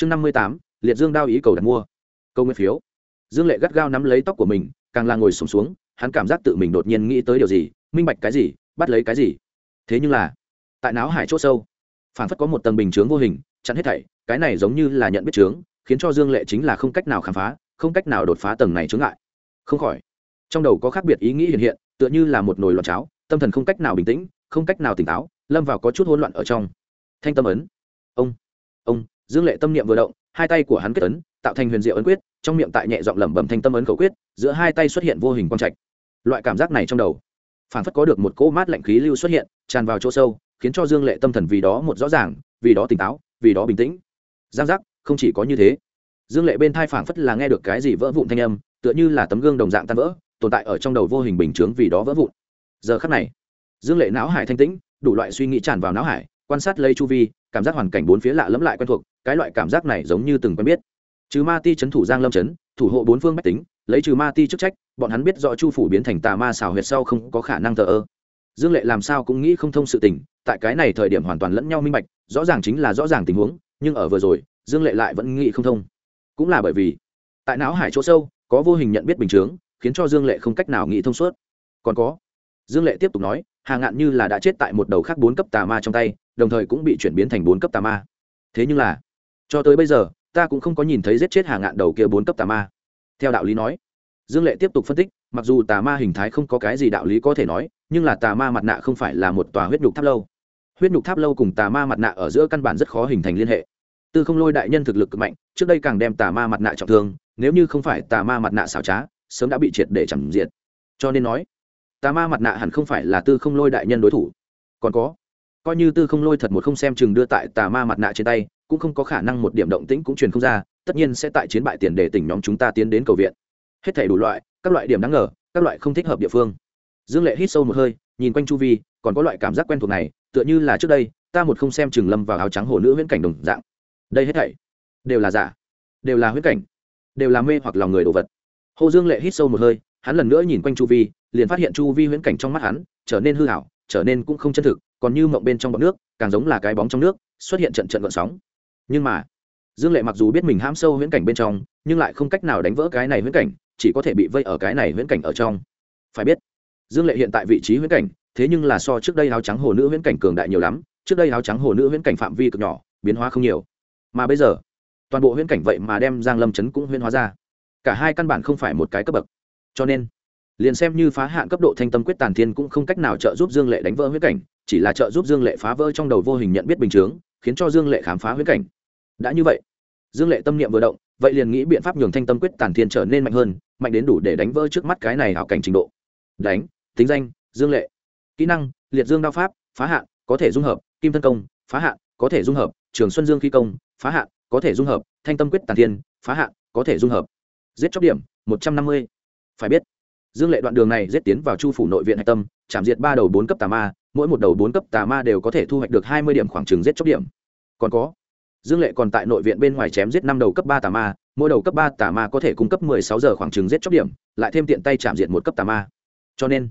chương năm mươi tám liệt dương đao ý cầu đặt mua. Câu nguyên phiếu. Dương lệ gắt gao nắm lấy tóc của mình càng là ngồi sùng xuống, xuống hắn cảm giác tự mình đột nhiên nghĩ tới điều gì minh bạch cái gì bắt lấy cái gì. Thế nhưng là tại não hải c h ỗ sâu phản phất có một tầng bình chướng vô hình chặn hết thảy cái này giống như là nhận biết chướng khiến cho dương lệ chính là không cách nào khám phá không cách nào đột phá tầng này chướng ngại. Không khỏi trong đầu có khác biệt ý nghĩ hiện hiện tựa như là một nồi loạn cháo tâm thần không cách nào bình tĩnh không cách nào tỉnh táo lâm vào có chút hỗn loạn ở trong. Thanh tâm ấn. Ông ông dương lệ tâm niệm vừa động, hai tay của hắn kết ấn, tạo thành huyền diệu ấn quyết, trong miệng tại nhẹ giọng lẩm bẩm thanh tâm ấn khẩu quyết, giữa hai tay xuất hiện vô hình quang trạch. Loại cảm giác này trong đầu phản phất có được một cỗ mát lạnh khí lưu xuất hiện, tràn vào chỗ sâu, khiến cho dương lệ tâm thần vì đó một rõ ràng, vì đó tỉnh táo, vì đó bình tĩnh. Giang giác, không chỉ có như thế. Dương lệ bên thai phản phất là nghe được cái gì vỡ vụn thanh âm, tựa như là tấm gương đồng dạng tan vỡ, tồn tại ở trong đầu vô hình bình chướng vì đó vỡ vụn. Giờ khắc này, dương lệ não hải thanh tĩnh, đủ loại suy nghĩ tràn vào não hải quan sát lấy chu vi, cảm giác hoàn cảnh bốn phía lạ lẫm lại quen thuộc, cái loại cảm giác này giống như từng quen biết. Trừ ma ti trấn thủ giang lâm trấn thủ hộ bốn phương bách tính, lấy trừ ma ti chức trách, bọn hắn biết rõ chu phủ biến thành tà ma xào huyệt sau không có khả năng thờ ơ. Dương lệ làm sao cũng nghĩ không thông sự tình, tại cái này thời điểm hoàn toàn lẫn nhau minh bạch, rõ ràng chính là rõ ràng tình huống, nhưng ở vừa rồi, dương lệ lại vẫn nghĩ không thông. Cũng là bởi vì, tại não hải chỗ sâu, có vô hình nhận biết bình chướng, khiến cho dương lệ không cách nào nghĩ thông suốt. Còn có, dương lệ tiếp tục nói, hà ngạn như là đã chết tại một đầu khác bốn cấp tà ma trong tay đồng thời cũng bị chuyển biến thành bốn cấp tà ma. Thế nhưng là, cho tới bây giờ, ta cũng không có nhìn thấy giết chết hàng ngạn đầu kia bốn cấp tà ma. Theo đạo lý nói, dương lệ tiếp tục phân tích, mặc dù tà ma hình thái không có cái gì đạo lý có thể nói, nhưng là tà ma mặt nạ không phải là một tòa huyết nhục tháp lâu. Huyết nhục tháp lâu cùng tà ma mặt nạ ở giữa căn bản rất khó hình thành liên hệ. Tư không lôi đại nhân thực lực cực mạnh, trước đây càng đem tà ma mặt nạ trọng thương, nếu như không phải tà ma mặt nạ xảo trá, sớm đã bị triệt để chẳng diệt. Cho nên nói, tà ma mặt nạ hẳn không phải là tư không lôi đại nhân đối thủ. Còn có coi như tư không lôi thật một không xem chừng đưa tại tà ma mặt nạ trên tay, cũng không có khả năng một điểm động tĩnh cũng truyền không ra, tất nhiên sẽ tại chiến bại tiền để tỉnh nhóm chúng ta tiến đến cầu viện. Hết thể đủ loại, các loại điểm đáng ngờ, các loại không thích hợp địa phương. Dương lệ hít sâu một hơi, nhìn quanh chu vi, còn có loại cảm giác quen thuộc này, tựa như là trước đây, ta một không xem chừng lâm vào áo trắng hồ nữ huyễn cảnh đồng dạng. Đây hết thảy, đều là giả, đều là huyễn cảnh, đều là mê hoặc lòng người đồ vật. Hồ dương lệ hít sâu một hơi, hắn lần nữa nhìn quanh chu vi, liền phát hiện chu vi huyễn cảnh trong mắt hắn trở nên hư hảo trở nên cũng không chân thực, còn như mộng bên trong bọc nước, càng giống là cái bóng trong nước, xuất hiện trận trận gợn sóng. Nhưng mà, dương lệ mặc dù biết mình hãm sâu huyễn cảnh bên trong, nhưng lại không cách nào đánh vỡ cái này huyễn cảnh, chỉ có thể bị vây ở cái này huyễn cảnh ở trong. Phải biết, dương lệ hiện tại vị trí huyễn cảnh, thế nhưng là so trước đây áo trắng hồ nữ huyễn cảnh cường đại nhiều lắm, trước đây áo trắng hồ nữ huyễn cảnh phạm vi cực nhỏ, biến hóa không nhiều. Mà bây giờ, toàn bộ huyễn cảnh vậy mà đem giang lâm chấn cũng huyễn hóa ra. Cả hai căn bản không phải một cái cấp bậc. Cho nên liền xem như phá hạn cấp độ thanh tâm quyết tàn thiên cũng không cách nào trợ giúp dương lệ đánh vỡ huyết cảnh, chỉ là trợ giúp dương lệ phá vỡ trong đầu vô hình nhận biết bình chướng, khiến cho dương lệ khám phá huyết cảnh. Đã như vậy, dương lệ tâm niệm vừa động, vậy liền nghĩ biện pháp nhường thanh tâm quyết tàn thiên trở nên mạnh hơn, mạnh đến đủ để đánh vỡ trước mắt cái này hảo cảnh trình độ. Đánh, tính danh, dương lệ. Kỹ năng, liệt dương đao pháp, phá hạn, có thể dung hợp, kim thân công, phá hạn, có thể dung hợp, trường xuân dương khí công, phá hạn, có thể dung hợp, thanh tâm quyết tàn thiên, phá hạn, có thể dung hợp. Giết chóc điểm, một trăm năm mươi. Phải biết dương lệ đoạn đường này giết tiến vào chu phủ nội viện hạch tâm, chạm diệt ba đầu bốn cấp tà ma, mỗi một đầu bốn cấp tà ma đều có thể thu hoạch được hai mươi điểm khoảng trừng giết chóc điểm. Còn có, dương lệ còn tại nội viện bên ngoài chém giết năm đầu cấp ba tà ma, mỗi đầu cấp ba tà ma có thể cung cấp mười sáu giờ khoảng trừng giết chóc điểm, lại thêm tiện tay chạm diệt một cấp tà ma. Cho nên,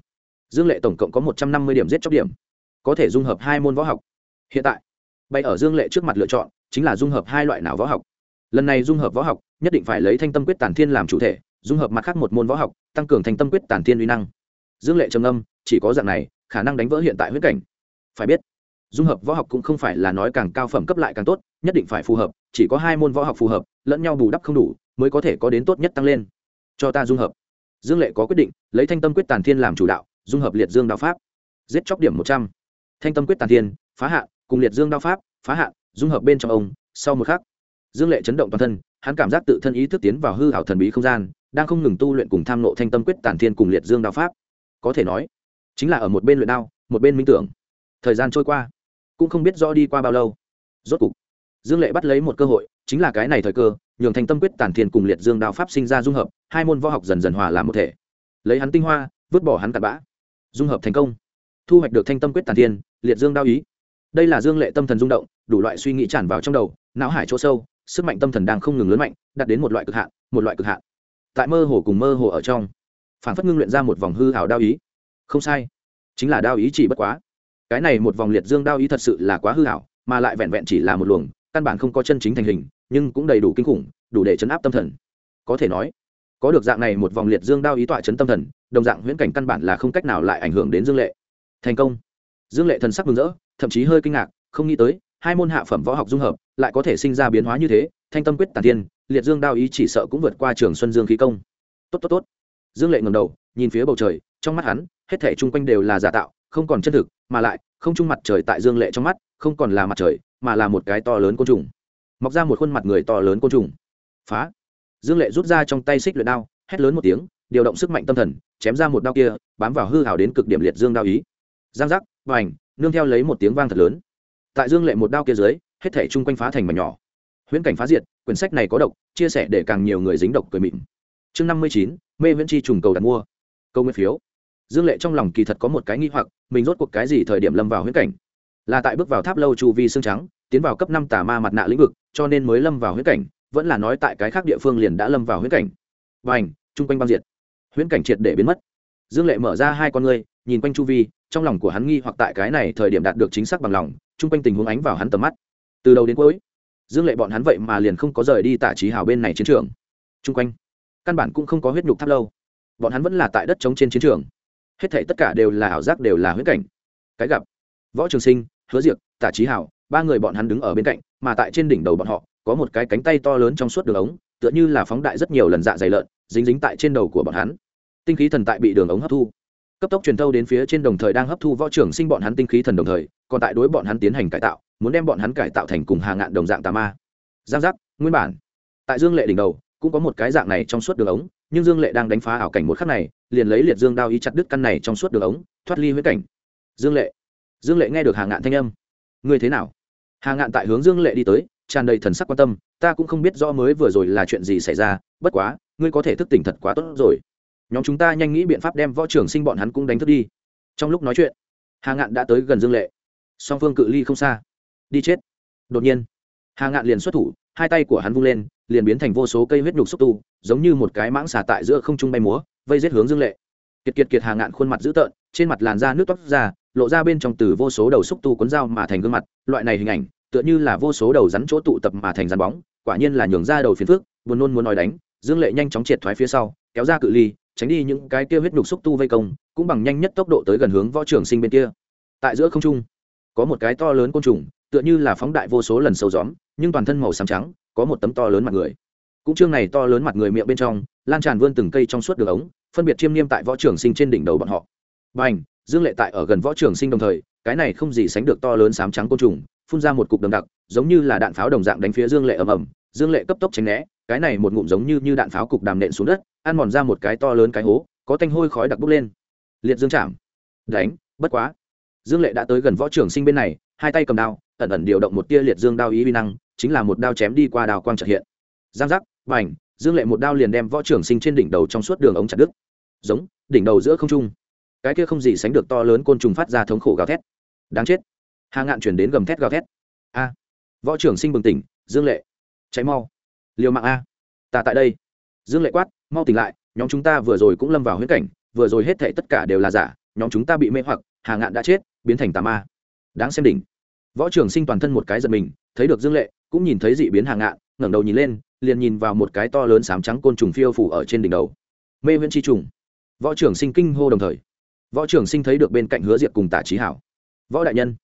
dương lệ tổng cộng có một trăm năm mươi điểm giết chóc điểm, có thể dung hợp hai môn võ học. Hiện tại bay ở dương lệ trước mặt lựa chọn chính là dung hợp hai loại nào võ học. Lần này dung hợp võ học, nhất định phải lấy thanh tâm quyết tản thiên làm chủ thể dung hợp mặt khác một môn võ học, tăng cường thanh tâm quyết tản thiên uy năng. Dương lệ trầm âm chỉ có dạng này, khả năng đánh vỡ hiện tại huyết cảnh. Phải biết, dung hợp võ học cũng không phải là nói càng cao phẩm cấp lại càng tốt, nhất định phải phù hợp, chỉ có hai môn võ học phù hợp, lẫn nhau bù đắp không đủ, mới có thể có đến tốt nhất tăng lên. Cho ta dung hợp. Dương lệ có quyết định, lấy thanh tâm quyết tàn thiên làm chủ đạo, dung hợp liệt dương đạo pháp. Giết chóc điểm một trăm. Thanh tâm quyết tàn thiên, phá hạ, cùng liệt dương đao pháp, phá hạ, dung hợp bên trong ông, sau một khắc. Dương lệ chấn động toàn thân, hắn cảm giác tự thân ý thức tiến vào hư hảo thần bí không gian đang không ngừng tu luyện cùng tham nộ thanh tâm quyết tản thiên cùng liệt dương đao pháp. Có thể nói, chính là ở một bên luyện đao, một bên minh tưởng. Thời gian trôi qua, cũng không biết rõ đi qua bao lâu. Rốt cục, dương lệ bắt lấy một cơ hội, chính là cái này thời cơ, nhường thanh tâm quyết tản thiên cùng liệt dương đao pháp sinh ra dung hợp, hai môn võ học dần dần hòa làm một thể. Lấy hắn tinh hoa, vứt bỏ hắn cặn bã. Dung hợp thành công. Thu hoạch được thanh tâm quyết tản thiên, liệt dương đao ý. Đây là dương lệ tâm thần rung động, đủ loại suy nghĩ tràn vào trong đầu, não hải chỗ sâu, sức mạnh tâm thần đang không ngừng lớn mạnh, đạt đến một loại cực hạn, một loại cực hạn tại mơ hồ cùng mơ hồ ở trong. Phản phất ngưng luyện ra một vòng hư hảo đao ý. Không sai. Chính là đao ý chỉ bất quá. Cái này một vòng liệt dương đao ý thật sự là quá hư hảo, mà lại vẹn vẹn chỉ là một luồng, căn bản không có chân chính thành hình, nhưng cũng đầy đủ kinh khủng, đủ để chấn áp tâm thần. Có thể nói, có được dạng này một vòng liệt dương đao ý tọa chấn tâm thần, đồng dạng huyễn cảnh căn bản là không cách nào lại ảnh hưởng đến dương lệ. Thành công. Dương lệ thần sắc mừng rỡ, thậm chí hơi kinh ngạc, không nghĩ tới, hai môn hạ phẩm võ học dung hợp, lại có thể sinh ra biến hóa như thế thanh tâm quyết tàn thiên, liệt dương đao ý chỉ sợ cũng vượt qua trường xuân dương khí công. Tốt tốt tốt. Dương lệ ngầm đầu nhìn phía bầu trời trong mắt hắn hết thể chung quanh đều là giả tạo không còn chân thực mà lại không chung mặt trời tại dương lệ trong mắt không còn là mặt trời mà là một cái to lớn côn trùng. Mọc ra một khuôn mặt người to lớn côn trùng. Phá. Dương lệ rút ra trong tay xích luyện đao hét lớn một tiếng điều động sức mạnh tâm thần chém ra một đao kia bám vào hư hảo đến cực điểm liệt dương đao ý. Giang giác và ảnh nương theo lấy một tiếng vang thật lớn. Tại dương lệ một đao kia dưới hết thể chung quanh phá thành mảnh nhỏ huyễn cảnh phá diệt, quyển sách này có độc, chia sẻ để càng nhiều người dính độc cười mịn. Chương năm mươi chín, mê viễn chi trùng cầu đặt mua. Câu nguyên phiếu. Dương lệ trong lòng kỳ thật có một cái nghi hoặc, mình rốt cuộc cái gì thời điểm lâm vào huyễn cảnh? Là tại bước vào tháp lâu chu vi xương trắng, tiến vào cấp năm tà ma mặt nạ lĩnh vực, cho nên mới lâm vào huyễn cảnh, vẫn là nói tại cái khác địa phương liền đã lâm vào huyễn cảnh. Và ảnh chung quanh băng diệt. Huyễn cảnh triệt để biến mất. Dương lệ mở ra hai con ngươi, nhìn quanh chu vi, trong lòng của hắn nghi hoặc tại cái này thời điểm đạt được chính xác bằng lòng, chung quanh tình huống ánh vào hắn tầm mắt. Từ đầu đến cuối dương lệ bọn hắn vậy mà liền không có rời đi tạ trí hào bên này chiến trường. Chung quanh, căn bản cũng không có huyết nhục tháp lâu. Bọn hắn vẫn là tại đất trống trên chiến trường. Hết thể tất cả đều là ảo giác, đều là huyết cảnh. Cái gặp, võ trường sinh, hứa diệc tạ trí hảo, ba người bọn hắn đứng ở bên cạnh, mà tại trên đỉnh đầu bọn họ, có một cái cánh tay to lớn trong suốt đường ống, tựa như là phóng đại rất nhiều lần dạ dày lợn, dính dính tại trên đầu của bọn hắn. Tinh khí thần tại bị đường ống hấp thu. Cấp tốc truyền thâu đến phía trên đồng thời đang hấp thu võ trưởng sinh bọn hắn tinh khí thần đồng thời, còn tại đối bọn hắn tiến hành cải tạo muốn đem bọn hắn cải tạo thành cùng hàng ngạn đồng dạng tà ma. Giang giác, nguyên bản. Tại dương lệ đỉnh đầu, cũng có một cái dạng này trong suốt đường ống, nhưng dương lệ đang đánh phá ảo cảnh một khắc này, liền lấy liệt dương đao ý chặt đứt căn này trong suốt đường ống, thoát ly huyết cảnh. Dương lệ. Dương lệ nghe được hàng ngạn thanh âm. Ngươi thế nào? Hàng ngạn tại hướng dương lệ đi tới, tràn đầy thần sắc quan tâm, ta cũng không biết rõ mới vừa rồi là chuyện gì xảy ra, bất quá, ngươi có thể thức tỉnh thật quá tốt rồi. Nhóm chúng ta nhanh nghĩ biện pháp đem võ trưởng sinh bọn hắn cũng đánh thức đi. Trong lúc nói chuyện, hà ngạn đã tới gần dương lệ. Song phương cự ly không xa đi chết. Đột nhiên, hà ngạn liền xuất thủ, hai tay của hắn vung lên, liền biến thành vô số cây huyết nhục xúc tu, giống như một cái mãng xà tại giữa không trung bay múa, vây giết hướng dương lệ. Kiệt kiệt kiệt hà ngạn khuôn mặt dữ tợn, trên mặt làn da nước toát ra, lộ ra bên trong từ vô số đầu xúc tu cuốn dao mà thành gương mặt, loại này hình ảnh, tựa như là vô số đầu rắn chỗ tụ tập mà thành rắn bóng, quả nhiên là nhường ra đầu phiền phước buồn nôn muốn nói đánh, dương lệ nhanh chóng triệt thoái phía sau, kéo ra cự ly, tránh đi những cái kia huyết nhục xúc tu vây công, cũng bằng nhanh nhất tốc độ tới gần hướng võ trưởng sinh bên kia. Tại giữa không trung, có một cái to lớn côn trùng tựa như là phóng đại vô số lần sâu gióm, nhưng toàn thân màu xám trắng, có một tấm to lớn mặt người. Cũng chương này to lớn mặt người miệng bên trong, lan tràn vươn từng cây trong suốt đường ống, phân biệt chiêm niêm tại võ trưởng sinh trên đỉnh đầu bọn họ. B à n h dương lệ tại ở gần võ trưởng sinh đồng thời, cái này không gì sánh được to lớn sám trắng côn trùng, phun ra một cục đầm đặc, giống như là đạn pháo đồng dạng đánh phía dương lệ ầm ầm. Dương lệ cấp tốc tránh né, cái này một ngụm giống như như đạn pháo cục đàm nện xuống đất, ăn mòn ra một cái to lớn cái hố, có thanh hôi khói đặc bốc lên. Liệt dương chạm. Đánh, bất quá. Dương lệ đã tới gần võ trưởng sinh bên này, hai tay cầm đao ẩn ẩn điều động một tia liệt dương đao ý vi năng, chính là một đao chém đi qua đào quang trợ hiện. Giang giác, bành, dương lệ một đao liền đem võ trưởng sinh trên đỉnh đầu trong suốt đường ống chặt đứt. Giống, đỉnh đầu giữa không trung. Cái kia không gì sánh được to lớn côn trùng phát ra thống khổ gào thét. Đáng chết. Hà ngạn chuyển đến gầm thét gào thét. A. Võ trưởng sinh bừng tỉnh, dương lệ. Cháy mau. Liều mạng a. Ta tại đây. Dương lệ quát, mau tỉnh lại, nhóm chúng ta vừa rồi cũng lâm vào huyết cảnh, vừa rồi hết thệ tất cả đều là giả, nhóm chúng ta bị mê hoặc, hà ngạn đã chết, biến thành tà ma. Đáng xem đỉnh võ trưởng sinh toàn thân một cái giật mình, thấy được dương lệ, cũng nhìn thấy dị biến hàng ngạn, ngẩng đầu nhìn lên, liền nhìn vào một cái to lớn sám trắng côn trùng phiêu phủ ở trên đỉnh đầu. Mê viễn chi trùng. Võ trưởng sinh kinh hô đồng thời. Võ trưởng sinh thấy được bên cạnh hứa diệp cùng tả trí hảo. Võ đại nhân.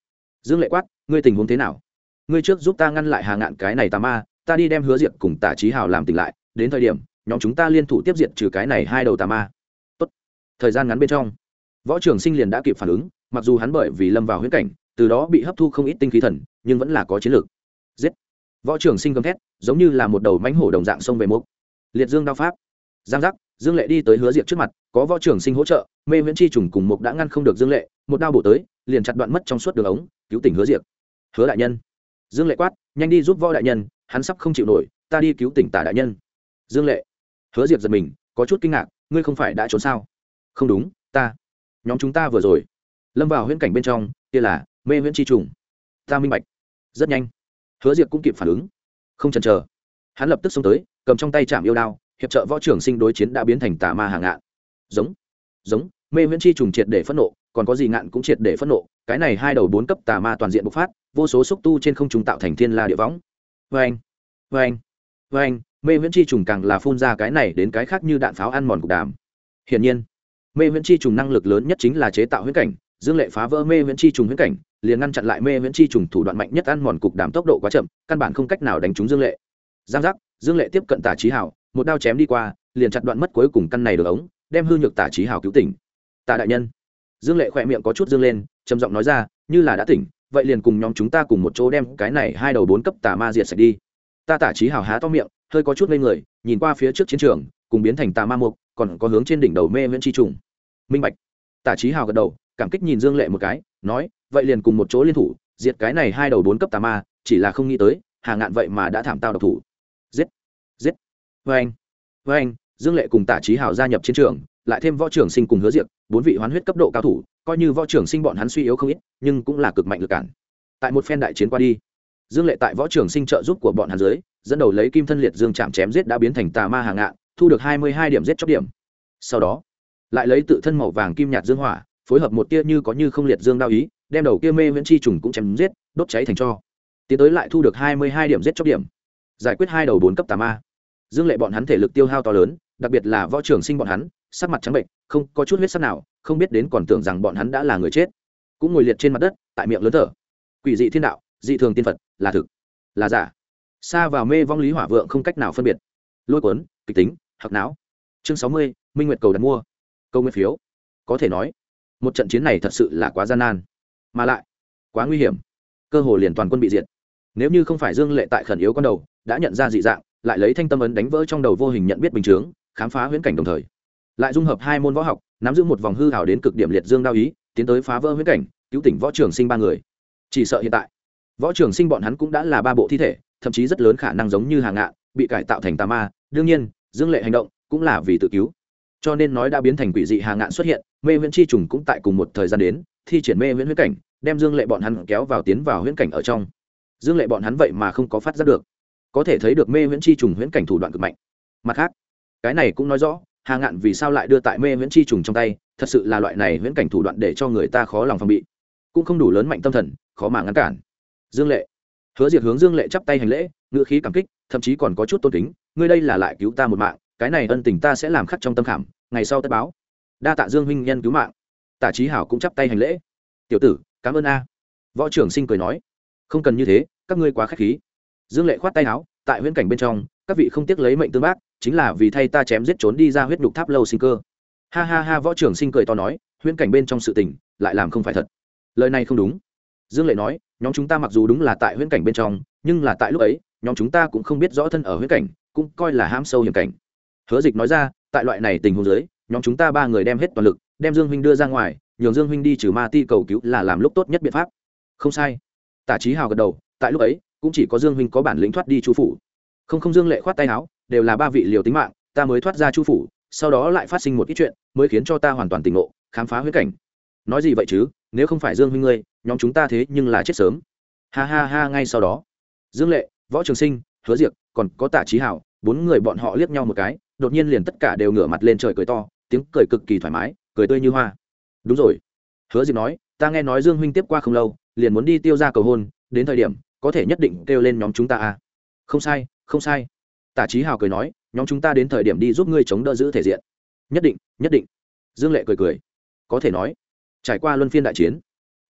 Dương lệ quát, ngươi tình huống thế nào? Ngươi trước giúp ta ngăn lại hàng ngạn cái này tà ma, ta đi đem hứa diệp cùng tả trí hảo làm tỉnh lại, đến thời điểm, nhóm chúng ta liên thủ tiếp diện trừ cái này hai đầu tà ma. Tốt. thời gian ngắn bên trong, võ trưởng sinh liền đã kịp phản ứng, mặc dù hắn bởi vì lâm vào huyễn cảnh từ đó bị hấp thu không ít tinh khí thần, nhưng vẫn là có chiến lược. Giết. Võ trưởng sinh gầm thét, giống như là một đầu mánh hổ đồng dạng sông về mục. Liệt dương đao pháp. Giang giác, dương lệ đi tới hứa diệp trước mặt, có võ trưởng sinh hỗ trợ, mê viễn chi trùng cùng mục đã ngăn không được dương lệ, một đao bổ tới, liền chặt đoạn mất trong suốt đường ống, cứu tỉnh hứa diệp. Hứa đại nhân. Dương lệ quát, nhanh đi giúp võ đại nhân, hắn sắp không chịu nổi, ta đi cứu tỉnh tả đại nhân. Dương lệ. Hứa diệp giật mình, có chút kinh ngạc, ngươi không phải đã trốn sao? Không đúng, ta. Nhóm chúng ta vừa rồi. Lâm vào huyễn cảnh bên trong, kia là mê Viễn chi trùng. Ta minh bạch. Rất nhanh. Hứa diệp cũng kịp phản ứng. Không chần chờ. Hắn lập tức xông tới, cầm trong tay chạm yêu đao, hiệp trợ võ trưởng sinh đối chiến đã biến thành tà ma hàng ngạn. Giống. Giống. Mê viễn chi trùng triệt để phẫn nộ, còn có gì ngạn cũng triệt để phẫn nộ. Cái này hai đầu bốn cấp tà ma toàn diện bộc phát, vô số xúc tu trên không trùng tạo thành thiên la địa võng. Vê anh vê anh vê anh mê viễn chi trùng càng là phun ra cái này đến cái khác như đạn pháo ăn mòn cục đàm. Hiển nhiên, mê viễn chi trùng năng lực lớn nhất chính là chế tạo huyễn cảnh, dương lệ phá vỡ mê viễn chi trùng huyễn cảnh liền ngăn chặn lại mê viễn chi trùng thủ đoạn mạnh nhất ăn mòn cục đảm tốc độ quá chậm, căn bản không cách nào đánh trúng dương lệ. Giang giác, dương lệ tiếp cận tả trí hảo, một đao chém đi qua, liền chặt đoạn mất cuối cùng căn này được ống, đem hư nhược tả trí hảo cứu tỉnh. Tạ đại nhân. Dương lệ khỏe miệng có chút dương lên, trầm giọng nói ra, như là đã tỉnh, vậy liền cùng nhóm chúng ta cùng một chỗ đem cái này hai đầu bốn cấp tà ma diệt sạch đi. Ta tả trí hào há to miệng, hơi có chút lên người, nhìn qua phía trước chiến trường, cùng biến thành tà ma mục, còn có hướng trên đỉnh đầu mê viễn chi trùng. Minh bạch. Tả trí hào gật đầu cảm kích nhìn dương lệ một cái, nói, vậy liền cùng một chỗ liên thủ, diệt cái này hai đầu bốn cấp tà ma, chỉ là không nghĩ tới, hà ngạn vậy mà đã thảm tao độc thủ. Giết giết. Vê anh vê anh dương lệ cùng tả trí hào gia nhập chiến trường, lại thêm võ trưởng sinh cùng hứa diệp, bốn vị hoán huyết cấp độ cao thủ, coi như võ trưởng sinh bọn hắn suy yếu không ít, nhưng cũng là cực mạnh lực cản. Tại một phen đại chiến qua đi, dương lệ tại võ trưởng sinh trợ giúp của bọn hắn dưới, dẫn đầu lấy kim thân liệt dương chạm chém giết đã biến thành tà ma hàng ngạn, thu được hai mươi hai điểm giết chóc điểm. Sau đó, lại lấy tự thân màu vàng kim nhạt dương hỏa phối hợp một tia như có như không liệt dương đao ý, đem đầu kia mê viễn chi trùng cũng chém giết, đốt cháy thành cho. Tiến tới lại thu được hai mươi hai điểm giết chóc điểm. Giải quyết hai đầu bốn cấp tà ma. Dương lệ bọn hắn thể lực tiêu hao to lớn, đặc biệt là võ trưởng sinh bọn hắn, sắc mặt trắng bệnh, không có chút huyết sắc nào, không biết đến còn tưởng rằng bọn hắn đã là người chết. Cũng ngồi liệt trên mặt đất, tại miệng lớn thở. Quỷ dị thiên đạo, dị thường tiên phật, là thực, là giả. Xa vào mê vong lý hỏa vượng không cách nào phân biệt. Lôi cuốn, kịch tính hoặc não. Chương sáu mươi, minh nguyệt cầu đặt mua. Câu nguyên phiếu. Có thể nói một trận chiến này thật sự là quá gian nan. Mà lại, quá nguy hiểm. Cơ hồ liền toàn quân bị diệt. Nếu như không phải dương lệ tại khẩn yếu con đầu, đã nhận ra dị dạng, lại lấy thanh tâm ấn đánh vỡ trong đầu vô hình nhận biết bình chướng, khám phá huyễn cảnh đồng thời. Lại dung hợp hai môn võ học, nắm giữ một vòng hư hảo đến cực điểm liệt dương đao ý, tiến tới phá vỡ huyễn cảnh, cứu tỉnh võ trường sinh ba người. Chỉ sợ hiện tại, võ trường sinh bọn hắn cũng đã là ba bộ thi thể, thậm chí rất lớn khả năng giống như hàng ngạn, bị cải tạo thành tà ma. Đương nhiên, dương lệ hành động cũng là vì tự cứu cho nên nói đã biến thành quỷ dị hàng ngạn xuất hiện, mê viễn chi trùng cũng tại cùng một thời gian đến, thi triển mê viễn huyễn cảnh, đem dương lệ bọn hắn kéo vào tiến vào huyễn cảnh ở trong. Dương lệ bọn hắn vậy mà không có phát giác được, có thể thấy được mê viễn chi trùng huyễn cảnh thủ đoạn cực mạnh. Mặt khác, cái này cũng nói rõ, hà ngạn vì sao lại đưa tại mê viễn chi trùng trong tay, thật sự là loại này viễn cảnh thủ đoạn để cho người ta khó lòng phòng bị. Cũng không đủ lớn mạnh tâm thần, khó mà ngăn cản. Dương lệ, hứa diệt hướng dương lệ chắp tay hành lễ, ngữ khí cảm kích, thậm chí còn có chút tôn kính, ngươi đây là lại cứu ta một mạng cái này ân tình ta sẽ làm khắc trong tâm khảm, ngày sau tất báo. Đa tạ dương huynh nhân cứu mạng. Tạ trí hảo cũng chắp tay hành lễ. Tiểu tử, cảm ơn a. Võ trưởng sinh cười nói. Không cần như thế, các ngươi quá k h á c h khí. Dương lệ khoát tay áo, tại huyễn cảnh bên trong, các vị không tiếc lấy mệnh tương bác, chính là vì thay ta chém giết trốn đi ra huyết nhục tháp lâu sinh cơ. Ha ha ha, võ trưởng sinh cười to nói, huyễn cảnh bên trong sự tình, lại làm không phải thật. Lời này không đúng. Dương lệ nói, nhóm chúng ta mặc dù đúng là tại huyễn cảnh bên trong, nhưng là tại lúc ấy, nhóm chúng ta cũng không biết rõ thân ở huyễn cảnh, cũng coi là ham sâu hiểm cảnh hứa dịch nói ra, tại loại này tình huống giới nhóm chúng ta ba người đem hết toàn lực, đem dương huynh đưa ra ngoài, nhường dương huynh đi trừ ma ti cầu cứu là làm lúc tốt nhất biện pháp. Không sai. Tả trí hào gật đầu, tại lúc ấy, cũng chỉ có dương huynh có bản lĩnh thoát đi chu phủ. Không không dương lệ khoát tay áo, đều là ba vị liều tính mạng, ta mới thoát ra chu phủ, sau đó lại phát sinh một ít chuyện, mới khiến cho ta hoàn toàn tỉnh ngộ, khám phá huyết cảnh. Nói gì vậy chứ, nếu không phải dương huynh ngươi, nhóm chúng ta thế nhưng là chết sớm. Ha ha ha, ngay sau đó. Dương lệ, võ trường sinh, hứa diệp, còn có tả trí hảo bốn người bọn họ liếc nhau một cái đột nhiên liền tất cả đều ngửa mặt lên trời cười to, tiếng cười cực kỳ thoải mái, cười tươi như hoa. Đúng rồi. Hứa diệp nói, ta nghe nói dương huynh tiếp qua không lâu, liền muốn đi tiêu ra cầu hôn, đến thời điểm, có thể nhất định kêu lên nhóm chúng ta à? Không sai không sai. Tả trí hào cười nói, nhóm chúng ta đến thời điểm đi giúp ngươi chống đỡ giữ thể diện. Nhất định nhất định. Dương lệ cười cười. Có thể nói, trải qua luân phiên đại chiến,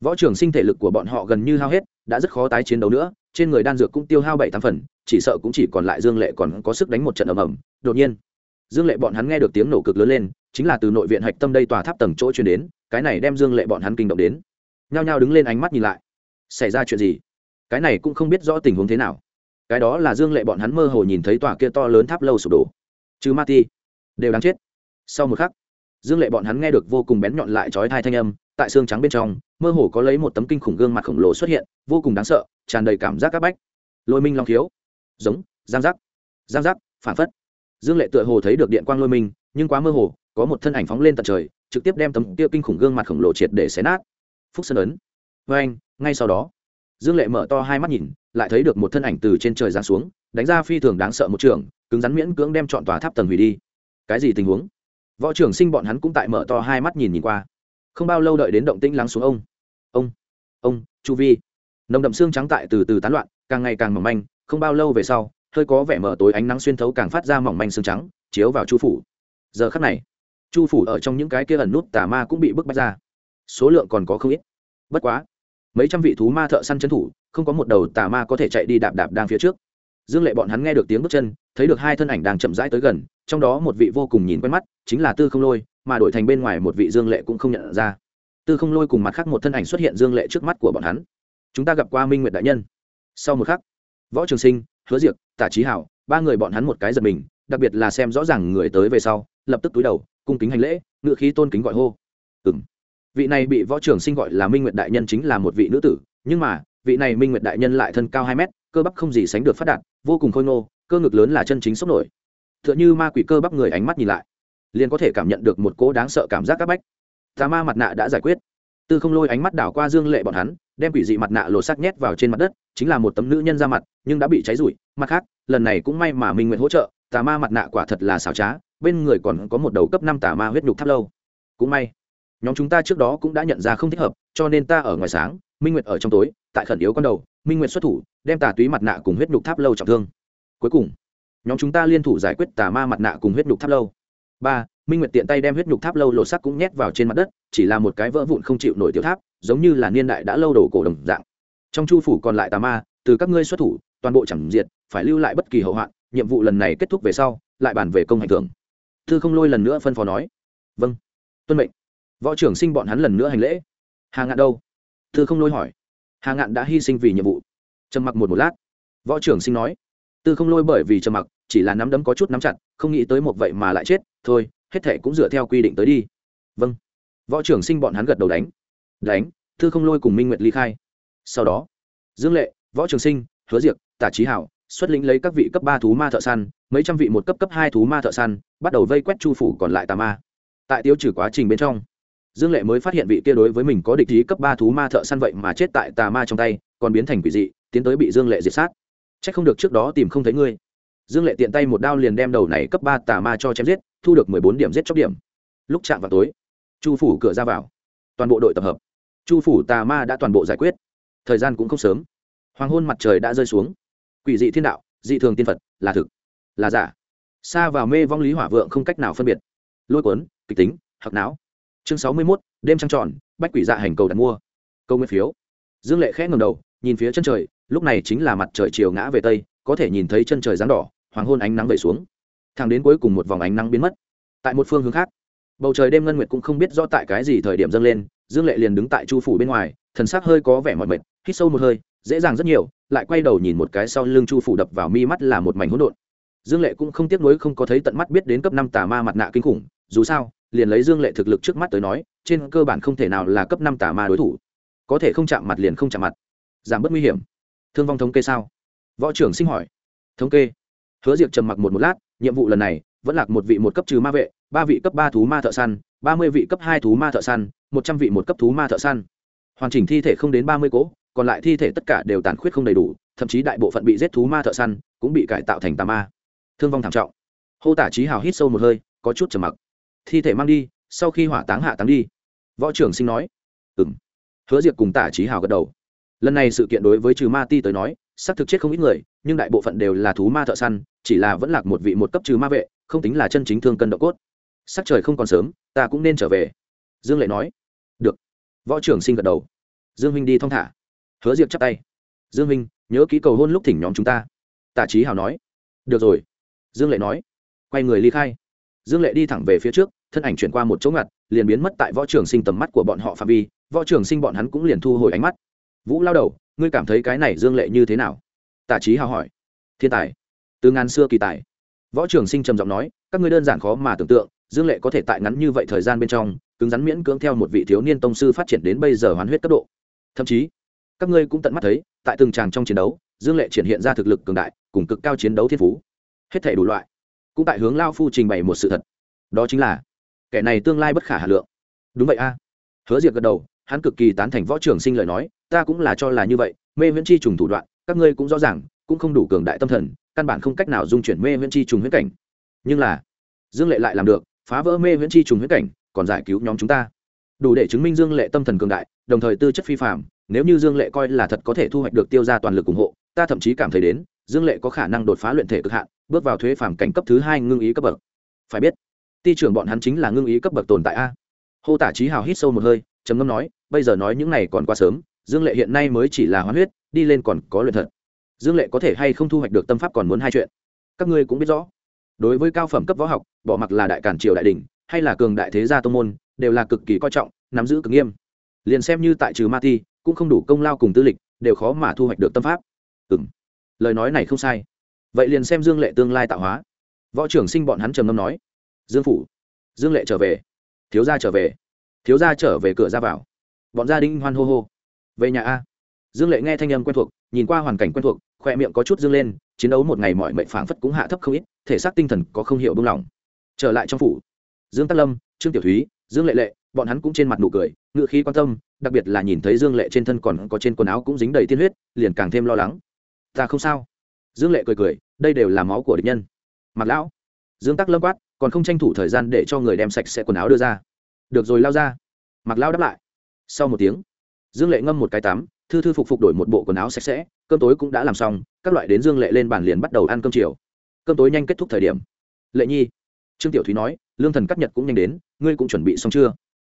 võ trưởng sinh thể lực của bọn họ gần như hao hết, đã rất khó tái chiến đấu nữa, trên người đan dược cũng tiêu hao bảy tám phần, chỉ sợ cũng chỉ còn lại dương lệ còn có sức đánh một trận ầm ầm. Đột nhiên dương lệ bọn hắn nghe được tiếng nổ cực lớn lên, chính là từ nội viện hạch tâm đây tòa tháp tầng chỗ truyền đến, cái này đem dương lệ bọn hắn kinh động đến. Nhao nhao đứng lên ánh mắt nhìn lại. Xảy ra chuyện gì? Cái này cũng không biết rõ tình huống thế nào. Cái đó là dương lệ bọn hắn mơ hồ nhìn thấy tòa kia to lớn tháp lâu sụp đổ. Chứ ma ti, đều đáng chết. Sau một khắc, dương lệ bọn hắn nghe được vô cùng bén nhọn lại trói thai thanh âm, tại xương trắng bên trong, mơ hồ có lấy một tấm kinh khủng gương mặt khổng lồ xuất hiện, vô cùng đáng sợ, tràn đầy cảm giác c áp bách. Lôi minh long khiếu giống, giang giác giang giác, phản phất dương lệ tựa hồ thấy được điện quang lôi mình, nhưng quá mơ hồ có một thân ảnh phóng lên tận trời trực tiếp đem tấm kia kinh khủng gương mặt khổng lồ triệt để xé nát. Phúc sơn ấn. Vê anh ngay sau đó dương lệ mở to hai mắt nhìn lại thấy được một thân ảnh từ trên trời giáng xuống đánh ra phi thường đáng sợ một trường cứng rắn miễn cưỡng đem chọn tòa tháp tầng hủy đi. Cái gì tình huống? Võ trưởng sinh bọn hắn cũng tại mở to hai mắt nhìn nhìn qua. Không bao lâu đợi đến động tĩnh lắng xuống ông. Ông ông chu vi. Nồng đậm xương trắng tại từ từ tán loạn càng ngày càng mỏng manh không bao lâu về sau hơi có vẻ mở tối ánh nắng xuyên thấu càng phát ra mỏng manh xương trắng, chiếu vào chu phủ. Giờ khắc này, chu phủ ở trong những cái kia ẩn nút tà ma cũng bị bức bách ra. Số lượng còn có không ít. Bất quá, mấy trăm vị thú ma thợ săn trấn thủ, không có một đầu tà ma có thể chạy đi đạp đạp đang phía trước. Dương lệ bọn hắn nghe được tiếng bước chân, thấy được hai thân ảnh đang chậm rãi tới gần, trong đó một vị vô cùng nhìn quen mắt, chính là tư không lôi, mà đổi thành bên ngoài một vị dương lệ cũng không nhận ra. Tư không lôi cùng mặt khác một thân ảnh xuất hiện dương lệ trước mắt của bọn hắn. Chúng ta gặp qua minh nguyệt đại nhân. Sau một khắc, võ trường sinh, hứa diệc tả trí hảo, ba người bọn hắn một cái giật mình, đặc biệt là xem rõ ràng người tới về sau, lập tức túi đầu, cung kính hành lễ, ngựa khí tôn kính gọi hô. Ừ m vị này bị võ trưởng sinh gọi là minh nguyệt đại nhân chính là một vị nữ tử, nhưng mà, vị này minh nguyệt đại nhân lại thân cao hai mét, cơ bắp không gì sánh được phát đạt, vô cùng khôi ngô, cơ ngực lớn là chân chính sốc nổi. T h ư ợ n h ư ma quỷ cơ bắp người ánh mắt nhìn lại, liền có thể cảm nhận được một cỗ đáng sợ cảm giác c áp bách. Tà ma mặt nạ đã giải quyết tư không lôi ánh mắt đảo qua dương lệ bọn hắn, đem quỷ dị mặt nạ lột sắc nhét vào trên mặt đất, chính là một tấm nữ nhân ra mặt, nhưng đã bị cháy rụi. Mặt khác, lần này cũng may mà minh nguyện hỗ trợ, tà ma mặt nạ quả thật là xảo trá, bên người còn có một đầu cấp năm tà ma huyết nhục tháp lâu. Cũng may, nhóm chúng ta trước đó cũng đã nhận ra không thích hợp, cho nên ta ở ngoài sáng, minh nguyệt ở trong tối, tại khẩn yếu con đầu, minh nguyệt xuất thủ, đem tà túy mặt nạ cùng huyết nhục tháp lâu trọng thương. Cuối cùng, nhóm chúng ta liên thủ giải quyết tà ma mặt nạ cùng huyết nhục tháp lâu. Ba, minh nguyệt tiện tay đem huyết nhục tháp lâu lột sắc cũng nhét vào trên mặt đất chỉ là một cái vỡ vụn không chịu nổi tiểu tháp, giống như là niên đại đã lâu đổ cổ đồng dạng. Trong chu phủ còn lại tà ma, từ các ngươi xuất thủ, toàn bộ chẳng diệt, phải lưu lại bất kỳ hậu hoạn, nhiệm vụ lần này kết thúc về sau, lại bàn về công hành thưởng. Thư không lôi lần nữa phân phó nói vâng tuân mệnh. Võ trưởng sinh bọn hắn lần nữa hành lễ. Hà ngạn đâu? Thư không lôi hỏi. Hà ngạn đã hy sinh vì nhiệm vụ. Trầm mặc một một lát. Võ trưởng sinh nói tư không lôi bởi vì trầm mặc, chỉ là nắm đấm có chút nắm chặt, không nghĩ tới một vậy mà lại chết, thôi, hết thệ cũng dựa theo quy định tới đi. Vâng võ trưởng sinh bọn hắn gật đầu đánh. Đánh thư không lôi cùng minh nguyệt ly khai. Sau đó dương lệ võ trường sinh hứa Diệc, tả trí hảo xuất lĩnh lấy các vị cấp ba thú ma thợ săn mấy trăm vị một cấp cấp hai thú ma thợ săn bắt đầu vây quét chu phủ còn lại tà ma. Tại tiêu trừ quá trình bên trong dương lệ mới phát hiện vị kia đối với mình có địch ý cấp ba thú ma thợ săn vậy mà chết tại tà ma trong tay còn biến thành quỷ dị tiến tới bị dương lệ diệt sát. C h ắ c không được trước đó tìm không thấy ngươi. Dương lệ tiện tay một đao liền đem đầu này cấp ba tà ma cho chém giết thu được mười bốn điểm giết chóc điểm. Lúc chạm vào tối chu phủ cửa ra vào. Toàn bộ đội tập hợp. Chu phủ tà ma đã toàn bộ giải quyết. Thời gian cũng không sớm. Hoàng hôn mặt trời đã rơi xuống. Quỷ dị thiên đạo, dị thường tiên phật, là thực, là giả. Xa vào mê vong lý hỏa vượng không cách nào phân biệt. Lôi cuốn, kịch tính hoặc não. Chương sáu mươi mốt, đêm trăng tròn, bách quỷ dạ hành cầu đặt mua. Câu nguyên phiếu. Dương lệ khẽ ngầm đầu, nhìn phía chân trời, lúc này chính là mặt trời chiều ngã về tây, có thể nhìn thấy chân trời rán đỏ, hoàng hôn ánh nắng vẩy xuống. Thẳng đến cuối cùng một vòng ánh nắng biến mất. Tại một phương hướng khác bầu trời đêm ngân nguyệt cũng không biết rõ tại cái gì thời điểm dâng lên, dương lệ liền đứng tại chu phủ bên ngoài, thần sắc hơi có vẻ mỏi mệt, hít sâu một hơi, dễ dàng rất nhiều, lại quay đầu nhìn một cái sau lưng chu phủ đập vào mi mắt là một mảnh hỗn độn. Dương lệ cũng không tiếc nuối không có thấy tận mắt biết đến cấp năm tà ma mặt nạ kinh khủng, dù sao, liền lấy dương lệ thực lực trước mắt tới nói, trên cơ bản không thể nào là cấp năm tà ma đối thủ. Có thể không chạm mặt liền không chạm mặt. Giảm bớt nguy hiểm. Thương vong thống kê sao? Võ trưởng sinh hỏi. Thống kê. Hứa diệp trầm mặc một một lát, nhiệm vụ lần này vẫn là một vị một cấp trừ ma vệ, ba vị cấp ba thú ma thợ săn, ba mươi vị cấp hai thú ma thợ săn, một trăm vị một cấp thú ma thợ săn. Hoàn chỉnh thi thể không đến ba mươi cỗ, còn lại thi thể tất cả đều tàn khuyết không đầy đủ, thậm chí đại bộ phận bị giết thú ma thợ săn cũng bị cải tạo thành tà ma. Thương vong thảm trọng. Hô tả trí hào hít sâu một hơi, có chút trầm mặc. Thi thể mang đi, sau khi hỏa táng hạ táng đi. Võ trưởng sinh nói. Ừ m hứa diệp cùng tả trí hào gật đầu. Lần này sự kiện đối với trừ ma ti tới nói, xác thực chết không ít người, nhưng đại bộ phận đều là thú ma thợ săn, chỉ là vẫn lạc một vị một cấp trừ ma vệ không tính là chân chính thương cân độ cốt. Sắc trời không còn sớm, ta cũng nên trở về. Dương lệ nói. Được. Võ trưởng sinh gật đầu. Dương minh đi thong thả. Hứa diệp chắp tay. Dương minh, nhớ ký cầu hôn lúc thỉnh nhóm chúng ta. Tạ trí hào nói. Được rồi. Dương lệ nói. Quay người ly khai. Dương lệ đi thẳng về phía trước, thân ảnh chuyển qua một chỗ ngặt, liền biến mất tại võ trường sinh tầm mắt của bọn họ phạm vi. Võ trường sinh bọn hắn cũng liền thu hồi ánh mắt. Vũ lao đầu, ngươi cảm thấy cái này dương lệ như thế nào? Tả trí hào hỏi. Thiên tài. Từ ngàn xưa kỳ tài võ trường sinh trầm giọng nói, các ngươi đơn giản khó mà tưởng tượng, dương lệ có thể tại ngắn như vậy thời gian bên trong, cứng rắn miễn cưỡng theo một vị thiếu niên tông sư phát triển đến bây giờ hoán huyết cấp độ. Thậm chí, các ngươi cũng tận mắt thấy, tại từng tràng trong chiến đấu, dương lệ triển hiện ra thực lực cường đại, cùng cực cao chiến đấu thiên phú. Hết thể đủ loại, cũng tại hướng lao phu trình bày một sự thật. Đó chính là, kẻ này tương lai bất khả hà lượng. Đúng vậy a. Hứa diệt gật đầu, hắn cực kỳ tán thành võ trường sinh lời nói, ta cũng là cho là như vậy, mê viễn chi trùng thủ đoạn, các ngươi cũng rõ ràng, cũng không đủ cường đại tâm thần căn bản không cách nào dung chuyển mê viễn chi trùng huyễn cảnh. Nhưng là, dương lệ lại làm được, phá vỡ mê viễn chi trùng huyễn cảnh, còn giải cứu nhóm chúng ta. Đủ để chứng minh dương lệ tâm thần cường đại, đồng thời tư chất phi phạm nếu như dương lệ coi là thật có thể thu hoạch được tiêu ra toàn lực ủng hộ, ta thậm chí cảm thấy đến, dương lệ có khả năng đột phá luyện thể cực hạn, bước vào thuế phàm cảnh cấp thứ hai ngưng ý cấp bậc. Phải biết, ti trưởng bọn hắn chính là ngưng ý cấp bậc tồn tại a. Hô tả trí hào hít sâu một hơi, trầm ngâm nói, bây giờ nói những này còn quá sớm, dương lệ hiện nay mới chỉ là hoán huyết, đi lên còn có luyện thật dương lệ có thể hay không thu hoạch được tâm pháp còn muốn hai chuyện. Các ngươi cũng biết rõ. Đối với cao phẩm cấp võ học, bỏ mặc là đại cản triều đại đình hay là cường đại thế gia tô môn, đều là cực kỳ coi trọng, nắm giữ cực nghiêm. Liền xem như tại trừ ma ti cũng không đủ công lao cùng tư lịch, đều khó mà thu hoạch được tâm pháp. Ừ m lời nói này không sai. Vậy liền xem dương lệ tương lai tạo hóa. Võ trưởng sinh bọn hắn trầm ngâm nói. Dương phủ. Dương lệ trở về. Thiếu gia trở về. Thiếu gia trở về cửa ra vào. Bọn gia đình hoan hô hô. Về nhà a. Dương lệ nghe thanh âm quen thuộc nhìn qua hoàn cảnh quen thuộc, khoe miệng có chút dương lên, chiến đấu một ngày mọi mệnh phảng phất cũng hạ thấp không ít, thể xác tinh thần có không hiểu buông lỏng trở lại trong phủ. Dương tắc lâm, trương tiểu thúy, dương lệ lệ, bọn hắn cũng trên mặt nụ cười, ngựa khí quan tâm, đặc biệt là nhìn thấy dương lệ trên thân còn có trên quần áo cũng dính đầy tiên huyết, liền càng thêm lo lắng. Ta không sao. Dương lệ cười cười, đây đều là máu của địch nhân. Mặt lão. Dương tắc lâm quát, còn không tranh thủ thời gian để cho người đem sạch sẽ quần áo đưa ra. Được rồi, lao ra. Mặc lao đáp lại. Sau một tiếng, dương lệ ngâm một cái tắm thư thư phục phục đổi một bộ quần áo sạch sẽ, cơm tối cũng đã làm xong, các loại đến dương lệ lên bàn liền bắt đầu ăn cơm chiều. Cơm tối nhanh kết thúc thời điểm. Lệ nhi, trương tiểu thúy nói, lương thần cắt nhật cũng nhanh đến, ngươi cũng chuẩn bị xong chưa?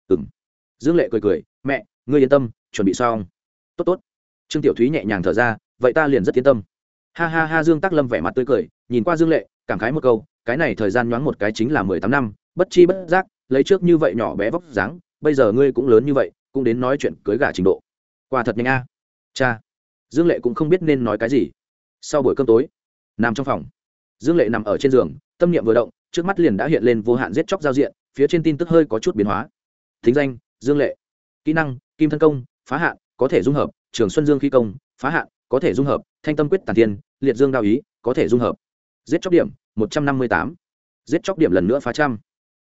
Ừ m dương lệ cười cười, mẹ, ngươi yên tâm, chuẩn bị xong. Tốt tốt. Trương tiểu thúy nhẹ nhàng thở ra, vậy ta liền rất yên tâm. Ha ha ha, dương tắc lâm vẻ mặt tươi cười, nhìn qua dương lệ, cảm khái một câu, cái này thời gian nhoáng một cái chính là mười tám năm, bất chi bất giác, lấy trước như vậy nhỏ bé vóc dáng, bây giờ ngươi cũng lớn như vậy, cũng đến nói chuyện cưới gả trình độ qua thật nhanh a. Cha, dương lệ cũng không biết nên nói cái gì. Sau buổi cơm tối, nằm trong phòng. Dương lệ nằm ở trên giường, tâm niệm vừa động, trước mắt liền đã hiện lên vô hạn giết chóc giao diện, phía trên tin tức hơi có chút biến hóa. Thính danh, dương lệ. Kỹ năng, kim thân công, phá hạn, có thể dung hợp, trường xuân dương khí công, phá hạn, có thể dung hợp, thanh tâm quyết tàn tiên liệt dương đao ý, có thể dung hợp. Giết chóc điểm, một trăm năm mươi tám. Giết chóc điểm lần nữa phá trăm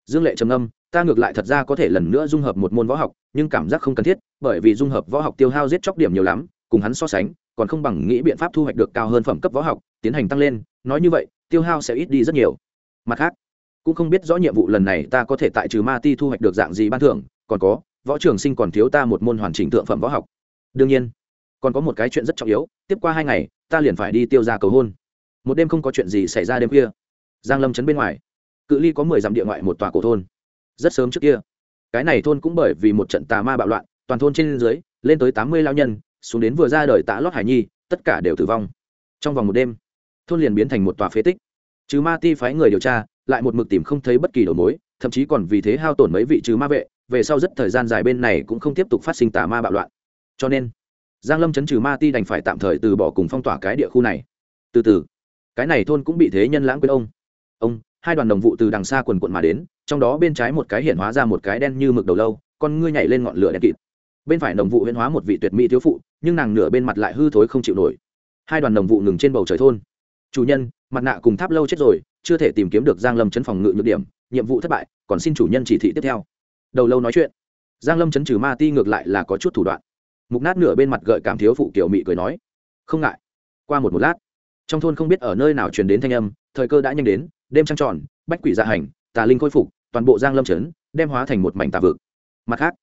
dương lệ trầm âm ta ngược lại thật ra có thể lần nữa dung hợp một môn võ học, nhưng cảm giác không cần thiết, bởi vì dung hợp võ học tiêu hao giết chóc điểm nhiều lắm, cùng hắn so sánh, còn không bằng nghĩ biện pháp thu hoạch được cao hơn phẩm cấp võ học, tiến hành tăng lên, nói như vậy, tiêu hao sẽ ít đi rất nhiều. Mặt khác, cũng không biết rõ nhiệm vụ lần này ta có thể tại trừ ma ti thu hoạch được dạng gì ban thưởng, còn có, võ trường sinh còn thiếu ta một môn hoàn chỉnh thượng phẩm võ học. Đương nhiên, còn có một cái chuyện rất trọng yếu, tiếp qua hai ngày, ta liền phải đi tiêu ra cầu hôn. Một đêm không có chuyện gì xảy ra đêm khuya. Giang lâm chấn bên ngoài cự ly có mười dặm địa ngoại một tòa cổ thôn. Rất sớm trước kia, cái này thôn cũng bởi vì một trận tà ma bạo loạn, toàn thôn trên dưới, lên tới tám mươi lao nhân, xuống đến vừa ra đời tạ lót hải nhi, tất cả đều tử vong. Trong vòng một đêm, thôn liền biến thành một tòa phế tích. Trừ ma ti phái người điều tra, lại một mực tìm không thấy bất kỳ đầu mối, thậm chí còn vì thế hao tổn mấy vị trừ ma vệ, về sau rất thời gian dài bên này cũng không tiếp tục phát sinh tà ma bạo loạn. Cho nên, giang lâm chấn trừ ma ti đành phải tạm thời từ bỏ cùng phong tỏa cái địa khu này. Từ từ, cái này thôn cũng bị thế nhân lãng quên ông. Ông hai đoàn đồng vụ từ đằng xa quần quận mà đến, trong đó bên trái một cái hiện hóa ra một cái đen như mực đầu lâu, con ngươi nhảy lên ngọn lửa đen kịt. Bên phải đồng vụ huyễn hóa một vị tuyệt mỹ thiếu phụ, nhưng nàng nửa bên mặt lại hư thối không chịu nổi. Hai đoàn đồng vụ ngừng trên bầu trời thôn. Chủ nhân, mặt nạ cùng tháp lâu chết rồi, chưa thể tìm kiếm được giang lâm chấn phòng ngự nhược điểm, nhiệm vụ thất bại, còn xin chủ nhân chỉ thị tiếp theo. Đầu lâu nói chuyện. Giang lâm chấn trừ ma ti ngược lại là có chút thủ đoạn. Mục nát nửa bên mặt gợi cảm thiếu phụ kiểu mị cười nói, không ngại. Qua một một lát, trong thôn không biết ở nơi nào truyền đến thanh âm, thời cơ đã nhanh đến đêm trăng tròn, bách quỷ dạ hành, tà linh khôi phục, toàn bộ giang lâm trấn, đem hóa thành một mảnh tà vực. Mặt khác,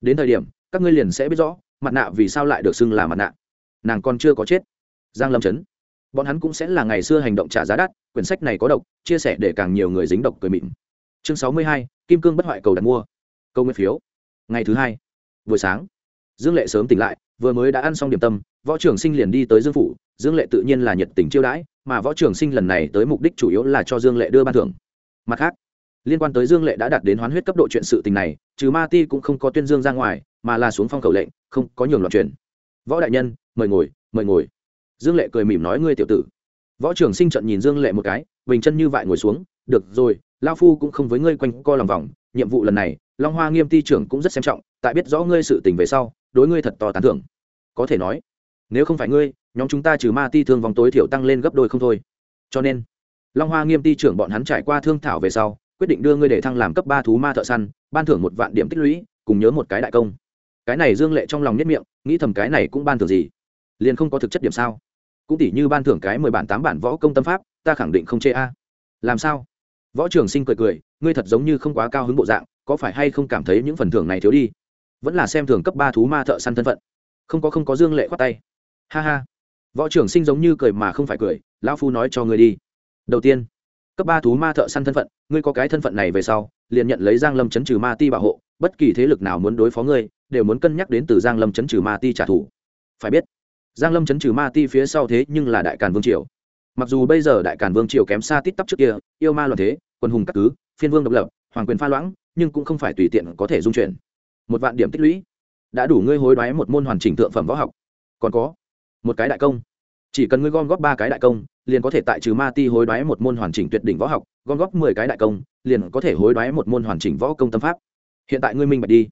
đến thời điểm, các ngươi liền sẽ biết rõ, mặt nạ vì sao lại được xưng là mặt nạ. Nàng còn chưa có chết. Giang lâm trấn. Bọn hắn cũng sẽ là ngày xưa hành động trả giá đắt, quyển sách này có độc, chia sẻ để càng nhiều người dính độc cười mịn. Chương sáu mươi hai, kim cương bất hoại cầu đặt mua. Câu nguyên phiếu. Ngày thứ hai, buổi sáng. Dương lệ sớm tỉnh lại, vừa mới đã ăn xong điểm tâm, võ trưởng sinh liền đi tới dương phủ dương lệ tự nhiên là nhiệt tình chiêu đãi, mà võ trưởng sinh lần này tới mục đích chủ yếu là cho dương lệ đưa ban thưởng. Mặt khác, liên quan tới dương lệ đã đạt đến hoán huyết cấp độ chuyện sự tình này, trừ ma ti cũng không có tuyên dương ra ngoài, mà là xuống phong cầu lệnh, không có nhường loạn truyền võ đại nhân, mời ngồi mời ngồi. Dương lệ cười mỉm nói ngươi tiểu tử. Võ trưởng sinh trận nhìn dương lệ một cái, bình chân như vậy ngồi xuống, được rồi lao phu cũng không với ngươi quanh co lòng vòng, nhiệm vụ lần này, long hoa nghiêm ti trưởng cũng rất xem trọng, tại biết rõ ngươi sự tình về sau, đối ngươi thật to tán thưởng. Có thể nói, nếu không phải ngươi nhóm chúng ta trừ ma ti thương vòng tối thiểu tăng lên gấp đôi không thôi. Cho nên, long hoa nghiêm ti trưởng bọn hắn trải qua thương thảo về sau, quyết định đưa ngươi để thăng làm cấp ba thú ma thợ săn, ban thưởng một vạn điểm tích lũy, cùng nhớ một cái đại công. Cái này dương lệ trong lòng nhất miệng, nghĩ thầm cái này cũng ban thưởng gì? Liền không có thực chất điểm sao? Cũng tỷ như ban thưởng cái mười bản, tám bản võ công tâm pháp, ta khẳng định không chê a. Làm sao? Võ trường sinh cười cười, ngươi thật giống như không quá cao hứng bộ dạng, có phải hay không cảm thấy những phần thưởng này thiếu đi? Vẫn là xem thường cấp ba thú ma thợ săn thân phận. Không có không có dương lệ khoát tay. Ha ha võ trưởng sinh giống như cười mà không phải cười, lão phu nói cho ngươi đi. Đầu tiên, cấp ba thú ma thợ săn thân phận, ngươi có cái thân phận này về sau, liền nhận lấy giang lâm chấn trừ ma ti bảo hộ, bất kỳ thế lực nào muốn đối phó ngươi, đều muốn cân nhắc đến từ giang lâm chấn trừ ma ti trả thù. Phải biết, giang lâm chấn trừ ma ti phía sau thế nhưng là đại càn vương triều. Mặc dù bây giờ đại càn vương triều kém xa tít tắp trước kia, yêu ma loạn thế, quân hùng các cứ, phiên vương độc lập, hoàng quyền pha loãng, nhưng cũng không phải tùy tiện có thể dung chuyển. Một vạn điểm tích lũy, đã đủ ngươi hối đoái một môn hoàn chỉnh thượng phẩm võ học. Còn có một cái đại công. Chỉ cần ngươi gom góp ba cái đại công, liền có thể tại trừ ma ti hối đoái một môn hoàn chỉnh tuyệt đỉnh võ học, gom góp mười cái đại công, liền có thể hối đoái một môn hoàn chỉnh võ công tâm pháp. Hiện tại ngươi minh bạch đi.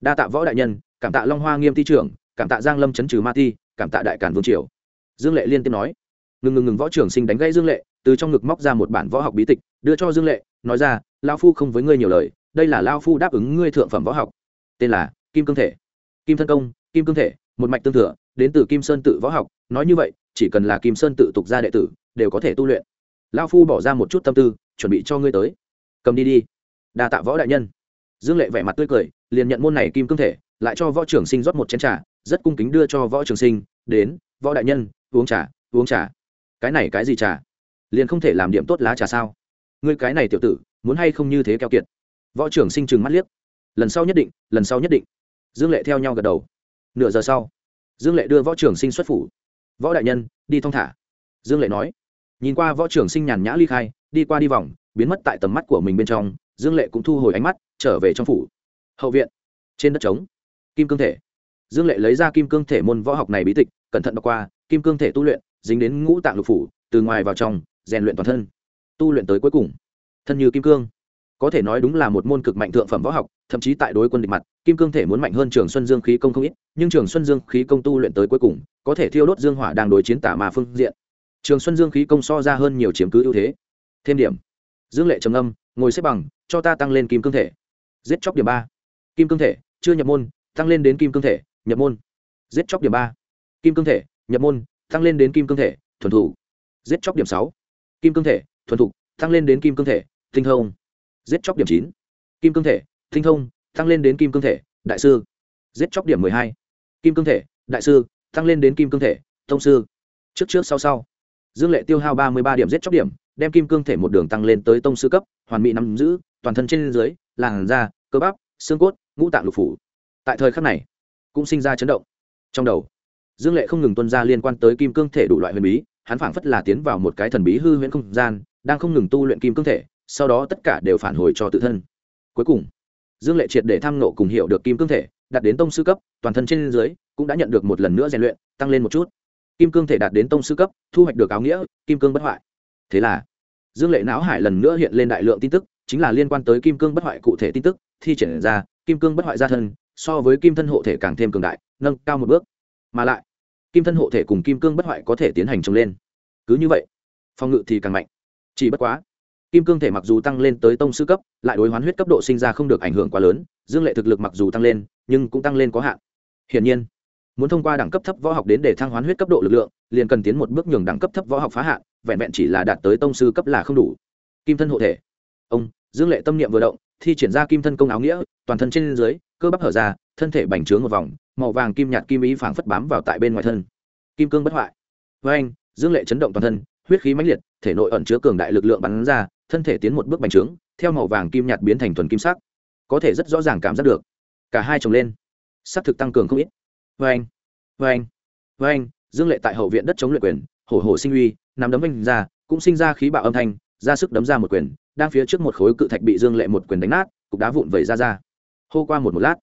Đa tạ võ đại nhân, cảm tạ long hoa nghiêm ti trưởng, cảm tạ giang lâm chấn trừ ma ti, cảm tạ đại cản vương triều. Dương lệ liên tiếp nói. Ngừng ngừng ngừng, võ trưởng sinh đánh gãy dương lệ, từ trong ngực móc ra một bản võ học bí tịch, đưa cho dương lệ, nói ra lao phu không với ngươi nhiều lời, đây là lao phu đáp ứng ngươi thượng phẩm võ học. Tên là kim cương thể. Kim thân công, kim cương thể, một mạch tương thừa đến từ kim sơn tự võ học, nói như vậy, chỉ cần là kim sơn tự tục gia đệ tử, đều có thể tu luyện. Lao phu bỏ ra một chút tâm tư, chuẩn bị cho ngươi tới. Cầm đi đi. Đa tạ võ đại nhân. Dương lệ vẻ mặt tươi cười, liền nhận môn này kim cương thể, lại cho võ trưởng sinh rót một chén trà, rất cung kính đưa cho võ trưởng sinh, đến, võ đại nhân, uống trà uống trà. Cái này cái gì trà? Liền không thể làm điểm tốt lá trà sao? Ngươi cái này tiểu tử, muốn hay không như thế keo kiệt? Võ trưởng sinh trừng mắt liếc. Lần sau nhất định, lần sau nhất định. Dương lệ theo nhau gật đầu. Nửa giờ sau dương lệ đưa võ trưởng sinh xuất phủ. Võ đại nhân, đi thong thả. Dương lệ nói. Nhìn qua võ trưởng sinh nhàn nhã ly khai, đi qua đi vòng, biến mất tại tầm mắt của mình bên trong, dương lệ cũng thu hồi ánh mắt, trở về trong phủ. Hậu viện. Trên đất trống. Kim cương thể. Dương lệ lấy ra kim cương thể môn võ học này bí tịch, cẩn thận đọc qua, kim cương thể tu luyện, dính đến ngũ tạng lục phủ, từ ngoài vào trong, rèn luyện toàn thân. Tu luyện tới cuối cùng. Thân như kim cương có thể nói đúng là một môn cực mạnh thượng phẩm võ học, thậm chí tại đối quân địch mặt, kim cương thể muốn mạnh hơn trường xuân dương khí công không ít, nhưng trường xuân dương khí công tu luyện tới cuối cùng, có thể thiêu đốt dương hỏa đang đối chiến tả mà phương diện. Trường xuân dương khí công so ra hơn nhiều chiếm cứ ưu thế. Thêm điểm. Dương lệ trầm âm ngồi xếp bằng, cho ta tăng lên kim cương thể. Giết chóc điểm ba. Kim cương thể, chưa nhập môn, tăng lên đến kim cương thể, nhập môn. Giết chóc điểm ba. Kim cương thể, nhập môn, tăng lên đến kim cương thể, thuần thủ. Giết chóc điểm sáu. Kim cương thể, thuần thục tăng lên đến kim cương thể, tinh thông giết chóc điểm chín. Kim cương thể, tinh thông, tăng lên đến kim cương thể, đại sư. Giết chóc điểm mười hai. Kim cương thể, đại sư, tăng lên đến kim cương thể, thông sư. Trước trước sau sau. Dương lệ tiêu hao ba mươi ba điểm giết chóc điểm, đem kim cương thể một đường tăng lên tới tông sư cấp, hoàn mỹ nắm giữ, toàn thân trên dưới, làn da, cơ bắp, xương cốt, ngũ tạng lục phủ. Tại thời khắc này, cũng sinh ra chấn động. Trong đầu, dương lệ không ngừng tuân ra liên quan tới kim cương thể đủ loại huyền bí, hắn phảng phất là tiến vào một cái thần bí hư huyễn không gian, đang không ngừng tu luyện kim cương thể sau đó tất cả đều phản hồi cho tự thân. Cuối cùng, dương lệ triệt để tham nộ cùng hiểu được kim cương thể, đạt đến tông sư cấp, toàn thân trên dưới cũng đã nhận được một lần nữa rèn luyện, tăng lên một chút. Kim cương thể đạt đến tông sư cấp, thu hoạch được áo nghĩa, kim cương bất hoại. Thế là, dương lệ não hải lần nữa hiện lên đại lượng tin tức, chính là liên quan tới kim cương bất hoại cụ thể tin tức, thi triển ra, kim cương bất hoại gia thân, so với kim thân hộ thể càng thêm cường đại, nâng cao một bước. Mà lại, kim thân hộ thể cùng kim cương bất hoại có thể tiến hành trồng lên. Cứ như vậy, phòng ngự thì càng mạnh. Chỉ bất quá kim cương thể mặc dù tăng lên tới tông sư cấp, lại đối hoán huyết cấp độ sinh ra không được ảnh hưởng quá lớn, dương lệ thực lực mặc dù tăng lên, nhưng cũng tăng lên có hạn. Hiển nhiên, muốn thông qua đẳng cấp thấp võ học đến để thăng hoán huyết cấp độ lực lượng, liền cần tiến một bước nhường đẳng cấp thấp võ học phá hạn, vẹn vẹn chỉ là đạt tới tông sư cấp là không đủ. Kim thân hộ thể. Ông, dương lệ tâm niệm vừa động, thi triển ra kim thân công áo nghĩa, toàn thân trên dưới, cơ bắp hở ra, thân thể bành trướng một vòng, màu vàng kim nhạt kim ý phảng phất bám vào tại bên ngoài thân. Kim cương bất hoại. Với anh dương lệ chấn động toàn thân, huyết khí mãnh liệt, thể nội ẩn chứa cường đại lực lượng bắn ra thân thể tiến một bước bành trướng, theo màu vàng kim nhạt biến thành thuần kim sắc. Có thể rất rõ ràng cảm giác được, cả hai chồng lên. Sắc thực tăng cường không ít. Vê anh vê anh vê anh dương lệ tại hậu viện đất chống luyện quyền, hổ hổ sinh uy, nắm đấm anh ra, cũng sinh ra khí bạo âm thanh, ra sức đấm ra một quyền, đang phía trước một khối cự thạch bị dương lệ một quyền đánh nát, cục đá vụn vẩy ra ra. Hô qua một một lát,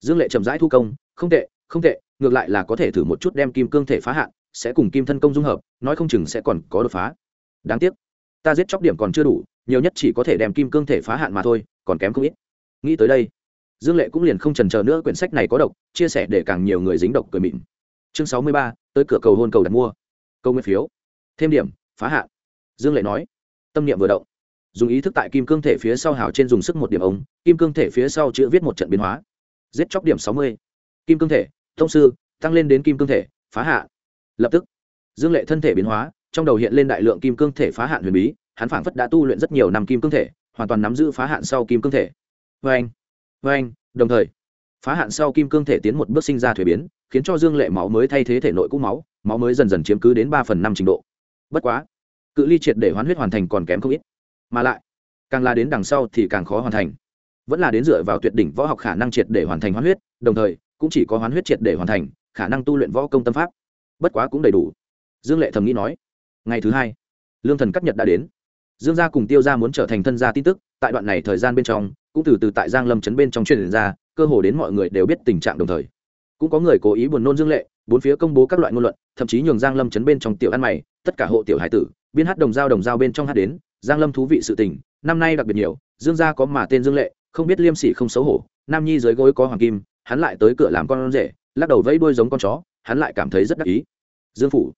dương lệ chậm rãi thu công, không tệ không tệ, ngược lại là có thể thử một chút đem kim cương thể phá hạn, sẽ cùng kim thân công dung hợp, nói không chừng sẽ còn có đột phá. Đáng tiếc, ta giết chóc điểm còn chưa đủ nhiều nhất chỉ có thể đem kim cương thể phá hạn mà thôi, còn kém không ít. Nghĩ tới đây, dương lệ cũng liền không trần chờ nữa quyển sách này có độc, chia sẻ để càng nhiều người dính độc cười mịn. Chương sáu mươi ba, tới cửa cầu hôn cầu đặt mua. Câu nguyên phiếu. Thêm điểm, phá hạn. Dương lệ nói. Tâm niệm vừa động. Dùng ý thức tại kim cương thể phía sau hào trên dùng sức một điểm ống, kim cương thể phía sau chữ viết một trận biến hóa. Giết chóc điểm sáu mươi. Kim cương thể, thông sư, tăng lên đến kim cương thể, phá hạ lập tức, dương lệ thân thể biến hóa, trong đầu hiện lên đại lượng kim cương thể phá hạn huyền bí hắn phảng phất đã tu luyện rất nhiều năm kim cương thể, hoàn toàn nắm giữ phá hạn sau kim cương thể. Vê anh vê anh, đồng thời, phá hạn sau kim cương thể tiến một bước sinh ra thuế biến, khiến cho dương lệ máu mới thay thế thể nội cũ máu máu mới dần dần chiếm cứ đến ba phần năm trình độ. Bất quá, cự ly triệt để hoán huyết hoàn thành còn kém không ít. Mà lại, càng là đến đằng sau thì càng khó hoàn thành. Vẫn là đến dựa vào tuyệt đỉnh võ học khả năng triệt để hoàn thành hoán huyết, đồng thời, cũng chỉ có hoán huyết triệt để hoàn thành, khả năng tu luyện võ công tâm pháp. Bất quá cũng đầy đủ. Dương lệ thầm nghĩ nói, ngày thứ hai, lương thần cắt nhật đã đến dương gia cùng tiêu gia muốn trở thành thân gia tin tức, tại đoạn này thời gian bên trong, cũng từ từ tại giang lâm chấn bên trong truyền ra, cơ hồ đến mọi người đều biết tình trạng đồng thời. Cũng có người cố ý buồn nôn dương lệ, bốn phía công bố các loại ngôn luận, thậm chí nhường giang lâm chấn bên trong tiểu ăn mày, tất cả hộ tiểu hải tử, biên hát đồng giao đồng giao bên trong hát đến, giang lâm thú vị sự tình, năm nay đặc biệt nhiều, dương gia có mà tên dương lệ, không biết liêm sỉ không xấu hổ, nam nhi dưới gối có hoàng kim, hắn lại tới cửa làm con rể, lắc đầu vẫy đuôi giống con chó, hắn lại cảm thấy rất đắc ý. Dương phủ,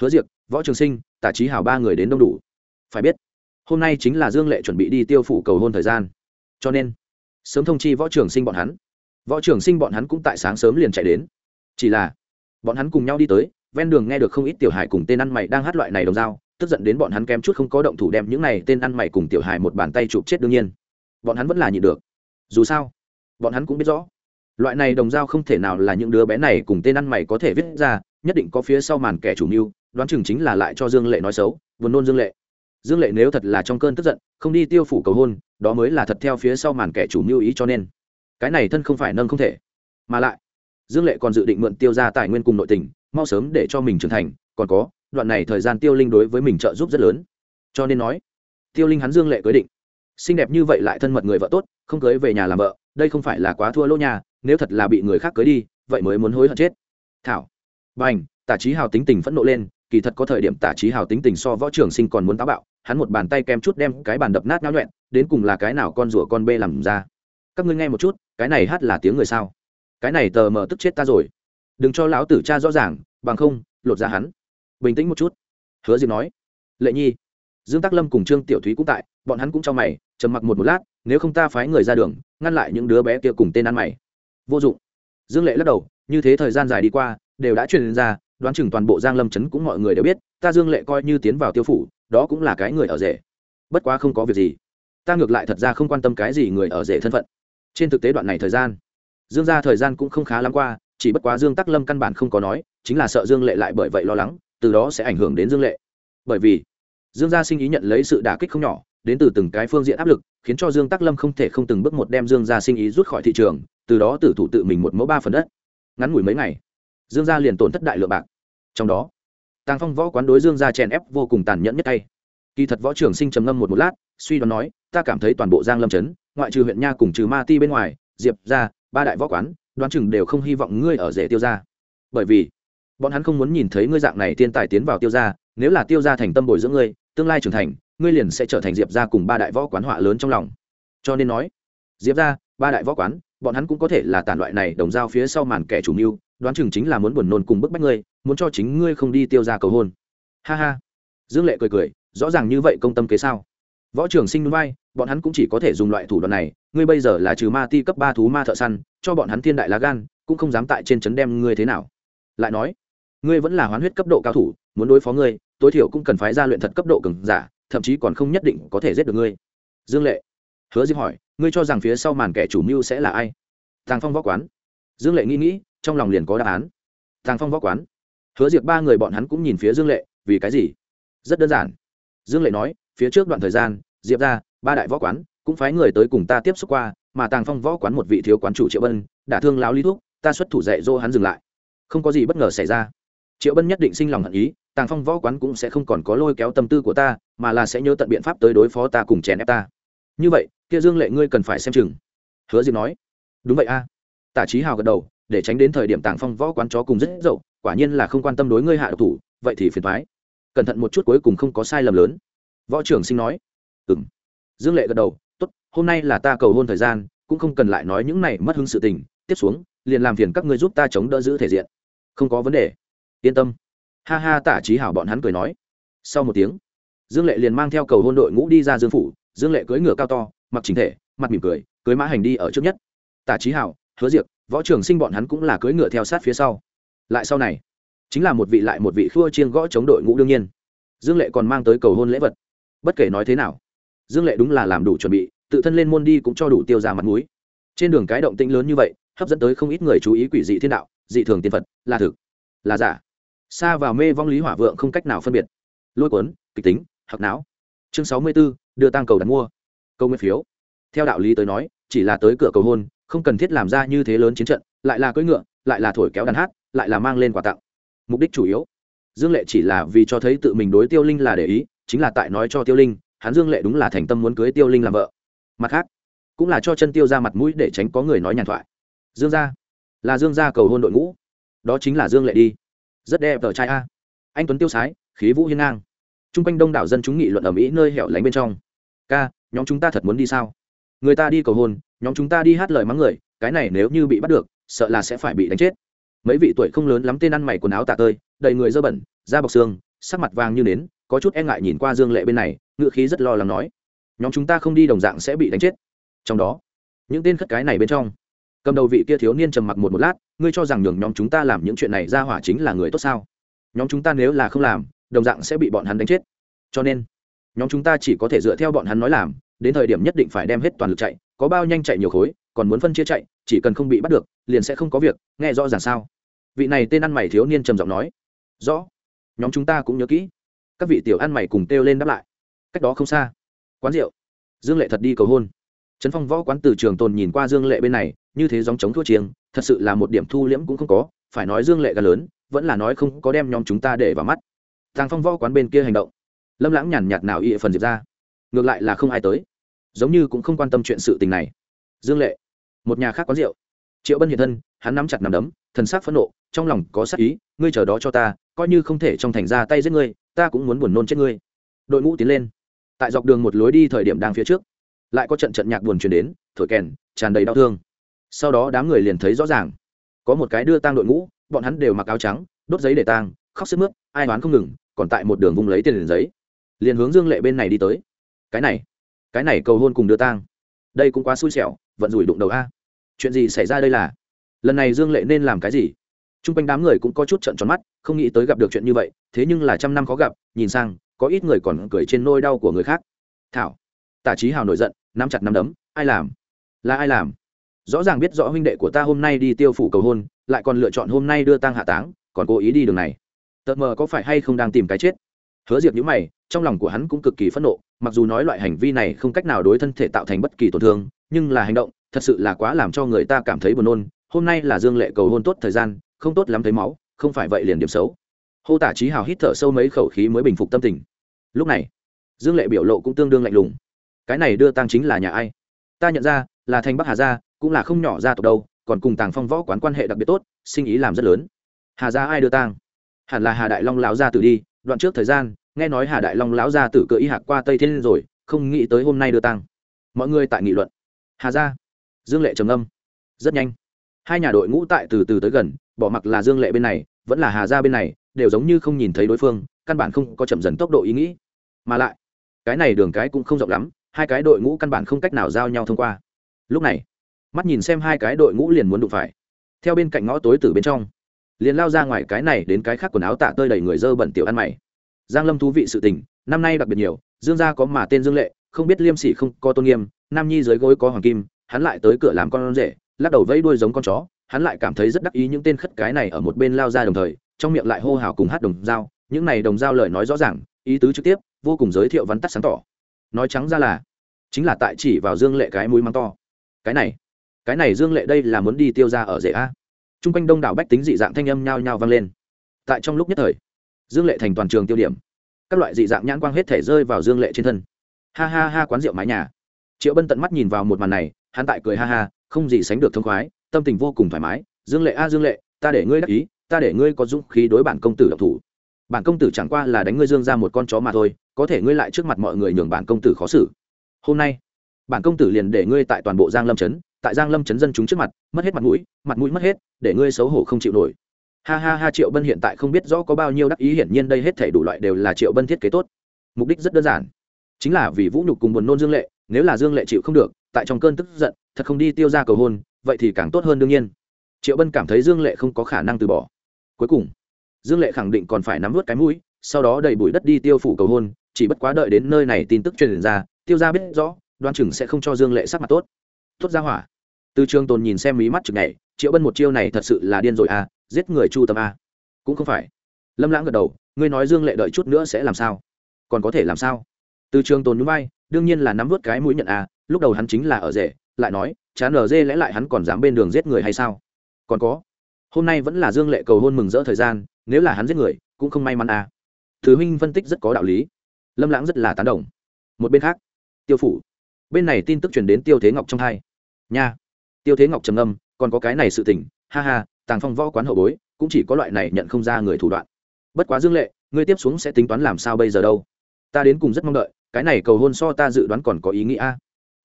hứa diệp võ trường sinh, tả trí hào ba người đến đông đủ. Phải biết hôm nay chính là dương lệ chuẩn bị đi tiêu phủ cầu hôn thời gian. Cho nên, sớm thông chi võ trưởng sinh bọn hắn. Võ trưởng sinh bọn hắn cũng tại sáng sớm liền chạy đến. Chỉ là, bọn hắn cùng nhau đi tới, ven đường nghe được không ít tiểu hài cùng tên ăn mày đang hát loại này đồng dao, tức giận đến bọn hắn kém chút không có động thủ đem những này tên ăn mày cùng tiểu hài một bàn tay chụp chết đương nhiên. Bọn hắn vẫn là nhịn được. Dù sao, bọn hắn cũng biết rõ, loại này đồng dao không thể nào là những đứa bé này cùng tên ăn mày có thể viết ra, nhất định có phía sau màn kẻ chủ mưu, đoán chừng chính là lại cho dương lệ nói xấu vừa nôn dương lệ dương lệ nếu thật là trong cơn tức giận, không đi tiêu phủ cầu hôn, đó mới là thật theo phía sau màn kẻ chủ mưu ý cho nên. Cái này thân không phải nâng không thể. Mà lại, dương lệ còn dự định mượn tiêu ra tài nguyên cùng nội tình, mau sớm để cho mình trưởng thành, còn có, đoạn này thời gian tiêu linh đối với mình trợ giúp rất lớn. Cho nên nói, tiêu linh hắn dương lệ cưới định. Xinh đẹp như vậy lại thân mật người vợ tốt, không cưới về nhà làm vợ, đây không phải là quá thua lỗ nhà, nếu thật là bị người khác cưới đi, vậy mới muốn hối hận chết. Thảo b à n h tả trí hào tính tình phẫn nộ lên, kỳ thật có thời điểm tả trí hào tính tình so võ trường sinh còn muốn táo bạo hắn một bàn tay kem chút đem cái bàn đập nát nháo nhuẹn, đến cùng là cái nào con rủa con bê làm ra? Các ngươi nghe một chút, cái này hát là tiếng người sao? Cái này tờ mờ tức chết ta rồi. Đừng cho lão tử cha rõ ràng, bằng không, lột ra hắn. Bình tĩnh một chút. Hứa diệp nói. Lệ nhi. Dương tắc lâm cùng trương tiểu thúy cũng tại, bọn hắn cũng cho mày, trầm mặc một một lát, nếu không ta phái người ra đường, ngăn lại những đứa bé kia cùng tên ăn mày. Vô dụng. Dương lệ lắc đầu, như thế thời gian dài đi qua, đều đã truyền ra, đoán chừng toàn bộ giang lâm chấn cũng mọi người đều biết, ta dương lệ coi như tiến vào tiêu phủ đó cũng là cái người ở rể. Bất quá không có việc gì. Ta ngược lại thật ra không quan tâm cái gì người ở rể thân phận. Trên thực tế đoạn này thời gian, dương ra thời gian cũng không khá lắm qua, chỉ bất quá dương tắc lâm căn bản không có nói, chính là sợ dương lệ lại bởi vậy lo lắng, từ đó sẽ ảnh hưởng đến dương lệ. Bởi vì, dương gia sinh ý nhận lấy sự đả kích không nhỏ, đến từ từng cái phương diện áp lực, khiến cho dương tắc lâm không thể không từng bước một đem dương gia sinh ý rút khỏi thị trường, từ đó tử thủ tự mình một mẫu ba phần đất. Ngắn ngủi mấy ngày, dương gia liền tổn thất đại lượng bạc. Trong đó tàng phong võ quán đối dương gia chèn ép vô cùng tàn nhẫn nhất tay. Kỳ thật võ trưởng sinh trầm ngâm một một lát, suy đoán nói, ta cảm thấy toàn bộ giang lâm trấn, ngoại trừ huyện nha cùng trừ ma ti bên ngoài, diệp ra ba đại võ quán, đoán chừng đều không hy vọng ngươi ở rể tiêu gia. Bởi vì, bọn hắn không muốn nhìn thấy ngươi dạng này tiên tài tiến vào tiêu gia, nếu là tiêu gia thành tâm bồi dưỡng ngươi, tương lai trưởng thành, ngươi liền sẽ trở thành diệp gia cùng ba đại võ quán họa lớn trong lòng. Cho nên nói, diệp gia, ba đại võ quán, bọn hắn cũng có thể là tản loại này đồng giao phía sau màn kẻ chủ mưu đoán chừng chính là muốn buồn nôn cùng bức bách ngươi, muốn cho chính ngươi không đi tiêu ra cầu hôn. Ha ha. Dương lệ cười cười, rõ ràng như vậy công tâm kế sao? Võ trưởng sinh núi vai, bọn hắn cũng chỉ có thể dùng loại thủ đoạn này, ngươi bây giờ là trừ ma ti cấp ba thú ma thợ săn, cho bọn hắn thiên đại lá gan, cũng không dám tại trên trấn đem ngươi thế nào. Lại nói, ngươi vẫn là hoán huyết cấp độ cao thủ, muốn đối phó ngươi, tối thiểu cũng cần phái ra luyện thật cấp độ cường giả, thậm chí còn không nhất định có thể giết được ngươi. Dương lệ, hứa diệp hỏi, ngươi cho rằng phía sau màn kẻ chủ mưu sẽ là ai? Tàng phong võ quán dương lệ nghĩ nghĩ, trong lòng liền có đáp án. Tàng phong võ quán. Hứa diệp ba người bọn hắn cũng nhìn phía dương lệ, vì cái gì? Rất đơn giản. Dương lệ nói, phía trước đoạn thời gian, diệp ra, ba đại võ quán, cũng phái người tới cùng ta tiếp xúc qua, mà tàng phong võ quán một vị thiếu quán chủ triệu bân, đã thương láo lý thuốc ta xuất thủ dạy dỗ hắn dừng lại. Không có gì bất ngờ xảy ra. Triệu bân nhất định sinh lòng hận ý, tàng phong võ quán cũng sẽ không còn có lôi kéo tâm tư của ta, mà là sẽ nhớ tận biện pháp tới đối phó ta cùng chèn ép ta. Như vậy, kia dương lệ ngươi cần phải xem chừng. Hứa diệp nói. Đúng vậy a. à tả trí hào gật đầu, để tránh đến thời điểm tàng phong võ quán chó cùng rất dậu, quả nhiên là không quan tâm đối ngươi hạ độc thủ, vậy thì phiền thoái cẩn thận một chút cuối cùng không có sai lầm lớn. Võ trưởng sinh nói. Ừng dương lệ gật đầu, tốt, hôm nay là ta cầu hôn thời gian, cũng không cần lại nói những này mất hứng sự tình. Tiếp xuống, liền làm phiền các ngươi giúp ta chống đỡ giữ thể diện. Không có vấn đề. Yên tâm. Ha ha, tả trí hảo bọn hắn cười nói. Sau một tiếng, dương lệ liền mang theo cầu hôn đội ngũ đi ra dương phủ. Dương lệ cưỡi ngựa cao to, mặc chính thể, mặt mỉm cười, cưới mã hành đi ở trước nhất. Tả trí hảo hứa diệp võ trường sinh bọn hắn cũng là cưỡi ngựa theo sát phía sau. Lại sau này chính là một vị lại một vị khua chiên gõ chống đội ngũ đương nhiên. Dương lệ còn mang tới cầu hôn lễ vật. Bất kể nói thế nào dương lệ đúng là làm đủ chuẩn bị tự thân lên môn đi cũng cho đủ tiêu ra mặt mũi. Trên đường cái động tĩnh lớn như vậy hấp dẫn tới không ít người chú ý quỷ dị thiên đạo dị thường tiên phật là thực là giả. Xa vào mê vong lý hỏa vượng không cách nào phân biệt. Lôi cuốn kịch tính hoặc não. Chương sáu mươi 64, đưa tăng cầu đặt mua. Câu nguyên phiếu. Theo đạo lý tới nói chỉ là tới cửa cầu hôn không cần thiết làm ra như thế lớn chiến trận, lại là cưỡi ngựa, lại là thổi kéo đàn hát, lại là mang lên quà tặng. Mục đích chủ yếu. Dương lệ chỉ là vì cho thấy tự mình đối tiêu linh là để ý, chính là tại nói cho tiêu linh, hắn dương lệ đúng là thành tâm muốn cưới tiêu linh làm vợ. Mặt khác, cũng là cho chân tiêu ra mặt mũi để tránh có người nói nhàn thoại. Dương gia, là dương gia cầu hôn đội ngũ. Đó chính là dương lệ đi. Rất đẹp tờ trai a. Anh tuấn tiêu sái, khí vũ hiên ngang. T r u n g quanh đông đảo dân chúng nghị luận ở mỹ nơi hẻo lánh bên trong. Ca, nhóm chúng ta thật muốn đi sao? Người ta đi cầu hôn nhóm chúng ta đi hát lời mắng người, cái này nếu như bị bắt được, sợ là sẽ phải bị đánh chết. Mấy vị tuổi không lớn lắm tên ăn mày quần áo tả tơi, đầy người dơ bẩn, da bọc xương, sắc mặt vàng như nến, có chút e ngại nhìn qua dương lệ bên này, ngựa khí rất lo lắng nói, nhóm chúng ta không đi đồng dạng sẽ bị đánh chết. Trong đó, những tên khất cái này bên trong, cầm đầu vị kia thiếu niên trầm mặc một một lát, ngươi cho rằng nhường nhóm chúng ta làm những chuyện này ra hỏa chính là người tốt sao? Nhóm chúng ta nếu là không làm, đồng dạng sẽ bị bọn hắn đánh chết. Cho nên, nhóm chúng ta chỉ có thể dựa theo bọn hắn nói làm, đến thời điểm nhất định phải đem hết toàn lực chạy có bao nhanh chạy nhiều khối, còn muốn phân chia chạy, chỉ cần không bị bắt được, liền sẽ không có việc, nghe rõ ràng sao? Vị này tên ăn mày thiếu niên trầm giọng nói. Rõ. Nhóm chúng ta cũng nhớ kỹ. Các vị tiểu ăn mày cùng kêu lên đáp lại. Cách đó không xa. Quán rượu. Dương lệ thật đi cầu hôn. Trấn phong võ quán từ trường tồn nhìn qua dương lệ bên này, như thế dòng chống thua chiêng, thật sự là một điểm thu liễm cũng không có, phải nói dương lệ gần lớn, vẫn là nói không có đem nhóm chúng ta để vào mắt. Thằng phong võ quán bên kia hành động. Lâm lãng nhàn nhạt nào ị phần diệp ra. Ngược lại là không ai tới giống như cũng không quan tâm chuyện sự tình này. Dương lệ, một nhà khác quán rượu. Triệu bân hiện thân, hắn nắm chặt nằm đấm, thần sắc phẫn nộ, trong lòng có sắc ý, ngươi chờ đó cho ta, coi như không thể trong thành ra tay giết ngươi, ta cũng muốn buồn nôn chết ngươi. Đội ngũ tiến lên. Tại dọc đường một lối đi thời điểm đang phía trước, lại có trận trận nhạc buồn truyền đến, thổi kèn, tràn đầy đau thương. Sau đó đám người liền thấy rõ ràng, có một cái đưa tang đội ngũ, bọn hắn đều mặc áo trắng, đốt giấy để tang, khóc sức mướt, ai đoán không ngừng, còn tại một đường vung lấy tiền liền giấy. Liền hướng dương lệ bên này đi tới. Cái này cái này cầu hôn cùng đưa tang. Đây cũng quá xui xẻo, vận rủi đụng đầu a. Chuyện gì xảy ra đây là? Lần này dương lệ nên làm cái gì? T r u n g quanh đám người cũng có chút trận tròn mắt, không nghĩ tới gặp được chuyện như vậy, thế nhưng là trăm năm khó gặp, nhìn sang, có ít người còn cười trên nôi đau của người khác. Thảo, tả trí hào nổi giận, nắm chặt nắm đấm, ai làm? Là ai làm? Rõ ràng biết rõ huynh đệ của ta hôm nay đi tiêu phủ cầu hôn, lại còn lựa chọn hôm nay đưa tang hạ táng, còn cố ý đi đường này. Tợt mờ có phải hay không đang tìm cái chết? Hứa diệp nhữ mày, trong lòng của hắn cũng cực kỳ phẫn nộ mặc dù nói loại hành vi này không cách nào đối thân thể tạo thành bất kỳ tổn thương, nhưng là hành động, thật sự là quá làm cho người ta cảm thấy buồn nôn. Hôm nay là dương lệ cầu hôn tốt thời gian, không tốt lắm thấy máu, không phải vậy liền điểm xấu. Hô tả trí hào hít thở sâu mấy khẩu khí mới bình phục tâm tình. Lúc này, dương lệ biểu lộ cũng tương đương lạnh lùng. Cái này đưa tang chính là nhà ai? Ta nhận ra, là thành bắc hà gia, cũng là không nhỏ gia tộc đâu, còn cùng tàng phong võ quán quan hệ đặc biệt tốt, sinh ý làm rất lớn. Hà gia ai đưa tang? Hẳn là hà đại long lão gia tử đi, đoạn trước thời gian nghe nói hà đại long lão gia tử cưỡi y hạc qua tây thiên rồi, không nghĩ tới hôm nay đưa tang. Mọi người tại nghị luận. Hà gia. Dương lệ trầm âm rất nhanh. Hai nhà đội ngũ tại từ từ tới gần, bỏ mặc là dương lệ bên này, vẫn là hà gia bên này, đều giống như không nhìn thấy đối phương, căn bản không có chậm dần tốc độ ý nghĩ. Mà lại, cái này đường cái cũng không rộng lắm, hai cái đội ngũ căn bản không cách nào giao nhau thông qua. Lúc này, mắt nhìn xem hai cái đội ngũ liền muốn đụng phải. Theo bên cạnh ngõ tối từ bên trong, liền lao ra ngoài cái này đến cái khác quần áo tạ tơi đầy người dơ bẩn tiểu ăn mày giang lâm thú vị sự tình, năm nay đặc biệt nhiều, dương gia có mà tên dương lệ, không biết liêm sỉ không có tôn nghiêm, nam nhi dưới gối có hoàng kim, hắn lại tới cửa làm con rể, lắc đầu vẫy đuôi giống con chó, hắn lại cảm thấy rất đắc ý những tên khất cái này ở một bên lao ra đồng thời, trong miệng lại hô hào cùng hát đồng dao, những này đồng dao lời nói rõ ràng, ý tứ trực tiếp, vô cùng giới thiệu vắn tắt sáng tỏ. Nói trắng ra là, chính là tại chỉ vào dương lệ cái mũi mắng to. Cái này cái này dương lệ đây là muốn đi tiêu ra ở rể a. T r u n g quanh đông đảo bách tính dị dạng thanh âm nhao nhao vang lên. Tại trong lúc nhất thời dương lệ thành toàn trường tiêu điểm. Các loại dị dạng nhãn quang hết thể rơi vào dương lệ trên thân. Ha ha ha, quán rượu mái nhà. Triệu bân tận mắt nhìn vào một màn này, hắn tại cười ha ha, không gì sánh được thông khoái, tâm tình vô cùng thoải mái. Dương lệ a, dương lệ, ta để ngươi đắc ý, ta để ngươi có dũng khí đối bản công tử độc thủ. Bản công tử chẳng qua là đánh ngươi dương ra một con chó mà thôi, có thể ngươi lại trước mặt mọi người nhường bản công tử khó xử. Hôm nay, bản công tử liền để ngươi tại toàn bộ giang lâm trấn, tại giang lâm chấn dân chúng trước mặt, mất hết mặt mũi mặt mũi mất hết, để ngươi xấu hổ không chịu nổi ha ha ha, triệu bân hiện tại không biết rõ có bao nhiêu đắc ý, hiển nhiên đây hết thể đủ loại đều là triệu bân thiết kế tốt. Mục đích rất đơn giản. Chính là vì vũ nhục cùng buồn nôn dương lệ, nếu là dương lệ chịu không được, tại trong cơn tức giận, thật không đi tiêu ra cầu hôn, vậy thì càng tốt hơn đương nhiên. Triệu bân cảm thấy dương lệ không có khả năng từ bỏ. Cuối cùng, dương lệ khẳng định còn phải nắm vớt cái mũi, sau đó đầy bụi đất đi tiêu phủ cầu hôn, chỉ bất quá đợi đến nơi này tin tức truyền ra, tiêu ra biết rõ đoan chừng sẽ không cho dương lệ sắc mặt tốt. Tốt ra hỏa. Từ trường tồn nhìn xem mí mắt chừng này triệu bân một chiêu này thật sự là điên rồi à giết người chu tâm à cũng không phải. Lâm lãng gật đầu, ngươi nói dương lệ đợi chút nữa sẽ làm sao? Còn có thể làm sao? Từ trường tồn núi bay đương nhiên là nắm vớt cái mũi nhận à lúc đầu hắn chính là ở rể, lại nói, chán ở dê lẽ lại hắn còn dám bên đường giết người hay sao? Còn có, hôm nay vẫn là dương lệ cầu hôn mừng rỡ thời gian, nếu là hắn giết người, cũng không may mắn à thứ huynh phân tích rất có đạo lý. Lâm lãng rất là tán đồng. Một bên khác, tiêu phủ. Bên này tin tức truyền đến tiêu thế ngọc trong hai. Nha. Tiêu thế ngọc trầm âm còn có cái này sự tình, ha ha tàng phong võ quán hậu bối, cũng chỉ có loại này nhận không ra người thủ đoạn. Bất quá dương lệ, ngươi tiếp xuống sẽ tính toán làm sao bây giờ đâu? Ta đến cùng rất mong đợi, cái này cầu hôn so ta dự đoán còn có ý nghĩa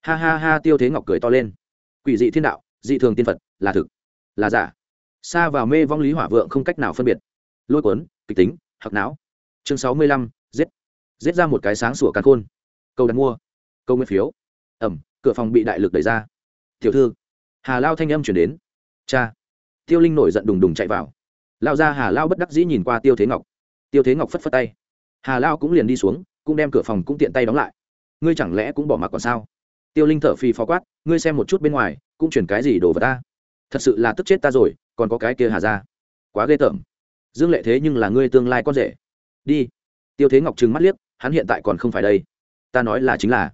ha ha ha, tiêu thế ngọc cười to lên. Quỷ dị thiên đạo, dị thường tiên phật, là thực, là giả. Xa vào mê vong lý hỏa vượng không cách nào phân biệt. Lôi cuốn, kịch tính hoặc não. Chương sáu mươi lăm, giết. Giết ra một cái sáng sủa càn khôn. Câu đặt mua. Câu nguyên phiếu. Ẩm, cửa phòng bị đại lực đẩy ra. Tiểu thư. Hà lao thanh âm chuyển đến. Cha tiêu linh nổi giận đùng đùng chạy vào. Lao ra hà lao bất đắc dĩ nhìn qua tiêu thế ngọc. Tiêu thế ngọc phất phất tay. Hà lao cũng liền đi xuống, cũng đem cửa phòng cũng tiện tay đóng lại. Ngươi chẳng lẽ cũng bỏ mặc còn sao? Tiêu linh thở phì phó quát, ngươi xem một chút bên ngoài, cũng chuyển cái gì đồ vào ta? Thật sự là tức chết ta rồi, còn có cái kia hà ra quá ghê tởm. Dương lệ thế nhưng là ngươi tương lai con rể. Đi. Tiêu thế ngọc trừng mắt liếc, hắn hiện tại còn không phải đây. Ta nói là chính là.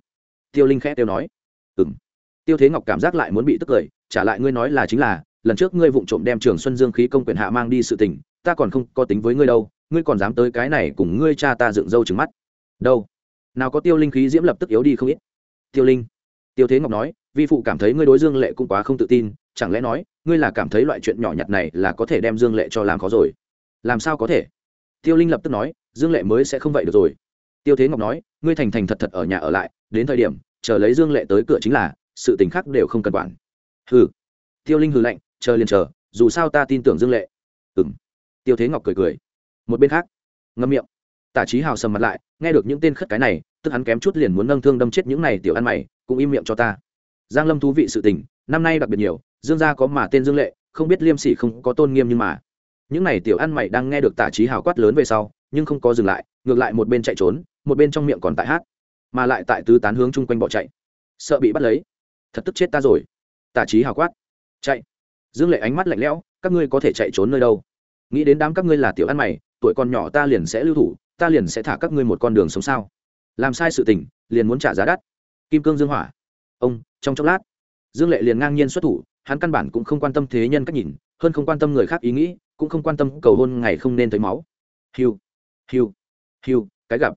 Tiêu linh khẽ tiêu nói. Ừ m tiêu thế ngọc cảm giác lại muốn bị tức cười, trả lại ngươi nói là chính là lần trước ngươi vụng trộm đem trường xuân dương khí công quyền hạ mang đi sự tình, ta còn không có tính với ngươi đâu, ngươi còn dám tới cái này cùng ngươi cha ta dựng râu trừng mắt. Đâu? Nào có tiêu linh khí diễm lập tức yếu đi không ít. Tiêu linh. Tiêu thế ngọc nói, vi phụ cảm thấy ngươi đối dương lệ cũng quá không tự tin, chẳng lẽ nói, ngươi là cảm thấy loại chuyện nhỏ nhặt này là có thể đem dương lệ cho làm khó rồi? Làm sao có thể? Tiêu linh lập tức nói, dương lệ mới sẽ không vậy được rồi. Tiêu thế ngọc nói, ngươi thành thành thật thật ở nhà ở lại, đến thời điểm, chờ lấy dương lệ tới cửa chính là, sự tình khác đều không cần quản. Hừ. Tiêu linh hừ lạnh chờ liền chờ, dù sao ta tin tưởng dương lệ. Ừng tiêu thế ngọc cười cười. Một bên khác, ngâm miệng. Tả trí hào sầm mặt lại, nghe được những tên khất cái này, tức hắn kém chút liền muốn nâng thương đâm chết những này tiểu ăn mày, cũng im miệng cho ta. Giang lâm thú vị sự tình, năm nay đặc biệt nhiều, dương gia có mà tên dương lệ, không biết liêm sỉ không có tôn nghiêm nhưng mà. Những này tiểu ăn mày đang nghe được tả trí hào quát lớn về sau, nhưng không có dừng lại, ngược lại một bên chạy trốn, một bên trong miệng còn tại hát, mà lại tại tứ tán hướng chung quanh bỏ chạy. Sợ bị bắt lấy. Thật tức chết ta rồi. Tả trí hào quát. Chạy dương lệ ánh mắt lạnh lẽo, các ngươi có thể chạy trốn nơi đâu? Nghĩ đến đám các ngươi là tiểu ăn mày, tuổi còn nhỏ ta liền sẽ lưu thủ, ta liền sẽ thả các ngươi một con đường sống sao? Làm sai sự tình, liền muốn trả giá đắt. Kim cương dương hỏa. Ông, trong chốc lát, dương lệ liền ngang nhiên xuất thủ, hắn căn bản cũng không quan tâm thế nhân cách nhìn, hơn không quan tâm người khác ý nghĩ, cũng không quan tâm cầu hôn ngày không nên thấy máu. Hiu hiu hiu, cái gặp.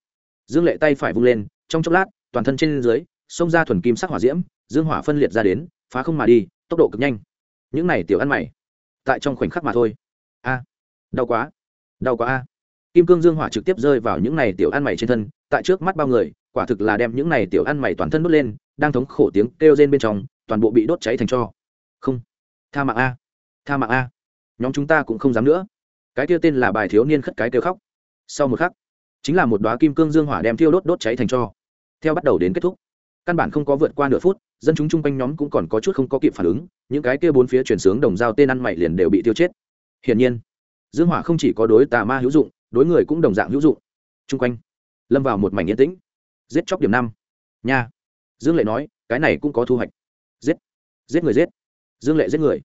Dương lệ tay phải vung lên, trong chốc lát, toàn thân trên dưới, xông ra thuần kim sắc hỏa diễm, dương hỏa phân liệt ra đến, phá không mà đi, tốc độ cực nhanh những này tiểu ăn mày, tại trong khoảnh khắc mà thôi. A, đau quá đau quá a. Kim cương dương hỏa trực tiếp rơi vào những này tiểu ăn mày trên thân, tại trước mắt bao người, quả thực là đem những này tiểu ăn mày toàn thân đốt lên, đang thống khổ tiếng kêu rên bên trong, toàn bộ bị đốt cháy thành cho. Không, tha mạng a, tha mạng a. Nhóm chúng ta cũng không dám nữa. Cái kia tên là bài thiếu niên khất cái kêu khóc. Sau một khắc, chính là một đoá kim cương dương hỏa đem thiêu đốt đốt cháy thành cho. Theo bắt đầu đến kết thúc căn bản không có vượt qua nửa phút, dân chúng chung quanh nhóm cũng còn có chút không có kịp phản ứng, những cái kia bốn phía chuyển sướng đồng dao tên ăn mày liền đều bị tiêu chết. Hiển nhiên, dương hỏa không chỉ có đối tà ma hữu dụng, đối người cũng đồng dạng hữu dụng. Chung quanh, lâm vào một mảnh yên tĩnh. Giết chóc điểm năm. Nha. Dương lệ nói, cái này cũng có thu hoạch. Giết. Giết người giết. Dương lệ giết người.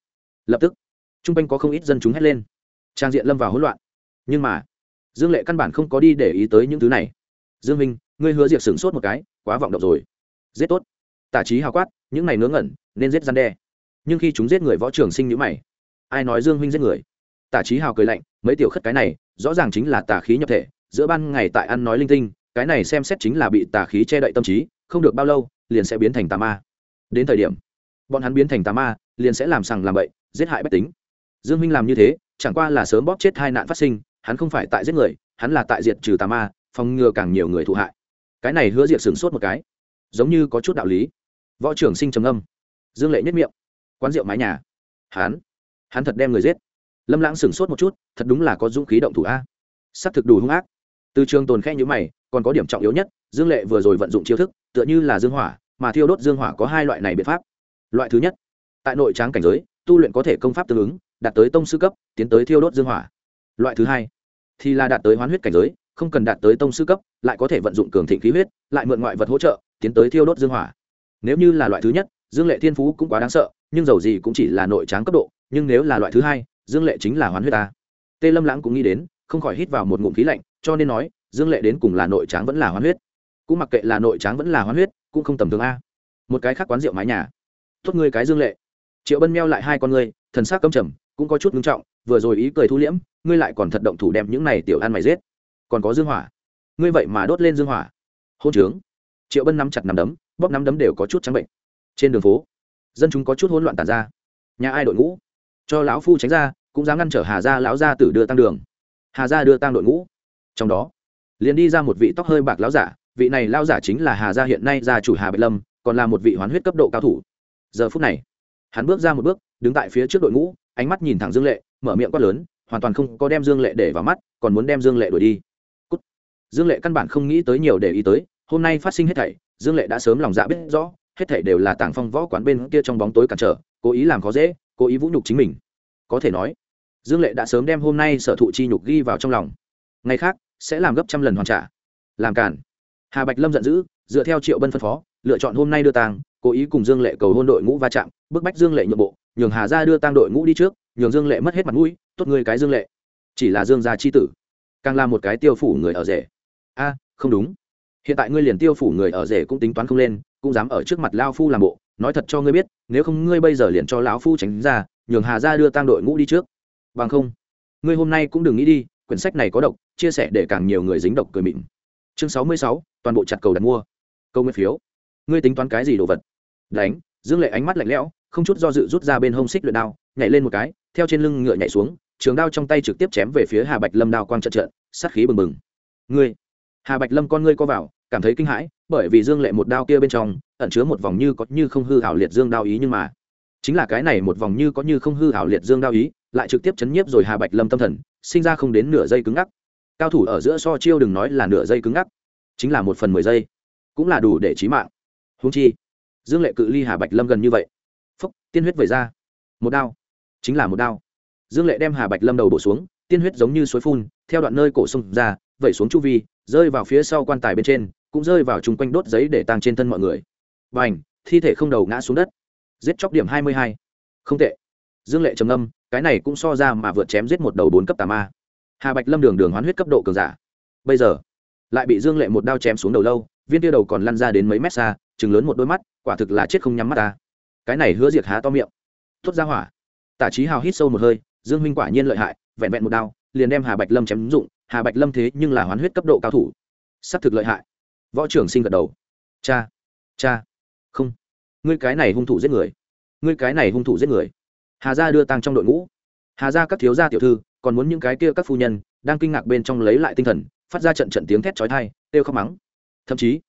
Lập tức, chung quanh có không ít dân chúng hét lên. Trang diện lâm vào hỗn loạn. Nhưng mà, dương lệ căn bản không có đi để ý tới những thứ này. Dương minh, ngươi hứa diệt sửng sốt một cái, quá vọng động rồi giết tốt. Tả trí hào quát, những này ngớ ngẩn, nên giết gian đe. Nhưng khi chúng giết người võ trường sinh nhữ mày, ai nói dương huynh giết người? Tả trí hào cười lạnh, mấy tiểu khất cái này, rõ ràng chính là tà khí nhập thể, giữa ban ngày tại ăn nói linh tinh, cái này xem xét chính là bị tà khí che đậy tâm trí, không được bao lâu, liền sẽ biến thành tà ma. Đến thời điểm, bọn hắn biến thành tà ma, liền sẽ làm sằng làm bậy, giết hại bách tính. Dương huynh làm như thế, chẳng qua là sớm bóp chết hai nạn phát sinh, hắn không phải tại giết người, hắn là tại diệt trừ tà ma, phòng ngừa càng nhiều người thụ hại. Cái này hứa diệt sửng sốt một cái giống như có chút đạo lý. Võ trưởng sinh trầm âm dương lệ nhất miệng. Quán rượu mái nhà. Hắn hắn thật đem người giết. Lâm lãng sửng sốt một chút, thật đúng là có dũng khí động thủ a. S ắ c thực đủ hung ác. Từ trường tồn khe nhữ mày, còn có điểm trọng yếu nhất, dương lệ vừa rồi vận dụng chiêu thức, tựa như là dương hỏa, mà thiêu đốt dương hỏa có hai loại này biện pháp. Loại thứ nhất, tại nội tráng cảnh giới, tu luyện có thể công pháp tương ứng, đạt tới tông sư cấp, tiến tới thiêu đốt dương hỏa. Loại thứ hai, thì là đạt tới hoán huyết cảnh giới, không cần đạt tới tông sư cấp, lại có thể vận dụng cường thịnh khí huyết, lại mượn ngoại vật hỗ trợ tiến tới thiêu đốt dương hỏa. Nếu như là loại thứ nhất, dương lệ thiên phú cũng quá đáng sợ, nhưng dầu gì cũng chỉ là nội tráng cấp độ, nhưng nếu là loại thứ hai, dương lệ chính là hoán huyết ta. Tê lâm lãng cũng nghĩ đến, không khỏi hít vào một ngụm khí lạnh, cho nên nói, dương lệ đến cùng là nội tráng vẫn là hoán huyết. Cũng mặc kệ là nội tráng vẫn là hoán huyết, cũng không tầm thường a. Một cái khác quán rượu mái nhà. Tốt ngươi cái dương lệ. Triệu bân meo lại hai con ngươi, thần sắc cấm trầm, cũng có chút ngưng trọng, vừa rồi ý cười thu liễm, ngươi lại còn thật động thủ đem những này tiểu ăn mày giết. Còn có dương hỏa. Ngươi vậy mà đốt lên dương hỏa. Hôn trướng triệu bân nắm chặt nắm đấm bóp nắm đấm đều có chút trắng bệnh trên đường phố dân chúng có chút hỗn loạn tàn ra nhà ai đội ngũ cho lão phu tránh ra cũng dám ngăn trở hà gia lão gia tử đưa tăng đường hà gia đưa tăng đội ngũ trong đó liền đi ra một vị tóc hơi bạc lão giả vị này lão giả chính là hà gia hiện nay gia chủ hà bạch lâm còn là một vị hoán huyết cấp độ cao thủ giờ phút này hắn bước ra một bước đứng tại phía trước đội ngũ ánh mắt nhìn thẳng dương lệ mở miệng quát lớn hoàn toàn không có đem dương lệ để vào mắt còn muốn đem dương lệ đuổi đi Cút. dương lệ căn bản không nghĩ tới nhiều để ý tới hôm nay phát sinh hết thảy, dương lệ đã sớm lòng dạ biết rõ, hết thảy đều là tàng phong võ quán bên kia trong bóng tối cản trở, cố ý làm khó dễ, cố ý vũ nhục chính mình. Có thể nói, dương lệ đã sớm đem hôm nay sở thụ chi nhục ghi vào trong lòng. Ngày khác, sẽ làm gấp trăm lần hoàn trả. Làm cản hà bạch lâm giận dữ, dựa theo triệu bân phân phó, lựa chọn hôm nay đưa tàng cố ý cùng dương lệ cầu hôn đội ngũ va chạm, bức bách dương lệ nhượng bộ, nhường hà ra đưa tang đội ngũ đi trước, nhường dương lệ mất hết mặt mũi, tốt người cái dương lệ. Chỉ là dương gia chi tử, càng là một cái tiêu phủ người ở rể. A, không đúng hiện tại ngươi liền tiêu phủ người ở rể cũng tính toán không lên, cũng dám ở trước mặt lao phu làm bộ. Nói thật cho ngươi biết, nếu không ngươi bây giờ liền cho lão phu tránh ra, nhường hà ra đưa tang đội ngũ đi trước. Bằng không, ngươi hôm nay cũng đừng nghĩ đi, quyển sách này có độc, chia sẻ để càng nhiều người dính độc cười mịn. Chương sáu mươi sáu, toàn bộ chặt cầu đặt mua. Câu nguyên phiếu. Ngươi tính toán cái gì đồ vật? Đánh, dương lệ ánh mắt lạnh lẽo, không chút do dự rút ra bên hông xích luyện đao, nhảy lên một cái, theo trên lưng ngựa nhảy xuống, trường đao trong tay trực tiếp chém về phía hà bạch lâm đao quang trận trận, sát khí bừng bừng. Ngươi, hà bạch lâm con ngươi co vào cảm thấy kinh hãi, bởi vì dương lệ một đao kia bên trong, ẩn chứa một vòng như có như không hư hảo liệt dương đao ý nhưng mà, chính là cái này một vòng như có như không hư hảo liệt dương đao ý, lại trực tiếp chấn nhiếp rồi hà bạch lâm tâm thần, sinh ra không đến nửa giây cứng ngắc. Cao thủ ở giữa so chiêu đừng nói là nửa giây cứng ngắc, chính là một phần mười giây, cũng là đủ để trí mạng. Húng chi, dương lệ cự ly hà bạch lâm gần như vậy. Phúc, tiên huyết vẩy ra. Một đao, chính là một đao. Dương lệ đem hà bạch lâm đầu bổ xuống, tiên huyết giống như suối phun, theo đoạn nơi cổ sông ra, vẩy xuống chu vi, rơi vào phía sau quan tài bên trên cũng rơi vào chung quanh đốt giấy để tăng trên thân mọi người. Và ảnh thi thể không đầu ngã xuống đất. Giết chóc điểm hai mươi hai. Không tệ. Dương lệ trầm âm cái này cũng so ra mà vượt chém giết một đầu bốn cấp tà ma. Hà bạch lâm đường đường hoán huyết cấp độ cường giả. Bây giờ, lại bị dương lệ một đao chém xuống đầu lâu, viên tiêu đầu còn lăn ra đến mấy mét xa chừng lớn một đôi mắt, quả thực là chết không nhắm mắt ta. Cái này hứa diệt há to miệng. Tuốt ra hỏa. Tả trí hào hít sâu một hơi, dương huynh quả nhiên lợi hại, vẹn vẹn một đao, liền đem hà bạch lâm chém dụng. Hà bạch lâm thế nhưng là hoán huyết cấp độ cao thủ. S ắ c thực lợi hại võ trưởng sinh gật đầu. Cha cha, không. Ngươi cái này hung thủ giết người. Ngươi cái này hung thủ giết người. Hà gia đưa tăng trong đội ngũ. Hà gia các thiếu gia tiểu thư, còn muốn những cái kia các phu nhân, đang kinh ngạc bên trong lấy lại tinh thần, phát ra trận trận tiếng thét chói tai têu khóc mắng. Thậm chí,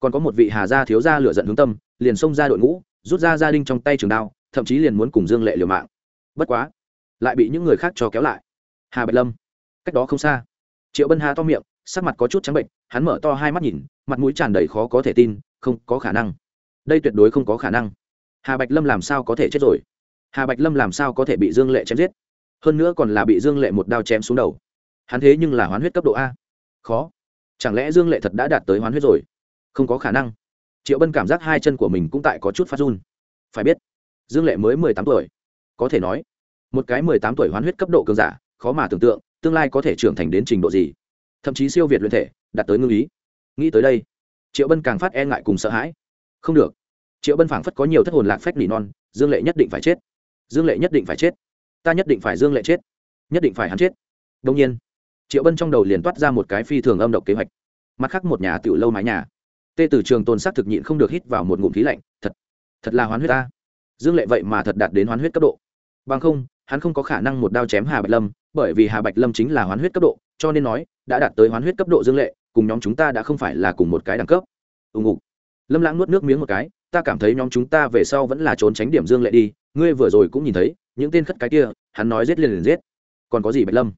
còn có một vị hà gia thiếu gia lửa giận hướng tâm, liền xông ra đội ngũ, rút ra gia đình trong tay trường đao, thậm chí liền muốn cùng dương lệ liều mạng. Bất quá, lại bị những người khác cho kéo lại. Hà bạch lâm, cách đó không xa. Triệu bân hà to miệng sắc mặt có chút trắng bệnh, hắn mở to hai mắt nhìn, mặt mũi tràn đầy khó có thể tin, không có khả năng. Đây tuyệt đối không có khả năng. Hà bạch lâm làm sao có thể chết rồi? Hà bạch lâm làm sao có thể bị dương lệ chém giết? Hơn nữa còn là bị dương lệ một đao chém xuống đầu. Hắn thế nhưng là hoán huyết cấp độ a. Khó. Chẳng lẽ dương lệ thật đã đạt tới hoán huyết rồi? Không có khả năng. Triệu bân cảm giác hai chân của mình cũng tại có chút phát run. Phải biết, dương lệ mới mười tám tuổi. Có thể nói, một cái mười tám tuổi hoán huyết cấp độ cường giả, khó mà tưởng tượng, tương lai có thể trưởng thành đến trình độ gì thậm chí siêu việt luyện thể, đạt tới ngưng ý. Nghĩ tới đây, triệu bân càng phát e ngại cùng sợ hãi. Không được. Triệu bân phảng phất có nhiều thất hồn lạc phách nỉ non, dương lệ nhất định phải chết. Dương lệ nhất định phải chết. Ta nhất định phải dương lệ chết. Nhất định phải hắn chết. Đông nhiên, triệu bân trong đầu liền toát ra một cái phi thường âm độc kế hoạch. Mặt khác một nhà tiểu lâu mái nhà. Tê tử trường tôn c thực nhịn không được hít vào một ngụm khí lạnh, thật thật là hoán huyết ta. Dương lệ vậy mà thật đạt đến hoán huyết cấp độ. Bằng không, hắn không có khả năng một đao chém hà bạch lâm, bởi vì hà bạch lâm chính là hoán huyết cấp độ cho nên nói, đã đạt tới hoán huyết cấp độ dương lệ, cùng nhóm chúng ta đã không phải là cùng một cái đẳng cấp. Ùng ngục. Lâm lãng nuốt nước miếng một cái, ta cảm thấy nhóm chúng ta về sau vẫn là trốn tránh điểm dương lệ đi, ngươi vừa rồi cũng nhìn thấy, những tên khất cái kia, hắn nói giết liền liền giết. Còn có gì bạch lâm?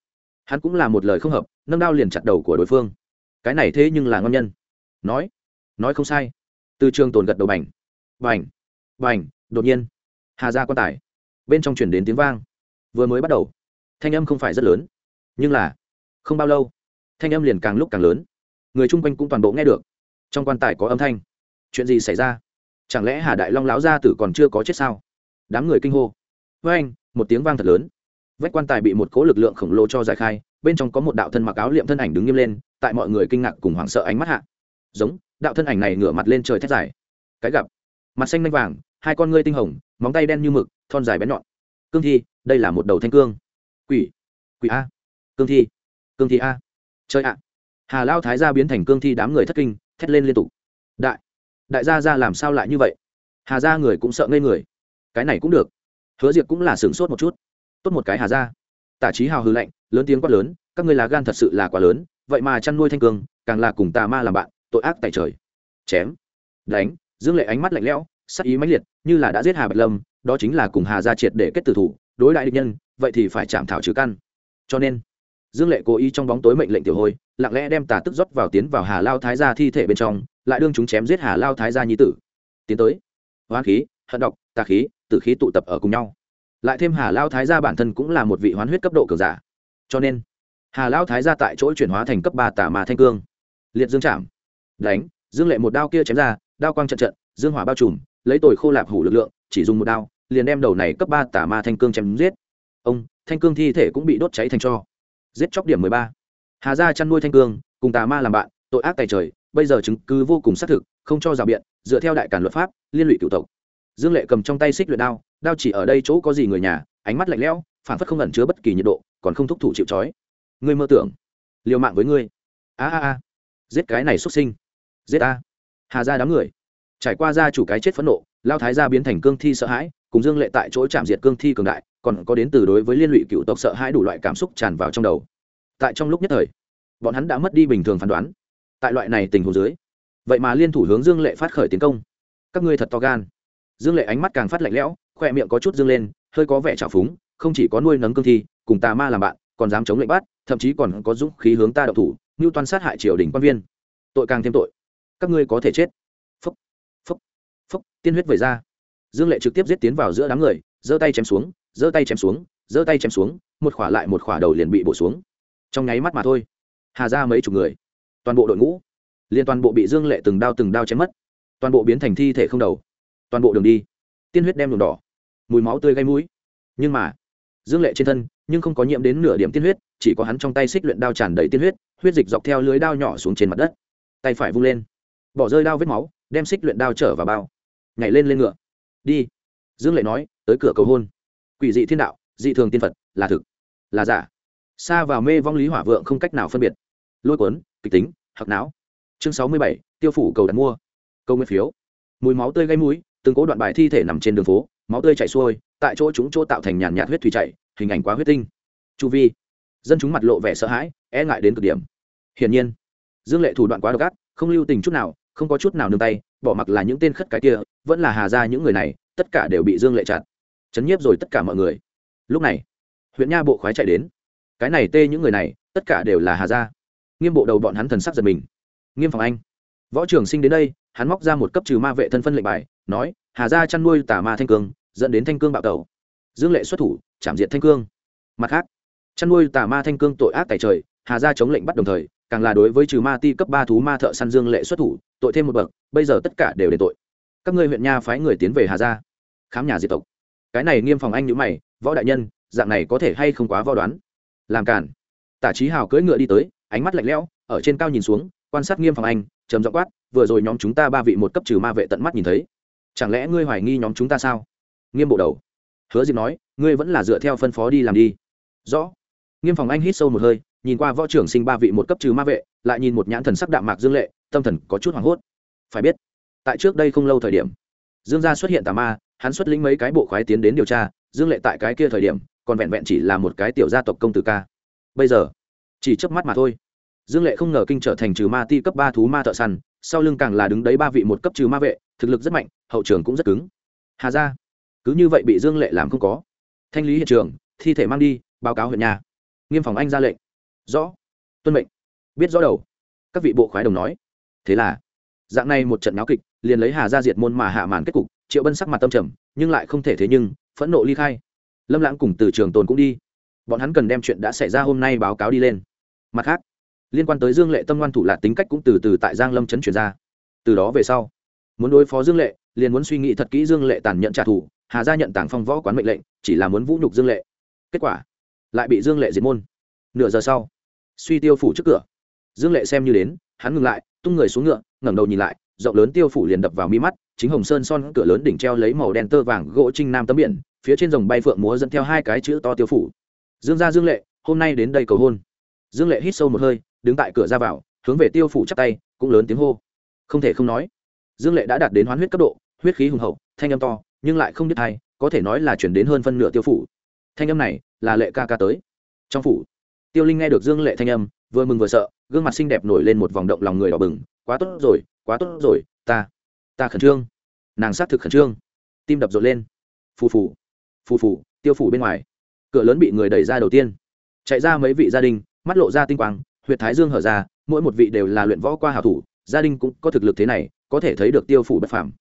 Hắn cũng là một lời không hợp, nâng đao liền chặt đầu của đối phương. Cái này thế nhưng là ngon nhân. Nói. Nói không sai. Từ trường tồn gật đầu bành. Bành. Bành, đột nhiên. Hà ra quan tài. Bên trong chuyển đến tiếng vang. Vừa mới bắt đầu. Thanh âm không phải rất lớn, nhưng là không bao lâu, thanh âm liền càng lúc càng lớn. Người chung quanh cũng toàn bộ nghe được. Trong quan tài có âm thanh. Chuyện gì xảy ra? Chẳng lẽ hà đại long láo gia tử còn chưa có chết sao? Đám người kinh hô. Với anh, một tiếng vang thật lớn. Vách quan tài bị một cố lực lượng khổng lồ cho giải khai, bên trong có một đạo thân mặc áo liệm thân ảnh đứng nghiêm lên, tại mọi người kinh ngạc cùng hoảng sợ ánh mắt hạ. Giống, đạo thân ảnh này ngửa mặt lên trời thét dài. Cái gặp, mặt xanh lanh vàng, hai con ngươi tinh hồng, móng tay đen như mực, thon dài bén nhọn. Cương thi, đây là một đầu thanh cương. Quỷ quỷ a. Cương thi cương thi a. Chơi ạ. Hà lao thái gia biến thành cương thi đám người thất kinh, thét lên liên tục. Đại đại gia ra làm sao lại như vậy? Hà gia người cũng sợ ngây người. Cái này cũng được. Hứa diệp cũng là sửng sốt một chút. Tốt một cái hà gia. Tả trí hào hư lạnh, lớn tiếng quát lớn, các ngươi lá gan thật sự là quá lớn, vậy mà chăn nuôi thanh cương, càng là cùng tà ma làm bạn, tội ác tại trời. Chém. Đánh, dương lệ ánh mắt lạnh lẽo, sắc ý mãnh liệt, như là đã giết hà bạch lâm, đó chính là cùng hà gia triệt để kết tử thủ, đối đại địch nhân, vậy thì phải chạm thảo trừ căn. Cho nên dương lệ cố ý trong bóng tối mệnh lệnh tiểu hôi, lặng lẽ đem tà tức rót vào tiến vào hà lao thái gia thi thể bên trong, lại đương chúng chém giết hà lao thái gia nhi tử. Tiến tới. Hoán khí, hận độc, tà khí, tử khí tụ tập ở cùng nhau. Lại thêm hà lao thái gia bản thân cũng là một vị hoán huyết cấp độ cường giả. Cho nên, hà lao thái gia tại chỗ chuyển hóa thành cấp ba tà mà thanh cương. Liệt dương chạm. Đánh, dương lệ một đao kia chém ra, đao quang trận trận, dương hỏa bao trùm, lấy tồi khô lạp hủ lực lượng, chỉ dùng một đao, liền đem đầu này cấp ba tà ma thanh cương chém giết. Ông, thanh cương thi thể cũng bị đốt cháy thành cho giết chóc điểm mười ba. Hà gia chăn nuôi thanh cương, cùng tà ma làm bạn, tội ác tài trời, bây giờ chứng cứ vô cùng xác thực, không cho rào biện, dựa theo đại cản luật pháp, liên lụy cựu tộc. Dương lệ cầm trong tay xích luyện đao đao chỉ ở đây chỗ có gì người nhà, ánh mắt lạnh lẽo phản phất không ẩn chứa bất kỳ nhiệt độ, còn không thúc thủ chịu trói. Ngươi mơ tưởng, liều mạng với ngươi. A a a. Giết cái này xuất sinh. Giết a hà ra đám người. Trải qua gia chủ cái chết phẫn nộ, lao thái gia biến thành cương thi sợ hãi, cùng dương lệ tại chỗ chạm diệt cương thi cường đại còn có đến từ đối với liên lụy cựu tộc sợ hãi đủ loại cảm xúc tràn vào trong đầu. Tại trong lúc nhất thời, bọn hắn đã mất đi bình thường phán đoán. Tại loại này tình huống dưới, vậy mà liên thủ hướng dương lệ phát khởi tiến công. Các ngươi thật to gan. Dương lệ ánh mắt càng phát lạnh lẽo, khoe miệng có chút dương lên, hơi có vẻ trào phúng, không chỉ có nuôi nấng cương thi, cùng tà ma làm bạn, còn dám chống lệnh bắt, thậm chí còn có dũng khí hướng ta đậu thủ như toàn sát hại triều đình quan viên. Tội càng thêm tội. Các ngươi có thể chết. Phúc phúc phúc, tiên huyết về ra. Dương lệ trực tiếp giết tiến vào giữa đám người, giơ tay chém xuống giơ tay chém xuống, giơ tay chém xuống, một khỏa lại một khỏa đầu liền bị bổ xuống. Trong nháy mắt mà thôi, hà ra mấy chục người. Toàn bộ đội ngũ. Liên toàn bộ bị dương lệ từng đao từng đao chém mất. Toàn bộ biến thành thi thể không đầu. Toàn bộ đường đi. Tiên huyết đem đường đỏ. Mùi máu tươi gây mũi. Nhưng mà, dương lệ trên thân, nhưng không có nhiễm đến nửa điểm tiên huyết, chỉ có hắn trong tay xích luyện đao tràn đầy tiên huyết huyết dịch dọc theo lưới đao nhỏ xuống trên mặt đất. Tay phải vung lên. Bỏ rơi đao vết máu, đem xích luyện đao trở vào bao. Nhảy lên lên ngựa. Đi. Dương lệ nói, tới cửa cầu hôn quỷ dị thiên đạo, dị thường tiên phật, là thực, là giả. Xa vào mê vong lý hỏa vượng không cách nào phân biệt. Lôi cuốn, kịch tính hoặc não. Chương sáu mươi bảy, tiêu phủ cầu đặt mua. Câu nguyên phiếu. Mùi máu tươi gây mũi, từng cố đoạn bài thi thể nằm trên đường phố, máu tươi chảy xuôi, tại chỗ chúng chỗ tạo thành nhàn nhạt huyết thủy chảy, hình ảnh quá huyết tinh. Chu vi. Dân chúng mặt lộ vẻ sợ hãi e ngại đến cực điểm. Hiển nhiên, dương lệ thủ đoạn quá độc ác, không lưu tình chút nào, không có chút nào nương tay, bỏ mặc là những tên khất cái kia, vẫn là hà ra những người này, tất cả đều bị dương lệ chặt chấn nhiếp rồi tất cả mọi người. Lúc này, huyện nha bộ khoái chạy đến. Cái này tê những người này, tất cả đều là hà gia. Nghiêm bộ đầu bọn hắn thần sắc giật mình. Nghiêm phòng anh. Võ trưởng sinh đến đây, hắn móc ra một cấp trừ ma vệ thân phân lệnh bài, nói, hà gia chăn nuôi tà ma thanh cương, dẫn đến thanh cương bạo tẩu. Dương lệ xuất thủ, chạm diệt thanh cương. Mặt khác, chăn nuôi tà ma thanh cương tội ác tại trời, hà gia chống lệnh bắt đồng thời, càng là đối với trừ ma ti cấp ba thú ma thợ săn dương lệ xuất thủ, tội thêm một bậc, bây giờ tất cả đều đền tội. Các ngươi huyện nha phái người tiến về hà gia, khám nhà diệt tộc cái này nghiêm phòng anh nhữ mày, võ đại nhân, dạng này có thể hay không quá võ đoán? Làm cản. Tả trí hào cưỡi ngựa đi tới, ánh mắt lạnh lẽo, ở trên cao nhìn xuống, quan sát nghiêm phòng anh, trầm giọng quát, vừa rồi nhóm chúng ta ba vị một cấp trừ ma vệ tận mắt nhìn thấy. Chẳng lẽ ngươi hoài nghi nhóm chúng ta sao? Nghiêm bộ đầu. Hứa diệp nói, ngươi vẫn là dựa theo phân phó đi làm đi. Rõ. Nghiêm phòng anh hít sâu một hơi, nhìn qua võ trưởng sinh ba vị một cấp trừ ma vệ, lại nhìn một nhãn thần sắc đạm mạc dương lệ, tâm thần có chút hoảng hốt. Phải biết, tại trước đây không lâu thời điểm, dương gia xuất hiện tà ma hắn xuất lĩnh mấy cái bộ khoái tiến đến điều tra, dương lệ tại cái kia thời điểm, còn vẹn vẹn chỉ là một cái tiểu gia tộc công tử ca. Bây giờ, chỉ chớp mắt mà thôi. Dương lệ không ngờ kinh trở thành trừ ma ti cấp ba thú ma thợ săn, sau lưng càng là đứng đấy ba vị một cấp trừ ma vệ, thực lực rất mạnh, hậu trường cũng rất cứng. Hà ra cứ như vậy bị dương lệ làm không có. Thanh lý hiện trường, thi thể mang đi, báo cáo huyện nhà. Nghiêm phòng anh ra lệnh. Rõ. Tuân mệnh. Biết rõ đầu. Các vị bộ khoái đồng nói. Thế là, dạng này một trận náo kịch, liền lấy hà ra diệt môn mà hạ màn kết cục triệu bân sắc mặt tâm trầm, nhưng lại không thể thế nhưng, phẫn nộ ly khai. Lâm lãng cùng từ trường tồn cũng đi. Bọn hắn cần đem chuyện đã xảy ra hôm nay báo cáo đi lên. Mặt khác, liên quan tới dương lệ tâm ngoan thủ là tính cách cũng từ từ tại giang lâm chấn chuyển ra. Từ đó về sau, muốn đối phó dương lệ, liền muốn suy nghĩ thật kỹ dương lệ tàn nhận trả thù, hà gia nhận tảng phong võ quán mệnh lệnh, chỉ là muốn vũ nhục dương lệ. Kết quả, lại bị dương lệ diệt môn. Nửa giờ sau, suy tiêu phủ trước cửa. Dương lệ xem như đến, hắn ngừng lại, tung người xuống ngựa, ngẩng đầu nhìn lại, rộng lớn tiêu phủ liền đập vào mi mắt chính hồng sơn son cửa lớn đỉnh treo lấy màu đen tơ vàng gỗ trinh nam tấm biển, phía trên dòng bay phượng múa dẫn theo hai cái chữ to tiêu phủ. Dương gia dương lệ, hôm nay đến đây cầu hôn. Dương lệ hít sâu một hơi, đứng tại cửa ra vào, hướng về tiêu phủ chắp tay, cũng lớn tiếng hô. Không thể không nói, dương lệ đã đạt đến hoán huyết cấp độ, huyết khí hùng hậu, thanh âm to, nhưng lại không biết hay có thể nói là chuyển đến hơn phân nửa tiêu phủ. Thanh âm này là lệ ca ca tới. Trong phủ, tiêu linh nghe được dương lệ thanh âm, vừa mừng vừa sợ, gương mặt xinh đẹp nổi lên một vòng động lòng người đỏ bừng. Quá tốt rồi, quá tốt rồi, ta ta khẩn trương. Nàng xác thực khẩn trương. Tim đập rộn lên. Phù phù. Phù phù, tiêu phủ bên ngoài. Cửa lớn bị người đẩy ra đầu tiên. Chạy ra mấy vị gia đình, mắt lộ ra tinh quang huyện thái dương hở ra, mỗi một vị đều là luyện võ qua hảo thủ, gia đình cũng có thực lực thế này, có thể thấy được tiêu phủ bất phàm.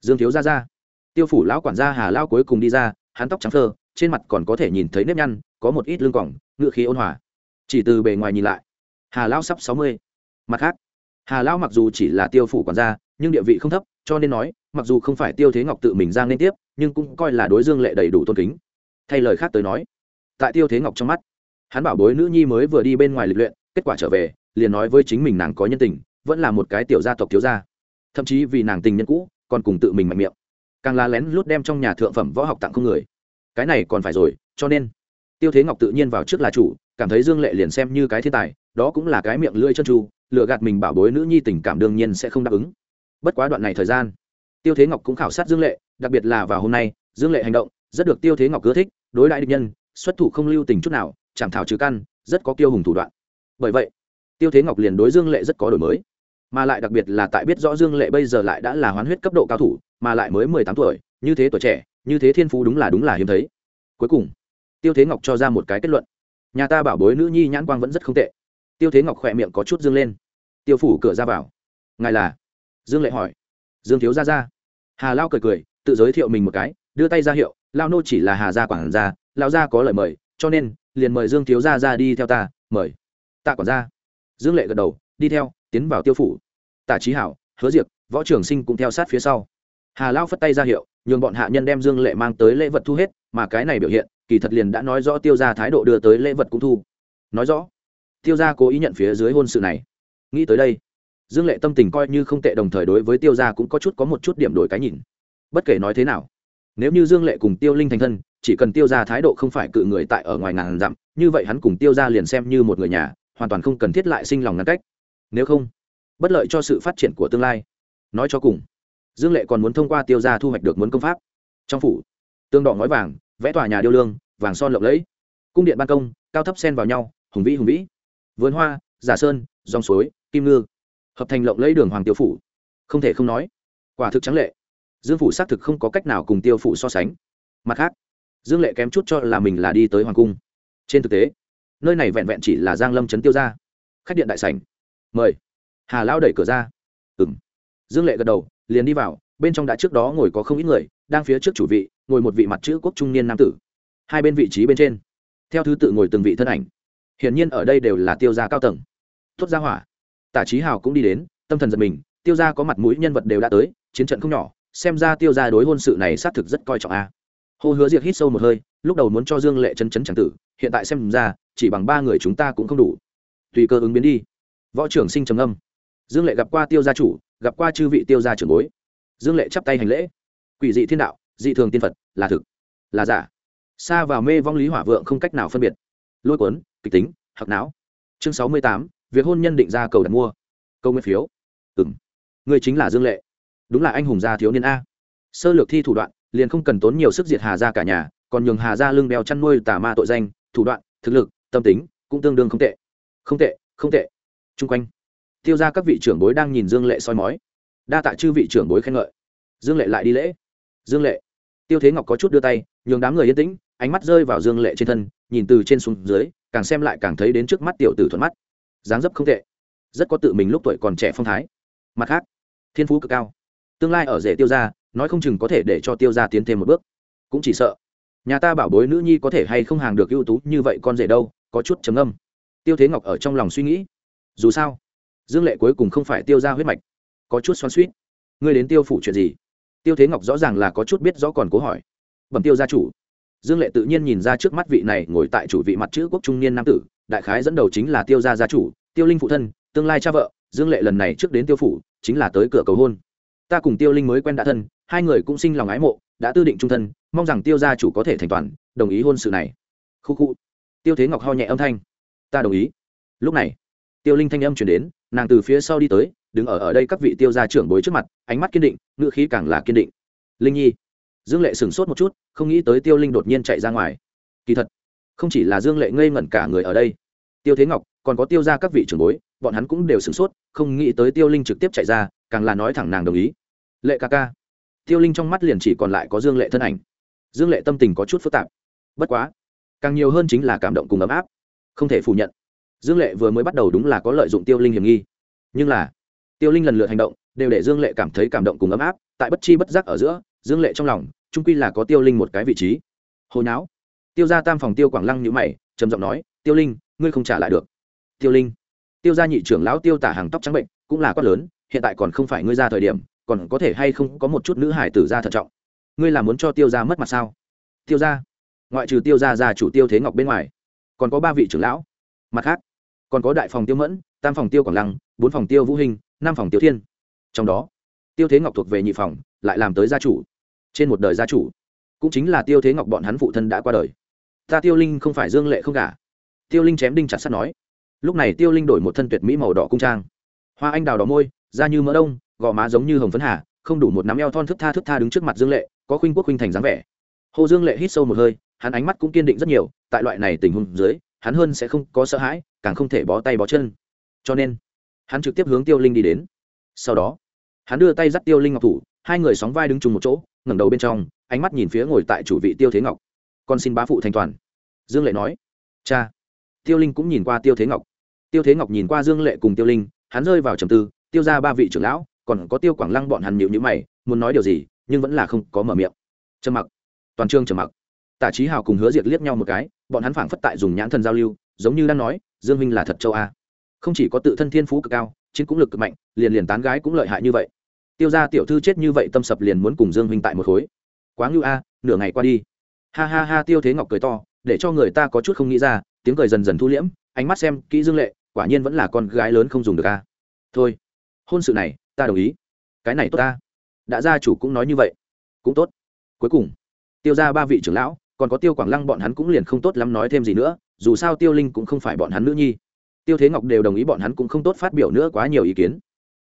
Dương thiếu ra ra. Tiêu phủ lão quản gia hà lao cuối cùng đi ra, hắn tóc trắng phơ, trên mặt còn có thể nhìn thấy nếp nhăn, có một ít lưng cỏng ngựa khí ôn hòa. Chỉ từ bề ngoài nhìn lại. Hà lao sắp sáu mươi. Mặt khác, hà lao mặc dù chỉ là tiêu phủ quản gia nhưng địa vị không thấp, cho nên nói, mặc dù không phải tiêu thế ngọc tự mình ra nên tiếp, nhưng cũng coi là đối dương lệ đầy đủ tôn kính. Thay lời khác tới nói, tại tiêu thế ngọc trong mắt, hắn bảo bối nữ nhi mới vừa đi bên ngoài lịch luyện, kết quả trở về, liền nói với chính mình nàng có nhân tình, vẫn là một cái tiểu gia tộc thiếu gia. Thậm chí vì nàng tình nhân cũ, còn cùng tự mình mạnh miệng. Càng là lén lút đem trong nhà thượng phẩm võ học tặng không người. Cái này còn phải rồi, cho nên, tiêu thế ngọc tự nhiên vào trước là chủ, cảm thấy dương lệ liền xem như cái thiên tài, đó cũng là cái miệng lưỡi chân tru lựa gạt mình bảo bối nữ nhi tình cảm đương nhiên sẽ không đáp ứng bất quá đoạn này thời gian, tiêu thế ngọc cũng khảo sát dương lệ, đặc biệt là vào hôm nay, dương lệ hành động rất được tiêu thế ngọc ưa thích, đối đại địch nhân, xuất thủ không lưu tình chút nào chẳng thảo trừ căn, rất có kiêu hùng thủ đoạn. Bởi vậy, tiêu thế ngọc liền đối dương lệ rất có đổi mới. Mà lại đặc biệt là tại biết rõ dương lệ bây giờ lại đã là hoán huyết cấp độ cao thủ, mà lại mới mười tám tuổi, như thế tuổi trẻ, như thế thiên phú đúng là đúng là hiếm thấy. Cuối cùng, tiêu thế ngọc cho ra một cái kết luận. Nhà ta bảo bối nữ nhi nhãn quang vẫn rất không tệ. Tiêu thế ngọc khỏe miệng có chút dương lên. Tiêu phủ cửa ra vào. Ngài là? Dương lệ hỏi. Dương thiếu ra ra hà lao cười cười, tự giới thiệu mình một cái, đưa tay ra hiệu, lao nô chỉ là hà gia quản gia, lao gia có lời mời, cho nên, liền mời dương thiếu ra ra đi theo ta, mời. Tạ quản gia. Dương lệ gật đầu, đi theo, tiến vào tiêu phủ. Tạ trí hảo, hứa diệp, võ trường sinh cũng theo sát phía sau. Hà lao phất tay ra hiệu, nhường bọn hạ nhân đem dương lệ mang tới lễ vật thu hết, mà cái này biểu hiện, kỳ thật liền đã nói rõ tiêu ra thái độ đưa tới lễ vật cũng thu. Nói rõ. Tiêu gia cố ý nhận phía dưới hôn sự này. Nghĩ tới đây dương lệ tâm tình coi như không tệ, đồng thời đối với tiêu gia cũng có chút có một chút điểm đổi cái nhìn. Bất kể nói thế nào, nếu như dương lệ cùng tiêu linh thành thân, chỉ cần tiêu gia thái độ không phải cự người tại ở ngoài ngàn dặm, như vậy hắn cùng tiêu gia liền xem như một người nhà, hoàn toàn không cần thiết lại sinh lòng ngăn cách. Nếu không, bất lợi cho sự phát triển của tương lai. Nói cho cùng, dương lệ còn muốn thông qua tiêu gia thu hoạch được muốn công pháp. Trong phủ, tương đỏ ngói vàng, vẽ tòa nhà điêu lương, vàng son lộng lẫy. Cung điện ban công, cao thấp sen vào nhau, hùng vĩ hùng vĩ. Vườn hoa, giả sơn, dòng suối, kim ngư hợp thành lộng lẫy đường hoàng tiêu phủ. Không thể không nói, quả thực trắng lệ. Dương phủ xác thực không có cách nào cùng tiêu phủ so sánh. Mặt khác, dương lệ kém chút cho là mình là đi tới hoàng cung. Trên thực tế, nơi này vẹn vẹn chỉ là giang lâm trấn tiêu ra khách điện đại sảnh. Mời. Hà lao đẩy cửa ra. Ừ m dương lệ gật đầu, liền đi vào. Bên trong đã trước đó ngồi có không ít người, đang phía trước chủ vị, ngồi một vị mặt chữ quốc trung niên nam tử. Hai bên vị trí bên trên. Theo thứ tự ngồi từng vị thân ảnh. Hiển nhiên ở đây đều là tiêu gia cao tầng. Tuốt gia hỏa tả trí hào cũng đi đến, tâm thần giật mình, tiêu gia có mặt mũi nhân vật đều đã tới, chiến trận không nhỏ, xem ra tiêu gia đối hôn sự này xác thực rất coi trọng a. Hồ hứa diệt hít sâu một hơi, lúc đầu muốn cho dương lệ chân chấn c tử, hiện tại xem ra, chỉ bằng ba người chúng ta cũng không đủ. Tùy cơ ứng biến đi. Võ trưởng sinh trầm âm dương lệ gặp qua tiêu gia chủ, gặp qua chư vị tiêu gia trưởng bối. Dương lệ chắp tay hành lễ. Quỷ dị thiên đạo, dị thường tiên phật, là thực, là giả. Xa vào mê vong lý hỏa vượng không cách nào phân biệt. Lôi cuốn, kịch tính hoặc não. Chương sáu mươi tám việc hôn nhân định ra cầu đặt mua. Câu nguyên phiếu. Ừng người chính là dương lệ. Đúng là anh hùng gia thiếu niên a. Sơ lược thi thủ đoạn, liền không cần tốn nhiều sức diệt hà ra cả nhà, còn nhường hà ra lưng đeo chăn nuôi tà ma tội danh, thủ đoạn, thực lực, tâm tính, cũng tương đương không tệ. Không tệ không tệ. Chung quanh, tiêu ra các vị trưởng bối đang nhìn dương lệ soi mói. Đa tạ chư vị trưởng bối khen ngợi. Dương lệ lại đi lễ. Dương lệ. Tiêu thế ngọc có chút đưa tay, nhường đám người yên tĩnh, ánh mắt rơi vào dương lệ trên thân, nhìn từ trên xuống dưới, càng xem lại càng thấy đến trước mắt tiểu tử thuận mắt dáng dấp không tệ, rất có tự mình lúc tuổi còn trẻ phong thái. Mặt khác, thiên phú cực cao. Tương lai ở rể tiêu gia, nói không chừng có thể để cho tiêu gia tiến thêm một bước. Cũng chỉ sợ, nhà ta bảo bối nữ nhi có thể hay không hàng được ưu tú như vậy con rể đâu, có chút trầm âm tiêu thế ngọc ở trong lòng suy nghĩ. Dù sao, dương lệ cuối cùng không phải tiêu ra huyết mạch, có chút xoắn suýt ngươi đến tiêu phủ chuyện gì? Tiêu thế ngọc rõ ràng là có chút biết rõ còn cố hỏi. Bẩm tiêu gia chủ dương lệ tự nhiên nhìn ra trước mắt vị này ngồi tại chủ vị mặt chữ quốc trung niên nam tử, đại khái dẫn đầu chính là tiêu gia gia chủ, tiêu linh phụ thân, tương lai cha vợ, dương lệ lần này trước đến tiêu phủ, chính là tới cửa cầu hôn. Ta cùng tiêu linh mới quen đã thân, hai người cũng sinh lòng ái mộ, đã tư định trung thân, mong rằng tiêu gia chủ có thể thành toàn, đồng ý hôn sự này. Khu khu. Tiêu thế ngọc ho nhẹ âm thanh. Ta đồng ý. Lúc này, tiêu linh thanh âm chuyển đến, nàng từ phía sau đi tới, đứng ở ở đây các vị tiêu gia trưởng bối trước mặt, ánh mắt kiên định ngựa khí càng là kiên định. Linh nhi dương lệ sửng sốt một chút, không nghĩ tới tiêu linh đột nhiên chạy ra ngoài. Kỳ thật, không chỉ là dương lệ ngây ngẩn cả người ở đây. Tiêu thế ngọc, còn có tiêu ra các vị trưởng bối, bọn hắn cũng đều sửng sốt, không nghĩ tới tiêu linh trực tiếp chạy ra, càng là nói thẳng nàng đồng ý. Lệ ca ca. Tiêu linh trong mắt liền chỉ còn lại có dương lệ thân ảnh. Dương lệ tâm tình có chút phức tạp. Bất quá, càng nhiều hơn chính là cảm động cùng ấm áp. Không thể phủ nhận, dương lệ vừa mới bắt đầu đúng là có lợi dụng tiêu linh hiểm nghi. Nhưng là, tiêu linh lần lượt hành động, đều để dương lệ cảm thấy cảm động cùng ấm áp, tại bất chi bất giác ở giữa dương lệ trong lòng, trung quy là có tiêu linh một cái vị trí. Hồi não tiêu ra tam phòng tiêu quảng lăng nhữ mày, trầm giọng nói, tiêu linh, ngươi không trả lại được. Tiêu linh? Tiêu gia nhị trưởng lão tiêu tả hàng tóc trắng bệnh, cũng là quát lớn, hiện tại còn không phải ngươi ra thời điểm, còn có thể hay không có một chút nữ hải tử ra thận trọng. Ngươi là muốn cho tiêu gia mất mặt sao? Tiêu gia? Ngoại trừ tiêu gia gia chủ tiêu thế ngọc bên ngoài, còn có ba vị trưởng lão. Mặt khác, còn có đại phòng tiêu mẫn, tam phòng tiêu quảng lăng, bốn phòng tiêu vũ hình, năm phòng tiêu thiên. Trong đó, tiêu thế ngọc thuộc về nhị phòng, lại làm tới gia chủ trên một đời gia chủ, cũng chính là tiêu thế ngọc bọn hắn phụ thân đã qua đời. Ta tiêu linh không phải dương lệ không cả tiêu linh chém đinh chặt sắt nói. Lúc này tiêu linh đổi một thân tuyệt mỹ màu đỏ cung trang. Hoa anh đào đỏ môi, da như mỡ đông, gò má giống như hồng phấn hà, không đủ một nắm eo thon thức tha thức tha đứng trước mặt dương lệ, có khuynh quốc khuynh thành dáng vẻ. Hồ dương lệ hít sâu một hơi, hắn ánh mắt cũng kiên định rất nhiều, tại loại này tình huống dưới, hắn hơn sẽ không có sợ hãi, càng không thể bó tay bó chân. Cho nên, hắn trực tiếp hướng tiêu linh đi đến. Sau đó, hắn đưa tay dắt tiêu linh ngọc thủ, hai người sóng vai đứng chung một chỗ ngẩng đầu bên trong, ánh mắt nhìn phía ngồi tại chủ vị tiêu thế ngọc. Con xin bá phụ thành toàn. Dương lệ nói. Cha. Tiêu linh cũng nhìn qua tiêu thế ngọc. Tiêu thế ngọc nhìn qua dương lệ cùng tiêu linh, hắn rơi vào trầm tư, tiêu ra ba vị trưởng lão, còn có tiêu quảng lăng bọn hắn nhịu nhữ mày, muốn nói điều gì, nhưng vẫn là không có mở miệng. Trầm mặc. Toàn trương trầm mặc. Tả trí hào cùng hứa diệt liếc nhau một cái, bọn hắn phảng phất tại dùng nhãn thần giao lưu, giống như đang nói, dương minh là thật châu a. Không chỉ có tự thân thiên phú cực cao, chiến cũng lực cực mạnh, liền liền tán gái cũng lợi hại như vậy tiêu ra tiểu thư chết như vậy tâm sập liền muốn cùng dương huynh tại một khối. Quá ngưu a, nửa ngày qua đi. Ha ha ha, tiêu thế ngọc cười to, để cho người ta có chút không nghĩ ra, tiếng cười dần dần thu liễm, ánh mắt xem kỹ dương lệ, quả nhiên vẫn là con gái lớn không dùng được a. Thôi, hôn sự này, ta đồng ý. Cái này tốt ta. Đã gia chủ cũng nói như vậy. Cũng tốt. Cuối cùng, tiêu ra ba vị trưởng lão, còn có tiêu quảng lăng bọn hắn cũng liền không tốt lắm nói thêm gì nữa, dù sao tiêu linh cũng không phải bọn hắn nữ nhi. Tiêu thế ngọc đều đồng ý bọn hắn cũng không tốt phát biểu nữa quá nhiều ý kiến.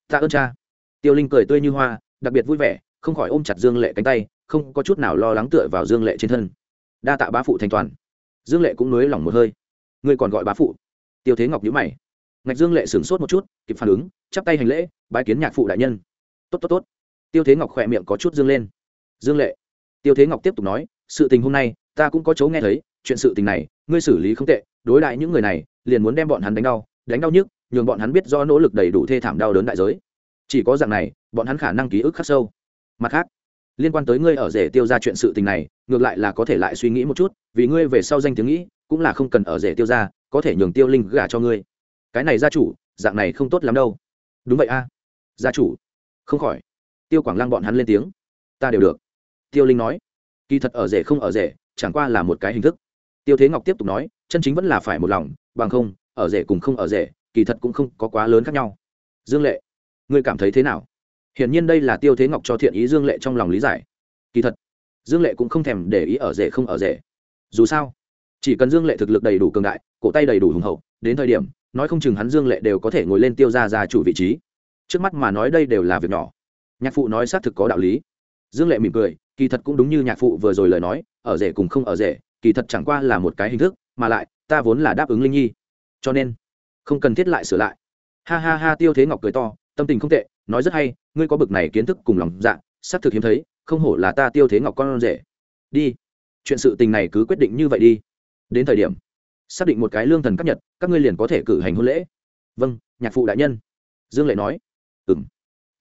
Tạ ơn cha tiêu linh cười tươi như hoa, đặc biệt vui vẻ, không khỏi ôm chặt dương lệ cánh tay, không có chút nào lo lắng tựa vào dương lệ trên thân. Đa tạ bá phụ thành toàn. Dương lệ cũng nới lỏng một hơi. Ngươi còn gọi bá phụ? Tiêu thế ngọc nhữ mày. Ngạch dương lệ sửng sốt một chút, kịp phản ứng, chắp tay hành lễ, bái kiến nhạc phụ đại nhân. Tốt tốt tốt. Tiêu thế ngọc khỏe miệng có chút dương lên. Dương lệ. Tiêu thế ngọc tiếp tục nói, sự tình hôm nay, ta cũng có chấu nghe thấy, chuyện sự tình này, ngươi xử lý không tệ, đối đại những người này, liền muốn đem bọn hắn đánh đau đánh đau nhức, nhường bọn hắn biết do nỗ lực đầy đủ thê thảm đau đớn đại giới chỉ có dạng này, bọn hắn khả năng ký ức khắc sâu. Mặt khác, liên quan tới ngươi ở rể tiêu ra chuyện sự tình này, ngược lại là có thể lại suy nghĩ một chút, vì ngươi về sau danh tiếng nghĩ, cũng là không cần ở rể tiêu ra có thể nhường tiêu linh gả cho ngươi. Cái này gia chủ, dạng này không tốt lắm đâu. Đúng vậy a. Gia chủ. Không khỏi. Tiêu quảng lăng bọn hắn lên tiếng. Ta đều được. Tiêu linh nói. Kỳ thật ở rể không ở rể, chẳng qua là một cái hình thức. Tiêu thế ngọc tiếp tục nói, chân chính vẫn là phải một lòng, bằng không, ở rể cùng không ở rể, kỳ thật cũng không có quá lớn khác nhau. Dương lệ ngươi cảm thấy thế nào? Hiển nhiên đây là tiêu thế ngọc cho thiện ý dương lệ trong lòng lý giải. Kỳ thật, dương lệ cũng không thèm để ý ở rể không ở rể. Dù sao, chỉ cần dương lệ thực lực đầy đủ cường đại, cổ tay đầy đủ hùng hậu, đến thời điểm, nói không chừng hắn dương lệ đều có thể ngồi lên tiêu ra ra chủ vị trí. Trước mắt mà nói đây đều là việc nhỏ. Nhạc phụ nói xác thực có đạo lý. Dương lệ mỉm cười, kỳ thật cũng đúng như nhạc phụ vừa rồi lời nói, ở rể cùng không ở rể, kỳ thật chẳng qua là một cái hình thức, mà lại, ta vốn là đáp ứng linh nhi. Cho nên, không cần thiết lại sửa lại. Ha ha ha, tiêu thế ngọc cười to tâm tình không tệ, nói rất hay, ngươi có bực này kiến thức cùng lòng dạ xác thực hiếm thấy, không hổ là ta tiêu thế ngọc con rể. Đi. Chuyện sự tình này cứ quyết định như vậy đi. Đến thời điểm, xác định một cái lương thần cấp nhật, các ngươi liền có thể cử hành hôn lễ. Vâng nhạc phụ đại nhân. Dương lệ nói. Ừng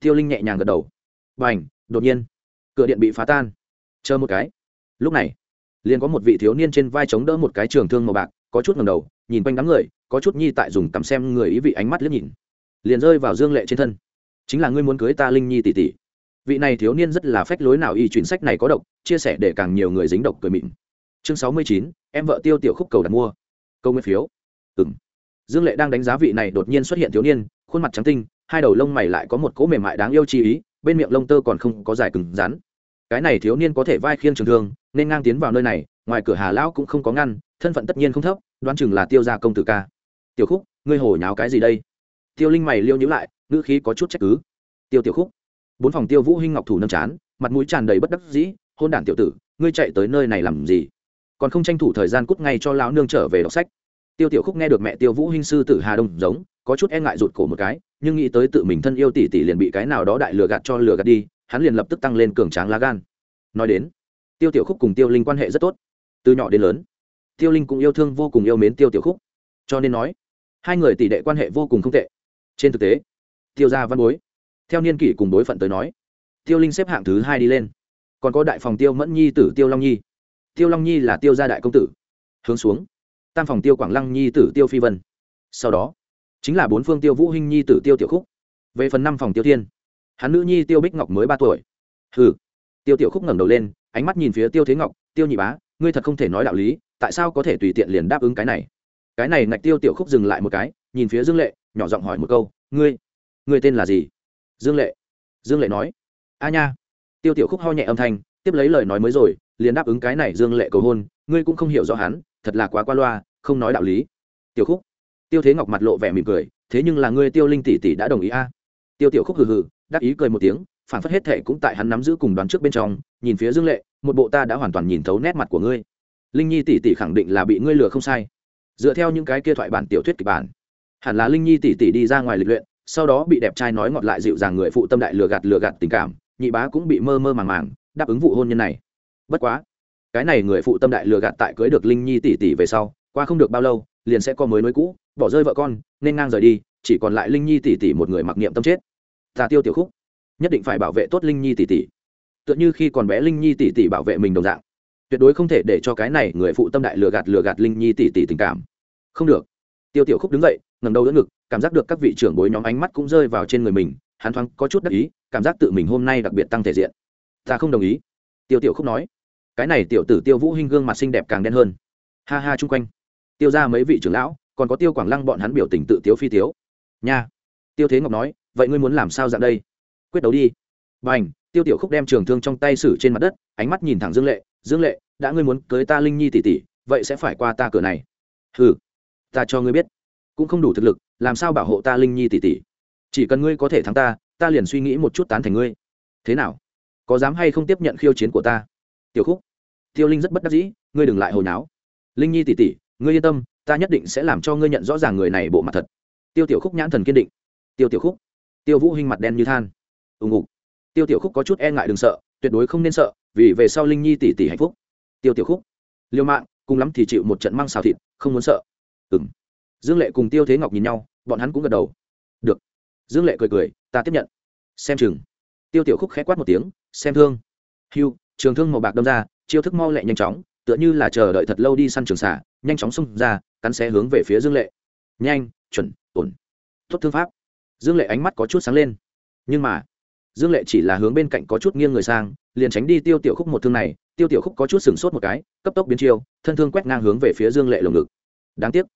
tiêu linh nhẹ nhàng gật đầu. B à n h đột nhiên, cửa điện bị phá tan. Chờ một cái. Lúc này, liền có một vị thiếu niên trên vai chống đỡ một cái trường thương màu bạc, có chút ngầm đầu, nhìn quanh đám người, có chút nhi tại dùng tắm xem người ý vị ánh mắt liếc nhìn liền rơi vào dương lệ trên thân. Chính là ngươi muốn cưới ta linh nhi tỷ tỷ. Vị này thiếu niên rất là phách lối nào y chuyển sách này có độc, chia sẻ để càng nhiều người dính độc cười mịn. Chương sáu mươi chín, em vợ tiêu tiểu khúc cầu đặt mua. Câu nguyên phiếu. Ừng dương lệ đang đánh giá vị này đột nhiên xuất hiện thiếu niên, khuôn mặt trắng tinh, hai đầu lông mày lại có một cỗ mềm mại đáng yêu chi ý, bên miệng lông tơ còn không có dài cứng rắn. Cái này thiếu niên có thể vai khiêng trường thương, nên ngang tiến vào nơi này, ngoài cửa hà lão cũng không có ngăn, thân phận tất nhiên không thấp, đoán chừng là tiêu gia công tử ca. Tiểu khúc, ngươi hồ nháo cái gì đây? Tiêu linh mày liêu nhữ lại, ngữ khí có chút trách cứ. Tiêu tiểu khúc. Bốn phòng tiêu vũ hinh ngọc thủ nâng chán, mặt mũi tràn đầy bất đắc dĩ, hôn đản tiểu tử, ngươi chạy tới nơi này làm gì? Còn không tranh thủ thời gian cút ngay cho lão nương trở về đọc sách. Tiêu tiểu khúc nghe được mẹ tiêu vũ hinh sư tử hà đông giống, có chút e ngại rụt cổ một cái, nhưng nghĩ tới tự mình thân yêu tỷ tỷ liền bị cái nào đó đại lừa gạt cho lừa gạt đi, hắn liền lập tức tăng lên cường tráng lá gan. Nói đến, tiêu tiểu khúc cùng tiêu linh quan hệ rất tốt, từ nhỏ đến lớn, tiêu linh cũng yêu thương vô cùng yêu mến tiêu tiểu khúc. Cho nên nói, hai người tỷ đệ quan hệ vô cùng không tệ trên thực tế, tiêu gia văn bối, theo niên kỷ cùng đối phận tới nói, tiêu linh xếp hạng thứ hai đi lên. Còn có đại phòng tiêu mẫn nhi tử tiêu long nhi. Tiêu long nhi là tiêu gia đại công tử. Hướng xuống, tam phòng tiêu quảng lăng nhi tử tiêu phi vân. Sau đó, chính là bốn phương tiêu vũ hinh nhi tử tiêu tiểu khúc. Về phần năm phòng tiêu thiên, hắn nữ nhi tiêu bích ngọc mới ba tuổi. Hừ, tiêu tiểu khúc ngẩng đầu lên, ánh mắt nhìn phía tiêu thế ngọc, tiêu nhị bá, ngươi thật không thể nói đạo lý, tại sao có thể tùy tiện liền đáp ứng cái này? Cái này ngạch tiêu tiểu khúc dừng lại một cái, nhìn phía dương lệ nhỏ giọng hỏi một câu, ngươi ngươi tên là gì? Dương lệ. Dương lệ nói, a nha. Tiêu tiểu khúc ho nhẹ âm thanh, tiếp lấy lời nói mới rồi, liền đáp ứng cái này dương lệ cầu hôn, ngươi cũng không hiểu rõ hắn, thật là quá qua loa, không nói đạo lý. Tiểu khúc. Tiêu thế ngọc mặt lộ vẻ mỉm cười, thế nhưng là ngươi tiêu linh tỷ tỷ đã đồng ý a. Tiêu tiểu khúc hừ hừ, đáp ý cười một tiếng, phản phất hết thệ cũng tại hắn nắm giữ cùng đoán trước bên trong, nhìn phía dương lệ, một bộ ta đã hoàn toàn nhìn thấu nét mặt của ngươi. Linh nhi tỷ tỷ khẳng định là bị ngươi lừa không sai. Dựa theo những cái kia thoại bản tiểu thuyết kịch bản hẳn là linh nhi tỷ tỷ đi ra ngoài lịch luyện, sau đó bị đẹp trai nói ngọt lại dịu dàng người phụ tâm đại lừa gạt lừa gạt tình cảm, nhị bá cũng bị mơ mơ màng màng đáp ứng vụ hôn nhân này. Bất quá, cái này người phụ tâm đại lừa gạt tại cưới được linh nhi tỷ tỷ về sau, qua không được bao lâu, liền sẽ có mới nối cũ, bỏ rơi vợ con, nên ngang rời đi, chỉ còn lại linh nhi tỷ tỷ một người mặc niệm tâm chết. Ta tiêu tiểu khúc, nhất định phải bảo vệ tốt linh nhi tỷ tỷ. Tựa như khi còn bé linh nhi tỷ tỷ bảo vệ mình đồng dạng, tuyệt đối không thể để cho cái này người phụ tâm đại lừa gạt lừa gạt linh nhi tỷ tỷ tình cảm. Không được. Tiêu tiểu khúc đứng dậy ngầm đầu đỡ ngực, cảm giác được các vị trưởng bối nhóm ánh mắt cũng rơi vào trên người mình, hắn thoáng có chút đắc ý, cảm giác tự mình hôm nay đặc biệt tăng thể diện. Ta không đồng ý. Tiêu tiểu khúc nói. Cái này tiểu tử tiêu vũ hinh gương mặt xinh đẹp càng đen hơn. Ha ha chung quanh. Tiêu ra mấy vị trưởng lão, còn có tiêu quảng lăng bọn hắn biểu tình tự tiếu phi tiếu. Nha. Tiêu thế ngọc nói, vậy ngươi muốn làm sao dạng đây? Quyết đấu đi. B à n h tiêu tiểu khúc đem trường thương trong tay xử trên mặt đất, ánh mắt nhìn thẳng dương lệ. Dương lệ, đã ngươi muốn cưới ta linh nhi tỷ tỷ, vậy sẽ phải qua ta cửa này. Ừ ta cho ngươi biết cũng không đủ thực lực, làm sao bảo hộ ta linh nhi tỷ tỷ? Chỉ cần ngươi có thể thắng ta ta liền suy nghĩ một chút tán thành ngươi. Thế nào? Có dám hay không tiếp nhận khiêu chiến của ta? Tiểu khúc. Tiêu linh rất bất đắc dĩ, ngươi đừng lại hồi náo. Linh nhi tỷ tỷ, ngươi yên tâm, ta nhất định sẽ làm cho ngươi nhận rõ ràng người này bộ mặt thật. Tiêu tiểu khúc nhãn thần kiên định. Tiêu tiểu khúc. Tiêu vũ hình mặt đen như than. Ùng ục. Tiêu tiểu khúc có chút e ngại đừng sợ, tuyệt đối không nên sợ, vì về sau linh nhi tỷ tỷ hạnh phúc. Tiêu tiểu khúc. Liêu mạng, cùng lắm thì chịu một trận măng xào thịt, không muốn sợ. Ừng dương lệ cùng tiêu thế ngọc nhìn nhau, bọn hắn cũng gật đầu. Được. Dương lệ cười cười, ta tiếp nhận. Xem chừng. Tiêu tiểu khúc khẽ quát một tiếng, xem thương. Hưu, trường thương màu bạc đâm ra, chiêu thức mau lẹ nhanh chóng, tựa như là chờ đợi thật lâu đi săn trường xả, nhanh chóng xông ra, cắn xé hướng về phía dương lệ. Nhanh, chuẩn, ổn. Tốt thương pháp. Dương lệ ánh mắt có chút sáng lên. Nhưng mà dương lệ chỉ là hướng bên cạnh có chút nghiêng người sang, liền tránh đi tiêu tiểu khúc một thương này, tiêu tiểu khúc có chút sừng sốt một cái, cấp tốc biến chiêu, thân thương quét ngang hướng về phía dương lệ lồng ngực. Đáng tiếc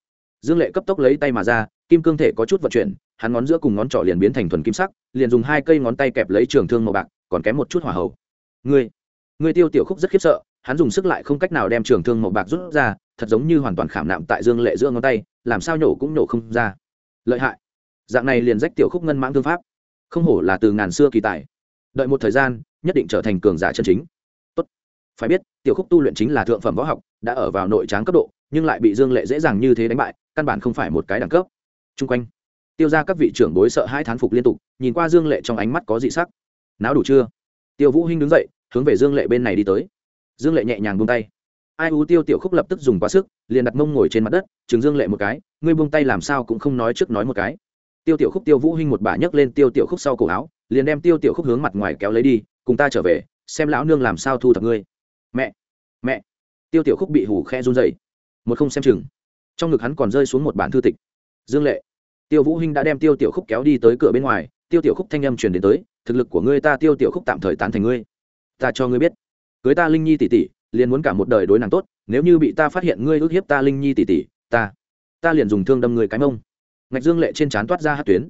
dương lệ cấp tốc lấy tay mà ra, kim cương thể có chút vận chuyển, hắn ngón giữa cùng ngón trỏ liền biến thành thuần kim sắc, liền dùng hai cây ngón tay kẹp lấy trường thương màu bạc, còn kém một chút hỏa hầu. Ngươi ngươi tiêu tiểu khúc rất khiếp sợ, hắn dùng sức lại không cách nào đem trường thương màu bạc rút ra, thật giống như hoàn toàn khảm nạm tại dương lệ giữa ngón tay, làm sao nhổ cũng nhổ không ra. Lợi hại. Dạng này liền rách tiểu khúc ngân mãng thương pháp. Không hổ là từ ngàn xưa kỳ tài. Đợi một thời gian, nhất định trở thành cường giả chân chính. Tốt. phải biết, tiểu khúc tu luyện chính là thượng phẩm võ học, đã ở vào nội tráng cấp độ, nhưng lại bị dương lệ dễ dàng như thế đánh bại căn bản không phải một cái đẳng cấp. Chung quanh, tiêu ra các vị trưởng bối sợ hai thán phục liên tục, nhìn qua dương lệ trong ánh mắt có dị sắc. Náo đủ chưa? Tiêu vũ hinh đứng dậy, hướng về dương lệ bên này đi tới. Dương lệ nhẹ nhàng buông tay. Ai u tiêu tiểu khúc lập tức dùng quá sức, liền đặt mông ngồi trên mặt đất, chừng dương lệ một cái, ngươi buông tay làm sao cũng không nói trước nói một cái. Tiêu tiểu khúc, tiêu vũ hinh một bà nhấc lên tiêu tiểu khúc sau cổ áo, liền đem tiêu tiểu khúc hướng mặt ngoài kéo lấy đi, cùng ta trở về, xem lão nương làm sao thu thập ngươi. Mẹ mẹ. Tiêu tiểu khúc bị hủ khe run rẩy. Một không xem chừng trong ngực hắn còn rơi xuống một bản thư tịch. Dương lệ, tiêu vũ hinh đã đem tiêu tiểu khúc kéo đi tới cửa bên ngoài, tiêu tiểu khúc thanh âm truyền đến tới, thực lực của ngươi ta tiêu tiểu khúc tạm thời tán thành ngươi. Ta cho ngươi biết, cưới ta linh nhi tỷ tỷ, liền muốn cả một đời đối nàng tốt, nếu như bị ta phát hiện ngươi ước hiếp ta linh nhi tỷ tỷ, ta ta liền dùng thương đâm người cái mông. Ngạch dương lệ trên trán toát ra hát tuyến.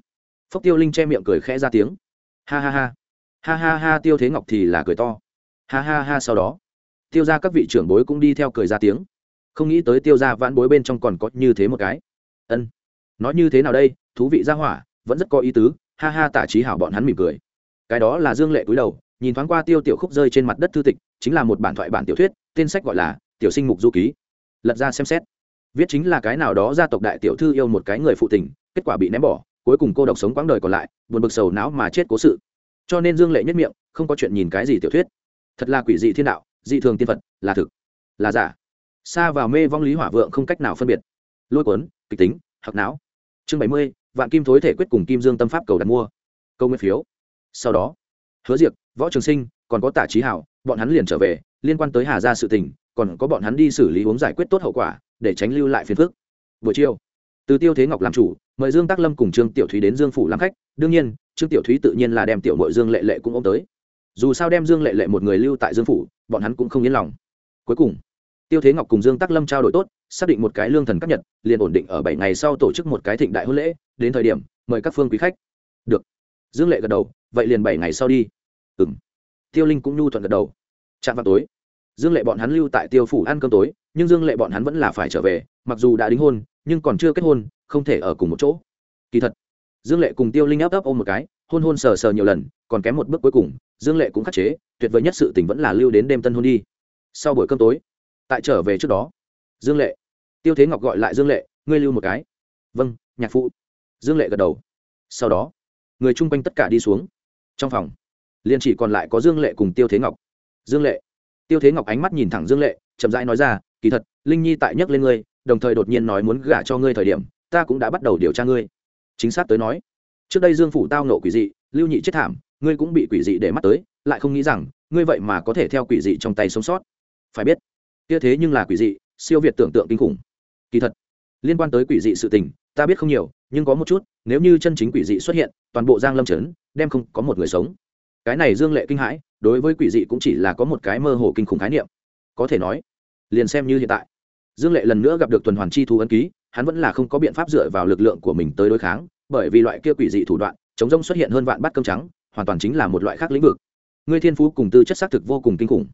Phốc tiêu linh che miệng cười khẽ ra tiếng. Ha ha ha. Ha ha ha, tiêu thế ngọc thì là cười to. Ha ha ha, sau đó, tiêu ra các vị trưởng bối cũng đi theo cười ra tiếng không nghĩ tới tiêu ra vãn bối bên trong còn có như thế một cái. Ân. Nói như thế nào đây, thú vị ra hỏa, vẫn rất có ý tứ, ha ha tả trí hảo bọn hắn mỉm cười. Cái đó là dương lệ cúi đầu, nhìn thoáng qua tiêu tiểu khúc rơi trên mặt đất thư tịch, chính là một bản thoại bản tiểu thuyết, tên sách gọi là tiểu sinh mục du ký. Lật ra xem xét. Viết chính là cái nào đó gia tộc đại tiểu thư yêu một cái người phụ tình, kết quả bị ném bỏ, cuối cùng cô độc sống quãng đời còn lại, buồn bực sầu não mà chết cố sự. Cho nên dương lệ nhất miệng, không có chuyện nhìn cái gì tiểu thuyết. Thật là quỷ dị thiên đạo, dị thường tiên phật, là thực, là giả xa vào mê vong lý hỏa vượng không cách nào phân biệt. Lôi cuốn, kịch tính hoặc não. Chương bảy mươi, vạn kim thối thể quyết cùng kim dương tâm pháp cầu đặt mua. Câu nguyên phiếu. Sau đó, hứa diệc, võ trường sinh, còn có tả trí hảo, bọn hắn liền trở về, liên quan tới hà gia sự tình, còn có bọn hắn đi xử lý uống giải quyết tốt hậu quả, để tránh lưu lại phiền phức. Buổi chiều, từ tiêu thế ngọc làm chủ, mời dương tác lâm cùng trương tiểu thúy đến dương phủ làm khách. Đương nhiên, trương tiểu thúy tự nhiên là đem tiểu mội dương lệ lệ cũng ôm tới. Dù sao đem dương lệ lệ một người lưu tại dương phủ, bọn hắn cũng không yên lòng. Cuối cùng tiêu thế ngọc cùng dương Tắc lâm trao đổi tốt, xác định một cái lương thần cấp nhật, liền ổn định ở bảy ngày sau tổ chức một cái thịnh đại hôn lễ, đến thời điểm, mời các phương quý khách. Được. Dương lệ gật đầu, vậy liền bảy ngày sau đi. Ừ m tiêu linh cũng nhu thuận gật đầu. Chạm vào tối. Dương lệ bọn hắn lưu tại tiêu phủ ăn cơm tối, nhưng dương lệ bọn hắn vẫn là phải trở về, mặc dù đã đính hôn, nhưng còn chưa kết hôn, không thể ở cùng một chỗ. Kỳ thật, dương lệ cùng tiêu linh áp ấp ôm một cái, hôn hôn sờ sờ nhiều lần, còn kém một bước cuối cùng, dương lệ cũng khắc chế, tuyệt vời nhất sự tình vẫn là lưu đến đêm tân hôn đi. Sau buổi cơm tối tại trở về trước đó. Dương lệ. Tiêu thế ngọc gọi lại dương lệ, ngươi lưu một cái. Vâng nhạc phụ. Dương lệ gật đầu. Sau đó, người chung quanh tất cả đi xuống. Trong phòng, liền chỉ còn lại có dương lệ cùng tiêu thế ngọc. Dương lệ. Tiêu thế ngọc ánh mắt nhìn thẳng dương lệ, chậm rãi nói ra, kỳ thật, linh nhi tại nhấc lên ngươi, đồng thời đột nhiên nói muốn gả cho ngươi thời điểm, ta cũng đã bắt đầu điều tra ngươi. Chính xác tới nói, trước đây dương phủ tao nộ quỷ dị, lưu nhị chết thảm, ngươi cũng bị quỷ dị để mắt tới, lại không nghĩ rằng, ngươi vậy mà có thể theo quỷ dị trong tay sống sót. Phải biết kia thế nhưng là quỷ dị, siêu việt tưởng tượng kinh khủng. Kỳ thật, liên quan tới quỷ dị sự tình, ta biết không nhiều, nhưng có một chút, nếu như chân chính quỷ dị xuất hiện, toàn bộ giang lâm trấn, đem không có một người sống. Cái này dương lệ kinh hãi, đối với quỷ dị cũng chỉ là có một cái mơ hồ kinh khủng khái niệm. Có thể nói, liền xem như hiện tại, dương lệ lần nữa gặp được tuần hoàn chi thú ấn ký, hắn vẫn là không có biện pháp dựa vào lực lượng của mình tới đối kháng, bởi vì loại kia quỷ dị thủ đoạn, chống rông xuất hiện hơn vạn bát cơm trắng, hoàn toàn chính là một loại khác lĩnh vực. Ngươi thiên phú cùng tư chất xác thực vô cùng kinh khủng.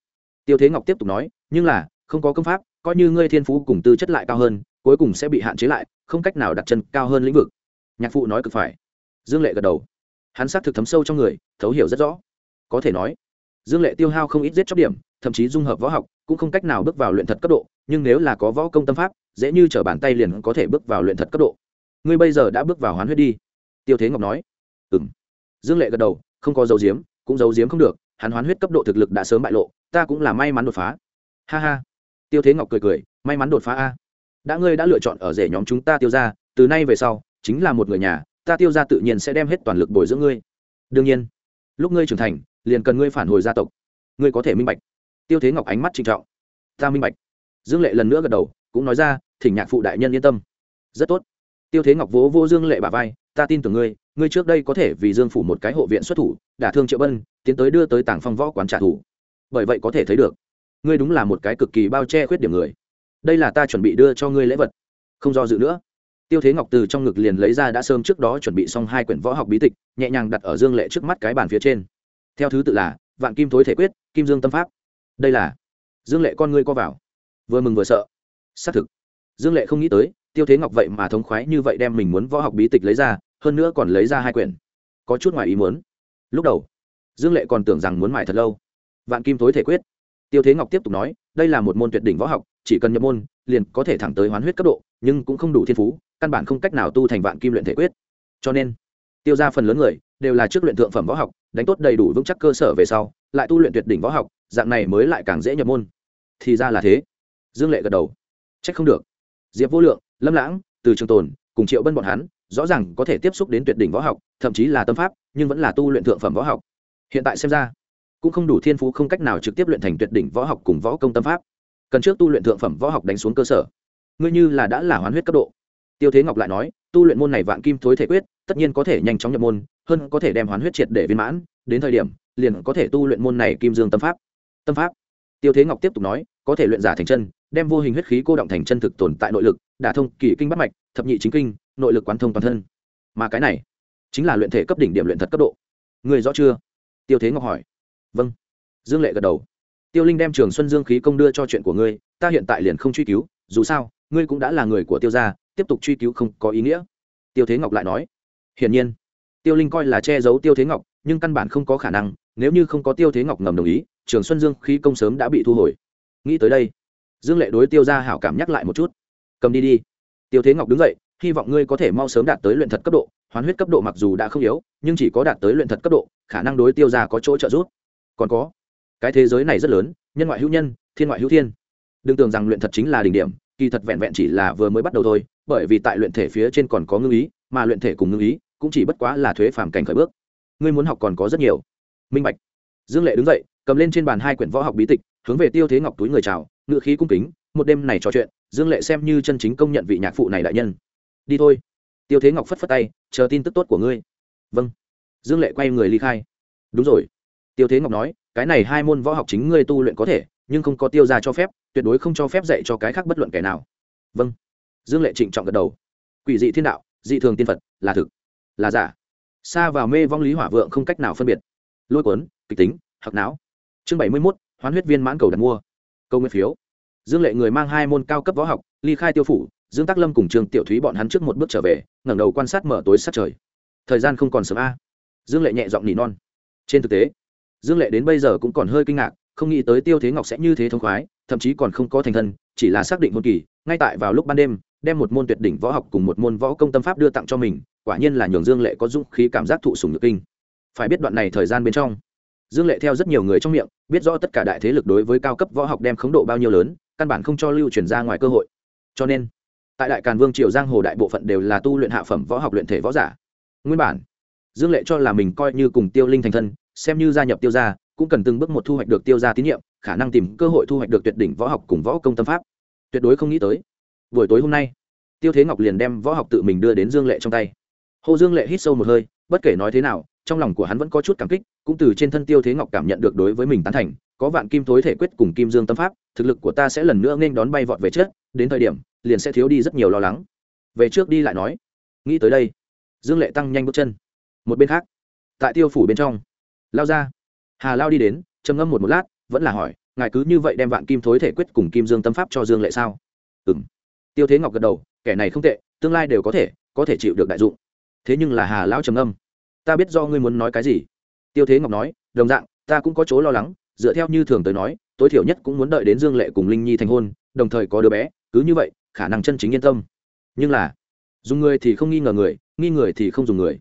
Tiêu thế ngọc tiếp tục nói, nhưng là không có công pháp, coi như ngươi thiên phú cùng tư chất lại cao hơn, cuối cùng sẽ bị hạn chế lại, không cách nào đặt chân cao hơn lĩnh vực. Nhạc phụ nói cực phải. Dương lệ gật đầu. Hắn xác thực thấm sâu trong người, thấu hiểu rất rõ. Có thể nói, dương lệ tiêu hao không ít giết chóc điểm, thậm chí dung hợp võ học, cũng không cách nào bước vào luyện thật cấp độ, nhưng nếu là có võ công tâm pháp, dễ như t r ở bàn tay liền có thể bước vào luyện thật cấp độ. Ngươi bây giờ đã bước vào hoán huyết đi. Tiêu thế ngọc nói. Ừ m dương lệ gật đầu, không có dấu diếm cũng dấu diếm không được, hắn hoán huyết cấp độ thực lực đã sớm bại lộ, ta cũng là may mắn đột phá. Ha ha tiêu thế ngọc cười cười, may mắn đột phá a. Đã ngươi đã lựa chọn ở rể nhóm chúng ta tiêu ra từ nay về sau, chính là một người nhà, ta tiêu ra tự nhiên sẽ đem hết toàn lực bồi dưỡng ngươi. Đương nhiên, lúc ngươi trưởng thành, liền cần ngươi phản hồi gia tộc. Ngươi có thể minh bạch. Tiêu thế ngọc ánh mắt trinh trọng. Ta minh bạch. Dương lệ lần nữa gật đầu, cũng nói ra, thỉnh nhạc phụ đại nhân yên tâm. Rất tốt. Tiêu thế ngọc vỗ vô dương lệ bà vai, ta tin tưởng ngươi ngươi trước đây có thể vì dương phủ một cái hộ viện xuất thủ, đả thương triệu bân, tiến tới đưa tới tảng phong võ quán trả thù. Bởi vậy có thể thấy được ngươi đúng là một cái cực kỳ bao che khuyết điểm người. Đây là ta chuẩn bị đưa cho ngươi lễ vật. Không do dự nữa. Tiêu thế ngọc từ trong ngực liền lấy ra đã sớm trước đó chuẩn bị xong hai quyển võ học bí tịch, nhẹ nhàng đặt ở dương lệ trước mắt cái bàn phía trên. Theo thứ tự là, vạn kim thối thể quyết, kim dương tâm pháp. Đây là, dương lệ con ngươi co vào. Vừa mừng vừa sợ. Xác thực. Dương lệ không nghĩ tới, tiêu thế ngọc vậy mà thống khoái như vậy đem mình muốn võ học bí tịch lấy ra, hơn nữa còn lấy ra hai quyển. Có chút ngoài ý muốn. Lúc đầu, dương lệ còn tưởng rằng muốn mải thật lâu. Vạn kim thối thể quyết tiêu thế ngọc tiếp tục nói, đây là một môn tuyệt đỉnh võ học, chỉ cần nhập môn, liền có thể thẳng tới hoán huyết cấp độ, nhưng cũng không đủ thiên phú, căn bản không cách nào tu thành vạn kim luyện thể quyết. Cho nên, tiêu ra phần lớn người đều là trước luyện thượng phẩm võ học, đánh tốt đầy đủ vững chắc cơ sở về sau, lại tu luyện tuyệt đỉnh võ học, dạng này mới lại càng dễ nhập môn. Thì ra là thế. Dương lệ gật đầu. Trách không được. Diệp vô lượng, lâm lãng, từ trường tồn cùng triệu bân bọn hắn, rõ ràng có thể tiếp xúc đến tuyệt đỉnh võ học, thậm chí là tâm pháp, nhưng vẫn là tu luyện thượng phẩm võ học. Hiện tại xem ra cũng không đủ thiên phú, không cách nào trực tiếp luyện thành tuyệt đỉnh võ học cùng võ công tâm pháp. Cần trước tu luyện thượng phẩm võ học đánh xuống cơ sở. Ngươi như là đã là hoán huyết cấp độ. Tiêu thế ngọc lại nói, tu luyện môn này vạn kim thối thể quyết, tất nhiên có thể nhanh chóng nhập môn, hơn có thể đem hoán huyết triệt để viên mãn, đến thời điểm, liền có thể tu luyện môn này kim dương tâm pháp. Tâm pháp. Tiêu thế ngọc tiếp tục nói, có thể luyện giả thành chân, đem vô hình huyết khí cô động thành chân thực tồn tại nội lực, đả thông kỳ kinh bắt mạch, thập nhị chính kinh, nội lực quán thông toàn thân. Mà cái này, chính là luyện thể cấp đỉnh điểm luyện thật cấp độ. Người rõ chưa? Tiêu thế ngọc hỏi vâng. Dương lệ gật đầu. Tiêu linh đem trường xuân dương khí công đưa cho chuyện của ngươi, ta hiện tại liền không truy cứu, dù sao, ngươi cũng đã là người của tiêu gia, tiếp tục truy cứu không có ý nghĩa. Tiêu thế ngọc lại nói. Hiển nhiên, tiêu linh coi là che giấu tiêu thế ngọc, nhưng căn bản không có khả năng, nếu như không có tiêu thế ngọc ngầm đồng ý, trường xuân dương khí công sớm đã bị thu hồi. Nghĩ tới đây, dương lệ đối tiêu ra hảo cảm nhắc lại một chút. Cầm đi đi. Tiêu thế ngọc đứng dậy, hy vọng ngươi có thể mau sớm đạt tới luyện thật cấp độ, hoán huyết cấp độ mặc dù đã không yếu, nhưng chỉ có đạt tới luyện thật cấp độ, khả năng đối tiêu ra có chỗ trợ giúp còn có. Cái thế giới này rất lớn, nhân ngoại hữu nhân, thiên ngoại hữu thiên. Đừng tưởng rằng luyện thật chính là đỉnh điểm, kỳ thật vẹn vẹn chỉ là vừa mới bắt đầu thôi, bởi vì tại luyện thể phía trên còn có ngưng ý, mà luyện thể cùng ngưng ý cũng chỉ bất quá là thuế phàm cảnh khởi bước. Ngươi muốn học còn có rất nhiều. Minh bạch. Dương lệ đứng dậy, cầm lên trên bàn hai quyển võ học bí tịch, hướng về tiêu thế ngọc túi người chào, ngự khí cung kính, một đêm này trò chuyện, dương lệ xem như chân chính công nhận vị nhạc phụ này đại nhân. Đi thôi. Tiêu thế ngọc phất phất tay, chờ tin tức tốt của ngươi. Vâng. Dương lệ quay người ly khai. Đúng rồi tiêu thế ngọc nói, cái này hai môn võ học chính ngươi tu luyện có thể, nhưng không có tiêu ra cho phép, tuyệt đối không cho phép dạy cho cái khác bất luận kẻ nào. Vâng. Dương lệ trịnh trọng gật đầu. Quỷ dị thiên đạo, dị thường tiên phật, là thực, là giả. Xa vào mê vong lý hỏa vượng không cách nào phân biệt. Lôi cuốn, kịch tính học não. Chương bảy mươi mốt, hoán huyết viên mãn cầu đặt mua. Câu nguyên phiếu. Dương lệ người mang hai môn cao cấp võ học, ly khai tiêu phủ, dương tác lâm cùng trường tiểu thúy bọn hắn trước một bước trở về, ngẩng đầu quan sát mở tối sát trời. Thời gian không còn sớm a. Dương lệ nhẹ giọng nỉ non. Trên thực tế dương lệ đến bây giờ cũng còn hơi kinh ngạc, không nghĩ tới tiêu thế ngọc sẽ như thế thông khoái, thậm chí còn không có thành thân, chỉ là xác định hôn kỳ, ngay tại vào lúc ban đêm, đem một môn tuyệt đỉnh võ học cùng một môn võ công tâm pháp đưa tặng cho mình, quả nhiên là nhường dương lệ có dũng khí cảm giác thụ sùng nhược kinh. Phải biết đoạn này thời gian bên trong, dương lệ theo rất nhiều người trong miệng, biết rõ tất cả đại thế lực đối với cao cấp võ học đem khống độ bao nhiêu lớn, căn bản không cho lưu truyền ra ngoài cơ hội. Cho nên, tại đại càn vương triều giang hồ đại bộ phận đều là tu luyện hạ phẩm võ học luyện thể võ giả. Nguyên bản, dương lệ cho là mình coi như cùng tiêu linh thành thân xem như gia nhập tiêu gia, cũng cần từng bước một thu hoạch được tiêu gia tín nhiệm, khả năng tìm cơ hội thu hoạch được tuyệt đỉnh võ học cùng võ công tâm pháp. Tuyệt đối không nghĩ tới, buổi tối hôm nay, tiêu thế ngọc liền đem võ học tự mình đưa đến dương lệ trong tay. Hồ dương lệ hít sâu một hơi, bất kể nói thế nào, trong lòng của hắn vẫn có chút cảm kích, cũng từ trên thân tiêu thế ngọc cảm nhận được đối với mình tán thành, có vạn kim thối thể quyết cùng kim dương tâm pháp, thực lực của ta sẽ lần nữa nên đón bay vọt về trước, đến thời điểm, liền sẽ thiếu đi rất nhiều lo lắng. Về trước đi lại nói. Nghĩ tới đây, dương lệ tăng nhanh bước chân. Một bên khác, tại tiêu phủ bên trong lao ra. Hà lao đi đến, trầm ngâm một một lát, vẫn là hỏi, ngài cứ như vậy đem vạn kim thối thể quyết cùng kim dương tâm pháp cho dương lệ sao? Ừ m tiêu thế ngọc gật đầu, kẻ này không tệ, tương lai đều có thể có thể chịu được đại dụng. Thế nhưng là hà lão trầm ngâm, ta biết do ngươi muốn nói cái gì. Tiêu thế ngọc nói, đồng dạng, ta cũng có chỗ lo lắng, dựa theo như thường tới nói, tối thiểu nhất cũng muốn đợi đến dương lệ cùng linh nhi thành hôn, đồng thời có đứa bé, cứ như vậy, khả năng chân chính yên tâm. Nhưng là, dùng người thì không nghi ngờ người, nghi người thì không dùng người.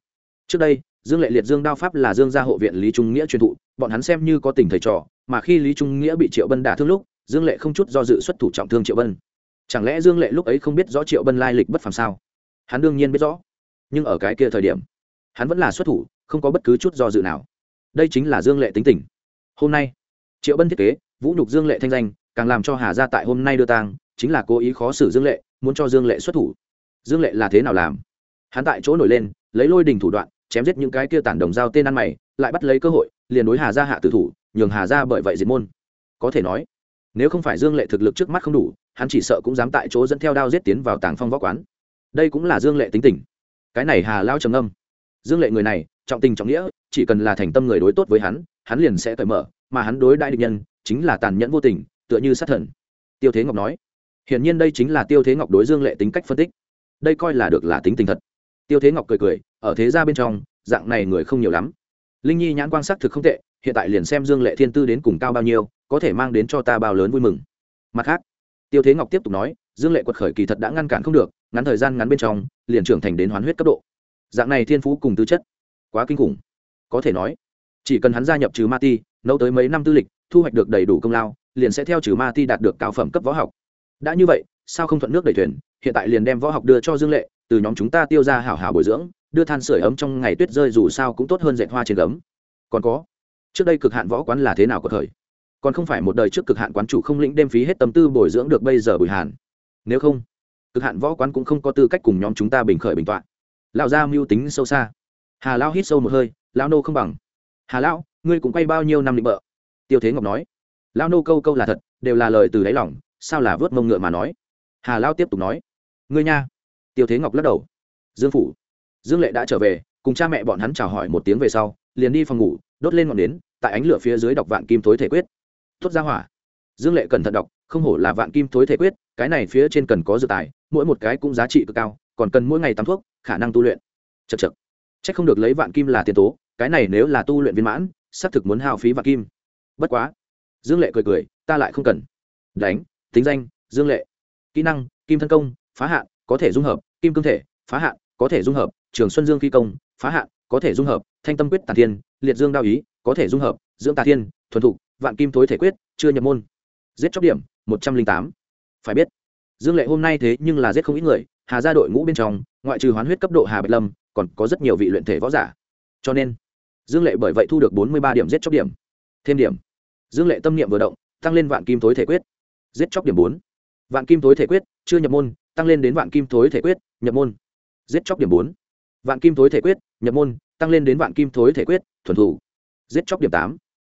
Trước đây dương lệ liệt dương đao pháp là dương gia hộ viện lý trung nghĩa truyền thụ, bọn hắn xem như có tình thầy trò, mà khi lý trung nghĩa bị triệu bân đả thương lúc, dương lệ không chút do dự xuất thủ trọng thương triệu bân. Chẳng lẽ dương lệ lúc ấy không biết rõ triệu bân lai lịch bất phàm sao? Hắn đương nhiên biết rõ. Nhưng ở cái kia thời điểm, hắn vẫn là xuất thủ, không có bất cứ chút do dự nào. Đây chính là dương lệ tính tình. Hôm nay, triệu bân thiết kế, vũ nhục dương lệ thanh danh, càng làm cho hà gia tại hôm nay đưa tang, chính là cố ý khó xử dương lệ, muốn cho dương lệ xuất thủ. Dương lệ là thế nào làm? Hắn tại chỗ nổi lên, lấy lôi đình thủ đoạn chém giết những cái kia tản đồng giao tên ăn mày, lại bắt lấy cơ hội, liền đối hà gia hạ tử thủ, nhường hà gia bởi vậy diệt môn. Có thể nói, nếu không phải dương lệ thực lực trước mắt không đủ, hắn chỉ sợ cũng dám tại chỗ dẫn theo đao giết tiến vào tàng phong võ quán. Đây cũng là dương lệ tính tình. Cái này hà lao trầm âm dương lệ người này, trọng tình trọng nghĩa, chỉ cần là thành tâm người đối tốt với hắn hắn liền sẽ cởi mở, mà hắn đối đại địch nhân, chính là tàn nhẫn vô tình, tựa như sát thần. Tiêu thế ngọc nói, hiển nhiên đây chính là tiêu thế ngọc đối dương lệ tính cách phân tích. Đây coi là được là tính tình thật tiêu thế ngọc cười cười, ở thế gia bên trong, dạng này người không nhiều lắm. Linh nhi nhãn quan sát thực không tệ, hiện tại liền xem dương lệ thiên tư đến cùng cao bao nhiêu, có thể mang đến cho ta bao lớn vui mừng. Mặt khác, tiêu thế ngọc tiếp tục nói, dương lệ quật khởi kỳ thật đã ngăn cản không được, ngắn thời gian ngắn bên trong, liền trưởng thành đến hoán huyết cấp độ. Dạng này thiên phú cùng tư chất, quá kinh khủng. Có thể nói, chỉ cần hắn gia nhập trừ ma ti, nấu tới mấy năm tư lịch, thu hoạch được đầy đủ công lao, liền sẽ theo trừ ma ti đạt được cao phẩm cấp võ học. Đã như vậy, sao không thuận nước đẩy thuyền, hiện tại liền đem võ học đưa cho dương lệ từ nhóm chúng ta tiêu ra hảo hảo bồi dưỡng, đưa than sửa ấm trong ngày tuyết rơi dù sao cũng tốt hơn dạy hoa trên gấm. Còn có, trước đây cực hạn võ quán là thế nào có thời? Còn không phải một đời trước cực hạn quán chủ không lĩnh đêm phí hết tâm tư bồi dưỡng được bây giờ bùi hàn. Nếu không, cực hạn võ quán cũng không có tư cách cùng nhóm chúng ta bình khởi bình tọa. Lão gia mưu tính sâu xa. Hà lão hít sâu một hơi, lão nô không bằng. Hà lão, ngươi cũng quay bao nhiêu năm định bợ? Tiêu thế ngọc nói. Lão nô câu câu là thật, đều là lời từ đáy lòng, sao là vớt mông ngựa mà nói? Hà lão tiếp tục nói. Ngươi nha tiêu thế ngọc lắc đầu. Dương phủ. Dương lệ đã trở về, cùng cha mẹ bọn hắn chào hỏi một tiếng về sau, liền đi phòng ngủ, đốt lên ngọn nến, tại ánh lửa phía dưới đọc vạn kim thối thể quyết. Tuốt ra hỏa. Dương lệ cẩn thận đọc, không hổ là vạn kim thối thể quyết, cái này phía trên cần có dự tài, mỗi một cái cũng giá trị cực cao, còn cần mỗi ngày tắm thuốc, khả năng tu luyện. Chật chật c h ắ c không được lấy vạn kim là tiền tố, cái này nếu là tu luyện viên mãn, xác thực muốn hao phí vạn kim. Bất quá. Dương lệ cười cười, ta lại không cần. Đánh, tính danh, dương lệ. Kỹ năng, kim thân công, phá hạn, có thể dung hợp kim cương thể, phá hạn, có thể dung hợp, trường xuân dương phi công, phá hạn, có thể dung hợp, thanh tâm quyết tàn thiên, liệt dương đao ý, có thể dung hợp, dưỡng tà thiên, thuần thục, vạn kim Thối thể quyết, chưa nhập môn. Giết chóc điểm, một trăm linh tám. Phải biết, dương lệ hôm nay thế nhưng là giết không ít người, hà ra đội ngũ bên trong, ngoại trừ hoán huyết cấp độ hà bạch lâm, còn có rất nhiều vị luyện thể võ giả. Cho nên, dương lệ bởi vậy thu được bốn mươi ba điểm giết chóc điểm. Thêm điểm. Dương lệ tâm niệm vừa động, tăng lên vạn kim Thối thể quyết. Giết chóc điểm bốn. Vạn kim Thối thể quyết, chưa nhập môn, tăng lên đến vạn kim Thối thể quyết nhập môn. Giết chóc điểm bốn. Vạn kim tối thể quyết, nhập môn, tăng lên đến vạn kim tối thể quyết, thuần thủ. Giết chóc điểm tám.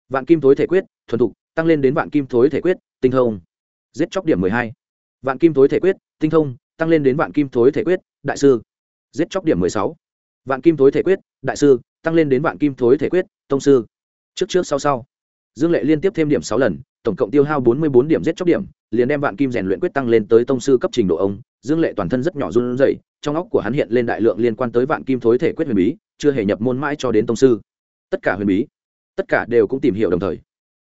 Vạn kim tối thể quyết, thuần thục tăng lên đến vạn kim tối thể quyết, tinh thông. Giết chóc điểm mười hai. Vạn kim tối thể quyết, tinh thông, tăng lên đến vạn kim tối thể quyết, đại sư. Giết chóc điểm mười sáu. Vạn kim tối thể quyết, đại sư, tăng lên đến vạn kim tối thể quyết, tông sư. Trước trước sau sau. Dương lệ liên tiếp thêm điểm sáu lần, tổng cộng tiêu hao bốn mươi bốn điểm giết chóc điểm, liền đem vạn kim rèn luyện quyết tăng lên tới tông sư cấp trình độ ông dương lệ toàn thân rất nhỏ run rẩy, trong óc của hắn hiện lên đại lượng liên quan tới vạn kim thối thể quyết huyền bí, chưa hề nhập môn mãi cho đến tông sư. Tất cả huyền bí, tất cả đều cũng tìm hiểu đồng thời.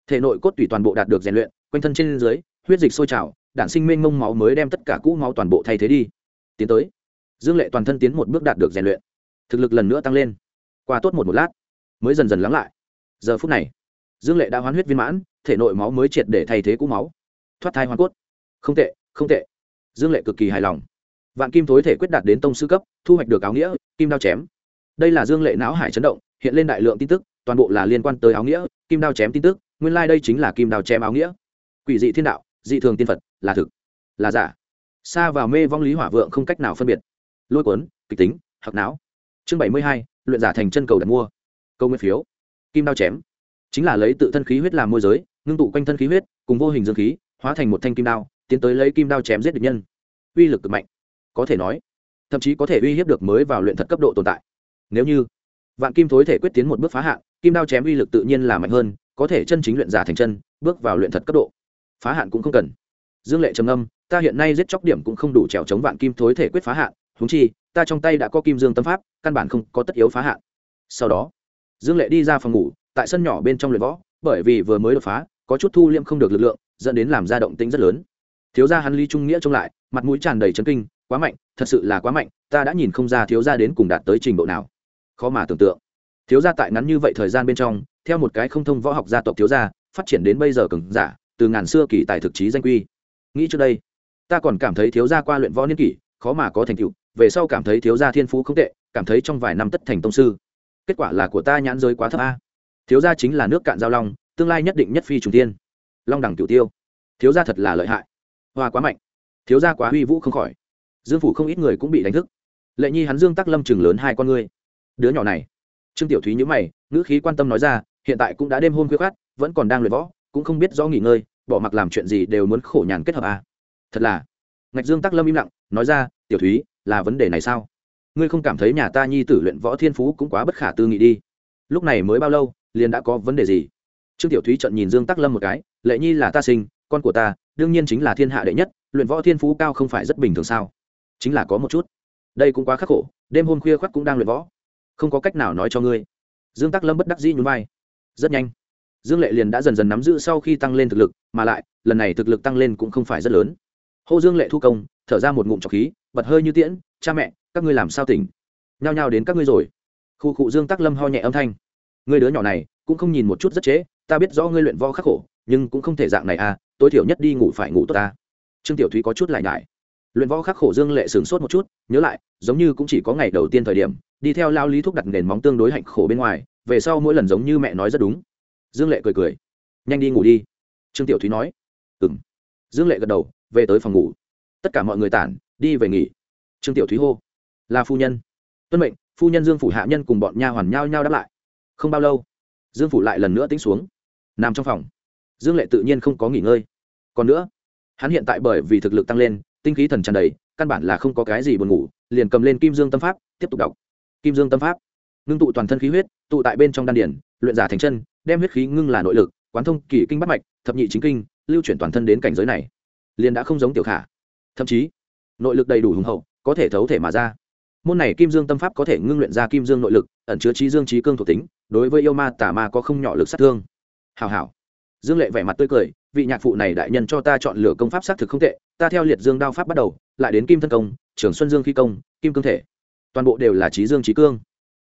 Thể nội cốt tủy toàn bộ đạt được rèn luyện, quanh thân trên dưới, huyết dịch sôi trào, đản sinh mênh mông máu mới đem tất cả cũ máu toàn bộ thay thế đi. Tiến tới, dương lệ toàn thân tiến một bước đạt được rèn luyện. Thực lực lần nữa tăng lên. Qua tốt một một lát, mới dần dần lắng lại. Giờ phút này, dương lệ đã hoán huyết viên mãn, thể nội máu mới triệt để thay thế cũ máu. Thoát thai hoàn cốt. Không tệ không tệ dương lệ cực kỳ hài lòng. Vạn kim thối thể quyết đạt đến tông sư cấp, thu hoạch được áo nghĩa, kim đao chém. Đây là dương lệ não hải chấn động, hiện lên đại lượng tin tức, toàn bộ là liên quan tới áo nghĩa, kim đao chém tin tức, nguyên lai、like、đây chính là kim đao chém áo nghĩa. Quỷ dị thiên đạo, dị thường tiên phật, là thực, là giả. Xa vào mê vong lý hỏa vượng không cách nào phân biệt. Lôi cuốn, kịch tính hoặc não. Chương bảy mươi hai, luyện giả thành chân cầu đặt mua. Câu nguyên phiếu. Kim đao chém. Chính là lấy tự thân khí huyết làm môi giới, ngưng tụ quanh thân khí huyết, cùng vô hình dương khí, hóa thành một thanh kim đao tiến tới lấy kim đao chém giết địch nhân. Uy lực cực mạnh, có thể nói, thậm chí có thể uy hiếp được mới vào luyện thật cấp độ tồn tại. Nếu như vạn kim thối thể quyết tiến một bước phá hạn, kim đao chém uy lực tự nhiên là mạnh hơn, có thể chân chính luyện giả thành chân, bước vào luyện thật cấp độ. Phá hạn cũng không cần. Dương lệ trầm âm ta hiện nay giết chóc điểm cũng không đủ trèo chống vạn kim thối thể quyết phá hạn húng chi, ta trong tay đã có kim dương tâm pháp, căn bản không có tất yếu phá hạn. Sau đó, dương lệ đi ra phòng ngủ, tại sân nhỏ bên trong luyện võ, bởi vì vừa mới đột phá, có chút thu liêm không được lực lượng, dẫn đến làm ra động tĩnh rất lớn thiếu gia hắn lý trung nghĩa trông lại, mặt mũi tràn đầy chấn kinh, quá mạnh, thật sự là quá mạnh, ta đã nhìn không ra thiếu gia đến cùng đạt tới trình độ nào. Khó mà tưởng tượng. Thiếu gia tại ngắn như vậy thời gian bên trong, theo một cái không thông võ học gia tộc thiếu gia, phát triển đến bây giờ cường giả, từ ngàn xưa kỳ tài thực chí danh quy. Nghĩ trước đây, ta còn cảm thấy thiếu gia qua luyện võ niên kỷ, khó mà có thành tựu, về sau cảm thấy thiếu gia thiên phú không tệ, cảm thấy trong vài năm tất thành tông sư. Kết quả là của ta nhãn giới quá thấp a. Thiếu gia chính là nước cạn giao long, tương lai nhất định nhất phi trùng tiên long đẳng cửu tiêu. Thiếu gia thật là lợi hại hoa quá mạnh. Thiếu gia quá uy vũ không khỏi. Dương phủ không ít người cũng bị đánh thức. Lệ nhi hắn dương tắc lâm chừng lớn hai con ngươi. Đứa nhỏ này. Trương tiểu thúy nhữ mày, ngữ khí quan tâm nói ra, hiện tại cũng đã đêm hôm khuya khát vẫn còn đang luyện võ, cũng không biết rõ nghỉ ngơi, bỏ mặc làm chuyện gì đều muốn khổ nhàn kết hợp à. thật là. Ngạch dương tắc lâm im lặng, nói ra, tiểu thúy, là vấn đề này sao? Ngươi không cảm thấy nhà ta nhi tử luyện võ thiên phú cũng quá bất khả tư nghị đi. Lúc này mới bao lâu, liền đã có vấn đề gì? Trương tiểu thúy trận nhìn dương tắc lâm một cái, lệ nhi là ta sinh, con của ta đương nhiên chính là thiên hạ đệ nhất luyện võ thiên phú cao không phải rất bình thường sao? Chính là có một chút. Đây cũng quá khắc khổ đêm hôm khuya khoác cũng đang luyện võ. Không có cách nào nói cho ngươi. Dương tắc lâm bất đắc dĩ nhún vai. Rất nhanh. Dương lệ liền đã dần dần nắm giữ sau khi tăng lên thực lực mà lại lần này thực lực tăng lên cũng không phải rất lớn. Hô dương lệ thu công thở ra một ngụm trọc khí bật hơi như tiễn cha mẹ các ngươi làm sao tỉnh? Nhao nhao đến các ngươi rồi. Khu cụ dương tắc lâm ho nhẹ âm thanh. Người đứa nhỏ này cũng không nhìn một chút rất chế, ta biết rõ ngươi luyện võ khắc khổ nhưng cũng không thể dạng này à tối thiểu nhất đi ngủ phải ngủ tốt ta. Trương tiểu thúy có chút lại ngại luyện võ khắc khổ dương lệ sửng sốt một chút, nhớ lại, giống như cũng chỉ có ngày đầu tiên thời điểm, đi theo lao lý thúc đặt nền móng tương đối hạnh khổ bên ngoài, về sau mỗi lần giống như mẹ nói rất đúng. Dương lệ cười cười. Nhanh đi ngủ đi. Trương tiểu thúy nói. Ừ m dương lệ gật đầu, về tới phòng ngủ. Tất cả mọi người tản, đi về nghỉ. Trương tiểu thúy hô. Là phu nhân. Tuân mệnh, phu nhân dương phủ hạ nhân cùng bọn nha hoàn nhao nhao đáp lại. Không bao lâu, dương phủ lại lần nữa tính xuống. Nằm trong phòng dương lệ tự nhiên không có nghỉ ngơi. Còn nữa, hắn hiện tại bởi vì thực lực tăng lên, tinh khí thần tràn đầy, căn bản là không có cái gì buồn ngủ, liền cầm lên kim dương tâm pháp, tiếp tục đọc. Kim dương tâm pháp, ngưng tụ toàn thân khí huyết, tụ tại bên trong đan điển luyện giả thành chân, đem huyết khí ngưng là nội lực, quán thông kỳ kinh bắt mạch, thập nhị chính kinh, lưu chuyển toàn thân đến cảnh giới này, liền đã không giống tiểu khả. Thậm chí, nội lực đầy đủ hùng hậu, có thể thấu thể mà ra. Môn này kim dương tâm pháp có thể ngưng luyện ra kim dương nội lực, ẩn chứa trí dương trí cương thuộc tính, đối với yêu ma tà ma có không nhỏ lực sát thương. Hào hảo dương lệ vẻ mặt tươi cười, vị nhạc phụ này đại nhân cho ta chọn lựa công pháp xác thực không tệ, ta theo liệt dương đao pháp bắt đầu, lại đến kim thân công, trường xuân dương khí công, kim cương thể. Toàn bộ đều là trí dương trí cương.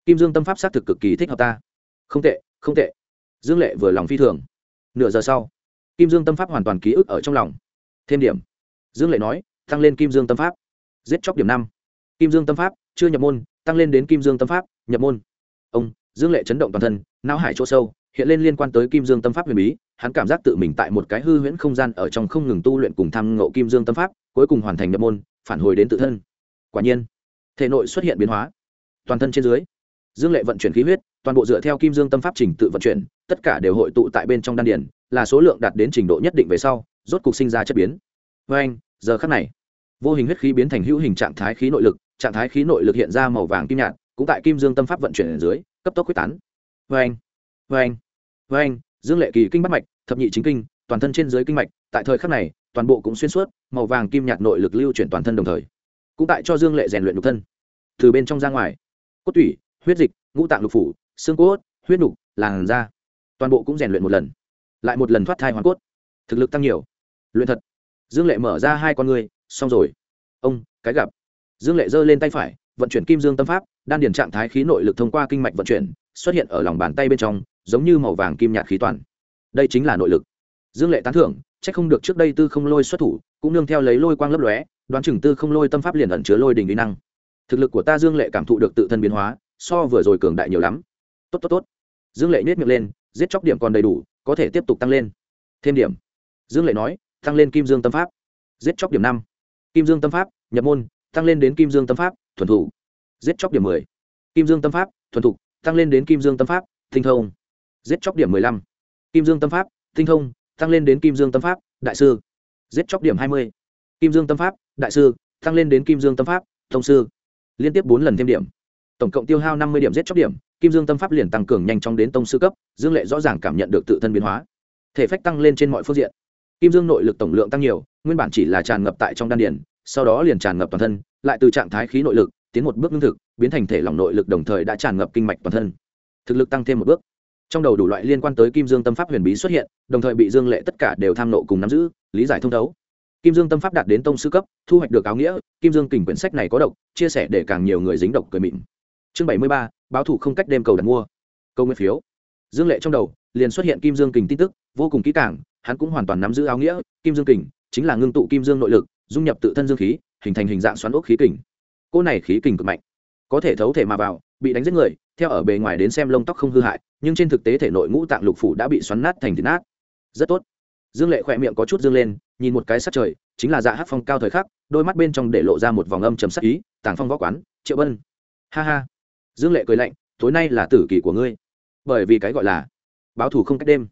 Kim dương tâm pháp xác thực cực kỳ thích hợp ta. Không tệ không tệ. Dương lệ vừa lòng phi thường. Nửa giờ sau, kim dương tâm pháp hoàn toàn ký ức ở trong lòng. Thêm điểm. Dương lệ nói, tăng lên kim dương tâm pháp. Giết chóc điểm năm. Kim dương tâm pháp, chưa nhập môn, tăng lên đến kim dương tâm pháp, nhập môn. Ông, dương lệ chấn động toàn thân, não hải chỗ sâu, hiện lên liên quan tới kim dương tâm pháp huyền bí hắn cảm giác tự mình tại một cái hư huyễn không gian ở trong không ngừng tu luyện cùng tham ngộ kim dương tâm pháp, cuối cùng hoàn thành nhập môn, phản hồi đến tự thân. Quả nhiên, thể nội xuất hiện biến hóa. Toàn thân trên dưới, dương lệ vận chuyển khí huyết, toàn bộ dựa theo kim dương tâm pháp trình tự vận chuyển, tất cả đều hội tụ tại bên trong đan điển là số lượng đạt đến trình độ nhất định về sau, rốt cục sinh ra chất biến. Với anh, giờ khắc này, vô hình huyết khí biến thành hữu hình trạng thái khí nội lực, trạng thái khí nội lực hiện ra màu vàng kim nhạt, cũng tại kim dương tâm pháp vận chuyển ở dưới, cấp tốc quyết tán. Với anh với anh với anh dương lệ kỳ kinh bắt mạch, thập nhị chính kinh, toàn thân trên dưới kinh mạch, tại thời khắc này, toàn bộ cũng xuyên suốt, màu vàng kim nhạt nội lực lưu chuyển toàn thân đồng thời. Cũng tại cho dương lệ rèn luyện nhục thân. Từ bên trong ra ngoài, cốt tủy, huyết dịch, ngũ tạng lục phủ, xương cốt, huyết nục, làn da. Toàn bộ cũng rèn luyện một lần. Lại một lần thoát thai hoàn cốt. Thực lực tăng nhiều. Luyện thật. Dương lệ mở ra hai con người xong rồi. Ông, cái gặp. Dương lệ giơ lên tay phải, vận chuyển kim dương tâm pháp, đan điển trạng thái khí nội lực thông qua kinh mạch vận chuyển, xuất hiện ở lòng bàn tay bên trong giống như màu vàng kim nhạt khí toàn. Đây chính là nội lực. Dương lệ tán thưởng c h ắ c không được trước đây tư không lôi xuất thủ, cũng nương theo lấy lôi quang lấp lóe, đoán chừng tư không lôi tâm pháp liền ẩn chứa lôi đình uy năng. Thực lực của ta dương lệ cảm thụ được tự thân biến hóa, so vừa rồi cường đại nhiều lắm. Tốt tốt tốt. Dương lệ nhét miệng lên, giết chóc điểm còn đầy đủ, có thể tiếp tục tăng lên. Thêm điểm. Dương lệ nói, tăng lên kim dương tâm pháp. Giết chóc điểm năm. Kim dương tâm pháp, nhập môn, tăng lên đến kim dương tâm pháp, thuần thủ. Giết chóc điểm mười. Kim dương tâm pháp, thuần thục tăng lên đến kim dương tâm pháp, tinh thông giết chóc điểm mười lăm. Kim dương tâm pháp, tinh thông, tăng lên đến kim dương tâm pháp, đại sư. Giết chóc điểm hai mươi. Kim dương tâm pháp, đại sư, tăng lên đến kim dương tâm pháp, thông sư. Liên tiếp bốn lần thêm điểm. Tổng cộng tiêu hao năm mươi điểm giết chóc điểm, kim dương tâm pháp liền tăng cường nhanh chóng đến tông sư cấp, dương lệ rõ ràng cảm nhận được tự thân biến hóa. Thể phách tăng lên trên mọi phương diện. Kim dương nội lực tổng lượng tăng nhiều, nguyên bản chỉ là tràn ngập tại trong đan điền, sau đó liền tràn ngập toàn thân, lại từ trạng thái khí nội lực tiến một bước lương thực, biến thành thể lỏng nội lực đồng thời đã tràn ngập kinh mạch toàn thân. Thực lực tăng thêm một bước trong đầu đủ loại liên quan tới kim dương tâm pháp huyền bí xuất hiện, đồng thời bị dương lệ tất cả đều tham nộ cùng nắm giữ, lý giải thông thấu. Kim dương tâm pháp đạt đến tông sư cấp, thu hoạch được áo nghĩa, kim dương kình quyển sách này có độc, chia sẻ để càng nhiều người dính độc cười mịn. Chương bảy mươi ba, báo thủ không cách đêm cầu đặt mua. Câu nguyên phiếu. Dương lệ trong đầu, liền xuất hiện kim dương kình tin tức, vô cùng kỹ càng, hắn cũng hoàn toàn nắm giữ áo nghĩa, kim dương kình chính là ngưng tụ kim dương nội lực, dung nhập tự thân dương khí, hình thành hình dạng xoắn ốc khí kình. Cô này khí kình cực mạnh, có thể thấu thể mà vào, bị đánh giết người theo ở bề ngoài đến xem lông tóc không hư hại, nhưng trên thực tế thể nội ngũ tạng lục phủ đã bị xoắn nát thành thịt nát. Rất tốt. Dương lệ khỏe miệng có chút dương lên, nhìn một cái sắc trời, chính là dạ hát phong cao thời khắc, đôi mắt bên trong để lộ ra một vòng âm trầm sắc ý, tàng phong võ quán, triệu bân. Ha ha. Dương lệ cười lạnh, tối nay là tử kỳ của ngươi. Bởi vì cái gọi là báo thù không cách đêm.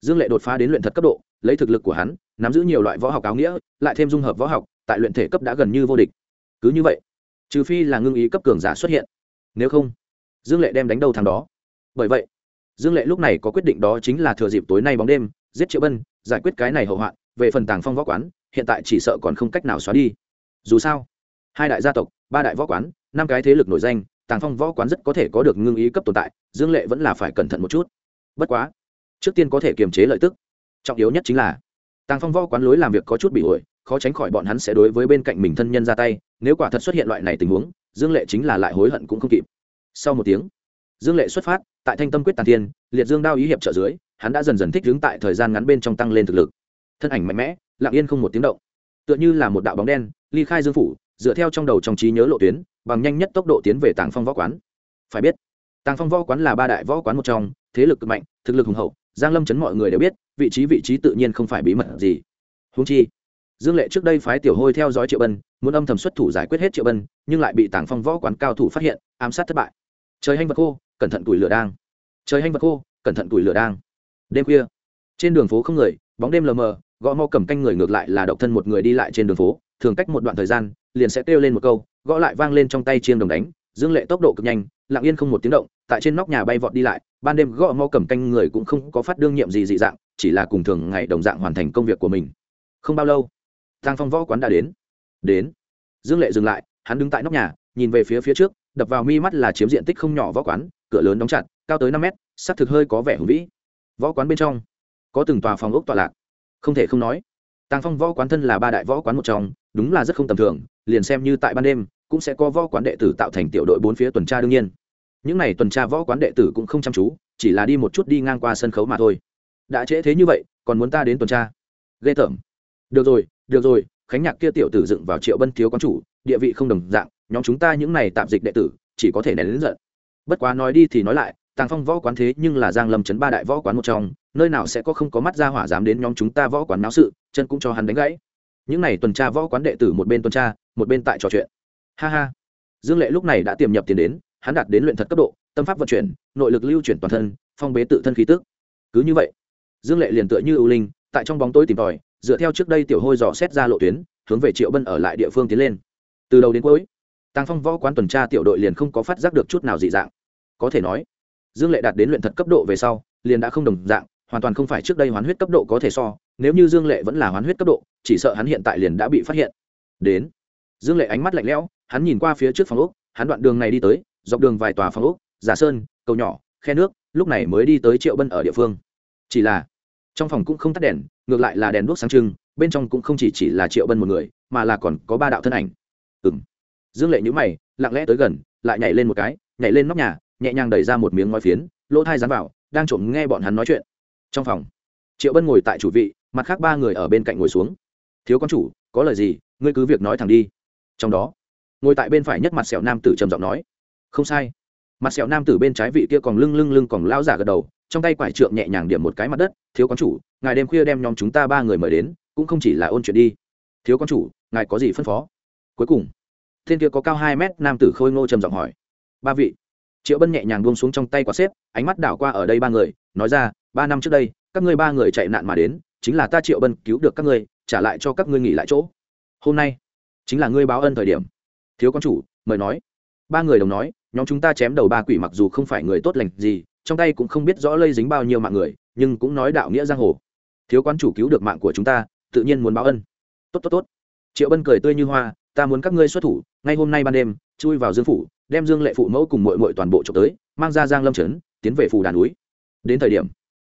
Dương lệ đột phá đến luyện thật cấp độ, lấy thực lực của hắn, nắm giữ nhiều loại võ học áo nghĩa, lại thêm dung hợp võ học, tại luyện thể cấp đã gần như vô địch. Cứ như vậy, trừ phi là ngưng ý cấp cường giả xuất hiện. Nếu không dương lệ đem đánh đầu thằng đó. Bởi vậy, dương lệ lúc này có quyết định đó chính là thừa dịp tối nay bóng đêm, giết triệu bân, giải quyết cái này hậu hoạn, về phần tàng phong võ quán, hiện tại chỉ sợ còn không cách nào xóa đi. Dù sao, hai đại gia tộc, ba đại võ quán, năm cái thế lực nổi danh, tàng phong võ quán rất có thể có được ngưng ý cấp tồn tại, dương lệ vẫn là phải cẩn thận một chút. Bất quá, trước tiên có thể kiềm chế lợi tức. Trọng yếu nhất chính là, tàng phong võ quán lối làm việc có chút bị ổi, khó tránh khỏi bọn hắn sẽ đối với bên cạnh mình thân nhân ra tay, nếu quả thật xuất hiện loại này tình huống, dương lệ chính là lại hối hận cũng không kịp sau một tiếng, dương lệ xuất phát, tại thanh tâm quyết tàn tiên liệt dương đao ý hiệp trợ dưới, hắn đã dần dần thích đứng tại thời gian ngắn bên trong tăng lên thực lực. Thân ảnh mạnh mẽ, lặng yên không một tiếng động. Tựa như là một đạo bóng đen, ly khai dương phủ, dựa theo trong đầu trong trí nhớ lộ tuyến, bằng nhanh nhất tốc độ tiến về tàng phong võ quán. Phải biết, tàng phong võ quán là ba đại võ quán một trong, thế lực cực mạnh, thực lực hùng hậu, giang lâm chấn mọi người đều biết, vị trí vị trí tự nhiên không phải bí mật gì. Húng chi, dương lệ trước đây phái tiểu hôi theo dõi triệu bân, muốn âm thầm xuất thủ giải quyết hết triệu bân, nhưng lại bị tàng phong võ quán cao thủ phát hiện, ám sát thất bại trời hanh vật khô, cẩn thận tuổi lửa đang. Trời hanh vật khô, cẩn thận tuổi lửa đang. Đêm khuya, trên đường phố không người, bóng đêm lờ mờ, gõ mò cầm canh người ngược lại là độc thân một người đi lại trên đường phố, thường cách một đoạn thời gian, liền sẽ kêu lên một câu, gõ lại vang lên trong tay chiêng đồng đánh, dương lệ tốc độ cực nhanh, lặng yên không một tiếng động, tại trên nóc nhà bay vọt đi lại, ban đêm gõ mò cầm canh người cũng không có phát đương nhiệm gì dị dạng, chỉ là cùng thường ngày đồng dạng hoàn thành công việc của mình. Không bao lâu thang phong võ quán đã đến. Đến. Dương lệ dừng lại, hắn đứng tại nóc nhà, nhìn về phía phía trước đập vào mi mắt là chiếm diện tích không nhỏ võ quán, cửa lớn đóng chặt, cao tới năm mét, sắc thực hơi có vẻ hùng vĩ. Võ quán bên trong, có từng tòa phòng ốc tọa lạc. Không thể không nói, tàng phong võ quán thân là ba đại võ quán một trong, đúng là rất không tầm thường, liền xem như tại ban đêm, cũng sẽ có võ quán đệ tử tạo thành tiểu đội bốn phía tuần tra đương nhiên. Những n à y tuần tra võ quán đệ tử cũng không chăm chú, chỉ là đi một chút đi ngang qua sân khấu mà thôi. Đã trễ thế như vậy, còn muốn ta đến tuần tra? Ghê tởm. Được rồi được rồi, khánh nhạc kia tiểu tử dựng vào triệu bân thiếu quán chủ, địa vị không đồng dạng nhóm chúng ta những này tạm dịch đệ tử, chỉ có thể nén lớn giận. Bất quá nói đi thì nói lại, tàng phong võ quán thế nhưng là giang lâm chấn ba đại võ quán một trong, nơi nào sẽ có không có mắt ra hỏa dám đến nhóm chúng ta võ quán náo sự, chân cũng cho hắn đánh gãy. Những này tuần tra võ quán đệ tử một bên tuần tra, một bên tại trò chuyện. Ha ha. Dương lệ lúc này đã tiềm nhập tiền đến, hắn đạt đến luyện thật cấp độ, tâm pháp vận chuyển, nội lực lưu chuyển toàn thân, phong bế tự thân khí tức. Cứ như vậy, dương lệ liền tựa như ưu linh, tại trong bóng tối tìm tòi, dựa theo trước đây tiểu hôi dò xét ra lộ tuyến, hướng về triệu bân ở lại địa phương tiến lên. Từ đầu đến cuối tàng phong võ quán tuần tra tiểu đội liền không có phát giác được chút nào dị dạng. Có thể nói, dương lệ đạt đến luyện thật cấp độ về sau, liền đã không đồng dạng, hoàn toàn không phải trước đây hoán huyết cấp độ có thể so, nếu như dương lệ vẫn là hoán huyết cấp độ, chỉ sợ hắn hiện tại liền đã bị phát hiện. Đến, dương lệ ánh mắt lạnh lẽo, hắn nhìn qua phía trước phòng úc hắn đoạn đường này đi tới, dọc đường vài tòa phòng úc giả sơn, cầu nhỏ, khe nước, lúc này mới đi tới triệu bân ở địa phương. Chỉ là, trong phòng cũng không tắt đèn, ngược lại là đèn đuốc sáng trưng, bên trong cũng không chỉ chỉ là triệu bân một người, mà là còn có ba đạo thân ảnh. Ừ m dương lệ nhữ mày, lặng lẽ tới gần, lại nhảy lên một cái, nhảy lên nóc nhà, nhẹ nhàng đẩy ra một miếng ngói phiến, lỗ thai dán vào, đang trộm nghe bọn hắn nói chuyện. Trong phòng, triệu bân ngồi tại chủ vị, mặt khác ba người ở bên cạnh ngồi xuống. Thiếu con chủ, có lời gì, ngươi cứ việc nói thẳng đi. Trong đó, ngồi tại bên phải nhất mặt sẹo nam tử trầm giọng nói, không sai. Mặt sẹo nam tử bên trái vị kia còn lưng lưng lưng còn lao giả gật đầu, trong tay quải trượng nhẹ nhàng điểm một cái mặt đất, thiếu con chủ, ngài đêm khuya đem nhóm chúng ta ba người mời đến, cũng không chỉ là ôn chuyện đi. Thiếu con chủ, ngài có gì phân phó? Cuối cùng thiên kia có cao hai mét, nam tử khôi ngô trầm giọng hỏi. Ba vị. Triệu bân nhẹ nhàng buông xuống trong tay quả xếp, ánh mắt đảo qua ở đây ba người, nói ra, ba năm trước đây, các ngươi ba người chạy nạn mà đến, chính là ta triệu bân cứu được các ngươi, trả lại cho các ngươi nghỉ lại chỗ. Hôm nay, chính là ngươi báo ân thời điểm. Thiếu con chủ, mời nói. Ba người đồng nói, nhóm chúng ta chém đầu ba quỷ mặc dù không phải người tốt lành gì, trong tay cũng không biết rõ lây dính bao nhiêu mạng người, nhưng cũng nói đạo nghĩa giang hồ. Thiếu quan chủ cứu được mạng của chúng ta, tự nhiên muốn báo ân. Tốt tốt tốt. Triệu bân cười tươi như hoa ta muốn các ngươi xuất thủ, ngay hôm nay ban đêm, chui vào dương phủ, đem dương lệ phụ mẫu cùng mội mội toàn bộ trộm tới, mang ra giang lâm trấn, tiến về phủ đà núi. Đến thời điểm,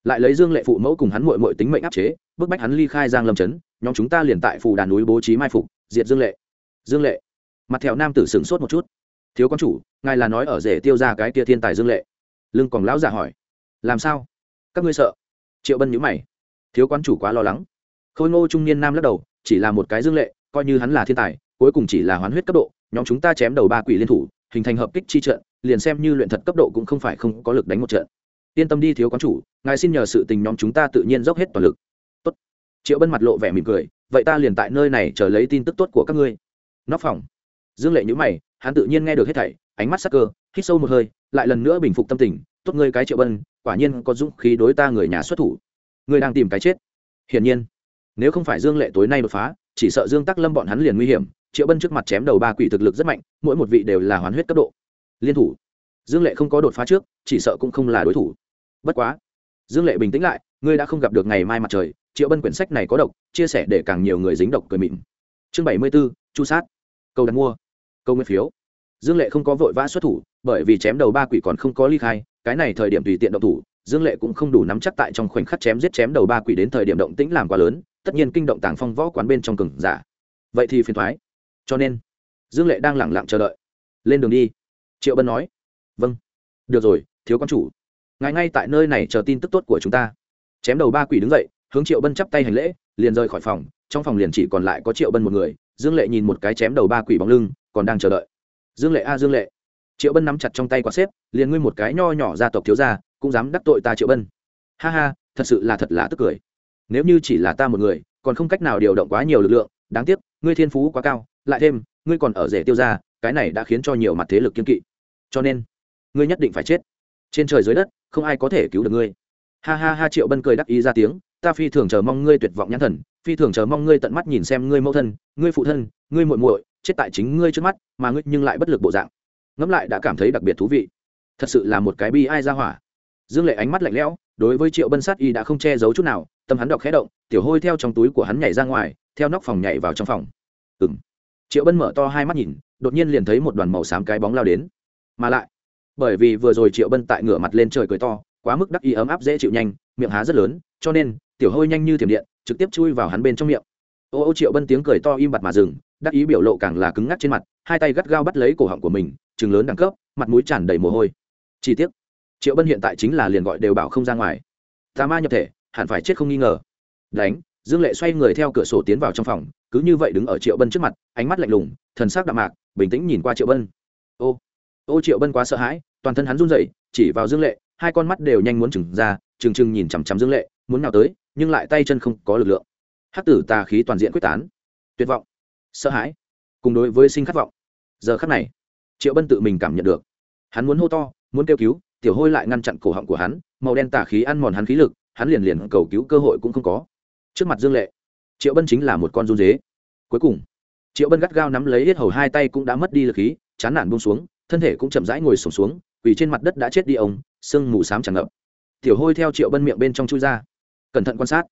lại lấy dương lệ phụ mẫu cùng hắn mội mội tính mệnh áp chế, bức bách hắn ly khai giang lâm trấn, nhóm chúng ta liền tại phủ đà núi bố trí mai phục, diệt dương lệ. Dương lệ, mặt thẹo nam tử sửng sốt một chút. Thiếu con chủ, ngài là nói ở rể tiêu ra cái kia thiên tài dương lệ. Lưng còn lão giả hỏi. Làm sao? Các ngươi sợ? Triệu bân nhữ mày. Thiếu quan chủ quá lo lắng. Khôi ngô trung niên nam lắc đầu, chỉ là một cái dương lệ, coi như hắn là thiên tài cuối cùng chỉ là hoán huyết cấp độ, nhóm chúng ta chém đầu ba quỷ liên thủ, hình thành hợp kích chi trận, liền xem như luyện thật cấp độ cũng không phải không có lực đánh một trận. Yên tâm đi thiếu quán chủ, ngài xin nhờ sự tình nhóm chúng ta tự nhiên dốc hết toàn lực. Tốt. Triệu bân mặt lộ vẻ mỉm cười, vậy ta liền tại nơi này chờ lấy tin tức tốt của các ngươi. Nóc phòng. Dương lệ nhữ mày, hắn tự nhiên nghe được hết thảy, ánh mắt sắc cơ, hít sâu một hơi, lại lần nữa bình phục tâm tình, tốt ngươi cái triệu bân, quả nhiên có dũng khí đối ta người nhà xuất thủ. Ngươi đang tìm cái chết. Hiển nhiên. Nếu không phải dương lệ tối nay đột phá, chỉ sợ dương tắc lâm bọn hắn liền nguy hiểm triệu bân trước mặt chém đầu ba quỷ thực lực rất mạnh, mỗi một vị đều là hoán huyết cấp độ. Liên thủ. Dương lệ không có đột phá trước, chỉ sợ cũng không là đối thủ. Bất quá. Dương lệ bình tĩnh lại, ngươi đã không gặp được ngày mai mặt trời, triệu bân quyển sách này có độc, chia sẻ để càng nhiều người dính độc cười mịn. Chương bảy mươi b ố chu sát. Câu đặt mua. Câu nguyên phiếu. Dương lệ không có vội vã xuất thủ, bởi vì chém đầu ba quỷ còn không có ly khai, cái này thời điểm tùy tiện động thủ, dương lệ cũng không đủ nắm chắc tại trong khoảnh khắc chém giết chém đầu ba quỷ đến thời điểm động tĩnh làm quá lớn, tất nhiên kinh động tàng phong võ quán bên trong cừng giả. Vậy thì phiền thoái cho nên, dương lệ đang lẳng lặng chờ đợi. Lên đường đi. Triệu bân nói. Vâng. Được rồi, thiếu quan chủ. Ngài ngay tại nơi này chờ tin tức tốt của chúng ta. Chém đầu ba quỷ đứng dậy, hướng triệu bân chắp tay hành lễ, liền rời khỏi phòng. Trong phòng liền chỉ còn lại có triệu bân một người. Dương lệ nhìn một cái chém đầu ba quỷ bóng lưng, còn đang chờ đợi. Dương lệ a, dương lệ. Triệu bân nắm chặt trong tay quả xếp, liền ngươi một cái nho nhỏ gia tộc thiếu gia, cũng dám đắc tội ta triệu bân. Ha ha, thật sự là thật là tức cười. Nếu như chỉ là ta một người, còn không cách nào điều động quá nhiều lực lượng, đáng tiếc, ngươi thiên phú quá cao lại thêm, ngươi còn ở rể tiêu ra cái này đã khiến cho nhiều mặt thế lực kiên kỵ. Cho nên, ngươi nhất định phải chết. Trên trời dưới đất, không ai có thể cứu được ngươi. Ha ha ha, triệu bân cười đắc ý ra tiếng, ta phi thường chờ mong ngươi tuyệt vọng nhãn thần, phi thường chờ mong ngươi tận mắt nhìn xem ngươi mẫu thân, ngươi phụ thân, ngươi muội muội, chết tại chính ngươi trước mắt, mà ngươi nhưng lại bất lực bộ dạng. Ngẫm lại đã cảm thấy đặc biệt thú vị. Thật sự là một cái bi ai ra hỏa. Dương lệ ánh mắt lạnh lẽo, đối với triệu bân sát y đã không che giấu chút nào, tâm hắn đọc khẽ động, tiểu hôi theo trong túi của hắn nhảy ra ngoài, theo nóc phòng nhảy vào trong phòng. Ừng triệu bân mở to hai mắt nhìn, đột nhiên liền thấy một đoàn màu xám cái bóng lao đến. Mà lại, bởi vì vừa rồi triệu bân tại ngửa mặt lên trời cười to, quá mức đắc ý ấm áp dễ chịu nhanh, miệng há rất lớn, cho nên, tiểu hôi nhanh như thiểm điện, trực tiếp chui vào hắn bên trong miệng. Ô ô triệu bân tiếng cười to im bặt mà dừng, đắc ý biểu lộ càng là cứng ngắc trên mặt, hai tay gắt gao bắt lấy cổ họng của mình chừng lớn đẳng cấp, mặt mũi tràn đầy mồ hôi. Chi tiết triệu bân hiện tại chính là liền gọi đều bảo không ra ngoài. Tà ma nhập thể, hẳn phải chết không nghi ngờ. Đánh, dương lệ xoay người theo cửa sổ tiến vào trong phòng cứ như vậy đứng ở triệu bân trước mặt, ánh mắt lạnh lùng, thần sắc đạm mạc, bình tĩnh nhìn qua triệu bân. Ô ô triệu bân quá sợ hãi, toàn thân hắn run rẩy, chỉ vào dương lệ, hai con mắt đều nhanh muốn chừng ra, trừng trừng nhìn chằm chằm dương lệ, muốn nào tới, nhưng lại tay chân không có lực lượng. Hắc tử tà khí toàn diện quyết tán. Tuyệt vọng, sợ hãi, cùng đối với sinh khát vọng. Giờ khắc này, triệu bân tự mình cảm nhận được. Hắn muốn hô to, muốn kêu cứu, tiểu hôi lại ngăn chặn cổ họng của hắn, màu đen tà khí ăn mòn hắn khí lực, hắn liền liền cầu cứu cơ hội cũng không có. Trước mặt dương lệ triệu bân chính là một con run dế. Cuối cùng, triệu bân gắt gao nắm lấy hết hầu hai tay cũng đã mất đi lực khí, chán nản buông xuống, thân thể cũng chậm rãi ngồi sổm xuống vì trên mặt đất đã chết đi ông, sương mù xám tràn ngập. Tiểu hôi theo triệu bân miệng bên trong chui ra. Cẩn thận quan sát.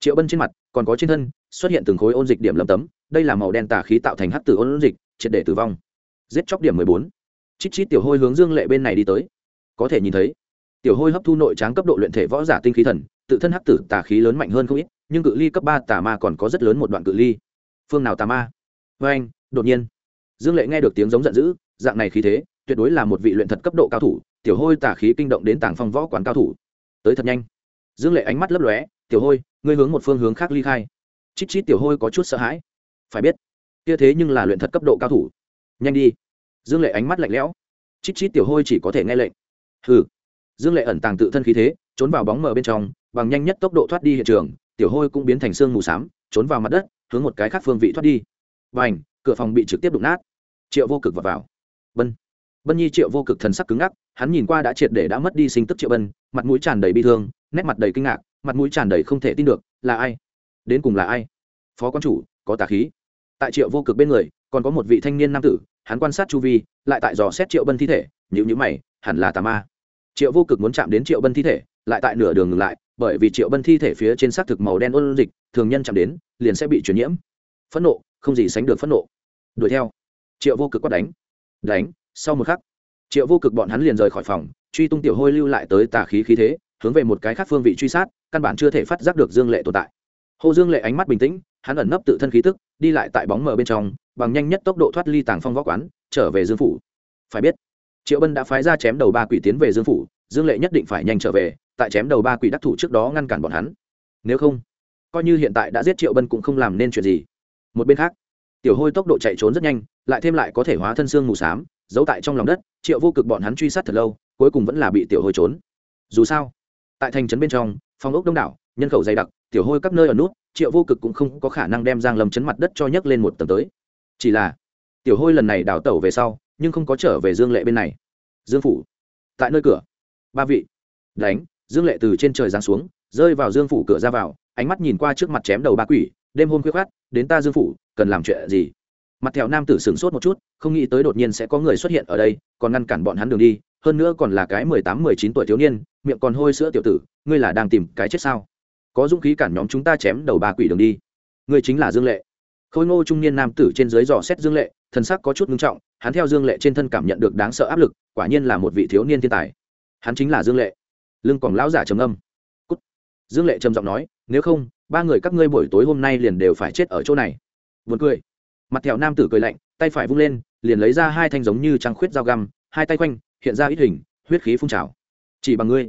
Triệu bân trên mặt còn có trên thân xuất hiện từng khối ôn dịch điểm lầm tấm, đây là màu đen tà khí tạo thành hắc tử ôn dịch, triệt để tử vong. Giết chóc điểm mười bốn. Chít chít tiểu hôi hướng dương lệ bên này đi tới. Có thể nhìn thấy, tiểu hôi hấp thu nội tráng cấp độ luyện thể võ giả tinh khí thần, tự thân hắc tử tà khí lớn mạnh hơn không ít nhưng cự ly cấp ba tà ma còn có rất lớn một đoạn cự ly. Phương nào tà ma? Vê anh, đột nhiên. Dương lệ nghe được tiếng giống giận dữ, dạng này khí thế, tuyệt đối là một vị luyện thật cấp độ cao thủ, tiểu hôi tà khí kinh động đến tảng phong võ quán cao thủ. Tới thật nhanh. Dương lệ ánh mắt lấp lóe, tiểu hôi, ngươi hướng một phương hướng khác ly khai. Chít chít tiểu hôi có chút sợ hãi. Phải biết, kia thế nhưng là luyện thật cấp độ cao thủ. Nhanh đi. Dương lệ ánh mắt lạnh lẽo. Chít chít tiểu hôi chỉ có thể nghe lệnh. Hừ. Dương lệ ẩn tàng tự thân khí thế, trốn vào bóng mờ bên trong, bằng nhanh nhất tốc độ thoát đi hiện trường tiểu hôi cũng biến thành xương mù xám trốn vào mặt đất hướng một cái khác phương vị thoát đi. Và ảnh cửa phòng bị trực tiếp đụng nát. Triệu vô cực vào, vào. bân. Bân nhi triệu vô cực thần sắc cứng ngắc hắn nhìn qua đã triệt để đã mất đi sinh tức triệu bân mặt mũi tràn đầy bi thương nét mặt đầy kinh ngạc mặt mũi tràn đầy không thể tin được là ai? Đến cùng là ai? Phó quan chủ có tà khí. Tại triệu vô cực bên người còn có một vị thanh niên nam tử hắn quan sát chu vi lại tại dò xét triệu bân thi thể nhữ nhữ mày hẳn là tà ma. Triệu vô cực muốn chạm đến triệu bân thi thể lại tại nửa đường ngừng lại bởi vì triệu bân thi thể phía trên xác thực màu đen ôn dịch, thường nhân chạm đến, liền sẽ bị truyền nhiễm. Phẫn nộ, không gì sánh được phẫn nộ. Đuổi theo. Triệu vô cực quát đánh. Đánh, sau một khắc, triệu vô cực bọn hắn liền rời khỏi phòng, truy tung tiểu hôi lưu lại tới tà khí khí thế, hướng về một cái khác phương vị truy sát, căn bản chưa thể phát giác được dương lệ tồn tại. Hồ dương lệ ánh mắt bình tĩnh, hắn ẩn nấp tự thân khí tức, đi lại tại bóng mờ bên trong, bằng nhanh nhất tốc độ thoát ly tàng phong võ quán, trở về dương phủ. Phải biết, triệu bân đã phái ra chém đầu ba quỷ tiến về dương phủ dương lệ nhất định phải nhanh trở về, tại chém đầu ba quỷ đắc thủ trước đó ngăn cản bọn hắn. Nếu không, coi như hiện tại đã giết triệu bân cũng không làm nên chuyện gì. Một bên khác, tiểu hôi tốc độ chạy trốn rất nhanh, lại thêm lại có thể hóa thân xương mù s á m giấu tại trong lòng đất, triệu vô cực bọn hắn truy sát thật lâu, cuối cùng vẫn là bị tiểu hôi trốn. Dù sao, tại thành trấn bên trong phòng ốc đông đảo, nhân khẩu dày đặc, tiểu hôi các nơi ở nút, triệu vô cực cũng không có khả năng đem giang lầm chấn mặt đất cho nhấc lên một tầng tới. Chỉ là, tiểu hôi lần này đào tẩu về sau, nhưng không có trở về dương lệ bên này. Dương phủ, tại nơi cửa ba vị. Đánh, dương lệ từ trên trời giáng xuống, rơi vào dương phủ cửa ra vào, ánh mắt nhìn qua trước mặt chém đầu ba quỷ, đêm hôm khuya khát đến ta dương phủ, cần làm chuyện gì? Mặt thẹo nam tử sửng sốt một chút, không nghĩ tới đột nhiên sẽ có người xuất hiện ở đây, còn ngăn cản bọn hắn đường đi, hơn nữa còn là cái mười tám, mười chín tuổi thiếu niên, miệng còn hôi sữa tiểu tử, ngươi là đang tìm cái chết sao? Có dũng khí cản nhóm chúng ta chém đầu ba quỷ đường đi. Ngươi chính là dương lệ. Khôi ngô trung niên nam tử trên dưới dò xét dương lệ thân sắc có chút ngưng trọng, hắn theo dương lệ trên thân cảm nhận được đáng sợ áp lực, quả nhiên là một vị thiếu niên thiên tài hắn chính là dương lệ. Lưng còn lão giả trầm âm Cút. dương lệ trầm giọng nói, nếu không, ba người các ngươi buổi tối hôm nay liền đều phải chết ở chỗ này. Vượt cười. Mặt thẹo nam tử cười lạnh, tay phải vung lên, liền lấy ra hai thanh giống như trăng khuyết dao găm, hai tay quanh, hiện ra ít hình, huyết khí phun trào. Chỉ bằng ngươi.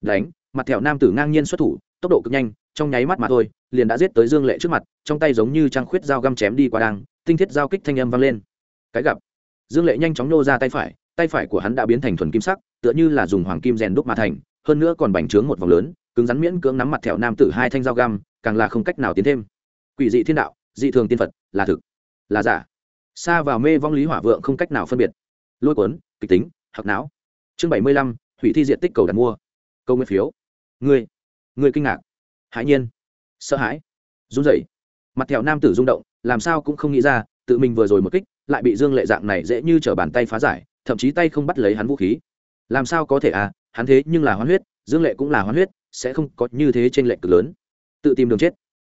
Đánh, mặt thẹo nam tử ngang nhiên xuất thủ, tốc độ cực nhanh, trong nháy mắt mà thôi, liền đã giết tới dương lệ trước mặt, trong tay giống như trăng khuyết dao găm chém đi qua đang, tinh thiết dao kích thanh âm vang lên. Cái gặp. Dương lệ nhanh chóng nô ra tay phải tay phải của hắn đã biến thành thuần kim sắc, tựa như là dùng hoàng kim rèn đúc mà thành, hơn nữa còn bành trướng một vòng lớn, cứng rắn miễn cưỡng nắm mặt thẹo nam tử hai thanh dao găm, càng là không cách nào tiến thêm. Quỷ dị thiên đạo, dị thường tiên phật, là thực, là giả. Xa vào mê vong lý hỏa vượng không cách nào phân biệt. Lôi cuốn, kịch tính hoặc não. Chương bảy mươi lăm, hủy thi diện tích cầu đặt mua. Câu nguyên phiếu. Ngươi người kinh ngạc. Hãi nhiên. Sợ hãi. Run rẩy. Mặt thẹo nam tử rung động, làm sao cũng không nghĩ ra, tự mình vừa rồi một kích, lại bị dương lệ dạng này dễ như t bàn tay phá giải thậm chí tay không bắt lấy hắn vũ khí. Làm sao có thể à hắn thế nhưng là hoán huyết, dương lệ cũng là hoán huyết, sẽ không có như thế trên lệnh cực lớn. Tự tìm đường chết.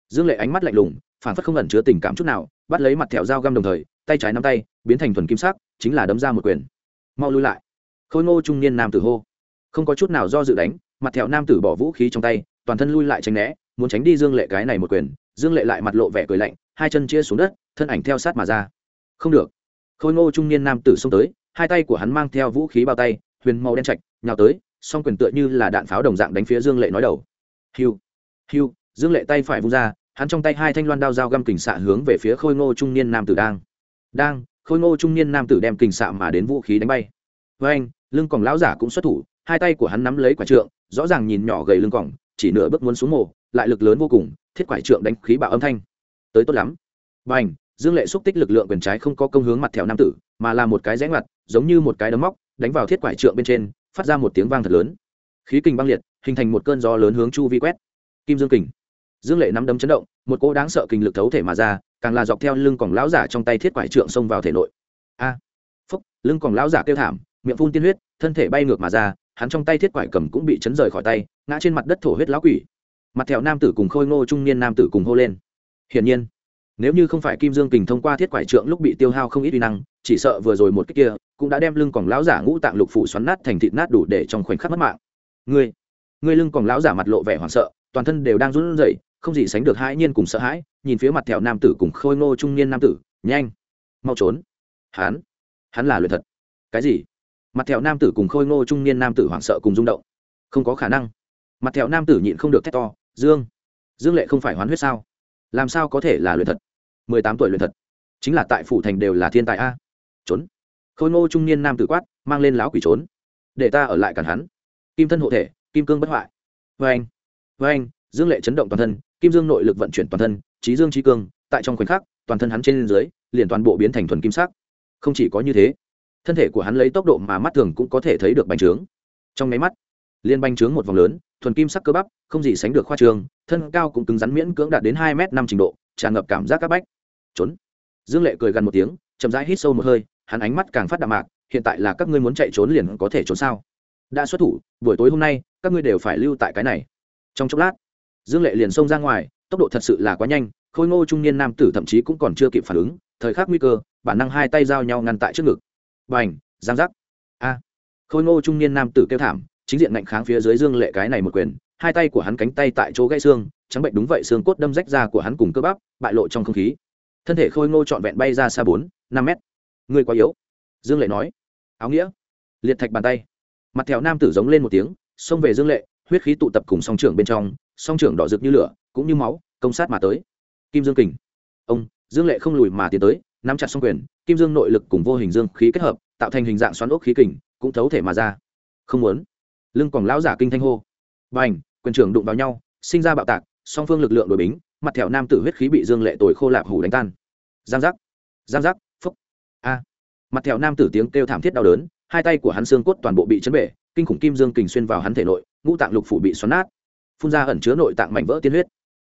Dương lệ ánh mắt lạnh lùng, phản phất không ẩn chứa tình cảm chút nào, bắt lấy mặt thẹo dao găm đồng thời, tay trái nắm tay, biến thành thuần kim sắc, chính là đấm ra một quyền. Mau lui lại. Khôi ngô trung niên nam tử hô. Không có chút nào do dự đánh, mặt thẹo nam tử bỏ vũ khí trong tay, toàn thân lui lại tránh né, muốn tránh đi dương lệ cái này một quyền, dương lệ lại mặt lộ vẻ cười lạnh, hai chân chia xuống đất, thân ảnh theo sát mà ra. Không được. Khôi ngô trung niên nam tử xông tới hai tay của hắn mang theo vũ khí bao tay, huyền màu đen chạch nhào tới, song quyền tựa như là đạn pháo đồng dạng đánh phía dương lệ nói đầu. Hiu hiu, dương lệ tay phải vung ra, hắn trong tay hai thanh loan đao dao găm kình xạ hướng về phía khôi ngô trung niên nam tử đang. Đang, khôi ngô trung niên nam tử đem kình xạ mà đến vũ khí đánh bay. Với anh lưng còng lão giả cũng xuất thủ, hai tay của hắn nắm lấy quả trượng, rõ ràng nhìn nhỏ gầy lưng còng, chỉ nửa bước muốn xuống mồ, lại lực lớn vô cùng, thiết quả trượng đánh khí bạo âm thanh. Tới tốt lắm. Và anh dương lệ xúc tích lực lượng quyền trái không có công hướng mặt thẹo nam tử, mà là một cái rẽ ngoặt giống như một cái đấm móc, đánh vào thiết quải trượng bên trên, phát ra một tiếng vang thật lớn. Khí kình băng liệt, hình thành một cơn gió lớn hướng chu vi quét. Kim dương kình. Dương lệ nắm đấm chấn động, một cỗ đáng sợ kình lực thấu thể mà ra, càng là dọc theo lưng còng lão giả trong tay thiết quải trượng xông vào thể nội. A. Phúc, lưng còng lão giả kêu thảm, miệng phun tiên huyết, thân thể bay ngược mà ra, hắn trong tay thiết quải cầm cũng bị chấn rời khỏi tay, ngã trên mặt đất thổ huyết lão quỷ. Mặt thẹo nam tử cùng khôi ngô trung niên nam tử cùng hô lên. Hiển nhiên, nếu như không phải kim dương kình thông qua thiết quải trượng lúc bị tiêu hao không ít uy năng chỉ sợ vừa rồi một cái kia cũng đã đem lưng còn lão giả ngũ tạng lục phủ xoắn nát thành thịt nát đủ để trong khoảnh khắc mất mạng. Ngươi ngươi lưng còn lão giả mặt lộ vẻ hoảng sợ, toàn thân đều đang run rẩy, không gì sánh được hãi nhiên cùng sợ hãi, nhìn phía mặt thẹo nam tử cùng khôi ngô trung niên nam tử, nhanh, mau trốn. Hắn hắn là luyện thật cái gì? Mặt thẹo nam tử cùng khôi ngô trung niên nam tử hoảng sợ cùng rung động. Không có khả năng. Mặt thẹo nam tử nhịn không được thét to, dương dương lệ không phải hoán huyết sao? Làm sao có thể là luyện thật mười tám tuổi luyện thật chính là tại phủ thành đều là thiên tài a trốn. Khôi ngô trung niên nam tử quát, mang lên láo quỷ trốn. Để ta ở lại cản hắn. Kim thân hộ thể, kim cương bất hoại. Vê anh vê anh, dương lệ chấn động toàn thân, kim dương nội lực vận chuyển toàn thân, trí dương trí cương, tại trong khoảnh khắc, toàn thân hắn trên dưới, liền toàn bộ biến thành thuần kim sắc. Không chỉ có như thế, thân thể của hắn lấy tốc độ mà mắt thường cũng có thể thấy được bành trướng. Trong máy mắt liên bành trướng một vòng lớn, thuần kim sắc cơ bắp, không gì sánh được khoa trường, thân cao cũng cứng rắn miễn cưỡng đạt đến hai m năm trình độ, tràn ngập cảm giác các bách. Trốn. Dương lệ cười gần một tiếng, chậm rãi hít sâu một hơi hắn ánh mắt càng phát đạm mạc, hiện tại là các ngươi muốn chạy trốn liền có thể trốn sao? Đã xuất thủ, buổi tối hôm nay, các ngươi đều phải lưu tại cái này. Trong chốc lát, dương lệ liền xông ra ngoài, tốc độ thật sự là quá nhanh, khôi ngô trung niên nam tử thậm chí cũng còn chưa kịp phản ứng, thời khắc nguy cơ, bản năng hai tay giao nhau ngăn tại trước ngực. B à n h giang giác. A. Khôi ngô trung niên nam tử kêu thảm, chính diện ngạnh kháng phía dưới dương lệ cái này một quyền, hai tay của hắn cánh tay tại chỗ gãy xương, trắng bệnh đúng vậy xương cốt đâm rách ra của hắn cùng cơ bắp, bại lộ trong không khí. Thân thể khôi ngô trọn vẹn bay ra xa bốn, năm mét ngươi quá yếu. Dương lệ nói. Áo nghĩa. Liệt thạch bàn tay. Mặt thẹo nam tử giống lên một tiếng, xông về dương lệ, huyết khí tụ tập cùng song trưởng bên trong, song trưởng đỏ rực như lửa, cũng như máu, công sát mà tới. Kim dương kình. Ông, dương lệ không lùi mà tiến tới, nắm chặt song quyền, kim dương nội lực cùng vô hình dương khí kết hợp, tạo thành hình dạng xoắn ốc khí kình, cũng thấu thể mà ra. Không muốn. Lưng còn lão giả kinh thanh hô. B à n h quyền trưởng đụng vào nhau, sinh ra bạo tạc, song phương lực lượng đổi bính, mặt thẹo nam tử huyết khí bị dương lệ tồi khô lạp hủ đánh tan. Giang giác. Giang giác a. Mặt thẹo nam tử tiếng kêu thảm thiết đau đớn, hai tay của hắn xương cốt toàn bộ bị chấn bể, kinh khủng kim dương kình xuyên vào hắn thể nội, ngũ tạng lục phủ bị xoắn nát. Phun ra ẩn chứa nội tạng mảnh vỡ tiên huyết.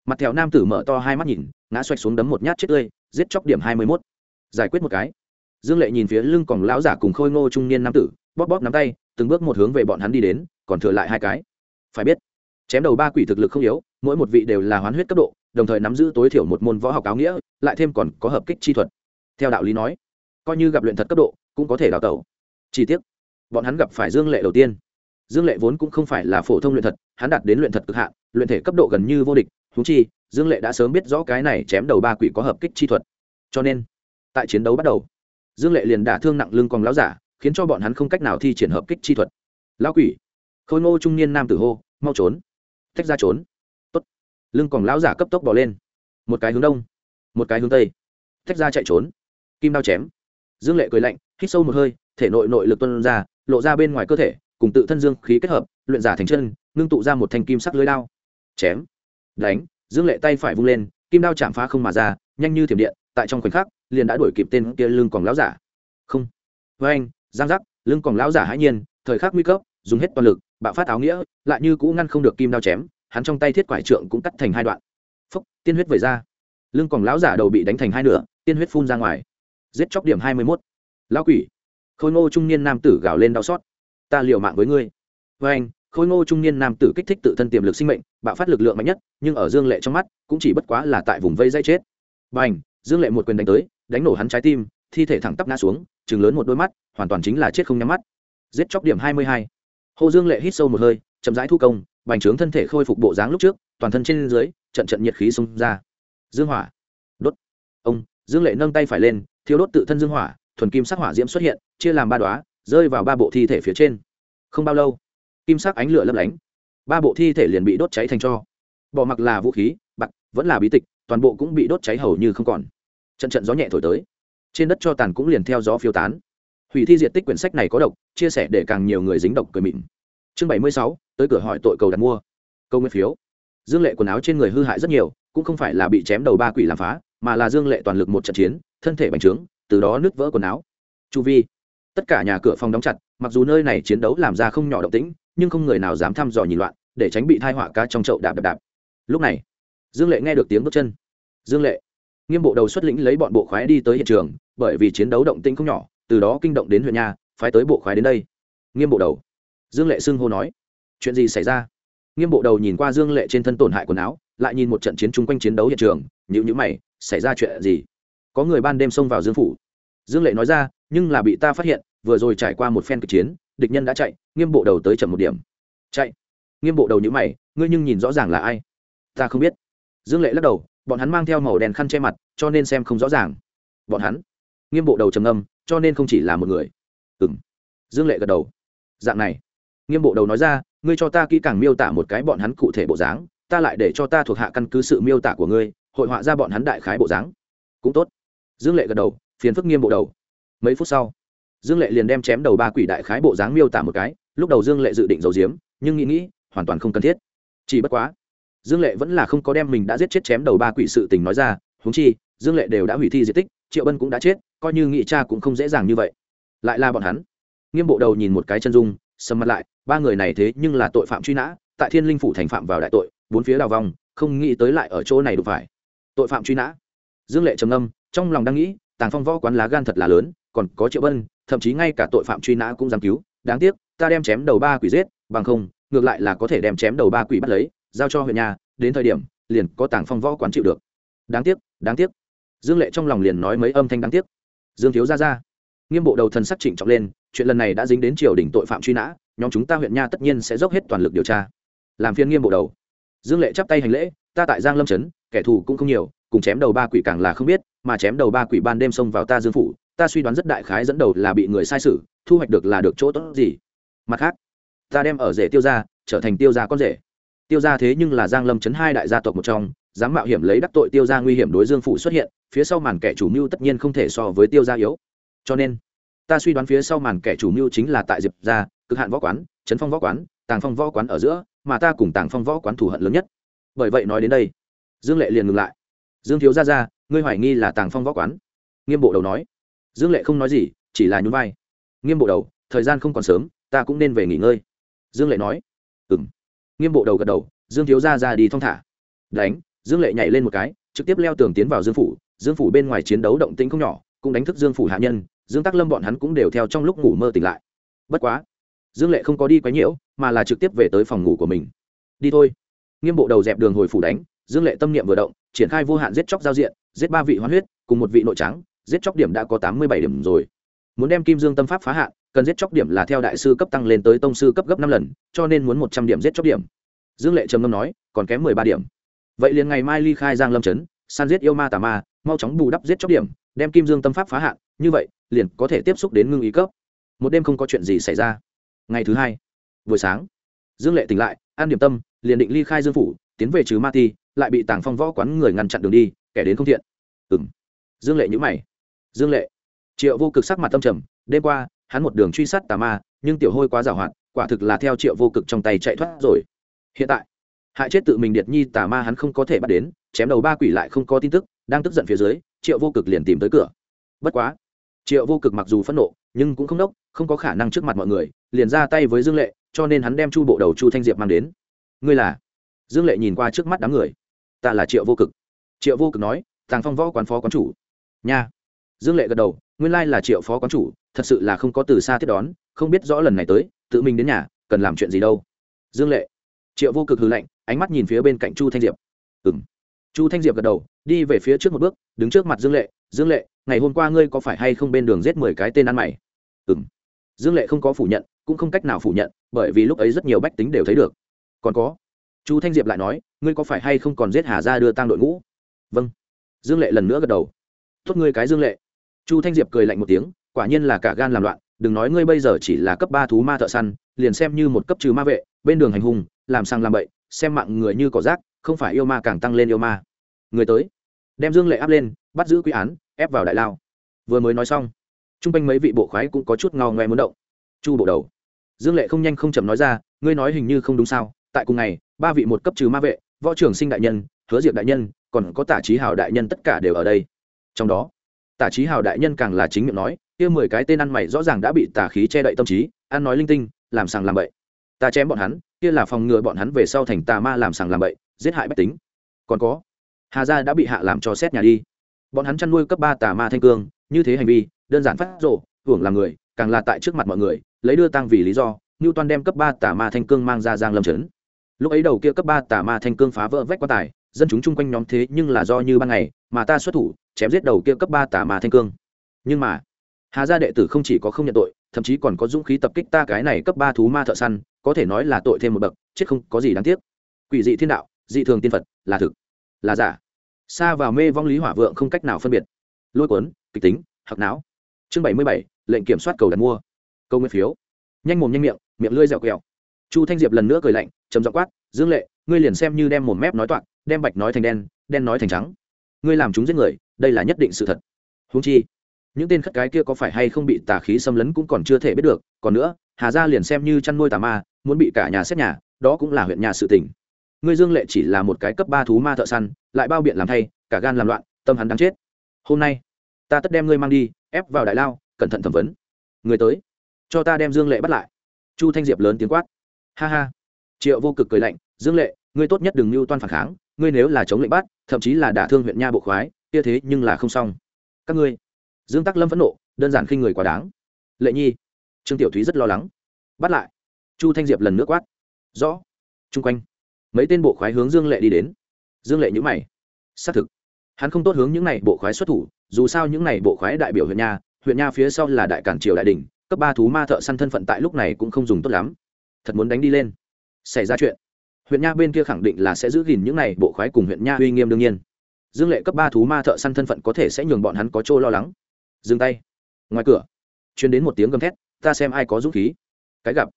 Mặt thẹo nam tử mở to hai mắt nhìn, ngã xoạch xuống đấm một nhát chết tươi, giết chóc điểm hai mươi mốt. Giải quyết một cái. Dương lệ nhìn phía lưng còn lão giả cùng khôi ngô trung niên nam tử, bóp bóp nắm tay, từng bước một hướng về bọn hắn đi đến, còn thừa lại hai cái. Phải biết, chém đầu ba quỷ thực lực không yếu, mỗi một vị đều là hoán huyết cấp độ, đồng thời nắm giữ tối thiểu một môn võ học áo nghĩa, lại thêm còn có hợp kích chi thuật. Theo đạo lý nói coi như gặp luyện thật cấp độ, cũng có thể đào tẩu. Chỉ tiếc, bọn hắn gặp phải dương lệ đầu tiên. Dương lệ vốn cũng không phải là phổ thông luyện thật, hắn đạt đến luyện thật cực hạn, luyện thể cấp độ gần như vô địch thú chi, dương lệ đã sớm biết rõ cái này chém đầu ba quỷ có hợp kích chi thuật. Cho nên, tại chiến đấu bắt đầu, dương lệ liền đả thương nặng lưng còn láo giả, khiến cho bọn hắn không cách nào thi triển hợp kích chi thuật. Lão quỷ, khôi ngô trung niên nam tử hô, mau trốn, tách ra trốn. Tốt. lưng còn lão giả cấp tốc bỏ lên. Một cái hướng đông, một cái hướng tây, tách ra chạy trốn. Kim đao chém dương lệ cười lạnh hít sâu một hơi thể nội nội lực tuân ra lộ ra bên ngoài cơ thể cùng tự thân dương khí kết hợp luyện giả thành chân ngưng tụ ra một thanh kim sắc lưới đao. Chém. Đánh. Dương lệ tay phải vung lên kim đao chạm phá không mà ra nhanh như thiểm điện tại trong khoảnh khắc liền đã đuổi kịp tên kia lưng còn lão giả. Không. Với anh giang giác lưng còn lão giả hãi nhiên thời khắc nguy cấp dùng hết toàn lực bạo phát áo nghĩa lại như cũ ngăn không được kim đao chém hắn trong tay thiết quải trượng cũng cắt thành hai đoạn. Phốc, tiên huyết vẩy ra. Lưng còn lão giả đầu bị đánh thành hai nửa tiên huyết phun ra ngoài giết chóc điểm hai mươi mốt. Lão quỷ, khôi ngô trung niên nam tử gào lên đau xót. Ta liều mạng với ngươi. Với anh, khôi ngô trung niên nam tử kích thích tự thân tiềm lực sinh mệnh, bạo phát lực lượng mạnh nhất, nhưng ở dương lệ trong mắt, cũng chỉ bất quá là tại vùng vây dây chết. B à n h dương lệ một quyền đánh tới, đánh nổ hắn trái tim, thi thể thẳng tắp ngã xuống chừng lớn một đôi mắt, hoàn toàn chính là chết không nhắm mắt. Giết chóc điểm hai mươi hai. Hồ dương lệ hít sâu một hơi, chậm rãi thu công, bành trướng thân thể khôi phục bộ dáng lúc trước, toàn thân trên dưới, trận trận nhiệt khí xông ra. Dương hỏa. Đốt. Ông, dương lệ nâng tay phải lên thiếu đốt tự thân dương hỏa, thuần kim sắc hỏa diễm xuất hiện, chia làm ba đoá rơi vào ba bộ thi thể phía trên. Không bao lâu, kim sắc ánh lửa lấp lánh. Ba bộ thi thể liền bị đốt cháy thành cho. Bỏ mặc là vũ khí, bạc, vẫn là bí tịch, toàn bộ cũng bị đốt cháy hầu như không còn. Trận trận gió nhẹ thổi tới. Trên đất cho tàn cũng liền theo gió phiêu tán. Hủy thi diện tích quyển sách này có độc, chia sẻ để càng nhiều người dính độc cười mịn. Chương bảy mươi sáu, tới cửa hỏi tội cầu đặt mua. Câu nguyên phiếu. Dương lệ quần áo trên người hư hại rất nhiều, cũng không phải là bị chém đầu ba quỷ làm phá mà là dương lệ toàn lực một trận chiến, thân thể bành trướng, từ đó nứt vỡ quần áo. Chu vi, tất cả nhà cửa phòng đóng chặt, mặc dù nơi này chiến đấu làm ra không nhỏ động tĩnh, nhưng không người nào dám thăm dò nhìn loạn, để tránh bị thai họa cá trong chậu đạp đạp đạp. Lúc này, dương lệ nghe được tiếng bước chân. Dương lệ. Nghiêm bộ đầu xuất lĩnh lấy bọn bộ khoái đi tới hiện trường, bởi vì chiến đấu động tĩnh không nhỏ, từ đó kinh động đến huyện nhà, phái tới bộ khoái đến đây. Nghiêm bộ đầu. Dương lệ xưng hô nói. Chuyện gì xảy ra? Nghiêm bộ đầu nhìn qua dương lệ trên thân tổn hại quần áo lại nhìn một trận chiến chung quanh chiến đấu hiện trường nhữ nhữ mày, xảy ra chuyện gì? Có người ban đêm xông vào dương phủ. Dương lệ nói ra, nhưng là bị ta phát hiện, vừa rồi trải qua một phen kịch chiến, địch nhân đã chạy, nghiêm bộ đầu tới chậm một điểm. Chạy. Nghiêm bộ đầu nhữ mày, ngươi nhưng nhìn rõ ràng là ai? Ta không biết. Dương lệ lắc đầu, bọn hắn mang theo màu đèn khăn che mặt, cho nên xem không rõ ràng. Bọn hắn. Nghiêm bộ đầu trầm âm cho nên không chỉ là một người. Ừ m dương lệ gật đầu. Dạng này. Nghiêm bộ đầu nói ra, ngươi cho ta kỹ càng miêu tả một cái bọn hắn cụ thể bộ dáng ta lại để cho ta thuộc hạ căn cứ sự miêu tả của ngươi, hội họa ra bọn hắn đại khái bộ dáng. Cũng tốt. Dương lệ gật đầu, phiền phức nghiêm bộ đầu. Mấy phút sau, dương lệ liền đem chém đầu ba quỷ đại khái bộ dáng miêu tả một cái, lúc đầu dương lệ dự định giấu diếm nhưng nghĩ nghĩ, hoàn toàn không cần thiết. Chỉ bất quá, dương lệ vẫn là không có đem mình đã giết chết chém đầu ba quỷ sự tình nói ra húng chi, dương lệ đều đã hủy thi di tích, triệu bân cũng đã chết, coi như nghị cha cũng không dễ dàng như vậy. Lại là bọn hắn. Nghiêm bộ đầu nhìn một cái chân dung, sầm mặt lại, ba người này thế nhưng là tội phạm truy nã tại thiên linh phủ thành phạm vào đại tội, bốn phía đào vòng không nghĩ tới lại ở chỗ này đụng phải. Tội phạm truy nã. Dương lệ trầm âm trong lòng đang nghĩ, tàng phong võ quán lá gan thật là lớn, còn có triệu bân thậm chí ngay cả tội phạm truy nã cũng dám cứu. Đáng tiếc, ta đem chém đầu ba quỷ giết, bằng không, ngược lại là có thể đem chém đầu ba quỷ bắt lấy, giao cho huyện nhà, đến thời điểm, liền có tàng phong võ quán chịu được. Đáng tiếc đáng tiếc. Dương lệ trong lòng liền nói mấy âm thanh đáng tiếc. Dương thiếu ra ra nghiêm bộ đầu thần sắc chỉnh trọng lên, chuyện lần này đã dính đến triều đình tội phạm truy nã, nhóm chúng ta huyện nha tất nhiên sẽ dốc hết toàn lực điều tra làm phiên nghiêm bộ đầu. Dương lệ chắp tay hành lễ, ta tại giang lâm trấn, kẻ thù cũng không nhiều, cùng chém đầu ba quỷ càng là không biết, mà chém đầu ba quỷ ban đêm xông vào ta dương phủ, ta suy đoán rất đại khái dẫn đầu là bị người sai sử thu hoạch được là được chỗ tốt gì. Mặt khác, ta đem ở rể tiêu gia, trở thành tiêu gia con rể. Tiêu gia thế nhưng là giang lâm chấn hai đại gia tộc một trong, dám mạo hiểm lấy đắc tội tiêu gia nguy hiểm đối dương phủ xuất hiện, phía sau màn kẻ chủ mưu tất nhiên không thể so với tiêu gia yếu. Cho nên, ta suy đoán phía sau màn kẻ chủ mưu chính là tại diệp gia, cực hạn võ quán, trấn phong võ quán, tàng phong võ quán ở giữa mà ta cùng tàng phong võ quán thù hận lớn nhất. Bởi vậy nói đến đây, dương lệ liền ngừng lại. Dương thiếu ra ra ngươi hoài nghi là tàng phong võ quán? Nghiêm bộ đầu nói. Dương lệ không nói gì, chỉ là nhún vai. Nghiêm bộ đầu, thời gian không còn sớm, ta cũng nên về nghỉ ngơi. Dương lệ nói. Ừ m nghiêm bộ đầu gật đầu, dương thiếu ra ra đi thong thả. Đánh, dương lệ nhảy lên một cái, trực tiếp leo tường tiến vào dương phủ. Dương phủ bên ngoài chiến đấu động tĩnh không nhỏ, cũng đánh thức dương phủ hạ nhân. Dương tắc lâm bọn hắn cũng đều theo trong lúc ngủ mơ tỉnh lại. Bất quá dương lệ không có đi quấy nhiễu, mà là trực tiếp về tới phòng ngủ của mình. Đi thôi. Nghiêm bộ đầu dẹp đường hồi phủ đánh, dương lệ tâm niệm vừa động, triển khai vô hạn giết chóc giao diện, giết ba vị hoán huyết, cùng một vị nội trắng giết chóc điểm đã có tám mươi bảy điểm rồi. Muốn đem kim dương tâm pháp phá hạn, cần giết chóc điểm là theo đại sư cấp tăng lên tới tông sư cấp gấp năm lần, cho nên muốn một trăm điểm giết chóc điểm. Dương lệ trầm ngâm nói, còn kém mười ba điểm. Vậy liền ngày mai ly khai giang lâm trấn, san giết yêu ma tà ma, mau chóng bù đắp giết chóc điểm, đem kim dương tâm pháp phá hạn, như vậy, liền có thể tiếp xúc đến ngưng ý cấp. Một đêm không có chuyện gì xảy ra ngày thứ hai, buổi sáng. Dương lệ tỉnh lại, an điểm tâm, liền định ly khai dương phủ, tiến về trừ ma ti, lại bị tàng phong võ quán người ngăn chặn đường đi, kẻ đến không thiện. Ừ m dương lệ nhữ mày. Dương lệ. Triệu vô cực sắc mặt tâm trầm, đêm qua, hắn một đường truy sát tà ma, nhưng tiểu hôi quá giảo hoạt, quả thực là theo triệu vô cực trong tay chạy thoát rồi. Hiện tại, hại chết tự mình điệt nhi tà ma hắn không có thể bắt đến, chém đầu ba quỷ lại không có tin tức, đang tức giận phía dưới, triệu vô cực liền tìm tới cửa. Bất quá triệu vô cực mặc dù phẫn nộ, nhưng cũng không đốc, không có khả năng trước mặt mọi người, liền ra tay với dương lệ, cho nên hắn đem chu bộ đầu chu thanh diệp mang đến. Ngươi là? Dương lệ nhìn qua trước mắt đám người. Ta là triệu vô cực. Triệu vô cực nói, tàng phong võ quán phó quán chủ. Nha. Dương lệ gật đầu, nguyên lai là triệu phó quán chủ, thật sự là không có từ xa tiếp đón, không biết rõ lần này tới, tự mình đến nhà, cần làm chuyện gì đâu. Dương lệ. Triệu vô cực hư lạnh, ánh mắt nhìn phía bên cạnh chu thanh diệp. Ừ m chu thanh diệp gật đầu, đi về phía trước một bước, đứng trước mặt dương lệ dương lệ, ngày hôm qua ngươi có phải hay không bên đường giết mười cái tên ăn mày? Ừ m dương lệ không có phủ nhận, cũng không cách nào phủ nhận, bởi vì lúc ấy rất nhiều bách tính đều thấy được. Còn có. Chu thanh diệp lại nói, ngươi có phải hay không còn giết hà ra đưa tang đội ngũ? Vâng. Dương lệ lần nữa gật đầu. Tốt ngươi cái dương lệ. Chu thanh diệp cười lạnh một tiếng, quả nhiên là cả gan làm loạn, đừng nói ngươi bây giờ chỉ là cấp ba thú ma thợ săn, liền xem như một cấp trừ ma vệ, bên đường hành hung, làm sang làm bậy, xem mạng người như cỏ rác, không phải yêu ma càng tăng lên yêu ma. Người tới đem dương lệ áp lên, bắt giữ quy án, ép vào đại lao. Vừa mới nói xong t r u n g quanh mấy vị bộ khoái cũng có chút ngao ngoe muốn động. Chu bộ đầu. Dương lệ không nhanh không chậm nói ra, ngươi nói hình như không đúng sao? Tại cùng ngày, ba vị một cấp trừ ma vệ, võ trưởng sinh đại nhân, hứa diệp đại nhân, còn có tả trí hào đại nhân tất cả đều ở đây. Trong đó, tả trí hào đại nhân càng là chính miệng nói, kia mười cái tên ăn mày rõ ràng đã bị tà khí che đậy tâm trí, ăn nói linh tinh, làm sàng làm bậy. Ta chém bọn hắn, kia là phòng ngừa bọn hắn về sau thành tà ma làm sàng làm bậy, giết hại bách tính. Còn có hà gia đã bị hạ làm cho xét nhà đi. Bọn hắn chăn nuôi cấp ba tà ma thanh cương, như thế hành vi, đơn giản phát rộ hưởng làm người, càng là tại trước mặt mọi người, lấy đưa tăng vì lý do như toàn đem cấp ba tà ma thanh cương mang ra giang lâm trấn. Lúc ấy đầu kia cấp ba tà ma thanh cương phá vỡ vách quan tài, dân chúng chung quanh nhóm thế nhưng là do như ban ngày, mà ta xuất thủ, chém giết đầu kia cấp ba tà ma thanh cương. Nhưng mà, hà gia đệ tử không chỉ có không nhận tội, thậm chí còn có dũng khí tập kích ta cái này cấp ba thú ma thợ săn, có thể nói là tội thêm một bậc, chết không có gì đáng tiếc. Quỷ dị thiên đạo, dị thường tiên phật, là thực là giả. Xa vào mê vong lý hỏa vượng không cách nào phân biệt. Lôi cuốn, kịch tính hạc não. Chương bảy mươi bảy, lệnh kiểm soát cầu đặt mua. Câu nguyên phiếu. Nhanh mồm nhanh miệng miệng lưỡi dẻo quẹo. Chu thanh diệp lần nữa cười lạnh chấm dọ quát, dương lệ, ngươi liền xem như đem một mép nói toạc, đem bạch nói thành đen đen nói thành trắng. Ngươi làm chúng giết người, đây là nhất định sự thật. Húng chi, những tên khất cái kia có phải hay không bị tà khí xâm lấn cũng còn chưa thể biết được. Còn nữa, hà gia liền xem như chăn nuôi tà ma, muốn bị cả nhà xét nhà, đó cũng là huyện nhà sự tỉnh ngươi dương lệ chỉ là một cái cấp ba thú ma thợ săn, lại bao biện làm thay, cả gan làm loạn, tâm hắn đáng chết. Hôm nay, ta tất đem ngươi mang đi, ép vào đại lao, cẩn thận thẩm vấn. Người tới, cho ta đem dương lệ bắt lại. Chu thanh diệp lớn tiếng quát. Ha ha. Triệu vô cực cười lạnh, dương lệ, ngươi tốt nhất đừng mưu toan phản kháng, ngươi nếu là chống lệnh bắt, thậm chí là đả thương huyện nha bộ khoái, kia thế nhưng là không xong. Các ngươi. Dương tắc lâm phẫn nộ, đơn giản khi người quá đáng. Lệ nhi. Trương tiểu thúy rất lo lắng. Bắt lại. Chu thanh diệp lần nước quát. Rõ. Chung quanh mấy tên bộ khoái hướng dương lệ đi đến. Dương lệ nhữ mày. Xác thực, hắn không tốt hướng những n à y bộ khoái xuất thủ, dù sao những n à y bộ khoái đại biểu huyện nha huyện nha phía sau là đại cản triều đại đình, cấp ba thú ma thợ săn thân phận tại lúc này cũng không dùng tốt lắm. Thật muốn đánh đi lên. Xảy ra chuyện. Huyện nha bên kia khẳng định là sẽ giữ gìn những n à y bộ khoái cùng huyện nha uy nghiêm đương nhiên. Dương lệ cấp ba thú ma thợ săn thân phận có thể sẽ nhường bọn hắn có chỗ lo lắng. Dừng tay. Ngoài cửa chuyến đến một tiếng gầm thét, ta xem ai có dũng khí. Cái gặp.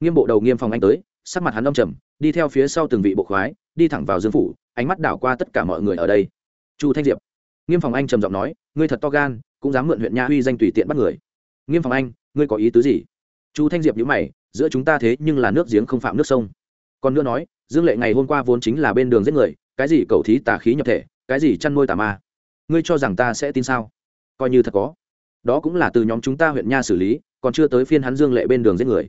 Nghiêm bộ đầu nghiêm phòng anh tới sắc mặt hắn đông trầm, đi theo phía sau từng vị bộ khoái, đi thẳng vào dương phủ, ánh mắt đảo qua tất cả mọi người ở đây. Chu thanh diệp, nghiêm phòng anh trầm giọng nói, ngươi thật to gan, cũng dám mượn huyện nha uy danh tùy tiện bắt người. Nghiêm phòng anh, ngươi có ý tứ gì? Chu thanh diệp nhữ mày, giữa chúng ta thế nhưng là nước giếng không phạm nước sông. Còn nữa nói, dương lệ ngày hôm qua vốn chính là bên đường giết người, cái gì cầu thí tà khí nhập thể, cái gì chăn nuôi tà ma? Ngươi cho rằng ta sẽ tin sao? Coi như thật có. Đó cũng là từ nhóm chúng ta huyện nha xử lý, còn chưa tới phiên hắn dương lệ bên đường giết người.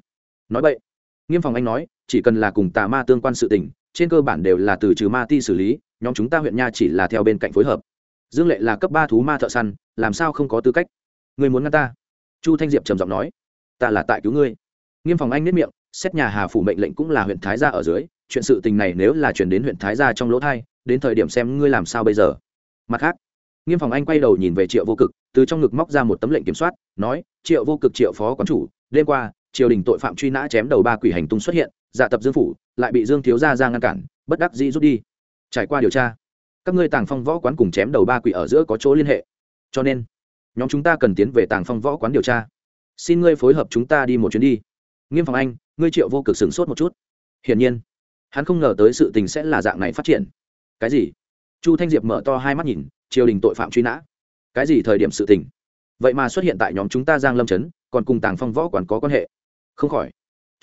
Nói vậy nghiêm phòng anh nói chỉ cần là cùng tà ma tương quan sự tình, trên cơ bản đều là từ trừ ma ti xử lý, nhóm chúng ta huyện nha chỉ là theo bên cạnh phối hợp. Dương lệ là cấp ba thú ma thợ săn, làm sao không có tư cách? Người muốn ngăn ta? Chu thanh diệp trầm giọng nói. Ta là tại cứu ngươi. Nghiêm phòng anh nếp miệng, xét nhà hà phủ mệnh lệnh cũng là huyện thái gia ở dưới, chuyện sự tình này nếu là chuyển đến huyện thái gia trong lỗ thai, đến thời điểm xem ngươi làm sao bây giờ. Mặt khác, nghiêm phòng anh quay đầu nhìn về triệu vô cực, từ trong ngực móc ra một tấm lệnh kiểm soát, nói, triệu vô cực, triệu phó quán chủ, đêm qua, triều đình tội phạm truy nã chém đầu ba quỷ hành tung xuất hiện dạ tập dương phủ, lại bị dương thiếu gia ra ngăn cản, bất đắc dĩ rút đi. Trải qua điều tra, các ngươi tàng phong võ quán cùng chém đầu ba quỷ ở giữa có chỗ liên hệ. Cho nên, nhóm chúng ta cần tiến về tàng phong võ quán điều tra. Xin ngươi phối hợp chúng ta đi một chuyến đi. Nghiêm phòng anh, ngươi triệu vô cực sửng sốt một chút. Hiển nhiên, hắn không ngờ tới sự tình sẽ là dạng này phát triển. Cái gì? Chu thanh diệp mở to hai mắt nhìn, triều đình tội phạm truy nã. Cái gì thời điểm sự tình? Vậy mà xuất hiện tại nhóm chúng ta giang lâm trấn, còn cùng tàng phong võ quản có quan hệ? Không khỏi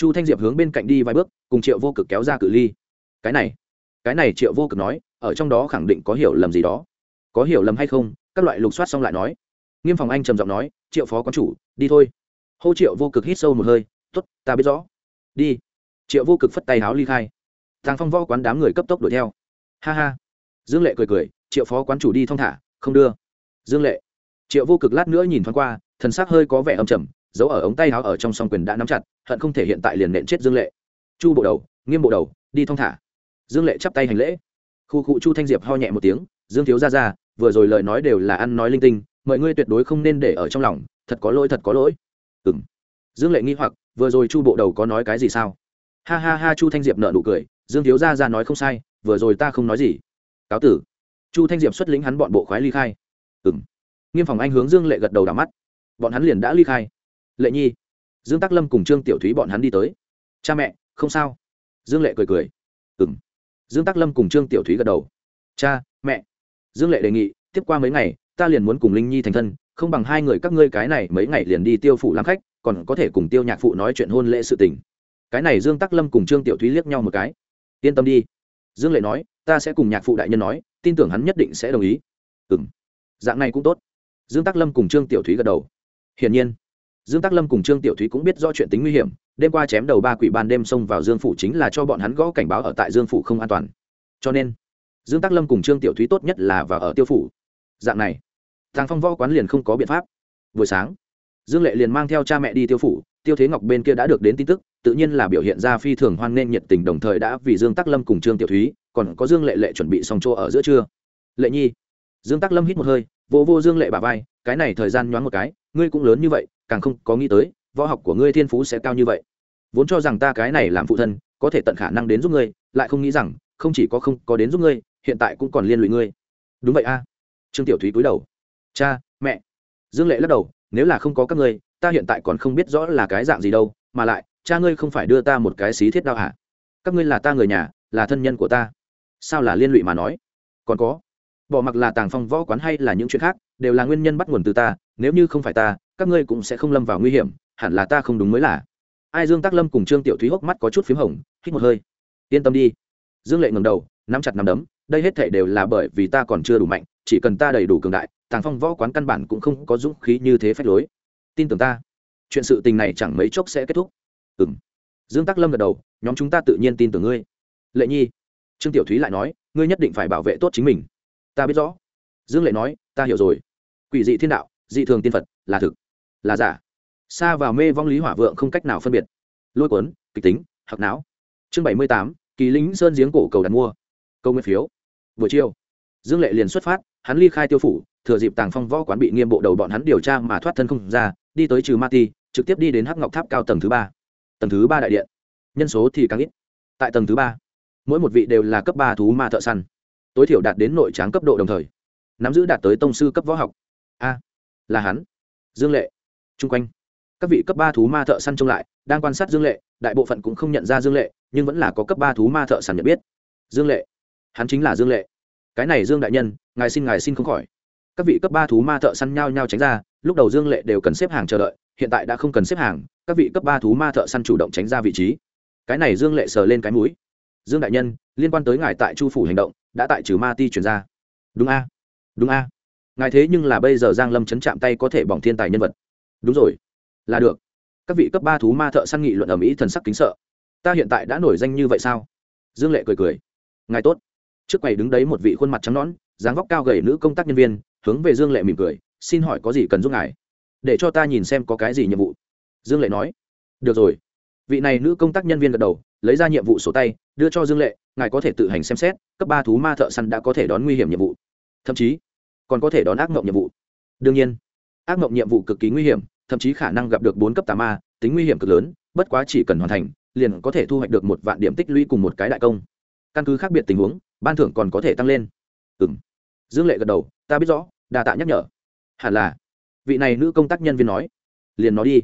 chu thanh diệp hướng bên cạnh đi vài bước, cùng triệu vô cực kéo ra cự ly. Cái này cái này triệu vô cực nói, ở trong đó khẳng định có hiểu lầm gì đó. Có hiểu lầm hay không, các loại lục soát xong lại nói. Nghiêm phòng anh trầm giọng nói, triệu phó quán chủ, đi thôi. Hô triệu vô cực hít sâu một hơi t ố t ta biết rõ. Đi. Triệu vô cực phất tay háo ly khai. Tàng phong võ quán đám người cấp tốc đuổi theo. Ha ha. Dương lệ cười cười, triệu phó quán chủ đi thong thả, không đưa. Dương lệ, triệu vô cực lát nữa nhìn thoáng qua, thần sắc hơi có vẻ âm trầm giấu ở ống tay áo ở trong song quyền đã nắm chặt, hận không thể hiện tại liền nện chết dương lệ. Chu bộ đầu, nghiêm bộ đầu, đi thong thả. Dương lệ chắp tay hành lễ. Khu cụ chu thanh diệp ho nhẹ một tiếng, dương thiếu ra ra vừa rồi lời nói đều là ăn nói linh tinh, mọi ngươi tuyệt đối không nên để ở trong lòng, thật có lỗi, thật có lỗi. Ừ m dương lệ nghi hoặc, vừa rồi chu bộ đầu có nói cái gì sao? Ha ha ha, chu thanh diệp nợ nụ cười, dương thiếu ra ra nói không sai, vừa rồi ta không nói gì. Cáo tử. Chu thanh diệp xuất lĩnh hắn bọn bộ khoái ly khai. Ừ m nghiêm phòng anh hướng dương lệ gật đầu đ mắt. Bọn hắn liền đã ly khai lệ nhi, dương tắc lâm cùng trương tiểu thúy bọn hắn đi tới. Cha mẹ, không sao. Dương lệ cười cười. Ừ m dương tắc lâm cùng trương tiểu thúy gật đầu. Cha, mẹ. Dương lệ đề nghị, tiếp qua mấy ngày, ta liền muốn cùng linh nhi thành thân, không bằng hai người các ngươi cái này mấy ngày liền đi tiêu phủ làm khách, còn có thể cùng tiêu nhạc phụ nói chuyện hôn lễ sự tình. Cái này dương tắc lâm cùng trương tiểu thúy liếc nhau một cái. Yên tâm đi. Dương lệ nói, ta sẽ cùng nhạc phụ đại nhân nói, tin tưởng hắn nhất định sẽ đồng ý. Ừ m dạng này cũng tốt. Dương tắc lâm cùng trương tiểu thúy gật đầu. Hiển nhiên dương tắc lâm cùng trương tiểu thúy cũng biết do chuyện tính nguy hiểm, đêm qua chém đầu ba quỷ ban đêm xông vào dương phủ chính là cho bọn hắn gõ cảnh báo ở tại dương phủ không an toàn. Cho nên, dương tắc lâm cùng trương tiểu thúy tốt nhất là vào ở tiêu phủ. Dạng này thằng phong võ quán liền không có biện pháp. Buổi sáng, dương lệ liền mang theo cha mẹ đi tiêu phủ, tiêu thế ngọc bên kia đã được đến tin tức, tự nhiên là biểu hiện ra phi thường hoan nghênh nhiệt tình đồng thời đã vì dương tắc lâm cùng trương tiểu thúy, còn có dương lệ lệ chuẩn bị xong chỗ ở giữa trưa. Lệ nhi, dương tắc lâm hít một hơi vô vô dương lệ bà vai, cái này thời gian nhoáng một cái, ngươi cũng lớn như vậy càng không có nghĩ tới, võ học của ngươi thiên phú sẽ cao như vậy. Vốn cho rằng ta cái này làm phụ thân, có thể tận khả năng đến giúp ngươi, lại không nghĩ rằng, không chỉ có không có đến giúp ngươi, hiện tại cũng còn liên lụy ngươi. Đúng vậy a. Trương tiểu thúy cúi đầu. Cha, mẹ. Dương lệ lắc đầu, nếu là không có các ngươi, ta hiện tại còn không biết rõ là cái dạng gì đâu, mà lại, cha ngươi không phải đưa ta một cái xí thiết đao hả? Các ngươi là ta người nhà, là thân nhân của ta. Sao là liên lụy mà nói? Còn có. Bỏ mặc là tàng phong võ quán hay là những chuyện khác, đều là nguyên nhân bắt nguồn từ ta nếu như không phải ta, các ngươi cũng sẽ không lâm vào nguy hiểm, hẳn là ta không đúng mới là. Ai dương tác lâm cùng trương tiểu thúy hốc mắt có chút p h í m hồng, hít một hơi. Yên tâm đi. Dương lệ ngầm đầu, nắm chặt nắm đấm, đây hết thể đều là bởi vì ta còn chưa đủ mạnh, chỉ cần ta đầy đủ cường đại, tàng phong võ quán căn bản cũng không có dũng khí như thế phép lối. Tin tưởng ta. Chuyện sự tình này chẳng mấy chốc sẽ kết thúc. Ừ m dương tắc lâm gật đầu, nhóm chúng ta tự nhiên tin tưởng ngươi. Lệ nhi. Trương tiểu thúy lại nói, ngươi nhất định phải bảo vệ tốt chính mình. Ta biết rõ. Dương lệ nói, ta hiểu rồi. Quỷ dị thiên đạo dị thường tiên phật, là thực, là giả. Xa vào mê vong lý hỏa vượng không cách nào phân biệt. Lôi cuốn, kịch tính hoặc não. Chương bảy mươi tám, kỳ lính sơn giếng cổ cầu đặt mua. Câu nguyên phiếu. Buổi chiều, dương lệ liền xuất phát, hắn ly khai tiêu phủ, thừa dịp tàng phong võ quán bị nghiêm bộ đầu bọn hắn điều tra mà thoát thân không ra, đi tới trừ ma ti, trực tiếp đi đến hắc ngọc tháp cao tầng thứ ba. Tầng thứ ba đại điện. Nhân số thì càng ít. Tại tầng thứ ba, mỗi một vị đều là cấp ba thú ma thợ săn. Tối thiểu đạt đến nội tráng cấp độ đồng thời. Nắm giữ đạt tới tông sư cấp võ học. A là hắn. Dương lệ. Chung quanh, các vị cấp ba thú ma thợ săn trông lại, đang quan sát dương lệ, đại bộ phận cũng không nhận ra dương lệ, nhưng vẫn là có cấp ba thú ma thợ săn nhận biết. Dương lệ. Hắn chính là dương lệ. Cái này dương đại nhân, ngài xin ngài xin không khỏi. Các vị cấp ba thú ma thợ săn nhau nhau tránh ra, lúc đầu dương lệ đều cần xếp hàng chờ đợi, hiện tại đã không cần xếp hàng, các vị cấp ba thú ma thợ săn chủ động tránh ra vị trí. Cái này dương lệ sờ lên cái mũi. Dương đại nhân, liên quan tới ngài tại chu phủ hành động, đã tại trừ ma ti chuyển ra. Đúng a. Đúng a ngài thế nhưng là bây giờ giang lâm chấn chạm tay có thể bỏng thiên tài nhân vật. Đúng rồi. Là được. Các vị cấp ba thú ma thợ săn nghị luận ở mỹ thần sắc kính sợ. Ta hiện tại đã nổi danh như vậy sao? Dương lệ cười cười. Ngài tốt. Trước quầy đứng đấy một vị khuôn mặt trắng nõn, dáng vóc cao gầy nữ công tác nhân viên, hướng về dương lệ mỉm cười, xin hỏi có gì cần giúp ngài? Để cho ta nhìn xem có cái gì nhiệm vụ. Dương lệ nói. Được rồi. Vị này nữ công tác nhân viên gật đầu, lấy ra nhiệm vụ sổ tay, đưa cho dương lệ, ngài có thể tự hành xem xét, cấp ba thú ma thợ săn đã có thể đón nguy hiểm nhiệm vụ. Thậm chí còn có thể đón ác mộng nhiệm vụ. Đương nhiên, ác mộng nhiệm vụ cực kỳ nguy hiểm, thậm chí khả năng gặp được bốn cấp tà ma, tính nguy hiểm cực lớn, bất quá chỉ cần hoàn thành, liền có thể thu hoạch được một vạn điểm tích lũy cùng một cái đại công. Căn cứ khác biệt tình huống, ban thưởng còn có thể tăng lên. Ừ m dương lệ gật đầu, ta biết rõ đà tạ nhắc nhở. Hẳn là. Vị này nữ công tác nhân viên nói. Liền nói đi.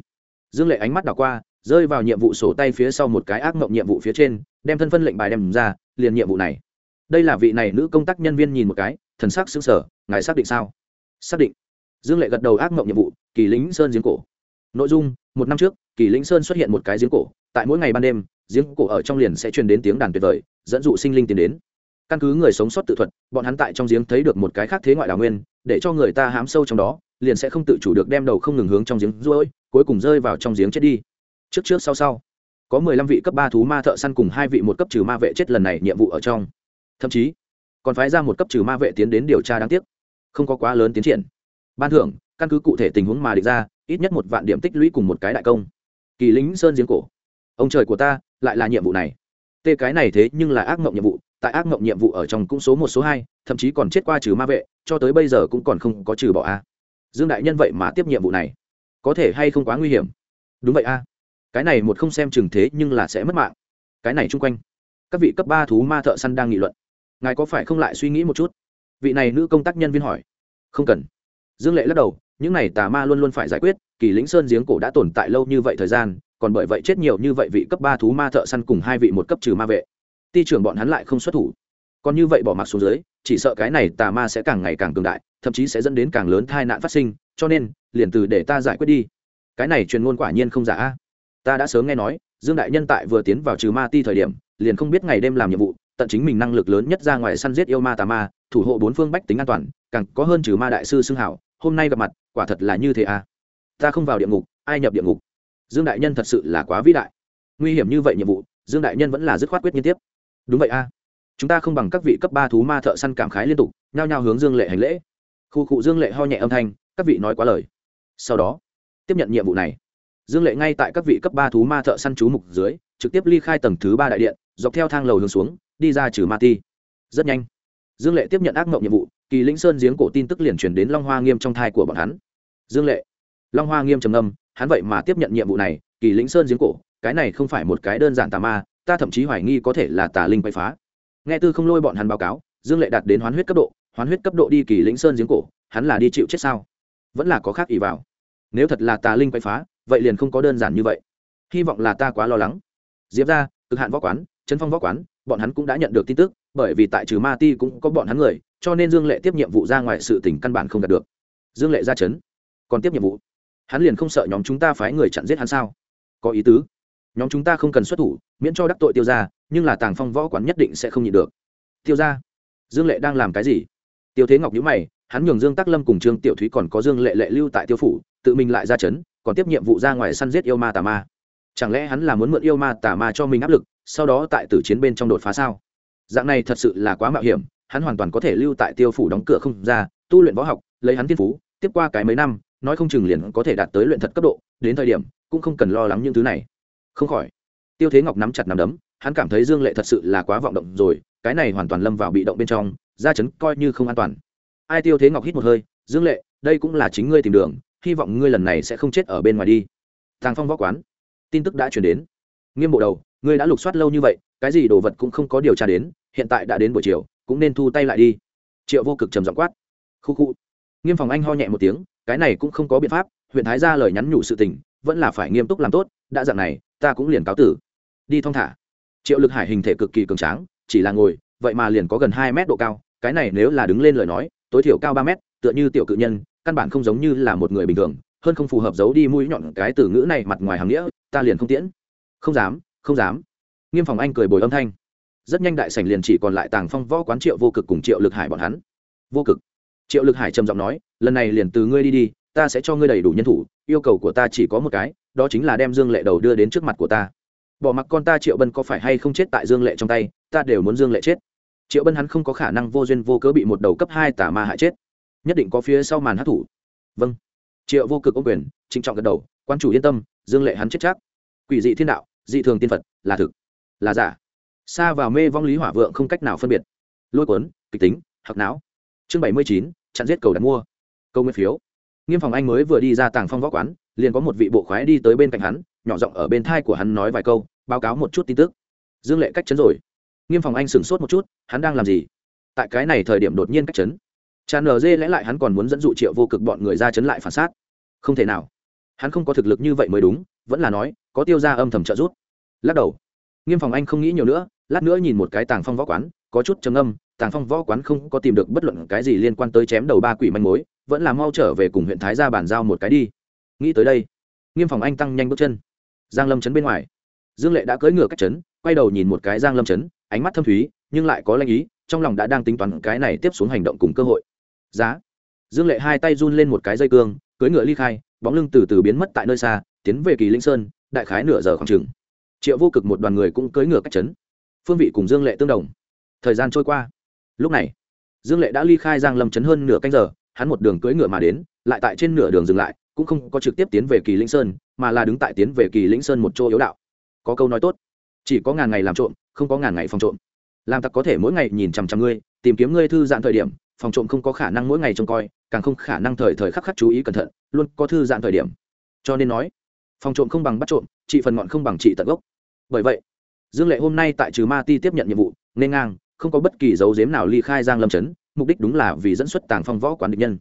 Dương lệ ánh mắt đảo qua, rơi vào nhiệm vụ sổ tay phía sau một cái ác mộng nhiệm vụ phía trên, đem thân phân lệnh bài đem ra, liền nhiệm vụ này. Đây là vị này nữ công tác nhân viên nhìn một cái thần sắc xứng sở ngài xác định sao? Xác định. Dương lệ gật đầu ác mộng nhiệm vụ, kỳ lính sơn giếng cổ. Nội dung, một năm trước, kỳ lính sơn xuất hiện một cái giếng cổ, tại mỗi ngày ban đêm, giếng cổ ở trong liền sẽ truyền đến tiếng đàn tuyệt vời, dẫn dụ sinh linh tiến đến. Căn cứ người sống sót tự thuật, bọn hắn tại trong giếng thấy được một cái khác thế ngoại đào nguyên, để cho người ta hám sâu trong đó, liền sẽ không tự chủ được đem đầu không ngừng hướng trong giếng ruỗi cuối cùng rơi vào trong giếng chết đi. Trước trước sau sau, có mười lăm vị cấp ba thú ma thợ săn cùng hai vị một cấp trừ ma vệ chết lần này nhiệm vụ ở trong. Thậm chí còn phái ra một cấp trừ ma vệ tiến đến điều tra đáng tiếc. Không có quá lớn tiến triển. Ban thưởng, căn cứ cụ thể tình huống mà địch ra, ít nhất một vạn điểm tích lũy cùng một cái đại công. Kỳ lính sơn giếng cổ. Ông trời của ta, lại là nhiệm vụ này. Tê cái này thế nhưng là ác mộng nhiệm vụ, tại ác mộng nhiệm vụ ở trong cũng số một, số hai, thậm chí còn chết qua trừ ma vệ, cho tới bây giờ cũng còn không có trừ bỏ a. Dương đại nhân vậy mà tiếp nhiệm vụ này. Có thể hay không quá nguy hiểm? Đúng vậy a. Cái này một không xem chừng thế nhưng là sẽ mất mạng. Cái này chung quanh, các vị cấp ba thú ma thợ săn đang nghị luận ngài có phải không lại suy nghĩ một chút? Vị này nữ công tác nhân viên hỏi. Không cần. Dương lệ lắc đầu, những này tà ma luôn luôn phải giải quyết, kỳ lĩnh sơn giếng cổ đã tồn tại lâu như vậy thời gian, còn bởi vậy chết nhiều như vậy vị cấp ba thú ma thợ săn cùng hai vị một cấp trừ ma vệ. Ti trưởng bọn hắn lại không xuất thủ. Còn như vậy bỏ mặc xuống dưới, chỉ sợ cái này tà ma sẽ càng ngày càng cường đại, thậm chí sẽ dẫn đến càng lớn tai nạn phát sinh, cho nên, liền từ để ta giải quyết đi. Cái này truyền ngôn quả nhiên không giả ta đã sớm nghe nói, dương đại nhân tại vừa tiến vào trừ ma ti thời điểm, liền không biết ngày đêm làm nhiệm vụ tận chính mình năng lực lớn nhất ra ngoài săn giết yêu ma tà ma, thủ hộ bốn phương bách tính an toàn, càng có hơn trừ ma đại sư xưng hảo, hôm nay gặp mặt, quả thật là như thế à. Ta không vào địa ngục, ai nhập địa ngục? Dương đại nhân thật sự là quá vĩ đại. Nguy hiểm như vậy nhiệm vụ, dương đại nhân vẫn là dứt khoát quyết nhiên tiếp. Đúng vậy a chúng ta không bằng các vị cấp ba thú ma thợ săn cảm khái liên tục, nhao nhao hướng dương lệ hành lễ. Khu cụ dương lệ ho nhẹ âm thanh, các vị nói quá lời. Sau đó, tiếp nhận nhiệm vụ này. Dương lệ ngay tại các vị cấp ba thú ma thợ săn chú mục dưới, trực tiếp ly khai tầng thứ ba đại điện, dọc theo thang lầu hướng xuống đi ra trừ ma ti. Rất nhanh. Dương lệ tiếp nhận ác mộng nhiệm vụ, kỳ lĩnh sơn giếng cổ tin tức liền chuyển đến long hoa nghiêm trong thai của bọn hắn. Dương lệ. Long hoa nghiêm trầm ngâm, hắn vậy mà tiếp nhận nhiệm vụ này, kỳ lĩnh sơn giếng cổ, cái này không phải một cái đơn giản tà ma, ta thậm chí hoài nghi có thể là tà linh quay phá. Nghe tư không lôi bọn hắn báo cáo, dương lệ đạt đến hoán huyết cấp độ, hoán huyết cấp độ đi kỳ lĩnh sơn giếng cổ, hắn là đi chịu chết sao? Vẫn là có khác ỷ vào. Nếu thật là tà linh quay phá, vậy liền không có đơn giản như vậy. Hy vọng là ta quá lo lắng. Diệp ra cực hạn võ quán trấn phong võ quán bọn hắn cũng đã nhận được tin tức, bởi vì tại trừ ma ti cũng có bọn hắn người, cho nên dương lệ tiếp nhiệm vụ ra ngoài sự tỉnh căn bản không đạt được. Dương lệ ra chấn, còn tiếp nhiệm vụ. Hắn liền không sợ nhóm chúng ta phái người chặn giết hắn sao? Có ý tứ. Nhóm chúng ta không cần xuất thủ, miễn cho đắc tội tiêu ra nhưng là tàng phong võ quán nhất định sẽ không nhịn được. Tiêu ra dương lệ đang làm cái gì? Tiêu thế ngọc nhữ mày, hắn nhường dương tắc lâm cùng trương tiểu thúy còn có dương lệ lệ lưu tại tiêu phủ, tự mình lại ra chấn, còn tiếp nhiệm vụ ra ngoài săn giết yêu ma tà ma chẳng lẽ hắn là muốn mượn yêu ma tà ma cho mình áp lực, sau đó tại tử chiến bên trong đột phá sao? Dạng này thật sự là quá mạo hiểm, hắn hoàn toàn có thể lưu tại tiêu phủ đóng cửa không ra, tu luyện võ học, lấy hắn thiên phú, tiếp qua cái mấy năm, nói không chừng liền có thể đạt tới luyện thật cấp độ, đến thời điểm, cũng không cần lo lắng những thứ này. Không khỏi. Tiêu thế ngọc nắm chặt nắm đấm, hắn cảm thấy dương lệ thật sự là quá vọng động rồi, cái này hoàn toàn lâm vào bị động bên trong, ra chấn coi như không an toàn. Ai tiêu thế ngọc hít một hơi, dương lệ, đây cũng là chính ngươi tìm đường, hy vọng ngươi lần này sẽ không chết ở bên ngoài đi. Tàng phong võ quán tin tức đã chuyển đến. Nghiêm bộ đầu, ngươi đã lục soát lâu như vậy, cái gì đồ vật cũng không có điều tra đến, hiện tại đã đến buổi chiều, cũng nên thu tay lại đi. Triệu vô cực trầm giọng quát. Khu khu. Nghiêm phòng anh ho nhẹ một tiếng, cái này cũng không có biện pháp, huyện thái ra lời nhắn nhủ sự tình, vẫn là phải nghiêm túc làm tốt, đã dạng này, ta cũng liền cáo tử. Đi thong thả. Triệu lực hải hình thể cực kỳ cường tráng, chỉ là ngồi, vậy mà liền có gần hai mét độ cao, cái này nếu là đứng lên lời nói, tối thiểu cao ba mét, tựa như tiểu cự nhân, căn bản không giống như là một người bình thường hơn không phù hợp giấu đi mũi nhọn cái từ ngữ này mặt ngoài hàng nghĩa, ta liền không tiễn. Không dám không dám. Nghiêm phòng anh cười bồi âm thanh. Rất nhanh đại sảnh liền chỉ còn lại tàng phong võ quán triệu vô cực cùng triệu lực hải bọn hắn. Vô cực. Triệu lực hải trầm giọng nói, lần này liền từ ngươi đi đi, ta sẽ cho ngươi đầy đủ nhân thủ, yêu cầu của ta chỉ có một cái, đó chính là đem dương lệ đầu đưa đến trước mặt của ta. Bỏ mặc con ta triệu bân có phải hay không chết tại dương lệ trong tay, ta đều muốn dương lệ chết. Triệu bân hắn không có khả năng vô duyên vô cớ bị một đầu cấp hai tả ma hại chết. Nhất định có phía sau màn hát thủ vâng triệu vô cực ô quyền, trịnh trọng gật đầu, quan chủ yên tâm, dương lệ hắn chết chắc. Quỷ dị thiên đạo, dị thường tiên phật, là thực, là giả. Xa vào mê vong lý hỏa vượng không cách nào phân biệt. Lôi cuốn, kịch tính hoặc não. Chương bảy mươi chín, chặn giết cầu đặt mua. Câu nguyên phiếu. Nghiêm phòng anh mới vừa đi ra tàng phong võ quán, liền có một vị bộ khoái đi tới bên cạnh hắn, nhỏ giọng ở bên thai của hắn nói vài câu, báo cáo một chút tin tức. Dương lệ cách chấn rồi. Nghiêm phòng anh sửng sốt một chút, hắn đang làm gì? Tại cái này thời điểm đột nhiên cách chấn. Tràn nở dê lẽ lại hắn còn muốn dẫn dụ triệu vô cực bọn người ra chấn lại phản xác không thể nào. Hắn không có thực lực như vậy mới đúng, vẫn là nói, có tiêu ra âm thầm trợ giúp. Lắc đầu. Nghiêm phòng anh không nghĩ nhiều nữa, lát nữa nhìn một cái tàng phong võ quán, có chút trầm âm tàng phong võ quán không có tìm được bất luận cái gì liên quan tới chém đầu ba quỷ manh mối, vẫn là mau trở về cùng huyện thái gia bàn giao một cái đi. Nghĩ tới đây, nghiêm phòng anh tăng nhanh bước chân. Giang lâm chấn bên ngoài. Dương lệ đã cưỡi ngựa cách chấn quay đầu nhìn một cái giang lâm chấn ánh mắt thâm thúy, nhưng lại có lanh ý, trong lòng đã đang tính toán cái này tiếp xuống hành động cùng cơ hội. Giá dương lệ hai tay run lên một cái dây cương, cưỡi ngựa ly khai, bóng lưng từ từ biến mất tại nơi xa, tiến về kỳ linh sơn, đại khái nửa giờ khoảng chừng. Triệu vô cực một đoàn người cũng cưỡi ngựa cách trấn phương vị cùng dương lệ tương đồng. Thời gian trôi qua. Lúc này, dương lệ đã ly khai giang lâm Trấn hơn nửa canh giờ, hắn một đường cưỡi ngựa mà đến, lại tại trên nửa đường dừng lại, cũng không có trực tiếp tiến về kỳ Linh sơn, mà là đứng tại tiến về kỳ Linh sơn một chỗ yếu đạo. Có câu nói tốt, chỉ có ngàn ngày làm trộm, không có ngàn ngày phòng trộm. Làm tặc có thể mỗi ngày nhìn chằm chằm ngươi, tìm kiếm ngươi thư giãn thời điểm, phòng trộm không có khả năng mỗi ngày trông coi càng không khả năng thời thời khắc khắc chú ý cẩn thận, luôn có thư giãn thời điểm. Cho nên nói, phòng trộm không bằng bắt trộm trị phần ngọn không bằng trị tận gốc. Bởi vậy, dương lệ hôm nay tại trừ ma ti tiếp nhận nhiệm vụ, nên ngang, không có bất kỳ dấu dếm nào ly khai giang lâm chấn mục đích đúng là vì dẫn xuất tàng phong võ quán địch nhân.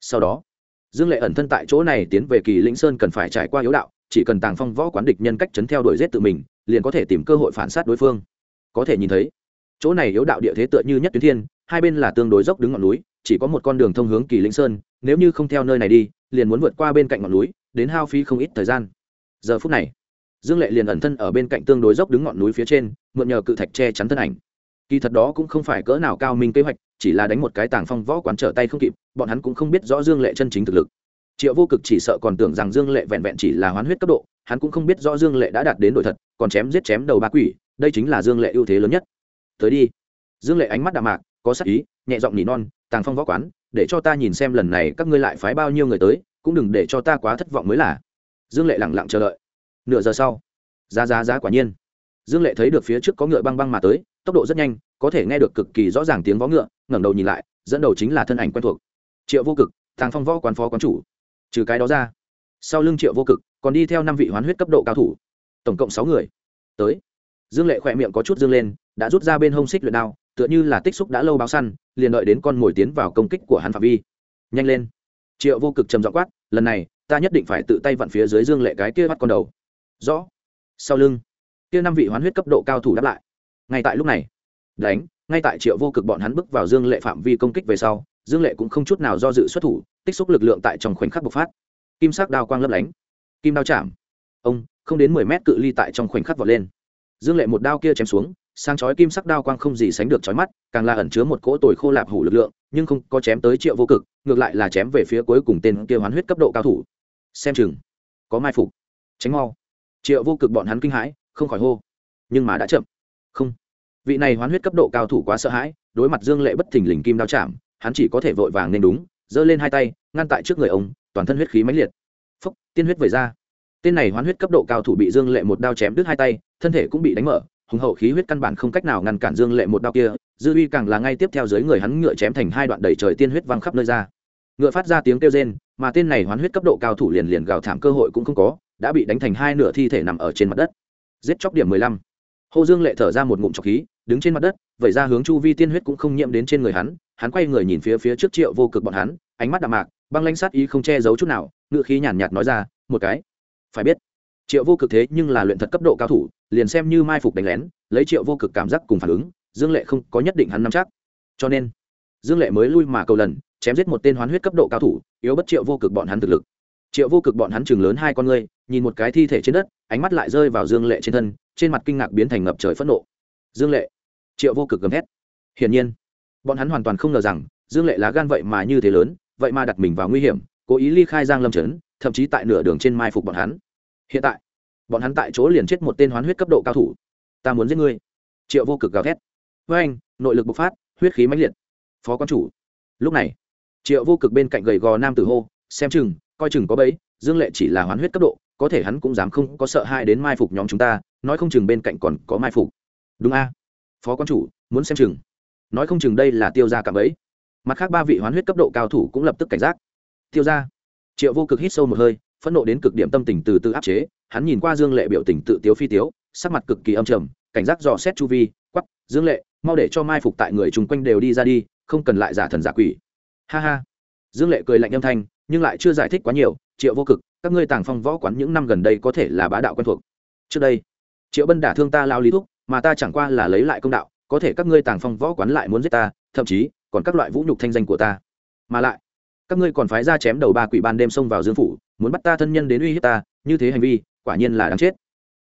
Sau đó, dương lệ ẩn thân tại chỗ này tiến về kỳ lĩnh sơn cần phải trải qua yếu đạo, chỉ cần tàng phong võ quán địch nhân cách chấn theo đuổi giết tự mình, liền có thể tìm cơ hội phản sát đối phương. Có thể nhìn thấy, chỗ này yếu đạo địa thế tựa như nhất tuyến thiên, hai bên là tương đối dốc đứng ngọn núi chỉ có một con đường thông hướng kỳ lĩnh sơn, nếu như không theo nơi này đi, liền muốn vượt qua bên cạnh ngọn núi, đến hao phí không ít thời gian. Giờ phút này, dương lệ liền ẩn thân ở bên cạnh tương đối dốc đứng ngọn núi phía trên, mượn nhờ cự thạch che chắn thân ảnh. Kỳ thật đó cũng không phải cỡ nào cao minh kế hoạch, chỉ là đánh một cái tàng phong võ quán trở tay không kịp, bọn hắn cũng không biết rõ dương lệ chân chính thực lực. Triệu vô cực chỉ sợ còn tưởng rằng dương lệ vẹn vẹn chỉ là hoán huyết cấp độ, hắn cũng không biết rõ dương lệ đã đạt đến đội thật, còn chém giết chém đầu ba quỷ, đây chính là dương lệ ưu thế lớn nhất. Tới đi. Dương lệ ánh mắt đạm mạc, có sắc ý, nhẹ giọng nỉ non tàng phong võ quán, để cho ta nhìn xem lần này các ngươi lại phái bao nhiêu người tới, cũng đừng để cho ta quá thất vọng mới là. Dương lệ lẳng lặng chờ đợi. Nửa giờ sau, giá giá giá quả nhiên. Dương lệ thấy được phía trước có ngựa băng băng mà tới, tốc độ rất nhanh, có thể nghe được cực kỳ rõ ràng tiếng vó ngựa, ngẩng đầu nhìn lại, dẫn đầu chính là thân ảnh quen thuộc. Triệu vô cực, tàng phong võ quán phó quán chủ. Trừ cái đó ra, sau lưng triệu vô cực, còn đi theo năm vị hoán huyết cấp độ cao thủ. Tổng cộng sáu người. Tới. Dương lệ khỏe miệng có chút dương lên, đã rút ra bên hông xích luyện đao tựa như là tích xúc đã lâu báo săn, liền đợi đến con mồi tiến vào công kích của hắn phạm vi. Nhanh lên. Triệu vô cực trầm dọ quát, lần này, ta nhất định phải tự tay vặn phía dưới dương lệ cái kia bắt con đầu. Rõ. Sau lưng, kia năm vị hoán huyết cấp độ cao thủ đáp lại. Ngay tại lúc này, đánh, ngay tại triệu vô cực bọn hắn bước vào dương lệ phạm vi công kích về sau, dương lệ cũng không chút nào do dự xuất thủ, tích xúc lực lượng tại trong khoảnh khắc bộc phát. Kim sắc đao quang lấp lánh. Kim đao chạm. Ông, không đến mười mét cự ly tại trong khoảnh khắc vọt lên. Dương lệ một đao kia chém xuống sang chói kim sắc đao quang không gì sánh được chói mắt, càng là ẩn chứa một cỗ tồi khô lạp hủ lực lượng, nhưng không có chém tới triệu vô cực, ngược lại là chém về phía cuối cùng tên kia hoán huyết cấp độ cao thủ. Xem chừng, có mai phục. Tránh mau. Triệu vô cực bọn hắn kinh hãi, không khỏi hô. Nhưng mà đã chậm. Không. Vị này hoán huyết cấp độ cao thủ quá sợ hãi, đối mặt dương lệ bất thình lình kim đao chạm, hắn chỉ có thể vội vàng nên đúng, giơ lên hai tay, ngăn tại trước người ông, toàn thân huyết khí mãnh liệt. Phúc, tiên huyết vẩy ra. Tên này hoán huyết cấp độ cao thủ bị dương lệ một đao chém đứt hai tay, thân thể cũng bị đánh mở hùng hậu khí huyết căn bản không cách nào ngăn cản dương lệ một đao kia, dư uy càng là ngay tiếp theo dưới người hắn ngựa chém thành hai đoạn đầy trời tiên huyết văng khắp nơi ra. Ngựa phát ra tiếng kêu rên, mà tên này hoán huyết cấp độ cao thủ liền liền gào thảm cơ hội cũng không có, đã bị đánh thành hai nửa thi thể nằm ở trên mặt đất. Giết chóc điểm mười lăm. Hồ dương lệ thở ra một ngụm trọc khí, đứng trên mặt đất vậy ra hướng chu vi tiên huyết cũng không nhiễm đến trên người hắn hắn quay người nhìn phía phía trước triệu vô cực bọn hắn, ánh mắt đạm mạc, băng lãnh sát ý không che giấu chút nào, ngựa khí nhàn nhạt nói ra, một cái. Phải biết, triệu vô cực thế nhưng là luyện thật cấp độ cao thủ liền xem như mai phục đánh lén, lấy triệu vô cực cảm giác cùng phản ứng, dương lệ không có nhất định hắn nắm chắc. Cho nên, dương lệ mới lui mà cầu lần, chém giết một tên hoán huyết cấp độ cao thủ, yếu bất triệu vô cực bọn hắn thực lực. Triệu vô cực bọn hắn chừng lớn hai con ngươi, nhìn một cái thi thể trên đất, ánh mắt lại rơi vào dương lệ trên thân, trên mặt kinh ngạc biến thành ngập trời phẫn nộ. Dương lệ, triệu vô cực gầm hét hiển nhiên, bọn hắn hoàn toàn không ngờ rằng, dương lệ lá gan vậy mà như thế lớn, vậy mà đặt mình vào nguy hiểm, cố ý ly khai giang lâm trấn, thậm chí tại nửa đường trên mai phục bọn hắn. Hiện tại bọn hắn tại chỗ liền chết một tên hoán huyết cấp độ cao thủ. Ta muốn giết ngươi. Triệu vô cực gào thét. Với anh, nội lực bộc phát, huyết khí mãnh liệt. Phó quan chủ. Lúc này, triệu vô cực bên cạnh gầy gò nam tử hô, xem chừng, coi chừng có bẫy. dương lệ chỉ là hoán huyết cấp độ, có thể hắn cũng dám không có sợ hai đến mai phục nhóm chúng ta, nói không chừng bên cạnh còn có mai phục. Đúng a. Phó quan chủ, muốn xem chừng. Nói không chừng đây là tiêu ra cả bấy mặt khác ba vị hoán huyết cấp độ cao thủ cũng lập tức cảnh giác. Tiêu ra triệu vô cực hít sâu một hơi, phẫn nộ đến cực điểm tâm tình từ từ áp chế hắn nhìn qua dương lệ biểu tình tự tiếu phi tiếu, sắc mặt cực kỳ âm trầm, cảnh giác dò xét chu vi quắp dương lệ, mau để cho mai phục tại người chung quanh đều đi ra đi, không cần lại giả thần giả quỷ. Ha ha. Dương lệ cười lạnh âm thanh, nhưng lại chưa giải thích quá nhiều, triệu vô cực, các ngươi tàng phong võ quán những năm gần đây có thể là bá đạo quen thuộc. Trước đây, triệu bân đả thương ta lao lý thúc, mà ta chẳng qua là lấy lại công đạo, có thể các ngươi tàng phong võ quán lại muốn giết ta, thậm chí còn các loại vũ nhục thanh danh của ta. Mà lại, các ngươi còn phái ra chém đầu ba quỷ ban đêm xông vào dương phủ, muốn bắt ta thân nhân đến uy hiếp ta, như thế hành vi quả nhiên là đáng chết.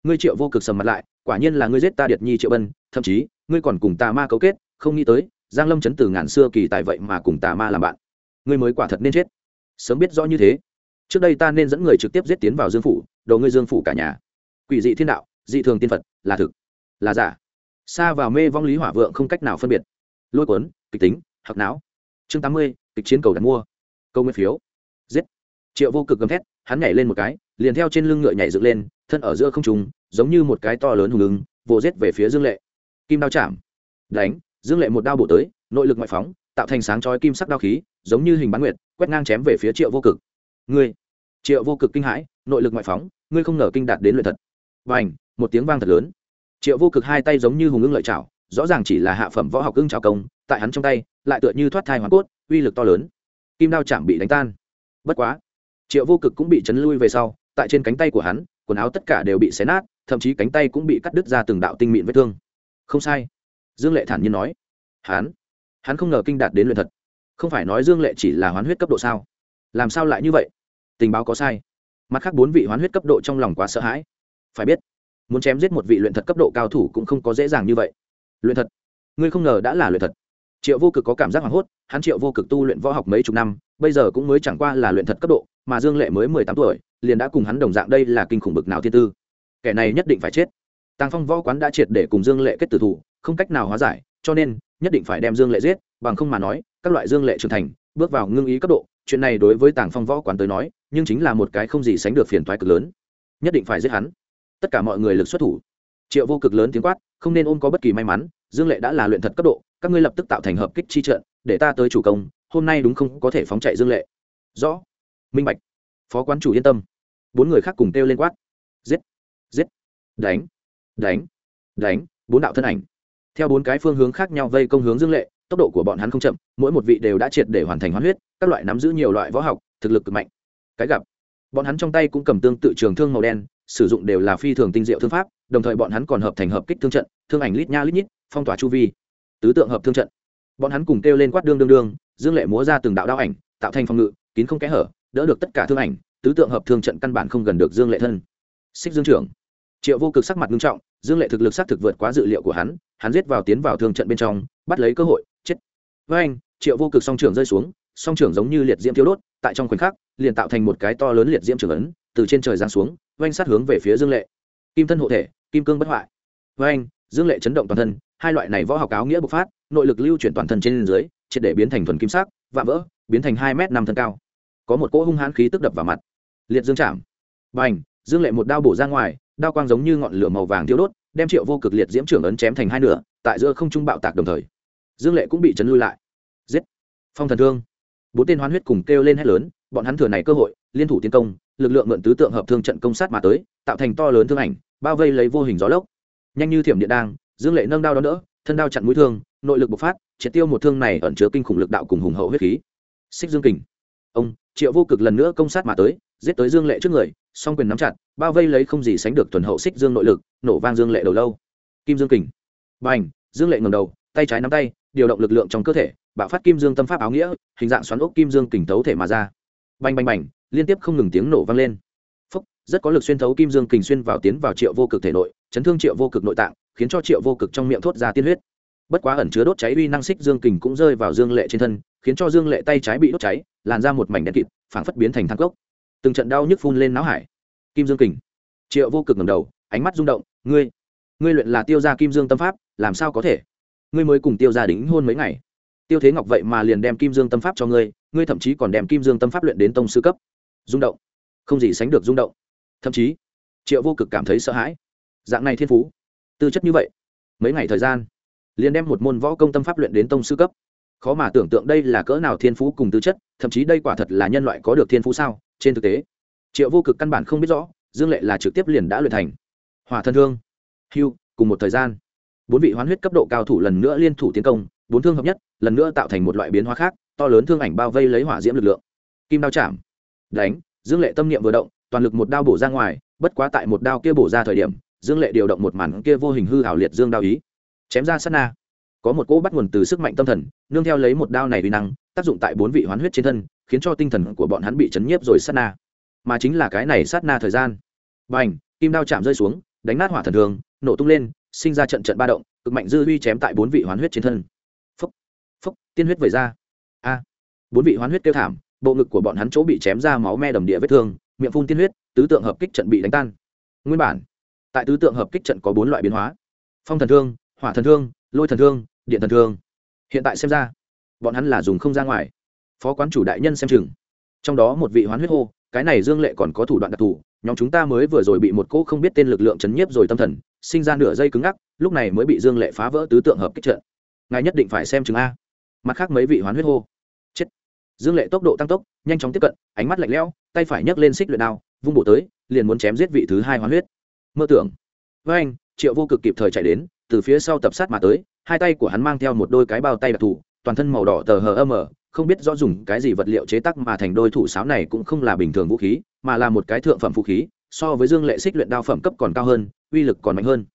Ngươi triệu vô cực sầm mặt lại, quả nhiên là ngươi giết ta điệt nhi triệu bân, thậm chí, ngươi còn cùng tà ma cấu kết, không nghĩ tới, giang lâm chấn từ ngàn xưa kỳ tại vậy mà cùng tà ma làm bạn. Ngươi mới quả thật nên chết. Sớm biết rõ như thế. Trước đây ta nên dẫn người trực tiếp giết tiến vào dương phủ đầu ngươi dương phủ cả nhà. Quỷ dị thiên đạo, dị thường tiên phật, là thực, là giả. Xa vào mê vong lý hỏa vượng không cách nào phân biệt. Lôi cuốn, kịch tính hoặc não. Chương tám mươi, kịch chiến cầu đặt mua. Câu nguyên phiếu. Giết. Triệu vô cực gầm thét, hắn nhảy lên một cái liền theo trên lưng ngựa nhảy dựng lên, thân ở giữa không trùng giống như một cái to lớn hùng ứng, vồ rết về phía dương lệ. Kim đao chạm. Đánh, dương lệ một đao bổ tới, nội lực ngoại phóng, tạo thành sáng chói kim sắc đao khí, giống như hình bán nguyệt, quét ngang chém về phía triệu vô cực. Ngươi, triệu vô cực kinh hãi, nội lực ngoại phóng, ngươi không ngờ kinh đạt đến luyện thật. Và ảnh một tiếng vang thật lớn. Triệu vô cực hai tay giống như hùng ưng lợi chảo, rõ ràng chỉ là hạ phẩm võ học ưng trào công, tại hắn trong tay, lại tựa như thoát thai hoàn cốt, uy lực to lớn. Kim đao chạm bị đánh tan. Bất quá, triệu vô cực cũng bị chấn lui về sau tại trên cánh tay của hắn, quần áo tất cả đều bị xé nát, thậm chí cánh tay cũng bị cắt đứt ra từng đạo tinh mịn vết thương. Không sai. Dương lệ thản nhiên nói. Hắn hắn không ngờ kinh đạt đến luyện thật không phải nói dương lệ chỉ là hoán huyết cấp độ sao? Làm sao lại như vậy? Tình báo có sai. Mặt khác bốn vị hoán huyết cấp độ trong lòng quá sợ hãi. Phải biết, muốn chém giết một vị luyện thật cấp độ cao thủ cũng không có dễ dàng như vậy. Luyện thật ngươi không ngờ đã là luyện thật triệu vô cực có cảm giác hoảng hốt, hắn triệu vô cực tu luyện võ học mấy chục năm, bây giờ cũng mới chẳng qua là luyện thật cấp độ, mà dương lệ mới mười tám tuổi liền đã cùng hắn đồng dạng đây là kinh khủng bực nào thiên tư. Kẻ này nhất định phải chết. Tàng phong võ quán đã triệt để cùng dương lệ kết tử thủ, không cách nào hóa giải, cho nên nhất định phải đem dương lệ giết, bằng không mà nói, các loại dương lệ trưởng thành, bước vào ngưng ý cấp độ, chuyện này đối với tàng phong võ quán tới nói, nhưng chính là một cái không gì sánh được phiền toái cực lớn. Nhất định phải giết hắn. Tất cả mọi người lực xuất thủ. Triệu vô cực lớn tiếng quát, không nên ôm có bất kỳ may mắn, dương lệ đã là luyện thật cấp độ, các ngươi lập tức tạo thành hợp kích chi trận, để ta tới chủ công, hôm nay đúng không có thể phóng chạy dương lệ. Rõ. Minh bạch phó quán chủ yên tâm. Bốn người khác cùng kêu lên quát. Giết giết, đánh đánh đánh, bốn đạo thân ảnh. Theo bốn cái phương hướng khác nhau vây công hướng dương lệ, tốc độ của bọn hắn không chậm, mỗi một vị đều đã triệt để hoàn thành hoán huyết, các loại nắm giữ nhiều loại võ học, thực lực cực mạnh. Cái gặp, bọn hắn trong tay cũng cầm tương tự trường thương màu đen, sử dụng đều là phi thường tinh diệu thương pháp, đồng thời bọn hắn còn hợp thành hợp kích thương trận, thương ảnh lít nha lít nhít, phong tỏa chu vi. Tứ tượng hợp thương trận. Bọn hắn cùng kêu lên quát đương đương đương, dương lệ múa ra từng đạo đao ảnh, tạo thành phòng ngự, kín không kẽ hở đỡ được tất cả thương ảnh, tứ tượng hợp thương trận căn bản không gần được dương lệ thân. Xích dương trưởng, triệu vô cực sắc mặt nghiêm trọng, dương lệ thực lực xác thực vượt quá dự liệu của hắn hắn giết vào tiến vào thương trận bên trong, bắt lấy cơ hội, chết. Với anh, triệu vô cực song trưởng rơi xuống, song trưởng giống như liệt diễm thiếu đốt, tại trong khoảnh khắc, liền tạo thành một cái to lớn liệt diễm trưởng ấn, từ trên trời giáng xuống oanh sát hướng về phía dương lệ. Kim thân hộ thể, kim cương bất hoại. Với anh, dương lệ chấn động toàn thân, hai loại này võ học áo nghĩa bộc phát, nội lực lưu chuyển toàn thân trên dưới, triệt để biến thành thuần kim sắc, vạm vỡ, biến thành hai m năm thân cao có một cỗ hung hãn khí tức đập vào mặt. Liệt dương chạm. B à n h dương lệ một đao bổ ra ngoài, đao quang giống như ngọn lửa màu vàng thiêu đốt, đem triệu vô cực liệt diễm trưởng ấn chém thành hai nửa, tại giữa không trung bạo tạc đồng thời. Dương lệ cũng bị chấn lui lại. Giết. Phong thần thương. Bốn tên hoán huyết cùng kêu lên hét lớn, bọn hắn thừa này cơ hội, liên thủ tiến công, lực lượng mượn tứ tượng hợp thương trận công sát mà tới, tạo thành to lớn thương ảnh, bao vây lấy vô hình gió lốc. Nhanh như thiểm điện đang, dương lệ nâng đao đó đỡ, thân đao chặn mũi thương, nội lực bộc phát, triệt tiêu một thương này ẩn chứa kinh khủng lực đạo cùng hùng hậu huyết khí. Xích dương kình ông triệu vô cực lần nữa công sát mà tới giết tới dương lệ trước người song quyền nắm chặt bao vây lấy không gì sánh được thuần hậu xích dương nội lực nổ vang dương lệ đầu lâu kim dương kình b à n h dương lệ ngầm đầu tay trái nắm tay điều động lực lượng trong cơ thể bạo phát kim dương tâm pháp áo nghĩa hình dạng xoắn ốc kim dương kình tấu thể mà ra bành bành bành liên tiếp không ngừng tiếng nổ vang lên phúc rất có lực xuyên thấu kim dương kình xuyên vào tiến vào triệu vô cực thể nội chấn thương triệu vô cực nội tạng khiến cho triệu vô cực trong miệng thốt ra tiên huyết bất quá ẩn chứa đốt cháy uy năng xích dương kình cũng rơi vào dương lệ trên thân khiến cho dương lệ tay trái bị đốt cháy, làn ra một mảnh đen kịt, phảng phất biến thành thang cốc. Từng trận đau nhức phun lên não hải. Kim dương kình. Triệu vô cực ngầm đầu, ánh mắt rung động, ngươi ngươi luyện là tiêu gia kim dương tâm pháp, làm sao có thể? Ngươi mới cùng tiêu gia đính hôn mấy ngày. Tiêu thế ngọc vậy mà liền đem kim dương tâm pháp cho ngươi ngươi thậm chí còn đem kim dương tâm pháp luyện đến tông sư cấp. Rung động. Không gì sánh được rung động. Thậm chí, triệu vô cực cảm thấy sợ hãi. Dạng này thiên phú, tư chất như vậy, mấy ngày thời gian, liền đem một môn võ công tâm pháp luyện đến tông sư cấp khó mà tưởng tượng đây là cỡ nào thiên phú cùng tư chất, thậm chí đây quả thật là nhân loại có được thiên phú sao? Trên thực tế, triệu vô cực căn bản không biết rõ, dương lệ là trực tiếp liền đã luyện thành hòa thân thương. Hưu, cùng một thời gian, bốn vị hoán huyết cấp độ cao thủ lần nữa liên thủ tiến công, bốn thương hợp nhất, lần nữa tạo thành một loại biến hóa khác, to lớn thương ảnh bao vây lấy hỏa diễm lực lượng. Kim đao chạm, đánh, dương lệ tâm niệm vừa động, toàn lực một đao bổ ra ngoài, bất quá tại một đao kia bổ ra thời điểm, dương lệ điều động một màn kia vô hình hư hảo liệt dương đao ý, chém ra sát na có một cỗ bắt nguồn từ sức mạnh tâm thần, nương theo lấy một đao này uy năng, tác dụng tại bốn vị hoán huyết trên thân, khiến cho tinh thần của bọn hắn bị chấn nhiếp rồi sát na. Mà chính là cái này sát na thời gian. B à n h kim đao chạm rơi xuống, đánh nát hỏa thần thường nổ tung lên, sinh ra trận trận ba động, cực mạnh dư huy chém tại bốn vị hoán huyết trên thân. Phúc phúc tiên huyết về ra. A, bốn vị hoán huyết kêu thảm, bộ ngực của bọn hắn chỗ bị chém ra máu me đầm địa vết thương, miệng phun tiên huyết, tứ tượng hợp kích trận bị đánh tan. Nguyên bản, tại tứ tượng hợp kích trận có bốn loại biến hóa. Phong thần thương, hỏa thần thương, lôi thần thương điện thần thương. Hiện tại xem ra, bọn hắn là dùng không ra ngoài. Phó quán chủ đại nhân xem chừng. Trong đó một vị hoán huyết hô, cái này dương lệ còn có thủ đoạn đặc thù, nhóm chúng ta mới vừa rồi bị một cỗ không biết tên lực lượng chấn nhiếp rồi tâm thần, sinh ra nửa dây cứng ngắc, lúc này mới bị dương lệ phá vỡ tứ tượng hợp kích trận. Ngài nhất định phải xem chừng a. Mặt khác mấy vị hoán huyết hô. Chết. Dương lệ tốc độ tăng tốc, nhanh chóng tiếp cận, ánh mắt lạnh lẽo, tay phải nhấc lên xích luyện đao, vung bổ tới, liền muốn chém giết vị thứ hai hoán huyết. Mơ tưởng. Với anh triệu vô cực kịp thời chạy đến từ phía sau tập sát mà tới hai tay của hắn mang theo một đôi cái bao tay đặc thù toàn thân màu đỏ tờ hờ âm ở không biết rõ dùng cái gì vật liệu chế tác mà thành đôi thủ sáo này cũng không là bình thường vũ khí mà là một cái thượng phẩm vũ khí so với dương lệ xích luyện đao phẩm cấp còn cao hơn uy lực còn mạnh hơn.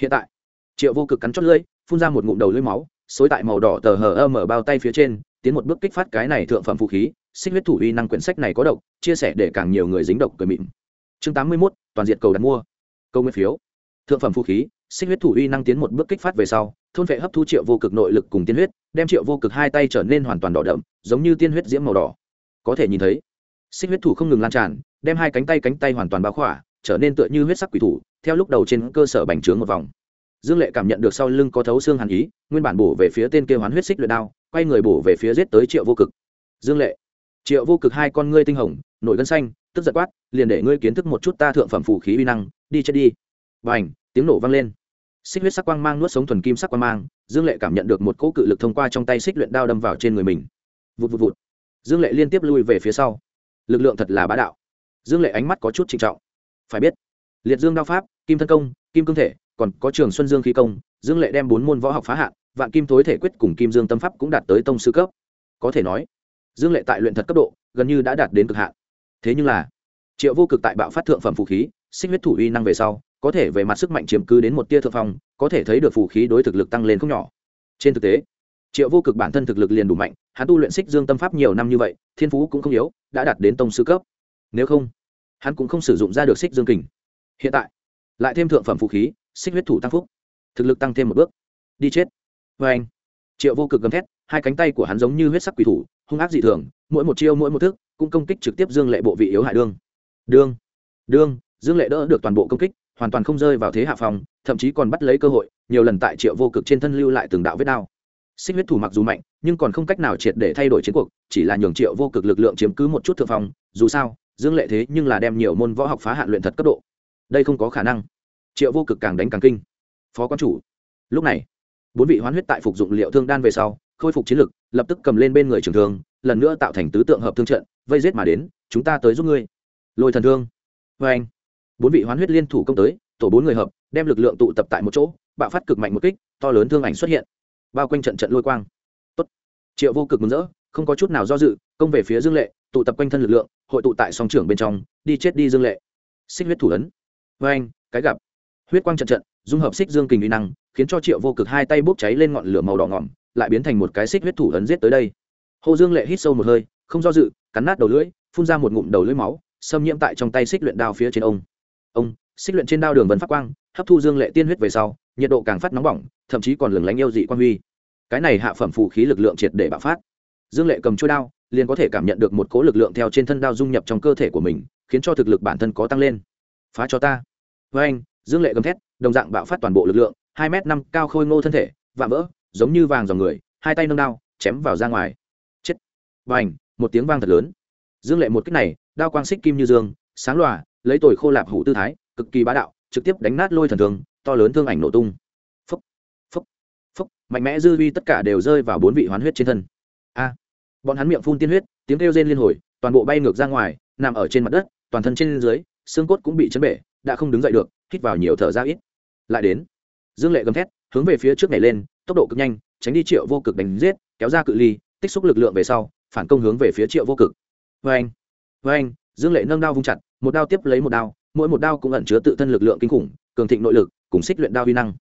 Hiện tại triệu vô cực cắn chót lưỡi phun ra một ngụm đầu lưỡi máu xối tại màu đỏ tờ hờ âm ở bao tay phía trên tiến một bước kích phát cái này thượng phẩm vũ khí xích huyết thủ uy năng quyển sách này có độc chia sẻ để càng nhiều người dính độc cười mịn. Chương tám mươi 81, toàn diện cầu đặt mua. Câu nguyên phiếu. Thượng phẩm vũ khí xích huyết thủ uy năng tiến một bước kích phát về sau, thôn vệ hấp thu triệu vô cực nội lực cùng tiên huyết, đem triệu vô cực hai tay trở nên hoàn toàn đỏ đậm, giống như tiên huyết diễm màu đỏ. Có thể nhìn thấy, xích huyết thủ không ngừng lan tràn, đem hai cánh tay cánh tay hoàn toàn bao khỏa, trở nên tựa như huyết sắc quỷ thủ, theo lúc đầu trên cơ sở bành trướng một vòng. Dương lệ cảm nhận được sau lưng có thấu xương hàn ý, nguyên bản bổ về phía tên kêu hoán huyết xích luyện đao, quay người bổ về phía giết tới triệu vô cực. Dương lệ, triệu vô cực hai con ngươi tinh hồng nổi gân xanh, tức giật quát, liền để ngươi kiến thức một chút ta thượng phẩm phủ khí uy năng, đi chết đi. Và ảnh tiếng nổ vang lên xích huyết sắc quang mang nuốt sống thuần kim sắc quang mang, dương lệ cảm nhận được một cỗ cự lực thông qua trong tay xích luyện đao đâm vào trên người mình. Vụt vụt vụt. Dương lệ liên tiếp lui về phía sau. Lực lượng thật là bá đạo. Dương lệ ánh mắt có chút trịnh trọng. Phải biết, liệt dương đao pháp, kim thân công, kim cương thể, còn có trường xuân dương khí công, dương lệ đem bốn môn võ học phá hạn, vạn kim tối thể quyết cùng kim dương tâm pháp cũng đạt tới tông sư cấp. Có thể nói, dương lệ tại luyện thật cấp độ, gần như đã đạt đến cực hạn. Thế nhưng là, triệu vô cực tại bạo phát thượng phẩm vũ khí, xích huyết thủ uy năng về sau có thể về mặt sức mạnh chiếm cứ đến một tia thượng phong, có thể thấy được phù khí đối thực lực tăng lên không nhỏ. Trên thực tế, triệu vô cực bản thân thực lực liền đủ mạnh, hắn tu luyện xích dương tâm pháp nhiều năm như vậy, thiên phú cũng không yếu, đã đạt đến tông sư cấp. Nếu không, hắn cũng không sử dụng ra được xích dương kình. Hiện tại, lại thêm thượng phẩm phù khí xích huyết thủ tăng phúc, thực lực tăng thêm một bước. Đi chết. Vê anh, triệu vô cực gầm thét, hai cánh tay của hắn giống như huyết sắc quỷ thủ, hung ác dị thường, mỗi một chiêu mỗi một thức, cũng công kích trực tiếp dương lệ bộ vị yếu hại đương. Đương đương, dương lệ đỡ được toàn bộ công kích hoàn toàn không rơi vào thế hạ phòng thậm chí còn bắt lấy cơ hội, nhiều lần tại triệu vô cực trên thân lưu lại từng đạo vết đao. Xích huyết thủ mặc dù mạnh, nhưng còn không cách nào triệt để thay đổi chiến cuộc, chỉ là nhường triệu vô cực lực lượng chiếm cứ một chút thượng phong, dù sao, dương lệ thế nhưng là đem nhiều môn võ học phá hạn luyện thật cấp độ. Đây không có khả năng. Triệu vô cực càng đánh càng kinh. Phó quan chủ. Lúc này, bốn vị hoán huyết tại phục dụng liệu thương đan về sau, khôi phục chiến lực, lập tức cầm lên bên người trường thương, lần nữa tạo thành tứ tượng hợp thương trận, vây giết mà đến, chúng ta tới giúp ngươi. Lôi thần thương. Vê anh bốn vị hoán huyết liên thủ công tới, tổ bốn người hợp, đem lực lượng tụ tập tại một chỗ, bạo phát cực mạnh một kích, to lớn thương ảnh xuất hiện. Bao quanh trận trận lôi quang. Tốt. triệu vô cực mừng rỡ, không có chút nào do dự, công về phía dương lệ, tụ tập quanh thân lực lượng, hội tụ tại song trưởng bên trong, đi chết đi dương lệ. Xích huyết thủ ấn. Vê anh, cái gặp. Huyết quang trận trận, dung hợp xích dương kình uy năng, khiến cho triệu vô cực hai tay bốc cháy lên ngọn lửa màu đỏ ngỏm, lại biến thành một cái xích huyết thủ ấn giết tới đây. Hồ dương lệ hít sâu một hơi, không do dự, cắn nát đầu lưỡi, phun ra một ngụm đầu lưỡi máu, xâm nhiễm tại trong tay xích luyện đao phía trên ông ông, xích luyện trên đao đường vân phát quang, hấp thu dương lệ tiên huyết về sau, nhiệt độ càng phát nóng bỏng, thậm chí còn lừng lánh yêu dị quan huy. Cái này hạ phẩm phụ khí lực lượng triệt để bạo phát. Dương lệ cầm trôi đao, liền có thể cảm nhận được một cố lực lượng theo trên thân đao dung nhập trong cơ thể của mình, khiến cho thực lực bản thân có tăng lên. Phá cho ta. Với anh, dương lệ gầm thét, đồng dạng bạo phát toàn bộ lực lượng, hai m năm cao khôi ngô thân thể, vạm vỡ, giống như vàng dòng người, hai tay nâng đao, chém vào ra ngoài. Chết. Và ảnh một tiếng vang thật lớn. Dương lệ một cách này, đao quang xích kim như dương, sáng lòa lấy tồi khô lạp hủ tư thái, cực kỳ bá đạo, trực tiếp đánh nát lôi thần thường to lớn thương ảnh nổ tung. Phấp phấp phấp mạnh mẽ dư vi tất cả đều rơi vào bốn vị hoán huyết trên thân. A, bọn hắn miệng phun tiên huyết, tiếng kêu rên liên hồi, toàn bộ bay ngược ra ngoài, nằm ở trên mặt đất, toàn thân trên dưới, xương cốt cũng bị chấn bể, đã không đứng dậy được, hít vào nhiều thở ra ít. Lại đến, dương lệ gầm thét, hướng về phía trước này lên, tốc độ cực nhanh, tránh đi triệu vô cực đánh giết, kéo ra cự ly, tích xúc lực lượng về sau, phản công hướng về phía triệu vô cực. Vê anh vê anh dương lệ nâng đao vung chặt, một đao tiếp lấy một đao, mỗi một đao cũng ẩn chứa tự thân lực lượng kinh khủng, cường thịnh nội lực, cùng xích luyện đao vi năng.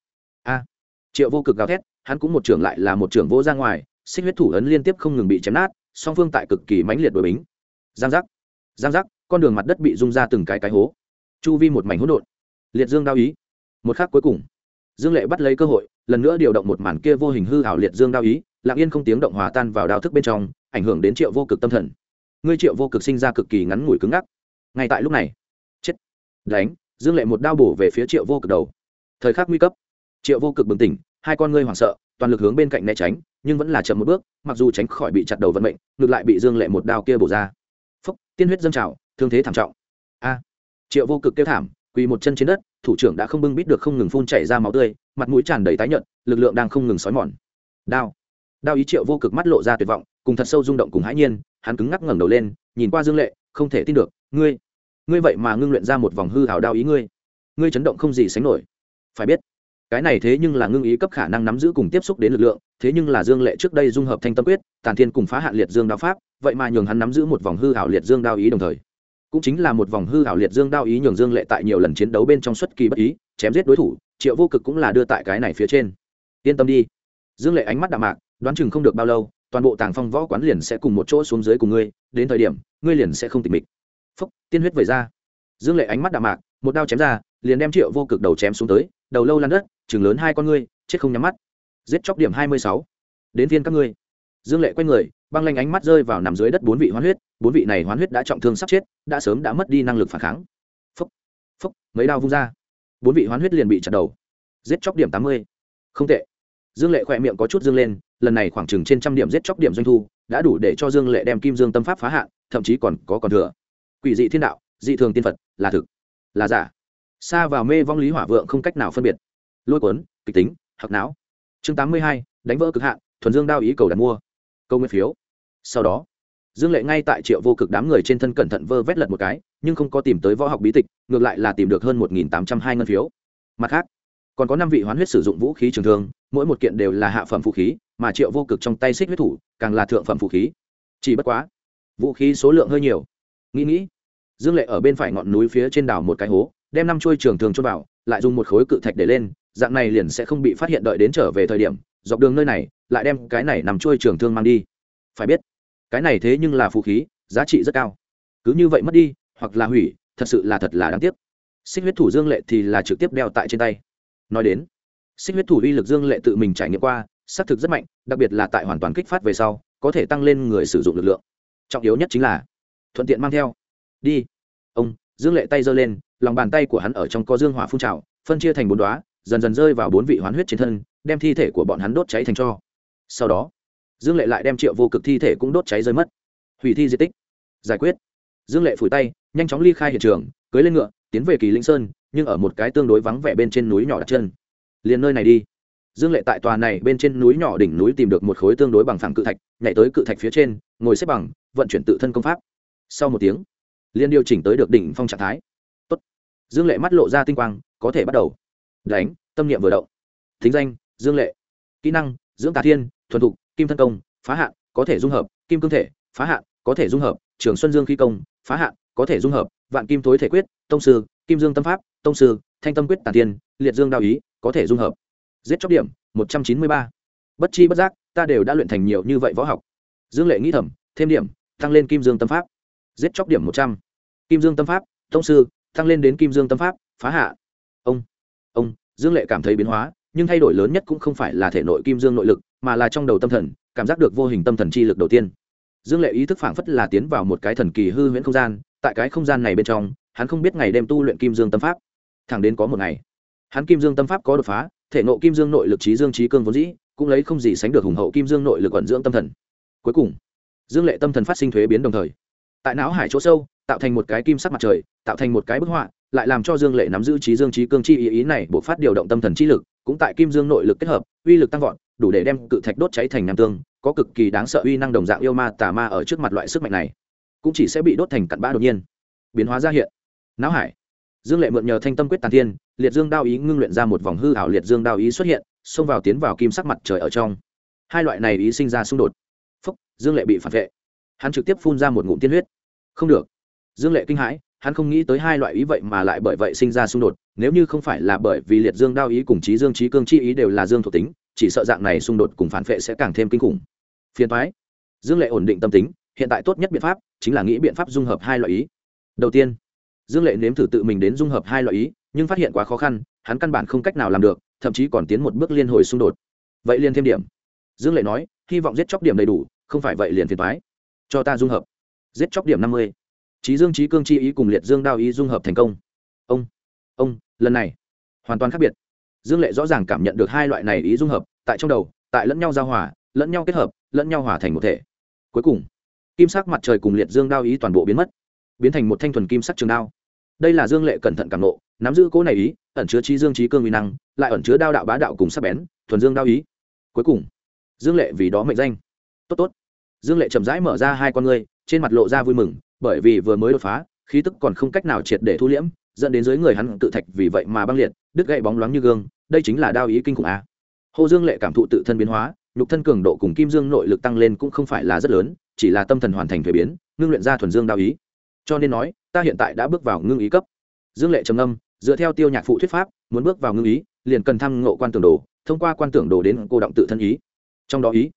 A! Triệu vô cực gào thét, hắn cũng một trưởng lại là một trưởng vô ra ngoài, xích huyết thủ ấn liên tiếp không ngừng bị chém nát, song phương tại cực kỳ mãnh liệt đội bính. Giang giác! Giang giác! Con đường mặt đất bị rung ra từng cái cái hố. Chu vi một mảnh hỗn độn. Liệt dương đao ý. Một khắc cuối cùng, dương lệ bắt lấy cơ hội, lần nữa điều động một màn kia vô hình hư ảo liệt dương đao ý, lặng yên không tiếng động hòa tan vào đao thức bên trong, ảnh hưởng đến triệu vô cực tâm thần ngươi triệu vô cực sinh ra cực kỳ ngắn ngủi cứng ngắc. Ngay tại lúc này, chết. Đánh, dương lệ một đao bổ về phía triệu vô cực đầu. Thời khắc nguy cấp, triệu vô cực bừng tỉnh, hai con ngươi hoảng sợ, toàn lực hướng bên cạnh né tránh, nhưng vẫn là chậm một bước, mặc dù tránh khỏi bị chặt đầu vận mệnh, ngược lại bị dương lệ một đao kia bổ ra. Phúc, tiên huyết dâng trào, thương thế thảm trọng. A. Triệu vô cực kêu thảm, quỳ một chân trên đất, thủ trưởng đã không bưng bít được không ngừng phun chảy ra máu tươi, mặt mũi tràn đầy tái nhợt, lực lượng đang không ngừng xói mòn. Đao. Đao ý triệu vô cực mắt lộ ra tuyệt vọng, cùng thật sâu rung động cùng hãi nhiên hắn cứng ngắc ngẩng đầu lên, nhìn qua dương lệ, không thể tin được, ngươi ngươi vậy mà ngưng luyện ra một vòng hư hào đao ý ngươi. Ngươi chấn động không gì sánh nổi. Phải biết, cái này thế nhưng là ngưng ý cấp khả năng nắm giữ cùng tiếp xúc đến lực lượng, thế nhưng là dương lệ trước đây dung hợp thanh tâm quyết, tàn thiên cùng phá hạn liệt dương đao pháp, vậy mà nhường hắn nắm giữ một vòng hư hảo liệt dương đao ý đồng thời. Cũng chính là một vòng hư hảo liệt dương đao ý nhường dương lệ tại nhiều lần chiến đấu bên trong xuất kỳ bất ý, chém giết đối thủ, triệu vô cực cũng là đưa tại cái này phía trên. Yên tâm đi. Dương lệ ánh mắt đạm mạc, đoán chừng không được bao lâu toàn bộ tàng phong võ quán liền sẽ cùng một chỗ xuống dưới cùng ngươi, đến thời điểm, ngươi liền sẽ không tịch mịch. Phúc, tiên huyết vẩy ra. Dương lệ ánh mắt đạm mạc, một đao chém ra, liền đem triệu vô cực đầu chém xuống tới, đầu lâu lan đất, chừng lớn hai con ngươi, chết không nhắm mắt. Giết chóc điểm hai mươi sáu. Đến viên các ngươi. Dương lệ quay người, băng lanh ánh mắt rơi vào nằm dưới đất bốn vị hoán huyết, bốn vị này hoán huyết đã trọng thương sắp chết, đã sớm đã mất đi năng lực phản kháng. Phúc phúc, mấy đao vung ra. Bốn vị hoán huyết liền bị chặt đầu. Giết chóc điểm tám mươi. Không tệ. Dương lệ khỏe miệng có chút dương lên lần này khoảng chừng trên trăm điểm giết chóc điểm doanh thu, đã đủ để cho dương lệ đem kim dương tâm pháp phá hạn, thậm chí còn có còn thừa. Quỷ dị thiên đạo, dị thường tiên phật, là thực, là giả. Xa vào mê vong lý hỏa vượng không cách nào phân biệt. Lôi cuốn, kịch tính hoặc não. Chương tám mươi hai, đánh vỡ cực hạn, thuần dương đao ý cầu đặt mua. Câu nguyên phiếu. Sau đó, dương lệ ngay tại triệu vô cực đám người trên thân cẩn thận vơ vét lật một cái, nhưng không có tìm tới võ học bí tịch, ngược lại là tìm được hơn một tám trăm hai ngân phiếu. Mặt khác, còn có năm vị hoán huyết sử dụng vũ khí trường thương mỗi một kiện đều là hạ phẩm vũ khí, mà triệu vô cực trong tay xích huyết thủ càng là thượng phẩm vũ khí. Chỉ bất quá, vũ khí số lượng hơi nhiều. Nghĩ nghĩ, dương lệ ở bên phải ngọn núi phía trên đảo một cái hố, đem năm chuôi trường thường cho vào, lại dùng một khối cự thạch để lên, dạng này liền sẽ không bị phát hiện đợi đến trở về thời điểm, dọc đường nơi này, lại đem cái này nằm chuôi trường thương mang đi. Phải biết, cái này thế nhưng là phù khí, giá trị rất cao. Cứ như vậy mất đi, hoặc là hủy, thật sự là thật là đáng tiếc. Xích huyết thủ dương lệ thì là trực tiếp đeo tại trên tay. Nói đến xích huyết thủ uy lực dương lệ tự mình trải nghiệm qua, xác thực rất mạnh, đặc biệt là tại hoàn toàn kích phát về sau, có thể tăng lên người sử dụng lực lượng. Trọng yếu nhất chính là, thuận tiện mang theo. Đi. Ông, dương lệ tay giơ lên, lòng bàn tay của hắn ở trong có dương hỏa phun trào, phân chia thành bốn đoá dần dần rơi vào bốn vị hoán huyết trên thân, đem thi thể của bọn hắn đốt cháy thành cho. Sau đó, dương lệ lại đem triệu vô cực thi thể cũng đốt cháy rơi mất. Hủy thi di tích. Giải quyết. Dương lệ phủi tay, nhanh chóng ly khai hiện trường, cưới lên ngựa, tiến về kỳ linh sơn, nhưng ở một cái tương đối vắng vẻ bên trên núi nhỏ đặt chân liền nơi này đi. Dương lệ tại tòa này bên trên núi nhỏ đỉnh núi tìm được một khối tương đối bằng phẳng cự thạch, nhảy tới cự thạch phía trên, ngồi xếp bằng, vận chuyển tự thân công pháp. Sau một tiếng, liền điều chỉnh tới được đỉnh phong trạng thái. Tốt. dương lệ mắt lộ ra tinh quang, có thể bắt đầu. Đánh, tâm niệm vừa động. Thính danh, dương lệ. Kỹ năng, dưỡng tà thiên, thuần thục, kim thân công, phá hạn, có thể dung hợp, kim cương thể, phá hạn, có thể dung hợp, trường xuân dương khí công, phá hạn, có thể dung hợp, vạn kim thối thể quyết, tông sư, kim dương tâm pháp, tông sư, thanh tâm quyết tàn tiên liệt dương đao ý có thể dung hợp. Giết chóc điểm, một trăm chín mươi ba. Bất chi bất giác, ta đều đã luyện thành nhiều như vậy võ học. Dương lệ nghĩ thầm, thêm điểm, tăng lên kim dương tâm pháp. Giết chóc điểm một trăm. Kim dương tâm pháp, tông sư, tăng lên đến kim dương tâm pháp, phá hạ. Ông ông, dương lệ cảm thấy biến hóa, nhưng thay đổi lớn nhất cũng không phải là thể nội kim dương nội lực, mà là trong đầu tâm thần, cảm giác được vô hình tâm thần chi lực đầu tiên. Dương lệ ý thức phảng phất là tiến vào một cái thần kỳ hư huyễn không gian, tại cái không gian này bên trong, hắn không biết ngày đêm tu luyện kim dương tâm pháp. Thẳng đến có một ngày hắn kim dương tâm pháp có đột phá, thể nộ kim dương nội lực trí dương trí cương vốn dĩ, cũng lấy không gì sánh được hùng hậu kim dương nội lực ẩn dưỡng tâm thần. Cuối cùng, dương lệ tâm thần phát sinh thuế biến đồng thời, tại não hải chỗ sâu, tạo thành một cái kim sắc mặt trời, tạo thành một cái bức họa, lại làm cho dương lệ nắm giữ trí dương trí cương chi ý ý này buộc phát điều động tâm thần chi lực, cũng tại kim dương nội lực kết hợp, uy lực tăng vọt, đủ để đem cự thạch đốt cháy thành nam tương, có cực kỳ đáng sợ uy năng đồng dạng yêu ma tà ma ở trước mặt loại sức mạnh này, cũng chỉ sẽ bị đốt thành cặn bã đột nhiên, biến hóa ra hiện. Não hải dương lệ mượn nhờ thanh tâm quyết tàn thiên, liệt dương đao ý ngưng luyện ra một vòng hư ảo liệt dương đao ý xuất hiện, xông vào tiến vào kim sắc mặt trời ở trong. Hai loại này ý sinh ra xung đột. Phúc, dương lệ bị phản vệ. Hắn trực tiếp phun ra một ngụm tiên huyết. Không được. Dương lệ kinh hãi, hắn không nghĩ tới hai loại ý vậy mà lại bởi vậy sinh ra xung đột, nếu như không phải là bởi vì liệt dương đao ý cùng trí dương trí cương chi ý đều là dương thuộc tính, chỉ sợ dạng này xung đột cùng phản vệ sẽ càng thêm kinh khủng. Phiền thoái dương lệ ổn định tâm tính, hiện tại tốt nhất biện pháp chính là nghĩ biện pháp dung hợp hai loại ý. Đầu tiên dương lệ nếm thử tự mình đến dung hợp hai loại ý, nhưng phát hiện quá khó khăn, hắn căn bản không cách nào làm được, thậm chí còn tiến một bước liên hồi xung đột. Vậy liền thêm điểm. Dương lệ nói, hy vọng giết chóc điểm đầy đủ, không phải vậy liền phiền thoái cho ta dung hợp. Giết chóc điểm năm mươi. Trí dương trí cương chi ý cùng liệt dương đao ý dung hợp thành công. Ông ông, lần này. Hoàn toàn khác biệt. Dương lệ rõ ràng cảm nhận được hai loại này ý dung hợp, tại trong đầu, tại lẫn nhau giao hòa, lẫn nhau kết hợp, lẫn nhau hòa thành một thể. Cuối cùng, kim sắc mặt trời cùng liệt dương đao ý toàn bộ biến mất biến thành một thanh thuần kim sắc trường đao. Đây là dương lệ cẩn thận cảm nộ, nắm giữ cố này ý, ẩn chứa trí dương trí cương uy năng, lại ẩn chứa đao đạo bá đạo cùng sắc bén, thuần dương đao ý. Cuối cùng, dương lệ vì đó mệnh danh. Tốt tốt. Dương lệ chậm rãi mở ra hai con ngươi, trên mặt lộ ra vui mừng, bởi vì vừa mới đột phá, khí tức còn không cách nào triệt để thu liễm, dẫn đến dưới người hắn tự thạch vì vậy mà băng liệt, đứt gậy bóng loáng như gương, đây chính là đao ý kinh khủng a. Hồ dương lệ cảm thụ tự thân biến hóa, nhục thân cường độ cùng kim dương nội lực tăng lên cũng không phải là rất lớn, chỉ là tâm thần hoàn thành thuế biến, ngưng luyện ra thuần dương đao ý cho nên nói, ta hiện tại đã bước vào ngưng ý cấp. Dương lệ trầm âm dựa theo tiêu nhạc phụ thuyết pháp, muốn bước vào ngưng ý, liền cần thăng ngộ quan tưởng đồ, thông qua quan tưởng đồ đến cô động tự thân ý. Trong đó ý,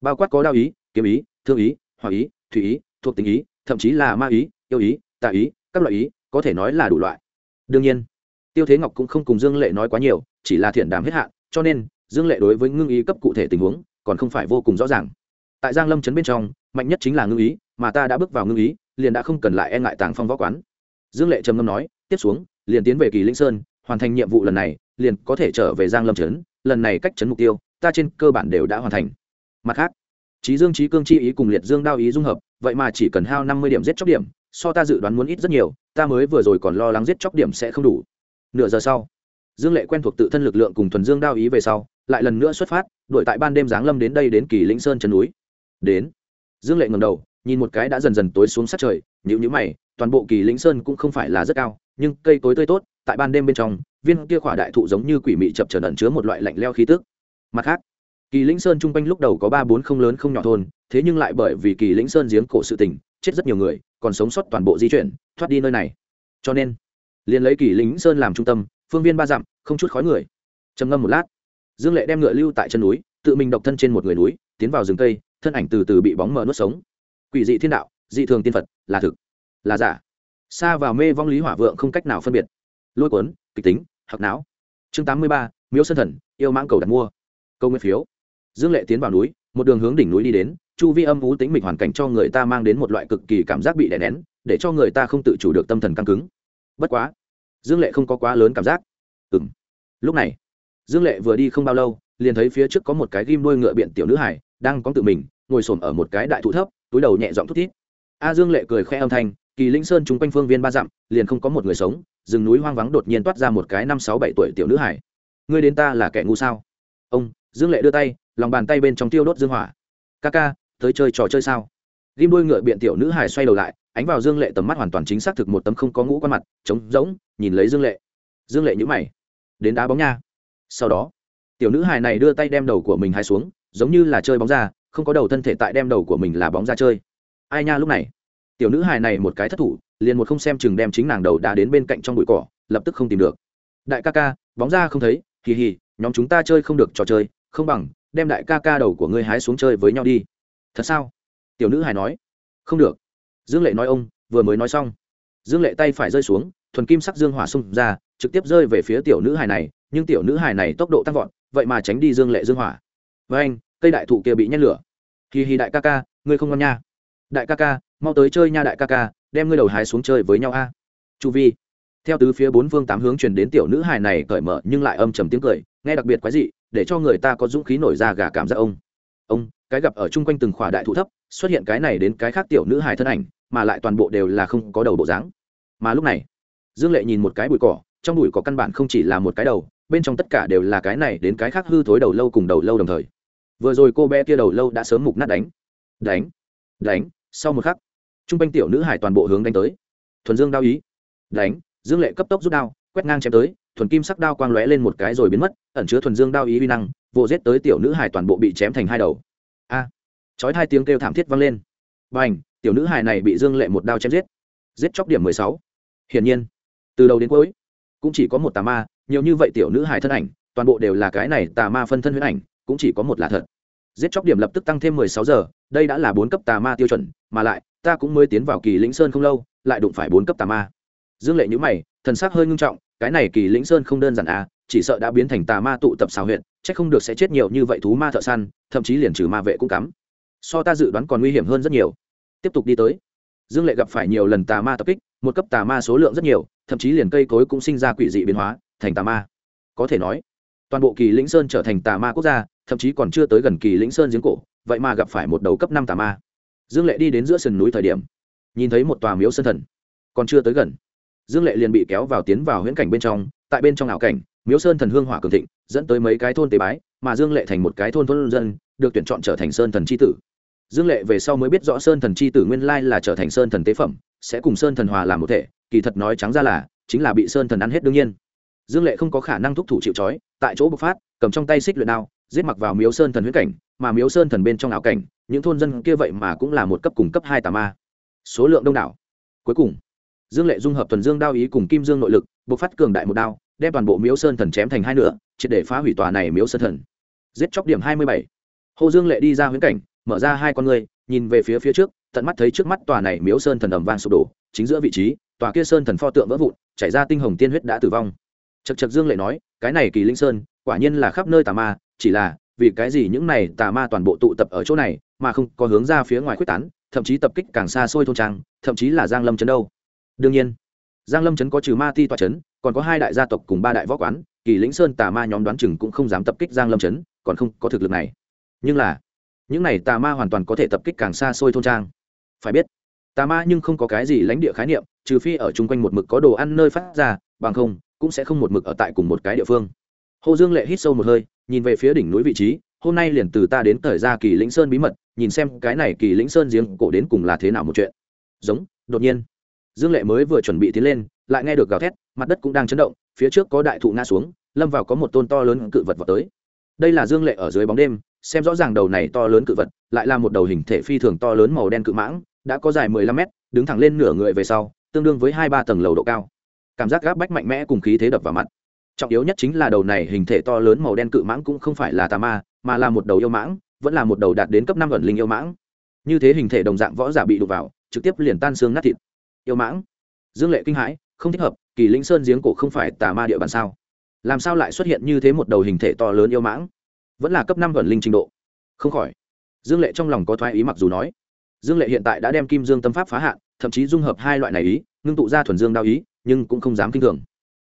bao quát có đao ý, kiếm ý, thương ý hòa ý, thủy ý, thuộc tình ý, thậm chí là ma ý, yêu ý tạ ý, các loại ý, có thể nói là đủ loại. Đương nhiên, tiêu thế ngọc cũng không cùng dương lệ nói quá nhiều, chỉ là thiện đàm hết hạn, cho nên, dương lệ đối với ngưng ý cấp cụ thể tình huống, còn không phải vô cùng rõ ràng. Tại giang lâm trấn bên trong, mạnh nhất chính là ngưng ý, mà ta đã bước vào ngưng ý liền đã không cần lại e ngại tàng phong võ quán. Dương lệ trầm ngâm nói, tiếp xuống, liền tiến về kỳ linh sơn, hoàn thành nhiệm vụ lần này, liền có thể trở về giang lâm trấn, lần này cách trấn mục tiêu, ta trên cơ bản đều đã hoàn thành. Mặt khác trí dương trí cương chi ý cùng liệt dương đao ý dung hợp, vậy mà chỉ cần hao năm mươi điểm giết chóc điểm, so ta dự đoán muốn ít rất nhiều, ta mới vừa rồi còn lo lắng giết chóc điểm sẽ không đủ. Nửa giờ sau, dương lệ quen thuộc tự thân lực lượng cùng thuần dương đao ý về sau, lại lần nữa xuất phát, đuổi tại ban đêm giáng lâm đến đây đến kỳ lĩnh sơn chân núi. Đến, dương lệ ngầm đầu nhìn một cái đã dần dần tối xuống sát trời nhữ nhữ mày, toàn bộ kỳ lĩnh sơn cũng không phải là rất cao, nhưng cây cối tươi tốt, tại ban đêm bên trong, viên kia khỏa đại thụ giống như quỷ mị chập trở ẩn chứa một loại lạnh leo khí tức. Mặt khác, kỳ lĩnh sơn chung quanh lúc đầu có ba bốn không lớn không nhỏ thôn, thế nhưng lại bởi vì kỳ lĩnh sơn giếng cổ sự tình, chết rất nhiều người, còn sống sót toàn bộ di chuyển, thoát đi nơi này. Cho nên, liền lấy kỳ lĩnh sơn làm trung tâm, phương viên ba dặm, không chút khói người. Trầm ngâm một lát, dương lệ đem ngựa lưu tại chân núi, tự mình độc thân trên một người núi, tiến vào rừng cây, thân ảnh từ từ bị bóng mờ nuốt sống quỷ dị thiên đạo, dị thường tiên phật, là thực, là giả. Xa vào mê vong lý hỏa vượng không cách nào phân biệt. Lôi cuốn, kịch tính hạc não. Chương tám mươi ba, miếu sân thần, yêu mãng cầu đặt mua. Câu nguyên phiếu. Dương lệ tiến vào núi, một đường hướng đỉnh núi đi đến, chu vi âm vú tính mịch hoàn cảnh cho người ta mang đến một loại cực kỳ cảm giác bị đè nén, để cho người ta không tự chủ được tâm thần căng cứng. Bất quá, dương lệ không có quá lớn cảm giác. Ừ m lúc này, dương lệ vừa đi không bao lâu, liền thấy phía trước có một cái ghim đuôi ngựa biện tiểu nữ hải đang có tự mình ngồi xổm ở một cái đại thụ thấp, túi đầu nhẹ giọng thút thít. A dương lệ cười khẽ âm thanh, kỳ linh sơn chung quanh phương viên ba dặm, liền không có một người sống, rừng núi hoang vắng đột nhiên toát ra một cái năm sáu bảy tuổi tiểu nữ hải. Ngươi đến ta là kẻ ngu sao? Ông, dương lệ đưa tay, lòng bàn tay bên trong tiêu đốt dương hỏa. Ca ca, tới chơi trò chơi sao? Ghim đuôi ngựa biện tiểu nữ hải xoay đầu lại, ánh vào dương lệ tầm mắt hoàn toàn chính xác thực một tấm không có ngũ quan mặt, trống rỗng, nhìn lấy dương lệ. Dương lệ nhữ mày. Đến đá bóng nha. Sau đó, tiểu nữ hài này đưa tay đem đầu của mình hai xuống, giống như là chơi bóng ra không có đầu thân thể tại đem đầu của mình là bóng ra chơi. Ai nha lúc này? Tiểu nữ hài này một cái thất thủ, liền một không xem chừng đem chính nàng đầu đã đến bên cạnh trong bụi cỏ, lập tức không tìm được. Đại ca ca, bóng ra không thấy, hì hì, nhóm chúng ta chơi không được trò chơi, không bằng, đem đại ca ca đầu của ngươi hái xuống chơi với nhau đi. Thật sao? Tiểu nữ hài nói. Không được. Dương lệ nói ông, vừa mới nói xong. Dương lệ tay phải rơi xuống, thuần kim sắc dương hỏa xung ra, trực tiếp rơi về phía tiểu nữ hài này, nhưng tiểu nữ hài này tốc độ tăng vọt, vậy mà tránh đi dương lệ dương hỏa. Với anh cây đại thụ kia bị nhét lửa. Hì hì đại ca ca, ngươi không ngon nha. Đại ca ca, mau tới chơi nha đại ca ca, đem ngươi đầu hái xuống chơi với nhau a. Chu vi. Theo tứ phía bốn phương tám hướng truyền đến tiểu nữ hài này cởi mở nhưng lại âm trầm tiếng cười, nghe đặc biệt quái dị, để cho người ta có dũng khí nổi ra gà cảm giác ông. Ông, cái gặp ở chung quanh từng khỏa đại thụ thấp, xuất hiện cái này đến cái khác tiểu nữ hài thân ảnh, mà lại toàn bộ đều là không có đầu bộ dáng. Mà lúc này, dương lệ nhìn một cái bụi cỏ, trong bụi có căn bản không chỉ là một cái đầu, bên trong tất cả đều là cái này đến cái khác hư thối đầu lâu cùng đầu lâu đồng thời vừa rồi cô bé kia đầu lâu đã sớm mục nát đánh. Đánh đánh sau một khắc t r u n g quanh tiểu nữ hải toàn bộ hướng đánh tới. Thuần dương đao ý. Đánh dương lệ cấp tốc rút đao quét ngang chém tới thuần kim sắc đao quang lóe lên một cái rồi biến mất ẩn chứa thuần dương đao ý vi năng vô giết tới tiểu nữ hải toàn bộ bị chém thành hai đầu. A. À, chói hai tiếng kêu thảm thiết vang lên. B à n h tiểu nữ hải này bị dương lệ một đao chém giết. Giết chóc điểm mười sáu. Hiển nhiên từ đầu đến cuối cũng chỉ có một tà ma nhiều như vậy tiểu nữ hải thân ảnh toàn bộ đều là cái này tà ma phân thân huyết ảnh cũng chỉ có một là thật. Giết chóc điểm lập tức tăng thêm mười sáu giờ, đây đã là bốn cấp tà ma tiêu chuẩn, mà lại, ta cũng mới tiến vào kỳ lĩnh sơn không lâu, lại đụng phải bốn cấp tà ma. Dương lệ nhữ mày, thần sắc hơi ngưng trọng, cái này kỳ lĩnh sơn không đơn giản à chỉ sợ đã biến thành tà ma tụ tập xào huyện c h ắ c không được sẽ chết nhiều như vậy thú ma thợ săn, thậm chí liền trừ ma vệ cũng cắm. So ta dự đoán còn nguy hiểm hơn rất nhiều. Tiếp tục đi tới. Dương lệ gặp phải nhiều lần tà ma tập kích, một cấp tà ma số lượng rất nhiều, thậm chí liền cây cối cũng sinh ra quỷ dị biến hóa, thành tà ma. Có thể nói toàn bộ kỳ lĩnh sơn trở thành tà ma quốc gia, thậm chí còn chưa tới gần kỳ lĩnh sơn giếng cổ, vậy mà gặp phải một đầu cấp năm tà ma. Dương lệ đi đến giữa sườn núi thời điểm, nhìn thấy một tòa miếu sơn thần, còn chưa tới gần. Dương lệ liền bị kéo vào tiến vào huyễn cảnh bên trong, tại bên trong ảo cảnh, miếu sơn thần hương hỏa cường thịnh, dẫn tới mấy cái thôn tế bái, mà dương lệ thành một cái thôn thôn dân, được tuyển chọn trở thành sơn thần c h i tử. Dương lệ về sau mới biết rõ sơn thần c h i tử nguyên lai là trở thành sơn thần tế phẩm, sẽ cùng sơn thần hòa làm một thể, kỳ thật nói trắng ra là, chính là bị sơn thần ăn hết đương nhiên dương lệ không có khả năng thúc thủ chịu trói, tại chỗ bộc phát, cầm trong tay xích luyện đao, giết mặc vào miếu sơn thần huyết cảnh, mà miếu sơn thần bên trong ảo cảnh, những thôn dân kia vậy mà cũng là một cấp cùng cấp hai tà ma. Số lượng đông đảo. Cuối cùng, dương lệ dung hợp thuần dương đao ý cùng kim dương nội lực, bộc phát cường đại một đao, đem toàn bộ miếu sơn thần chém thành hai nửa, triệt để phá hủy tòa này miếu sơn thần. Giết chóc điểm hai mươi bảy. Hồ dương lệ đi ra huyễn cảnh, mở ra hai con người nhìn về phía phía trước, tận mắt thấy trước mắt tòa này miếu sơn thần ầm vang sụp đổ, chính giữa vị trí, tòa kia sơn thần pho tượng vỡ vụn, chảy ra tinh hồng tiên huyết đã tử vong chật chật dương lệ nói, cái này kỳ linh sơn, quả nhiên là khắp nơi tà ma, chỉ là vì cái gì những này tà ma toàn bộ tụ tập ở chỗ này, mà không có hướng ra phía ngoài quyết tán, thậm chí tập kích càng xa xôi thôn trang, thậm chí là giang lâm trấn đâu? Đương nhiên. Giang lâm trấn có trừ ma ti Toa trấn, còn có hai đại gia tộc cùng ba đại võ quán, kỳ lĩnh sơn tà ma nhóm đoán chừng cũng không dám tập kích giang lâm trấn, còn không có thực lực này. Nhưng là, những này tà ma hoàn toàn có thể tập kích càng xa xôi thôn trang. Phải biết, tà ma nhưng không có cái gì lãnh địa khái niệm, trừ phi ở chung quanh một mực có đồ ăn nơi phát ra, bằng không cũng sẽ không một mực ở tại cùng một cái địa phương. Hồ dương lệ hít sâu một hơi, nhìn về phía đỉnh núi vị trí, hôm nay liền từ ta đến thời ra kỳ lĩnh sơn bí mật, nhìn xem cái này kỳ lĩnh sơn giếng cổ đến cùng là thế nào một chuyện. Giống, đột nhiên. Dương lệ mới vừa chuẩn bị tiến lên, lại nghe được gào thét, mặt đất cũng đang chấn động, phía trước có đại thụ ngã xuống, lâm vào có một tôn to lớn cự vật vào tới. Đây là dương lệ ở dưới bóng đêm, xem rõ ràng đầu này to lớn cự vật, lại là một đầu hình thể phi thường to lớn màu đen cự mãng, đã có dài mười lăm mét, đứng thẳng lên nửa người về sau, tương đương với hai ba tầng lầu độ cao cảm giác gáp bách mạnh mẽ cùng khí thế đập vào mặt. Trọng yếu nhất chính là đầu này hình thể to lớn màu đen cự mãng cũng không phải là tà ma, mà là một đầu yêu mãng, vẫn là một đầu đạt đến cấp năm ẩn linh yêu mãng. Như thế hình thể đồng dạng võ giả bị đụng vào, trực tiếp liền tan xương nát thịt. Yêu mãng. Dương lệ kinh hãi, không thích hợp, kỳ linh sơn giếng cổ không phải tà ma địa bàn sao? Làm sao lại xuất hiện như thế một đầu hình thể to lớn yêu mãng? Vẫn là cấp năm gần linh trình độ. Không khỏi. Dương lệ trong lòng có thoái ý mặc dù nói. Dương lệ hiện tại đã đem kim dương tâm pháp phá hạn, thậm chí dung hợp hai loại này ý, ngưng tụ ra thuần dương đao ý nhưng cũng không dám kinh thường.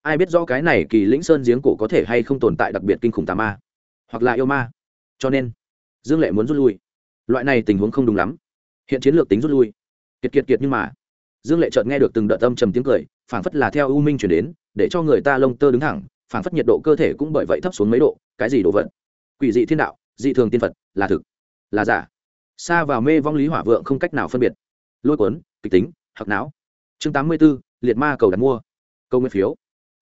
Ai biết rõ cái này kỳ lĩnh sơn giếng cổ có thể hay không tồn tại đặc biệt kinh khủng tà ma, hoặc là yêu ma. Cho nên, dương lệ muốn rút lui. Loại này tình huống không đúng lắm. Hiện chiến lược tính rút lui. Kiệt kiệt kiệt nhưng mà, dương lệ chợt nghe được từng đợt âm trầm tiếng cười, phảng phất là theo u minh chuyển đến, để cho người ta lông tơ đứng thẳng, phảng phất nhiệt độ cơ thể cũng bởi vậy thấp xuống mấy độ, cái gì đồ vật? Quỷ dị thiên đạo, dị thường tiên phật, là thực, là giả. Xa vào mê vong lý hỏa vượng không cách nào phân biệt. Lôi cuốn, kịch tính hặc não. Chương tám mươi b ố liệt ma cầu đặt mua. Câu nguyên phiếu.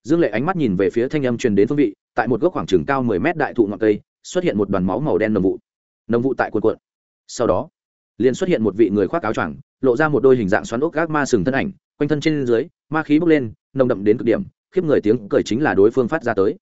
Dương lệ ánh mắt nhìn về phía thanh âm truyền đến phương vị, tại một gốc khoảng trừng cao mười mét đại thụ ngọn cây, xuất hiện một đoàn máu màu đen nồng vụ. Nồng vụ tại cuộn cuộn. Sau đó, liền xuất hiện một vị người khoác áo choàng, lộ ra một đôi hình dạng xoắn ốc gác ma sừng thân ảnh, quanh thân trên dưới, ma khí bốc lên, nồng đậm đến cực điểm, khiếp người tiếng cười chính là đối phương phát ra tới.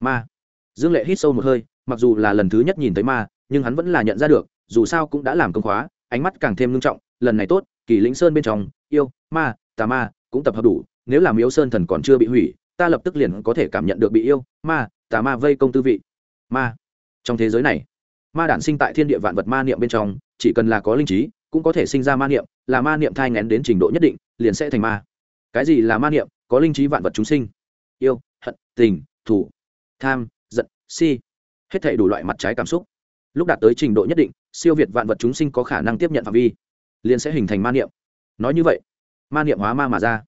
Ma. Dương lệ hít sâu một hơi, mặc dù là lần thứ nhất nhìn thấy ma, nhưng hắn vẫn là nhận ra được, dù sao cũng đã làm công khóa, ánh mắt càng thêm ngưng trọng, lần này tốt, kỳ lĩnh sơn bên trong, yêu, ma, tà ma cũng tập hợp đủ, nếu làm yếu sơn thần còn chưa bị hủy, ta lập tức liền có thể cảm nhận được bị yêu, ma, tà ma vây công tư vị. Ma. Trong thế giới này, ma đản sinh tại thiên địa vạn vật ma niệm bên trong, chỉ cần là có linh trí, cũng có thể sinh ra ma niệm, là ma niệm thai ngén đến trình độ nhất định, liền sẽ thành ma. Cái gì là ma niệm? Có linh trí vạn vật chúng sinh. Yêu, hận, tình thủ tham, giận, si. Hết thảy đủ loại mặt trái cảm xúc. Lúc đạt tới trình độ nhất định, siêu việt vạn vật chúng sinh có khả năng tiếp nhận phạm vi, liền sẽ hình thành ma niệm. Nói như vậy ma niệm hóa ma mà ra.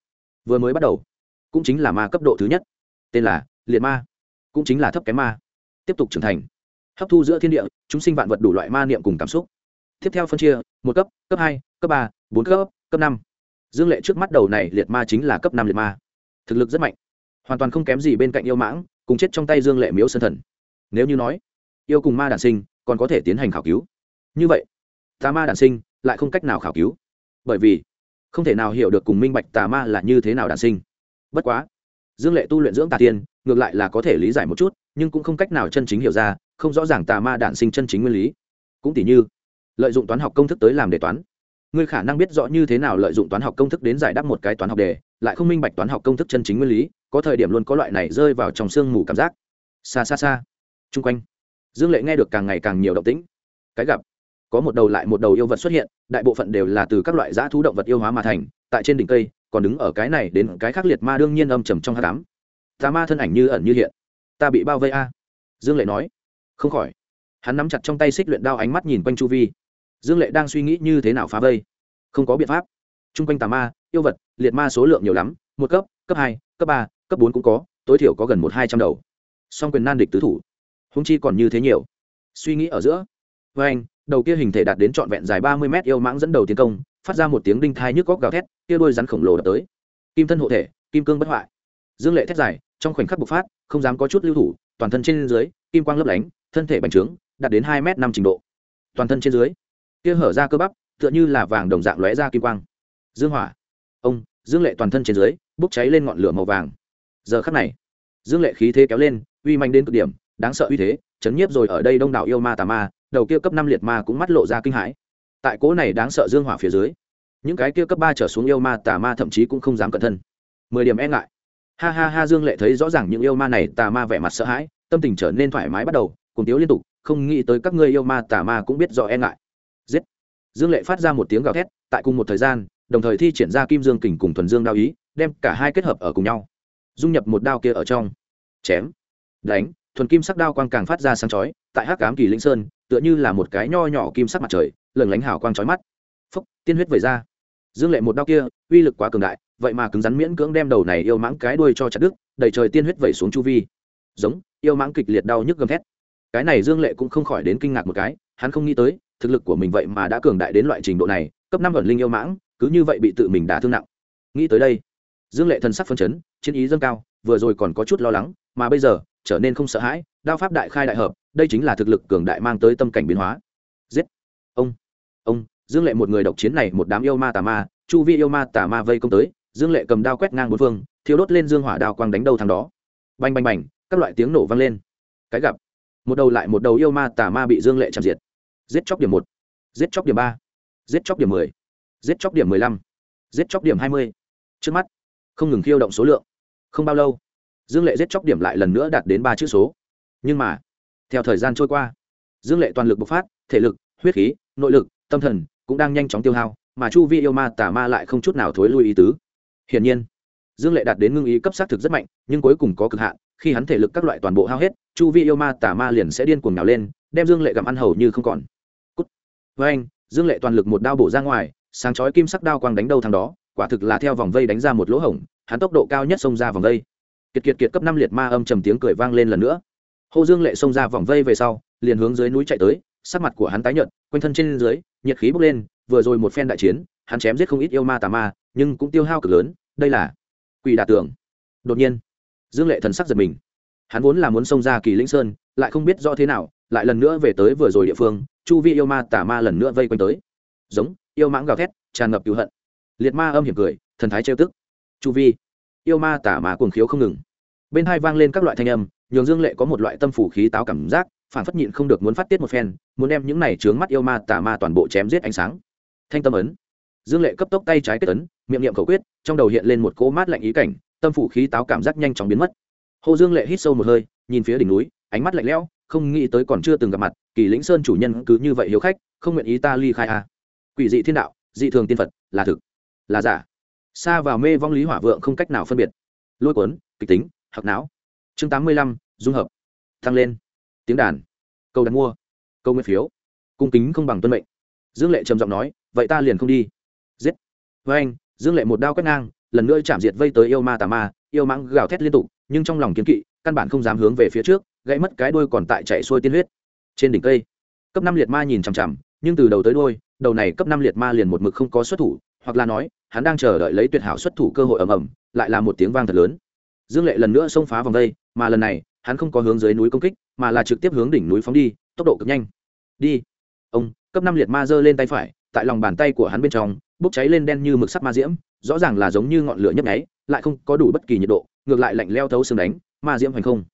Vừa mới bắt đầu, cũng chính là ma cấp độ thứ nhất, tên là liệt ma, cũng chính là thấp kém ma. Tiếp tục trưởng thành, hấp thu giữa thiên địa, chúng sinh vạn vật đủ loại ma niệm cùng cảm xúc. Tiếp theo phân chia, một cấp cấp hai, cấp ba, bốn cấp cấp năm. Dương lệ trước mắt đầu này liệt ma chính là cấp năm liệt ma. Thực lực rất mạnh, hoàn toàn không kém gì bên cạnh yêu mãng, cùng chết trong tay dương lệ miếu sân thần. Nếu như nói, yêu cùng ma đản sinh, còn có thể tiến hành khảo cứu. Như vậy tà ma đản sinh, lại không cách nào khảo cứu. Bởi vì không thể nào hiểu được cùng minh bạch tà ma là như thế nào đản sinh. Bất quá, dương lệ tu luyện dưỡng tà tiên, ngược lại là có thể lý giải một chút, nhưng cũng không cách nào chân chính hiểu ra, không rõ ràng tà ma đản sinh chân chính nguyên lý. Cũng tỷ như, lợi dụng toán học công thức tới làm đề toán. Ngươi khả năng biết rõ như thế nào lợi dụng toán học công thức đến giải đáp một cái toán học đề, lại không minh bạch toán học công thức chân chính nguyên lý, có thời điểm luôn có loại này rơi vào trong sương mù cảm giác. Xa xa xa. Chung quanh, dương lệ nghe được càng ngày càng nhiều động tĩnh. Cái gặp có một đầu lại một đầu yêu vật xuất hiện, đại bộ phận đều là từ các loại dã thú động vật yêu hóa mà thành, tại trên đỉnh cây, còn đứng ở cái này đến cái khác liệt ma đương nhiên âm trầm trong hát cám tà ma thân ảnh như ẩn như hiện. Ta bị bao vây a. Dương lệ nói. Không khỏi. Hắn nắm chặt trong tay xích luyện đao ánh mắt nhìn quanh chu vi. Dương lệ đang suy nghĩ như thế nào phá vây. Không có biện pháp. T r u n g quanh tà ma, yêu vật, liệt ma số lượng nhiều lắm, một cấp cấp hai, cấp ba, cấp bốn cũng có, tối thiểu có gần một hai trăm đầu. Song quyền nan địch tứ thủ. Húng chi còn như thế nhiều. Suy nghĩ ở giữa. Vê anh đầu kia hình thể đạt đến trọn vẹn dài ba mươi mét yêu mãng dẫn đầu tiến công, phát ra một tiếng đinh thai nhức góc gào thét, kia đôi rắn khổng lồ đập tới. Kim thân hộ thể, kim cương bất hoại. Dương lệ thét dài, trong khoảnh khắc bộc phát, không dám có chút lưu thủ, toàn thân trên dưới, kim quang lấp lánh, thân thể bành trướng, đạt đến hai m năm trình độ. Toàn thân trên dưới, kia hở ra cơ bắp, tựa như là vàng đồng dạng lóe ra kim quang. Dương hỏa, ông, dương lệ toàn thân trên dưới, bốc cháy lên ngọn lửa màu vàng. Giờ khắc này, dương lệ khí thế kéo lên, uy manh đến cực điểm, đáng sợ uy thế, chấn nhiếp rồi ở đây đông đảo yêu ma tà ma đầu kia cấp năm liệt ma cũng mắt lộ ra kinh hãi. Tại cỗ này đáng sợ dương hỏa phía dưới, những cái kia cấp ba trở xuống yêu ma tà ma thậm chí cũng không dám cẩn thân mười điểm e ngại. Ha ha ha, dương lệ thấy rõ ràng những yêu ma này tà ma vẻ mặt sợ hãi, tâm tình trở nên thoải mái bắt đầu cùng tiếu liên tục, không nghĩ tới các ngươi yêu ma tà ma cũng biết rõ e ngại. Giết. Dương lệ phát ra một tiếng gào thét, tại cùng một thời gian, đồng thời thi triển ra kim dương kình cùng thuần dương đao ý, đem cả hai kết hợp ở cùng nhau, dung nhập một đao kia ở trong. Chém. Đánh. Thuần kim sắc đao quang càng phát ra sáng chói, tại hắc cám kỳ linh sơn tựa như là một cái nho nhỏ kim sắc mặt trời, lừng lánh hào quang chói mắt. Phúc, tiên huyết vẩy ra. Dương lệ một đao kia, uy lực quá cường đại, vậy mà cứng rắn miễn cưỡng đem đầu này yêu mãng cái đuôi cho chặt đứt, đầy trời tiên huyết vẩy xuống chu vi. Giống, yêu mãng kịch liệt đau nhức gầm thét. Cái này dương lệ cũng không khỏi đến kinh ngạc một cái, hắn không nghĩ tới, thực lực của mình vậy mà đã cường đại đến loại trình độ này, cấp năm ẩn linh yêu mãng, cứ như vậy bị tự mình đả thương nặng. Nghĩ tới đây, dương lệ thần sắc phân chấn, chiến ý dâng cao, vừa rồi còn có chút lo lắng, mà bây giờ, trở nên không sợ hãi, đao pháp đại khai đại hợp đây chính là thực lực cường đại mang tới tâm cảnh biến hóa. Giết! Ông! Ông! Dương lệ một người độc chiến này, một đám yêu ma tà ma, chu vi yêu ma tà ma vây công tới, dương lệ cầm đao quét ngang bốn phương thiếu đốt lên dương hỏa đao quang đánh đầu thằng đó. Bành bành bành, các loại tiếng nổ vang lên. Cái gặp! Một đầu lại một đầu yêu ma tà ma bị dương lệ chạm diệt. Giết chóc điểm một, giết chóc điểm ba, giết chóc điểm mười, giết chóc điểm mười lăm, giết chóc điểm hai mươi. Trước mắt, không ngừng khiêu động số lượng. Không bao lâu, dương lệ giết chóc điểm lại lần nữa đạt đến ba chữ số. Nhưng mà theo thời gian trôi qua, dương lệ toàn lực bộc phát, thể lực, huyết khí, nội lực, tâm thần cũng đang nhanh chóng tiêu hao, mà chu vi yêu ma tà ma lại không chút nào thối lui ý tứ. Hiển nhiên, dương lệ đạt đến ngưng ý cấp sát thực rất mạnh, nhưng cuối cùng có cực hạn, khi hắn thể lực các loại toàn bộ hao hết, chu vi yêu ma tà ma liền sẽ điên cuồng nào lên, đem dương lệ gặm ăn hầu như không còn. Cút. với anh, dương lệ toàn lực một đao bổ ra ngoài, sáng chói kim sắc đao quang đánh đầu thằng đó, quả thực là theo vòng vây đánh ra một lỗ hổng, hắn tốc độ cao nhất xông ra vòng vây. Kiệt kiệt kiệt cấp năm liệt ma âm trầm tiếng cười vang lên lần nữa hồ dương lệ xông ra vòng vây về sau, liền hướng dưới núi chạy tới, sắc mặt của hắn tái nhợt, quanh thân trên dưới, nhiệt khí bốc lên, vừa rồi một phen đại chiến, hắn chém giết không ít yêu ma tà ma, nhưng cũng tiêu hao cực lớn, đây là quỷ Đả tưởng. Đột nhiên, dương lệ thần sắc giật mình. Hắn vốn là muốn xông ra kỳ lĩnh sơn, lại không biết rõ thế nào, lại lần nữa về tới vừa rồi địa phương, chu vi yêu ma tà ma lần nữa vây quanh tới. Giống, yêu mãng gào thét, tràn ngập cừu hận. Liệt ma âm hiểm cười, thần thái trêu tức. Chu vi, yêu ma tà ma cuồng khiếu không ngừng bên hai vang lên các loại thanh âm, nhường dương lệ có một loại tâm phủ khí táo cảm giác phản phất nhịn không được muốn phát tiết một phen, muốn đem những này trướng mắt yêu ma tả ma toàn bộ chém giết ánh sáng. Thanh tâm ấn. Dương lệ cấp tốc tay trái kết ấn, miệng niệm khẩu quyết, trong đầu hiện lên một cỗ mát lạnh ý cảnh, tâm phủ khí táo cảm giác nhanh chóng biến mất. Hồ dương lệ hít sâu một hơi, nhìn phía đỉnh núi, ánh mắt lạnh lẽo, không nghĩ tới còn chưa từng gặp mặt, kỳ lĩnh sơn chủ nhân cứ như vậy hiếu khách, không nguyện ý ta ly khai à. quỷ dị thiên đạo, dị thường tiên phật, là thực, là giả. Xa vào mê vong lý hỏa vượng không cách nào phân biệt. Lôi cuốn, kịch tính hoặc não. Chương tám mươi lăm, dung hợp. Tăng lên. Tiếng đàn. Câu đặt mua. Câu nguyên phiếu. Cung kính không bằng tuân mệnh. Dương lệ trầm giọng nói, vậy ta liền không đi. Giết. Với anh, dương lệ một đao quét ngang, lần nữa chạm diệt vây tới yêu ma tà ma, yêu mãng gào thét liên tục, nhưng trong lòng kiến kỵ, căn bản không dám hướng về phía trước, gãy mất cái đuôi còn tại chạy xuôi tiên huyết. Trên đỉnh cây, cấp năm liệt ma nhìn chằm chằm, nhưng từ đầu tới đuôi, đầu này cấp năm liệt ma liền một mực không có xuất thủ, hoặc là nói, hắn đang chờ đợi lấy tuyệt hảo xuất thủ cơ hội ầm ầm, lại là một tiếng vang thật lớn dương lệ lần nữa xông phá vòng đây, mà lần này hắn không có hướng dưới núi công kích mà là trực tiếp hướng đỉnh núi phóng đi tốc độ cực nhanh. Đi. Ông cấp năm liệt ma giơ lên tay phải tại lòng bàn tay của hắn bên trong bốc cháy lên đen như mực sắt ma diễm rõ ràng là giống như ngọn lửa nhấp nháy lại không có đủ bất kỳ nhiệt độ ngược lại lạnh leo thấu xương đánh ma diễm hoành không.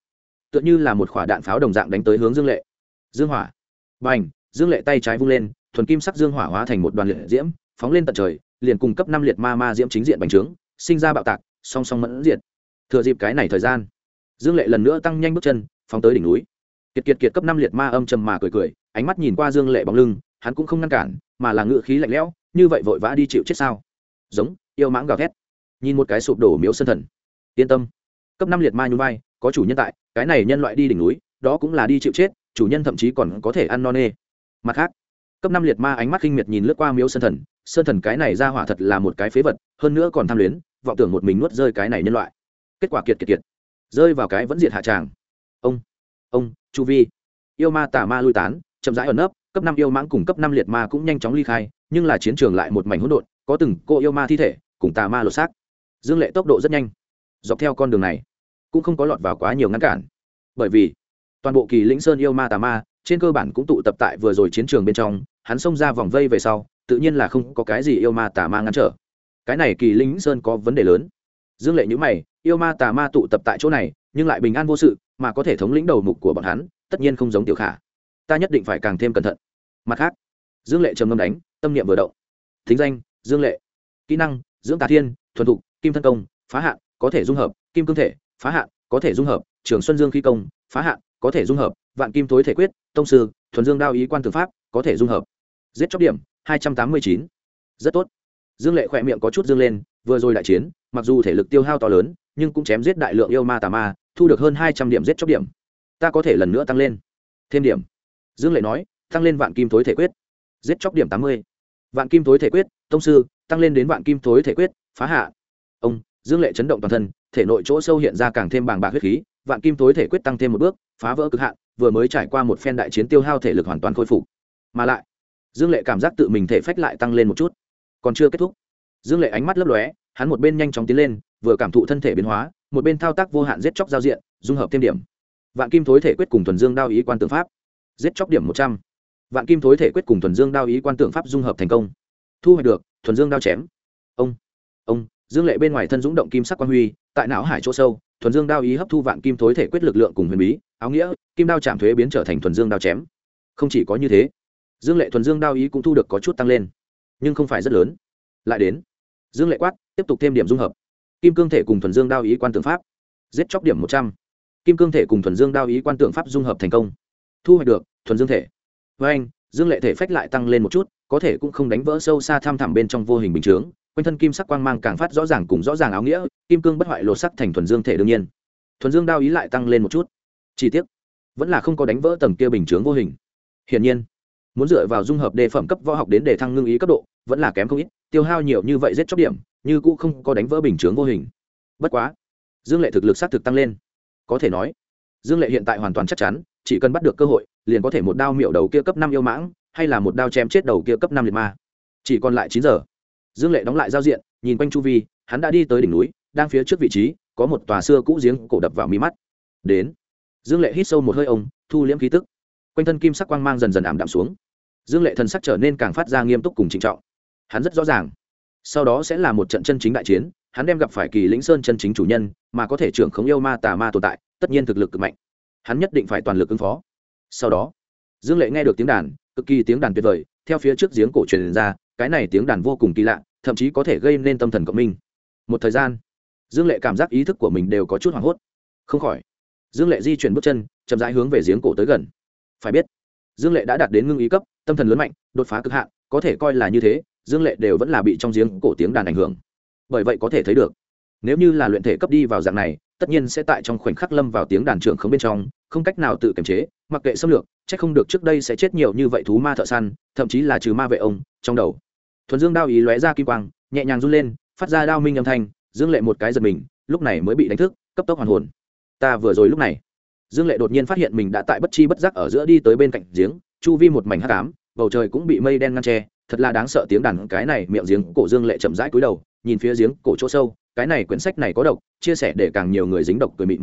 Tựa như là một quả đạn pháo đồng dạng đánh tới hướng dương lệ. Dương hỏa. B à n h dương lệ tay trái vung lên thuần kim sắc dương hỏa hóa thành một đoàn liệt diễm phóng lên tận trời liền cung cấp năm liệt ma ma diễm chính diện bành trướng sinh ra bạo tạc song song mẫn diệt thừa dịp cái này thời gian, dương lệ lần nữa tăng nhanh bước chân, phóng tới đỉnh núi. Kiệt kiệt kiệt cấp năm liệt ma âm trầm mà cười cười, ánh mắt nhìn qua dương lệ bóng lưng, hắn cũng không ngăn cản, mà là ngự khí lạnh lẽo, như vậy vội vã đi chịu chết sao? Giống, yêu mãng gào thét. Nhìn một cái sụp đổ miếu sân thần. Yên tâm, cấp năm liệt ma nhún vai, có chủ nhân tại, cái này nhân loại đi đỉnh núi, đó cũng là đi chịu chết, chủ nhân thậm chí còn có thể ăn no nê. Mặt khác, cấp năm liệt ma ánh mắt khinh miệt nhìn lướt qua miếu sơn thần. Sơn thần cái này ra hỏa thật là một cái phế vật, hơn nữa còn tham luyến, vọng tưởng một mình nuốt rơi cái này nhân loại kết quả kiệt kiệt kiệt. Rơi vào cái vẫn diệt hạ tràng. Ông ông, chu vi. Yêu ma tà ma lui tán, chậm rãi ẩn nấp, cấp năm yêu mãng cùng cấp năm liệt ma cũng nhanh chóng ly khai, nhưng là chiến trường lại một mảnh hỗn độn, có từng cô yêu ma thi thể, cùng tà ma lột xác. Dương lệ tốc độ rất nhanh. Dọc theo con đường này, cũng không có lọt vào quá nhiều ngăn cản. Bởi vì, toàn bộ kỳ lĩnh sơn yêu ma tà ma, trên cơ bản cũng tụ tập tại vừa rồi chiến trường bên trong, hắn xông ra vòng vây về sau, tự nhiên là không có cái gì yêu ma tà ma ngăn trở. Cái này kỳ lĩnh sơn có vấn đề lớn dương lệ nhữ mày, yêu ma tà ma tụ tập tại chỗ này, nhưng lại bình an vô sự, mà có thể thống lĩnh đầu mục của bọn hắn, tất nhiên không giống tiểu khả. Ta nhất định phải càng thêm cẩn thận. Mặt khác, dương lệ trầm ngâm đánh, tâm niệm vừa động. Thính danh, dương lệ. Kỹ năng, dưỡng tà thiên, thuần thục, kim thân công, phá hạn, có thể dung hợp, kim cương thể, phá hạn, có thể dung hợp, trường xuân dương khí công, phá hạn, có thể dung hợp, vạn kim tối thể quyết, tông sư, thuần dương đao ý quan tư pháp, có thể dung hợp. Giết chóc điểm, hai trăm tám mươi chín. Rất tốt. Dương lệ khỏe miệng có chút dương lên vừa rồi đại chiến, mặc dù thể lực tiêu hao to lớn, nhưng cũng chém giết đại lượng yêu ma tà ma, thu được hơn hai trăm điểm giết chóc điểm. Ta có thể lần nữa tăng lên. Thêm điểm. Dương lệ nói, tăng lên vạn kim tối thể quyết. Giết chóc điểm tám mươi. Vạn kim tối thể quyết, tông sư, tăng lên đến vạn kim tối thể quyết, phá hạ. Ông, dương lệ chấn động toàn thân, thể nội chỗ sâu hiện ra càng thêm bàng bạc huyết khí, vạn kim tối thể quyết tăng thêm một bước, phá vỡ cực hạn, vừa mới trải qua một phen đại chiến tiêu hao thể lực hoàn toàn khôi phục. Mà lại, dương lệ cảm giác tự mình thể phách lại tăng lên một chút. Còn chưa kết thúc dương lệ ánh mắt lấp lóe, hắn một bên nhanh chóng tiến lên, vừa cảm thụ thân thể biến hóa, một bên thao tác vô hạn giết chóc giao diện, dung hợp thêm điểm. Vạn kim thối thể quyết cùng thuần dương đao ý quan tượng pháp. Giết chóc điểm một trăm. Vạn kim thối thể quyết cùng thuần dương đao ý quan tượng pháp dung hợp thành công. Thu hoạch được, thuần dương đao chém. Ông ông, dương lệ bên ngoài thân dũng động kim sắc quan huy, tại não hải chỗ sâu, thuần dương đao ý hấp thu vạn kim thối thể quyết lực lượng cùng huyền bí, áo nghĩa, kim đao chạm thuế biến trở thành thuần dương đao chém. Không chỉ có như thế, dương lệ thuần dương đao ý cũng thu được có chút tăng lên, nhưng không phải rất lớn. Lại đến dương lệ quát, tiếp tục thêm điểm dung hợp. Kim cương thể cùng thuần dương đao ý quan tượng pháp. Giết chóc điểm một trăm. Kim cương thể cùng thuần dương đao ý quan tượng pháp dung hợp thành công. Thu hoạch được, thuần dương thể. Với anh, dương lệ thể phách lại tăng lên một chút, có thể cũng không đánh vỡ sâu xa tham thẳm bên trong vô hình bình chướng. Quanh thân kim sắc quang mang càng phát rõ ràng cùng rõ ràng áo nghĩa, kim cương bất hoại lột sắc thành thuần dương thể đương nhiên. Thuần dương đao ý lại tăng lên một chút. Chi tiết vẫn là không có đánh vỡ tầng kia bình chướng vô hình. Hiển nhiên muốn dựa vào dung hợp đề phẩm cấp võ học đến để thăng ngưng ý cấp độ, vẫn là kém không ít, tiêu hao nhiều như vậy giết chóc điểm, như cũ không có đánh vỡ bình chướng vô hình. Bất quá, dương lệ thực lực xác thực tăng lên. Có thể nói, dương lệ hiện tại hoàn toàn chắc chắn, chỉ cần bắt được cơ hội, liền có thể một đao miệu đầu kia cấp năm yêu mãng, hay là một đao chém chết đầu kia cấp năm liệt ma. Chỉ còn lại chín giờ. Dương lệ đóng lại giao diện, nhìn quanh chu vi, hắn đã đi tới đỉnh núi, đang phía trước vị trí, có một tòa xưa cũ giếng cổ đập vào mi mắt. Đến. Dương lệ hít sâu một hơi ông, thu liễm khí tức. Quanh thân kim sắc quang mang dần dần ảm đạm xuống dương lệ thần sắc trở nên càng phát ra nghiêm túc cùng trịnh trọng. Hắn rất rõ ràng, sau đó sẽ là một trận chân chính đại chiến, hắn đem gặp phải kỳ lĩnh sơn chân chính chủ nhân, mà có thể trưởng không yêu ma tà ma tồn tại, tất nhiên thực lực cực mạnh. Hắn nhất định phải toàn lực ứng phó. Sau đó, dương lệ nghe được tiếng đàn, cực kỳ tiếng đàn tuyệt vời, theo phía trước giếng cổ truyền ra, cái này tiếng đàn vô cùng kỳ lạ, thậm chí có thể gây nên tâm thần cộng minh. Một thời gian, dương lệ cảm giác ý thức của mình đều có chút hoảng hốt. Không khỏi, dương lệ di chuyển bước chân, chậm rãi hướng về giếng cổ tới gần. Phải biết dương lệ đã đạt đến ngưng ý cấp, tâm thần lớn mạnh, đột phá cực hạn, có thể coi là như thế, dương lệ đều vẫn là bị trong giếng cổ tiếng đàn ảnh hưởng. Bởi vậy có thể thấy được, nếu như là luyện thể cấp đi vào dạng này, tất nhiên sẽ tại trong khoảnh khắc lâm vào tiếng đàn trưởng không bên trong, không cách nào tự kiềm chế, mặc kệ xâm lược c h ắ c không được trước đây sẽ chết nhiều như vậy thú ma thợ săn, thậm chí là trừ ma vệ ông, trong đầu. Thuần dương đao ý lóe ra kim quang, nhẹ nhàng run lên, phát ra đao minh âm thanh, dương lệ một cái giật mình, lúc này mới bị đánh thức, cấp tốc hoàn hồn. Ta vừa rồi lúc này dương lệ đột nhiên phát hiện mình đã tại bất chi bất giác ở giữa đi tới bên cạnh giếng, chu vi một mảnh hắc ám, bầu trời cũng bị mây đen ngăn tre thật là đáng sợ tiếng đàn cái này miệng giếng, cổ dương lệ chậm rãi cúi đầu, nhìn phía giếng, cổ chỗ sâu, cái này quyển sách này có độc, chia sẻ để càng nhiều người dính độc cười mịn.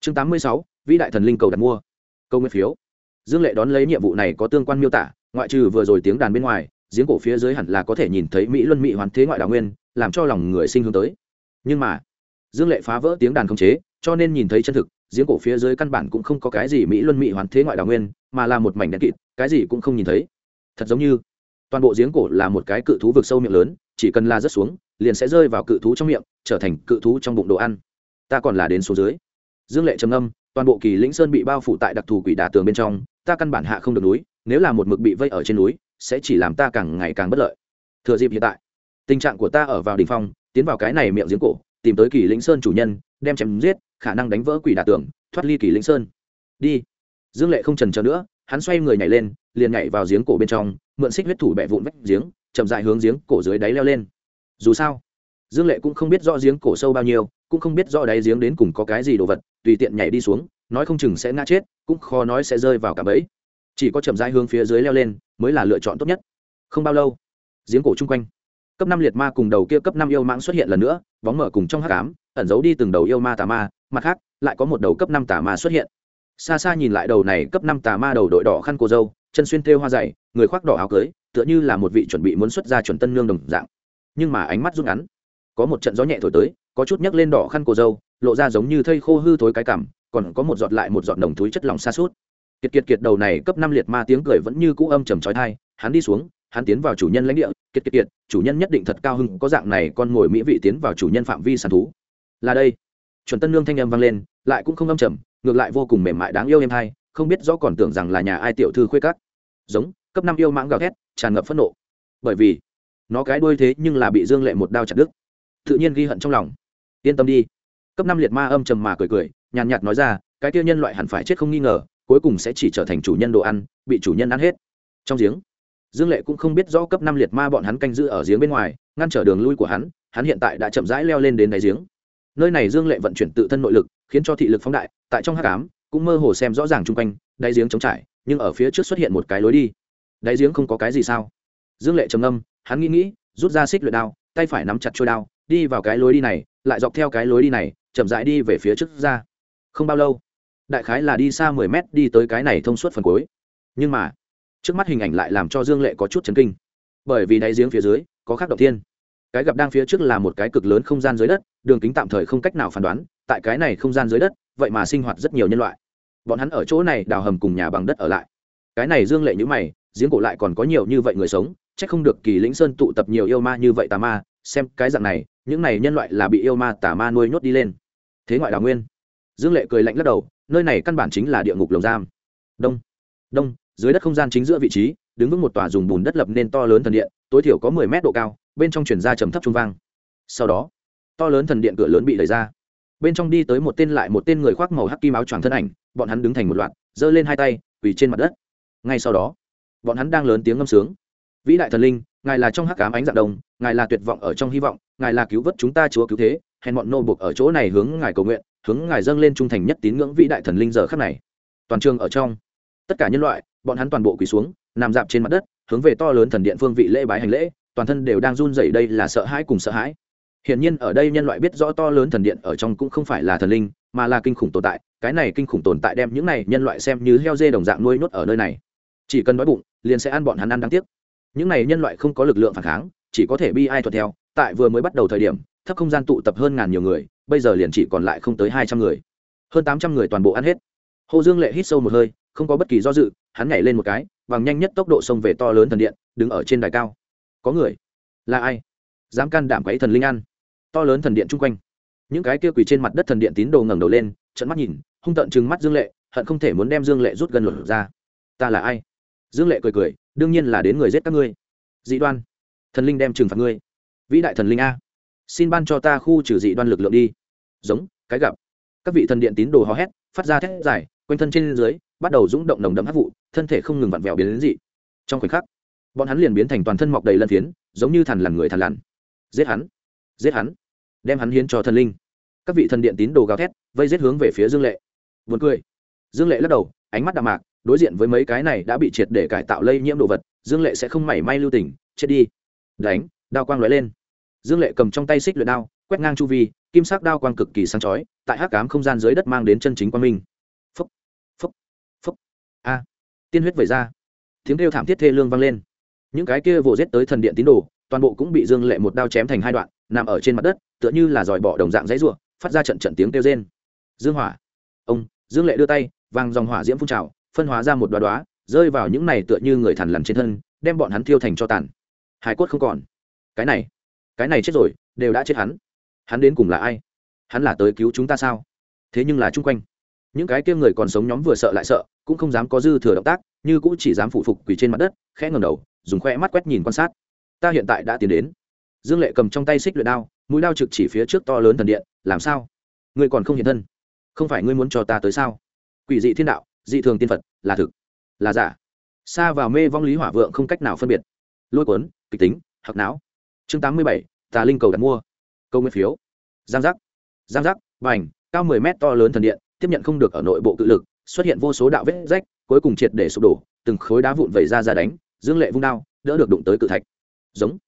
Chương tám mươi sáu, vĩ đại thần linh cầu đặt mua. Câu nguyên phiếu. Dương lệ đón lấy nhiệm vụ này có tương quan miêu tả, ngoại trừ vừa rồi tiếng đàn bên ngoài, giếng cổ phía dưới hẳn là có thể nhìn thấy mỹ luân mỹ hoàn thế ngoại đào nguyên, làm cho lòng người sinh hướng tới. Nhưng mà, dương lệ phá vỡ tiếng đàn không chế, cho nên nhìn thấy chân thực giếng cổ phía dưới căn bản cũng không có cái gì mỹ luân mỹ hoàn thế ngoại đào nguyên, mà là một mảnh đen kịt, cái gì cũng không nhìn thấy. Thật giống như, toàn bộ giếng cổ là một cái cự thú vực sâu miệng lớn, chỉ cần la rớt xuống, liền sẽ rơi vào cự thú trong miệng, trở thành cự thú trong bụng đồ ăn. Ta còn là đến số dưới. Dương lệ trầm âm toàn bộ kỳ lĩnh sơn bị bao phủ tại đặc thù quỷ đà tường bên trong, ta căn bản hạ không được núi, nếu là một mực bị vây ở trên núi, sẽ chỉ làm ta càng ngày càng bất lợi. Thừa dịp hiện tại, tình trạng của ta ở vào đỉnh phong, tiến vào cái này miệng giếng cổ, tìm tới kỳ lĩnh sơn chủ nhân, đem chém giết khả năng đánh vỡ quỷ đả tường, thoát ly kỳ linh sơn. Đi. Dương lệ không trần trờ nữa hắn xoay người nhảy lên liền nhảy vào giếng cổ bên trong mượn xích huyết thủ bẹ vụn vách giếng chậm dại hướng giếng cổ dưới đáy leo lên. Dù sao dương lệ cũng không biết rõ giếng cổ sâu bao nhiêu cũng không biết rõ đáy giếng đến cùng có cái gì đồ vật tùy tiện nhảy đi xuống nói không chừng sẽ ngã chết cũng khó nói sẽ rơi vào cả bẫy. Chỉ có chậm rãi hướng phía dưới leo lên mới là lựa chọn tốt nhất. Không bao lâu giếng cổ chung quanh cấp năm liệt ma cùng đầu kia cấp năm yêu mãng xuất hiện lần nữa bóng mở cùng trong hát cám ẩn giấu đi từng đầu yêu ma tà ma mặt khác, lại có một đầu cấp năm tà ma xuất hiện. Xa xa nhìn lại đầu này cấp năm tà ma đầu đội đỏ khăn cô dâu, chân xuyên thêu hoa dày, người khoác đỏ áo cưới, tựa như là một vị chuẩn bị muốn xuất ra chuẩn tân nương đồng dạng. Nhưng mà ánh mắt rút ngắn. Có một trận gió nhẹ thổi tới, có chút nhấc lên đỏ khăn cô dâu, lộ ra giống như thây khô hư thối cái cảm, còn có một giọt lại một giọt đồng túi chất lỏng xa suốt kiệt kiệt kiệt đầu này cấp năm liệt ma tiếng cười vẫn như cũ âm trầm trói thai hắn đi xuống, hắn tiến vào chủ nhân lãnh địa, kiệt kiệt kiệt, chủ nhân nhất định thật cao hưng, có dạng này con ngồi mỹ vị tiến vào chủ nhân phạm vi sàn thú. Là đây chuẩn tân nương thanh âm vang lên, lại cũng không âm trầm, ngược lại vô cùng mềm mại đáng yêu em hay, không biết rõ còn tưởng rằng là nhà ai tiểu thư khuê cắt giống, cấp năm yêu mãng gào thét, tràn ngập phẫn nộ. Bởi vì, nó cái đuôi thế nhưng là bị dương lệ một đao chặt đứt. Tự nhiên ghi hận trong lòng. Yên tâm đi. Cấp năm liệt ma âm trầm mà cười cười, nhàn nhạt nói ra, cái tiêu nhân loại hẳn phải chết không nghi ngờ, cuối cùng sẽ chỉ trở thành chủ nhân đồ ăn, bị chủ nhân ăn hết. Trong giếng, dương lệ cũng không biết rõ cấp năm liệt ma bọn hắn canh giữ ở giếng bên ngoài, ngăn trở đường lui của hắn hắn hiện tại đã chậm rãi leo lên đến đáy giếng nơi này dương lệ vận chuyển tự thân nội lực, khiến cho thị lực phóng đại, tại trong hát cám cũng mơ hồ xem rõ ràng chung quanh, đáy giếng trống trải, nhưng ở phía trước xuất hiện một cái lối đi. Đáy giếng không có cái gì sao? Dương lệ trầm âm hắn nghĩ nghĩ, rút ra xích luyện đao, tay phải nắm chặt trôi đao, đi vào cái lối đi này, lại dọc theo cái lối đi này, chậm rãi đi về phía trước ra. Không bao lâu, đại khái là đi xa mười mét đi tới cái này thông suốt phần cuối. Nhưng mà, trước mắt hình ảnh lại làm cho dương lệ có chút chấn kinh. Bởi vì đáy giếng phía dưới, có khắc động thiên cái gặp đang phía trước là một cái cực lớn không gian dưới đất, đường kính tạm thời không cách nào phán đoán, tại cái này không gian dưới đất, vậy mà sinh hoạt rất nhiều nhân loại. Bọn hắn ở chỗ này đào hầm cùng nhà bằng đất ở lại. Cái này dương lệ như mày, giếng cổ lại còn có nhiều như vậy người sống c h ắ c không được kỳ lĩnh sơn tụ tập nhiều yêu ma như vậy tà ma, xem cái dạng này, những này nhân loại là bị yêu ma tà ma nuôi nhốt đi lên. Thế ngoại đào nguyên. Dương lệ cười lạnh lắc đầu, nơi này căn bản chính là địa ngục lồng giam. Đông đông, dưới đất không gian chính giữa vị trí, đứng vững một tòa dùng bùn đất lập nên to lớn thần điện, tối thiểu có mười mét độ cao bên trong chuyển ra trầm thấp trung vang. Sau đó, to lớn thần điện cửa lớn bị đẩy ra. Bên trong đi tới một tên lại một tên người khoác màu hắc kim áo choàng thân ảnh, bọn hắn đứng thành một loạt, giơ lên hai tay, quỳ trên mặt đất. Ngay sau đó, bọn hắn đang lớn tiếng ngâm sướng. Vĩ đại thần linh, ngài là trong hắc cám ánh dạng đồng ngài là tuyệt vọng ở trong hy vọng, ngài là cứu vớt chúng ta chúa cứu thế, hèn bọn nô buộc ở chỗ này hướng ngài cầu nguyện, hướng ngài dâng lên trung thành nhất tín ngưỡng vĩ đại thần linh giờ khắc này. Toàn trường ở trong, tất cả nhân loại, bọn hắn toàn bộ quỳ xuống, nằm dạp trên mặt đất, hướng về to lớn thần điện phương vị lễ bái hành lễ toàn thân đều đang run rẩy đây là sợ hãi cùng sợ hãi. Hiển nhiên ở đây nhân loại biết rõ to lớn thần điện ở trong cũng không phải là thần linh, mà là kinh khủng tồn tại. Cái này kinh khủng tồn tại đem những này nhân loại xem như heo dê đồng dạng nuôi nhốt ở nơi này. Chỉ cần đói bụng, liền sẽ ăn bọn hắn ăn đáng tiếc. Những này nhân loại không có lực lượng phản kháng, chỉ có thể bi ai thuận theo. Tại vừa mới bắt đầu thời điểm, thấp không gian tụ tập hơn ngàn nhiều người, bây giờ liền chỉ còn lại không tới hai trăm người. Hơn tám trăm người toàn bộ ăn hết. Hồ dương lệ hít sâu một hơi, không có bất kỳ do dự, hắn nhảy lên một cái, bằng nhanh nhất tốc độ xông về to lớn thần điện, đứng ở trên đài cao có người. Là ai? Dám can đảm quấy thần linh ăn. To lớn thần điện chung quanh. Những cái kia quỳ trên mặt đất thần điện tín đồ ngẩng đầu lên trận mắt nhìn, hung tợn chừng mắt dương lệ, hận không thể muốn đem dương lệ rút gần luật ra. Ta là ai? Dương lệ cười cười, đương nhiên là đến người giết các ngươi. Dị đoan. Thần linh đem trừng phạt ngươi. Vĩ đại thần linh a. Xin ban cho ta khu trừ dị đoan lực lượng đi. Giống, cái gặp. Các vị thần điện tín đồ hò hét, phát ra thét dài, quanh thân trên dưới, bắt đầu rúng động nồng đậm hát vụ, thân thể không ngừng vặn vẹo biến đến dị. Trong khoảnh khắc bọn hắn liền biến thành toàn thân mọc đầy lân phiến, giống như thằn lằn người thằn lằn. Giết hắn giết hắn, đem hắn hiến cho thần linh. Các vị thần điện tín đồ gào thét, vây giết hướng về phía dương lệ. Vượt cười. Dương lệ lắc đầu, ánh mắt đạm mạc, đối diện với mấy cái này đã bị triệt để cải tạo lây nhiễm đồ vật, dương lệ sẽ không mảy may lưu tình, chết đi. Đánh, đao quang lóe lên. Dương lệ cầm trong tay xích luyện đao, quét ngang chu vi, kim sắc đao quang cực kỳ sáng chói, tại hắc cám không gian dưới đất mang đến chân chính quang minh. Phúc phúc phúc. A. Tiên huyết vẩy ra. Tiếng kêu thảm thiết thê lương vang lên những cái kia vồ giết tới thần điện tín đồ, toàn bộ cũng bị dương lệ một đao chém thành hai đoạn, nằm ở trên mặt đất, tựa như là dòi bỏ đồng dạng dãy ruộng phát ra trận trận tiếng kêu rên. Dương hỏa, ông, dương lệ đưa tay vàng dòng hỏa diễm phun trào, phân hóa ra một đoá đoá rơi vào những này tựa như người thằn lằn trên thân, đem bọn hắn thiêu thành cho tàn. Hải quất không còn. Cái này cái này chết rồi, đều đã chết hắn. Hắn đến cùng là ai? Hắn là tới cứu chúng ta sao? Thế nhưng là chung quanh những cái kia người còn sống nhóm vừa sợ lại sợ, cũng không dám có dư thừa động tác, như cũng chỉ dám phụ phục quỳ trên mặt đất, khẽ ngầm đầu, dùng khoe mắt quét nhìn quan sát. Ta hiện tại đã tiến đến. Dương lệ cầm trong tay xích luyện đao, mũi đao trực chỉ phía trước to lớn thần điện, làm sao? Ngươi còn không hiện thân? Không phải ngươi muốn cho ta tới sao? Quỷ dị thiên đạo, dị thường tiên phật, là thực, là giả. Xa vào mê vong lý hỏa vượng không cách nào phân biệt. Lôi cuốn, kịch tính hoặc não. Chương tám mươi bảy, tà linh cầu đặt mua. Câu nguyên phiếu. Giang giác. Giang giác, bành, cao mười mét to lớn thần điện tiếp nhận không được ở nội bộ cự lực, xuất hiện vô số đạo vết rách, cuối cùng triệt để sụp đổ, từng khối đá vụn vẩy ra ra đánh, dương lệ vung đao, đỡ được đụng tới cự thạch. Giống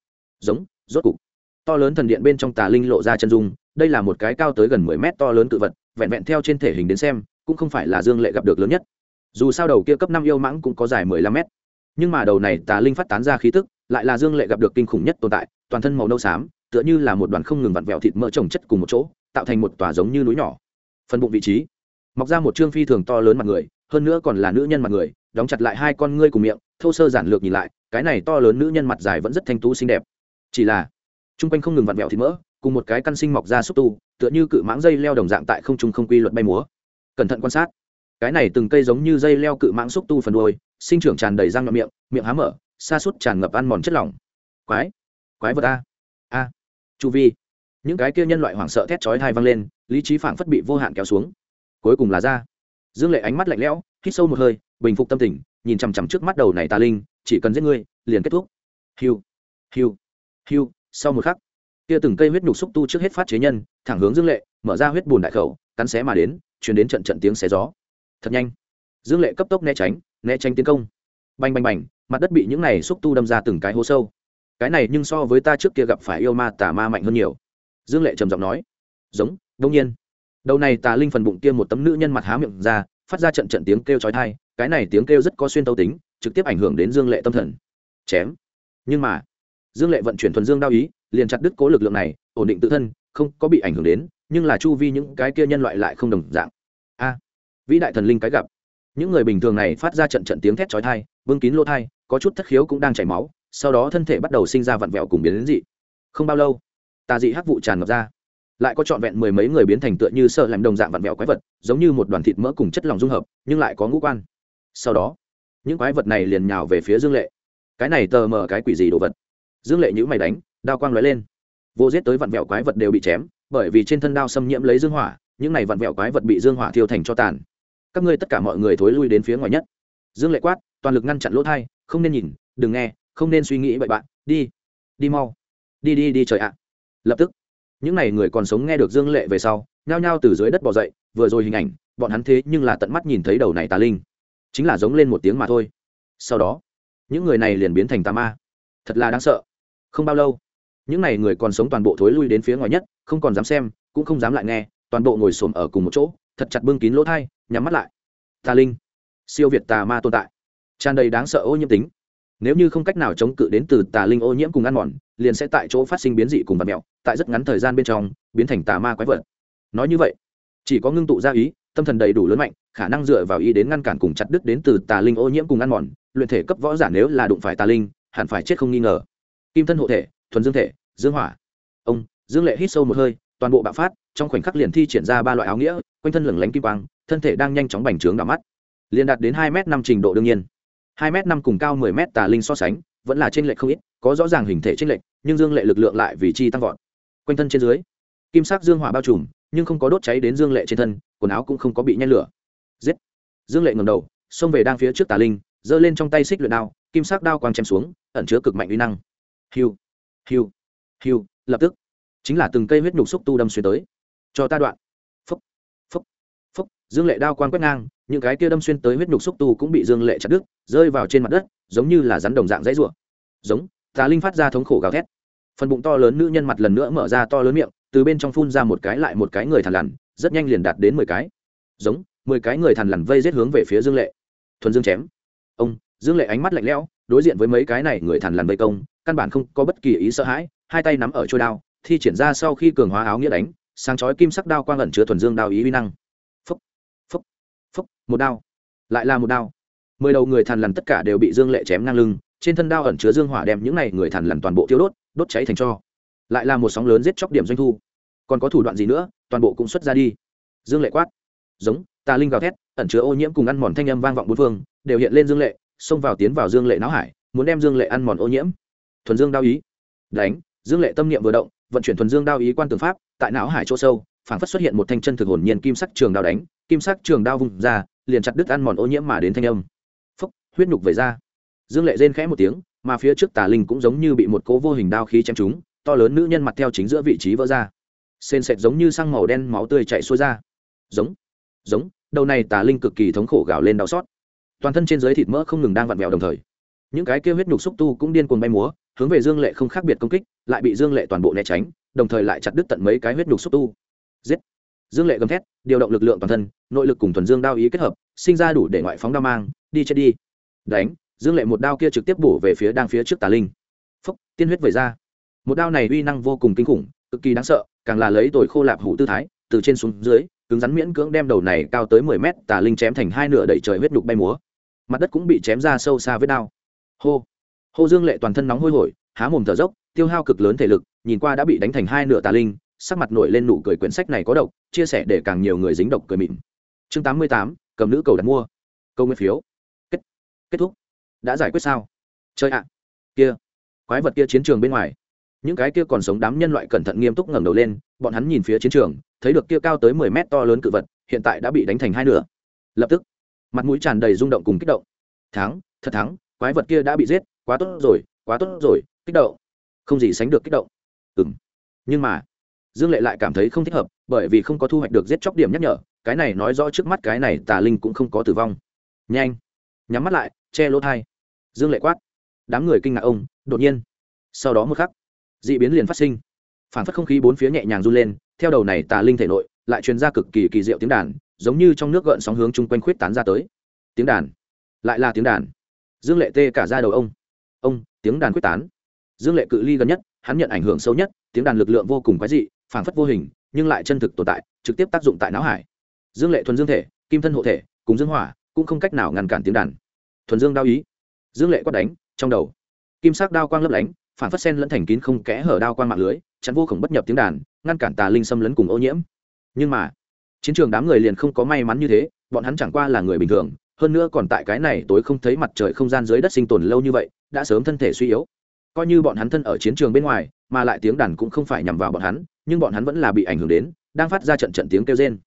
giống, rốt cục. To lớn thần điện bên trong tà linh lộ ra chân dung, đây là một cái cao tới gần mười mét to lớn cự vật, vẹn vẹn theo trên thể hình đến xem, cũng không phải là dương lệ gặp được lớn nhất. Dù sao đầu kia cấp năm yêu mãng cũng có dài mười lăm mét. Nhưng mà đầu này tà linh phát tán ra khí tức, lại là dương lệ gặp được kinh khủng nhất tồn tại, toàn thân màu nâu xám, tựa như là một đoàn không ngừng vặn vẹo thịt mỡ trồng chất cùng một chỗ, tạo thành một tòa giống như núi nhỏ. Phần bụng vị trí mọc ra một trương phi thường to lớn mặt người, hơn nữa còn là nữ nhân mặt người, đóng chặt lại hai con ngươi cùng miệng, thô sơ giản lược nhìn lại, cái này to lớn nữ nhân mặt dài vẫn rất thanh tú xinh đẹp. Chỉ là t r u n g quanh không ngừng vặn vẹo thịt mỡ, cùng một cái căn sinh mọc ra xúc tu, tựa như cự mãng dây leo đồng dạng tại không trung không quy luật bay múa. Cẩn thận quan sát. Cái này từng cây giống như dây leo cự mãng xúc tu phần đôi sinh trưởng tràn đầy răng ngậm miệng miệng há mở xa suốt tràn ngập ăn mòn chất lỏng. Quái quái vật a. A. Chu vi. Những cái kia nhân loại hoảng sợ thét chói thai văng lên, lý trí phảng phất bị vô hạn kéo xuống cuối cùng là ra. Dương lệ ánh mắt lạnh lẽo, hít sâu một hơi, bình phục tâm tình, nhìn chằm chằm trước mắt đầu này tà linh, chỉ cần giết ngươi, liền kết thúc. Hiu hiu hiu, sau một khắc, kia từng cây huyết nhục xúc tu trước hết phát chế nhân, thẳng hướng dương lệ, mở ra huyết bùn đại khẩu, cắn xé mà đến, chuyển đến trận trận tiếng xé gió. Thật nhanh. Dương lệ cấp tốc né tránh né tránh tiến công. Bành bành bành, mặt đất bị những này xúc tu đâm ra từng cái hố sâu. Cái này nhưng so với ta trước kia gặp phải yêu ma tà ma mạnh hơn nhiều. Dương lệ trầm giọng nói. Giống, đông nhiên đầu này tà linh phần bụng kia một tấm nữ nhân mặt há miệng ra, phát ra trận trận tiếng kêu chói tai, cái này tiếng kêu rất có xuyên tấu tính, trực tiếp ảnh hưởng đến dương lệ tâm thần. Chém. Nhưng mà, dương lệ vận chuyển thuần dương đao ý, liền chặt đứt cố lực lượng này, ổn định tự thân, không có bị ảnh hưởng đến, nhưng là chu vi những cái kia nhân loại lại không đồng dạng. A, vĩ đại thần linh cái gặp. Những người bình thường này phát ra trận trận tiếng thét chói tai, vương kín lỗ thai có chút thất khiếu cũng đang chảy máu, sau đó thân thể bắt đầu sinh ra vặn vẹo cùng biến đến dị. Không bao lâu, tà dị hắc vụ tràn ngập ra lại có trọn vẹn mười mấy người biến thành tựa như sợ làm đồng dạng vặn vẹo quái vật, giống như một đoàn thịt mỡ cùng chất lỏng dung hợp, nhưng lại có ngũ quan. Sau đó, những quái vật này liền nhào về phía dương lệ. Cái này tờ mờ cái quỷ gì đồ vật? Dương lệ nhữ mày đánh, đao quang lóe lên. Vô giết tới vặn vẹo quái vật đều bị chém, bởi vì trên thân đao xâm nhiễm lấy dương hỏa, những này vặn vẹo quái vật bị dương hỏa thiêu thành cho tàn. Các ngươi tất cả mọi người thối lui đến phía ngoài nhất. Dương lệ quát, toàn lực ngăn chặn lỗ thai, không nên nhìn, đừng nghe, không nên suy nghĩ bậy bạn, đi đi mau, đi đi đi trời ạ. Lập tức những n à y người còn sống nghe được dương lệ về sau, nhao nhao từ dưới đất bỏ dậy, vừa rồi hình ảnh, bọn hắn thế nhưng là tận mắt nhìn thấy đầu này tà linh. Chính là giống lên một tiếng mà thôi. Sau đó, những người này liền biến thành tà ma. Thật là đáng sợ. Không bao lâu, những n à y người còn sống toàn bộ thối lui đến phía ngoài nhất, không còn dám xem, cũng không dám lại nghe, toàn bộ ngồi xổm ở cùng một chỗ, thật chặt bưng kín lỗ thai, nhắm mắt lại. Tà linh, siêu việt tà ma tồn tại. Tràn đầy đáng sợ ô nhiễm tính nếu như không cách nào chống cự đến từ tà linh ô nhiễm cùng ăn mòn, liền sẽ tại chỗ phát sinh biến dị cùng vật mẹo, tại rất ngắn thời gian bên trong, biến thành tà ma quái vật. Nói như vậy, chỉ có ngưng tụ ra ý, tâm thần đầy đủ lớn mạnh, khả năng dựa vào ý đến ngăn cản cùng chặt đứt đến từ tà linh ô nhiễm cùng ăn mòn, luyện thể cấp võ giả nếu là đụng phải tà linh, hẳn phải chết không nghi ngờ. Kim thân hộ thể, thuần dương thể, dương hỏa. Ông, dương lệ hít sâu một hơi, toàn bộ bạo phát, trong khoảnh khắc liền thi triển ra ba loại áo nghĩa, quanh thân lửng lánh kim quang, thân thể đang nhanh chóng bành trướng đỏ mắt. Liền đạt đến hai m năm trình độ đương nhiên hai m năm cùng cao mười m tà linh so sánh, vẫn là trên lệch không ít, có rõ ràng hình thể trên lệch, nhưng dương lệ lực lượng lại vì chi tăng vọt. Quanh thân trên dưới, kim sắc dương hỏa bao trùm, nhưng không có đốt cháy đến dương lệ trên thân, quần áo cũng không có bị nhen lửa. Giết! Dương lệ ngầm đầu, xông về đang phía trước tà linh, giơ lên trong tay xích luyện đao, kim sắc đao quang chém xuống, ẩn chứa cực mạnh uy năng. Hiu! Hiu! Hiu! Lập tức, chính là từng cây huyết nhục xúc tu đâm xuyên tới. Cho ta đoạn. Phúc! Phúc! Phúc! Dương lệ đao quang quét ngang những cái kia đâm xuyên tới huyết nhục xúc tu cũng bị dương lệ chặt đứt, rơi vào trên mặt đất, giống như là rắn đồng dạng dãy rụa giống, tà linh phát ra thống khổ gào thét. Phần bụng to lớn nữ nhân mặt lần nữa mở ra to lớn miệng, từ bên trong phun ra một cái lại một cái người thằn lằn, rất nhanh liền đạt đến mười cái. Giống, mười cái người thằn lằn vây rết hướng về phía dương lệ. Thuần dương chém. Ông, dương lệ ánh mắt lạnh lẽo, đối diện với mấy cái này người thằn lằn vây công, căn bản không có bất kỳ ý sợ hãi, hai tay nắm ở trôi đao, thi triển ra sau khi cường hóa áo nghĩa đánh, sáng chói kim sắc đao quang ẩn chứa thuần dương đao ý uy năng một đao. Lại là một đao. Mười đầu người thằn lằn tất cả đều bị dương lệ chém ngang lưng, trên thân đao ẩn chứa dương hỏa đem những này người thằn lằn toàn bộ tiêu đốt đốt cháy thành cho. Lại là một sóng lớn giết chóc điểm doanh thu. Còn có thủ đoạn gì nữa, toàn bộ cũng xuất ra đi. Dương lệ quát. Giống, tà linh gào thét, ẩn chứa ô nhiễm cùng ăn mòn thanh âm vang vọng bốn phương, đều hiện lên dương lệ, xông vào tiến vào dương lệ não hải, muốn đem dương lệ ăn mòn ô nhiễm. Thuần dương đao ý. Đánh, dương lệ tâm niệm vừa động, vận chuyển thuần dương đao ý quan tường pháp, tại não hải chỗ sâu, phảng phất xuất hiện một thanh chân thực hồn nhiên kim sắc trường đao đánh, kim sắc trường đao vùng ra liền chặt đứt ăn mòn ô nhiễm mà đến thanh âm. Phốc huyết nhục về ra. Dương lệ rên khẽ một tiếng, mà phía trước tà linh cũng giống như bị một cố vô hình đao khí chém trúng, to lớn nữ nhân mặt theo chính giữa vị trí vỡ ra. Sên sệt giống như sang màu đen máu tươi chạy xuôi ra. Giống giống, đầu này tà linh cực kỳ thống khổ gào lên đau xót. Toàn thân trên dưới thịt mỡ không ngừng đang vặn vẹo đồng thời. Những cái kêu huyết nhục xúc tu cũng điên cuồng bay múa, hướng về dương lệ không khác biệt công kích, lại bị dương lệ toàn bộ né tránh, đồng thời lại chặt đứt tận mấy cái huyết nhục xúc tu. Giết dương lệ gầm thét, điều động lực lượng toàn thân, nội lực cùng thuần dương đao ý kết hợp, sinh ra đủ để ngoại phóng đao mang, đi chết đi. Đánh, dương lệ một đao kia trực tiếp bổ về phía đang phía trước tà linh. Phúc tiên huyết vẩy ra. Một đao này uy năng vô cùng kinh khủng, cực kỳ đáng sợ, càng là lấy tồi khô lạp hủ tư thái, từ trên xuống dưới, cứng rắn miễn cưỡng đem đầu này cao tới mười mét tà linh chém thành hai nửa đẩy trời huyết nhục bay múa. Mặt đất cũng bị chém ra sâu xa với đao. Hô hô dương lệ toàn thân nóng hôi hổi, há mồm thở dốc, tiêu hao cực lớn thể lực, nhìn qua đã bị đánh thành hai nửa tà linh sắc mặt nổi lên nụ cười quyển sách này có độc, chia sẻ để càng nhiều người dính độc cười mịn. Chương tám mươi tám, cầm nữ cầu đặt mua. Câu nguyên phiếu. Kết. Kết thúc. Đã giải quyết sao? Chơi ạ. Kia. Quái vật kia chiến trường bên ngoài. Những cái kia còn sống đám nhân loại cẩn thận nghiêm túc ngẩng đầu lên, bọn hắn nhìn phía chiến trường, thấy được kia cao tới mười mét to lớn cự vật, hiện tại đã bị đánh thành hai nửa. Lập tức, mặt mũi tràn đầy rung động cùng kích động. Thắng, thật thắng, quái vật kia đã bị giết, quá tốt rồi, quá tốt rồi, kích động. Không gì sánh được kích động. Ừ nhưng mà dương lệ lại cảm thấy không thích hợp, bởi vì không có thu hoạch được giết chóc điểm nhắc nhở, cái này nói rõ trước mắt cái này tà linh cũng không có tử vong. Nhanh, nhắm mắt lại, che lỗ thai. Dương lệ quát. Đám người kinh ngạc ông, đột nhiên. Sau đó một khắc d ị biến liền phát sinh. Phản phất không khí bốn phía nhẹ nhàng run lên, theo đầu này tà linh thể nội, lại truyền ra cực kỳ kỳ diệu tiếng đàn, giống như trong nước gợn sóng hướng chung quanh khuyết tán ra tới. Tiếng đàn. Lại là tiếng đàn. Dương lệ tê cả ra đầu ông. Ông, tiếng đàn quyết tán. Dương lệ cự ly gần nhất, hắn nhận ảnh hưởng sâu nhất, tiếng đàn lực lượng vô cùng quái dị phảng phất vô hình, nhưng lại chân thực tồn tại, trực tiếp tác dụng tại não hải. Dương lệ thuần dương thể, kim thân hộ thể, cùng dương hỏa, cũng không cách nào ngăn cản tiếng đàn. Thuần dương đao ý. Dương lệ quát đánh, trong đầu. Kim sắc đao quang lấp lánh phản phất sen lẫn thành kín không kẽ hở đao quang mạng lưới chắn vô khổng bất nhập tiếng đàn, ngăn cản tà linh xâm lấn cùng ô nhiễm. Nhưng mà, chiến trường đám người liền không có may mắn như thế, bọn hắn chẳng qua là người bình thường, hơn nữa còn tại cái này tối không thấy mặt trời không gian dưới đất sinh tồn lâu như vậy, đã sớm thân thể suy yếu. Coi như bọn hắn thân ở chiến trường bên ngoài mà lại tiếng đàn cũng không phải nhằm vào bọn hắn, nhưng bọn hắn vẫn là bị ảnh hưởng đến, đang phát ra trận trận tiếng kêu rên.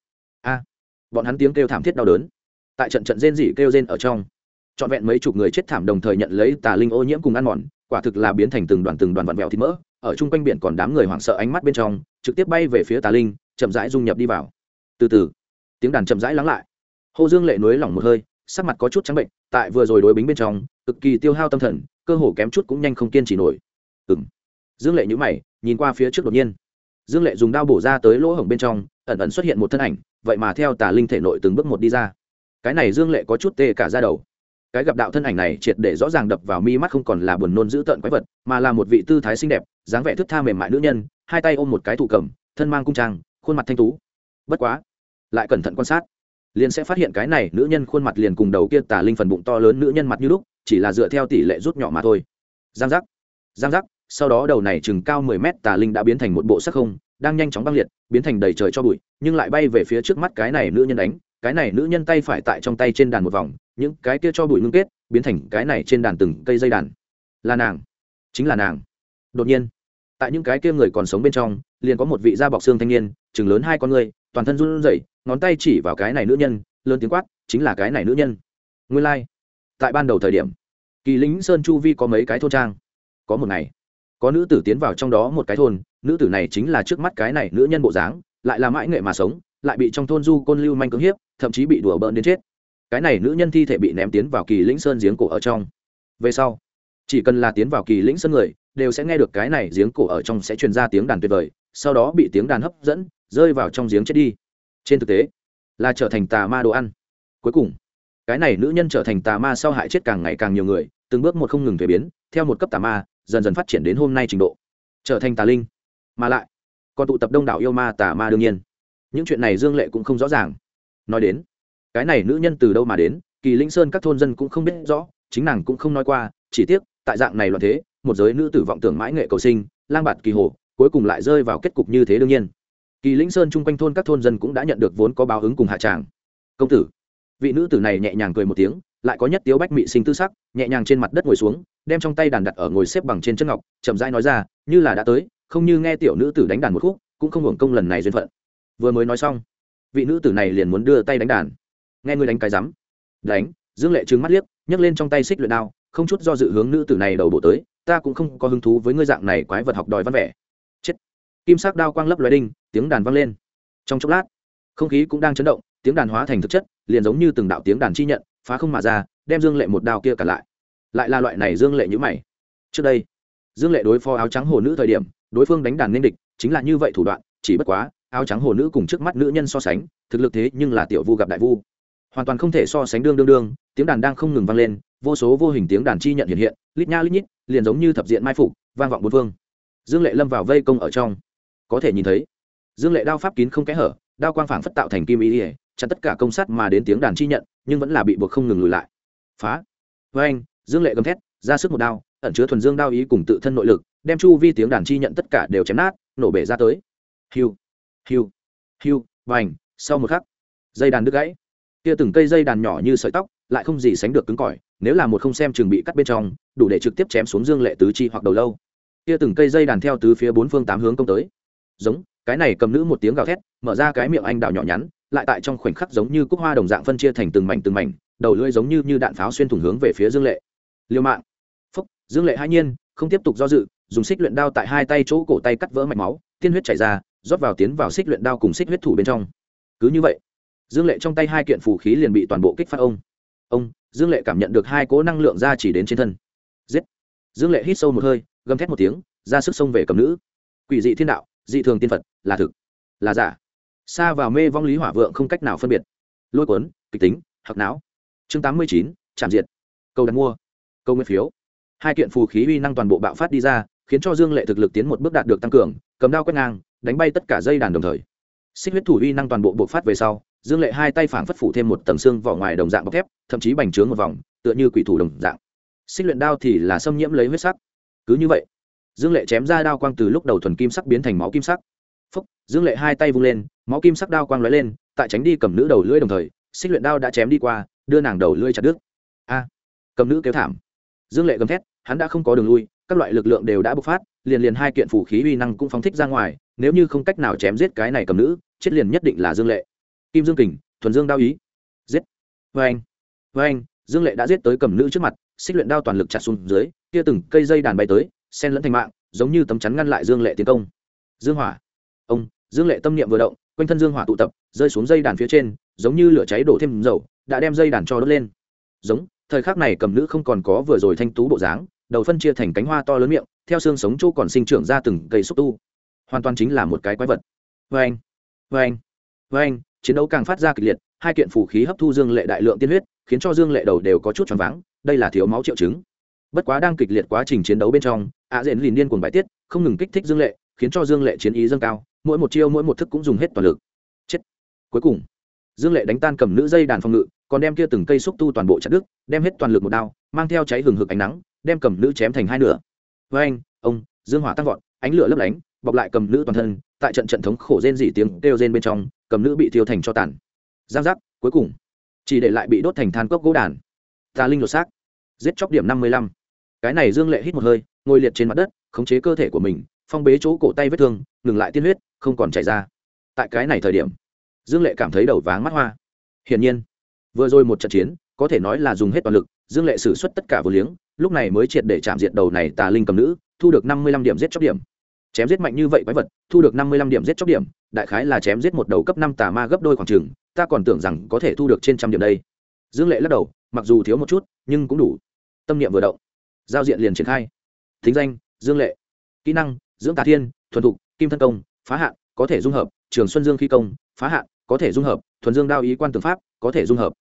A, bọn hắn tiếng kêu thảm thiết đau đớn. Tại trận trận rên dỉ kêu rên ở trong, trọn vẹn mấy chục người chết thảm đồng thời nhận lấy tà linh ô nhiễm cùng ăn mòn, quả thực là biến thành từng đoàn từng đoàn vặn vẹo thịt mỡ, ở chung quanh biển còn đám người hoảng sợ ánh mắt bên trong, trực tiếp bay về phía tà linh, chậm rãi dung nhập đi vào. Từ từ, tiếng đàn chậm rãi lắng lại. Hồ dương lệ nối lỏng một hơi, sắc mặt có chút trắng bệnh, tại vừa rồi đối bính bên trong, cực kỳ tiêu hao tâm thần, cơ hồ kém chút cũng nhanh không kiên trì nổi. Ừng dương lệ nhữ mày, nhìn qua phía trước đột nhiên. Dương lệ dùng đao bổ ra tới lỗ hổng bên trong, ẩn ẩn xuất hiện một thân ảnh, vậy mà theo tà linh thể nội từng bước một đi ra. Cái này dương lệ có chút tê cả ra đầu. Cái gặp đạo thân ảnh này triệt để rõ ràng đập vào mi mắt không còn là buồn nôn dữ tợn quái vật, mà là một vị tư thái xinh đẹp, dáng vẻ thức tha mềm mại nữ nhân, hai tay ôm một cái thủ cầm, thân mang cung trang, khuôn mặt thanh tú. Bất quá, lại cẩn thận quan sát, liền sẽ phát hiện cái này nữ nhân khuôn mặt liền cùng đầu kia tà linh phần bụng to lớn nữ nhân mặt như lúc, chỉ là dựa theo tỷ lệ rút nhỏ mà thôi. Giang giác giang giác sau đó đầu này chừng cao mười mét tà linh đã biến thành một bộ sắc không, đang nhanh chóng băng liệt, biến thành đầy trời cho bụi, nhưng lại bay về phía trước mắt cái này nữ nhân đánh, cái này nữ nhân tay phải tại trong tay trên đàn một vòng, những cái kia cho bụi ngưng kết, biến thành cái này trên đàn từng cây dây đàn. Là nàng. Chính là nàng. Đột nhiên, tại những cái kia người còn sống bên trong, liền có một vị da bọc xương thanh niên, chừng lớn hai con người, toàn thân run rẩy, ngón tay chỉ vào cái này nữ nhân, lớn tiếng quát, chính là cái này nữ nhân. Nguyên lai、like. tại ban đầu thời điểm, kỳ lính sơn chu vi có mấy cái thôn trang? Có một ngày có nữ tử tiến vào trong đó một cái thôn, nữ tử này chính là trước mắt cái này nữ nhân bộ dáng, lại là mãi nghệ mà sống, lại bị trong thôn du côn lưu manh cưỡng hiếp, thậm chí bị đùa bỡn đến chết. Cái này nữ nhân thi thể bị ném tiến vào kỳ lĩnh sơn giếng cổ ở trong. Về sau, chỉ cần là tiến vào kỳ lĩnh sơn người, đều sẽ nghe được cái này giếng cổ ở trong sẽ truyền ra tiếng đàn tuyệt vời, sau đó bị tiếng đàn hấp dẫn, rơi vào trong giếng chết đi. Trên thực tế, là trở thành tà ma đồ ăn. Cuối cùng, cái này nữ nhân trở thành tà ma sau hại chết càng ngày càng nhiều người, từng bước một không ngừng thuế biến, theo một cấp tà ma dần dần phát triển đến hôm nay trình độ. Trở thành tà linh. Mà lại, còn tụ tập đông đảo yêu ma, tà ma đương nhiên. Những chuyện này dương lệ cũng không rõ ràng. Nói đến, cái này nữ nhân từ đâu mà đến, kỳ linh sơn các thôn dân cũng không biết rõ, chính nàng cũng không nói qua, chỉ tiếc, tại dạng này loạn thế, một giới nữ tử vọng tưởng mãi nghệ cầu sinh, lang bạt kỳ hồ, cuối cùng lại rơi vào kết cục như thế đương nhiên. Kỳ lĩnh sơn chung quanh thôn các thôn dân cũng đã nhận được vốn có báo ứng cùng hạ tràng. Công tử. Vị nữ tử này nhẹ nhàng cười một tiếng lại có nhất tiếu bách mị sinh tư sắc, nhẹ nhàng trên mặt đất ngồi xuống, đem trong tay đàn đặt ở ngồi xếp bằng trên chân ngọc, chậm rãi nói ra, như là đã tới, không như nghe tiểu nữ tử đánh đàn một khúc, cũng không hưởng công lần này duyên phận. Vừa mới nói xong, vị nữ tử này liền muốn đưa tay đánh đàn. Nghe ngươi đánh cái rắm. Đánh? Dương lệ trừng mắt liếc, nhấc lên trong tay xích luyện đao, không chút do dự hướng nữ tử này đầu bộ tới, ta cũng không có hứng thú với ngươi dạng này quái vật học đòi văn vẻ. Chết. Kim sắc đao quang lấp loài đinh, tiếng đàn vang lên. Trong chốc lát, không khí cũng đang chấn động, tiếng đàn hóa thành thực chất, liền giống như từng đạo tiếng đàn chi nhận phá không mà ra, đem dương lệ một đao kia cả lại. Lại là loại này dương lệ như mày. Trước đây, dương lệ đối phó áo trắng hồ nữ thời điểm, đối phương đánh đàn nên địch, chính là như vậy thủ đoạn, chỉ bất quá, áo trắng hồ nữ cùng trước mắt nữ nhân so sánh, thực lực thế nhưng là tiểu vu gặp đại vu. Hoàn toàn không thể so sánh đương đương đương, tiếng đàn đang không ngừng vang lên, vô số vô hình tiếng đàn chi nhận hiện hiện, lít nha lít nhít, liền giống như thập diện mai phục, vang vọng bốn phương. Dương lệ lâm vào vây công ở trong. Có thể nhìn thấy, dương lệ đao pháp kín không kẽ hở, đao quang phảng phất tạo thành kim ý ỉa chặn tất cả công sắt mà đến tiếng đàn chi nhận nhưng vẫn là bị buộc không ngừng lùi lại. Phá. Với anh, dương lệ gầm thét, ra sức một đao, ẩn chứa thuần dương đao ý cùng tự thân nội lực, đem chu vi tiếng đàn chi nhận tất cả đều chém nát, nổ bể ra tới. Hiu hiu hiu vành sau một khắc, dây đàn đứt gãy. Kia từng cây dây đàn nhỏ như sợi tóc, lại không gì sánh được cứng cỏi, nếu là một không xem chừng bị cắt bên trong, đủ để trực tiếp chém xuống dương lệ tứ chi hoặc đầu lâu. Kia từng cây dây đàn theo tứ phía bốn phương tám hướng công tới. Giống, cái này cầm nữ một tiếng gào thét, mở ra cái miệng anh đào nhỏ nhắn lại tại trong khoảnh khắc giống như cúc hoa đồng dạng phân chia thành từng mảnh từng mảnh, đầu lưỡi giống như như đạn pháo xuyên thủng hướng về phía dương lệ. Liêu mạng. Phúc, dương lệ hai nhiên, không tiếp tục do dự, dùng xích luyện đao tại hai tay chỗ cổ tay cắt vỡ mạch máu, tiên huyết chảy ra, rót vào tiến vào xích luyện đao cùng xích huyết thủ bên trong. Cứ như vậy, dương lệ trong tay hai kiện phù khí liền bị toàn bộ kích phát ông. Ông, dương lệ cảm nhận được hai cố năng lượng ra chỉ đến trên thân. Giết. Dương lệ hít sâu một hơi, gầm thét một tiếng, ra sức xông về cầm nữ. Quỷ dị thiên đạo, dị thường tiên phật, là thực, là giả xa vào mê vong lý hỏa vượng không cách nào phân biệt. Lôi cuốn, kịch tính hạc não. Chương tám mươi chín, chạm diệt. Câu đặt mua. Câu nguyên phiếu. Hai kiện phù khí uy năng toàn bộ bạo phát đi ra, khiến cho dương lệ thực lực tiến một bước đạt được tăng cường, cầm đao quét ngang, đánh bay tất cả dây đàn đồng thời. Xích huyết thủ uy năng toàn bộ bộc phát về sau, dương lệ hai tay phảng phất phủ thêm một tầng xương vỏ ngoài đồng dạng bọc thép, thậm chí bành trướng một vòng, tựa như quỷ thủ đồng dạng. Xích luyện đao thì là xâm nhiễm lấy huyết sắc. Cứ như vậy, dương lệ chém ra đao quang từ lúc đầu thuần kim sắc biến thành máu kim sắc. Phúc, dương lệ hai tay vung lên máu kim sắc đao quang lóe lên, tại tránh đi cầm nữ đầu lưỡi đồng thời, xích luyện đao đã chém đi qua, đưa nàng đầu lưỡi chặt đứt. A, cầm nữ kêu thảm. Dương lệ gầm thét, hắn đã không có đường lui, các loại lực lượng đều đã bộc phát, liền liền hai kiện phủ khí uy năng cũng phóng thích ra ngoài, nếu như không cách nào chém giết cái này cầm nữ, chết liền nhất định là dương lệ. Kim dương kình, thuần dương đao ý. Giết. Vê anh vê anh dương lệ đã giết tới cầm nữ trước mặt, xích luyện đao toàn lực chặt xuống dưới, kia từng cây dây đàn bay tới sen lẫn thành mạng, giống như tấm chắn ngăn lại dương lệ tiến công. Dương hỏa. Ông, dương lệ tâm niệm vừa động quanh thân dương hỏa tụ tập, rơi xuống dây đàn phía trên, giống như lửa cháy đổ thêm dầu, đã đem dây đàn cho đốt lên. Giống, thời khắc này cầm nữ không còn có vừa rồi thanh tú bộ dáng, đầu phân chia thành cánh hoa to lớn miệng, theo xương sống chỗ còn sinh trưởng ra từng cây xúc tu. Hoàn toàn chính là một cái quái vật. Vê anh vê anh vê anh chiến đấu càng phát ra kịch liệt, hai kiện phủ khí hấp thu dương lệ đại lượng tiên huyết, khiến cho dương lệ đầu đều có chút choáng váng, đây là thiếu máu triệu chứng. Bất quá đang kịch liệt quá trình chiến đấu bên trong ạ dện liền điên cuồng bài tiết, không ngừng kích thích dương lệ, khiến cho dương lệ chiến ý dâng cao mỗi một chiêu mỗi một thức cũng dùng hết toàn lực. Chết. Cuối cùng, dương lệ đánh tan cầm nữ dây đàn phòng ngự, còn đem kia từng cây xúc tu toàn bộ chặt đứt, đem hết toàn lực một đao, mang theo cháy hừng hực ánh nắng, đem cầm nữ chém thành hai nửa. Với anh, ông, dương hỏa tăng vọt, ánh lửa lấp lánh, bọc lại cầm nữ toàn thân, tại trận trận thống khổ rên dỉ tiếng kêu rên bên trong, cầm nữ bị thiêu thành cho tàn. Giang giác, cuối cùng, chỉ để lại bị đốt thành than cốc gỗ đàn. Tà linh lột xác. Giết chóc điểm năm mươi lăm. Cái này dương lệ hít một hơi, ngồi liệt trên mặt đất, khống chế cơ thể của mình phong bế chỗ cổ tay vết thương, ngừng lại tiên huyết, không còn chảy ra. Tại cái này thời điểm, dương lệ cảm thấy đầu váng mắt hoa. Hiển nhiên, vừa rồi một trận chiến, có thể nói là dùng hết toàn lực, dương lệ xử suất tất cả vô liếng, lúc này mới triệt để chạm diệt đầu này tà linh cầm nữ, thu được năm mươi lăm điểm giết chóc điểm. Chém giết mạnh như vậy quái vật, thu được năm mươi lăm điểm giết chóc điểm, đại khái là chém giết một đầu cấp năm tà ma gấp đôi khoảng trường ta còn tưởng rằng có thể thu được trên trăm điểm đây. Dương lệ lắc đầu, mặc dù thiếu một chút, nhưng cũng đủ. Tâm niệm vừa động, giao diện liền triển khai. Thính danh, dương lệ. Kỹ năng dưỡng tà thiên, thuần thục, kim thân công, phá hạn, có thể dung hợp, trường xuân dương khí công, phá hạn, có thể dung hợp, thuần dương đao ý quan tư pháp, có thể dung hợp.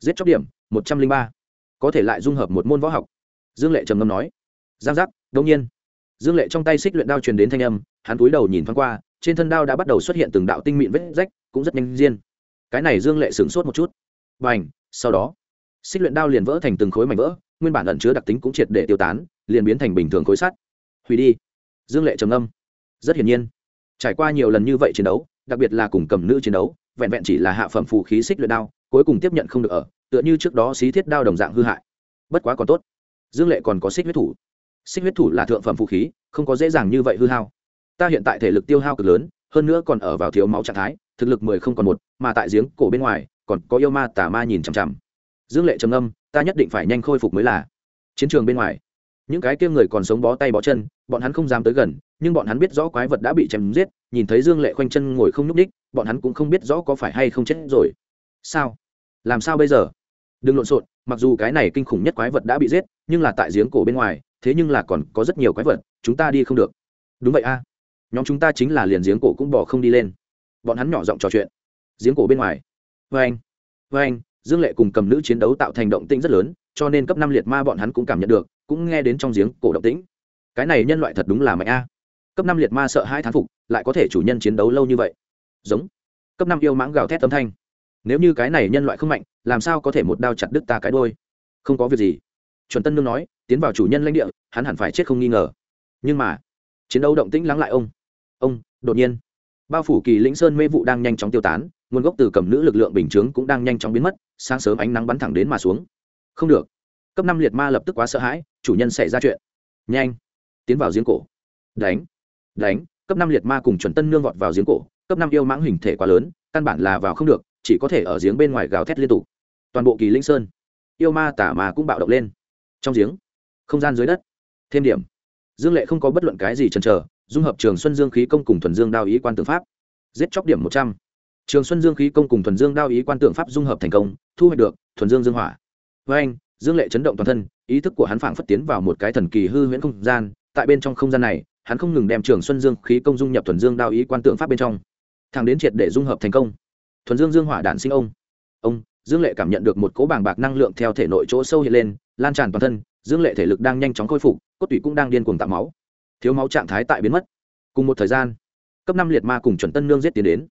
Giết chóc điểm, một trăm linh ba. Có thể lại dung hợp một môn võ học. Dương lệ trầm ngâm nói. Giang giác đông nhiên. Dương lệ trong tay xích luyện đao truyền đến thanh âm, hắn túi đầu nhìn thoáng qua, trên thân đao đã bắt đầu xuất hiện từng đạo tinh mịn vết rách, cũng rất nhanh diên cái này dương lệ sửng sốt một chút. B à n h sau đó, xích luyện đao liền vỡ thành từng khối mảnh vỡ, nguyên bản ẩn chứa đặc tính cũng triệt để tiêu tán, liền biến thành bình thường khối sắt. Hủy đi dương lệ trầm âm. Rất hiển nhiên, trải qua nhiều lần như vậy chiến đấu, đặc biệt là cùng cầm nữ chiến đấu, vẹn vẹn chỉ là hạ phẩm phù khí xích luyện đao, cuối cùng tiếp nhận không được ở, tựa như trước đó xí thiết đao đồng dạng hư hại. Bất quá còn tốt, dương lệ còn có xích huyết thủ. Xích huyết thủ là thượng phẩm phù khí, không có dễ dàng như vậy hư hao. Ta hiện tại thể lực tiêu hao cực lớn, hơn nữa còn ở vào thiếu máu trạng thái, thực lực mười không còn một, mà tại giếng cổ bên ngoài, còn có yêu ma tà ma nhìn chằm chằm. Dương lệ trầm âm, ta nhất định phải nhanh khôi phục mới là. Chiến trường bên ngoài những cái kia người còn sống bó tay bó chân, bọn hắn không dám tới gần, nhưng bọn hắn biết rõ quái vật đã bị chém giết, nhìn thấy dương lệ khoanh chân ngồi không nhúc ních bọn hắn cũng không biết rõ có phải hay không chết rồi. Sao? Làm sao bây giờ? Đừng lộn xộn, mặc dù cái này kinh khủng nhất quái vật đã bị giết, nhưng là tại giếng cổ bên ngoài, thế nhưng là còn có rất nhiều quái vật, chúng ta đi không được. Đúng vậy a. Nhóm chúng ta chính là liền giếng cổ cũng bỏ không đi lên. Bọn hắn nhỏ giọng trò chuyện. Giếng cổ bên ngoài. Vê anh. Vê anh, dương lệ cùng cầm nữ chiến đấu tạo thành động tĩnh rất lớn, cho nên cấp năm liệt ma bọn hắn cũng cảm nhận được cũng nghe đến trong giếng cổ động tĩnh. Cái này nhân loại thật đúng là mạnh a. Cấp năm liệt ma sợ hai thán phục, lại có thể chủ nhân chiến đấu lâu như vậy. Giống. Cấp năm yêu mãng gào thét âm thanh. Nếu như cái này nhân loại không mạnh, làm sao có thể một đao chặt đứt ta cái đôi không có việc gì. Chuẩn tân nương nói, tiến vào chủ nhân lãnh địa, hắn hẳn phải chết không nghi ngờ. Nhưng mà, chiến đấu động tĩnh lắng lại ông. Ông, đột nhiên. Bao phủ kỳ lĩnh sơn mê vụ đang nhanh chóng tiêu tán, nguồn gốc từ cầm nữ lực lượng bình chướng cũng đang nhanh chóng biến mất, sáng sớm ánh nắng bắn thẳng đến mà xuống. Không được cấp năm liệt ma lập tức quá sợ hãi, chủ nhân xảy ra chuyện. Nhanh, tiến vào giếng cổ. Đánh đánh, cấp năm liệt ma cùng chuẩn tân nương vọt vào giếng cổ, cấp năm yêu mãng hình thể quá lớn, căn bản là vào không được, chỉ có thể ở giếng bên ngoài gào thét liên tục. Toàn bộ kỳ linh sơn, yêu ma tả ma cũng bạo động lên. Trong giếng, không gian dưới đất, thêm điểm. Dương lệ không có bất luận cái gì chần chờ, dung hợp trường xuân dương khí công cùng thuần dương đao ý quan tượng pháp. Giết chóc điểm một trăm. Trường xuân dương khí công cùng thuần dương đao ý quan tượng pháp dung hợp thành công, thu hoạch được thuần dương dương hỏa. Với anh dương lệ chấn động toàn thân, ý thức của hắn phảng phất tiến vào một cái thần kỳ hư huyễn không gian, tại bên trong không gian này, hắn không ngừng đem trường xuân dương khí công dung nhập thuần dương đao ý quan tượng pháp bên trong. Thằng đến triệt để dung hợp thành công. Thuần dương dương hỏa đản sinh ông. Ông, dương lệ cảm nhận được một cỗ bàng bạc năng lượng theo thể nội chỗ sâu hiện lên, lan tràn toàn thân, dương lệ thể lực đang nhanh chóng khôi phục, cốt tủy cũng đang điên cuồng tạo máu. Thiếu máu trạng thái tại biến mất. Cùng một thời gian, cấp năm liệt ma cùng chuẩn tân nương giết tiến đến.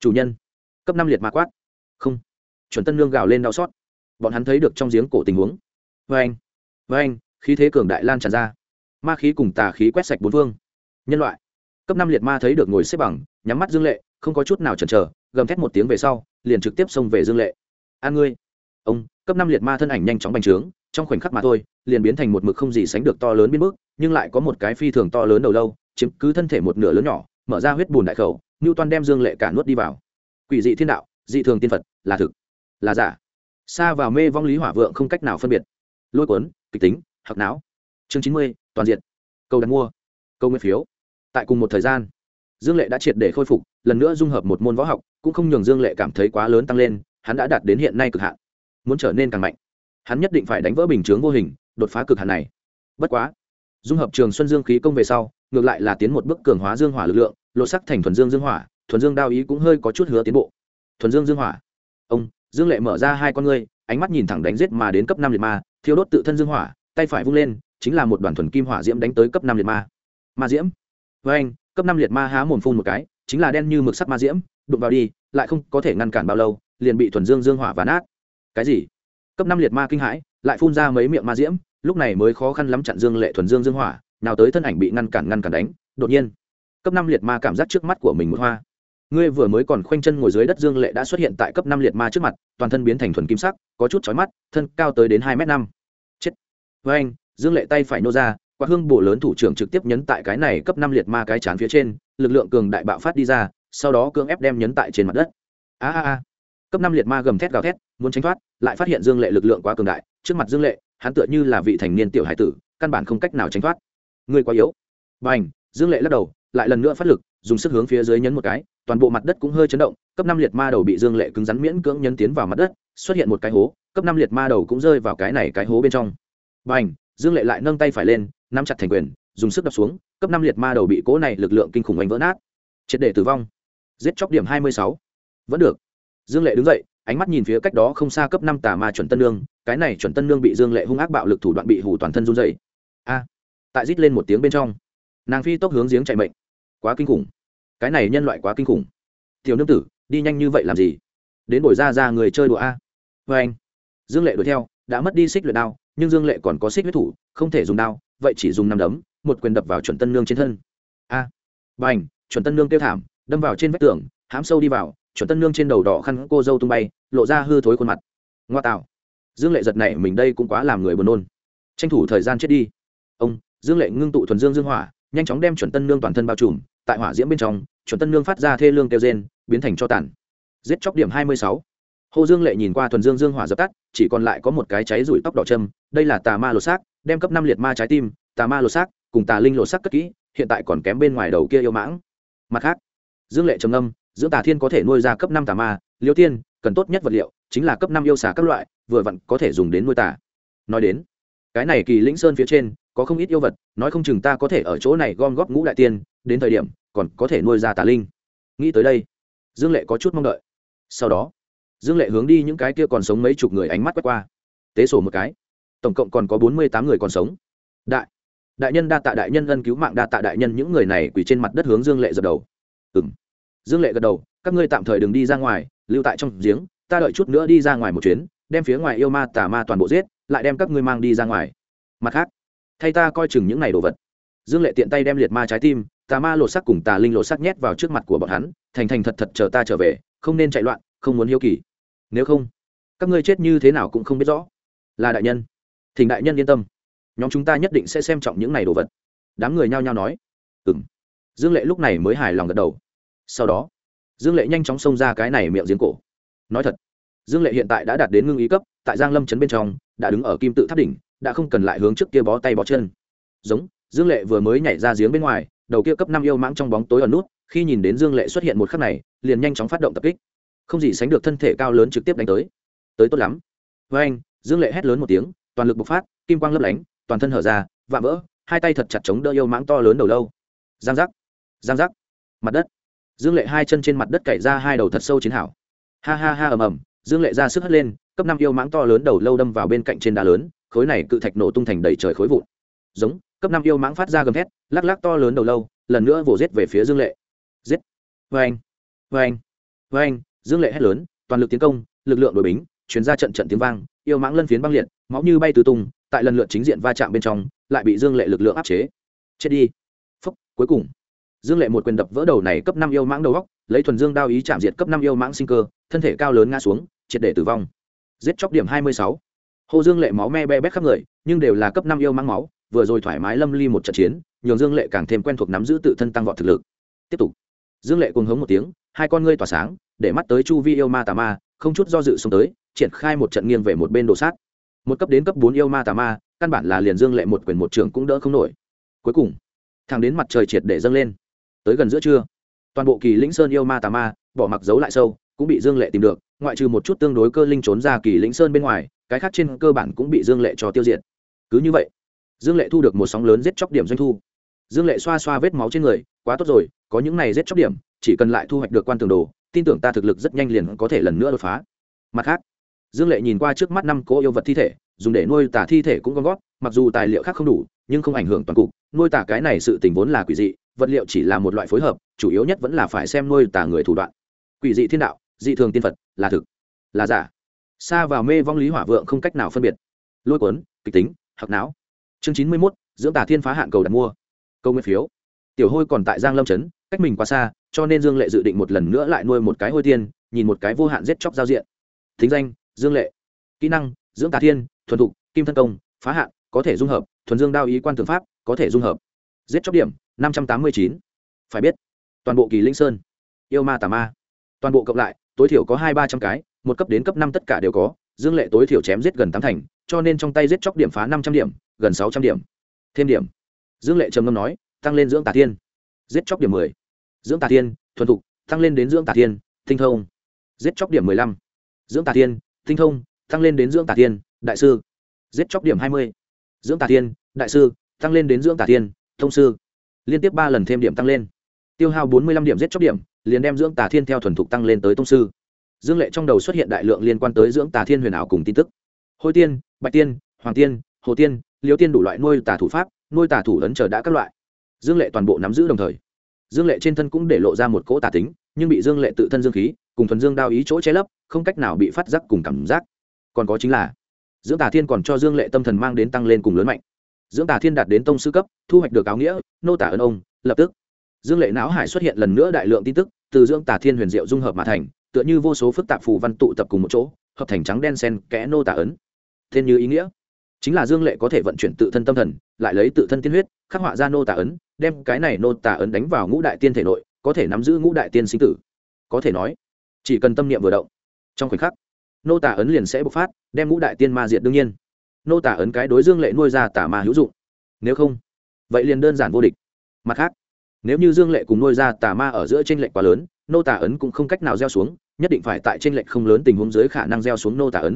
Chủ nhân! Cấp năm liệt ma quát. Không! Chuẩn tân nương gào lên đau xót bọn hắn thấy được trong giếng cổ tình huống. Vê anh vê anh, khí thế cường đại lan tràn ra. Ma khí cùng tà khí quét sạch bốn phương. Nhân loại. Cấp năm liệt ma thấy được ngồi xếp bằng, nhắm mắt dương lệ, không có chút nào chần chờ, gầm thét một tiếng về sau, liền trực tiếp xông về dương lệ. An ngươi. Ông, cấp năm liệt ma thân ảnh nhanh chóng bành trướng, trong khoảnh khắc mà thôi, liền biến thành một mực không gì sánh được to lớn biến mức nhưng lại có một cái phi thường to lớn đầu lâu, chiếm cứ thân thể một nửa lớn nhỏ, mở ra huyết bùn đại khẩu ngưu toan đem dương lệ cả nuốt đi vào. Quỷ dị thiên đạo, dị thường tiên phật, là thực, là giả xa vào mê vong lý hỏa vượng không cách nào phân biệt. Lôi cuốn, kịch tính hoặc não. Chương chín mươi, toàn diện. Câu đặt mua. Câu nguyên phiếu. Tại cùng một thời gian, dương lệ đã triệt để khôi phục, lần nữa dung hợp một môn võ học, cũng không nhường dương lệ cảm thấy quá lớn tăng lên, hắn đã đạt đến hiện nay cực hạn. Muốn trở nên càng mạnh, hắn nhất định phải đánh vỡ bình chướng vô hình, đột phá cực hạn này. Bất quá, dung hợp trường xuân dương khí công về sau, ngược lại là tiến một bước cường hóa dương hỏa lực lượng lộ sắc thành thuần dương dương hỏa, thuần dương đao ý cũng hơi có chút hứa tiến bộ. Thuần dương dương hỏa. Ông dương lệ mở ra hai con ngươi, ánh mắt nhìn thẳng đánh giết mà đến cấp năm liệt ma, thiêu đốt tự thân dương hỏa, tay phải vung lên, chính là một đoàn thuần kim hỏa diễm đánh tới cấp năm liệt ma. Ma diễm. Với anh, cấp năm liệt ma há mồm phun một cái, chính là đen như mực sắt ma diễm, đụng vào đi, lại không có thể ngăn cản bao lâu, liền bị thuần dương dương hỏa và nát. Cái gì? Cấp năm liệt ma kinh hãi, lại phun ra mấy miệng ma diễm, lúc này mới khó khăn lắm chặn dương lệ thuần dương dương hỏa, nào tới thân ảnh bị ngăn cản ngăn cản đánh, đột nhiên. Cấp năm liệt ma cảm giác trước mắt của mình một hoa ngươi vừa mới còn khoanh chân ngồi dưới đất dương lệ đã xuất hiện tại cấp năm liệt ma trước mặt, toàn thân biến thành thuần kim sắc, có chút chói mắt, thân cao tới đến hai m năm. Chết. Với anh, dương lệ tay phải nô ra qua hương bổ lớn thủ trưởng trực tiếp nhấn tại cái này cấp năm liệt ma cái chán phía trên, lực lượng cường đại bạo phát đi ra, sau đó cưỡng ép đem nhấn tại trên mặt đất. A a a. Cấp năm liệt ma gầm thét gào thét, muốn tránh thoát, lại phát hiện dương lệ lực lượng quá cường đại, trước mặt dương lệ, hắn tựa như là vị thành niên tiểu hải tử, căn bản không cách nào tránh thoát. Ngươi quá yếu. B à n h dương lệ lắc đầu, lại lần nữa phát lực dùng sức hướng phía dưới nhấn một cái toàn bộ mặt đất cũng hơi chấn động cấp năm liệt ma đầu bị dương lệ cứng rắn miễn cưỡng nhấn tiến vào mặt đất xuất hiện một cái hố cấp năm liệt ma đầu cũng rơi vào cái này cái hố bên trong. B à n h dương lệ lại nâng tay phải lên nắm chặt thành quyền dùng sức đập xuống cấp năm liệt ma đầu bị cố này lực lượng kinh khủng oanh vỡ nát. Triệt để tử vong. Giết chóc điểm hai mươi sáu. Vẫn được. Dương lệ đứng dậy ánh mắt nhìn phía cách đó không xa cấp năm tà ma chuẩn tân lương, cái này chuẩn tân lương bị dương lệ hung ác bạo lực thủ đoạn bị hủ toàn thân run dày a! Tại rít lên một tiếng bên trong nàng phi tốc hướng giếng chạy mệnh quá kinh khủng. Cái này nhân loại quá kinh khủng. Tiểu nương tử, đi nhanh như vậy làm gì? Đến bồi ra ra người chơi đùa a. Vê anh, dương lệ đuổi theo, đã mất đi xích luyện đao, nhưng dương lệ còn có xích huyết thủ, không thể dùng đao, vậy chỉ dùng năm đấm, một quyền đập vào chuẩn tân nương trên thân. A à. b à n chuẩn tân nương kêu thảm, đâm vào trên vách tường hám sâu đi vào, chuẩn tân nương trên đầu đỏ khăn cô dâu tung bay, lộ ra hư thối khuôn mặt. Ngoa tạo. Dương lệ giật này mình đây cũng quá làm người buồn nôn. Tranh thủ thời gian chết đi. Ông, dương lệ ngưng tụ thuần dương dương hỏa, nhanh chóng đem chuẩn tân nương toàn thân bao trùm tại hỏa diễm bên trong, chuẩn tân nương phát ra thê lương kêu gen biến thành cho tàn. Giết chóc điểm hai mươi sáu. Hồ dương lệ nhìn qua thuần dương dương hỏa dập tắt, chỉ còn lại có một cái cháy rủi tóc đỏ châm, đây là tà ma lột xác, đem cấp năm liệt ma trái tim, tà ma lột xác, cùng tà linh lột xác cất kỹ, hiện tại còn kém bên ngoài đầu kia yêu mãng. Mặt khác, dương lệ trầm âm dưỡng tà thiên có thể nuôi ra cấp năm tà ma, liêu tiên, cần tốt nhất vật liệu, chính là cấp năm yêu xà các loại, vừa vặn có thể dùng đến nuôi tà. Nói đến, cái này kỳ lĩnh sơn phía trên có không ít yêu vật, nói không chừng ta có thể ở chỗ này gom góp ngũ đại tiên, đến thời điểm, còn có thể nuôi ra tà linh. Nghĩ tới đây, dương lệ có chút mong đợi. Sau đó, dương lệ hướng đi những cái kia còn sống mấy chục người ánh mắt quét qua. Tế sổ một cái, tổng cộng còn có bốn mươi tám người còn sống. Đại đại nhân đa tạ đại nhân ân cứu mạng, đa tạ đại nhân những người này quỳ trên mặt đất hướng dương lệ dập đầu. Ừng dương lệ gật đầu, các ngươi tạm thời đừng đi ra ngoài, lưu tại trong giếng, ta đợi chút nữa đi ra ngoài một chuyến, đem phía ngoài yêu ma tà ma toàn bộ giết, lại đem các ngươi mang đi ra ngoài. Mặt khác thay ta coi chừng những này đồ vật. Dương lệ tiện tay đem liệt ma trái tim, tà ma lột sắc cùng tà linh lột sắc nhét vào trước mặt của bọn hắn, thành thành thật thật chờ ta trở về, không nên chạy loạn, không muốn hiếu kỳ. Nếu không, các ngươi chết như thế nào cũng không biết rõ. Là đại nhân. Thỉnh đại nhân yên tâm. Nhóm chúng ta nhất định sẽ xem trọng những này đồ vật. Đám người nhao nhao nói. Ừ m dương lệ lúc này mới hài lòng gật đầu. Sau đó, dương lệ nhanh chóng xông ra cái này miệng giếng cổ. Nói thật, dương lệ hiện tại đã đạt đến ngưng ý cấp, tại giang lâm trấn bên trong, đã đứng ở kim tự tháp đỉnh đã không cần lại hướng trước kia bó tay bó chân. Giống, dương lệ vừa mới nhảy ra giếng bên ngoài, đầu kia cấp năm yêu mãng trong bóng tối ở nút, khi nhìn đến dương lệ xuất hiện một khắc này, liền nhanh chóng phát động tập kích. Không gì sánh được thân thể cao lớn trực tiếp đánh tới. Tới tốt lắm. Với anh, dương lệ hét lớn một tiếng, toàn lực bộc phát, kim quang lấp lánh, toàn thân hở ra vạ vỡ, hai tay thật chặt chống đỡ yêu mãng to lớn đầu lâu. Giang giác giang giác. Mặt đất. Dương lệ hai chân trên mặt đất cày ra hai đầu thật sâu chiến hảo ha ha ha ầm ầm, dương lệ ra sức hất lên, cấp năm yêu mãng to lớn đầu lâu đâm vào bên cạnh trên đá lớn khối này cự thạch nổ tung thành đầy trời khối vụn. Giống, cấp năm yêu mãng phát ra gầm thét, lắc lắc to lớn đầu lâu, lần nữa vồ giết về phía dương lệ. Giết. Vê anh vê anh vê anh dương lệ hét lớn, toàn lực tiến công, lực lượng đội bính chuyển ra trận trận tiếng vang, yêu mãng lân phiến băng liệt, máu như bay tứ tung, tại lần lượt chính diện va chạm bên trong, lại bị dương lệ lực lượng áp chế. Chết đi. Phúc, cuối cùng. Dương lệ một quyền đập vỡ đầu này cấp năm yêu mãng đầu góc, lấy thuần dương đao ý chạm diệt cấp năm yêu mãng sinh cơ, thân thể cao lớn ngã xuống, triệt để tử vong. Giết chóc điểm hai mươi sáu hồ dương lệ máu me be bét khắp người, nhưng đều là cấp năm yêu mang máu, vừa rồi thoải mái lâm ly một trận chiến, nhường dương lệ càng thêm quen thuộc nắm giữ tự thân tăng vọt thực lực. Tiếp tục. Dương lệ cuồng hống một tiếng, hai con ngươi tỏa sáng, để mắt tới chu vi yêu ma tà ma, không chút do dự xông tới, triển khai một trận nghiêng về một bên đồ sát. Một cấp đến cấp bốn yêu ma tà ma, căn bản là liền dương lệ một quyền một trường cũng đỡ không nổi. Cuối cùng, thẳng đến mặt trời triệt để dâng lên. Tới gần giữa trưa, toàn bộ kỳ lĩnh sơn yêu ma tà ma, bỏ mặc giấu lại sâu cũng bị dương lệ tìm được, ngoại trừ một chút tương đối cơ linh trốn ra kỳ lĩnh sơn bên ngoài, cái khác trên cơ bản cũng bị dương lệ cho tiêu diệt. Cứ như vậy, dương lệ thu được một sóng lớn giết chóc điểm doanh thu. Dương lệ xoa xoa vết máu trên người, quá tốt rồi, có những này giết chóc điểm, chỉ cần lại thu hoạch được quan tường đồ, tin tưởng ta thực lực rất nhanh liền có thể lần nữa đột phá. Mặt khác, dương lệ nhìn qua trước mắt năm cỗ yêu vật thi thể, dùng để nuôi tả thi thể cũng gom gót mặc dù tài liệu khác không đủ, nhưng không ảnh hưởng toàn cục, nuôi tả cái này sự tình vốn là quỷ dị, vật liệu chỉ là một loại phối hợp, chủ yếu nhất vẫn là phải xem nuôi tả người thủ đoạn. Quỷ dị thiên đạo dị thường tiên phật, là thực, là giả. Xa vào mê vong lý hỏa vượng không cách nào phân biệt. Lôi cuốn, kịch tính hạc não. Chương chín mươi mốt, dưỡng tả thiên phá hạn cầu đặt mua. Câu nguyên phiếu. Tiểu hôi còn tại giang lâm trấn, cách mình quá xa, cho nên dương lệ dự định một lần nữa lại nuôi một cái hôi tiên, nhìn một cái vô hạn giết chóc giao diện. Thính danh, dương lệ. Kỹ năng, dưỡng tà thiên, thuần thục, kim thân công, phá hạn, có thể dung hợp, thuần dương đao ý quan thượng pháp, có thể dung hợp. Giết chóc điểm, năm trăm tám mươi chín. Phải biết, toàn bộ kỳ linh sơn. Yêu ma tà ma. Toàn bộ cộng lại tối thiểu có hai ba trăm cái, một cấp đến cấp năm tất cả đều có, dương lệ tối thiểu chém giết gần tám thành, cho nên trong tay giết chóc điểm phá năm trăm điểm, gần sáu trăm điểm. Thêm điểm. Dương lệ trầm ngâm nói, tăng lên dưỡng tà thiên. Giết chóc điểm mười. Dưỡng tà thiên, thuần thục, tăng lên đến dưỡng tà thiên, tinh thông. Giết chóc điểm mười lăm. Dưỡng tà thiên, tinh thông, tăng lên đến dưỡng tà thiên, đại sư. Giết chóc điểm hai mươi. Dưỡng tà thiên, đại sư, tăng lên đến dưỡng tà thiên, thông sư. Liên tiếp ba lần thêm điểm tăng lên tiêu hao bốn mươi lăm điểm giết chóc điểm, liền đem dưỡng tà thiên theo thuần thục tăng lên tới tông sư. Dương lệ trong đầu xuất hiện đại lượng liên quan tới dưỡng tà thiên huyền ảo cùng tin tức. Hôi tiên, bạch tiên, hoàng tiên, hồ tiên, liêu tiên đủ loại nuôi tà thủ pháp, nuôi tà thủ ấn chờ đã các loại. Dương lệ toàn bộ nắm giữ đồng thời. Dương lệ trên thân cũng để lộ ra một cỗ tà tính, nhưng bị dương lệ tự thân dương khí, cùng thuần dương đao ý chỗ che lấp, không cách nào bị phát giác cùng cảm giác. Còn có chính là, dưỡng tà thiên còn cho dương lệ tâm thần mang đến tăng lên cùng lớn mạnh. Dưỡng tà thiên đạt đến tông sư cấp, thu hoạch được áo nghĩa, nô tả ơn ông, lập tức dương lệ não hải xuất hiện lần nữa đại lượng tin tức, từ dưỡng tà thiên huyền diệu dung hợp mà thành, tựa như vô số phức tạp phù văn tụ tập cùng một chỗ, hợp thành trắng đen sen kẽ nô tả ấn. Thiên như ý nghĩa. Chính là dương lệ có thể vận chuyển tự thân tâm thần, lại lấy tự thân tiên huyết, khắc họa ra nô tả ấn, đem cái này nô tả ấn đánh vào ngũ đại tiên thể nội, có thể nắm giữ ngũ đại tiên sinh tử. Có thể nói, chỉ cần tâm niệm vừa động, trong khoảnh khắc, nô tả ấn liền sẽ bộc phát, đem ngũ đại tiên ma diệt đương nhiên. Nô tả ấn cái đối dương lệ nuôi ra tả ma hữu dụng. Nếu không, vậy liền đơn giản vô địch. Mặt khác nếu như dương lệ cùng nuôi ra tà ma ở giữa t r ê n lệch quá lớn, nô tả ấn cũng không cách nào gieo xuống, nhất định phải tại t r ê n lệch không lớn tình huống dưới khả năng gieo xuống nô tả ấn.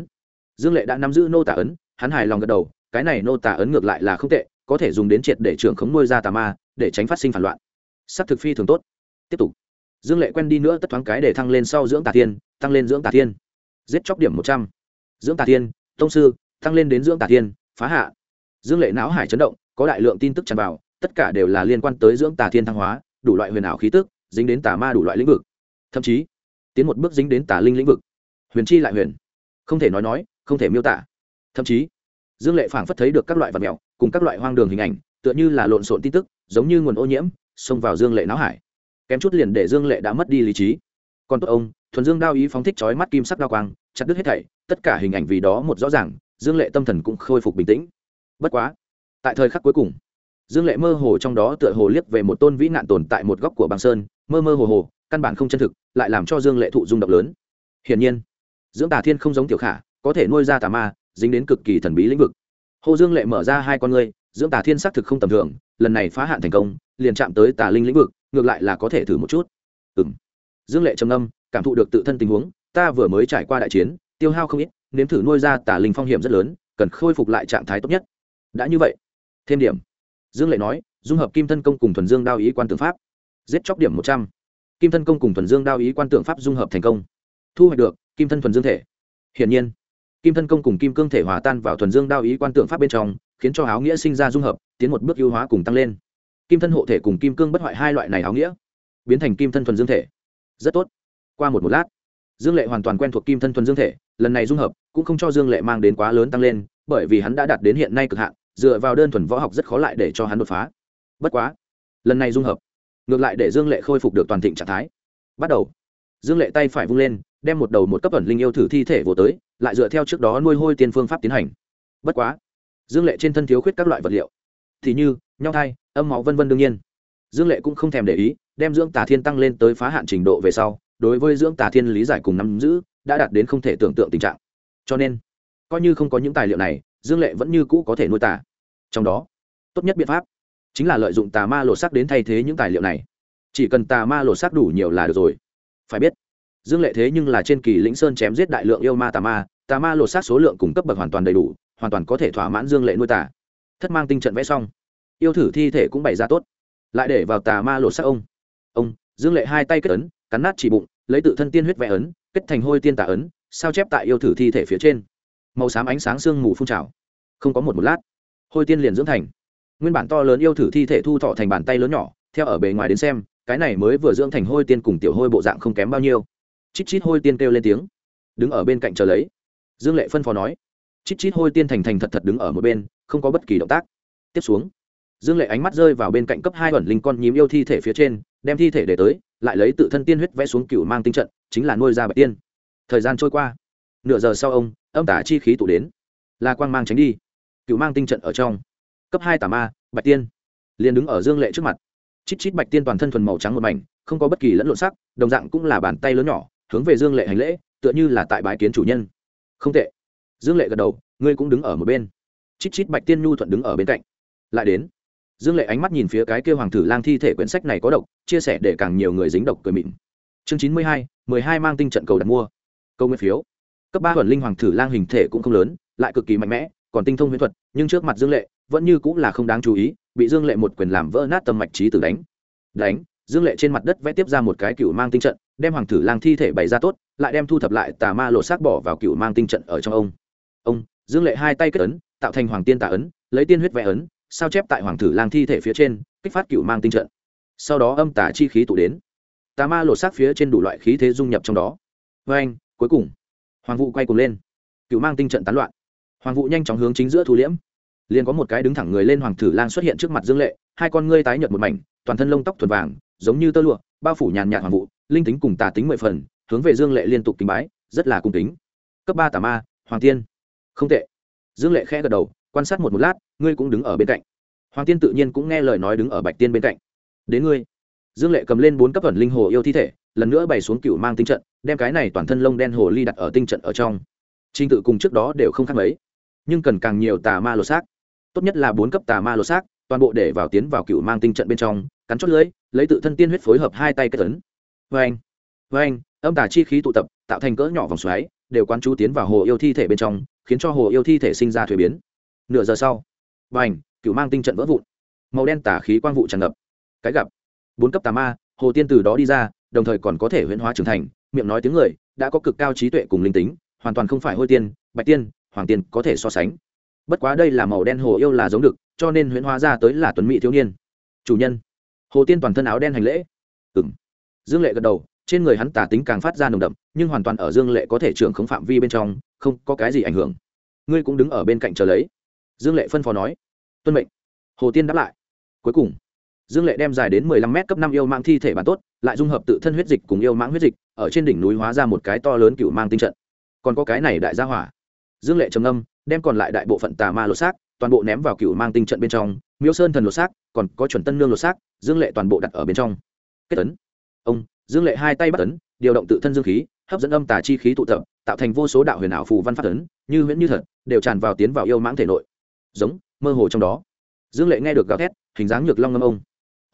Dương lệ đã nắm giữ nô tả ấn, hắn hài lòng gật đầu, cái này nô tả ấn ngược lại là không tệ, có thể dùng đến triệt để trưởng khống nuôi ra tà ma, để tránh phát sinh phản loạn. S á c thực phi thường tốt. Tiếp tục. Dương lệ quen đi nữa tất thoáng cái để thăng lên sau dưỡng tà thiên tăng lên dưỡng tà thiên giết chóc điểm một trăm. Dưỡng tà thiên tông sư tăng lên đến dưỡng tà thiên phá hạ. Dương lệ não hải chấn động, có đại lượng tin tức tràn vào tất cả đều là liên quan tới dưỡng tà thiên thăng hóa, đủ loại huyền ảo khí tức, dính đến tà ma đủ loại lĩnh vực. Thậm chí, tiến một bước dính đến tà linh lĩnh vực. Huyền chi lại huyền. Không thể nói nói, không thể miêu tả. Thậm chí, dương lệ phảng phất thấy được các loại vật mèo, cùng các loại hoang đường hình ảnh, tựa như là lộn xộn tin tức, giống như nguồn ô nhiễm, xông vào dương lệ não hải. Kém chút liền để dương lệ đã mất đi lý trí. Còn tốt ông, thuần dương đao ý phóng thích chói mắt kim sắc đao quang, chặt đứt hết thảy, tất cả hình ảnh vì đó một rõ ràng, dương lệ tâm thần cũng khôi phục bình tĩnh. Bất quá, tại thời khắc cuối cùng dương lệ mơ hồ trong đó tựa hồ liếc về một tôn vĩ nạn tồn tại một góc của băng sơn, mơ mơ hồ hồ, căn bản không chân thực, lại làm cho dương lệ thụ rung động lớn. Hiển nhiên, dưỡng tà thiên không giống tiểu khả, có thể nuôi ra tà ma, dính đến cực kỳ thần bí lĩnh vực. Hồ dương lệ mở ra hai con ngươi, dưỡng tà thiên xác thực không tầm thường, lần này phá hạn thành công, liền chạm tới tà linh lĩnh vực, ngược lại là có thể thử một chút. Ừ m dương lệ trầm âm cảm thụ được tự thân tình huống, ta vừa mới trải qua đại chiến, tiêu hao không ít, nếm thử nuôi ra tà linh phong hiểm rất lớn, cần khôi phục lại trạng thái tốt nhất. Đã như vậy, thêm điểm dương lệ nói, dung hợp kim thân công cùng thuần dương đao ý quan tượng pháp. Giết chóc điểm một trăm. Kim thân công cùng thuần dương đao ý quan tượng pháp dung hợp thành công. Thu hoạch được, kim thân thuần dương thể. Hiển nhiên, kim thân công cùng kim cương thể hòa tan vào thuần dương đao ý quan tượng pháp bên trong, khiến cho áo nghĩa sinh ra dung hợp, tiến một bước ưu hóa cùng tăng lên. Kim thân hộ thể cùng kim cương bất hoại hai loại này áo nghĩa, biến thành kim thân thuần dương thể. Rất tốt. Qua một một lát, dương lệ hoàn toàn quen thuộc kim thân thuần dương thể, lần này dung hợp cũng không cho dương lệ mang đến quá lớn tăng lên, bởi vì hắn đã đạt đến hiện nay cực hạn dựa vào đơn thuần võ học rất khó lại để cho hắn đột phá. Bất quá, lần này dung hợp, ngược lại để dương lệ khôi phục được toàn thịnh trạng thái. Bắt đầu, dương lệ tay phải vung lên, đem một đầu một cấp ẩn linh yêu thử thi thể vô tới, lại dựa theo trước đó nuôi hôi tiên phương pháp tiến hành. Bất quá, dương lệ trên thân thiếu khuyết các loại vật liệu, thì như nhau thai, âm máu vân vân đương nhiên. Dương lệ cũng không thèm để ý, đem dưỡng tà thiên tăng lên tới phá hạn trình độ về sau, đối với dưỡng tà thiên lý giải cùng nắm giữ, đã đạt đến không thể tưởng tượng tình trạng. Cho nên, coi như không có những tài liệu này dương lệ vẫn như cũ có thể nuôi tà. Trong đó, tốt nhất biện pháp chính là lợi dụng tà ma lột sắc đến thay thế những tài liệu này. Chỉ cần tà ma lột sắc đủ nhiều là được rồi. Phải biết, dương lệ thế nhưng là trên kỳ lĩnh sơn chém giết đại lượng yêu ma tà ma tà ma lột xác số lượng cung cấp bậc hoàn toàn đầy đủ, hoàn toàn có thể thỏa mãn dương lệ nuôi tà. Thất mang tinh trận vẽ xong, yêu thử thi thể cũng bày ra tốt. Lại để vào tà ma lột xác ông. Ông, dương lệ hai tay kết ấn, cắn nát chỉ bụng, lấy tự thân tiên huyết vẽ ấn, kết thành hôi tiên tà ấn, sao chép tại yêu thử thi thể phía trên màu xám ánh sáng sương mù phun trào. Không có một một lát, hôi tiên liền dưỡng thành. Nguyên bản to lớn yêu thử thi thể thu thọ thành bàn tay lớn nhỏ, theo ở bề ngoài đến xem, cái này mới vừa dưỡng thành hôi tiên cùng tiểu hôi bộ dạng không kém bao nhiêu. Chít chít hôi tiên kêu lên tiếng, đứng ở bên cạnh chờ lấy. Dương lệ phân phó nói, chít chít hôi tiên thành thành thật thật đứng ở một bên, không có bất kỳ động tác. Tiếp xuống, dương lệ ánh mắt rơi vào bên cạnh cấp hai ẩn linh con nhím yêu thi thể phía trên, đem thi thể để tới, lại lấy tự thân tiên huyết vẽ xuống cựu mang tinh trận, chính là nuôi ra bạch tiên. Thời gian trôi qua nửa giờ sau ông, âm tả chi khí tụ đến. Là quang mang tránh đi. Cựu mang tinh trận ở trong. Cấp hai tà ma, bạch tiên. Liền đứng ở dương lệ trước mặt. Chít chít bạch tiên toàn thân thuần màu trắng một mảnh, không có bất kỳ lẫn lộn sắc, đồng dạng cũng là bàn tay lớn nhỏ, hướng về dương lệ hành lễ, tựa như là tại bái kiến chủ nhân. Không tệ. Dương lệ gật đầu, ngươi cũng đứng ở một bên. Chít chít bạch tiên nhu thuận đứng ở bên cạnh. Lại đến. Dương lệ ánh mắt nhìn phía cái kêu hoàng thử lang thi thể quyển sách này có độc, chia sẻ để càng nhiều người dính độc cười mịn. Chương chín mươi hai, mười hai mang tinh trận cầu đặt mua. Câu nguyên phiếu cấp ba huẩn linh hoàng thử lang hình thể cũng không lớn, lại cực kỳ mạnh mẽ, còn tinh thông huyễn thuật, nhưng trước mặt dương lệ, vẫn như cũng là không đáng chú ý, bị dương lệ một quyền làm vỡ nát tâm mạch trí tử đánh. Đánh, dương lệ trên mặt đất vẽ tiếp ra một cái cựu mang tinh trận, đem hoàng thử lang thi thể bày ra tốt, lại đem thu thập lại tà ma lộ xác bỏ vào cựu mang tinh trận ở trong ông. Ông, dương lệ hai tay kết ấn, tạo thành hoàng tiên tà ấn, lấy tiên huyết vẽ ấn, sao chép tại hoàng thử lang thi thể phía trên, kích phát cựu mang tinh trận. Sau đó âm tà chi khí tụ đến. Tà ma lộ xác phía trên đủ loại khí thế dung nhập trong đó. Vê anh cuối cùng hoàng vụ quay cùng lên. Cựu mang tinh trận tán loạn. Hoàng vụ nhanh chóng hướng chính giữa thu liễm. Liền có một cái đứng thẳng người lên hoàng thử lang xuất hiện trước mặt dương lệ, hai con ngươi tái nhợt một mảnh, toàn thân lông tóc thuần vàng, giống như tơ lụa, bao phủ nhàn nhạt hoàng vụ linh tính cùng tà tính mười phần, hướng về dương lệ liên tục kính bái, rất là cung kính. Cấp ba tà ma, hoàng tiên. Không tệ. Dương lệ khẽ gật đầu, quan sát một một lát, ngươi cũng đứng ở bên cạnh. Hoàng tiên tự nhiên cũng nghe lời nói đứng ở bạch tiên bên cạnh. Đến ngươi. Dương lệ cầm lên bốn cấp ẩn linh hồ yêu thi thể lần nữa bày xuống cựu mang tinh trận, đem cái này toàn thân lông đen hồ ly đặt ở tinh trận ở trong. Trinh tự cùng trước đó đều không khác mấy. Nhưng cần càng nhiều tà ma lột xác. Tốt nhất là bốn cấp tà ma lột xác, toàn bộ để vào tiến vào cựu mang tinh trận bên trong, cắn chót lưới lấy tự thân tiên huyết phối hợp hai tay kết tấn vê anh vê anh âm tà chi khí tụ tập, tạo thành cỡ nhỏ vòng xoáy, đều quán chú tiến vào hồ yêu thi thể bên trong, khiến cho hồ yêu thi thể sinh ra thuế biến. Nửa giờ sau và ảnh cựu mang tinh trận vỡ vụn. Màu đen tả khí quang vụ tràn ngập. Cái gặp, bốn cấp tà ma, hồ tiên từ đó đi ra đồng thời còn có thể huyễn hóa trưởng thành, miệng nói tiếng người, đã có cực cao trí tuệ cùng linh tính, hoàn toàn không phải hôi tiên, bạch tiên, hoàng tiên có thể so sánh. Bất quá đây là màu đen hồ yêu là giống được cho nên huyễn hóa ra tới là tuấn mỹ thiếu niên. Chủ nhân, hồ tiên toàn thân áo đen hành lễ. Ừng dương lệ gật đầu, trên người hắn tả tính càng phát ra nồng đậm, nhưng hoàn toàn ở dương lệ có thể trưởng không phạm vi bên trong, không có cái gì ảnh hưởng. Ngươi cũng đứng ở bên cạnh chờ lấy. Dương lệ phân phó nói. Tuân mệnh. Hồ tiên đáp lại. Cuối cùng dương lệ đem dài đến mười lăm mét cấp năm yêu mang thi thể bản tốt, lại dung hợp tự thân huyết dịch cùng yêu mãng huyết dịch, ở trên đỉnh núi hóa ra một cái to lớn cựu mang tinh trận. Còn có cái này đại gia hỏa. Dương lệ trầm âm đem còn lại đại bộ phận tà ma lột xác, toàn bộ ném vào cựu mang tinh trận bên trong, miêu sơn thần lột xác, còn có chuẩn tân nương lột xác, dương lệ toàn bộ đặt ở bên trong. Kết tấn ông, dương lệ hai tay bắt tấn điều động tự thân dương khí, hấp dẫn âm tà chi khí tụ tập, tạo thành vô số đạo huyền ảo phù văn phát tấn như huyễn như thật, đều tràn vào tiến vào yêu mãng thể nội. Giống, mơ hồ trong đó. Dương lệ nghe được gào thét, hình dáng nhược long ngâm ông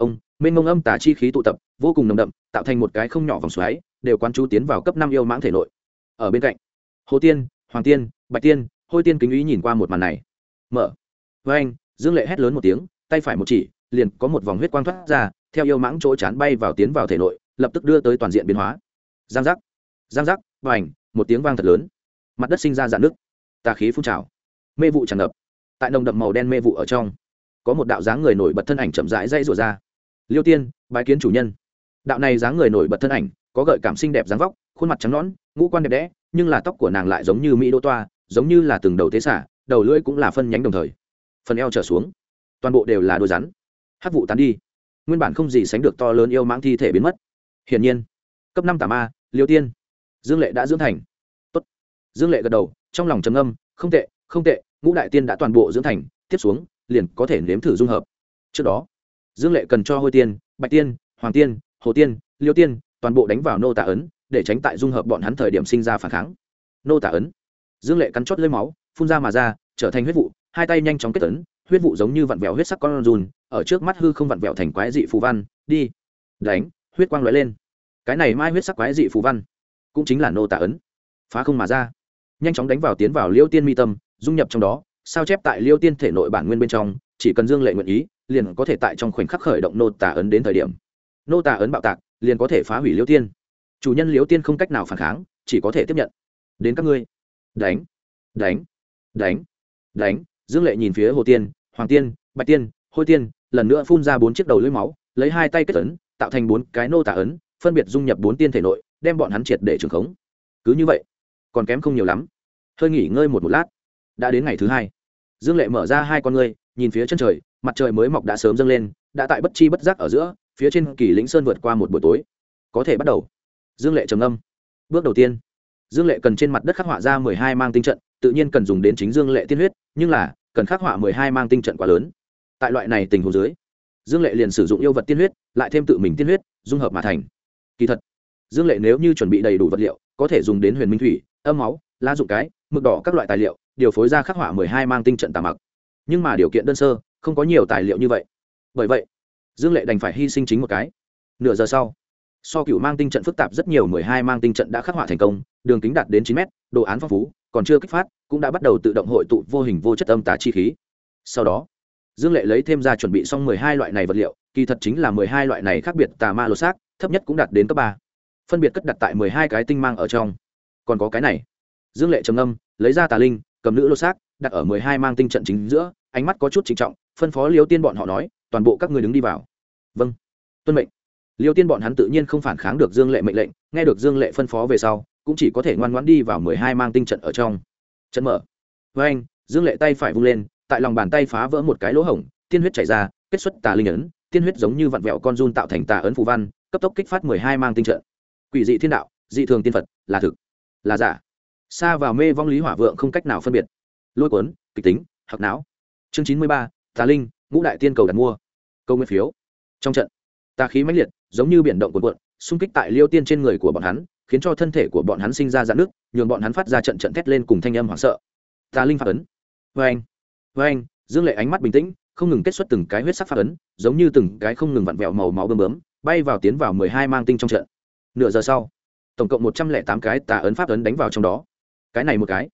ông, mênh mông âm tà chi khí tụ tập, vô cùng nồng đậm, tạo thành một cái không nhỏ vòng xoáy, đều quán chú tiến vào cấp năm yêu mãng thể nội. Ở bên cạnh, hồ tiên, hoàng tiên, bạch tiên, hôi tiên kính ý nhìn qua một màn này. Mở. Với anh, dương lệ hét lớn một tiếng, tay phải một chỉ, liền có một vòng huyết quang thoát ra, theo yêu mãng chỗ chán bay vào tiến vào thể nội, lập tức đưa tới toàn diện biến hóa. Giang giác. Giang giác và ảnh một tiếng vang thật lớn. Mặt đất sinh ra dạn nước tà khí phun trào. Mê vụ tràn ngập. Tại nồng đậm màu đen mê vụ ở trong, có một đạo dáng người nổi bật thân ảnh chậm rãi dây rủa ra liêu tiên, bái kiến chủ nhân. Đạo này dáng người nổi bật thân ảnh, có gợi cảm xinh đẹp dáng vóc, khuôn mặt trắng nõn, ngũ quan đẹp đẽ, nhưng là tóc của nàng lại giống như mỹ đô toa, giống như là từng đầu thế xả, đầu lưỡi cũng là phân nhánh đồng thời. Phần eo trở xuống, toàn bộ đều là đôi rắn. Hát vụ tán đi. Nguyên bản không gì sánh được to lớn yêu mãng thi thể biến mất. Hiển nhiên, cấp năm tà ma, liêu tiên. Dương lệ đã dưỡng thành. Tốt. dương lệ gật đầu, trong lòng trầm âm không tệ không tệ, ngũ đại tiên đã toàn bộ dưỡng thành, tiếp xuống, liền có thể nếm thử dung hợp. Trước đó dương lệ cần cho hôi tiên, bạch tiên, hoàng tiên, hồ tiên, liêu tiên toàn bộ đánh vào nô tả ấn để tránh tại dung hợp bọn hắn thời điểm sinh ra phản kháng. Nô tả ấn. Dương lệ cắn chót lấy máu, phun ra mà ra, trở thành huyết vụ, hai tay nhanh chóng kết tấn huyết vụ giống như vặn vẹo huyết sắc con rùn ở trước mắt hư không vặn vẹo thành quái dị phù văn, đi. Đánh, huyết quang lóe lên. Cái này mai huyết sắc quái dị phù văn, cũng chính là nô tả ấn. Phá không mà ra. Nhanh chóng đánh vào tiến vào liêu tiên mi tâm, dung nhập trong đó, sao chép tại liêu tiên thể nội bản nguyên bên trong, chỉ cần dương lệ nguyện ý liền có thể tại trong khoảnh khắc khởi động nô tà ấn đến thời điểm. Nô tà ấn bạo tạc, liền có thể phá hủy liêu tiên. Chủ nhân liêu tiên không cách nào phản kháng, chỉ có thể tiếp nhận. Đến các ngươi. Đánh đánh đánh đánh. Dương lệ nhìn phía hồ tiên, hoàng tiên, bạch tiên, hôi tiên, lần nữa phun ra bốn chiếc đầu lưỡi máu, lấy hai tay kết ấn, tạo thành bốn cái nô tả ấn, phân biệt dung nhập bốn tiên thể nội, đem bọn hắn triệt để trường khống. Cứ như vậy, còn kém không nhiều lắm. Hơi nghỉ ngơi một một lát. Đã đến ngày thứ hai. Dương lệ mở ra hai con ngươi, nhìn phía chân trời mặt trời mới mọc đã sớm dâng lên, đã tại bất chi bất giác ở giữa, phía trên kỳ lĩnh sơn vượt qua một buổi tối. Có thể bắt đầu. Dương lệ trầm âm bước đầu tiên, dương lệ cần trên mặt đất khắc họa ra mười hai mang tinh trận, tự nhiên cần dùng đến chính dương lệ tiên huyết, nhưng là, cần khắc họa mười hai mang tinh trận quá lớn. Tại loại này tình huống dưới, dương lệ liền sử dụng yêu vật tiên huyết, lại thêm tự mình tiên huyết, dung hợp mà thành. Kỳ thật, dương lệ nếu như chuẩn bị đầy đủ vật liệu, có thể dùng đến huyền minh thủy, âm máu la dụng cái, mực đỏ các loại tài liệu, điều phối ra khắc họa mười hai mang tinh trận tà mặc. Nhưng mà điều kiện đơn sơ không có nhiều tài liệu như vậy. Bởi vậy, dương lệ đành phải hy sinh chính một cái. Nửa giờ sau, so cựu mang tinh trận phức tạp rất nhiều mười hai mang tinh trận đã khắc họa thành công, đường kính đạt đến chín mét, đồ án phong phú, còn chưa kích phát, cũng đã bắt đầu tự động hội tụ vô hình vô chất âm tà chi khí. Sau đó, dương lệ lấy thêm ra chuẩn bị xong mười hai loại này vật liệu, kỳ thật chính là mười hai loại này khác biệt tà ma lột xác, thấp nhất cũng đạt đến cấp ba. Phân biệt cất đặt tại mười hai cái tinh mang ở trong. Còn có cái này. Dương lệ trầm âm lấy ra tà linh, cầm nữ lô xác, đặt ở mười hai mang tinh trận chính giữa, ánh mắt có chút trịnh trọng phân phó liêu tiên bọn họ nói, toàn bộ các người đứng đi vào. Vâng. Tuân mệnh. Liêu tiên bọn hắn tự nhiên không phản kháng được dương lệ mệnh lệnh, nghe được dương lệ phân phó về sau, cũng chỉ có thể ngoan ngoãn đi vào mười hai mang tinh trận ở trong. Trận mở. Với anh, dương lệ tay phải vung lên, tại lòng bàn tay phá vỡ một cái lỗ hổng, tiên huyết chảy ra, kết xuất tà linh ấn, tiên huyết giống như vặn vẹo con run tạo thành tà ấn phù văn, cấp tốc kích phát mười hai mang tinh trận. Quỷ dị thiên đạo, dị thường tiên phật, là thực, là giả. Xa vào mê vong lý hỏa vượng không cách nào phân biệt. Lôi cuốn, kịch tính hạc não. Chương chín mươi ba tà linh, ngũ đại tiên cầu đặt mua. Câu nguyên phiếu. Trong trận, tà khí mãnh liệt, giống như biển động cuộn cuộn, xung kích tại liêu tiên trên người của bọn hắn, khiến cho thân thể của bọn hắn sinh ra dạn nước nhường bọn hắn phát ra trận trận thét lên cùng thanh âm hoảng sợ. Tà linh phát ấn. Vê anh vê anh dương lệ ánh mắt bình tĩnh, không ngừng kết xuất từng cái huyết sắc phát ấn, giống như từng cái không ngừng vặn vẹo màu máu bơm bướm, bay vào tiến vào mười hai mang tinh trong trận. Nửa giờ sau, tổng cộng một trăm lẻ tám cái tà ấn pháp ấn đánh vào trong đó. Cái này một cái.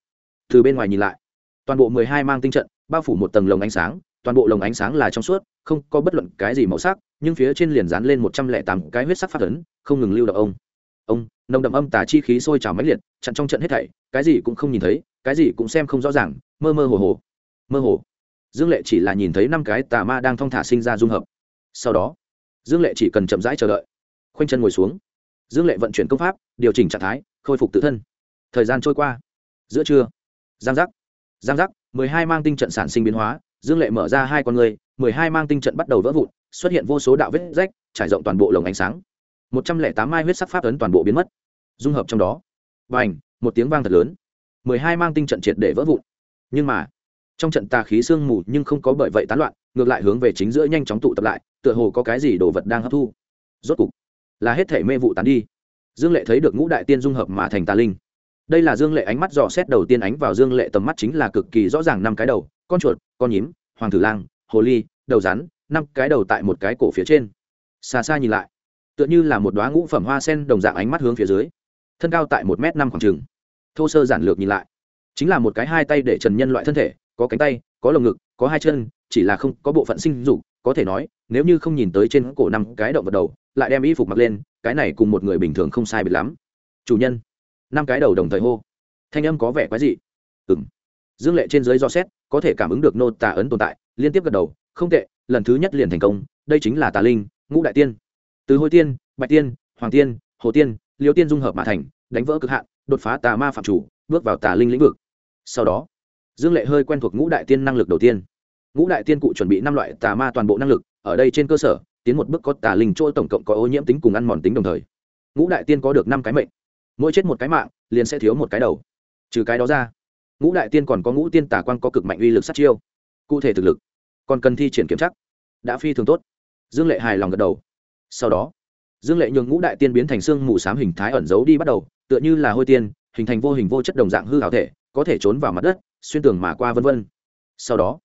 Từ bên ngoài nhìn lại, toàn bộ mười hai mang tinh trận, bao phủ một tầng lồng ánh sáng toàn bộ lồng ánh sáng là trong suốt, không có bất luận cái gì màu sắc, nhưng phía trên liền dán lên một trăm lẻ tám cái huyết sắc phát ấn, không ngừng lưu động ông. Ông, nồng đậm âm tà chi khí sôi trào mãnh liệt, chặn trong trận hết thảy, cái gì cũng không nhìn thấy, cái gì cũng xem không rõ ràng, mơ mơ hồ hồ. Mơ hồ. Dương lệ chỉ là nhìn thấy năm cái tà ma đang thong thả sinh ra dung hợp. Sau đó, dương lệ chỉ cần chậm rãi chờ đợi. Khoanh chân ngồi xuống. Dương lệ vận chuyển công pháp, điều chỉnh trạng thái, khôi phục tự thân. Thời gian trôi qua. Giữa trưa. Giang giác. Giang giác. mười hai mang tinh trận sản sinh biến hóa dương lệ mở ra hai con người mười hai mang tinh trận bắt đầu vỡ vụn, xuất hiện vô số đạo vết rách, trải rộng toàn bộ lồng ánh sáng. Một trăm lẻ tám mai huyết sắc pháp ấn toàn bộ biến mất. Dung hợp trong đó. Và ảnh một tiếng vang thật lớn. Mười hai mang tinh trận triệt để vỡ vụn. Nhưng mà, trong trận tà khí sương mù nhưng không có bởi vậy tán loạn, ngược lại hướng về chính giữa nhanh chóng tụ tập lại, tựa hồ có cái gì đồ vật đang hấp thu. Rốt cục, là hết thể mê vụ tán đi. Dương lệ thấy được ngũ đại tiên dung hợp mà thành tà linh. Đây là dương lệ ánh mắt dò xét đầu tiên ánh vào dương lệ tầm mắt chính là cực kỳ rõ ràng năm cái đầu, con chuột con nhím, hoàng tử lang, hồ ly, đầu rắn, năm cái đầu tại một cái cổ phía trên. Xa xa nhìn lại, tựa như là một đoá ngũ phẩm hoa sen đồng dạng ánh mắt hướng phía dưới. Thân cao tại một m năm khoảng trừng thô sơ giản lược nhìn lại, chính là một cái hai tay để trần nhân loại thân thể, có cánh tay, có lồng ngực, có hai chân, chỉ là không có bộ phận sinh dục, có thể nói, nếu như không nhìn tới trên cổ năm cái động vật đầu, lại đem y phục mặc lên, cái này cùng một người bình thường không sai biệt lắm. Chủ nhân, năm cái đầu đồng thời hô. Thanh âm có vẻ quái dị. Ừng dương lệ trên dưới do xét có thể cảm ứng được nô tà ấn tồn tại, liên tiếp gật đầu, không tệ, lần thứ nhất liền thành công, đây chính là tà linh, ngũ đại tiên. Từ hôi tiên, bạch tiên, hoàng tiên, hồ tiên, liêu tiên dung hợp mà thành, đánh vỡ cực hạn, đột phá tà ma phạm chủ, bước vào tà linh lĩnh vực. Sau đó, dương lệ hơi quen thuộc ngũ đại tiên năng lực đầu tiên. Ngũ đại tiên cụ chuẩn bị năm loại tà ma toàn bộ năng lực, ở đây trên cơ sở, tiến một bước có tà linh chỗ tổng cộng có ô nhiễm tính cùng ăn mòn tính đồng thời. Ngũ đại tiên có được năm cái mệnh. Mỗi chết một cái mạng, liền sẽ thiếu một cái đầu. Trừ cái đó ra ngũ đại tiên còn có ngũ tiên tả quan có cực mạnh uy lực sát chiêu. Cụ thể thực lực, còn cần thi triển kiểm chắc, đã phi thường tốt. Dương lệ hài lòng gật đầu. Sau đó, dương lệ nhường ngũ đại tiên biến thành xương mù s á m hình thái ẩn giấu đi bắt đầu, tựa như là hôi tiên, hình thành vô hình vô chất đồng dạng hư hảo thể, có thể trốn vào mặt đất, xuyên tường mà qua vân vân. Sau đó,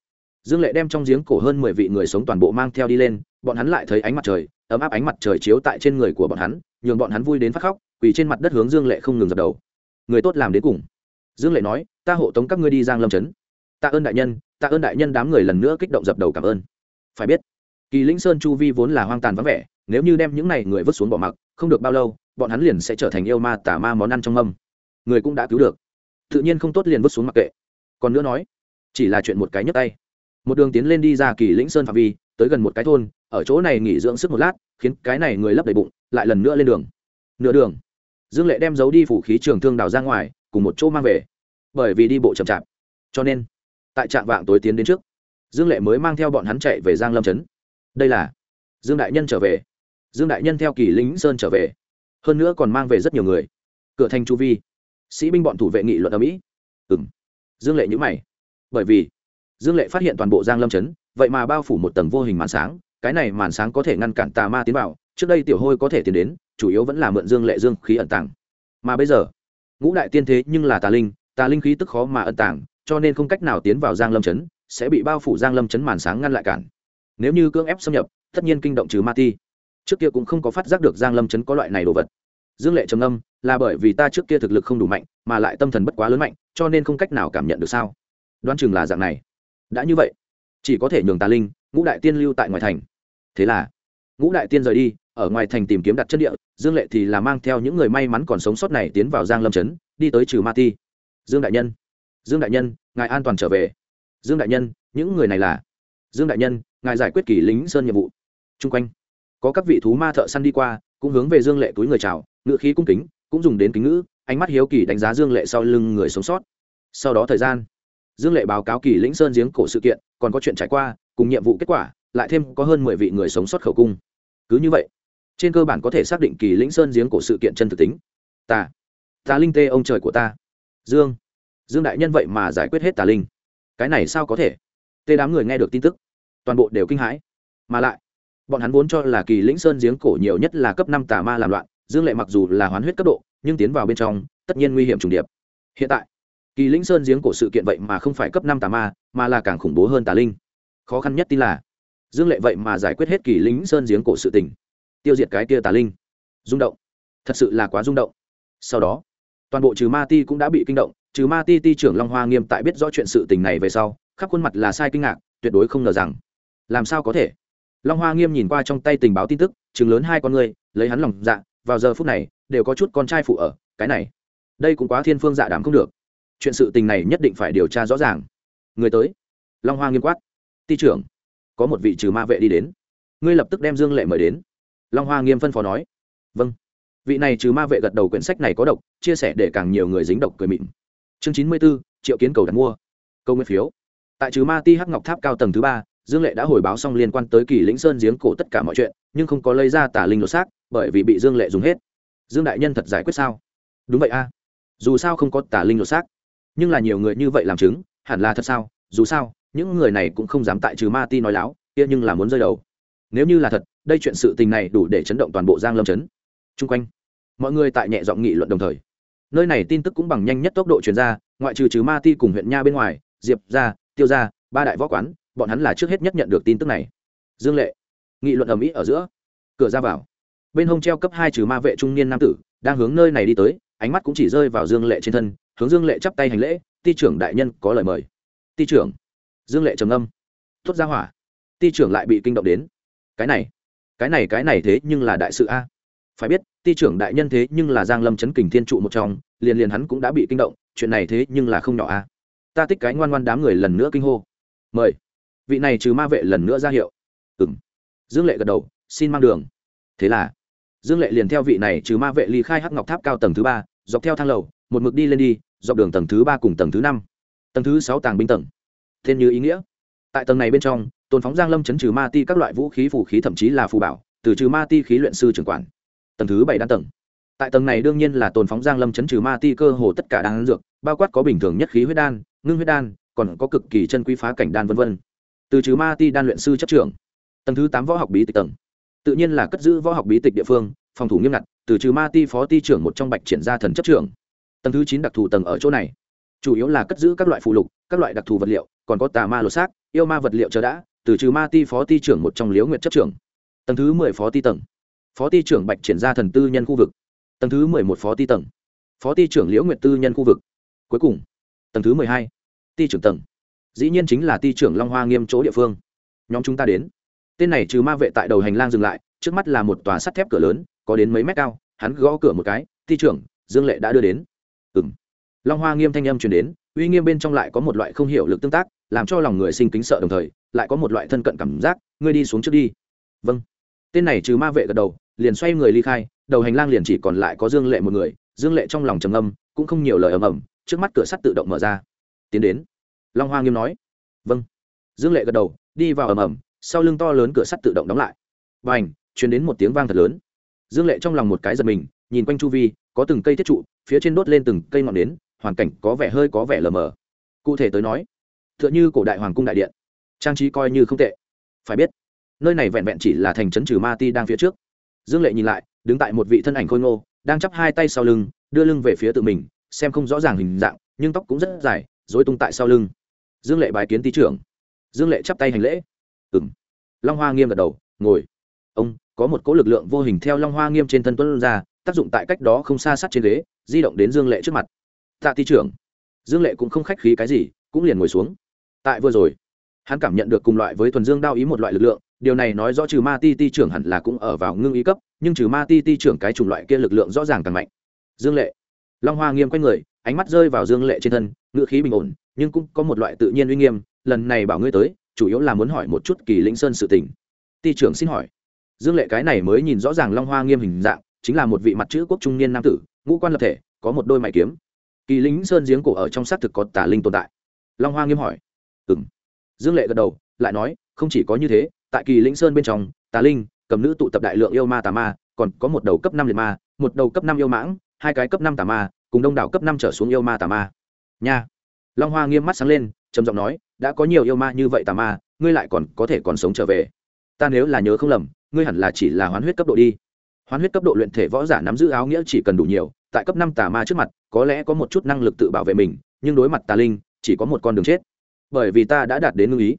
dương lệ đem trong giếng cổ hơn mười vị người sống toàn bộ mang theo đi lên, bọn hắn lại thấy ánh mặt trời, ấm áp ánh mặt trời chiếu tại trên người của bọn hắn, nhường bọn hắn vui đến phát khóc, quỳ trên mặt đất hướng dương lệ không ngừng dập đầu. Người tốt làm đến cùng dương lệ nói, ta hộ tống các ngươi đi giang lâm trấn. Tạ ơn đại nhân, tạ ơn đại nhân đám người lần nữa kích động dập đầu cảm ơn. Phải biết, kỳ lĩnh sơn chu vi vốn là hoang tàn vắng vẻ, nếu như đem những này người vứt xuống bỏ mặc, không được bao lâu, bọn hắn liền sẽ trở thành yêu ma tả ma món ăn trong mâm. Người cũng đã cứu được. Tự nhiên không tốt liền vứt xuống mặc kệ. Còn nữa nói, chỉ là chuyện một cái nhấp tay. Một đường tiến lên đi ra kỳ lĩnh sơn phạm vi, tới gần một cái thôn, ở chỗ này nghỉ dưỡng sức một lát, khiến cái này người lấp đầy bụng, lại lần nữa lên đường. Nửa đường, dương lệ đem giấu đi phủ khí trường thương đào ra ngoài cùng một chỗ mang về. Bởi vì đi bộ chậm chạp. Cho nên tại trạm vạng tối tiến đến trước dương lệ mới mang theo bọn hắn chạy về giang lâm trấn. Đây là dương đại nhân trở về. Dương đại nhân theo kỳ lính sơn trở về. Hơn nữa còn mang về rất nhiều người. Cửa thành chu vi sĩ binh bọn thủ vệ nghị luận ở mỹ. Ừ m dương lệ nhữ mày. Bởi vì dương lệ phát hiện toàn bộ giang lâm Trấn, vậy mà bao phủ một tầng vô hình màn sáng cái này màn sáng có thể ngăn cản tà ma tiến vào trước đây tiểu hôi có thể tiến đến chủ yếu vẫn là mượn dương lệ dương khí ẩn tàng. Mà bây giờ ngũ đại tiên thế nhưng là tà linh tà linh khí tức khó mà ẩn tàng, cho nên không cách nào tiến vào giang lâm chấn, sẽ bị bao phủ giang lâm chấn màn sáng ngăn lại cản. Nếu như cưỡng ép xâm nhập, tất nhiên kinh động trừ ma ti. Trước kia cũng không có phát giác được giang lâm chấn có loại này đồ vật. Dương lệ trầm âm là bởi vì ta trước kia thực lực không đủ mạnh, mà lại tâm thần bất quá lớn mạnh, cho nên không cách nào cảm nhận được sao? Đoan chừng là dạng này. Đã như vậy, chỉ có thể nhường tà linh, ngũ đại tiên lưu tại ngoài thành. Thế là, ngũ đại tiên rời đi ở ngoài thành tìm kiếm đặt chân địa, dương lệ thì là mang theo những người may mắn còn sống sót này tiến vào giang lâm trấn, đi tới trừ ma ti. Dương đại nhân, dương đại nhân, ngài an toàn trở về. Dương đại nhân, những người này là? Dương đại nhân, ngài giải quyết kỷ lính sơn nhiệm vụ. Chung quanh, có các vị thú ma thợ săn đi qua, cũng hướng về dương lệ túi người chào, ngựa khí cung kính, cũng dùng đến kính ngữ, ánh mắt hiếu kỳ đánh giá dương lệ sau lưng người sống sót. Sau đó thời gian, dương lệ báo cáo kỳ lĩnh sơn giếng cổ sự kiện, còn có chuyện trải qua, cùng nhiệm vụ kết quả, lại thêm có hơn mười vị người sống sót khẩu cung. Cứ như vậy trên cơ bản có thể xác định kỳ lĩnh sơn giếng cổ sự kiện chân thực tính. Ta tà linh tê ông trời của ta. Dương dương đại nhân vậy mà giải quyết hết tà linh. Cái này sao có thể? Tê đám người nghe được tin tức, toàn bộ đều kinh hãi. Mà lại, bọn hắn vốn cho là kỳ lĩnh sơn giếng cổ nhiều nhất là cấp năm tà ma làm loạn, dương lệ mặc dù là hoán huyết cấp độ, nhưng tiến vào bên trong, tất nhiên nguy hiểm trùng điệp. Hiện tại, kỳ lĩnh sơn giếng cổ sự kiện vậy mà không phải cấp năm tà ma, mà là càng khủng bố hơn tà linh. Khó khăn nhất tin là, dương lệ vậy mà giải quyết hết kỳ lĩnh sơn giếng cổ sự tình tiêu diệt cái kia tà linh. Rung động. Thật sự là quá rung động. Sau đó, toàn bộ trừ ma ti cũng đã bị kinh động. Trừ ma ti ti trưởng long hoa nghiêm tại biết rõ chuyện sự tình này về sau, khắp khuôn mặt là sai kinh ngạc, tuyệt đối không ngờ rằng, làm sao có thể? Long hoa nghiêm nhìn qua trong tay tình báo tin tức, chừng lớn hai con người, lấy hắn lòng dạ vào giờ phút này, đều có chút con trai phụ ở, cái này, đây cũng quá thiên phương dạ đảm không được. Chuyện sự tình này nhất định phải điều tra rõ ràng. Người tới. Long hoa nghiêm quát. Ti trưởng, có một vị trừ ma vệ đi đến. Ngươi lập tức đem dương lệ mời đến long hoa nghiêm phân phó nói. Vâng. Vị này trừ ma vệ gật đầu quyển sách này có độc, chia sẻ để càng nhiều người dính độc cười mịn. Chương chín mươi b ố triệu kiến cầu đặt mua. Câu nguyên phiếu. Tại trừ ma ti hắc ngọc tháp cao tầng thứ ba, dương lệ đã hồi báo xong liên quan tới kỳ lĩnh sơn giếng cổ tất cả mọi chuyện, nhưng không có lấy ra tả linh lột xác, bởi vì bị dương lệ dùng hết. Dương đại nhân thật giải quyết sao? Đúng vậy a. Dù sao không có tả linh lột xác, nhưng là nhiều người như vậy làm chứng, hẳn là thật sao? Dù sao, những người này cũng không dám tại trừ ma ti nói láo, kia nhưng là muốn rơi đầu. Nếu như là thật đây chuyện sự tình này đủ để chấn động toàn bộ giang lâm chấn chung quanh, mọi người tại nhẹ giọng nghị luận đồng thời. Nơi này tin tức cũng bằng nhanh nhất tốc độ chuyển ra, ngoại trừ trừ ma ti cùng huyện nha bên ngoài, diệp ra tiêu ra ba đại võ quán, bọn hắn là trước hết nhất nhận được tin tức này. Dương lệ, nghị luận ầm ĩ ở giữa. Cửa ra vào. Bên hông treo cấp hai trừ ma vệ trung niên nam tử, đang hướng nơi này đi tới, ánh mắt cũng chỉ rơi vào dương lệ trên thân, hướng dương lệ chắp tay hành lễ, ti trưởng đại nhân có lời mời. Ti trưởng. Dương lệ trầm âm thốt ra hỏa. Ti trưởng lại bị kinh động đến. Cái này cái này cái này thế nhưng là đại sự a. Phải biết ty trưởng đại nhân thế nhưng là giang lâm chấn kình thiên trụ một trong, liền liền hắn cũng đã bị kinh động, chuyện này thế nhưng là không nhỏ a. Ta tích cái ngoan ngoan đám người lần nữa kinh hô. Mời. Vị này trừ ma vệ lần nữa ra hiệu. Ừ m dương lệ gật đầu, xin mang đường. Thế là, dương lệ liền theo vị này trừ ma vệ ly khai hắc ngọc tháp cao tầng thứ ba, dọc theo thang lầu, một mực đi lên đi, dọc đường tầng thứ ba cùng tầng thứ năm. Tầng thứ sáu tàng binh tầng. Thêm như ý nghĩa. Tại tầng này bên trong tồn phóng giang lâm chấn trừ ma ti các loại vũ khí phù khí thậm chí là phù bảo, từ trừ ma ti khí luyện sư trưởng quản. Tầng thứ bảy đan tầng. Tại tầng này đương nhiên là tồn phóng giang lâm chấn trừ ma ti cơ hồ tất cả đan dược, bao quát có bình thường nhất khí huyết đan, ngưng huyết đan, còn có cực kỳ chân quý phá cảnh đan vân vân. Từ trừ ma ti đan luyện sư chấp trưởng. Tầng thứ tám võ học bí tịch tầng. Tự nhiên là cất giữ võ học bí tịch địa phương, phòng thủ nghiêm ngặt, từ trừ ma ti phó ti trưởng một trong bạch triển gia thần chấp trưởng. Tầng thứ chín đặc thù tầng ở chỗ này. Chủ yếu là cất giữ các loại phụ lục, các loại đặc thù vật liệu, còn có tà ma lột xác, yêu ma vật liệu chờ đã từ trừ ma ti phó ti trưởng một trong liếu nguyện chấp trưởng. Tầng thứ mười phó ti tầng. Phó ti trưởng bạch triển gia thần tư nhân khu vực. Tầng thứ mười một phó ti tầng. Phó ti trưởng liễu nguyệt tư nhân khu vực. Cuối cùng, tầng thứ mười hai, ti trưởng tầng. Dĩ nhiên chính là ti trưởng long hoa nghiêm chỗ địa phương. Nhóm chúng ta đến. Tên này trừ ma vệ tại đầu hành lang dừng lại, trước mắt là một tòa sắt thép cửa lớn, có đến mấy mét cao, hắn gõ cửa một cái, ti trưởng, dương lệ đã đưa đến. Ừng long hoa nghiêm thanh âm truyền đến uy nghiêm bên trong lại có một loại không hiểu lực tương tác, làm cho lòng người sinh kính sợ đồng thời, lại có một loại thân cận cảm giác, ngươi đi xuống trước đi. Vâng. Tên này trừ ma vệ gật đầu, liền xoay người ly khai, đầu hành lang liền chỉ còn lại có dương lệ một người, dương lệ trong lòng trầm âm cũng không nhiều lời ầm ầm, trước mắt cửa sắt tự động mở ra. Tiến đến. Long hoa nghiêm nói. Vâng. Dương lệ gật đầu, đi vào ầm ầm, sau lưng to lớn cửa sắt tự động đóng lại. B à n h chuyển đến một tiếng vang thật lớn. Dương lệ trong lòng một cái giật mình, nhìn quanh chu vi, có từng cây thiết trụ, phía trên đốt lên từng cây ngọn nến hoàn cảnh có vẻ hơi có vẻ lờ mờ. Cụ thể tới nói t h ư ợ n h ư cổ đại hoàng cung đại điện, trang trí coi như không tệ. Phải biết, nơi này vẹn vẹn chỉ là thành trấn trừ ma ti đang phía trước. Dương lệ nhìn lại, đứng tại một vị thân ảnh khôi ngô, đang chắp hai tay sau lưng, đưa lưng về phía tự mình, xem không rõ ràng hình dạng, nhưng tóc cũng rất dài dối tung tại sau lưng. Dương lệ bài kiến tý trưởng. Dương lệ chắp tay hành lễ. Ừng long hoa nghiêm gật đầu, ngồi. Ông, có một cỗ lực lượng vô hình theo long hoa nghiêm trên thân tuấn ra, tác dụng tại cách đó không xa sát trên ghế, di động đến dương lệ trước mặt tạ ty trưởng. Dương lệ cũng không khách khí cái gì, cũng liền ngồi xuống. Tại vừa rồi, hắn cảm nhận được cùng loại với thuần dương đao ý một loại lực lượng, điều này nói rõ trừ ma ti ti trưởng hẳn là cũng ở vào ngưng ý cấp, nhưng trừ ma ti ti trưởng cái chủng loại kia lực lượng rõ ràng càng mạnh. Dương lệ. Long hoa nghiêm quay người, ánh mắt rơi vào dương lệ trên thân, ngữ khí bình ổn, nhưng cũng có một loại tự nhiên uy nghiêm, lần này bảo ngươi tới, chủ yếu là muốn hỏi một chút kỳ lĩnh sơn sự tình. Ti trưởng xin hỏi. Dương lệ cái này mới nhìn rõ ràng long hoa nghiêm hình dạng, chính là một vị mặt chữ quốc trung niên nam tử, ngũ quan lập thể, có một đôi mày kiếm kỳ lính sơn giếng cổ ở trong xác thực có tà linh tồn tại. Long hoa nghiêm hỏi. Ừ m dương lệ gật đầu, lại nói, không chỉ có như thế, tại kỳ lĩnh sơn bên trong, tà linh, cầm nữ tụ tập đại lượng yêu ma tà ma, còn có một đầu cấp năm liệt ma, một đầu cấp năm yêu mãng, hai cái cấp năm tà ma, cùng đông đảo cấp năm trở xuống yêu ma tà ma. Nha. Long hoa nghiêm mắt sáng lên, trầm giọng nói, đã có nhiều yêu ma như vậy tà ma, ngươi lại còn có thể còn sống trở về. Ta nếu là nhớ không lầm, ngươi hẳn là chỉ là hoán huyết cấp độ đi. Hoán huyết cấp độ luyện thể võ giả nắm giữ áo nghĩa chỉ cần đủ nhiều tại cấp năm tà ma trước mặt, có lẽ có một chút năng lực tự bảo vệ mình, nhưng đối mặt tà linh, chỉ có một con đường chết. Bởi vì ta đã đạt đến ngưng ý.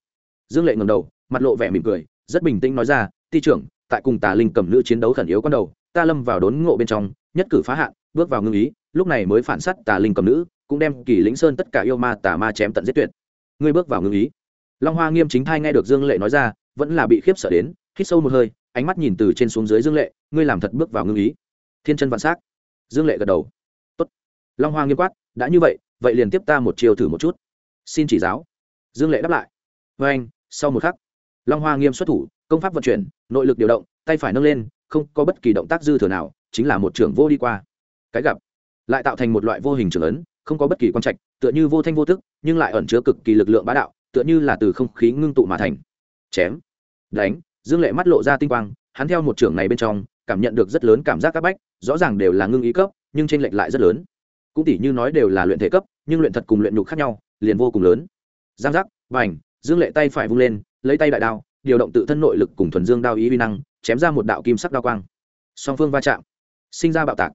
Dương lệ ngầm đầu, mặt lộ vẻ mỉm cười, rất bình tĩnh nói ra, ti trưởng, tại cùng tà linh cầm nữ chiến đấu khẩn yếu con đầu, ta lâm vào đốn ngộ bên trong, nhất cử phá hạn, bước vào ngưng ý, lúc này mới phản s á t tà linh cầm nữ, cũng đem kỳ lĩnh sơn tất cả yêu ma tà ma chém tận giết tuyệt. Ngươi bước vào ngưng ý. Long hoa nghiêm chính thai nghe được dương lệ nói ra, vẫn là bị khiếp sợ đến, hít sâu một hơi, ánh mắt nhìn từ trên xuống dưới dương lệ, ngươi làm thật bước vào ngưng ý. Thiên chân vạn s á c dương lệ gật đầu. Tốt. long hoa nghiêm quát, đã như vậy vậy liền tiếp ta một chiều thử một chút. Xin chỉ giáo. Dương lệ đáp lại. Vê anh, sau một khắc. Long hoa nghiêm xuất thủ, công pháp vận chuyển, nội lực điều động, tay phải nâng lên, không có bất kỳ động tác dư thừa nào, chính là một trưởng vô đi qua. Cái gặp, lại tạo thành một loại vô hình trưởng ấn, không có bất kỳ quan trạch, tựa như vô thanh vô tức, nhưng lại ẩn chứa cực kỳ lực lượng bá đạo, tựa như là từ không khí ngưng tụ mà thành. Chém. Đánh. Dương lệ mắt lộ ra tinh quang, hắn theo một trưởng này bên trong cảm nhận được rất lớn cảm giác các bách, rõ ràng đều là ngưng ý cấp, nhưng trên lệch lại rất lớn. Cũng tỷ như nói đều là luyện thể cấp, nhưng luyện thật cùng luyện nhục khác nhau, liền vô cùng lớn. Giang giác, vành, dương lệ tay phải vung lên, lấy tay đại đao, điều động tự thân nội lực cùng thuần dương đao ý vi năng, chém ra một đạo kim sắc đao quang. Song phương va chạm, sinh ra bạo tạc.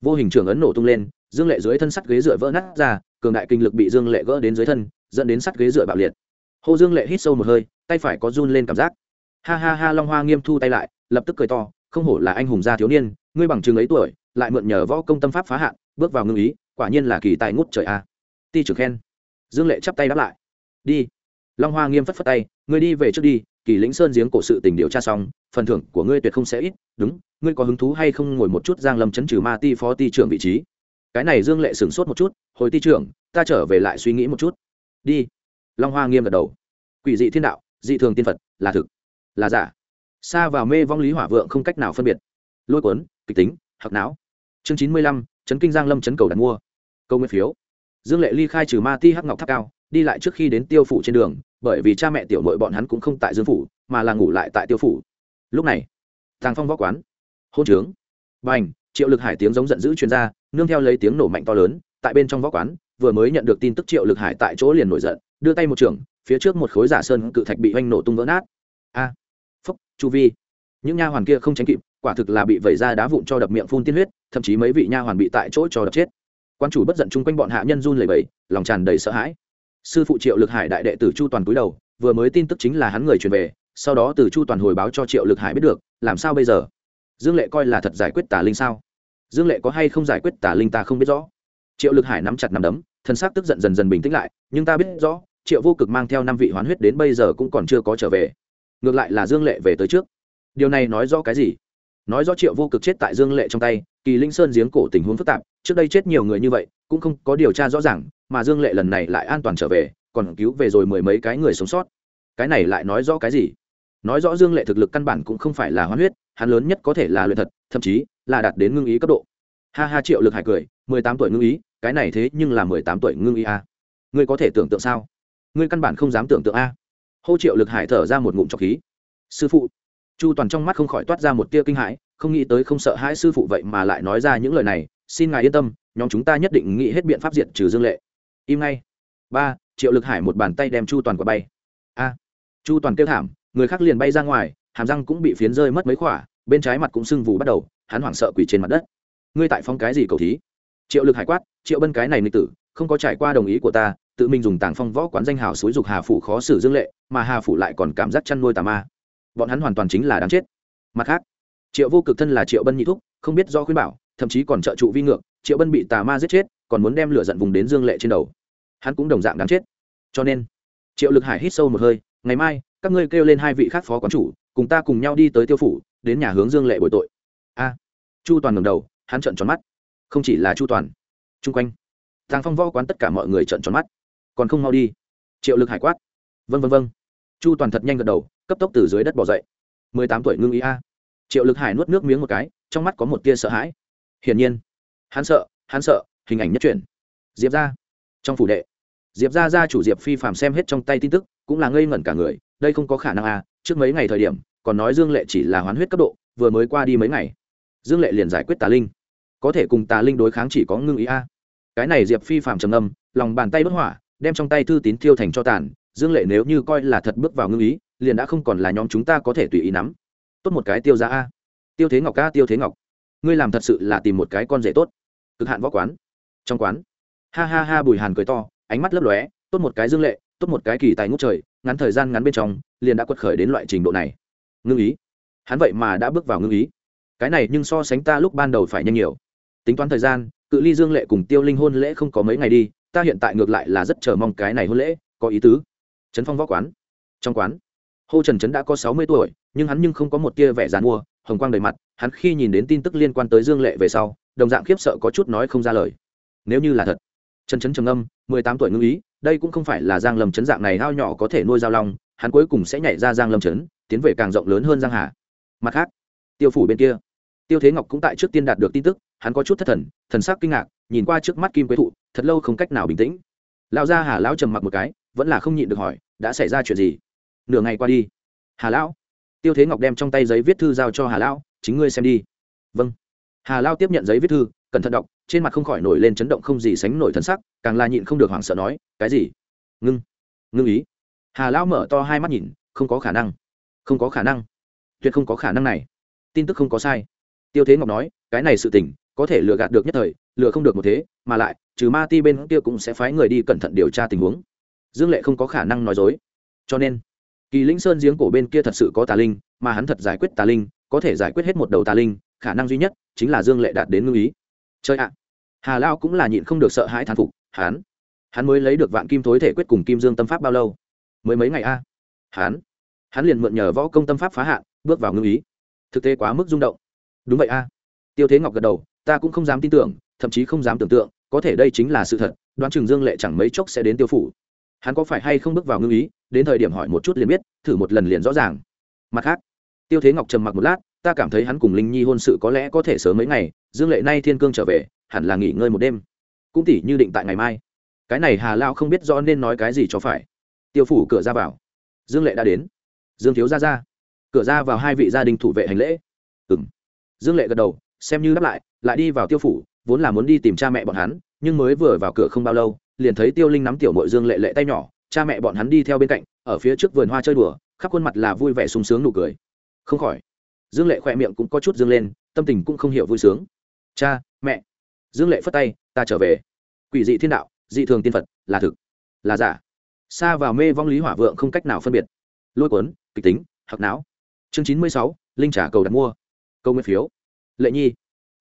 Vô hình trưởng ấn nổ tung lên, dương lệ dưới thân sắt ghế dựa vỡ nát ra, cường đại kinh lực bị dương lệ gỡ đến dưới thân, dẫn đến sắt ghế dựa bạo liệt. Hồ dương lệ hít sâu một hơi, tay phải có run lên cảm giác. Ha ha ha, long hoa nghiêm thu tay lại, lập tức cười to không hổ là anh hùng gia thiếu niên, ngươi bằng chừng ấy tuổi, lại mượn nhờ võ công tâm pháp phá hạn, bước vào ngưng ý, quả nhiên là kỳ tài ngút trời a. Ti trưởng khen. Dương lệ chắp tay đáp lại. Đi. Long hoa nghiêm phất phất tay, ngươi đi về trước đi, kỳ lĩnh sơn giếng cổ sự tình điều tra xong, phần thưởng của ngươi tuyệt không sẽ ít, đúng, ngươi có hứng thú hay không ngồi một chút giang lâm chấn trừ ma ti phó ti trưởng vị trí? Cái này dương lệ sửng sốt một chút, hồi ti trưởng, ta trở về lại suy nghĩ một chút. Đi. Long hoa nghiêm gật đầu. Quỷ dị thiên đạo, dị thường tiên phật, là thực, là giả xa vào mê vong lý hỏa vượng không cách nào phân biệt. Lôi cuốn, kịch tính hoặc não. Chương chín mươi lăm, chấn kinh giang lâm chấn cầu đặt mua. Câu nguyên phiếu. Dương lệ ly khai trừ ma ti hắc ngọc tháp cao, đi lại trước khi đến tiêu phủ trên đường, bởi vì cha mẹ tiểu nội bọn hắn cũng không tại dương phủ, mà là ngủ lại tại tiêu phủ. Lúc này thàng phong võ quán. Hôn trướng. B à n h triệu lực hải tiếng giống giận dữ chuyên r a nương theo lấy tiếng nổ mạnh to lớn, tại bên trong võ quán, vừa mới nhận được tin tức triệu lực hải tại chỗ liền nổi giận, đưa tay một trường phía trước một khối giả sơn cự thạch bị oanh nổ tung vỡ nát. A phúc, chu vi. Những nha hoàn kia không tránh kịp, quả thực là bị vẩy ra đá vụn cho đập miệng phun tiên huyết, thậm chí mấy vị nha hoàn bị tại chỗ cho đập chết. Quan chủ bất giận chung quanh bọn hạ nhân run lẩy bẩy, lòng tràn đầy sợ hãi. Sư phụ triệu lực hải đại đệ tử chu toàn cúi đầu, vừa mới tin tức chính là hắn người truyền về, sau đó từ chu toàn hồi báo cho triệu lực hải biết được, làm sao bây giờ? Dương lệ coi là thật giải quyết tà linh sao? Dương lệ có hay không giải quyết tà linh ta không biết rõ. Triệu lực hải nắm chặt nắm đấm, thân xác tức giận dần dần bình tĩnh lại, nhưng ta biết rõ, triệu vô cực mang theo năm vị hoán huyết đến bây giờ cũng còn chưa có trở về ngược lại là dương lệ về tới trước. Điều này nói rõ cái gì? Nói rõ triệu vô cực chết tại dương lệ trong tay, kỳ linh sơn giếng cổ tình huống phức tạp, trước đây chết nhiều người như vậy, cũng không có điều tra rõ ràng, mà dương lệ lần này lại an toàn trở về, còn cứu về rồi mười mấy cái người sống sót. Cái này lại nói rõ cái gì? Nói rõ dương lệ thực lực căn bản cũng không phải là hoán huyết, hắn lớn nhất có thể là luyện thật, thậm chí là đạt đến ngưng ý cấp độ. Ha ha, triệu lực hải cười, mười tám tuổi ngưng ý, cái này thế nhưng là mười tám tuổi ngưng ý a ngươi có thể tưởng tượng sao? Ngươi căn bản không dám tưởng tượng a hô triệu lực hải thở ra một ngụm trọc khí. Sư phụ. Chu toàn trong mắt không khỏi toát ra một tia kinh hãi, không nghĩ tới không sợ hãi sư phụ vậy mà lại nói ra những lời này. Xin ngài yên tâm, nhóm chúng ta nhất định nghĩ hết biện pháp diệt trừ dương lệ. Im ngay. Ba, triệu lực hải một bàn tay đem chu toàn quả bay. A. Chu toàn kêu thảm, người khác liền bay ra ngoài, hàm răng cũng bị phiến rơi mất mấy khỏa, bên trái mặt cũng sưng vù bắt đầu, hắn hoảng sợ quỳ trên mặt đất. Ngươi tại phong cái gì cầu thí? Triệu lực hải quát, triệu bân cái này nghịch tử, không có trải qua đồng ý của ta tự mình dùng tàng phong võ quán danh hào xúi dục hà phủ khó xử dương lệ, mà hà phủ lại còn cảm giác chăn nuôi tà ma. Bọn hắn hoàn toàn chính là đáng chết. Mặt khác, triệu vô cực thân là triệu bân nhị thúc, không biết do khuyên bảo, thậm chí còn trợ trụ vi ngược, triệu bân bị tà ma giết chết, còn muốn đem lửa giận vùng đến dương lệ trên đầu. Hắn cũng đồng dạng đáng chết. Cho nên, triệu lực hải hít sâu một hơi, ngày mai, các ngươi kêu lên hai vị khác phó quán chủ, cùng ta cùng nhau đi tới tiêu phủ, đến nhà hướng dương lệ bồi tội. A. Chu toàn ngầm đầu, hắn trợn tròn mắt. Không chỉ là chu toàn, chung quanh, tàng phong võ quán tất cả mọi người trợn tròn mắt còn không mau đi. Triệu lực hải quát. Vân vân vân chu toàn thật nhanh gật đầu, cấp tốc từ dưới đất bỏ dậy. Mười tám tuổi ngưng ý a. Triệu lực hải nuốt nước miếng một cái, trong mắt có một tia sợ hãi. Hiển nhiên, hắn sợ hắn sợ, hình ảnh nhất truyền diệp ra trong phủ đệ. Diệp ra ra chủ diệp phi phạm xem hết trong tay tin tức, cũng là ngây ngẩn cả người, đây không có khả năng à trước mấy ngày thời điểm, còn nói dương lệ chỉ là hoán huyết cấp độ, vừa mới qua đi mấy ngày. Dương lệ liền giải quyết tà linh. Có thể cùng tà linh đối kháng chỉ có ngưng ý a. Cái này diệp phi phạm trầm âm lòng bàn tay bất hỏa đem trong tay thư tín thiêu thành cho tàn, dương lệ nếu như coi là thật bước vào ngưng ý, liền đã không còn là nhóm chúng ta có thể tùy ý nắm. Tốt một cái tiêu giá a. Tiêu thế ngọc ca tiêu thế ngọc. Ngươi làm thật sự là tìm một cái con rể tốt. Cực hạn võ quán. Trong quán. Ha ha ha, bùi hàn cười to, ánh mắt lấp lóe, tốt một cái dương lệ, tốt một cái kỳ tài ngút trời, ngắn thời gian ngắn bên trong, liền đã quật khởi đến loại trình độ này. Ngưng ý. Hắn vậy mà đã bước vào ngưng ý. Cái này nhưng so sánh ta lúc ban đầu phải nhanh nhiều. Tính toán thời gian, cự ly dương lệ cùng tiêu linh hôn lễ không có mấy ngày đi ta hiện tại ngược lại là rất chờ mong cái này hôn lễ, có ý tứ. Trấn phong võ quán. Trong quán, hô trần trấn đã có sáu mươi tuổi, nhưng hắn nhưng không có một tia vẻ dàn mua hồng quang đầy mặt, hắn khi nhìn đến tin tức liên quan tới dương lệ về sau, đồng dạng khiếp sợ có chút nói không ra lời. Nếu như là thật, trần trấn trầm âm mười tám tuổi ngưng ý, đây cũng không phải là giang lâm trấn dạng này hao nhỏ có thể nuôi giao long, hắn cuối cùng sẽ nhảy ra giang lâm trấn, tiến về càng rộng lớn hơn giang hà. Mặt khác, tiêu phủ bên kia, tiêu thế ngọc cũng tại trước tiên đạt được tin tức, hắn có chút thất thần thần sắc kinh ngạc nhìn qua trước mắt kim quế thụ, thật lâu không cách nào bình tĩnh. Lão gia hà lão trầm mặc một cái, vẫn là không nhịn được hỏi, đã xảy ra chuyện gì? Nửa ngày qua đi. Hà lão. Tiêu thế ngọc đem trong tay giấy viết thư giao cho hà lão, chính ngươi xem đi. Vâng. Hà lão tiếp nhận giấy viết thư, cẩn thận đọc, trên mặt không khỏi nổi lên chấn động không gì sánh nổi thân sắc, càng là nhịn không được hoảng sợ nói, cái gì? Ngưng. Ngưng ý. Hà lão mở to hai mắt nhìn, không có khả năng. Không có khả năng. Tuyệt không có khả năng này. Tin tức không có sai. Tiêu thế ngọc nói, cái này sự tình, có thể lừa gạt được nhất thời lừa không được một thế, mà lại, trừ ma ti bên kia cũng sẽ phái người đi cẩn thận điều tra tình huống. Dương lệ không có khả năng nói dối. Cho nên, kỳ lĩnh sơn giếng cổ bên kia thật sự có tà linh, mà hắn thật giải quyết tà linh, có thể giải quyết hết một đầu tà linh, khả năng duy nhất chính là dương lệ đạt đến ngư ý. Chơi ạ! Hà lao cũng là nhịn không được sợ hãi thán phục, hắn hắn mới lấy được vạn kim thối thể quyết cùng kim dương tâm pháp bao lâu? Mới mấy ngày a? À? hắn hắn liền mượn nhờ võ công tâm pháp phá hạn, bước vào ngư ý. Thực tế quá mức rung động. Đúng vậy a. Tiêu thế ngọc gật đầu, ta cũng không dám tin tưởng thậm chí không dám tưởng tượng, có thể đây chính là sự thật, đoán chừng dương lệ chẳng mấy chốc sẽ đến tiêu phủ. Hắn có phải hay không bước vào ngưng ý, đến thời điểm hỏi một chút liền biết, thử một lần liền rõ ràng. Mặt khác, tiêu thế ngọc trầm mặc một lát, ta cảm thấy hắn cùng linh nhi hôn sự có lẽ có thể sớm mấy ngày, dương lệ nay thiên cương trở về, hẳn là nghỉ ngơi một đêm. Cũng tỉ như định tại ngày mai. Cái này hà lao không biết rõ nên nói cái gì cho phải. Tiêu phủ cửa ra vào. Dương lệ đã đến. Dương thiếu ra ra. Cửa ra vào hai vị gia đình thủ vệ hành lễ. Ừ m dương lệ gật đầu, xem như đáp lại lại đi vào tiêu phủ vốn là muốn đi tìm cha mẹ bọn hắn, nhưng mới vừa vào cửa không bao lâu, liền thấy tiêu linh nắm tiểu mội dương lệ lệ tay nhỏ, cha mẹ bọn hắn đi theo bên cạnh, ở phía trước vườn hoa chơi đùa, khắp khuôn mặt là vui vẻ sung sướng nụ cười. Không khỏi, dương lệ khỏe miệng cũng có chút dương lên, tâm tình cũng không hiểu vui sướng. Cha, mẹ. Dương lệ phất tay, ta trở về. Quỷ dị thiên đạo, dị thường tiên phật, là thực, là giả. Xa vào mê vong lý hỏa vượng không cách nào phân biệt. Lôi cuốn, kịch tính hạc não. Chương chín mươi sáu, linh trả cầu đặt mua. Câu nguyên phiếu. Lệ nhi,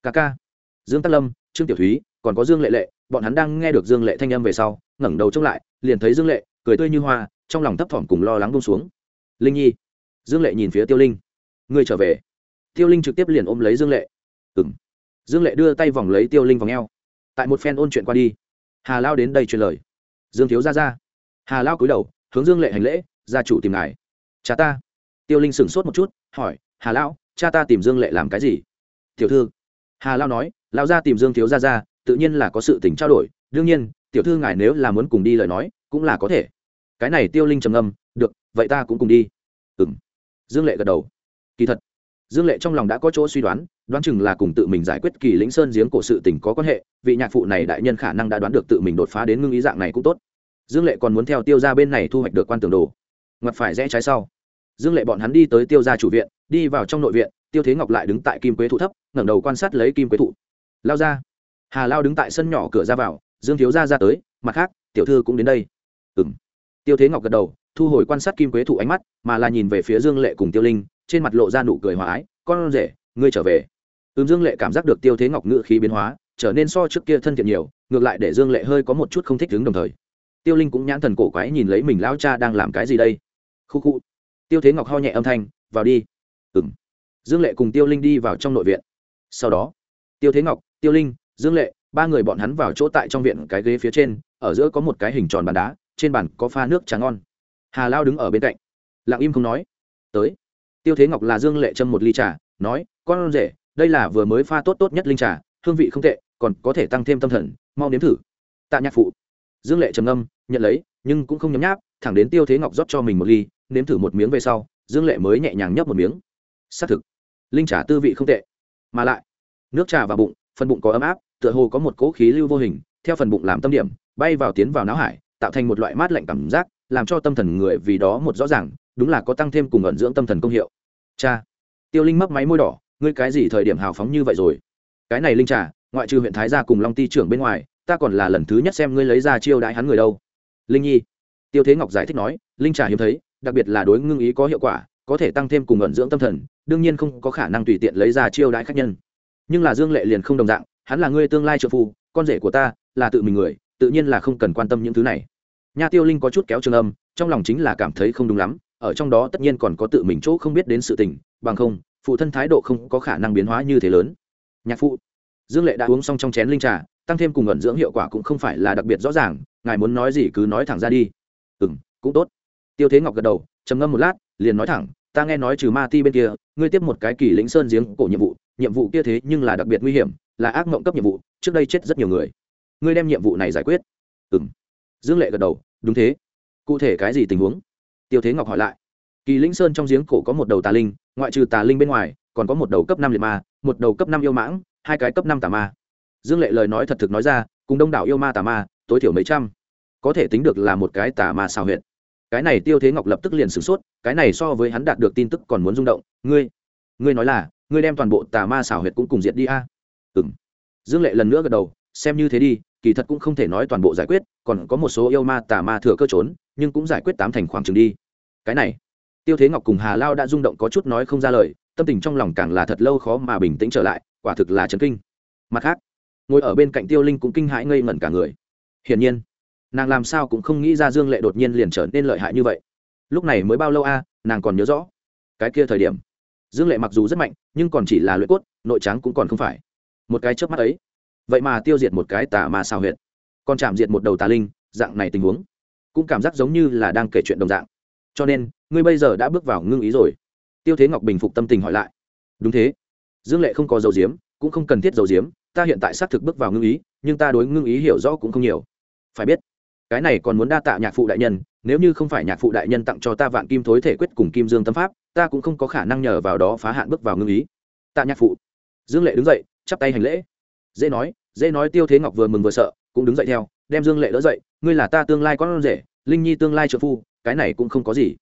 ca ca dương tắc lâm, trương tiểu thúy, còn có dương lệ lệ, bọn hắn đang nghe được dương lệ thanh âm về sau, ngẩng đầu trông lại, liền thấy dương lệ, cười tươi như hoa, trong lòng thấp thỏm cùng lo lắng bông xuống. Linh nhi. Dương lệ nhìn phía tiêu linh. Ngươi trở về. Tiêu linh trực tiếp liền ôm lấy dương lệ. Ừ m dương lệ đưa tay vòng lấy tiêu linh vòng e o tại một phen ôn chuyện qua đi. Hà lao đến đây truyền lời. Dương thiếu ra ra. Hà lao cúi đầu, hướng dương lệ hành lễ, gia chủ tìm ngài. Cha ta. Tiêu linh sửng sốt một chút, hỏi, hà lão cha ta tìm dương lệ làm cái gì? Tiểu thư hà lao nói, lao ra tìm dương thiếu ra ra, tự nhiên là có sự tình trao đổi, đương nhiên, tiểu thư ngài nếu là muốn cùng đi lời nói, cũng là có thể. Cái này tiêu linh trầm âm được, vậy ta cũng cùng đi. Ừ m dương lệ gật đầu. Kỳ thật, dương lệ trong lòng đã có chỗ suy đoán đoán chừng là cùng tự mình giải quyết kỳ lĩnh sơn giếng cổ sự tình có quan hệ, vị nhạc phụ này đại nhân khả năng đã đoán được tự mình đột phá đến ngưng ý dạng này cũng tốt. Dương lệ còn muốn theo tiêu ra bên này thu hoạch được quan tường đồ. Ngặt phải rẽ trái sau. Dương lệ bọn hắn đi tới tiêu ra chủ viện, đi vào trong nội viện tiêu thế ngọc lại đứng tại kim quế thụ thấp, ngẩng đầu quan sát lấy kim quế thụ. Lao ra. Hà lao đứng tại sân nhỏ cửa ra vào, dương thiếu ra ra tới, mặt khác, tiểu thư cũng đến đây. Ừ m tiêu thế ngọc gật đầu, thu hồi quan sát kim quế thụ ánh mắt, mà là nhìn về phía dương lệ cùng tiêu linh, trên mặt lộ ra nụ cười hòa ái, con rể, ngươi trở về. Ừm, dương lệ cảm giác được tiêu thế ngọc ngự khí biến hóa, trở nên so trước kia thân thiện nhiều, ngược lại để dương lệ hơi có một chút không thích đứng đồng thời. Tiêu linh cũng nhãn thần cổ quái nhìn lấy mình lao cha đang làm cái gì đây? Khu khu. Tiêu thế ngọc ho nhẹ âm thanh, vào đi. Ừng dương lệ cùng tiêu linh đi vào trong nội viện. Sau đó, tiêu thế ngọc, tiêu linh, dương lệ, ba người bọn hắn vào chỗ tại trong viện cái ghế phía trên, ở giữa có một cái hình tròn bàn đá, trên bàn có pha nước trà ngon. Hà lao đứng ở bên cạnh. Lặng im không nói. Tới. Tiêu thế ngọc là dương lệ châm một ly trà, nói, con rể, đây là vừa mới pha tốt tốt nhất linh trà, hương vị không tệ, còn có thể tăng thêm tâm thần, mau nếm thử. Tạ nhạc phụ. Dương lệ trầm âm nhận lấy, nhưng cũng không nhấm nháp, thẳng đến tiêu thế ngọc rót cho mình một ly, nếm thử một miếng về sau, dương lệ mới nhẹ nhàng nhấp một miếng. Xác thực linh trà tư vị không tệ. Mà lại, nước trà vào bụng, phần bụng có ấm áp, tựa hồ có một cỗ khí lưu vô hình, theo phần bụng làm tâm điểm, bay vào tiến vào não hải, tạo thành một loại mát lạnh cảm giác, làm cho tâm thần người vì đó một rõ ràng, đúng là có tăng thêm cùng ẩn dưỡng tâm thần công hiệu. Cha, tiêu linh mấp máy môi đỏ, ngươi cái gì thời điểm hào phóng như vậy rồi? Cái này linh trà, ngoại trừ huyện thái gia cùng long ti trưởng bên ngoài, ta còn là lần thứ nhất xem ngươi lấy ra chiêu đãi hắn người đâu. Linh nhi, tiêu thế ngọc giải thích nói, linh trà hiếm thấy, đặc biệt là đối ngưng ý có hiệu quả, có thể tăng thêm cùng ẩn dưỡng tâm thần đương nhiên không có khả năng tùy tiện lấy ra chiêu đãi khách nhân. Nhưng là dương lệ liền không đồng dạng, hắn là người tương lai trợ phu, con rể của ta là tự mình người, tự nhiên là không cần quan tâm những thứ này. Nha tiêu linh có chút kéo trường âm, trong lòng chính là cảm thấy không đúng lắm, ở trong đó tất nhiên còn có tự mình chỗ không biết đến sự tình, bằng không, phụ thân thái độ không có khả năng biến hóa như thế lớn. Nhạc phụ, dương lệ đã uống xong trong chén linh trà, tăng thêm cùng ẩn dưỡng hiệu quả cũng không phải là đặc biệt rõ ràng, ngài muốn nói gì cứ nói thẳng ra đi. Ừ m cũng tốt. Tiêu thế ngọc gật đầu, trầm ngâm một lát, liền nói thẳng ta nghe nói trừ ma ti bên kia, ngươi tiếp một cái kỳ lĩnh sơn giếng cổ nhiệm vụ nhiệm vụ kia thế nhưng là đặc biệt nguy hiểm, là ác mộng cấp nhiệm vụ, trước đây chết rất nhiều người. Ngươi đem nhiệm vụ này giải quyết. Ừ m dương lệ gật đầu, đúng thế. Cụ thể cái gì tình huống? Tiêu thế ngọc hỏi lại. Kỳ lĩnh sơn trong giếng cổ có một đầu tà linh, ngoại trừ tà linh bên ngoài, còn có một đầu cấp năm liệt ma, một đầu cấp năm yêu mãng, hai cái cấp năm tà ma. Dương lệ lời nói thật thực nói ra, cùng đông đảo yêu ma tà ma, tối thiểu mấy trăm. Có thể tính được là một cái tà ma xào huyện cái này tiêu thế ngọc lập tức liền sửng sốt, cái này so với hắn đạt được tin tức còn muốn rung động. Ngươi ngươi nói là, ngươi đem toàn bộ tà ma xảo huyệt cũng cùng diệt đi a? À? ừ m dương lệ lần nữa gật đầu, xem như thế đi, kỳ thật cũng không thể nói toàn bộ giải quyết, còn có một số yêu ma tà ma thừa cơ trốn, nhưng cũng giải quyết tám thành khoảng trừng đi. Cái này, tiêu thế ngọc cùng hà lao đã rung động có chút nói không ra lời, tâm tình trong lòng càng là thật lâu khó mà bình tĩnh trở lại, quả thực là chấn kinh. Mặt khác, ngồi ở bên cạnh tiêu linh cũng kinh hãi ngây ngẩn cả người. Hiển nhiên nàng làm sao cũng không nghĩ ra dương lệ đột nhiên liền trở nên lợi hại như vậy. Lúc này mới bao lâu a, nàng còn nhớ rõ. Cái kia thời điểm, dương lệ mặc dù rất mạnh, nhưng còn chỉ là luyện cốt, nội trắng cũng còn không phải. Một cái trước mắt ấy, vậy mà tiêu diệt một cái tà ma xào huyệt. Còn chạm diệt một đầu tà linh, dạng này tình huống, cũng cảm giác giống như là đang kể chuyện đồng dạng. Cho nên, ngươi bây giờ đã bước vào ngưng ý rồi. Tiêu thế ngọc bình phục tâm tình hỏi lại. Đúng thế. Dương lệ không có dầu diếm, cũng không cần thiết dầu diếm, ta hiện tại xác thực bước vào ngưng ý, nhưng ta đối ngưng ý hiểu rõ cũng không nhiều. Phải biết cái này còn muốn đa tạ nhạc phụ đại nhân, nếu như không phải nhạc phụ đại nhân tặng cho ta vạn kim thối thể quyết cùng kim dương tâm pháp, ta cũng không có khả năng nhờ vào đó phá hạn bước vào ngưng ý. Tạ nhạc phụ. Dương lệ đứng dậy, chắp tay hành lễ. Dễ nói dễ nói tiêu thế ngọc vừa mừng vừa sợ, cũng đứng dậy theo, đem dương lệ đỡ dậy. Ngươi là ta tương lai con rể, linh nhi tương lai trợ phu, cái này cũng không có gì.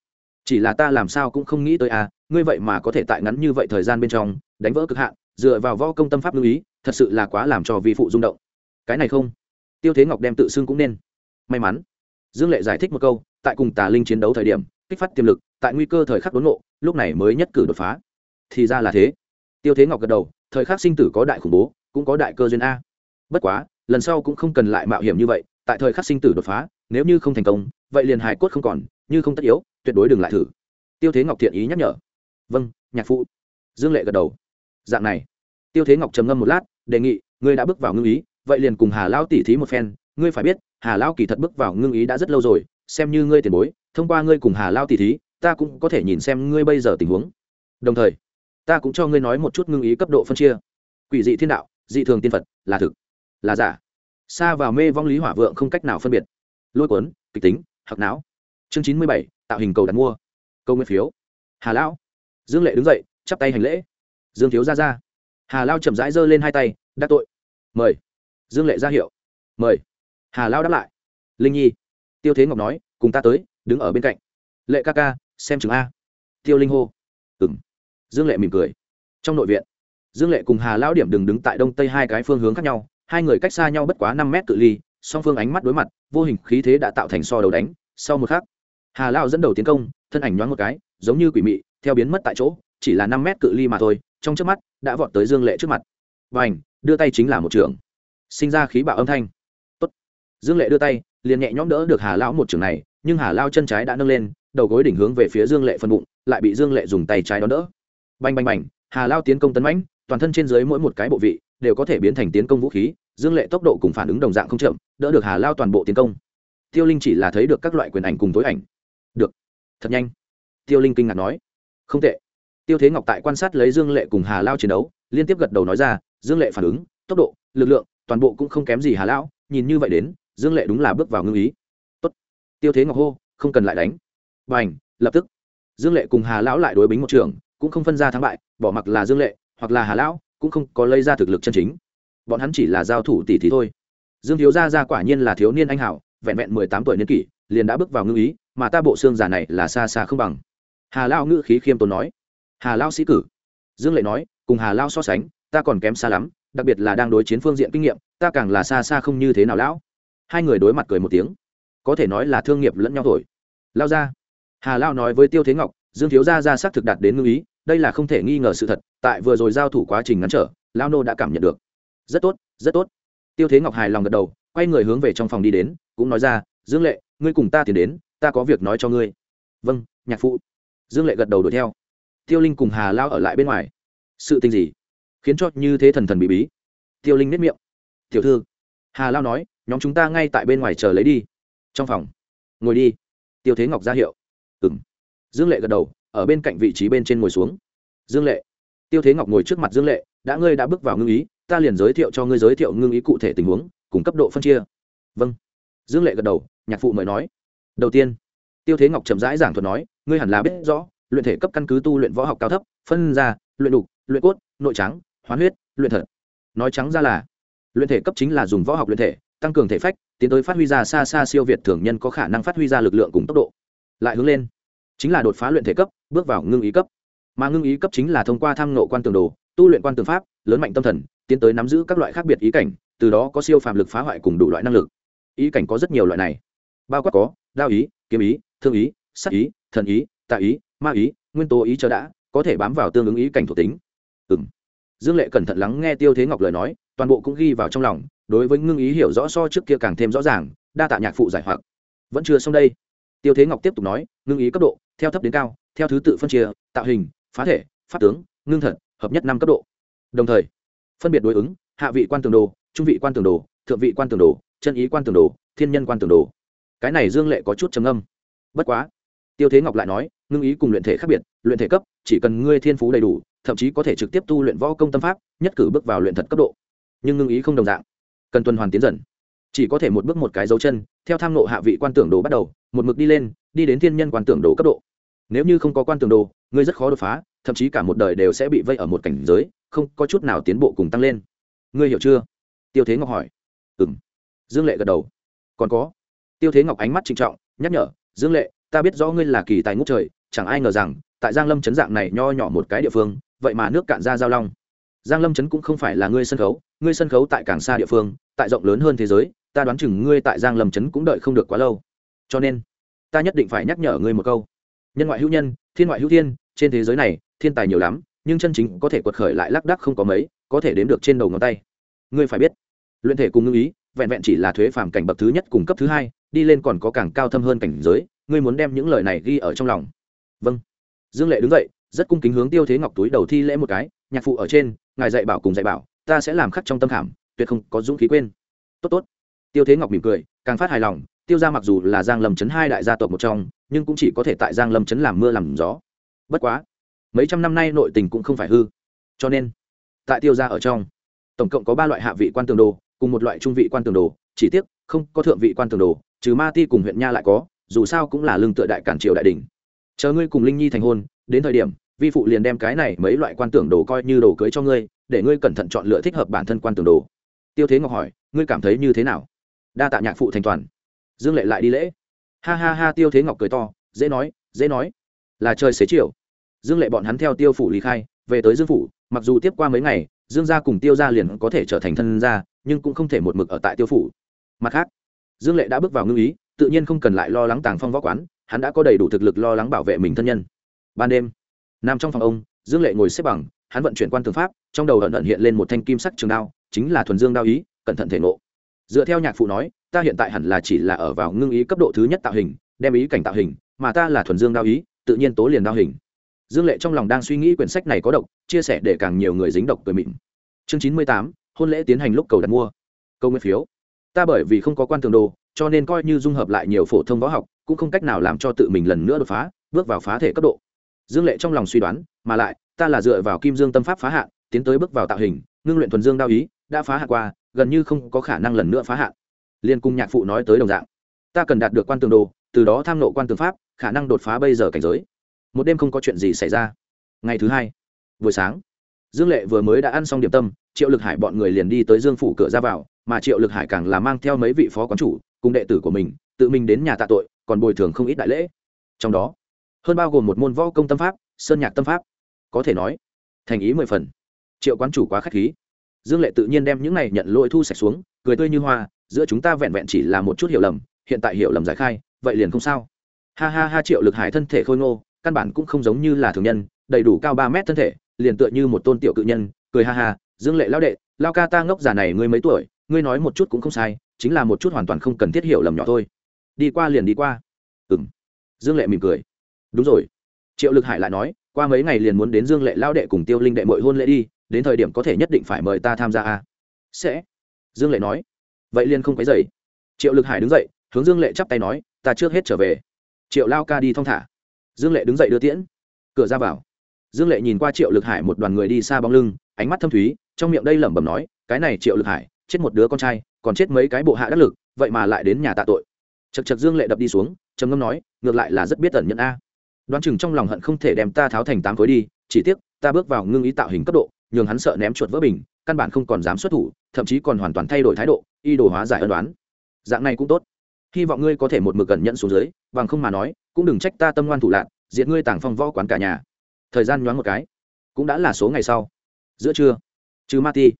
Chỉ là ta làm sao cũng không nghĩ tới à ngươi vậy mà có thể tại ngắn như vậy thời gian bên trong, đánh vỡ cực hạn, dựa vào võ công tâm pháp lưu ý, thật sự là quá làm cho vi phụ rung động. Cái này không. Tiêu thế ngọc đem tự xưng cũng nên may mắn. Dương lệ giải thích một câu, tại cùng tà linh chiến đấu thời điểm, kích phát tiềm lực, tại nguy cơ thời khắc đốn ngộ, lúc này mới nhất cử đột phá. Thì ra là thế. Tiêu thế ngọc gật đầu, thời khắc sinh tử có đại khủng bố, cũng có đại cơ duyên a. Bất quá, lần sau cũng không cần lại mạo hiểm như vậy, tại thời khắc sinh tử đột phá, nếu như không thành công, vậy liền hài cốt không còn, như không tất yếu, tuyệt đối đừng lại thử. Tiêu thế ngọc thiện ý nhắc nhở. Vâng nhạc phụ. Dương lệ gật đầu. Dạng này. Tiêu thế ngọc trầm ngâm một lát, đề nghị, ngươi đã bước vào ngưng ý, vậy liền cùng hà lao tỉ thí một phen, ngươi phải biết hà lao kỳ thật bước vào ngưng ý đã rất lâu rồi, xem như ngươi tiền bối, thông qua ngươi cùng hà lao tỷ thí, ta cũng có thể nhìn xem ngươi bây giờ tình huống. Đồng thời, ta cũng cho ngươi nói một chút ngưng ý cấp độ phân chia. Quỷ dị thiên đạo, dị thường tiên phật, là thực, là giả. Xa vào mê vong lý hỏa vượng không cách nào phân biệt. Lôi cuốn, kịch tính hạc não. Chương chín mươi bảy, tạo hình cầu đặt mua. Câu nguyên phiếu. Hà lão dương lệ đứng dậy, chắp tay hành lễ. Dương thiếu ra ra. Hà lao chậm rãi giơ lên hai tay, đắc tội. Mời. Dương lệ ra hiệu. Mời hà lao đáp lại. Linh nhi, tiêu thế ngọc nói, cùng ta tới, đứng ở bên cạnh. Lệ ca ca, xem chừng a. Tiêu linh hô. Ừng dương lệ mỉm cười. Trong nội viện, dương lệ cùng hà lão điểm đừng đứng tại đông tây hai cái phương hướng khác nhau, hai người cách xa nhau bất quá năm mét cự ly, song phương ánh mắt đối mặt, vô hình khí thế đã tạo thành so đầu đánh. Sau một khắc, hà lao dẫn đầu tiến công, thân ảnh nhoáng một cái, giống như quỷ mị, theo biến mất tại chỗ, chỉ là năm mét cự ly mà thôi, trong trước mắt, đã vọt tới dương lệ trước mặt. Và ảnh đưa tay chính là một trường. Sinh ra khí bạo âm thanh dương lệ đưa tay, liền nhẹ nhõm đỡ được hà lão một trường này, nhưng hà lao chân trái đã nâng lên, đầu gối đỉnh hướng về phía dương lệ phân bụng, lại bị dương lệ dùng tay trái đón đỡ. Bành bành bành, hà lao tiến công tấn mãnh, toàn thân trên dưới mỗi một cái bộ vị đều có thể biến thành tiến công vũ khí, dương lệ tốc độ cùng phản ứng đồng dạng không chậm, đỡ được hà lao toàn bộ tiến công. Tiêu linh chỉ là thấy được các loại quyền ảnh cùng tối ảnh. Được. Thật nhanh. Tiêu linh kinh ngạc nói. Không tệ. Tiêu thế ngọc tại quan sát lấy dương lệ cùng hà lao chiến đấu, liên tiếp gật đầu nói ra, dương lệ phản ứng, tốc độ, lực lượng, toàn bộ cũng không kém gì hà lão, nhìn như vậy đến dương lệ đúng là bước vào ngưng ý. Tốt. tiêu thế ngọc hô, không cần lại đánh. Và ảnh lập tức. Dương lệ cùng hà lão lại đối bính một trường, cũng không phân ra thắng bại, bỏ mặc là dương lệ, hoặc là hà lão, cũng không có lây ra thực lực chân chính. Bọn hắn chỉ là giao thủ tỷ thì thôi. Dương thiếu gia gia quả nhiên là thiếu niên anh hảo, vẹn vẹn mười tám tuổi niên kỷ, liền đã bước vào ngưng ý, mà ta bộ xương giả này là xa xa không bằng. Hà lao ngữ khí khiêm tốn nói. Hà lao sĩ cử. Dương lệ nói, cùng hà lao so sánh, ta còn kém xa lắm, đặc biệt là đang đối chiến phương diện kinh nghiệm, ta càng là xa xa không như thế nào lão hai người đối mặt cười một tiếng. Có thể nói là thương nghiệp lẫn nhau thổi. Lao ra. Hà lao nói với tiêu thế ngọc, dương thiếu gia ra xác thực đạt đến ngưng ý, đây là không thể nghi ngờ sự thật, tại vừa rồi giao thủ quá trình ngắn trở, lao nô đã cảm nhận được. Rất tốt rất tốt. Tiêu thế ngọc hài lòng gật đầu, quay người hướng về trong phòng đi đến, cũng nói ra, dương lệ, ngươi cùng ta tiến đến, ta có việc nói cho ngươi. Vâng nhạc phụ. Dương lệ gật đầu đuổi theo. Tiêu linh cùng hà lao ở lại bên ngoài. Sự tình gì? Khiến cho như thế thần thần bị bí. Tiêu linh nếp miệng. Tiểu thư. Hà lao nói nhóm chúng ta ngay tại bên ngoài chờ lấy đi. Trong phòng. Ngồi đi. Tiêu thế ngọc ra hiệu. Ừng dương lệ gật đầu, ở bên cạnh vị trí bên trên ngồi xuống. Dương lệ. Tiêu thế ngọc ngồi trước mặt dương lệ, đã ngươi đã bước vào ngưng ý, ta liền giới thiệu cho ngươi giới thiệu ngưng ý cụ thể tình huống, cùng cấp độ phân chia. Vâng. Dương lệ gật đầu, nhạc phụ mời nói. Đầu tiên, tiêu thế ngọc chậm rãi giảng thuật nói, ngươi hẳn là biết rõ, luyện thể cấp căn cứ tu luyện võ học cao thấp, phân ra, luyện đục, luyện cốt, nội trắng, hoán huyết, luyện thật nói trắng ra là, luyện thể cấp chính là dùng võ học luyện thể tăng cường thể phách, tiến tới phát huy ra xa xa siêu việt thường nhân có khả năng phát huy ra lực lượng cùng tốc độ. Lại hướng lên, chính là đột phá luyện thể cấp, bước vào ngưng ý cấp. Mà ngưng ý cấp chính là thông qua tham nộ quan tường đồ, tu luyện quan tường pháp, lớn mạnh tâm thần, tiến tới nắm giữ các loại khác biệt ý cảnh, từ đó có siêu phàm lực phá hoại cùng đủ loại năng lực. Ý cảnh có rất nhiều loại này, bao quát có, đao ý, kiếm ý, thương ý sắc ý, thần ý tạ ý, ma ý, nguyên tố ý chờ đã, có thể bám vào tương ứng ý cảnh thuộc tính. Ừ m dương lệ cẩn thận lắng nghe tiêu thế ngọc lời nói toàn bộ cũng ghi vào trong lòng, đối với ngưng ý hiểu rõ so trước kia càng thêm rõ ràng, đa tạ nhạc phụ giải hoặc. Vẫn chưa xong đây. Tiêu thế ngọc tiếp tục nói, ngưng ý cấp độ, theo thấp đến cao, theo thứ tự phân chia, tạo hình, phá thể phát tướng, ngưng thật, hợp nhất năm cấp độ. Đồng thời, phân biệt đối ứng, hạ vị quan tường đồ, trung vị quan tường đồ, thượng vị quan tường đồ, chân ý quan tường đồ, thiên nhân quan tường đồ. Cái này dương lệ có chút trầm âm bất quá, tiêu thế ngọc lại nói, ngưng ý cùng luyện thể khác biệt, luyện thể cấp, chỉ cần ngươi thiên phú đầy đủ, thậm chí có thể trực tiếp tu luyện võ công tâm pháp, nhất cử bước vào luyện thật cấp độ nhưng ngưng ý không đồng dạng. Cần tuần hoàn tiến dần. Chỉ có thể một bước một cái dấu chân, theo tham nộ hạ vị quan tưởng đồ bắt đầu, một mực đi lên, đi đến thiên nhân quan tưởng đồ cấp độ. Nếu như không có quan tưởng đồ, ngươi rất khó đột phá, thậm chí cả một đời đều sẽ bị vây ở một cảnh giới, không có chút nào tiến bộ cùng tăng lên. Ngươi hiểu chưa? Tiêu thế ngọc hỏi. Ừ m dương lệ gật đầu. Còn có. Tiêu thế ngọc ánh mắt trịnh trọng, nhắc nhở, dương lệ, ta biết rõ ngươi là kỳ tài ngút trời, chẳng ai ngờ rằng, tại giang lâm chấn dạng này nho nhỏ một cái địa phương, vậy mà nước cạn ra giao long giang lâm chấn cũng không phải là ngươi sân khấu, ngươi sân khấu tại càng xa địa phương, tại rộng lớn hơn thế giới, ta đoán chừng ngươi tại giang lâm chấn cũng đợi không được quá lâu. Cho nên, ta nhất định phải nhắc nhở ngươi một câu. Nhân ngoại hữu nhân, thiên ngoại hữu thiên, trên thế giới này, thiên tài nhiều lắm, nhưng chân chính có thể quật khởi lại lác đác không có mấy, có thể đếm được trên đầu ngón tay. Ngươi phải biết, luyện thể cùng ngưng ý, vẹn vẹn chỉ là thuế phàm cảnh bậc thứ nhất cùng cấp thứ hai, đi lên còn có càng cao thâm hơn cảnh giới, ngươi muốn đem những lời này ghi ở trong lòng. Vâng. Dương lệ đứng dậy, rất cung kính hướng tiêu thế ngọc túi đầu thi lễ một cái, nhạc phụ ở trên ngài dạy bảo cùng dạy bảo, ta sẽ làm khắc trong tâm khảm, tuyệt không có dũng khí quên. Tốt tốt. Tiêu thế ngọc mỉm cười, càng phát hài lòng, tiêu ra mặc dù là giang lâm chấn hai đại gia tộc một trong, nhưng cũng chỉ có thể tại giang lâm chấn làm mưa làm gió. Bất quá, mấy trăm năm nay nội tình cũng không phải hư. Cho nên, tại tiêu gia ở trong, tổng cộng có ba loại hạ vị quan tường đồ, cùng một loại trung vị quan tường đồ, chỉ tiếc, không có thượng vị quan tường đồ, trừ ma ti cùng huyện nha lại có, dù sao cũng là lương tựa đại cản triều đại đình chờ ngươi cùng linh nhi thành hôn, đến thời điểm vi phụ liền đem cái này mấy loại quan tưởng đồ coi như đồ cưới cho ngươi, để ngươi cẩn thận chọn lựa thích hợp bản thân quan tưởng đồ. Tiêu thế ngọc hỏi, ngươi cảm thấy như thế nào? Đa tạ nhạc phụ thành toàn. Dương lệ lại đi lễ. Ha ha ha, tiêu thế ngọc cười to, dễ nói dễ nói. Là trời xế chiều. Dương lệ bọn hắn theo tiêu phủ lý khai, về tới dương phủ, mặc dù tiếp qua mấy ngày, dương gia cùng tiêu gia liền có thể trở thành thân gia, nhưng cũng không thể một mực ở tại tiêu phủ. Mặt khác, dương lệ đã bước vào ngư ý, tự nhiên không cần lại lo lắng tàng phong võ quán, hắn đã có đầy đủ thực lực lo lắng bảo vệ mình thân nhân. Ban đêm nằm trong phòng ông, dương lệ ngồi xếp bằng, hắn vận chuyển quan tường pháp, trong đầu ẩn ẩn hiện lên một thanh kim sắc trường đao, chính là thuần dương đao ý, cẩn thận thể ngộ. Dựa theo nhạc phụ nói, ta hiện tại hẳn là chỉ là ở vào ngưng ý cấp độ thứ nhất tạo hình, đem ý cảnh tạo hình, mà ta là thuần dương đao ý, tự nhiên tố liền đao hình. Dương lệ trong lòng đang suy nghĩ quyển sách này có độc, chia sẻ để càng nhiều người dính độc cười mịn. Chương chín mươi tám, hôn lễ tiến hành lúc cầu đặt mua. Câu nguyên phiếu. Ta bởi vì không có quan tường đồ, cho nên coi như dung hợp lại nhiều phổ thông võ học, cũng không cách nào làm cho tự mình lần nữa đột phá, bước vào phá thể cấp độ dương lệ trong lòng suy đoán, mà lại, ta là dựa vào kim dương tâm pháp phá hạn, tiến tới bước vào tạo hình, ngưng luyện thuần dương đao ý, đã phá hạn qua, gần như không có khả năng lần nữa phá hạn. Liên cung nhạc phụ nói tới đồng dạng. Ta cần đạt được quan tường đồ, từ đó tham nộ quan tường pháp, khả năng đột phá bây giờ cảnh giới. Một đêm không có chuyện gì xảy ra. Ngày thứ hai, buổi sáng, dương lệ vừa mới đã ăn xong điểm tâm, triệu lực hải bọn người liền đi tới dương phủ cửa ra vào, mà triệu lực hải càng là mang theo mấy vị phó quán chủ, cùng đệ tử của mình, tự mình đến nhà tạ tội, còn bồi thường không ít đại lễ. Trong đó hơn bao gồm một môn võ công tâm pháp, sơn nhạc tâm pháp. Có thể nói, thành ý mười phần. Triệu quán chủ quá k h á c h khí. Dương lệ tự nhiên đem những này nhận lỗi thu sạch xuống, cười tươi như hoa, giữa chúng ta vẹn vẹn chỉ là một chút hiểu lầm, hiện tại hiểu lầm giải khai, vậy liền không sao. Ha ha ha triệu lực hải thân thể khôi ngô, căn bản cũng không giống như là thường nhân, đầy đủ cao ba mét thân thể, liền tựa như một tôn tiểu cự nhân, cười ha ha, dương lệ lao đệ, lao ca ta ngốc già này ngươi mấy tuổi, ngươi nói một chút cũng không sai, chính là một chút hoàn toàn không cần thiết hiểu lầm nhỏ thôi. Đi qua liền đi qua. Ừ m dương lệ mỉm cười đúng rồi. Triệu lực hải lại nói, qua mấy ngày liền muốn đến dương lệ lao đệ cùng tiêu linh đệ mội hôn lễ đi, đến thời điểm có thể nhất định phải mời ta tham gia a. Sẽ. Dương lệ nói. Vậy liền không quấy dày triệu lực hải đứng dậy, hướng dương lệ chắp tay nói, ta trước hết trở về. Triệu lao ca đi thong thả. Dương lệ đứng dậy đưa tiễn. Cửa ra vào. Dương lệ nhìn qua triệu lực hải một đoàn người đi xa bóng lưng, ánh mắt thâm thúy, trong miệng đây lẩm bẩm nói, cái này triệu lực hải, chết một đứa con trai, còn chết mấy cái bộ hạ đắc lực, vậy mà lại đến nhà tạ tội. Chật chật dương lệ đập đi xuống, trầm ngâm nói, ngược lại là rất biết tẩn nhận a đoán chừng trong lòng hận không thể đem ta tháo thành tám khối đi, chỉ tiếc, ta bước vào ngưng ý tạo hình cấp độ, nhường hắn sợ ném chuột vỡ bình, căn bản không còn dám xuất thủ, thậm chí còn hoàn toàn thay đổi thái độ y đồ hóa giải ân đoán dạng này cũng tốt. Hy vọng ngươi có thể một mực gần nhận xuống dưới, bằng không mà nói, cũng đừng trách ta tâm ngoan thủ lạc diệt ngươi tàng phong võ quán cả nhà. Thời gian nhoáng một cái. Cũng đã là số ngày sau. Giữa trưa, trừ ma ti,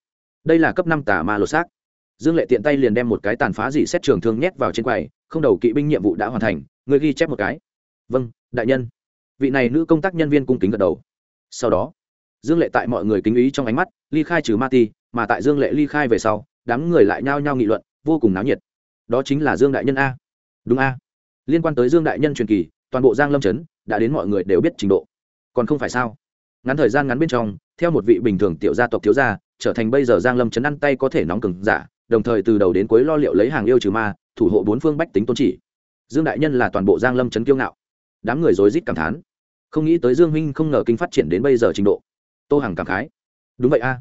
đây là cấp năm tà ma lột xác. Dương lệ tiện tay liền đem một cái tàn phá dị xét trường thương nhét vào trên quầy, không đầu kỵ binh nhiệm vụ đã hoàn thành, người ghi chép một cái. Vâng đại nhân vị này nữ công tác nhân viên cung kính gật đầu. Sau đó, dương lệ tại mọi người kính ý trong ánh mắt, ly khai trừ ma ti, mà tại dương lệ ly khai về sau, đám người lại nhao nhao nghị luận, vô cùng náo nhiệt. Đó chính là dương đại nhân a. Đúng a. Liên quan tới dương đại nhân truyền kỳ, toàn bộ giang lâm trấn đã đến mọi người đều biết trình độ. Còn không phải sao? Ngắn thời gian ngắn bên trong, theo một vị bình thường tiểu gia tộc thiếu gia, trở thành bây giờ giang lâm trấn ăn tay có thể nóng cừng giả, đồng thời từ đầu đến cuối lo liệu lấy hàng yêu trừ ma, thủ hộ bốn phương bách tính tôn chỉ. Dương đại nhân là toàn bộ giang lâm trấn kiêu ngạo. Đám người rối rít cảm thán không nghĩ tới dương huynh không ngờ kinh phát triển đến bây giờ trình độ. Tô hằng cảm khái. Đúng vậy a.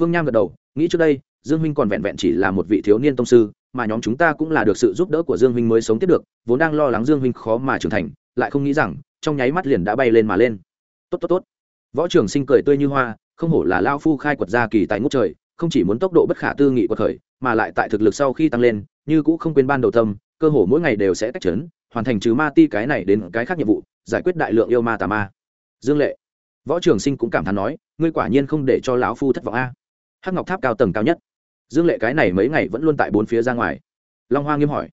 Phương nham gật đầu, nghĩ trước đây, dương huynh còn vẹn vẹn chỉ là một vị thiếu niên tông sư, mà nhóm chúng ta cũng là được sự giúp đỡ của dương huynh mới sống tiếp được, vốn đang lo lắng dương huynh khó mà trưởng thành, lại không nghĩ rằng, trong nháy mắt liền đã bay lên mà lên. Tốt tốt tốt. Võ trưởng sinh cười tươi như hoa, không hổ là lao phu khai quật gia kỳ tại ngút trời, không chỉ muốn tốc độ bất khả tư nghị quật khởi, mà lại tại thực lực sau khi tăng lên, như cũ không quên ban đầu tâm, cơ hồ mỗi ngày đều sẽ cách trấn hoàn thành trừ ma ti cái này đến cái khác nhiệm vụ, giải quyết đại lượng yêu ma tà ma. Dương lệ, võ trường sinh cũng cảm thán nói, ngươi quả nhiên không để cho lão phu thất vọng a. Hắc ngọc tháp cao tầng cao nhất. Dương lệ cái này mấy ngày vẫn luôn tại bốn phía ra ngoài. Long hoa nghiêm hỏi,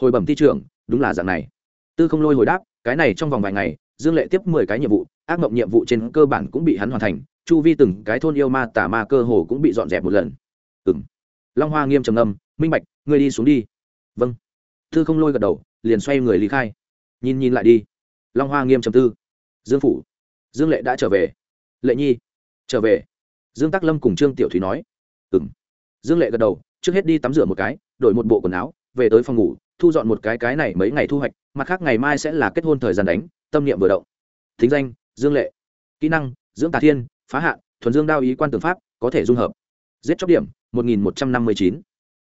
hồi bẩm thi trưởng, đúng là dạng này. Tư không lôi hồi đáp, cái này trong vòng vài ngày, dương lệ tiếp mười cái nhiệm vụ, ác mộng nhiệm vụ trên cơ bản cũng bị hắn hoàn thành, chu vi từng cái thôn yêu ma tà ma cơ hồ cũng bị dọn dẹp một lần. Ừng long hoa nghiêm trầm âm minh bạch, ngươi đi xuống đi. Vâng. Tư không lôi gật đầu liền xoay người lý khai. Nhìn nhìn lại đi. Long hoa nghiêm trầm tư. Dương phủ. Dương lệ đã trở về. Lệ nhi. Trở về. Dương tắc lâm cùng trương tiểu thúy nói. Ừng dương lệ gật đầu, trước hết đi tắm rửa một cái, đổi một bộ quần áo, về tới phòng ngủ, thu dọn một cái cái này mấy ngày thu hoạch, mặt khác ngày mai sẽ là kết hôn thời gian đánh, tâm niệm vừa động. Thính danh, dương lệ. Kỹ năng dưỡng tà thiên, phá hạn thuần dương đao ý quan tư pháp, có thể dung hợp. Giết chóc điểm, một nghìn một trăm năm mươi chín.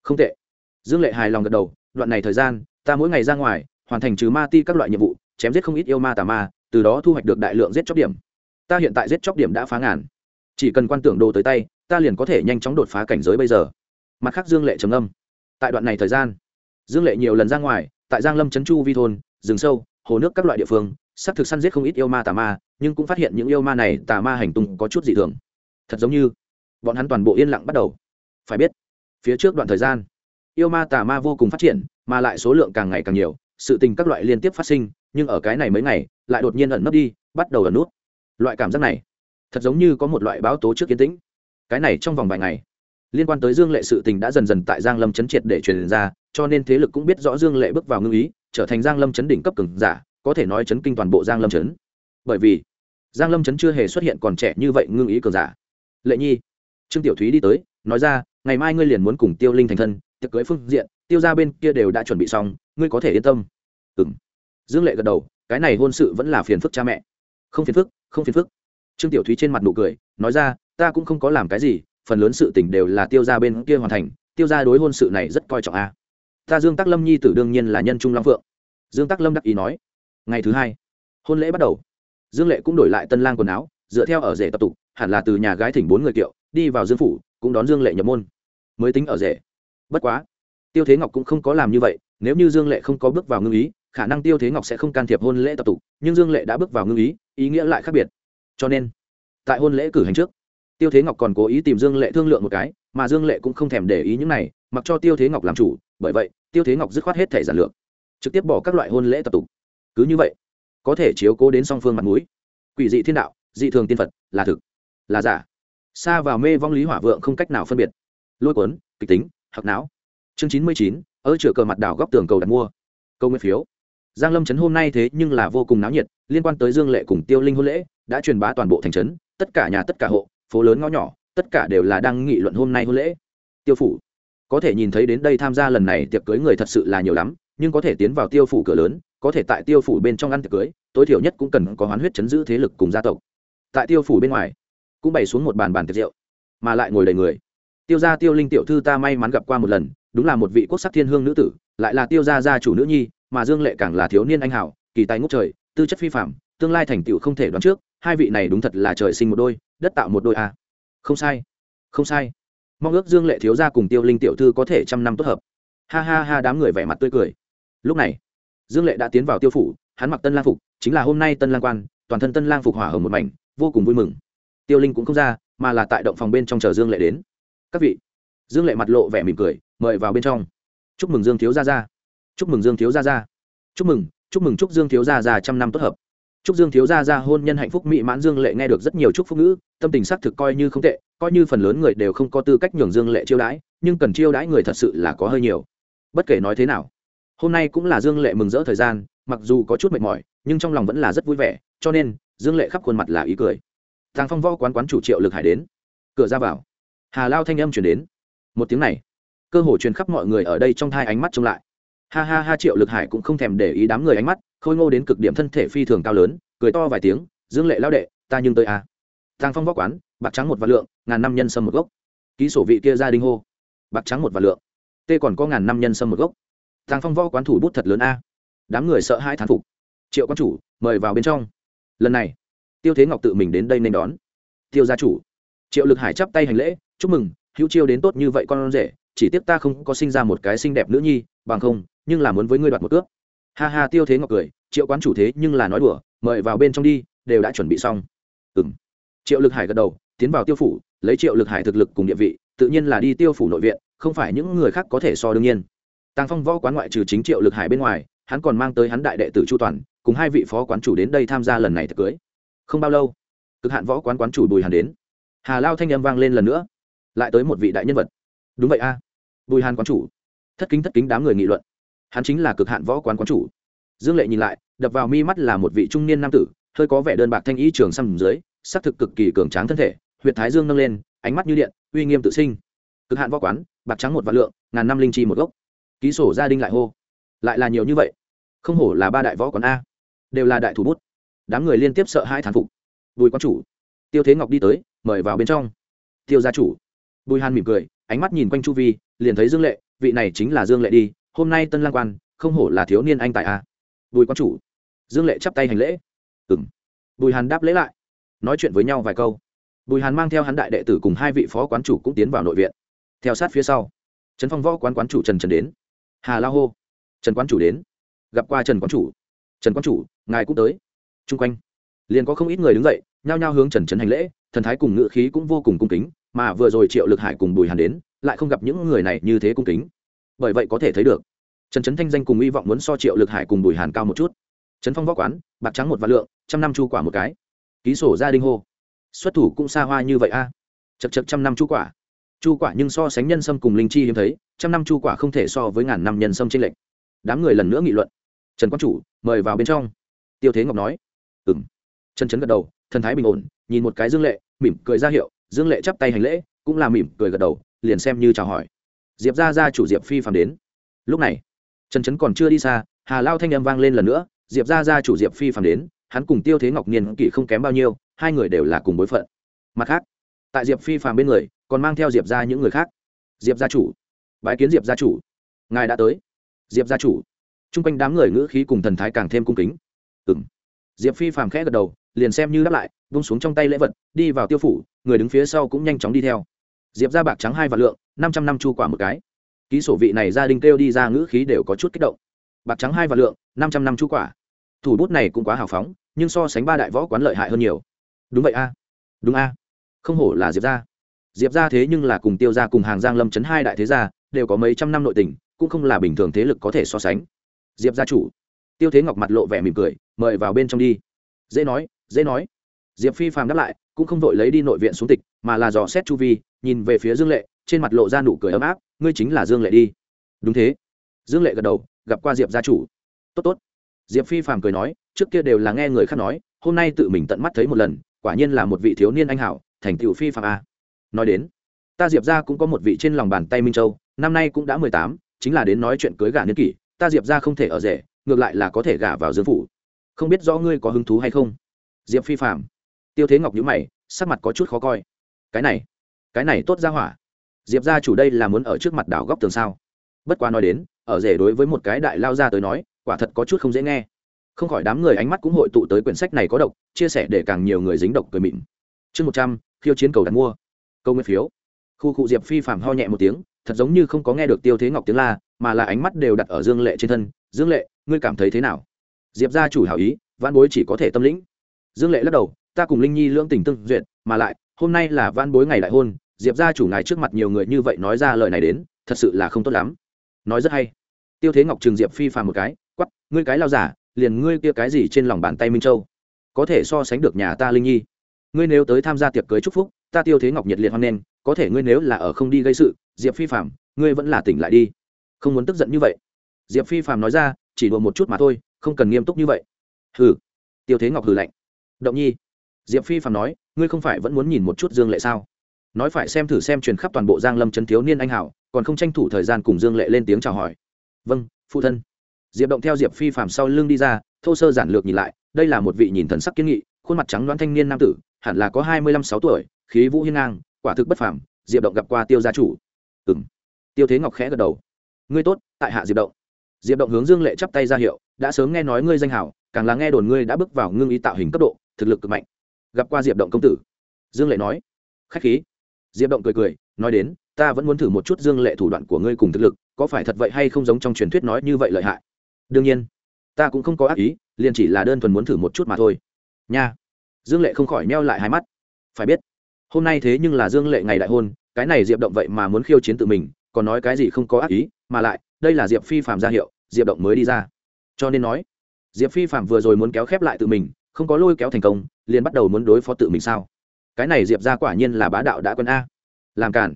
Không tệ. Dương lệ hài lòng gật đầu, đoạn này thời gian ta mỗi ngày ra ngoài, hoàn thành trừ ma ti các loại nhiệm vụ, chém giết không ít yêu ma tà ma, từ đó thu hoạch được đại lượng giết chóc điểm. Ta hiện tại giết chóc điểm đã phá ngàn. Chỉ cần quan tưởng đồ tới tay, ta liền có thể nhanh chóng đột phá cảnh giới bây giờ. Mặt khác dương lệ trầm âm tại đoạn này thời gian, dương lệ nhiều lần ra ngoài, tại giang lâm trấn chu vi thôn, rừng sâu, hồ nước các loại địa phương, xác thực săn giết không ít yêu ma tà ma, nhưng cũng phát hiện những yêu ma này tà ma hành tung có chút dị thường. Thật giống như, bọn hắn toàn bộ yên lặng bắt đầu. Phải biết, phía trước đoạn thời gian, yêu ma tà ma vô cùng phát triển mà lại số lượng càng ngày càng nhiều, sự tình các loại liên tiếp phát sinh, nhưng ở cái này mấy ngày, lại đột nhiên ẩn nấp đi, bắt đầu ẩn nút. Loại cảm giác này, thật giống như có một loại báo tố trước kiến tĩnh. Cái này trong vòng vài ngày, liên quan tới dương lệ sự tình đã dần dần tại giang lâm chấn triệt để truyền ra, cho nên thế lực cũng biết rõ dương lệ bước vào ngưng ý, trở thành giang lâm chấn đỉnh cấp cường giả, có thể nói chấn kinh toàn bộ giang lâm chấn. Bởi vì, giang lâm chấn chưa hề xuất hiện còn trẻ như vậy ngưng ý cường giả. Lệ nhi, trương tiểu thúy đi tới, nói ra, ngày mai ngươi liền muốn cùng tiêu linh thành thân, tiệc cưới phương diện tiêu ra bên kia đều đã chuẩn bị xong, ngươi có thể yên tâm. Ừng dương lệ gật đầu, cái này hôn sự vẫn là phiền phức cha mẹ. Không phiền phức, không phiền phức. Trương tiểu thúy trên mặt nụ cười, nói ra, ta cũng không có làm cái gì, phần lớn sự tình đều là tiêu ra bên kia hoàn thành, tiêu ra đối hôn sự này rất coi trọng a. Ta dương tắc lâm nhi tử đương nhiên là nhân trung long phượng. Dương tắc lâm đắc ý nói. Ngày thứ hai, hôn lễ bắt đầu. Dương lệ cũng đổi lại tân lang quần áo, dựa theo ở rể tập tục, hẳn là từ nhà gái thỉnh bốn người kiệu, đi vào dương phủ, cũng đón dương lệ nhập môn. Mới tính ở rể. Bất quá tiêu thế ngọc cũng không có làm như vậy, nếu như dương lệ không có bước vào ngưng ý, khả năng tiêu thế ngọc sẽ không can thiệp hôn lễ tập tục, nhưng dương lệ đã bước vào ngưng ý ý nghĩa lại khác biệt. Cho nên, tại hôn lễ cử hành trước, tiêu thế ngọc còn cố ý tìm dương lệ thương lượng một cái, mà dương lệ cũng không thèm để ý những này, mặc cho tiêu thế ngọc làm chủ, bởi vậy, tiêu thế ngọc dứt khoát hết thể giản lược, trực tiếp bỏ các loại hôn lễ tập tục. Cứ như vậy, có thể chiếu cố đến song phương mặt mũi. Quỷ dị thiên đạo, dị thường tiên phật, là thực, là giả. Xa vào mê vong lý hỏa vượng không cách nào phân biệt. Lôi cuốn, kịch tính hoặc não chương chín mươi chín ở chợ cờ mặt đảo góc tường cầu đặt mua. Câu nguyên phiếu. Giang lâm trấn hôm nay thế nhưng là vô cùng náo nhiệt, liên quan tới dương lệ cùng tiêu linh hôn lễ, đã truyền bá toàn bộ thành trấn, tất cả nhà tất cả hộ, phố lớn ngõ nhỏ, tất cả đều là đang nghị luận hôm nay hôn lễ. Tiêu phủ. Có thể nhìn thấy đến đây tham gia lần này tiệc cưới người thật sự là nhiều lắm, nhưng có thể tiến vào tiêu phủ cửa lớn, có thể tại tiêu phủ bên trong ăn tiệc cưới, tối thiểu nhất cũng cần có hoán huyết chấn giữ thế lực cùng gia tộc. Tại tiêu phủ bên ngoài, cũng bày xuống một bàn bàn tiệc rượu, mà lại ngồi đầy người. Tiêu gia tiêu linh tiểu thư ta may mắn gặp qua một lần đúng là một vị quốc sắc thiên hương nữ tử, lại là tiêu gia gia chủ nữ nhi, mà dương lệ càng là thiếu niên anh hảo kỳ tài ngút trời, tư chất phi phạm tương lai thành tựu không thể đoán trước, hai vị này đúng thật là trời sinh một đôi, đất tạo một đôi a à. không sai không sai. Mong ước dương lệ thiếu gia cùng tiêu linh tiểu thư có thể trăm năm tốt hợp. Ha ha ha, đám người vẻ mặt tươi cười. Lúc này, dương lệ đã tiến vào tiêu phủ, hắn mặc tân lang phục, chính là hôm nay tân lang quan, toàn thân tân lang phục hỏa hồng một mảnh, vô cùng vui mừng. Tiêu linh cũng không ra, mà là tại động phòng bên trong chờ dương lệ đến. Các vị dương lệ mặt lộ vẻ mỉm cười, mời vào bên trong. Chúc mừng dương thiếu gia gia. Chúc mừng dương thiếu gia gia. Chúc mừng chúc mừng, chúc dương thiếu gia gia trăm năm tốt hợp. Chúc dương thiếu gia gia hôn nhân hạnh phúc mỹ mãn dương lệ nghe được rất nhiều chúc phúc ngữ, tâm tình xác thực coi như không tệ, coi như phần lớn người đều không có tư cách nhường dương lệ chiêu đãi, nhưng cần chiêu đãi người thật sự là có hơi nhiều. Bất kể nói thế nào, hôm nay cũng là dương lệ mừng rỡ thời gian, mặc dù có chút mệt mỏi, nhưng trong lòng vẫn là rất vui vẻ, cho nên, dương lệ khắp khuôn mặt là ý cười. Thằng phong võ quán quán chủ triệu lực hải đến. Cửa ra vào. Hà lao thanh âm chuyển đến một tiếng này, cơ hồ truyền khắp mọi người ở đây trong thai ánh mắt trông lại. Ha ha ha, triệu lực hải cũng không thèm để ý đám người ánh mắt, khôi ngô đến cực điểm thân thể phi thường cao lớn, cười to vài tiếng, dương lệ lao đệ, ta nhưng tới à. thang phong võ quán, bạc trắng một vạn lượng, ngàn năm nhân sâm một gốc. Ký sổ vị kia gia đình hô, bạc trắng một vạn lượng. Tê còn có ngàn năm nhân sâm một gốc. Thang phong võ quán thủ bút thật lớn a. Đám người sợ hai thán phục. Triệu quan chủ, mời vào bên trong. Lần này, tiêu thế ngọc tự mình đến đây nên đón. Tiêu gia chủ. Triệu lực hải chắp tay hành lễ, chúc mừng hữu chiêu đến tốt như vậy con rể, chỉ tiếc ta không có sinh ra một cái xinh đẹp nữ nhi, bằng không, nhưng là muốn với ngươi đoạt một cước. Ha ha, tiêu thế ngọc cười, triệu quán chủ thế nhưng là nói đùa, mời vào bên trong đi, đều đã chuẩn bị xong. Ừ m triệu lực hải gật đầu, tiến vào tiêu phủ, lấy triệu lực hải thực lực cùng địa vị, tự nhiên là đi tiêu phủ nội viện, không phải những người khác có thể so đương nhiên. Tàng phong võ quán ngoại trừ chính triệu lực hải bên ngoài, hắn còn mang tới hắn đại đệ tử chu toàn, cùng hai vị phó quán chủ đến đây tham gia lần này thật cưới. Không bao lâu, cực hạn võ quán quán chủ bùi hàn đến. Hà lao thanh â m vang lên lần nữa lại tới một vị đại nhân vật. Đúng vậy a. Bùi hàn quán chủ. Thất kính thất kính đám người nghị luận. Hắn chính là cực hạn võ quán quán chủ. Dương lệ nhìn lại, đập vào mi mắt là một vị trung niên nam tử, hơi có vẻ đơn bạc thanh ý trường xăm dưới xác thực cực kỳ cường tráng thân thể huyện thái dương nâng lên, ánh mắt như điện, uy nghiêm tự sinh. Cực hạn võ quán, bạc trắng một vạn lượng, ngàn năm linh chi một gốc. Ký sổ gia đình lại hô. Lại là nhiều như vậy? Không hổ là ba đại võ quán a. Đều là đại thủ bút. Đám người liên tiếp sợ hai thán phục. Bùi quán chủ, tiêu thế ngọc đi tới, mời vào bên trong. Tiêu gia chủ bùi hàn mỉm cười, ánh mắt nhìn quanh chu vi, liền thấy dương lệ, vị này chính là dương lệ đi, hôm nay tân lang quan, không hổ là thiếu niên anh tại a à. bùi quán chủ. Dương lệ chắp tay hành lễ. Ừng bùi hàn đáp lễ lại. Nói chuyện với nhau vài câu. Bùi hàn mang theo hắn đại đệ tử cùng hai vị phó quán chủ cũng tiến vào nội viện. Theo sát phía sau, trần phong võ quán quán chủ trần trần đến. Hà la hô. Trần quán chủ đến. Gặp qua trần quán chủ. Trần quán chủ, ngài cũng tới. T r u n g quanh, liền có không ít người đứng dậy, nhao nhao hướng trần trần hành lễ, thần thái cùng ngự khí cũng vô cùng cung kính mà vừa rồi triệu lực hải cùng bùi hàn đến, lại không gặp những người này như thế cung kính. Bởi vậy có thể thấy được, trần trấn thanh danh cùng hy vọng muốn so triệu lực hải cùng bùi hàn cao một chút. Trấn phong võ quán, bạc trắng một vạn lượng, trăm năm chu quả một cái. Ký sổ gia đình hô. Xuất thủ cũng xa hoa như vậy a. Chật chật trăm năm chu quả. Chu quả nhưng so sánh nhân sâm cùng linh chi hiếm thấy, trăm năm chu quả không thể so với ngàn năm nhân sâm trên lệnh đám người lần nữa nghị luận. Trần quang chủ, mời vào bên trong. Tiêu thế ngọc nói. Ừ m trần trấn gật đầu, thần thái bình ổn, nhìn một cái dương lệ, mỉm cười ra hiệu dương lệ chắp tay hành lễ, cũng là mỉm cười gật đầu, liền xem như chào hỏi. Diệp ra ra chủ diệp phi phàm đến. Lúc này, trần trấn còn chưa đi xa, hà lao thanh âm vang lên lần nữa, diệp ra ra chủ diệp phi phàm đến, hắn cùng tiêu thế ngọc niên kỷ không kém bao nhiêu, hai người đều là cùng bối phận. Mặt khác, tại diệp phi phàm bên người, còn mang theo diệp ra những người khác. Diệp gia chủ, bái kiến diệp gia chủ. Ngài đã tới. Diệp gia chủ. T r u n g quanh đám người ngữ khí cùng thần thái càng thêm cung kính. Ừ m diệp phi phàm khẽ gật đầu, liền xem như đáp lại vung xuống trong tay lễ vật, đi vào tiêu phủ, người đứng phía sau cũng nhanh chóng đi theo. Diệp ra bạc trắng hai vạn lượng, năm trăm năm chu quả một cái. Ký sổ vị này gia đình kêu đi ra ngữ khí đều có chút kích động. Bạc trắng hai vạn lượng, năm trăm năm chu quả. Thủ bút này cũng quá hào phóng, nhưng so sánh ba đại võ quán lợi hại hơn nhiều. Đúng vậy a. Đúng a. Không hổ là diệp ra diệp ra thế nhưng là cùng tiêu ra cùng hàng giang lâm chấn hai đại thế gia, đều có mấy trăm năm nội tình, cũng không là bình thường thế lực có thể so sánh. Diệp gia chủ. Tiêu thế ngọc mặt lộ vẻ mỉm cười, mời vào bên trong đi. Dễ nói dễ nói diệp phi phàm đáp lại, cũng không vội lấy đi nội viện xuống tịch, mà là dò xét chu vi, nhìn về phía dương lệ, trên mặt lộ ra nụ cười ấm áp, ngươi chính là dương lệ đi. Đúng thế. Dương lệ gật đầu, gặp qua diệp gia chủ. Tốt tốt. Diệp phi phàm cười nói, trước kia đều là nghe người khác nói, hôm nay tự mình tận mắt thấy một lần, quả nhiên là một vị thiếu niên anh hảo, thành tựu phi phàm a. Nói đến, ta diệp ra cũng có một vị trên lòng bàn tay minh châu, năm nay cũng đã mười tám, chính là đến nói chuyện cưới gả niên kỷ, ta diệp ra không thể ở rể, ngược lại là có thể gả vào dương phủ. Không biết rõ ngươi có hứng thú hay không? Diệp phi phạm tiêu thế ngọc nhữ mày, sắc mặt có chút khó coi. Cái này cái này tốt ra hỏa. Diệp ra chủ đây là muốn ở trước mặt đảo góc tường sao? Bất quá nói đến, ở rể đối với một cái đại lao ra tới nói, quả thật có chút không dễ nghe. Không khỏi đám người ánh mắt cũng hội tụ tới quyển sách này có độc, chia sẻ để càng nhiều người dính độc cười mịn. Chương một trăm, khiêu chiến cầu đặt mua. Câu nguyên phiếu. Khu cụ diệp phi phạm ho nhẹ một tiếng, thật giống như không có nghe được tiêu thế ngọc tiếng la, mà là ánh mắt đều đặt ở dương lệ trên thân. Dương lệ, ngươi cảm thấy thế nào? Diệp gia chủ hảo ý văn bối chỉ có thể tâm lĩnh. Dương lệ lắc đầu ta cùng linh nhi lưỡng tình tương duyệt, mà lại, hôm nay là văn bối ngày đại hôn, diệp gia chủ ngài trước mặt nhiều người như vậy nói ra lời này đến, thật sự là không tốt lắm. Nói rất hay. Tiêu thế ngọc trường diệp phi phàm một cái quắp ngươi cái lao giả, liền ngươi kia cái gì trên lòng bàn tay minh châu? Có thể so sánh được nhà ta linh nhi. Ngươi nếu tới tham gia tiệc cưới chúc phúc, ta tiêu thế ngọc nhiệt liệt hoan nghênh, có thể ngươi nếu là ở không đi gây sự, diệp phi phàm, ngươi vẫn là tỉnh lại đi. Không muốn tức giận như vậy. Diệp phi phàm nói ra, chỉ đùa một chút mà thôi, không cần nghiêm túc như vậy. Hừ. Tiêu thế ngọc hừ lạnh. Động nhi diệp phi phạm nói, ngươi không phải vẫn muốn nhìn một chút dương lệ sao? Nói phải xem thử xem truyền khắp toàn bộ giang lâm trấn thiếu niên anh hảo còn không tranh thủ thời gian cùng dương lệ lên tiếng chào hỏi. Vâng phụ thân. Diệp động theo diệp phi phạm sau lưng đi ra, thô sơ giản lược nhìn lại, đây là một vị nhìn thần sắc kiến nghị, khuôn mặt trắng đoán thanh niên nam tử, hẳn là có hai mươi lăm sáu tuổi, khí vũ hiên ngang, quả thực bất phàm, diệp động gặp qua tiêu gia chủ. Ừ m tiêu thế ngọc khẽ gật đầu. Ngươi tốt, tại hạ diệp động. Diệp động hướng dương lệ chắp tay ra hiệu, đã sớm nghe nói ngươi danh hảo càng là nghe đồn ngươi đã bước vào ngưng ý tạo hình cấp độ, thực lực cực mạnh gặp qua diệp động công tử dương lệ nói khách khí diệp động cười cười nói đến ta vẫn muốn thử một chút dương lệ thủ đoạn của ngươi cùng thực lực có phải thật vậy hay không giống trong truyền thuyết nói như vậy lợi hại đương nhiên ta cũng không có ác ý liền chỉ là đơn thuần muốn thử một chút mà thôi nha dương lệ không khỏi meo lại hai mắt phải biết hôm nay thế nhưng là dương lệ ngày đại hôn cái này diệp động vậy mà muốn khiêu chiến tự mình còn nói cái gì không có ác ý mà lại đây là diệp phi phạm ra hiệu diệp động mới đi ra cho nên nói diệp phi phạm vừa rồi muốn kéo khép lại tự mình không có lôi kéo thành công liền bắt đầu muốn đối phó tự mình sao? Cái này diệp ra quả nhiên là bá đạo đã quân a. Làm cản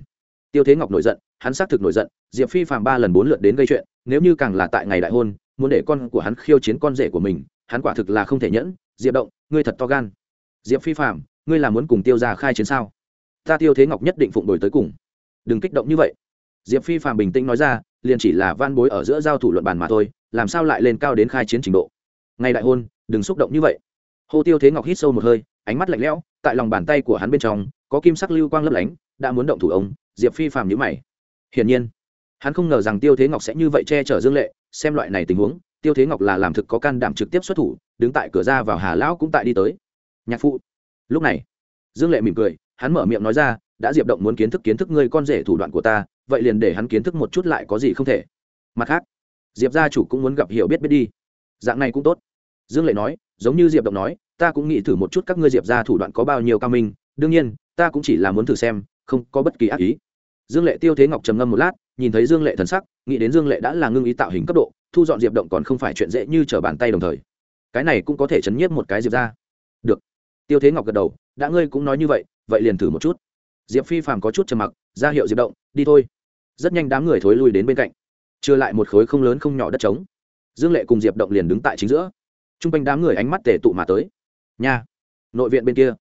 tiêu thế ngọc nổi giận, hắn xác thực nổi giận, diệp phi phạm ba lần bốn lượt đến gây chuyện, nếu như càng là tại ngày đại hôn, muốn để con của hắn khiêu chiến con rể của mình, hắn quả thực là không thể nhẫn. Diệp động, ngươi thật to gan. Diệp phi phạm ngươi là muốn cùng tiêu ra khai chiến sao? Ta tiêu thế ngọc nhất định phụng đổi tới cùng. Đừng kích động như vậy. Diệp phi phạm bình tĩnh nói ra, liền chỉ là van bối ở giữa giao thủ luận bàn mà thôi, làm sao lại lên cao đến khai chiến trình độ? Ngày đại hôn, đừng xúc động như vậy hô tiêu thế ngọc hít sâu một hơi, ánh mắt lạnh lẽo, tại lòng bàn tay của hắn bên trong, có kim sắc lưu quang lấp lánh, đã muốn động thủ ông, diệp phi phàm nhữ mày. Hiển nhiên, hắn không ngờ rằng tiêu thế ngọc sẽ như vậy che chở dương lệ, xem loại này tình huống, tiêu thế ngọc là làm thực có can đảm trực tiếp xuất thủ, đứng tại cửa ra vào hà lão cũng tại đi tới. Nhạc phụ. Lúc này, dương lệ mỉm cười, hắn mở miệng nói ra, đã diệp động muốn kiến thức kiến thức ngươi con rể thủ đoạn của ta, vậy liền để hắn kiến thức một chút lại có gì không thể. Mặt khác, diệp gia chủ cũng muốn gặp hiểu biết biết đi. Dạng này cũng tốt. Dương lệ nói giống như diệp động nói, ta cũng nghĩ thử một chút các ngươi diệp gia thủ đoạn có bao nhiêu cao minh, đương nhiên, ta cũng chỉ là muốn thử xem, không có bất kỳ ác ý. Dương lệ tiêu thế ngọc trầm ngâm một lát, nhìn thấy dương lệ thần sắc, nghĩ đến dương lệ đã là ngưng ý tạo hình cấp độ, thu dọn diệp động còn không phải chuyện dễ như t r ở bàn tay đồng thời. Cái này cũng có thể chấn nhiếp một cái diệp ra được. Tiêu thế ngọc gật đầu, đã ngươi cũng nói như vậy vậy liền thử một chút. Diệp phi phàm có chút trầm mặc, ra hiệu diệp động, đi thôi. Rất nhanh đám người thối lui đến bên cạnh. Chưa lại một khối không lớn không nhỏ đất trống. Dương lệ cùng diệp động liền đứng tại chính giữa t r u n g quanh đám người ánh mắt tề tụ mà tới. Nha! Nội viện bên kia.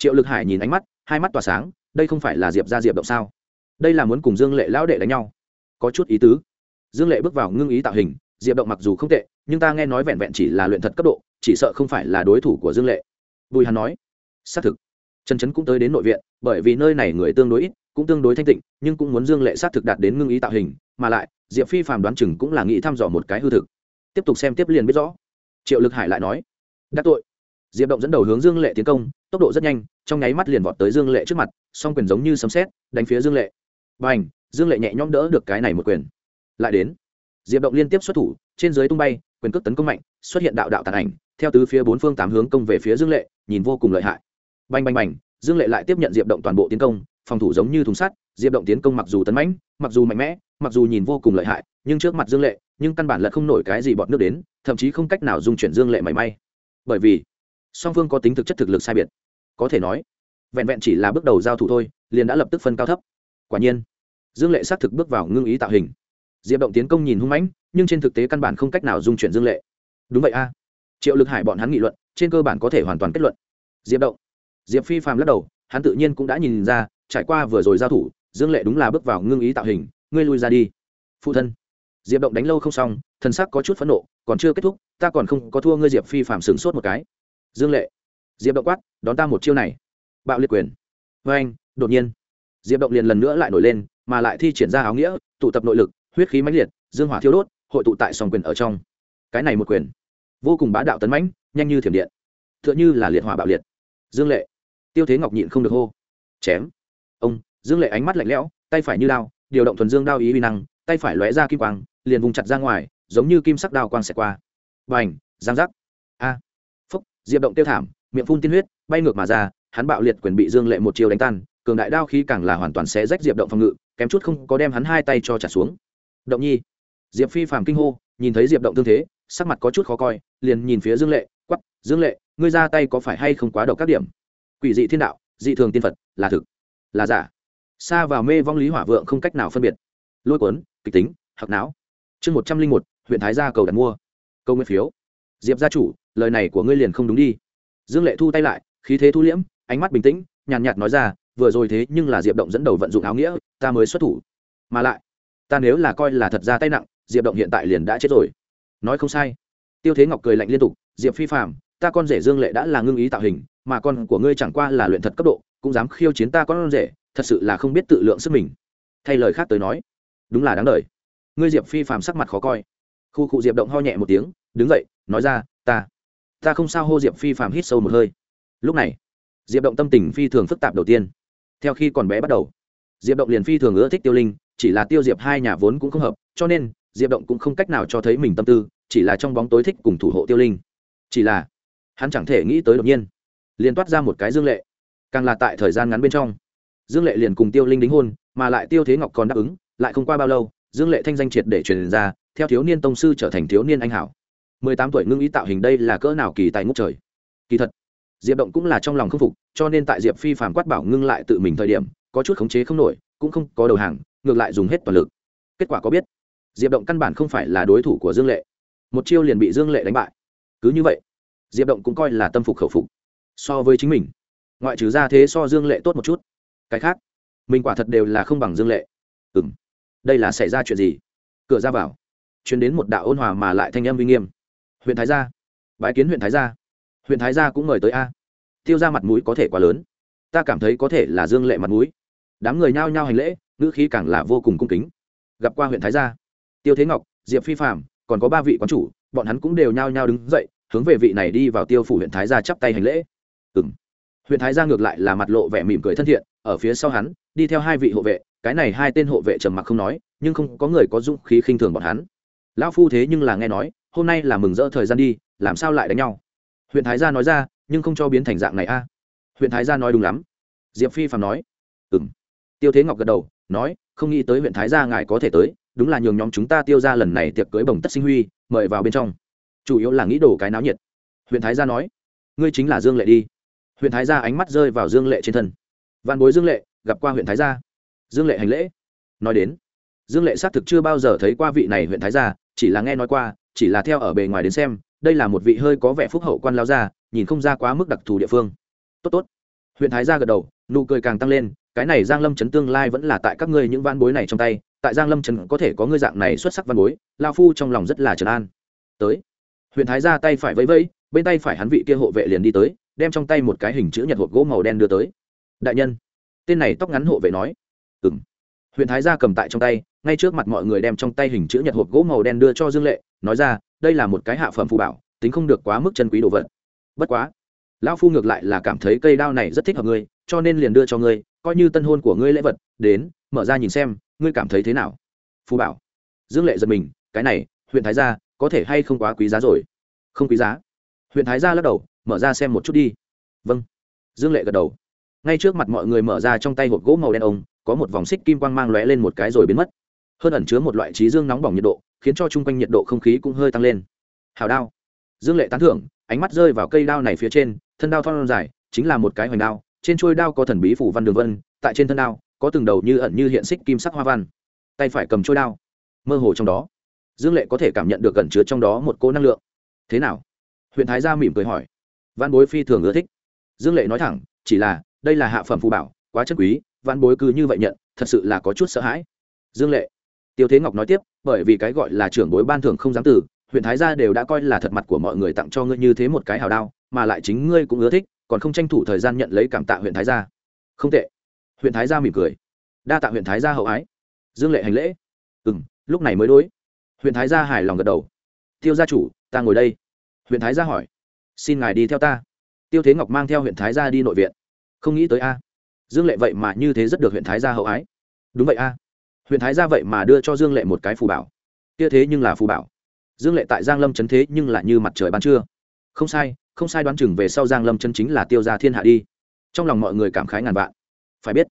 Triệu lực hải nhìn ánh mắt, hai mắt tỏa sáng, đây không phải là diệp ra diệp động sao? Đây là muốn cùng dương lệ lão đệ đánh nhau. Có chút ý tứ. Dương lệ bước vào ngưng ý tạo hình, diệp động mặc dù không tệ, nhưng ta nghe nói vẹn vẹn chỉ là luyện thật cấp độ, chỉ sợ không phải là đối thủ của dương lệ. Bùi hàn nói. Xác thực. Trần trấn cũng tới đến nội viện, bởi vì nơi này người tương đối ít, cũng tương đối thanh tịnh, nhưng cũng muốn dương lệ xác thực đạt đến ngưng ý tạo hình, mà lại, diệp phi phàm đoán chừng cũng là nghĩ thăm dò một cái hư thực. Tiếp tục xem tiếp liền biết rõ triệu lực hải lại nói, đắc tội. Diệp động dẫn đầu hướng dương lệ tiến công, tốc độ rất nhanh, trong nháy mắt liền vọt tới dương lệ trước mặt, song quyền giống như sấm xét đánh phía dương lệ. B à n h dương lệ nhẹ nhõm đỡ được cái này một quyền. Lại đến, diệp động liên tiếp xuất thủ, trên dưới tung bay, quyền cước tấn công mạnh, xuất hiện đạo đạo tàn ảnh, theo tứ phía bốn phương tám hướng công về phía dương lệ, nhìn vô cùng lợi hại. Bành bành bành, dương lệ lại tiếp nhận diệp động toàn bộ tiến công, phòng thủ giống như thùng sắt, diệp động tiến công mặc dù tấn mãnh, mặc dù mạnh mẽ, mặc dù nhìn vô cùng lợi hại nhưng trước mặt dương lệ, nhưng căn bản là không nổi cái gì bọn nước đến, thậm chí không cách nào dung chuyển dương lệ mảy may. Bởi vì, song phương có tính thực chất thực lực sai biệt. Có thể nói, vẹn vẹn chỉ là bước đầu giao thủ thôi, liền đã lập tức phân cao thấp. Quả nhiên, dương lệ xác thực bước vào ngưng ý tạo hình. Diệp động tiến công nhìn hung mãnh, nhưng trên thực tế căn bản không cách nào dung chuyển dương lệ. Đúng vậy a. Triệu lực hải bọn hắn nghị luận, trên cơ bản có thể hoàn toàn kết luận. Diệp động, diệp phi phàm lắc đầu, hắn tự nhiên cũng đã nhìn ra, trải qua vừa rồi giao thủ, dương lệ đúng là bước vào ngưng ý tạo hình, ngươi lui ra đi. Phụ thân diệp động đánh lâu không xong, thần sắc có chút phẫn nộ, còn chưa kết thúc, ta còn không có thua ngươi, diệp phi phàm sửng sốt một cái. Dương lệ. Diệp động quát, đón ta một chiêu này. Bạo liệt quyền. Vê anh, đột nhiên. Diệp động liền lần nữa lại nổi lên, mà lại thi triển ra áo nghĩa, tụ tập nội lực, huyết khí mãnh liệt, dương hỏa thiêu đốt, hội tụ tại sòng quyền ở trong. Cái này một quyền, vô cùng bá đạo tấn mãnh, nhanh như thiểm điện. T h ư ợ n h ư là liệt hỏa bạo liệt. Dương lệ. Tiêu thế ngọc nhịn không được hô. Chém. Ông. Dương lệ ánh mắt lạnh lẽo, tay phải như đao, điều động thuần dương đao ý uy năng tay phải lóe ra kim quang, liền vùng chặt ra ngoài, giống như kim sắc đao quang xẹt qua. B à n h giang giác. A. Phúc, diệp động tiêu thảm, miệng phun tiên huyết, bay ngược mà ra, hắn bạo liệt quyền bị dương lệ một chiều đánh tan, cường đại đao khí càng là hoàn toàn sẽ rách diệp động phòng ngự, kém chút không có đem hắn hai tay cho trả xuống. Động nhi. Diệp phi phàm kinh hô, nhìn thấy diệp động tương thế, sắc mặt có chút khó coi, liền nhìn phía dương lệ quắp dương lệ, ngươi ra tay có phải hay không quá độc các điểm? Quỷ dị thiên đạo, dị thường tiên phật, là thực, là giả. Xa vào mê vong lý hỏa vượng không cách nào phân biệt. Lôi cuốn kịch tính hạc não. Chương một trăm linh một, huyện thái gia cầu đặt mua. Câu nguyên phiếu. Diệp gia chủ, lời này của ngươi liền không đúng đi. Dương lệ thu tay lại, khí thế thu liễm, ánh mắt bình tĩnh, nhàn nhạt nói ra, vừa rồi thế nhưng là diệp động dẫn đầu vận dụng áo nghĩa, ta mới xuất thủ. Mà lại, ta nếu là coi là thật ra tay nặng, diệp động hiện tại liền đã chết rồi. Nói không sai. Tiêu thế ngọc cười lạnh liên tục, diệp phi phạm ta con rể dương lệ đã là ngưng ý tạo hình, mà con của ngươi chẳng qua là luyện thật cấp độ, cũng dám khiêu chiến ta con rể, thật sự là không biết tự lượng sức mình. Thay lời khác tới nói đúng là đáng đời. Ngươi diệp phi phàm sắc mặt khó coi. Khu cụ diệp động ho nhẹ một tiếng, đứng dậy, nói ra, ta ta không sao hô diệp phi phàm hít sâu một hơi. Lúc này, diệp động tâm tình phi thường phức tạp đầu tiên. Theo khi còn bé bắt đầu, diệp động liền phi thường ưa thích tiêu linh, chỉ là tiêu diệp hai nhà vốn cũng không hợp, cho nên diệp động cũng không cách nào cho thấy mình tâm tư, chỉ là trong bóng tối thích cùng thủ hộ tiêu linh. Chỉ là, hắn chẳng thể nghĩ tới đột nhiên, liền toát ra một cái dương lệ, càng là tại thời gian ngắn bên trong. Dương lệ liền cùng tiêu linh đính hôn, mà lại tiêu thế ngọc còn đáp ứng lại không qua bao lâu, dương lệ thanh danh triệt để truyền ra, theo thiếu niên tông sư trở thành thiếu niên anh hảo. Mười tám tuổi ngưng ý tạo hình đây là cỡ nào kỳ tài ngốc trời. Kỳ thật, diệp động cũng là trong lòng k phục, cho nên tại diệp phi phàm quát bảo ngưng lại tự mình thời điểm, có chút khống chế không nổi, cũng không có đầu hàng, ngược lại dùng hết toàn lực. Kết quả có biết, diệp động căn bản không phải là đối thủ của dương lệ. Một chiêu liền bị dương lệ đánh bại. Cứ như vậy, diệp động cũng coi là tâm phục khẩu phục. So với chính mình, ngoại trừ ra thế so dương lệ tốt một chút. Cái khác, mình quả thật đều là không bằng dương lệ. Ừ m đây là xảy ra chuyện gì? Cửa ra vào. Chuyến đến một đạo ôn hòa mà lại thanh âm uy nghiêm. Huyện thái gia. Bãi kiến huyện thái gia. Huyện thái gia cũng mời tới a. Tiêu ra mặt mũi có thể quá lớn. Ta cảm thấy có thể là dương lệ mặt mũi. Đám người nhao nhao hành lễ, ngữ khí càng là vô cùng cung kính. Gặp qua huyện thái gia. Tiêu thế ngọc, diệp phi phạm còn có ba vị quán chủ, bọn hắn cũng đều nhao nhao đứng dậy, hướng về vị này đi vào tiêu phủ huyện thái gia chắp tay hành lễ. Ừ m huyện thái gia ngược lại là mặt lộ vẻ mỉm cười thân thiện, ở phía sau hắn, đi theo hai vị hộ vệ cái này hai tên hộ vệ trầm mặc không nói, nhưng không có người có dũng khí khinh thường bọn hắn. Lão phu thế nhưng là nghe nói, hôm nay là mừng rỡ thời gian đi, làm sao lại đánh nhau? Huyện thái gia nói ra, nhưng không cho biến thành dạng này a. Huyện thái gia nói đúng lắm. Diệp phi phạm nói ừ m tiêu thế ngọc gật đầu, nói, không nghĩ tới huyện thái gia ngài có thể tới, đúng là nhường nhóm chúng ta tiêu ra lần này tiệc cưới bồng tất sinh huy, mời vào bên trong. Chủ yếu là nghĩ đổ cái náo nhiệt. Huyện thái gia nói, ngươi chính là dương lệ đi. Huyện thái gia ánh mắt rơi vào dương lệ trên thân. Văn bối dương lệ, gặp qua huyện thái gia dương lệ hành lễ. Nói đến, dương lệ xác thực chưa bao giờ thấy qua vị này huyện thái gia, chỉ là nghe nói qua, chỉ là theo ở bề ngoài đến xem, đây là một vị hơi có vẻ phúc hậu quan lao gia, nhìn không ra quá mức đặc thù địa phương. Tốt tốt. Huyện thái gia gật đầu, nụ cười càng tăng lên, cái này giang lâm chấn tương lai vẫn là tại các ngươi những văn bối này trong tay, tại giang lâm Trấn có thể có ngươi dạng này xuất sắc văn bối lao phu trong lòng rất là trấn an. Tới, huyện thái ra tay phải vẫy vẫy, bên tay phải hắn vị kia hộ vệ liền đi tới, đem trong tay một cái hình chữ nhật hộp gỗ màu đen đưa tới. Đại nhân, tên này tóc ngắn hộ vệ nói ừng huyện thái gia cầm tại trong tay, ngay trước mặt mọi người đem trong tay hình chữ nhật hộp gỗ màu đen đưa cho dương lệ, nói ra, đây là một cái hạ phẩm phù bảo, tính không được quá mức chân quý đồ vật. Bất quá, lão phu ngược lại là cảm thấy cây đao này rất thích hợp ngươi, cho nên liền đưa cho ngươi, coi như tân hôn của ngươi lễ vật, đến, mở ra nhìn xem, ngươi cảm thấy thế nào? Phù bảo. Dương lệ giật mình, cái này huyện thái gia, có thể hay không quá quý giá rồi? Không quý giá. Huyện thái gia lắc đầu, mở ra xem một chút đi. Vâng. Dương lệ gật đầu. Ngay trước mặt mọi người mở ra trong tay hộp gỗ màu đen ông có một vòng xích kim quang mang lóe lên một cái rồi biến mất. Hơn ẩn chứa một loại trí dương nóng bỏng nhiệt độ, khiến cho chung quanh nhiệt độ không khí cũng hơi tăng lên. Hào đao. Dương lệ tán thưởng, ánh mắt rơi vào cây đao này phía trên, thân đao thon dài, chính là một cái hoành đao, trên chuôi đao có thần bí phủ văn đường vân, tại trên thân đao, có từng đầu như ẩn như hiện xích kim sắc hoa văn. Tay phải cầm chuôi đao. Mơ hồ trong đó, dương lệ có thể cảm nhận được gần chứa trong đó một cô năng lượng. Thế nào? Huyện thái gia mỉm cười hỏi. Văn bối phi thường ưa thích. Dương lệ nói thẳng, chỉ là, đây là hạ phẩm phù bảo, quá chất quý văn bối cứ như vậy nhận, thật sự là có chút sợ hãi. Dương lệ, tiêu thế ngọc nói tiếp, bởi vì cái gọi là trưởng bối ban thưởng không dám từ, huyện thái gia đều đã coi là thật mặt của mọi người tặng cho ngươi như thế một cái hào đao, mà lại chính ngươi cũng ưa thích, còn không tranh thủ thời gian nhận lấy cảm tạ huyện thái gia. Không tệ. Huyện thái gia mỉm cười. Đa tạ huyện thái gia hậu ái. Dương lệ hành lễ. Ừ m lúc này mới đối. Huyện thái gia hài lòng gật đầu. Tiêu gia chủ, ta ngồi đây. Huyện thái gia hỏi. Xin ngài đi theo ta. Tiêu thế ngọc mang theo huyện thái gia đi nội viện. Không nghĩ tới a dương lệ vậy mà như thế rất được huyện thái gia hậu ái. Đúng vậy a. Huyện thái gia vậy mà đưa cho dương lệ một cái phù bảo. Kia thế nhưng là phù bảo. Dương lệ tại giang lâm trấn thế nhưng lại như mặt trời ban trưa. Không sai không sai đoán chừng về sau giang lâm chân chính là tiêu gia thiên hạ đi. Trong lòng mọi người cảm khái ngàn vạn. Phải biết,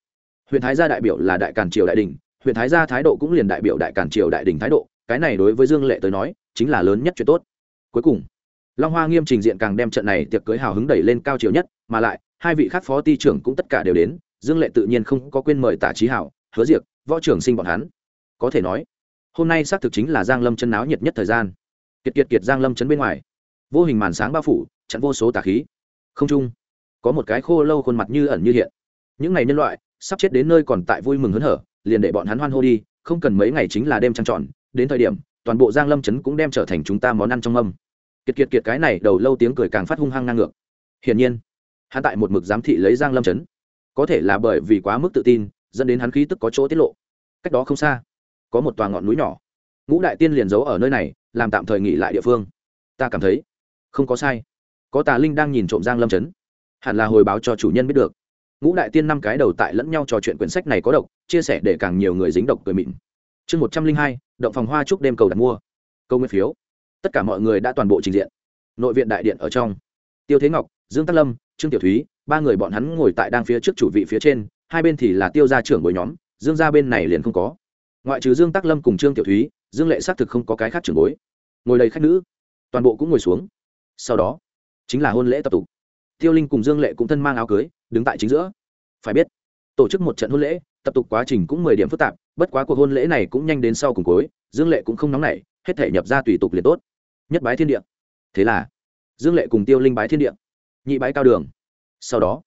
huyện thái gia đại biểu là đại càn triều đại đình, huyện thái gia thái độ cũng liền đại biểu đại càn triều đại đình thái độ, cái này đối với dương lệ tới nói, chính là lớn nhất chuyện tốt. Cuối cùng, long hoa nghiêm trình diện càng đem trận này tiệc cưới hào hứng đẩy lên cao triều nhất, mà lại, hai vị khác phó ty trưởng cũng tất cả đều đến dương lệ tự nhiên không có quên mời tả trí hảo, hứa diệc võ trưởng sinh bọn hắn. Có thể nói, hôm nay xác thực chính là giang lâm chân náo nhiệt nhất thời gian. Kiệt kiệt kiệt giang lâm chấn bên ngoài. Vô hình màn sáng bao phủ, chặn vô số tà khí. Không chung có một cái khô lâu khuôn mặt như ẩn như hiện. Những ngày nhân loại, sắp chết đến nơi còn tại vui mừng hớn hở, liền để bọn hắn hoan hô đi, không cần mấy ngày chính là đêm trăng tròn, đến thời điểm, toàn bộ giang lâm chấn cũng đem trở thành chúng ta món ăn trong mâm. Kiệt kiệt kiệt cái này đầu lâu tiếng cười càng phát hung hăng ngang ngược. Hiển nhiên, hắn tại một mực giám thị lấy giang lâm chấn có thể là bởi vì quá mức tự tin, dẫn đến hắn khí tức có chỗ tiết lộ. Cách đó không xa, có một tòa ngọn núi nhỏ. Ngũ đại tiên liền giấu ở nơi này, làm tạm thời nghỉ lại địa phương. Ta cảm thấy, không có sai. Có tà linh đang nhìn trộm giang lâm chấn hẳn là hồi báo cho chủ nhân biết được. Ngũ đại tiên năm cái đầu tại lẫn nhau trò chuyện quyển sách này có độc, chia sẻ để càng nhiều người dính độc cười mịn. Chương một trăm linh hai, động phòng hoa chúc đêm cầu đặt mua. Câu nguyên phiếu. Tất cả mọi người đã toàn bộ trình diện. Nội viện đại điện ở trong. Tiêu thế ngọc, dương tắc lâm trương tiểu thúy, ba người bọn hắn ngồi tại đang phía trước chủ vị phía trên, hai bên thì là tiêu gia trưởng bồi nhóm, dương gia bên này liền không có. Ngoại trừ dương tắc lâm cùng trương tiểu thúy, dương lệ xác thực không có cái khác trưởng bối. Ngồi đầy khách nữ, toàn bộ cũng ngồi xuống. Sau đó, chính là hôn lễ tập tục. Tiêu linh cùng dương lệ cũng thân mang áo cưới, đứng tại chính giữa. Phải biết, tổ chức một trận hôn lễ, tập tục quá trình cũng mười điểm phức tạp, bất quá cuộc hôn lễ này cũng nhanh đến sau cùng cuối, dương lệ cũng không nóng nảy, hết thể nhập ra tùy tục liền tốt. Nhất bái thiên địa. Thế là, dương lệ cùng tiêu linh bái thiên địa nhị bái cao đường. Sau đó,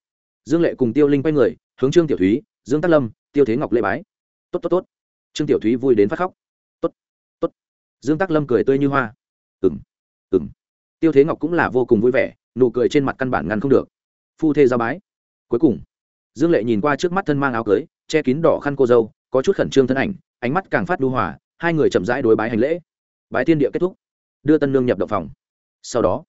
dương lệ cùng tiêu linh quay người, hướng trương tiểu thúy, dương tắc lâm, tiêu thế ngọc lễ bái. Tốt tốt tốt. Trương tiểu thúy vui đến phát khóc. Tốt tốt. Dương tắc lâm cười tươi như hoa. Ừng ừng tiêu thế ngọc cũng là vô cùng vui vẻ, nụ cười trên mặt căn bản ngăn không được. Phu thê ra bái. Cuối cùng, dương lệ nhìn qua trước mắt thân mang áo cưới, che kín đỏ khăn cô dâu, có chút khẩn trương thân ảnh, ánh mắt càng phát đu hòa, hai người chậm rãi đối bái hành lễ. Bái thiên địa kết thúc. Đưa tân lương nhập động phòng. Sau đó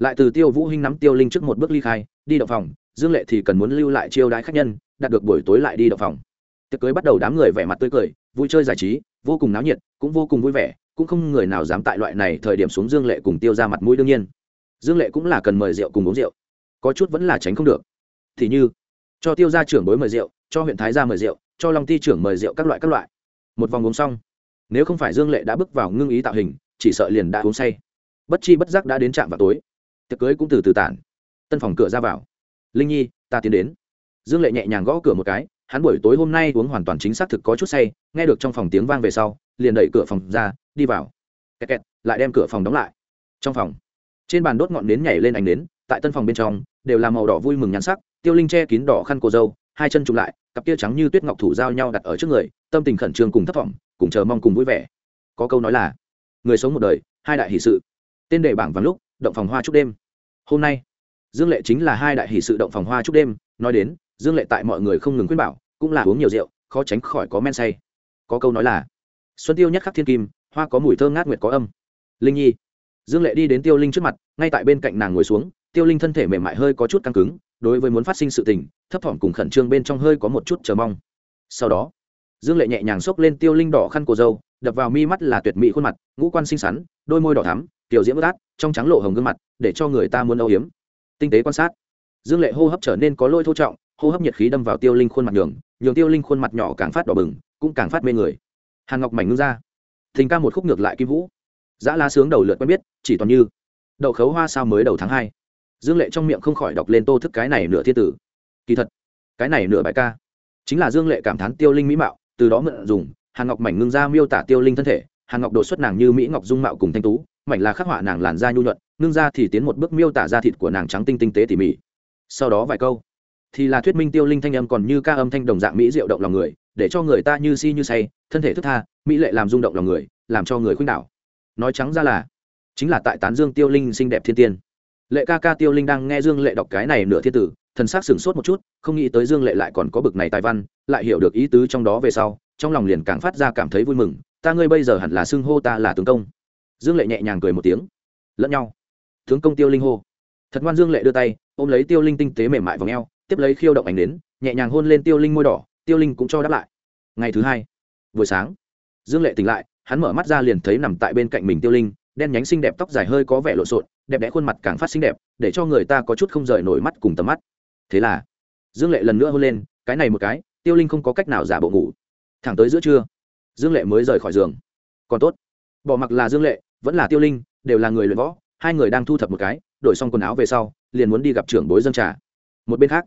lại từ tiêu vũ hinh nắm tiêu linh trước một bước ly khai, đi động phòng, dương lệ thì cần muốn lưu lại chiêu đãi khách nhân, đạt được buổi tối lại đi động phòng. Tiệc cưới bắt đầu đám người vẻ mặt tươi cười, vui chơi giải trí, vô cùng náo nhiệt, cũng vô cùng vui vẻ, cũng không người nào dám tại loại này thời điểm xuống dương lệ cùng tiêu ra mặt mũi đương nhiên. Dương lệ cũng là cần mời rượu cùng uống rượu, có chút vẫn là tránh không được. Thì như, cho tiêu gia trưởng bối mời rượu, cho huyện thái gia mời rượu, cho long ti trưởng mời rượu các loại các loại. Một vòng uống xong, nếu không phải dương lệ đã bước vào ngưng ý tạo hình, chỉ sợ liền đã uống say. Bất chi bất giác đã đến trạm vào tối tiệc cưới cũng từ từ tản. Tân phòng cửa ra vào. Linh nhi, ta tiến đến. Dương lệ nhẹ nhàng gõ cửa một cái, hắn buổi tối hôm nay uống hoàn toàn chính xác thực có chút say, nghe được trong phòng tiếng vang về sau, liền đẩy cửa phòng ra, đi vào. Kẹt kẹt, lại đem cửa phòng đóng lại. Trong phòng, trên bàn đốt ngọn nến nhảy lên ánh nến, tại tân phòng bên trong, đều là màu đỏ vui mừng nhắn sắc, tiêu linh che kín đỏ khăn cô dâu, hai chân chụm lại, cặp kia trắng như tuyết ngọc thủ giao nhau đặt ở trước người, tâm tình khẩn trương cùng thất vọng, cùng chờ mong cùng vui vẻ. Có câu nói là, người sống một đời, hai đại hỷ sự. Tên đề bảng vắng lúc động phòng hoa chúc đêm. Hôm nay, dương lệ chính là hai đại hỷ sự động phòng hoa chúc đêm, nói đến, dương lệ tại mọi người không ngừng khuyên bảo, cũng là uống nhiều rượu, khó tránh khỏi có men say. Có câu nói là, xuân tiêu nhất khắc thiên kim, hoa có mùi thơm ngát nguyệt có âm. Linh nhi, dương lệ đi đến tiêu linh trước mặt, ngay tại bên cạnh nàng ngồi xuống, tiêu linh thân thể mềm mại hơi có chút căng cứng, đối với muốn phát sinh sự tình, thấp thỏm cùng khẩn trương bên trong hơi có một chút chờ mong. Sau đó, dương lệ nhẹ nhàng xốc lên tiêu linh đỏ khăn cổ dâu đập vào mi mắt là tuyệt mỹ khuôn mặt, ngũ quan xinh xắn, đôi môi đỏ thắm tiểu diễm bất át, trong trắng lộ hồng gương mặt, để cho người ta muốn âu hiếm tinh tế quan sát. Dương lệ hô hấp trở nên có lôi thô trọng, hô hấp nhiệt khí đâm vào tiêu linh khuôn mặt nhường nhường tiêu linh khuôn mặt nhỏ càng phát đỏ bừng, cũng càng phát mê người. Hàn ngọc mảnh ngưng ra. Thình ca một khúc ngược lại kim vũ. Giã lá sướng đầu lượt quen biết, chỉ toàn như. Đậu khấu hoa sao mới đầu tháng hai. Dương lệ trong miệng không khỏi đọc lên tô thức cái này nửa thiên tử. Kỳ thật, cái này nửa bài ca. Chính là dương lệ cảm thán tiêu linh mỹ mạo, từ đó mượn dùng, hàn ngọc mảnh ngưng ra miêu tả tiêu linh thân thể, hàn ngọc đột xuất nàng như mỹ ngọc dung mạo cùng thanh tú mảnh là khắc họa nàng làn da nhu nhuận, ngưng ra thì tiến một bước miêu tả da thịt của nàng trắng tinh tinh tế tỉ mỉ. Sau đó vài câu, thì là thuyết minh tiêu linh thanh âm còn như ca âm thanh đồng dạng mỹ diệu động lòng người, để cho người ta như si như say, thân thể thức tha, mỹ lệ làm rung động lòng người, làm cho người khuynh đảo. Nói trắng ra là, chính là tại tán dương tiêu linh xinh đẹp thiên tiên. Lệ ca ca tiêu linh đang nghe dương lệ đọc cái này nửa thiên tử, thần s ắ c sửng sốt một chút, không nghĩ tới dương lệ lại còn có bực này tài văn, lại hiểu được ý tứ trong đó về sau, trong lòng liền càng phát ra cảm thấy vui mừng, ta ngươi bây giờ hẳn là xưng hô ta là tướng công dương lệ nhẹ nhàng cười một tiếng. Lẫn nhau. Tướng công tiêu linh hô. Thật ngoan dương lệ đưa tay, ôm lấy tiêu linh tinh tế mềm mại v ò n g e o tiếp lấy khiêu động ảnh đến nhẹ nhàng hôn lên tiêu linh môi đỏ, tiêu linh cũng cho đáp lại. Ngày thứ hai, buổi sáng, dương lệ tỉnh lại, hắn mở mắt ra liền thấy nằm tại bên cạnh mình tiêu linh, đen nhánh xinh đẹp tóc dài hơi có vẻ lộn xộn, đẹp đẽ khuôn mặt càng phát xinh đẹp, để cho người ta có chút không rời nổi mắt cùng tầm mắt. Thế là, dương lệ lần nữa hôn lên, cái này một cái, tiêu linh không có cách nào giả bộ ngủ. Thẳng tới giữa trưa, dương lệ mới rời khỏi giường. Còn tốt, bỏ mặc là dương lệ vẫn là tiêu linh, đều là người luyện võ, hai người đang thu thập một cái, đổi xong quần áo về sau, liền muốn đi gặp trưởng bối dân trà. Một bên khác,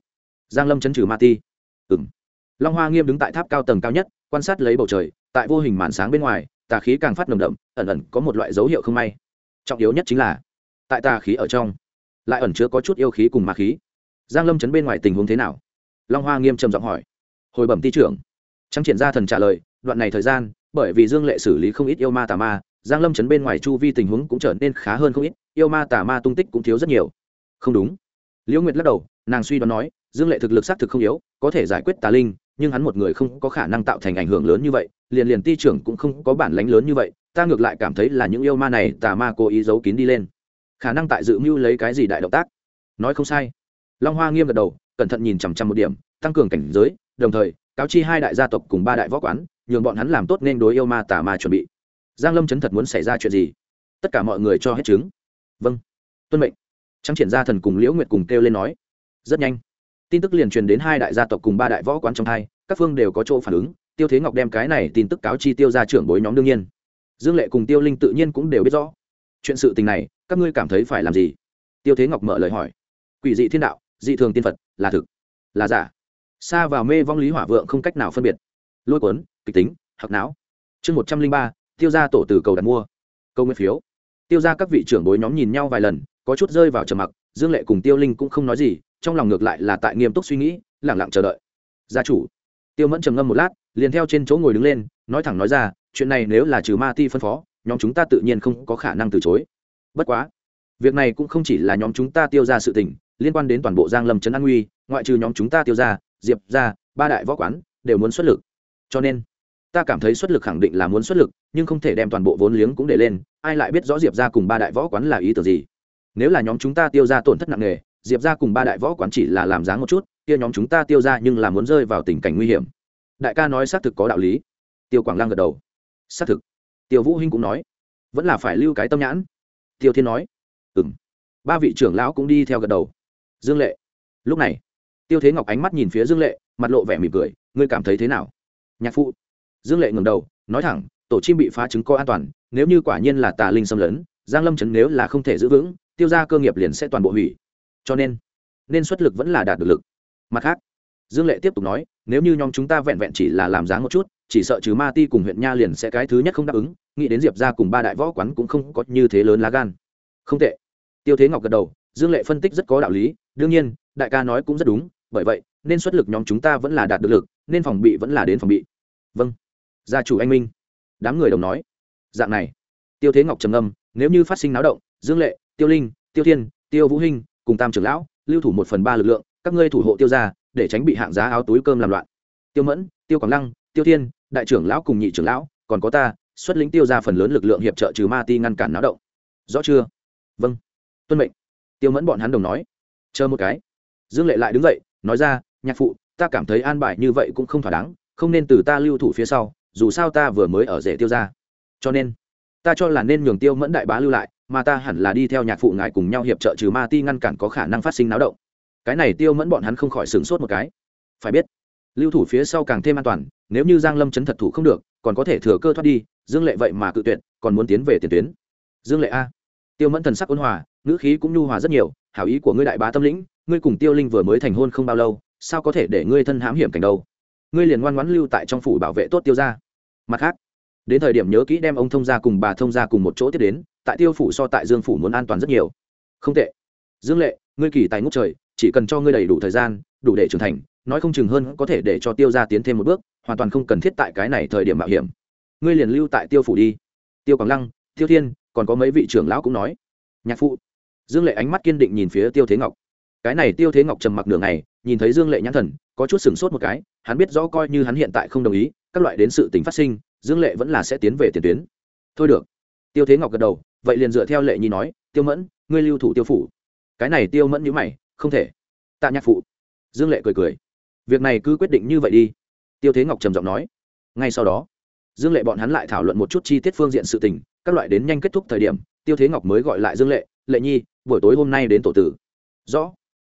giang lâm chấn trừ ma ti ừ m long hoa nghiêm đứng tại tháp cao tầng cao nhất, quan sát lấy bầu trời, tại vô hình màn sáng bên ngoài, tà khí càng phát nồng đậm, ẩn ẩn có một loại dấu hiệu không may. Trọng yếu nhất chính là, tại tà khí ở trong, lại ẩn chứa có chút yêu khí cùng ma khí. Giang lâm chấn bên ngoài tình huống thế nào? Long hoa nghiêm trầm giọng hỏi. Hồi bẩm ti trưởng. Trắng triển gia thần trả lời, đoạn này thời gian, bởi vì dương lệ xử lý không ít yêu ma tà ma giang lâm chấn bên ngoài chu vi tình huống cũng trở nên khá hơn không ít, yêu ma tà ma tung tích cũng thiếu rất nhiều. Không đúng. Liễu nguyệt lắc đầu, nàng suy đoán nói, dương lệ thực lực xác thực không yếu, có thể giải quyết tà linh, nhưng hắn một người không có khả năng tạo thành ảnh hưởng lớn như vậy, liền liền ti trưởng cũng không có bản lánh lớn như vậy, ta ngược lại cảm thấy là những yêu ma này tà ma cố ý giấu kín đi lên. Khả năng tại dự mưu lấy cái gì đại động tác? Nói không sai. Long hoa nghiêm gật đầu, cẩn thận nhìn chằm chằm một điểm, tăng cường cảnh giới, đồng thời, cáo chi hai đại gia tộc cùng ba đại võ quán, nhường bọn hắn làm tốt nên đối yêu ma tà ma chuẩn bị giang lâm chấn thật muốn xảy ra chuyện gì? Tất cả mọi người cho hết chứng. Vâng. Tuân mệnh. Trắng triển gia thần cùng liễu nguyệt cùng kêu lên nói. Rất nhanh. Tin tức liền truyền đến hai đại gia tộc cùng ba đại võ quán trong hai, các phương đều có chỗ phản ứng. Tiêu thế ngọc đem cái này tin tức cáo chi tiêu ra trưởng bối nhóm đương nhiên. Dương lệ cùng tiêu linh tự nhiên cũng đều biết rõ. Chuyện sự tình này, các ngươi cảm thấy phải làm gì? Tiêu thế ngọc mở lời hỏi. Quỷ dị thiên đạo, dị thường tiên phật, là thực, là giả. Xa vào mê vong lý hỏa vượng không cách nào phân biệt. Lôi cuốn, kịch tính hạc não. Chương một trăm linh ba tiêu ra tổ từ cầu đặt mua. Câu nguyên phiếu. Tiêu ra các vị trưởng bối nhóm nhìn nhau vài lần, có chút rơi vào trầm mặc, dương lệ cùng tiêu linh cũng không nói gì, trong lòng ngược lại là tại nghiêm túc suy nghĩ lẳng lặng chờ đợi. Gia chủ. Tiêu mẫn trầm ngâm một lát, liền theo trên chỗ ngồi đứng lên, nói thẳng nói ra, chuyện này nếu là trừ ma ti phân phó, nhóm chúng ta tự nhiên không có khả năng từ chối. Bất quá, việc này cũng không chỉ là nhóm chúng ta tiêu ra sự tình, liên quan đến toàn bộ giang lâm trấn an nguy ngoại trừ nhóm chúng ta tiêu ra diệp ra ba đại võ quán, đều muốn xuất lực. Cho nên ta cảm thấy xuất lực khẳng định là muốn xuất lực, nhưng không thể đem toàn bộ vốn liếng cũng để lên, ai lại biết rõ diệp ra cùng ba đại võ quán là ý tưởng gì? Nếu là nhóm chúng ta tiêu ra tổn thất nặng nề, diệp ra cùng ba đại võ quán chỉ là làm dáng một chút, kia nhóm chúng ta tiêu ra nhưng là muốn rơi vào tình cảnh nguy hiểm. Đại ca nói xác thực có đạo lý. Tiêu quảng lăng gật đầu. Xác thực. Tiêu vũ hinh cũng nói. Vẫn là phải lưu cái tâm nhãn. Tiêu thiên nói. Ừm. Ba vị trưởng lão cũng đi theo gật đầu. Dương lệ. Lúc này, tiêu thế ngọc ánh mắt nhìn phía dương lệ, mặt lộ vẻ mỉm cười. Ngươi cảm thấy thế nào? Nhạc phụ dương lệ ngẩng đầu, nói thẳng, tổ chim bị phá trứng co an toàn, nếu như quả nhiên là tà linh xâm lấn, giang lâm chấn nếu là không thể giữ vững, tiêu ra cơ nghiệp liền sẽ toàn bộ hủy. Cho nên nên xuất lực vẫn là đạt được lực. Mặt khác, dương lệ tiếp tục nói, nếu như nhóm chúng ta vẹn vẹn chỉ là làm dáng một chút, chỉ sợ chứ ma ti cùng huyện nha liền sẽ cái thứ nhất không đáp ứng, nghĩ đến diệp ra cùng ba đại võ quán cũng không có như thế lớn lá gan. Không tệ. Tiêu thế ngọc gật đầu, dương lệ phân tích rất có đạo lý, đương nhiên, đại ca nói cũng rất đúng, bởi vậy, nên xuất lực nhóm chúng ta vẫn là đạt được lực, nên phòng bị vẫn là đến phòng bị. Vâng gia chủ anh minh. Đám người đồng nói. Dạng này. Tiêu thế ngọc trầm ngâm, nếu như phát sinh náo động, dương lệ, tiêu linh, tiêu thiên, tiêu vũ hinh, cùng tam trưởng lão, lưu thủ một phần ba lực lượng, các ngươi thủ hộ tiêu gia, để tránh bị hạng giá áo túi cơm làm loạn. Tiêu mẫn, tiêu quảng lăng, tiêu thiên, đại trưởng lão cùng nhị trưởng lão, còn có ta, xuất lĩnh tiêu gia phần lớn lực lượng hiệp trợ trừ ma ti ngăn cản náo động. Rõ chưa? Vâng. Tuân mệnh. Tiêu mẫn bọn hắn đồng nói. Chờ một cái. Dương lệ lại đứng dậy, nói ra, nhạc phụ, ta cảm thấy an bài như vậy cũng không thỏa đáng, không nên từ ta lưu thủ phía sau dù sao ta vừa mới ở rể tiêu ra cho nên, ta cho là nên nhường tiêu mẫn đại bá lưu lại, mà ta hẳn là đi theo nhạc phụ ngài cùng nhau hiệp trợ trừ ma ti ngăn cản có khả năng phát sinh náo động. Cái này tiêu mẫn bọn hắn không khỏi sửng sốt một cái. Phải biết, lưu thủ phía sau càng thêm an toàn, nếu như giang lâm chấn thật thủ không được, còn có thể thừa cơ thoát đi, dương lệ vậy mà cự tuyệt, còn muốn tiến về tiền tuyến. Dương lệ a. Tiêu mẫn thần sắc ôn hòa, ngữ khí cũng nhu hòa rất nhiều, hảo ý của ngươi đại bá tâm lĩnh, ngươi cùng tiêu linh vừa mới thành hôn không bao lâu, sao có thể để ngươi thân hãm hiểm cảnh đâu? Ngươi liền ngoan ngoãn lưu tại trong phủ bảo vệ tốt tiêu gia. Mặt khác, đến thời điểm nhớ kỹ đem ông thông gia cùng bà thông gia cùng một chỗ tiếp đến, tại tiêu phủ so tại dương phủ muốn an toàn rất nhiều. Không tệ. Dương lệ, ngươi kỳ tài ngút trời, chỉ cần cho ngươi đầy đủ thời gian, đủ để trưởng thành, nói không chừng hơn có thể để cho tiêu gia tiến thêm một bước, hoàn toàn không cần thiết tại cái này thời điểm mạo hiểm. Ngươi liền lưu tại tiêu phủ đi. Tiêu quảng lăng, tiêu thiên, còn có mấy vị trưởng lão cũng nói. Nhạc phụ. Dương lệ ánh mắt kiên định nhìn phía tiêu thế ngọc cái này tiêu thế ngọc trầm mặc nửa ngày, nhìn thấy dương lệ nhãn thần, có chút sửng sốt một cái, hắn biết rõ coi như hắn hiện tại không đồng ý, các loại đến sự tình phát sinh, dương lệ vẫn là sẽ tiến về tiền tuyến. Thôi được. Tiêu thế ngọc gật đầu, vậy liền dựa theo lệ nhi nói, tiêu mẫn, ngươi lưu thủ tiêu phủ. Cái này tiêu mẫn nhữ mày, không thể. Tạ nhạc phụ. Dương lệ cười cười, việc này cứ quyết định như vậy đi. Tiêu thế ngọc trầm giọng nói, ngay sau đó. Dương lệ bọn hắn lại thảo luận một chút chi tiết phương diện sự tình, các loại đến nhanh kết thúc thời điểm, tiêu thế ngọc mới gọi lại dương lệ lệ nhi, buổi tối hôm nay đến tổ tử. Rõ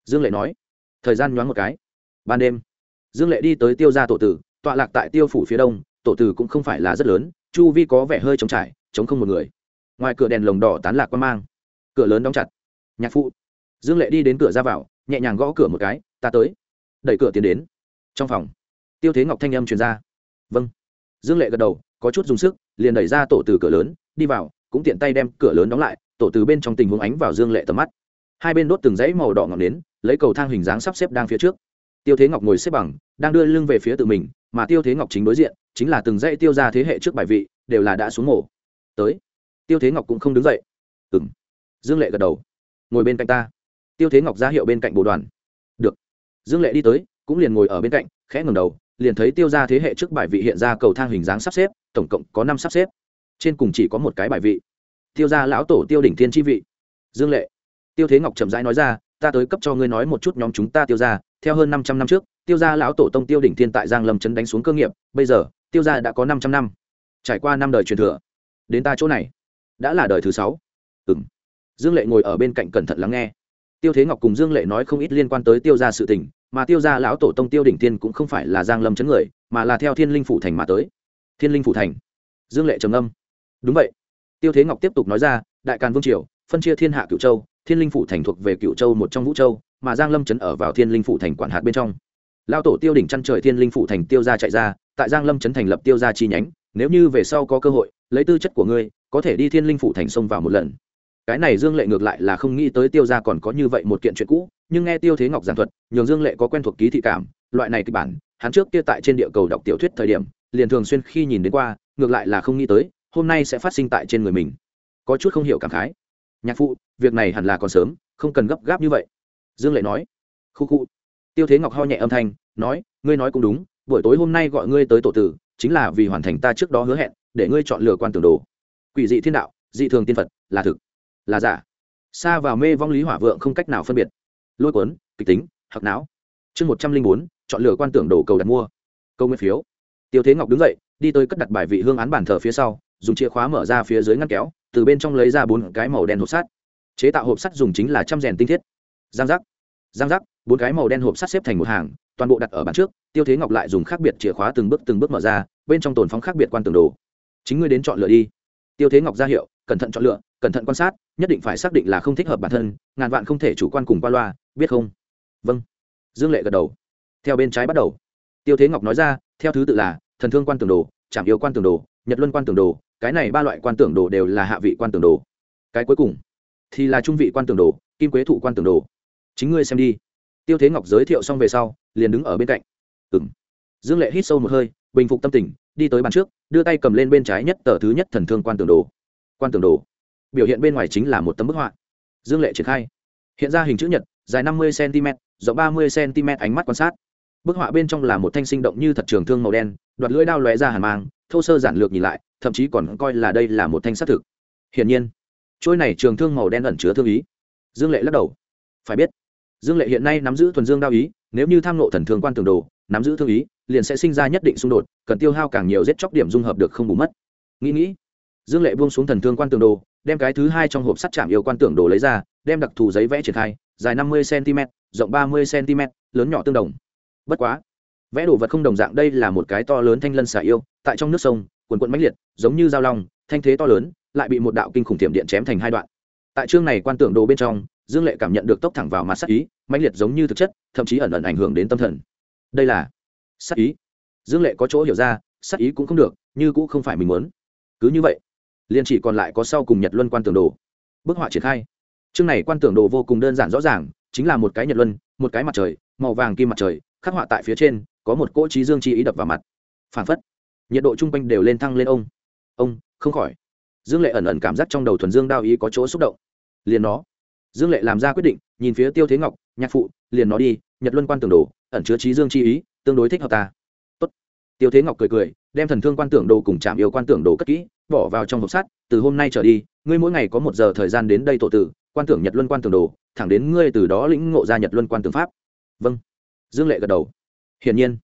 dương lệ nói. Thời gian nhoáng một cái. Ban đêm, dương lệ đi tới tiêu g i a tổ tử, tọa lạc tại tiêu phủ phía đông, tổ tử cũng không phải là rất lớn, chu vi có vẻ hơi trống trải chống không một người. Ngoài cửa đèn lồng đỏ tán lạc quan mang. Cửa lớn đóng chặt. Nhạc phụ. Dương lệ đi đến cửa ra vào, nhẹ nhàng gõ cửa một cái, ta tới. Đẩy cửa tiến đến. Trong phòng, tiêu thế ngọc thanh âm truyền ra. Vâng. Dương lệ gật đầu, có chút dùng sức, liền đẩy ra tổ từ cửa lớn, đi vào, cũng tiện tay đem cửa lớn đóng lại, tổ từ bên trong tình huống ánh vào dương lệ tầm mắt hai bên đốt từng dãy màu đỏ ngọn nến, lấy cầu thang hình dáng sắp xếp đang phía trước. Tiêu thế ngọc ngồi xếp bằng, đang đưa lưng về phía tự mình, mà tiêu thế ngọc chính đối diện, chính là từng dãy tiêu ra thế hệ trước bài vị, đều là đã xuống mổ. Tới. Tiêu thế ngọc cũng không đứng dậy. Ừng dương lệ gật đầu. Ngồi bên cạnh ta. Tiêu thế ngọc ra hiệu bên cạnh bộ đoàn. Được. Dương lệ đi tới, cũng liền ngồi ở bên cạnh, khẽ ngầm đầu, liền thấy tiêu ra thế hệ trước bài vị hiện ra cầu thang hình dáng sắp xếp, tổng cộng có năm sắp xếp. Trên cùng chỉ có một cái bài vị. Tiêu ra lão tổ tiêu đỉnh thiên tri vị. Dương lệ tiêu thế ngọc chậm rãi nói ra, ta tới cấp cho ngươi nói một chút nhóm chúng ta tiêu ra theo hơn năm trăm năm trước, tiêu ra lão tổ tông tiêu đỉnh thiên tại giang lâm trấn đánh xuống cơ nghiệp, bây giờ, tiêu ra đã có năm trăm năm. Trải qua năm đời truyền thừa, đến ta chỗ này, đã là đời thứ sáu. Ừng dương lệ ngồi ở bên cạnh cẩn thận lắng nghe. Tiêu thế ngọc cùng dương lệ nói không ít liên quan tới tiêu ra sự tình, mà tiêu ra lão tổ tông tiêu đỉnh thiên cũng không phải là giang lâm chấn người, mà là theo thiên linh phủ thành mà tới. Thiên linh phủ thành. Dương lệ trầm âm đúng vậy. Tiêu thế ngọc tiếp tục nói ra, đại càn vương triều, phân chia thiên hạ cựu châu thiên linh phủ thành thuộc về cựu châu một trong vũ châu, mà giang lâm chấn ở vào thiên linh phủ thành quản hạt bên trong. Lao tổ tiêu đỉnh chăn trời thiên linh phủ thành tiêu gia chạy ra, tại giang lâm chấn thành lập tiêu gia chi nhánh, nếu như về sau có cơ hội, lấy tư chất của ngươi, có thể đi thiên linh phủ thành sông vào một lần. Cái này dương lệ ngược lại là không nghĩ tới tiêu gia còn có như vậy một kiện chuyện cũ, nhưng nghe tiêu thế ngọc giảng thuật, nhường dương lệ có quen thuộc ký thị cảm, loại này kịch bản, hắn trước kia tại trên địa cầu đọc tiểu thuyết thời điểm, liền thường xuyên khi nhìn đến qua, ngược lại là không nghĩ tới, hôm nay sẽ phát sinh tại trên người mình. Có chút không hiểu cảm khái nhạc phụ, việc này hẳn là còn sớm, không cần gấp gáp như vậy. Dương lệ nói. Khu khu. Tiêu thế ngọc ho nhẹ âm thanh, nói, ngươi nói cũng đúng, buổi tối hôm nay gọi ngươi tới tổ tử, chính là vì hoàn thành ta trước đó hứa hẹn, để ngươi chọn lựa quan tưởng đồ. Quỷ dị thiên đạo, dị thường tiên phật, là thực, là giả. Xa vào mê vong lý hỏa vượng không cách nào phân biệt. Lôi cuốn, kịch tính hạc não. Chương một trăm linh bốn, chọn lựa quan tưởng đồ cầu đặt mua. Câu nguyên phiếu. Tiêu thế ngọc đứng dậy đi tới cất đặt bài vị hương án bản thờ phía sau, dùng chìa khóa mở ra phía dưới ngăn kéo, từ bên trong lấy ra bốn cái màu đen hộp sắt. Chế tạo hộp sắt dùng chính là trăm rèn tinh thiết. Giang giác giang giác, bốn cái màu đen hộp sắt xếp thành một hàng, toàn bộ đặt ở bàn trước, tiêu thế ngọc lại dùng khác biệt chìa khóa từng bước từng bước mở ra, bên trong tồn phóng khác biệt quan tường đồ. Chính ngươi đến chọn lựa đi. Tiêu thế ngọc ra hiệu, cẩn thận chọn lựa, cẩn thận quan sát, nhất định phải xác định là không thích hợp bản thân, ngàn vạn không thể chủ quan cùng qua loa, biết không? Vâng. Dương lệ gật đầu. Theo bên trái bắt đầu. Tiêu thế ngọc nói ra, theo thứ tự là thần thương quan tường đồ, trảm yêu quan tường đồ, nhật luân quan tường đồ, cái này ba loại quan tưởng đồ đều là hạ vị quan tường đồ. Cái cuối cùng thì là trung vị quan tường đồ, kim quế thụ quan tường đồ. Chính ngươi xem đi. Tiêu thế ngọc giới thiệu xong về sau, liền đứng ở bên cạnh. Ừng dương lệ hít sâu một hơi, bình phục tâm tình, đi tới bàn trước, đưa tay cầm lên bên trái nhất tờ thứ nhất thần thương quan tường đồ. Quan tường đồ. Biểu hiện bên ngoài chính là một tấm bức họa. Dương lệ triển khai. Hiện ra hình chữ nhật, dài năm mươi cm rộng ba mươi cm ánh mắt quan sát. Bức họa bên trong là một thanh sinh động như thật trường thương màu đen đoạt lưỡi đao lóe ra hàn mang, thô sơ giản lược nhìn lại, thậm chí còn coi là đây là một thanh sát thực. Hiển nhiên trôi này trường thương màu đen ẩn chứa thương ý. Dương lệ lắc đầu. Phải biết, dương lệ hiện nay nắm giữ thuần dương đao ý, nếu như tham nộ thần thương quan tường đồ, nắm giữ thương ý, liền sẽ sinh ra nhất định xung đột, cần tiêu hao càng nhiều giết chóc điểm dung hợp được không bù mất. Nghĩ nghĩ, dương lệ buông xuống thần thương quan tường đồ, đem cái thứ hai trong hộp sắt chạm yêu quan tưởng đồ lấy ra, đem đặc thù giấy vẽ triển khai, dài năm mươi cm rộng ba mươi cm lớn nhỏ tương đồng. Bất quá vẽ đồ vật không đồng dạng đây là một cái to lớn thanh lân xà yêu, tại trong nước sông, quần quận mãnh liệt, giống như dao long, thanh thế to lớn, lại bị một đạo kinh khủng thiểm điện chém thành hai đoạn. Tại chương này quan tưởng đồ bên trong, dương lệ cảm nhận được tốc thẳng vào mặt sắc ý, mãnh liệt giống như thực chất, thậm chí ẩn ẩn ảnh hưởng đến tâm thần. Đây là sắc ý. Dương lệ có chỗ hiểu ra sắc ý cũng không được, như cũng không phải mình muốn. Cứ như vậy, liền chỉ còn lại có sau cùng nhật luân quan tưởng đồ. Bức họa triển khai. Chương này quan tưởng đồ vô cùng đơn giản rõ ràng, chính là một cái nhật luân, một cái mặt trời, màu vàng kim mặt trời, khắc họa tại phía trên có một cỗ trí dương chi ý đập vào mặt. Phản phất, nhiệt độ chung quanh đều lên thăng lên ông. Ông, không khỏi. Dương lệ ẩn ẩn cảm giác trong đầu thuần dương đao ý có chỗ xúc động. Liền nó. Dương lệ làm ra quyết định, nhìn phía tiêu thế ngọc, nhạc phụ, liền nó đi, nhật luân quan tưởng đồ, ẩn chứa trí dương chi ý, tương đối thích hợp ta. Tốt. tiêu thế ngọc cười cười, đem thần thương quan tưởng đồ cùng chạm yêu quan tưởng đồ cất kỹ, bỏ vào trong hộp sắt, từ hôm nay trở đi, ngươi mỗi ngày có một giờ thời gian đến đây tổ tử, quan tưởng nhật luân quan tưởng đồ, thẳng đến ngươi từ đó lĩnh ngộ ra nhật luân quan tưởng pháp. Vâng. Dương lệ gật đầu hiển nhiên,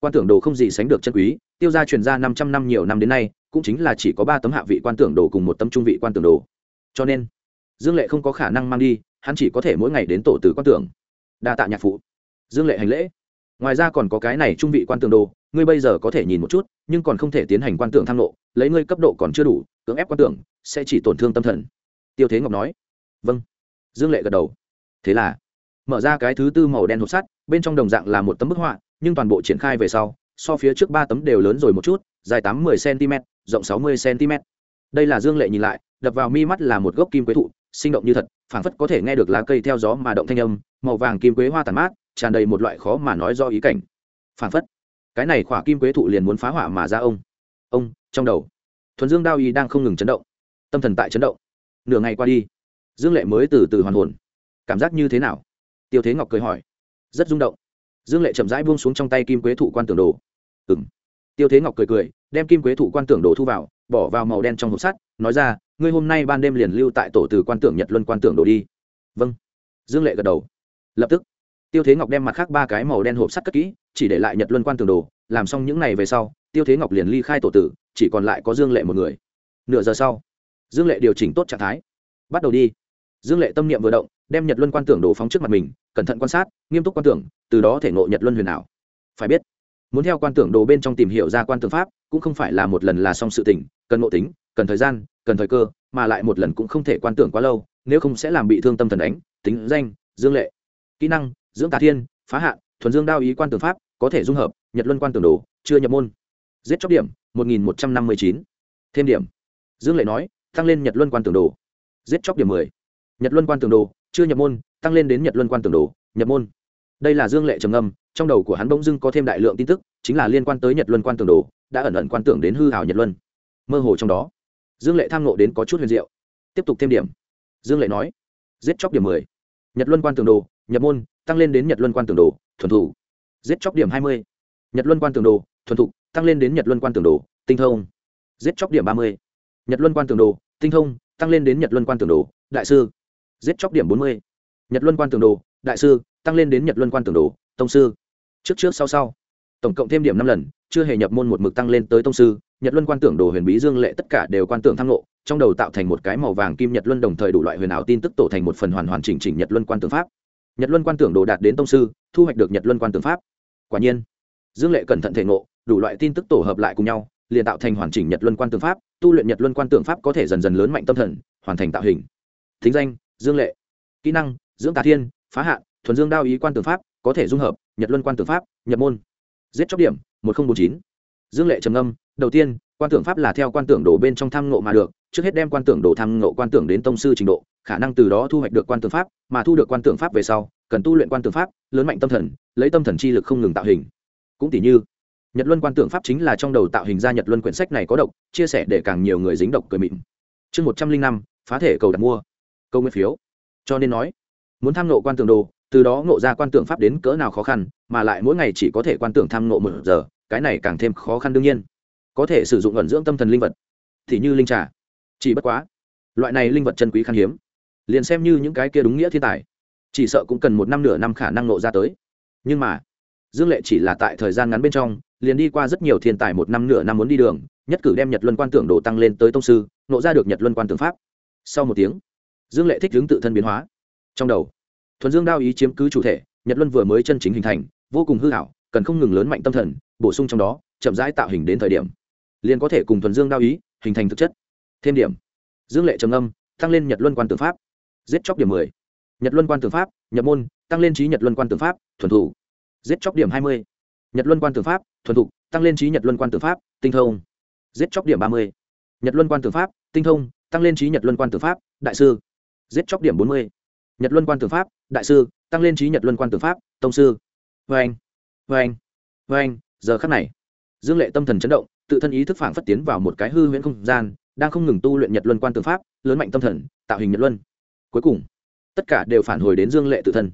quan tưởng đồ không gì sánh được chân quý, tiêu gia truyền ra năm trăm năm nhiều năm đến nay, cũng chính là chỉ có ba tấm hạ vị quan tưởng đồ cùng một tấm trung vị quan tưởng đồ. Cho nên, dương lệ không có khả năng mang đi, hắn chỉ có thể mỗi ngày đến tổ tử quan tưởng. Đa tạ nhạc phụ. Dương lệ hành lễ. Ngoài ra còn có cái này trung vị quan tưởng đồ, ngươi bây giờ có thể nhìn một chút, nhưng còn không thể tiến hành quan tưởng tham lộ, lấy ngươi cấp độ còn chưa đủ, cưỡng ép quan tưởng, sẽ chỉ tổn thương tâm thần. Tiêu thế ngọc nói. Vâng. Dương lệ gật đầu. Thế là, mở ra cái thứ tư màu đen hộp sắt, bên trong đồng dạng là một tấm bức họa nhưng toàn bộ triển khai về sau, so phía trước ba tấm đều lớn rồi một chút, dài tám mươi cm, rộng sáu mươi cm. Đây là dương lệ nhìn lại, đập vào mi mắt là một gốc kim quế thụ, sinh động như thật, phảng phất có thể nghe được lá cây theo gió mà động thanh âm, màu vàng kim quế hoa tàn mát, tràn đầy một loại khó mà nói do ý cảnh. Phảng phất, cái này khỏa kim quế thụ liền muốn phá hỏa mà ra ông. Ông, trong đầu, thuần dương đao y đang không ngừng chấn động, tâm thần tại chấn động. Nửa ngày qua đi, dương lệ mới từ từ hoàn hồn. Cảm giác như thế nào? Tiêu thế ngọc cười hỏi. Rất rung động dương lệ chậm rãi buông xuống trong tay kim quế thụ quan tưởng đồ. Ừng tiêu thế ngọc cười cười, đem kim quế thụ quan tưởng đồ thu vào, bỏ vào màu đen trong hộp sắt, nói ra, ngươi hôm nay ban đêm liền lưu tại tổ từ quan tưởng nhật luân quan tưởng đồ đi. Vâng. Dương lệ gật đầu. Lập tức, tiêu thế ngọc đem mặt khác ba cái màu đen hộp sắt cất kỹ, chỉ để lại nhật luân quan tưởng đồ, làm xong những n à y về sau, tiêu thế ngọc liền ly khai tổ tử, chỉ còn lại có dương lệ một người. Nửa giờ sau, dương lệ điều chỉnh tốt trạng thái. Bắt đầu đi. Dương lệ tâm niệm vừa động đem nhật luân quan tưởng đồ phóng trước mặt mình, cẩn thận quan sát, nghiêm túc quan tưởng, từ đó thể ngộ nhật luân huyền ảo. Phải biết, muốn theo quan tưởng đồ bên trong tìm hiểu ra quan tưởng pháp, cũng không phải là một lần là xong sự tỉnh cần ngộ tính, cần thời gian, cần thời cơ, mà lại một lần cũng không thể quan tưởng quá lâu, nếu không sẽ làm bị thương tâm thần đánh tính danh, dương lệ, kỹ năng, dưỡng tà thiên, phá hạn, thuần dương đao ý quan tưởng pháp, có thể dung hợp, nhật luân quan tưởng đồ, chưa nhập môn. Giết chóc điểm, một nghìn một trăm năm mươi chín. Thêm điểm. Dương lệ nói, tăng lên nhật luân quan tưởng đồ. Giết chóc điểm mười. Nhật luân quan tưởng đồ chưa nhập môn, tăng lên đến nhật luân quan tưởng đồ, nhập môn. Đây là dương lệ trầm ngâm, trong đầu của hắn bỗng dưng có thêm đại lượng tin tức, chính là liên quan tới nhật luân quan tưởng đồ, đã ẩn ẩn quan tưởng đến hư hảo nhật luân. Mơ hồ trong đó, dương lệ tham nộ đến có chút huyền diệu. Tiếp tục thêm điểm. Dương lệ nói, giết chóc điểm mười. Nhật luân quan tưởng đồ, nhập môn, tăng lên đến nhật luân quan tưởng đồ, thuần thủ. Giết chóc điểm hai mươi. Nhật luân quan tưởng đồ, thuần thục tăng lên đến nhật luân quan tưởng đồ, tinh thông. Giết chóc điểm ba mươi. Nhật luân quan tưởng đồ, tinh thông, tăng lên đến nhật luân quan tưởng đồ, đại sư giết chóc điểm bốn mươi. Nhật luân quan tưởng đồ, đại sư, tăng lên đến nhật luân quan tưởng đồ, tông sư. Trước trước sau sau. Tổng cộng thêm điểm năm lần, chưa hề nhập môn một mực tăng lên tới tông sư. Nhật luân quan tưởng đồ huyền bí dương lệ tất cả đều quan tưởng thăng lộ trong đầu tạo thành một cái màu vàng kim nhật luân đồng thời đủ loại huyền ảo tin tức tổ thành một phần hoàn hoàn chỉnh chỉnh nhật luân quan tưởng pháp. Nhật luân quan tưởng đồ đạt đến tông sư, thu hoạch được nhật luân quan tưởng pháp. Quả nhiên, dương lệ cẩn thận thể ngộ, đủ loại tin tức tổ hợp lại cùng nhau, liền tạo thành hoàn chỉnh nhật luân quan tưởng pháp, tu luyện nhật luân quan tưởng pháp có thể dần dần lớn mạnh tâm thần, hoàn thành tạo hình. Thính danh dương lệ kỹ năng dưỡng tà thiên phá hạn thuần dương đao ý quan tưởng pháp có thể dung hợp nhật luân quan tưởng pháp nhập môn giết chóc điểm một nghìn bốn chín dương lệ trầm âm, đầu tiên quan tưởng pháp là theo quan tưởng đồ bên trong tham ngộ mà được trước hết đem quan tưởng đồ tham ngộ quan tưởng đến tông sư trình độ khả năng từ đó thu hoạch được quan tưởng pháp mà thu được quan tưởng pháp về sau cần tu luyện quan tưởng pháp lớn mạnh tâm thần lấy tâm thần chi lực không ngừng tạo hình cũng tỷ như nhật luân quan tưởng pháp chính là trong đầu tạo hình ra nhật luân quyển sách này có độc chia sẻ để càng nhiều người dính độc cười mịn chương một trăm linh năm phá thể cầu đặt mua câu nguyên phiếu. Cho nên nói, muốn tham nộ quan tưởng đồ, từ đó ngộ ra quan tưởng pháp đến cỡ nào khó khăn, mà lại mỗi ngày chỉ có thể quan tưởng tham nộ một giờ, cái này càng thêm khó khăn đương nhiên. Có thể sử dụng ẩn dưỡng tâm thần linh vật, thì như linh trà. Chỉ bất quá, loại này linh vật chân quý khan hiếm, liền xem như những cái kia đúng nghĩa thiên tài, chỉ sợ cũng cần một năm nửa năm khả năng nộ ra tới. Nhưng mà, dương lệ chỉ là tại thời gian ngắn bên trong, liền đi qua rất nhiều thiên tài một năm nửa năm muốn đi đường, nhất cử đem nhật luân quan tưởng đồ tăng lên tới tông sư nộ ra được nhật luân quan tưởng pháp. Sau một tiếng dương lệ thích hướng tự thân biến hóa. Trong đầu, thuần dương đao ý chiếm cứ chủ thể, nhật luân vừa mới chân chính hình thành, vô cùng hư hảo cần không ngừng lớn mạnh tâm thần, bổ sung trong đó, chậm rãi tạo hình đến thời điểm, liền có thể cùng thuần dương đao ý hình thành thực chất. Thêm điểm, dương lệ trầm âm tăng lên nhật luân quan tư pháp. Giết chóc điểm mười. Nhật luân quan tư pháp, nhập môn, tăng lên trí nhật luân quan tư pháp, thuần thủ. Giết chóc điểm hai mươi. Nhật luân quan tư pháp, thuần thục tăng lên trí nhật luân quan tư pháp, tinh thông. Giết chóc điểm ba mươi. Nhật luân quan tư pháp, tinh thông, tăng lên trí nhật luân quan tư pháp, đại sư giết chóc điểm bốn mươi. Nhật luân quan tưởng pháp, đại sư, tăng lên trí nhật luân quan tưởng pháp, tông sư. Vê anh vê anh vê anh, giờ khắc này, dương lệ tâm thần chấn động, tự thân ý thức phản phất tiến vào một cái hư huyễn không gian, đang không ngừng tu luyện nhật luân quan tưởng pháp, lớn mạnh tâm thần, tạo hình nhật luân. Cuối cùng, tất cả đều phản hồi đến dương lệ tự thân.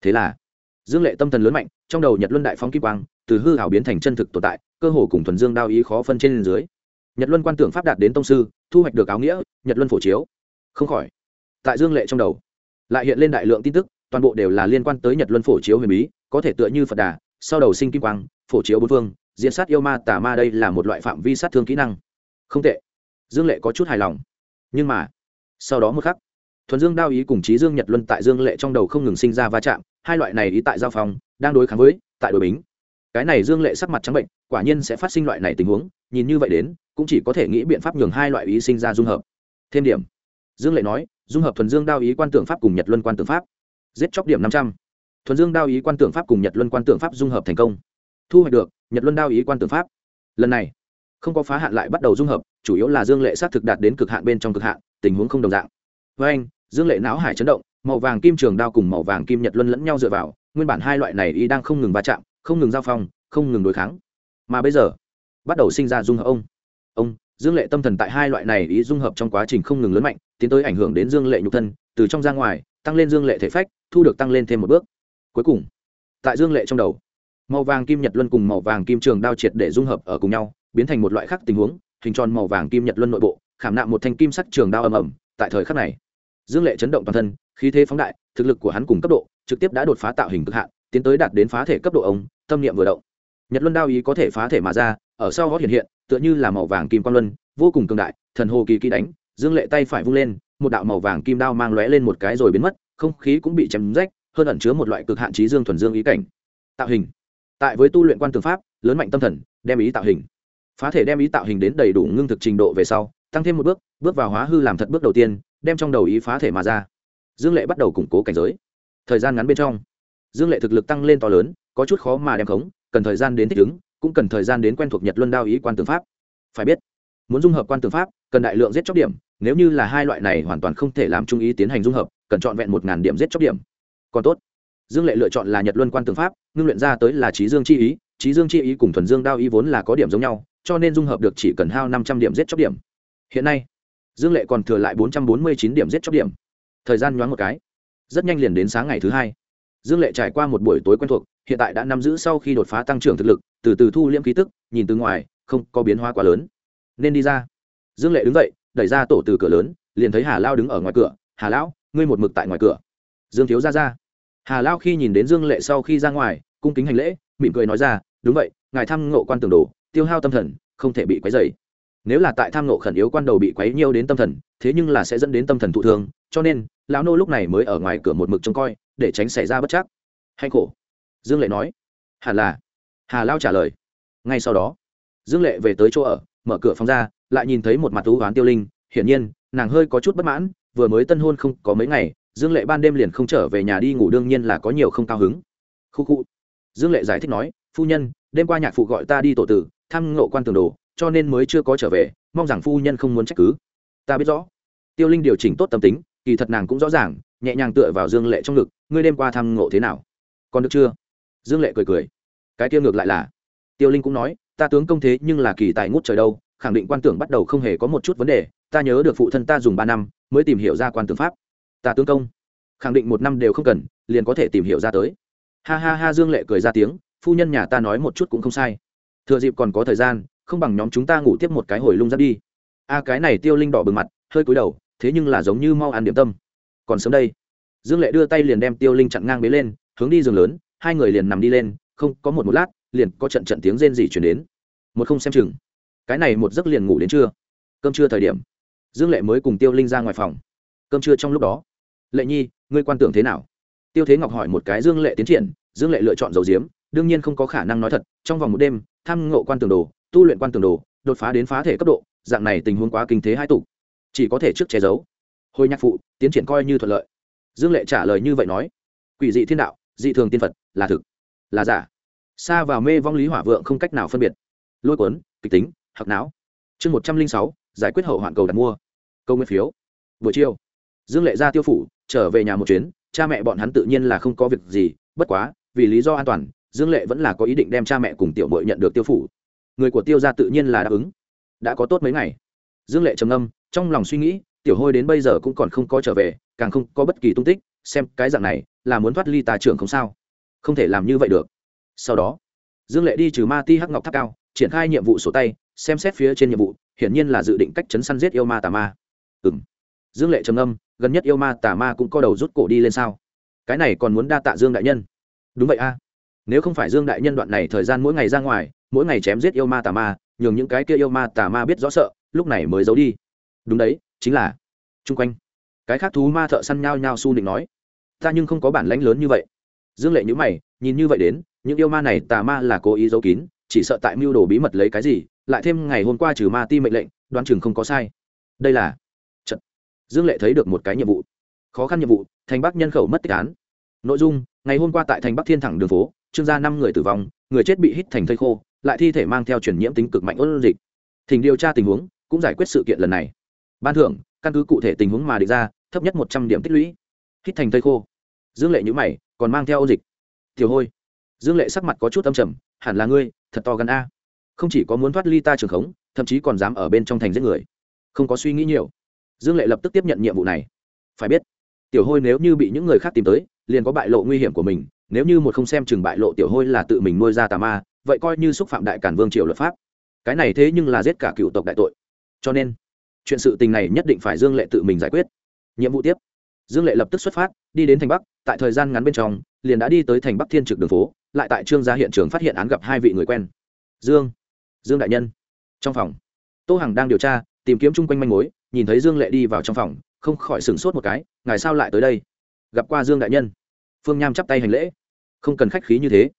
Thế là, dương lệ tâm thần lớn mạnh, trong đầu nhật luân đại phóng kim quang, từ hư hảo biến thành chân thực tồn tại, cơ hồ cùng thuần dương đao ý khó phân trên dưới. Nhật luân quan tưởng pháp đạt đến tông sư, thu hoạch được áo nghĩa, nhật luân phổ chiếu. Không khỏi tại dương lệ trong đầu. Lại hiện lên đại lượng tin tức toàn bộ đều là liên quan tới nhật luân phổ chiếu huyền bí có thể tựa như phật đà sau đầu sinh kim quang phổ chiếu bốn phương diễn sát yêu ma tà ma đây là một loại phạm vi sát thương kỹ năng. Không tệ. Dương lệ có chút hài lòng. Nhưng mà sau đó một khắc thuần dương đao ý cùng trí dương nhật luân tại dương lệ trong đầu không ngừng sinh ra va chạm hai loại này ý tại giao phòng, đang đối kháng với tại đội bính. Cái này dương lệ sắc mặt trắng bệnh quả nhiên sẽ phát sinh loại này tình huống nhìn như vậy đến cũng chỉ có thể nghĩ biện pháp nhường hai loại ý sinh ra dung hợp. Thêm điểm dương lệ nói, dung hợp thuần dương đao ý quan tưởng pháp cùng nhật luân quan tưởng pháp. Giết chóc điểm năm trăm. Thuần dương đao ý quan tưởng pháp cùng nhật luân quan tưởng pháp dung hợp thành công. Thu hoạch được nhật luân đao ý quan tưởng pháp. Lần này, không có phá hạn lại bắt đầu dung hợp, chủ yếu là dương lệ xác thực đạt đến cực hạn bên trong cực hạn, tình huống không đồng dạng. Với anh, dương lệ não hải chấn động, màu vàng kim trường đao cùng màu vàng kim nhật luân lẫn nhau dựa vào, nguyên bản hai loại này y đang không ngừng va chạm, không ngừng giao phong, không ngừng đối kháng. Mà bây giờ, bắt đầu sinh ra dung hợp ông. Ông dương lệ tâm thần tại hai loại này ý dung hợp trong quá trình không ngừng lớn mạnh, tiến tới ảnh hưởng đến dương lệ nhục thân, từ trong ra ngoài, tăng lên dương lệ thể phách, thu được tăng lên thêm một bước cuối cùng, tại dương lệ trong đầu, màu vàng kim nhật luân cùng màu vàng kim trường đao triệt để dung hợp ở cùng nhau, biến thành một loại khác tình huống, hình tròn màu vàng kim nhật luân nội bộ, khảm nạm một thanh kim sắc trường đao ầm ầm, tại thời khắc này, dương lệ chấn động toàn thân, khí thế phóng đại, thực lực của hắn cùng cấp độ, trực tiếp đã đột phá tạo hình cực hạn, tiến tới đạt đến phá thể cấp độ ống. tâm niệm vừa động nhật luân đao ý có thể phá thể mà ra, ở sau gót hiện hiện tựa như là màu vàng kim quan luân, vô cùng cường đại, thần hồ kỳ kỳ đánh, dương lệ tay phải vung lên, một đạo màu vàng kim đao mang lóe lên một cái rồi biến mất, không khí cũng bị chém rách, hơn ẩn chứa một loại cực hạn trí dương thuần dương ý cảnh. Tạo hình. Tại với tu luyện quan tường pháp, lớn mạnh tâm thần, đem ý tạo hình. Phá thể đem ý tạo hình đến đầy đủ ngưng thực trình độ về sau, tăng thêm một bước bước vào hóa hư làm thật bước đầu tiên, đem trong đầu ý phá thể mà ra. Dương lệ bắt đầu củng cố cảnh giới. Thời gian ngắn bên trong. Dương lệ thực lực tăng lên to lớn, có chút khó mà đem khống, cần thời gian đến thích ứng cũng cần thời gian đến quen thuộc nhật luân đao ý quan tướng pháp. Phải biết, muốn dung hợp quan tướng pháp, cần đại lượng giết chóc điểm, nếu như là hai loại này hoàn toàn không thể làm trung ý tiến hành dung hợp, cần chọn vẹn một ngàn điểm giết chóc điểm. Còn tốt, dương lệ lựa chọn là nhật luân quan tướng pháp, ngưng luyện ra tới là trí dương chi ý trí dương chi ý cùng thuần dương đao ý vốn là có điểm giống nhau, cho nên dung hợp được chỉ cần hao năm trăm điểm giết chóc điểm. Hiện nay, dương lệ còn thừa lại bốn trăm bốn mươi chín điểm giết chóc điểm. Thời gian nhoáng một cái, rất nhanh liền đến sáng ngày thứ hai dương lệ trải qua một buổi tối quen thuộc, hiện tại đã nắm giữ sau khi đột phá tăng trưởng thực lực, từ từ thu liễm khí tức, nhìn từ ngoài, không có biến hóa quá lớn. Nên đi ra. Dương lệ đứng dậy, đẩy ra tổ từ cửa lớn, liền thấy hà lao đứng ở ngoài cửa. Hà lão, ngươi một mực tại ngoài cửa. Dương thiếu ra ra. Hà lao khi nhìn đến dương lệ sau khi ra ngoài, cung kính hành lễ, mỉm cười nói ra, đúng vậy, ngài thăm ngộ quan tường đồ, tiêu hao tâm thần, không thể bị quấy dày nếu là tại tham ngộ khẩn yếu quan đầu bị quấy nhiều đến tâm thần, thế nhưng là sẽ dẫn đến tâm thần thụ thương, cho nên, lão nô lúc này mới ở ngoài cửa một mực trông coi để tránh xảy ra bất chắc. Hay khổ. Dương lệ nói. Hẳn là. Hà lao trả lời. Ngay sau đó, dương lệ về tới chỗ ở, mở cửa phòng ra, lại nhìn thấy một mặt thú hoán tiêu linh. Hiển nhiên, nàng hơi có chút bất mãn, vừa mới tân hôn không có mấy ngày, dương lệ ban đêm liền không trở về nhà đi ngủ, đương nhiên là có nhiều không cao hứng. Khu khu. Dương lệ giải thích nói, phu nhân, đêm qua nhạc phụ gọi ta đi tổ tử, thăm ngộ quan tường đồ, cho nên mới chưa có trở về, mong rằng phu nhân không muốn trách cứ. Ta biết rõ. Tiêu linh điều chỉnh tốt tâm tính, kỳ thật nàng cũng rõ ràng nhẹ nhàng tựa vào dương lệ trong ngực, ngươi đêm qua thăm ngộ thế nào? Còn được chưa? Dương lệ cười cười. Cái tiêu ngược lại là. Tiêu linh cũng nói, ta tướng công thế nhưng là kỳ tài ngút trời đâu, khẳng định quan tưởng bắt đầu không hề có một chút vấn đề, ta nhớ được phụ thân ta dùng ba năm mới tìm hiểu ra quan tưởng pháp. Ta tướng công, khẳng định một năm đều không cần, liền có thể tìm hiểu ra tới. Ha ha ha, dương lệ cười ra tiếng, phu nhân nhà ta nói một chút cũng không sai. Thừa dịp còn có thời gian, không bằng nhóm chúng ta ngủ tiếp một cái hồi lung ra đi. A, cái này tiêu linh đỏ bừng mặt, hơi cúi đầu, thế nhưng là giống như mau ăn điểm tâm còn sớm đây. Dương lệ đưa tay liền đem tiêu linh chặn ngang bế lên, hướng đi giường lớn, hai người liền nằm đi lên, không, có một một lát, liền có trận trận tiếng rên rỉ chuyển đến. Một không xem chừng. Cái này một giấc liền ngủ đến trưa. Cơm trưa thời điểm, dương lệ mới cùng tiêu linh ra ngoài phòng. Cơm trưa trong lúc đó, lệ nhi, ngươi quan tưởng thế nào? Tiêu thế ngọc hỏi một cái dương lệ tiến triển, dương lệ lựa chọn dầu diếm, đương nhiên không có khả năng nói thật, trong vòng một đêm, tham ngộ quan tường đồ, tu luyện quan tường đồ, đột phá đến phá thể cấp độ, dạng này tình huống quá kinh thế hai tục chỉ có thể trước che giấu hồi nhạc phụ, tiến triển coi như thuận lợi. Dương lệ trả lời như vậy nói, quỷ dị thiên đạo, dị thường tiên phật, là thực, là giả. Xa vào mê vong lý hỏa vượng không cách nào phân biệt. Lôi cuốn, kịch tính hoặc não. Chương một trăm linh sáu, giải quyết hậu hoạn cầu đặt mua. Câu nguyên phiếu. Buổi chiều, dương lệ ra tiêu phủ, trở về nhà một chuyến, cha mẹ bọn hắn tự nhiên là không có việc gì, bất quá, vì lý do an toàn, dương lệ vẫn là có ý định đem cha mẹ cùng tiểu mội nhận được tiêu phủ. Người của tiêu gia tự nhiên là đáp ứng. Đã có tốt mấy ngày. Dương lệ trầm âm trong lòng suy nghĩ tiểu hôi đến bây giờ cũng còn không có trở về, càng không có bất kỳ tung tích, xem cái dạng này, là muốn thoát ly tà trưởng không sao. Không thể làm như vậy được. Sau đó, dương lệ đi trừ ma ti hắc ngọc tháp cao, triển khai nhiệm vụ sổ tay, xem xét phía trên nhiệm vụ, hiển nhiên là dự định cách chấn săn giết yêu ma tà ma. Ừ m dương lệ trầm âm gần nhất yêu ma tà ma cũng co đầu rút cổ đi lên sao? Cái này còn muốn đa tạ dương đại nhân. Đúng vậy a. Nếu không phải dương đại nhân đoạn này thời gian mỗi ngày ra ngoài, mỗi ngày chém giết yêu ma tà ma, nhường những cái kia yêu ma tà ma biết rõ sợ, lúc này mới giấu đi. Đúng đấy chính là chung quanh. Cái khác thú ma thợ săn nhao nhao su định nói, ta nhưng không có bản lãnh lớn như vậy. Dương lệ nhữ mày, nhìn như vậy đến, những yêu ma này tà ma là cố ý giấu kín, chỉ sợ tại mưu đồ bí mật lấy cái gì, lại thêm ngày hôm qua trừ ma ti mệnh lệnh, đoán chừng không có sai. Đây là trận. Dương lệ thấy được một cái nhiệm vụ. Khó khăn nhiệm vụ, thành bắc nhân khẩu mất tích án. Nội dung, ngày hôm qua tại thành bắc thiên thẳng đường phố, trương gia năm người tử vong, người chết bị hít thành thây khô, lại thi thể mang theo truyền nhiễm tính cực mạnh ôn dịch. Thỉnh điều tra tình huống, cũng giải quyết sự kiện lần này ban thưởng, căn cứ cụ thể tình huống mà định ra, thấp nhất một trăm điểm tích lũy. Hít thành Tây khô. Dương lệ nhữ mày, còn mang theo ô dịch. Tiểu hôi. Dương lệ sắc mặt có chút âm trầm, hẳn là ngươi, thật to gần a. Không chỉ có muốn thoát ly ta trường khống, thậm chí còn dám ở bên trong thành giết người. Không có suy nghĩ nhiều. Dương lệ lập tức tiếp nhận nhiệm vụ này. Phải biết, tiểu hôi nếu như bị những người khác tìm tới, liền có bại lộ nguy hiểm của mình. Nếu như một không xem chừng bại lộ tiểu hôi là tự mình nuôi ra tà ma, vậy coi như xúc phạm đại cản vương triều luật pháp. Cái này thế nhưng là giết cả cựu tộc đại tội. Cho nên chuyện sự tình này nhất định phải dương lệ tự mình giải quyết. Nhiệm vụ tiếp. Dương lệ lập tức xuất phát, đi đến thành bắc, tại thời gian ngắn bên trong, liền đã đi tới thành bắc thiên trực đường phố, lại tại trương gia hiện trường phát hiện án gặp hai vị người quen. Dương. Dương đại nhân. Trong phòng. Tô hằng đang điều tra, tìm kiếm chung quanh manh mối, nhìn thấy dương lệ đi vào trong phòng, không khỏi sửng sốt một cái, ngài sao lại tới đây? Gặp qua dương đại nhân. Phương nham chắp tay hành lễ. Không cần khách khí như thế.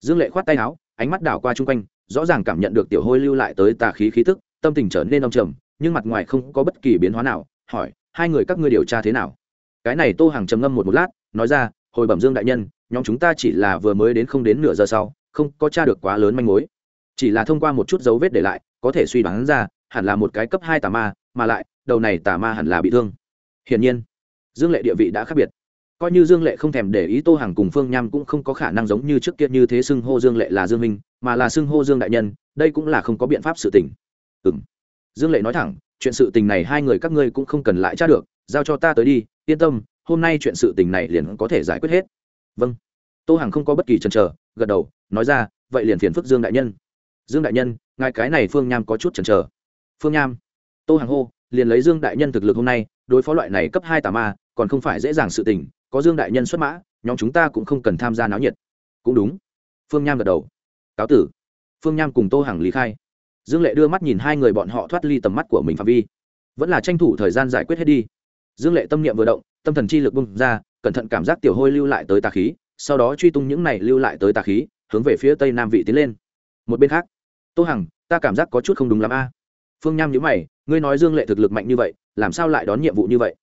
Dương lệ khoát tay áo, ánh mắt đảo qua chung quanh, rõ ràng cảm nhận được tiểu hôi lưu lại tới tà khí khí tức, tâm tình trở nên đông trầm nhưng mặt ngoài không có bất kỳ biến hóa nào, hỏi, hai người các ngươi điều tra thế nào? Cái này tô hàng trầm ngâm một một lát, nói ra, hồi bẩm dương đại nhân, nhóm chúng ta chỉ là vừa mới đến không đến nửa giờ sau, không có t r a được quá lớn manh mối. Chỉ là thông qua một chút dấu vết để lại, có thể suy đoán ra, hẳn là một cái cấp hai tà ma, mà lại, đầu này tà ma hẳn là bị thương. Hiển nhiên, dương lệ địa vị đã khác biệt. Coi như dương lệ không thèm để ý tô hàng cùng phương nham cũng không có khả năng giống như trước kia như thế xưng hô dương lệ là dương minh, mà là xưng hô dương đại nhân, đây cũng là không có biện pháp sự tình. Ừ m dương lệ nói thẳng, chuyện sự tình này hai người các ngươi cũng không cần lại tra được, giao cho ta tới đi, yên tâm, hôm nay chuyện sự tình này liền có thể giải quyết hết. Vâng. Tô hằng không có bất kỳ chần chờ, gật đầu, nói ra, vậy liền phiền phức dương đại nhân. Dương đại nhân, ngài cái này phương nham có chút chần chờ. Phương nham? Tô hằng hô, liền lấy dương đại nhân thực lực hôm nay, đối phó loại này cấp hai tà ma, còn không phải dễ dàng sự tình, có dương đại nhân xuất mã, nhóm chúng ta cũng không cần tham gia náo nhiệt. Cũng đúng. Phương nham gật đầu. Cáo tử. Phương nham cùng tô hằng lý khai dương lệ đưa mắt nhìn hai người bọn họ thoát ly tầm mắt của mình phạm vi. Vẫn là tranh thủ thời gian giải quyết hết đi. Dương lệ tâm niệm vừa động, tâm thần chi lực bung ra, cẩn thận cảm giác tiểu hôi lưu lại tới tà khí, sau đó truy tung những này lưu lại tới tà khí, hướng về phía tây nam vị tiến lên. Một bên khác, tô hằng, ta cảm giác có chút không đúng lắm a. Phương nham nhữ mày, ngươi nói dương lệ thực lực mạnh như vậy, làm sao lại đón nhiệm vụ như vậy?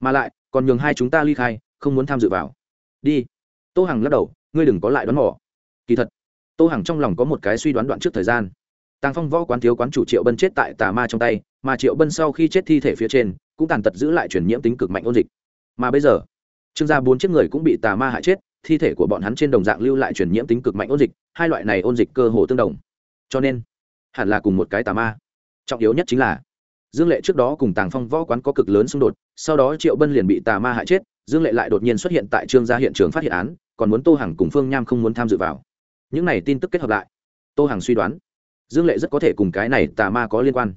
Mà lại, còn nhường hai chúng ta ly khai, không muốn tham dự vào. Đi. Tô hằng lắc đầu, ngươi đừng có lại đón mỏ kỳ thật, tô hằng trong lòng có một cái suy đoán đoạn trước thời gian tàng phong võ quán thiếu quán chủ triệu bân chết tại tà ma trong tay, mà triệu bân sau khi chết thi thể phía trên, cũng tàn tật giữ lại chuyển nhiễm tính cực mạnh ôn dịch. Mà bây giờ, trương gia bốn chiếc người cũng bị tà ma hại chết, thi thể của bọn hắn trên đồng dạng lưu lại chuyển nhiễm tính cực mạnh ôn dịch, hai loại này ôn dịch cơ hồ tương đồng. Cho nên, hẳn là cùng một cái tà ma. Trọng yếu nhất chính là, dương lệ trước đó cùng tàng phong võ quán có cực lớn xung đột, sau đó triệu bân liền bị tà ma hại chết, dương lệ lại đột nhiên xuất hiện tại trương gia hiện trường phát hiện án, còn muốn tô hằng cùng phương nham không muốn tham dự vào. Những này tin tức kết hợp lại, tô hằng suy đoán dương lệ rất có thể cùng cái này tà ma có liên quan.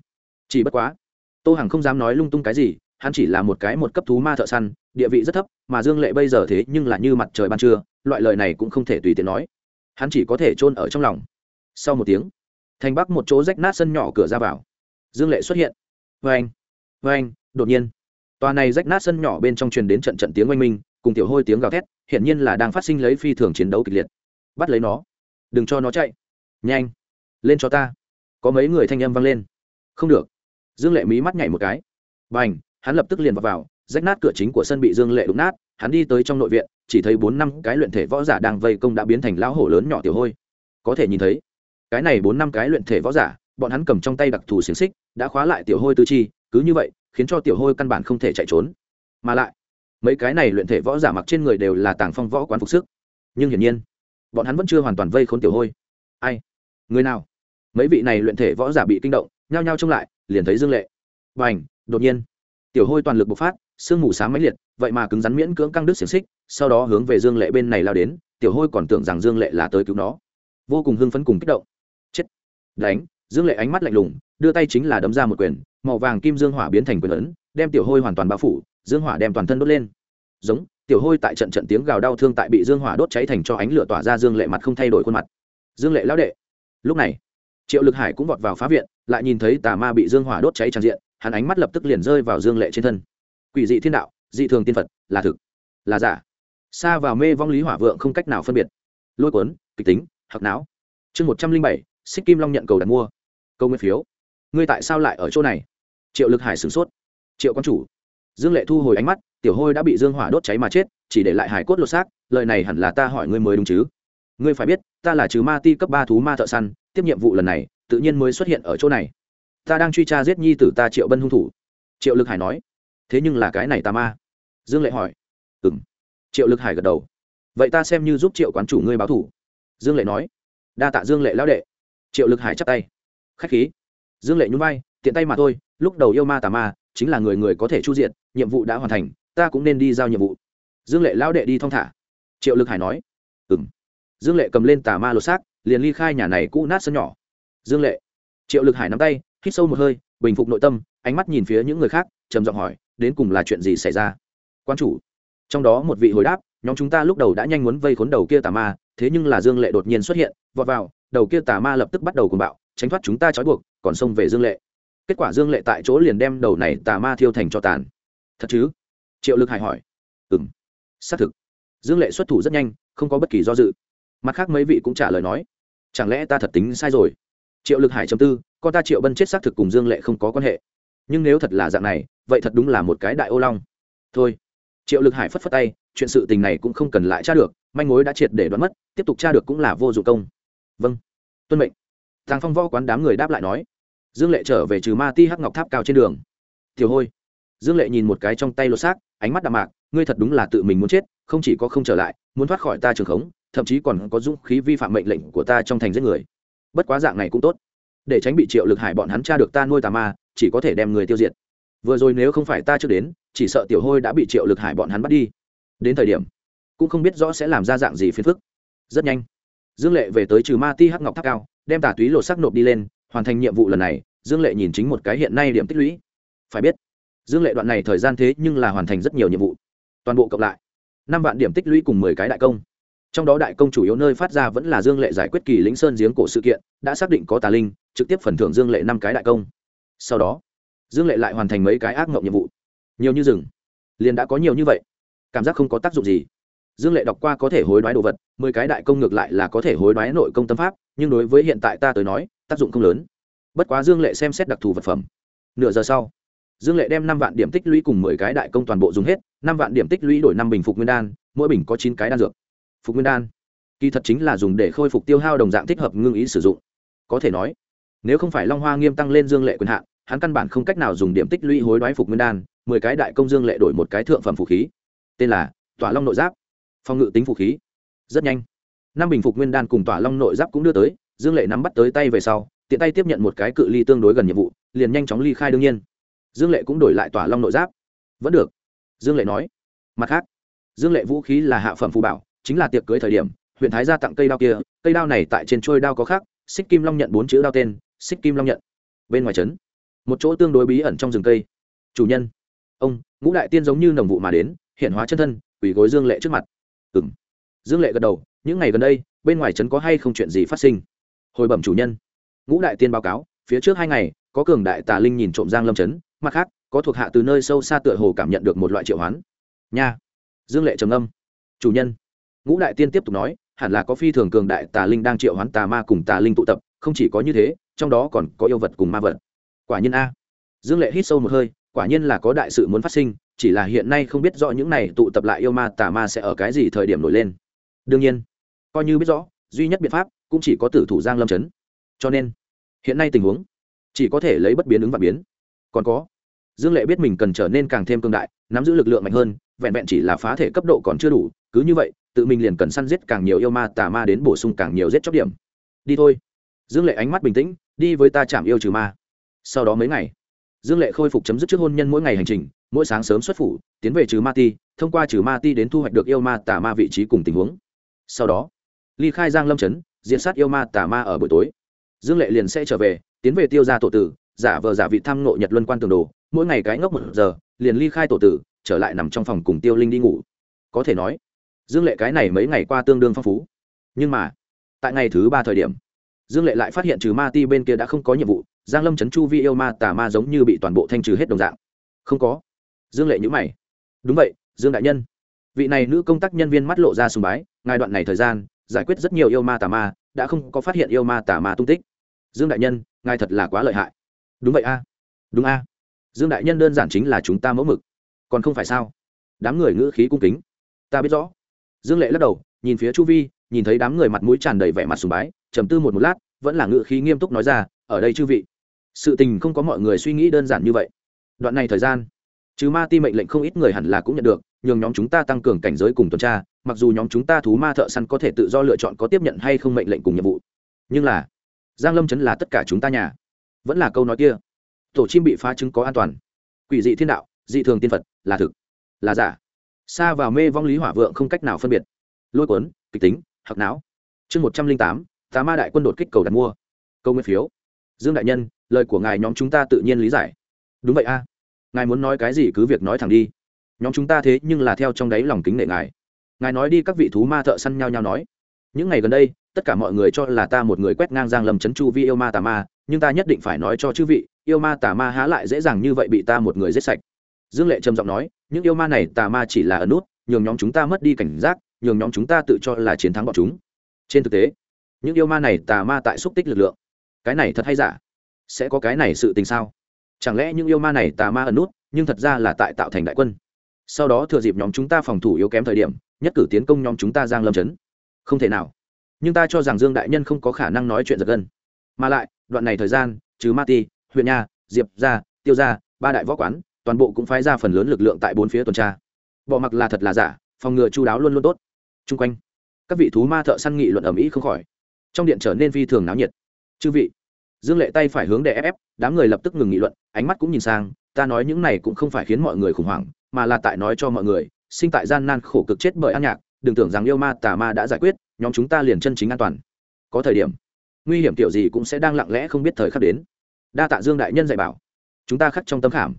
Chỉ bất quá, tô hằng không dám nói lung tung cái gì, hắn chỉ là một cái một cấp thú ma thợ săn, địa vị rất thấp, mà dương lệ bây giờ thế nhưng là như mặt trời ban trưa, loại lời này cũng không thể tùy tiện nói. Hắn chỉ có thể chôn ở trong lòng. Sau một tiếng, thành bắc một chỗ rách nát sân nhỏ cửa ra vào. Dương lệ xuất hiện. Vê anh vê anh đột nhiên. Tòa này rách nát sân nhỏ bên trong truyền đến trận trận tiếng oanh minh, cùng tiểu hôi tiếng gào thét, hiển nhiên là đang phát sinh lấy phi thường chiến đấu kịch liệt. Bắt lấy nó. Đừng cho nó chạy. Nhanh lên cho ta. Có mấy người thanh âm vang lên. Không được. Dương lệ mí mắt nhảy một cái. B à n h hắn lập tức liền vào, vào rách nát cửa chính của sân bị dương lệ đụng nát hắn đi tới trong nội viện chỉ thấy bốn năm cái luyện thể võ giả đang vây công đã biến thành lão hổ lớn nhỏ tiểu hôi. Có thể nhìn thấy cái này bốn năm cái luyện thể võ giả bọn hắn cầm trong tay đặc thù xiềng xích đã khóa lại tiểu hôi tư chi cứ như vậy khiến cho tiểu hôi căn bản không thể chạy trốn. Mà lại mấy cái này luyện thể võ giả mặc trên người đều là tàng phong võ quán phục sức. Nhưng hiển nhiên bọn hắn vẫn chưa hoàn toàn vây khốn tiểu hôi. Ai? Người nào? Mấy vị này luyện thể võ giả bị kinh động, nhao nhao trông lại, liền thấy dương lệ. Và ảnh đột nhiên, tiểu hôi toàn lực bộc phát, sương mù sáng máy liệt, vậy mà cứng rắn miễn cưỡng căng đứt xiềng xích, sau đó hướng về dương lệ bên này lao đến, tiểu hôi còn tưởng rằng dương lệ là tới cứu nó. Vô cùng hưng phấn cùng kích động. Chết. Đánh, dương lệ ánh mắt lạnh lùng, đưa tay chính là đấm ra một quyền, màu vàng kim dương hỏa biến thành quyền ấn, đem tiểu hôi hoàn toàn bao phủ, dương hỏa đem toàn thân đốt lên. Giống, tiểu hôi tại trận trận tiếng gào đau thương tại bị dương hỏa đốt cháy thành cho ánh lửa tỏa ra, dương lệ mặt không thay đổi khuôn mặt. Dương lệ lão đệ, lúc này triệu lực hải cũng vọt vào phá viện, lại nhìn thấy tà ma bị dương hỏa đốt cháy tràn diện, hắn ánh mắt lập tức liền rơi vào dương lệ trên thân. Quỷ dị thiên đạo, dị thường tiên phật, là thực, là giả. Xa vào mê vong lý hỏa vượng không cách nào phân biệt. Lôi cuốn, kịch tính hoặc não. Chương một trăm linh bảy, xích kim long nhận cầu đặt mua. Câu nguyên phiếu. Ngươi tại sao lại ở chỗ này? Triệu lực hải sửng sốt. Triệu quan chủ. Dương lệ thu hồi ánh mắt, tiểu hôi đã bị dương hỏa đốt cháy mà chết, chỉ để lại hải cốt lột xác, lời này hẳn là ta hỏi ngươi mới đúng chứ? Ngươi phải biết, ta là trừ ma ti cấp ba thú ma thợ săn, tiếp nhiệm vụ lần này, tự nhiên mới xuất hiện ở chỗ này. Ta đang truy tra giết nhi tử ta triệu bân hung thủ. Triệu lực hải nói. Thế nhưng là cái này ta ma. Dương lệ hỏi. Ừ m triệu lực hải gật đầu. Vậy ta xem như giúp triệu quán chủ ngươi báo thủ. Dương lệ nói. Đa tạ dương lệ lão đệ. Triệu lực hải chắp tay. Khách khí. Dương lệ nhún vai, tiện tay mà thôi, lúc đầu yêu ma tà ma, chính là người người có thể chu diện nhiệm vụ đã hoàn thành, ta cũng nên đi giao nhiệm vụ. Dương lệ lão đệ đi thong thả. Triệu lực hải nói. Ừ m dương lệ cầm lên tà ma lột xác, liền ly khai nhà này cũ nát sân nhỏ. Dương lệ, triệu lực hải nắm tay, hít sâu một hơi, bình phục nội tâm, ánh mắt nhìn phía những người khác, trầm giọng hỏi, đến cùng là chuyện gì xảy ra? Quan chủ, trong đó một vị hồi đáp, nhóm chúng ta lúc đầu đã nhanh muốn vây khốn đầu kia tà ma, thế nhưng là dương lệ đột nhiên xuất hiện, vọt vào, đầu kia tà ma lập tức bắt đầu cùng bạo, tránh thoát chúng ta trói buộc, còn xông về dương lệ. Kết quả dương lệ tại chỗ liền đem đầu này tà ma thiêu thành cho tàn. Thật chứ? Triệu lực hải hỏi. Ừ m xác thực. Dương lệ xuất thủ rất nhanh, không có bất kỳ do dự mặt khác mấy vị cũng trả lời nói, chẳng lẽ ta thật tính sai rồi? Triệu lực hải chấm tư, con ta triệu bân chết xác thực cùng dương lệ không có quan hệ. Nhưng nếu thật là dạng này, vậy thật đúng là một cái đại ô long. Thôi. Triệu lực hải phất phất tay, chuyện sự tình này cũng không cần lại tra được, manh mối đã triệt để đoán mất, tiếp tục tra được cũng là vô dụng công. Vâng. Tuân mệnh. Thằng phong võ quán đám người đáp lại nói. Dương lệ trở về trừ ma ti hắc ngọc tháp cao trên đường. Tiểu hôi. Dương lệ nhìn một cái trong tay lột xác, ánh mắt đạm mạc, ngươi thật đúng là tự mình muốn chết, không chỉ có không trở lại, muốn thoát khỏi ta trường khống thậm chí còn có dũng khí vi phạm mệnh lệnh của ta trong thành giết người. Bất quá dạng này cũng tốt. Để tránh bị triệu lực hải bọn hắn tra được ta nuôi tà ma, chỉ có thể đem người tiêu diệt. Vừa rồi nếu không phải ta chưa đến, chỉ sợ tiểu hôi đã bị triệu lực hải bọn hắn bắt đi. Đến thời điểm, cũng không biết rõ sẽ làm ra dạng gì phiền phức. Rất nhanh, dương lệ về tới trừ ma ti hắc ngọc tháp cao, đem tà túy lột sắc nộp đi lên, hoàn thành nhiệm vụ lần này, dương lệ nhìn chính một cái hiện nay điểm tích lũy. Phải biết, dương lệ đoạn này thời gian thế nhưng là hoàn thành rất nhiều nhiệm vụ. Toàn bộ cộng lại, năm vạn điểm tích lũy cùng mười cái đại công trong đó đại công chủ yếu nơi phát ra vẫn là dương lệ giải quyết kỳ lĩnh sơn giếng cổ sự kiện, đã xác định có tà linh, trực tiếp phần thưởng dương lệ năm cái đại công. Sau đó, dương lệ lại hoàn thành mấy cái ác mộng nhiệm vụ. Nhiều như rừng. Liền đã có nhiều như vậy. Cảm giác không có tác dụng gì. Dương lệ đọc qua có thể hối đoái đồ vật, mười cái đại công ngược lại là có thể hối đoái nội công tâm pháp, nhưng đối với hiện tại ta tới nói, tác dụng không lớn. Bất quá dương lệ xem xét đặc thù vật phẩm. Nửa giờ sau, dương lệ đem năm vạn điểm tích lũy cùng mười cái đại công toàn bộ dùng hết, năm vạn điểm tích lũy đổi năm bình phục nguyên đan, mỗi bình có chín cái đan dược phục nguyên đan. Kỳ thật chính là dùng để khôi phục tiêu hao đồng dạng thích hợp ngưng ý sử dụng. Có thể nói, nếu không phải long hoa nghiêm tăng lên dương lệ quyền hạn, hắn căn bản không cách nào dùng điểm tích lũy hối đoái phục nguyên đan, mười cái đại công dương lệ đổi một cái thượng phẩm phụ khí. Tên là tỏa long nội giáp. Phòng ngự tính phụ khí, rất nhanh. Năm bình phục nguyên đan cùng tỏa long nội giáp cũng đưa tới, dương lệ nắm bắt tới tay về sau, tiện tay tiếp nhận một cái cự ly tương đối gần nhiệm vụ, liền nhanh chóng ly khai đương nhiên. Dương lệ cũng đổi lại tỏa long nội giáp. Vẫn được, dương lệ nói. Mặt khác, dương lệ vũ khí là hạ phẩm phù bảo chính là tiệc cưới thời điểm, huyện thái gia tặng cây đao kia, cây đao này tại trên trôi đao có khác xích kim long nhận bốn chữ đao tên, xích kim long nhận. Bên ngoài trấn, một chỗ tương đối bí ẩn trong rừng cây. Chủ nhân, ông, ngũ đại tiên giống như nồng vụ mà đến, hiện hóa chân thân quỷ gối dương lệ trước mặt. Ừng dương lệ gật đầu, những ngày gần đây, bên ngoài trấn có hay không chuyện gì phát sinh? Hồi bẩm chủ nhân, ngũ đại tiên báo cáo, phía trước hai ngày, có cường đại tà linh nhìn trộm giang lâm trấn, mặt khác, có thuộc hạ từ nơi sâu xa tựa hồ cảm nhận được một loại triệu hoán. Nha. Dương lệ trầm âm chủ nhân ngũ đại tiên tiếp tục nói, hẳn là có phi thường cường đại tà linh đang triệu hoán tà ma cùng tà linh tụ tập, không chỉ có như thế, trong đó còn có yêu vật cùng ma vật. Quả nhiên a. Dương lệ hít sâu một hơi, quả nhiên là có đại sự muốn phát sinh, chỉ là hiện nay không biết rõ những này tụ tập lại yêu ma tà ma sẽ ở cái gì thời điểm nổi lên. Đương nhiên, coi như biết rõ, duy nhất biện pháp cũng chỉ có tử thủ giang lâm chấn cho nên, hiện nay tình huống, chỉ có thể lấy bất biến ứng và biến. Còn có, dương lệ biết mình cần trở nên càng thêm cương đại, nắm giữ lực lượng mạnh hơn, vẹn vẹn chỉ là phá thể cấp độ còn chưa đủ, cứ như vậy tự mình liền cần săn giết càng nhiều yêu ma, tà ma đến bổ sung càng nhiều giết chóc điểm. Đi thôi. Dương lệ ánh mắt bình tĩnh, đi với ta chạm yêu trừ ma. Sau đó mấy ngày, dương lệ khôi phục chấm dứt trước hôn nhân mỗi ngày hành trình, mỗi sáng sớm xuất phủ, tiến về trừ ma ti, thông qua trừ ma ti đến thu hoạch được yêu ma, tà ma vị trí cùng tình huống. Sau đó, ly khai giang lâm trấn diện sát yêu ma, tà ma ở buổi tối. Dương lệ liền sẽ trở về, tiến về tiêu gia tổ tử, giả vờ giả vị tham nộ nhật luân quan tường đồ, mỗi ngày cái ngốc một giờ, liền ly khai tổ tử, trở lại nằm trong phòng cùng tiêu linh đi ngủ. Có thể nói dương lệ cái này mấy ngày qua tương đương phong phú. Nhưng mà, tại ngày thứ ba thời điểm, dương lệ lại phát hiện trừ ma ti bên kia đã không có nhiệm vụ, giang lâm trấn chu vi yêu ma tà ma giống như bị toàn bộ thanh trừ hết đồng dạng. Không có. Dương lệ nhữ mày. Đúng vậy, dương đại nhân. Vị này nữ công tác nhân viên mắt lộ ra sùng bái, ngài đoạn này thời gian, giải quyết rất nhiều yêu ma tà ma, đã không có phát hiện yêu ma tà ma tung tích. Dương đại nhân, ngài thật là quá lợi hại. Đúng vậy a. Đúng a. Dương đại nhân đơn giản chính là chúng ta mẫu mực. Còn không phải sao? Đám người ngữ khí cung kính. Ta biết rõ dương lệ lắc đầu, nhìn phía chu vi, nhìn thấy đám người mặt mũi tràn đầy vẻ mặt sùng bái, trầm tư một một lát, vẫn là ngự khí nghiêm túc nói ra, ở đây chư vị, sự tình không có mọi người suy nghĩ đơn giản như vậy. Đoạn này thời gian chứ ma ti mệnh lệnh không ít người hẳn là cũng nhận được, nhường nhóm chúng ta tăng cường cảnh giới cùng tuần tra, mặc dù nhóm chúng ta thú ma thợ săn có thể tự do lựa chọn có tiếp nhận hay không mệnh lệnh cùng nhiệm vụ. Nhưng là, giang lâm chấn là tất cả chúng ta nhà. Vẫn là câu nói kia, tổ chim bị phá chứng có an toàn. Quỷ dị thiên đạo, dị thường tiên phật, là thực, là giả xa vào mê vong lý hỏa vượng không cách nào phân biệt. Lôi cuốn, kịch tính hạc não. Chương một trăm linh tám tá ma đại quân đột kích cầu đặt mua. Câu nguyên phiếu. Dương đại nhân, lời của ngài nhóm chúng ta tự nhiên lý giải. Đúng vậy a. Ngài muốn nói cái gì cứ việc nói thẳng đi. Nhóm chúng ta thế nhưng là theo trong đáy lòng kính nể ngài. Ngài nói đi, các vị thú ma thợ săn nhau nhau nói. Những ngày gần đây, tất cả mọi người cho là ta một người quét ngang giang lầm chấn chu vi yêu ma tà ma, nhưng ta nhất định phải nói cho chư vị, yêu ma tà ma há lại dễ dàng như vậy bị ta một người giết sạch. Dương lệ trầm giọng nói những yêu ma này tà ma chỉ là ẩn nút, nhường nhóm chúng ta mất đi cảnh giác, nhường nhóm chúng ta tự cho là chiến thắng bọn chúng. Trên thực tế, những yêu ma này tà ma tại xúc tích lực lượng. Cái này thật hay giả? Sẽ có cái này sự tình sao? Chẳng lẽ những yêu ma này tà ma ẩn nút, nhưng thật ra là tại tạo thành đại quân? Sau đó thừa dịp nhóm chúng ta phòng thủ yếu kém thời điểm, nhất cử tiến công nhóm chúng ta giang lâm chấn. Không thể nào. Nhưng ta cho rằng dương đại nhân không có khả năng nói chuyện giật gân. Mà lại, đoạn này thời gian, trừ ma ti huyện nha, diệp gia, tiêu gia, ba đại võ quán toàn bộ cũng phái ra phần lớn lực lượng tại bốn phía tuần tra. Bỏ mặc là thật là giả, phòng ngừa chu đáo luôn luôn tốt. Chung quanh, các vị thú ma thợ săn nghị luận ầm ĩ không khỏi. Trong điện trở nên phi thường náo nhiệt. Chư vị, dương lệ tay phải hướng để ép ép, đám người lập tức ngừng nghị luận, ánh mắt cũng nhìn sang, ta nói những này cũng không phải khiến mọi người khủng hoảng, mà là tại nói cho mọi người, sinh tại gian nan khổ cực chết bởi ăn nhạc, đừng tưởng rằng yêu ma tà ma đã giải quyết, nhóm chúng ta liền chân chính an toàn. Có thời điểm, nguy hiểm kiểu gì cũng sẽ đang lặng lẽ không biết thời khắc đến. Đa tạ dương đại nhân dạy bảo. Chúng ta khắc trong tâm khảm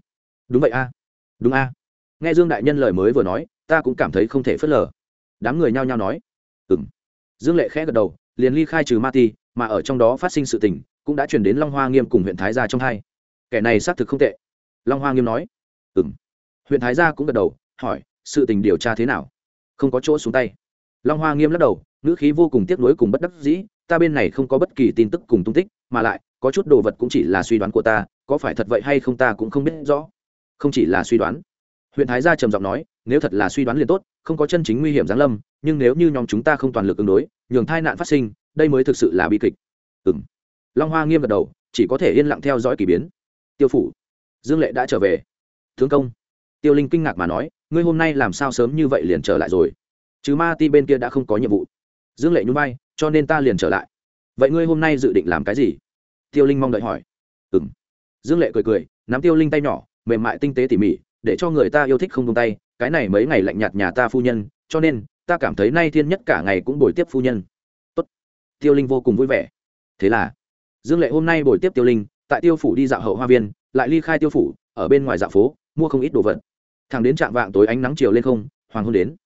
đúng vậy a. Đúng a. Nghe dương đại nhân lời mới vừa nói, ta cũng cảm thấy không thể phớt lờ. Đám người nhao nhao nói. Ừ m dương lệ khẽ gật đầu, liền ly khai trừ ma ti, mà ở trong đó phát sinh sự tình, cũng đã chuyển đến long hoa nghiêm cùng huyện thái gia trong hai. Kẻ này xác thực không tệ. Long hoa nghiêm nói. Ừ m huyện thái gia cũng gật đầu, hỏi, sự tình điều tra thế nào? Không có chỗ xuống tay. Long hoa nghiêm lắc đầu, ngữ khí vô cùng tiếc nuối cùng bất đắc dĩ, ta bên này không có bất kỳ tin tức cùng tung tích, mà lại, có chút đồ vật cũng chỉ là suy đoán của ta, có phải thật vậy hay không ta cũng không biết rõ không chỉ là suy đoán. Huyện thái gia trầm giọng nói, nếu thật là suy đoán liền tốt, không có chân chính nguy hiểm giáng lâm, nhưng nếu như nhóm chúng ta không toàn lực ứng đối, nhường thai nạn phát sinh, đây mới thực sự là bi kịch. Ừng long hoa nghiêm gật đầu, chỉ có thể yên lặng theo dõi k ỳ biến. Tiêu phủ. Dương lệ đã trở về. Thương công. Tiêu linh kinh ngạc mà nói, ngươi hôm nay làm sao sớm như vậy liền trở lại rồi? Chứ ma ti bên kia đã không có nhiệm vụ. Dương lệ nhún vai, cho nên ta liền trở lại. Vậy ngươi hôm nay dự định làm cái gì? Tiêu linh mong đợi hỏi. Ừng dương lệ cười cười, nắm tiêu linh tay nhỏ mềm mại tinh tế tỉ mỉ, để cho người ta yêu thích không tung tay, cái này mấy ngày lạnh nhạt nhà ta phu nhân, cho nên, ta cảm thấy nay thiên nhất cả ngày cũng bồi tiếp phu nhân. Tốt. tiêu linh vô cùng vui vẻ. Thế là, dương lệ hôm nay bồi tiếp tiêu linh, tại tiêu phủ đi dạo hậu hoa viên, lại ly khai tiêu phủ, ở bên ngoài dạo phố, mua không ít đồ vật. Thằng đến trạm vạng tối ánh nắng chiều lên không, hoàng hôn đến.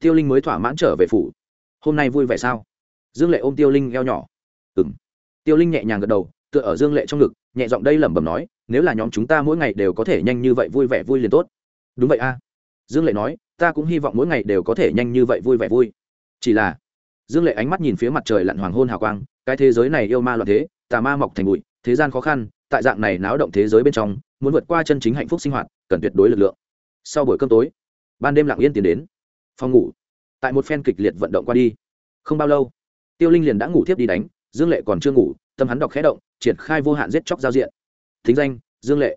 Tiêu linh mới thỏa mãn trở về phủ. Hôm nay vui vẻ sao? Dương lệ ôm tiêu linh eo nhỏ. Ừng tiêu linh nhẹ nhàng gật đầu, tựa ở dương lệ trong ngực nhẹ giọng đây lẩm bẩm nói, nếu là nhóm chúng ta mỗi ngày đều có thể nhanh như vậy vui vẻ vui liền tốt. Đúng vậy a. Dương lệ nói, ta cũng hy vọng mỗi ngày đều có thể nhanh như vậy vui vẻ vui. Chỉ là, dương lệ ánh mắt nhìn phía mặt trời lặn hoàng hôn hào quang, cái thế giới này yêu ma loạn thế, tà ma mọc thành bụi, thế gian khó khăn, tại dạng này náo động thế giới bên trong, muốn vượt qua chân chính hạnh phúc sinh hoạt, cần tuyệt đối lực lượng. Sau buổi cơm tối, ban đêm lặng yên tiến đến. Phòng ngủ, tại một phen kịch liệt vận động qua đi. Không bao lâu, tiêu linh liền đã ngủ thiếp đi đánh, dương lệ còn chưa ngủ tâm hắn đọc khẽ động, triển khai vô hạn giết chóc giao diện. Thính danh, dương lệ.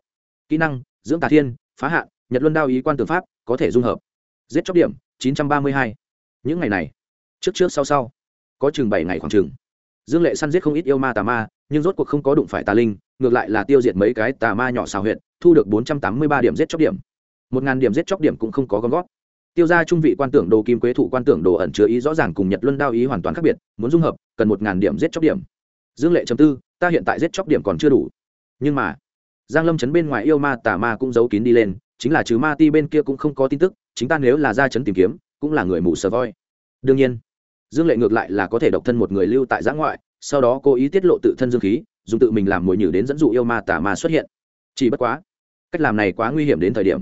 Kỹ năng, dưỡng tà thiên, phá hạn, nhật luân đao ý quan tường pháp, có thể dung hợp. Giết chóc điểm, chín trăm ba mươi hai. Những ngày này, trước trước sau sau, có chừng bảy ngày khoảng chừng. Dương lệ săn giết không ít yêu ma tà ma, nhưng rốt cuộc không có đụng phải tà linh, ngược lại là tiêu diệt mấy cái tà ma nhỏ xào huyện thu được bốn trăm tám mươi ba điểm giết chóc điểm. Một ngàn điểm giết chóc điểm cũng không có gom gót tiêu ra trung vị quan tưởng đồ kim quế thụ quan tưởng đồ ẩn chứa ý rõ ràng cùng nhật luân đao ý hoàn toàn khác biệt, muốn dung hợp, cần một ngàn điểm giết chóc điểm dương lệ chấm tư, ta hiện tại giết chóc điểm còn chưa đủ. Nhưng mà, giang lâm chấn bên ngoài yêu ma tà ma cũng giấu kín đi lên, chính là trừ ma ti bên kia cũng không có tin tức, chính ta nếu là ra chấn tìm kiếm, cũng là người mù sờ voi. Đương nhiên, dương lệ ngược lại là có thể độc thân một người lưu tại giã ngoại, sau đó cố ý tiết lộ tự thân dương khí, dùng tự mình làm mồi nhử đến dẫn dụ yêu ma tà ma xuất hiện. Chỉ bất quá, cách làm này quá nguy hiểm đến thời điểm.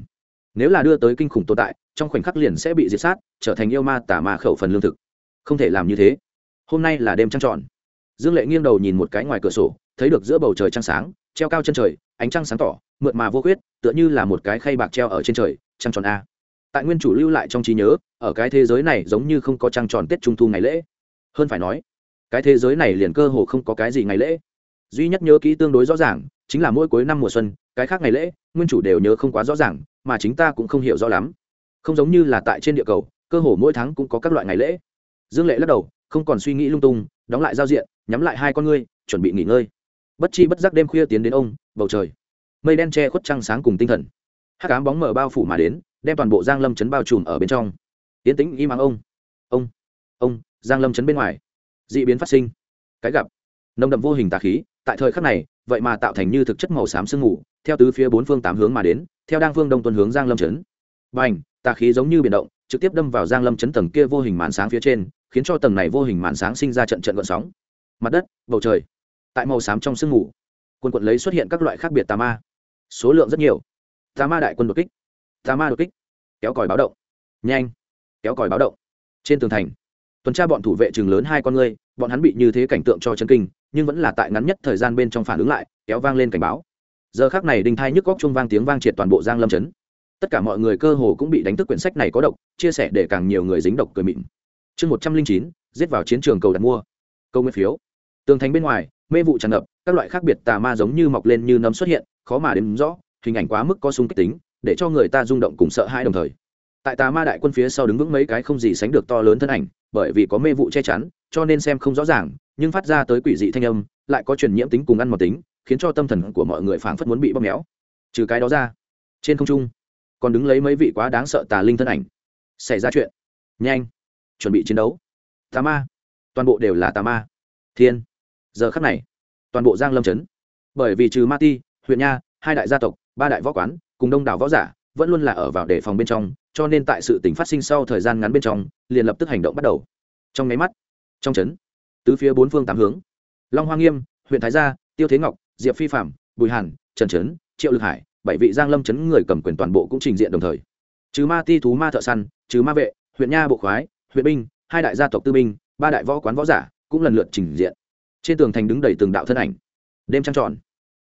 Nếu là đưa tới kinh khủng tồn tại, trong khoảnh khắc liền sẽ bị diệt sát, trở thành yêu ma tà ma khẩu phần lương thực. Không thể làm như thế. Hôm nay là đêm trăng tròn dương lệ nghiêng đầu nhìn một cái ngoài cửa sổ, thấy được giữa bầu trời trăng sáng, treo cao chân trời, ánh trăng sáng tỏ, mượt mà vô khuyết, tựa như là một cái khay bạc treo ở trên trời, trăng tròn a. Tại nguyên chủ lưu lại trong trí nhớ, ở cái thế giới này giống như không có trăng tròn tết trung thu ngày lễ. Hơn phải nói, cái thế giới này liền cơ hồ không có cái gì ngày lễ. Duy nhất nhớ kỹ tương đối rõ ràng, chính là mỗi cuối năm mùa xuân, cái khác ngày lễ, nguyên chủ đều nhớ không quá rõ ràng, mà chính ta cũng không hiểu rõ lắm. Không giống như là tại trên địa cầu, cơ hồ mỗi tháng cũng có các loại ngày lễ. Dương lệ lắc đầu, không còn suy nghĩ lung tung, đóng lại giao diện nhắm lại hai con ngươi, chuẩn bị nghỉ ngơi. Bất chi bất giác đêm khuya tiến đến ông, bầu trời. Mây đen che khuất trăng sáng cùng tinh thần. Hắc ám bóng mở bao phủ mà đến, đem toàn bộ giang lâm chấn bao trùm ở bên trong. Tiến tĩnh im ắng ông. Ông ông, giang lâm chấn bên ngoài. D ị biến phát sinh. Cái gặp. Nồng đậm vô hình tà khí, tại thời khắc này, vậy mà tạo thành như thực chất màu xám sương mù, theo tứ phía bốn phương tám hướng mà đến, theo đang phương đông tuần hướng giang lâm chấn bành n h tà khí giống như biển động, trực tiếp đâm vào giang lâm chấn tầng kia vô hình màn sáng phía trên, khiến cho tầng này vô hình màn sáng sinh ra trận trận gợn sóng mặt đất bầu trời tại màu xám trong sương mù quân quận lấy xuất hiện các loại khác biệt tà ma. Số lượng rất nhiều. Tà ma đại quân đột kích tà ma đột kích kéo còi báo động nhanh kéo còi báo động. Trên tường thành tuần tra bọn thủ vệ trường lớn hai con người, bọn hắn bị như thế cảnh tượng cho chân kinh nhưng vẫn là tại ngắn nhất thời gian bên trong phản ứng lại kéo vang lên cảnh báo. Giờ khác này đinh thai nhức góc chung vang tiếng vang triệt toàn bộ giang lâm chấn tất cả mọi người cơ hồ cũng bị đánh thức quyển sách này có độc chia sẻ để càng nhiều người dính độc cười mịn. Chương một trăm linh chín giết vào chiến trường cầu đặt mua. Câu nguyên phiếu tường thành bên ngoài, mê vụ tràn ngập, các loại khác biệt tà ma giống như mọc lên như nấm xuất hiện, khó mà đếm rõ, hình ảnh quá mức có sung kích tính, để cho người ta rung động cùng sợ hãi đồng thời. Tại tà ma đại quân phía sau đứng vững mấy cái không gì sánh được to lớn thân ảnh, bởi vì có mê vụ che chắn, cho nên xem không rõ ràng, nhưng phát ra tới quỷ dị thanh âm, lại có truyền nhiễm tính cùng ăn một tính, khiến cho tâm thần của mọi người phảng phất muốn bị bóp méo. Trừ cái đó ra, trên không trung, còn đứng lấy mấy vị quá đáng sợ tà linh thân ảnh. Xảy ra chuyện. Nhanh. Chuẩn bị chiến đấu. Tà ma. Toàn bộ đều là tà ma. Thiên giờ khắc này, toàn bộ giang lâm chấn. Bởi vì trừ ma ti, huyện nha, hai đại gia tộc, ba đại võ quán, cùng đông đảo võ giả, vẫn luôn là ở vào đề phòng bên trong, cho nên tại sự tình phát sinh sau thời gian ngắn bên trong, liền lập tức hành động bắt đầu. Trong nháy mắt, trong trấn tứ phía bốn phương tám hướng, long hoa nghiêm, huyện thái gia, tiêu thế ngọc, diệp phi phạm bùi hàn, trần trấn, triệu lực hải, bảy vị giang lâm trấn người cầm quyền toàn bộ cũng trình diện đồng thời. Trừ ma ti, thú ma thợ săn, trừ ma vệ, huyện nha bộ khoái, huyện binh, hai đại gia tộc tư binh, ba đại võ quán võ giả cũng lần lượt trình diện trên tường thành đứng đầy từng đạo thân ảnh. Đêm trăng tròn.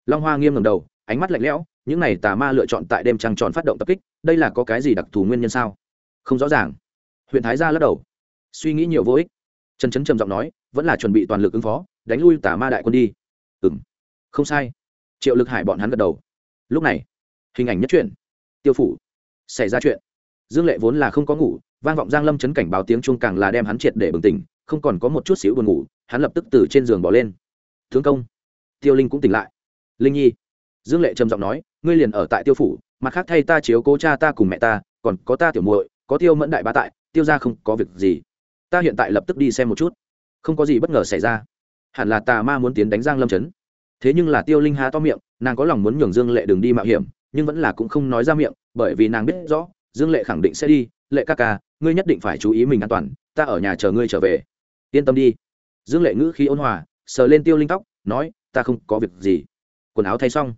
Long hoa nghiêm ngầm đầu, ánh mắt lạnh lẽo, những này tà ma lựa chọn tại đêm trăng tròn phát động tập kích, đây là có cái gì đặc thù nguyên nhân sao? Không rõ ràng. Huyện thái gia lắc đầu. Suy nghĩ nhiều vô ích. Trần trấn trầm giọng nói, vẫn là chuẩn bị toàn lực ứng phó, đánh lui tà ma đại quân đi. Ừ m không sai. Triệu lực hải bọn hắn gật đầu. Lúc này, hình ảnh nhất truyện. Tiêu phủ. Xảy ra chuyện. Dương lệ vốn là không có ngủ, vang vọng giang lâm chấn cảnh báo tiếng chuông càng là đem hắn triệt để bừng tỉnh không còn có một chút xíu buồn ngủ, hắn lập tức từ trên giường bỏ lên. Thương công. Tiêu linh cũng tỉnh lại. Linh nhi. Dương lệ trầm giọng nói, ngươi liền ở tại tiêu phủ, mặt khác thay ta chiếu cố cha ta cùng mẹ ta, còn có ta tiểu muội, có tiêu mẫn đại bá tại, tiêu ra không có việc gì. Ta hiện tại lập tức đi xem một chút. Không có gì bất ngờ xảy ra. Hẳn là tà ma muốn tiến đánh giang lâm chấn thế nhưng là tiêu linh há to miệng, nàng có lòng muốn nhường dương lệ đừng đi mạo hiểm, nhưng vẫn là cũng không nói ra miệng, bởi vì nàng biết rõ, dương lệ khẳng định sẽ đi. Lệ ca ca, ngươi nhất định phải chú ý mình an toàn, ta ở nhà chờ ngươi trở về yên tâm đi. Dương lệ ngữ khí ôn hòa, sờ lên tiêu linh tóc, nói, ta không có việc gì. Quần áo thay xong.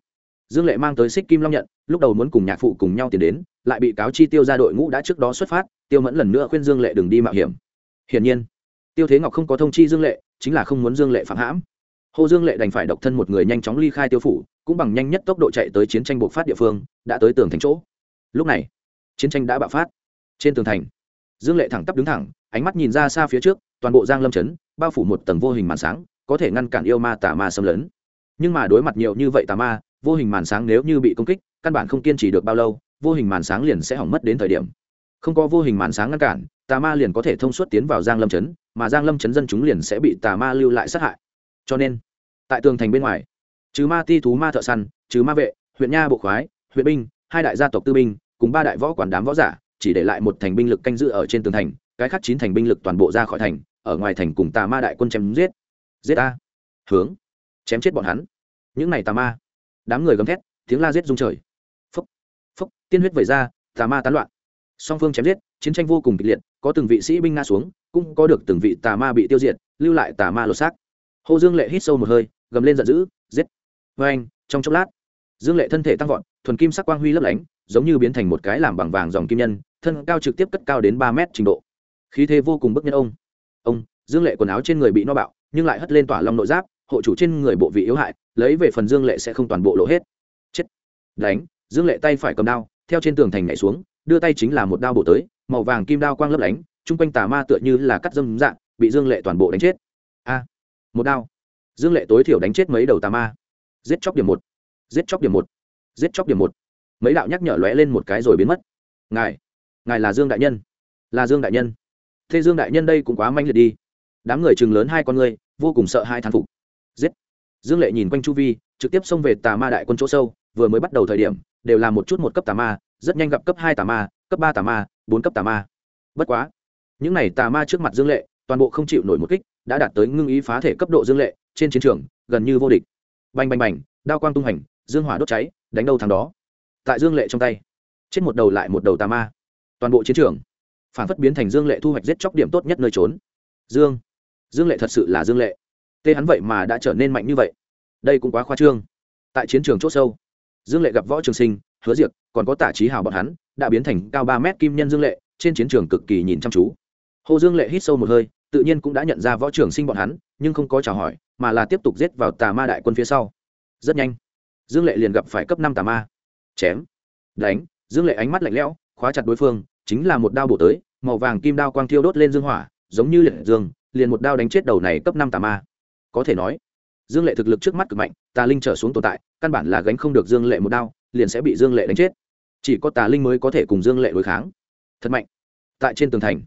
Dương lệ mang tới xích kim long nhận, lúc đầu muốn cùng nhạc phụ cùng nhau tiến đến, lại bị cáo chi tiêu ra đội ngũ đã trước đó xuất phát, tiêu mẫn lần nữa khuyên dương lệ đừng đi mạo hiểm. Hiển nhiên, tiêu thế ngọc không có thông chi dương lệ, chính là không muốn dương lệ phạm hãm. Hồ dương lệ đành phải độc thân một người nhanh chóng ly khai tiêu phủ, cũng bằng nhanh nhất tốc độ chạy tới chiến tranh bộc phát địa phương, đã tới tường thành chỗ. Lúc này, chiến tranh đã bạo phát. Trên tường thành, dương lệ thẳng tắp đứng thẳng, ánh mắt nhìn ra xa phía trước toàn bộ giang lâm chấn, bao phủ một tầng vô hình màn sáng, có thể ngăn cản yêu ma tà ma xâm lấn. Nhưng mà đối mặt nhiều như vậy tà ma, vô hình màn sáng nếu như bị công kích, căn bản không kiên trì được bao lâu, vô hình màn sáng liền sẽ hỏng mất đến thời điểm. Không có vô hình màn sáng ngăn cản, tà ma liền có thể thông suốt tiến vào giang lâm chấn, mà giang lâm chấn dân chúng liền sẽ bị tà ma lưu lại sát hại. Cho nên, tại tường thành bên ngoài, trừ ma ti thú ma thợ săn, trừ ma vệ, huyện nha bộ khoái, huyện binh, hai đại gia tộc tư binh, cùng ba đại võ quản đám võ giả, chỉ để lại một thành binh lực canh giữ ở trên tường thành, cái khác chín thành binh lực toàn bộ ra khỏi thành ở ngoài thành cùng tà ma đại quân chém giết. Giết a. Hướng. Chém chết bọn hắn. Những này tà ma. Đám người gầm thét, tiếng la giết rung trời. Phúc. Phúc. Tiên huyết vẩy ra, tà ma tán loạn. Song phương chém giết, chiến tranh vô cùng kịch liệt, có từng vị sĩ binh nga xuống, cũng có được từng vị tà ma bị tiêu diệt, lưu lại tà ma lột xác. Hồ dương lệ hít sâu một hơi, gầm lên giận dữ, giết. Vê anh, trong chốc lát, dương lệ thân thể tăng vọt, thuần kim sắc quang huy lấp lánh, giống như biến thành một cái làm bằng vàng dòng kim nhân, thân cao trực tiếp cất cao đến ba mét trình độ. Khí thế vô cùng bức nhân ông ông, dương lệ quần áo trên người bị no bạo, nhưng lại hất lên tỏa long nội giáp, hộ chủ trên người bộ vị yếu hại, lấy về phần dương lệ sẽ không toàn bộ lộ hết. Chết. Đánh, dương lệ tay phải cầm đao, theo trên tường thành nhảy xuống, đưa tay chính là một đao bổ tới, màu vàng kim đao quang lấp lánh, chung quanh tà ma tựa như là cắt dâm dạng, bị dương lệ toàn bộ đánh chết. A. Một đao. Dương lệ tối thiểu đánh chết mấy đầu tà ma. Giết chóc điểm một. Giết chóc điểm một. Giết chóc điểm một. Mấy đạo nhắc nhở lóe lên một cái rồi biến mất. Ngài. Ngài là dương đại nhân. Là dương đại nhân thế dương đại nhân đây cũng quá manh liệt đi. Đám người chừng lớn hai con người, vô cùng sợ hai thán phục. Giết. Dương lệ nhìn quanh chu vi, trực tiếp xông về tà ma đại quân chỗ sâu, vừa mới bắt đầu thời điểm, đều là một chút một cấp tà ma, rất nhanh gặp cấp hai tà ma, cấp ba tà ma, bốn cấp tà ma. Bất quá, những này tà ma trước mặt dương lệ, toàn bộ không chịu nổi một kích, đã đạt tới ngưng ý phá thể cấp độ dương lệ, trên chiến trường, gần như vô địch. Bành bành bành, đao quang tung hành, dương hỏa đốt cháy, đánh đâu thằng đó. Tại dương lệ trong tay, chết một đầu lại một đầu tà ma. Toàn bộ chiến trường phản phất biến thành dương lệ thu hoạch giết chóc điểm tốt nhất nơi trốn. Dương. Dương lệ thật sự là dương lệ. Tê hắn vậy mà đã trở nên mạnh như vậy. Đây cũng quá khoa trương. Tại chiến trường c h ỗ sâu, dương lệ gặp võ trường sinh, hứa diệc còn có tả trí hào bọn hắn, đã biến thành cao ba mét kim nhân dương lệ, trên chiến trường cực kỳ nhìn chăm chú. Hồ dương lệ hít sâu một hơi, tự nhiên cũng đã nhận ra võ trường sinh bọn hắn, nhưng không có chào hỏi, mà là tiếp tục giết vào tà ma đại quân phía sau. Rất nhanh, dương lệ liền gặp phải cấp năm tà ma. Chém. Đánh. Dương lệ ánh mắt lạnh lẽo, khóa chặt đối phương chính là một đao bổ tới, màu vàng kim đao quang thiêu đốt lên dương hỏa, giống như liệt dương, liền một đao đánh chết đầu này cấp năm tà ma. Có thể nói, dương lệ thực lực trước mắt cực mạnh, tà linh trở xuống tồn tại, căn bản là gánh không được dương lệ một đao, liền sẽ bị dương lệ đánh chết. Chỉ có tà linh mới có thể cùng dương lệ đối kháng. Thật mạnh. Tại trên tường thành,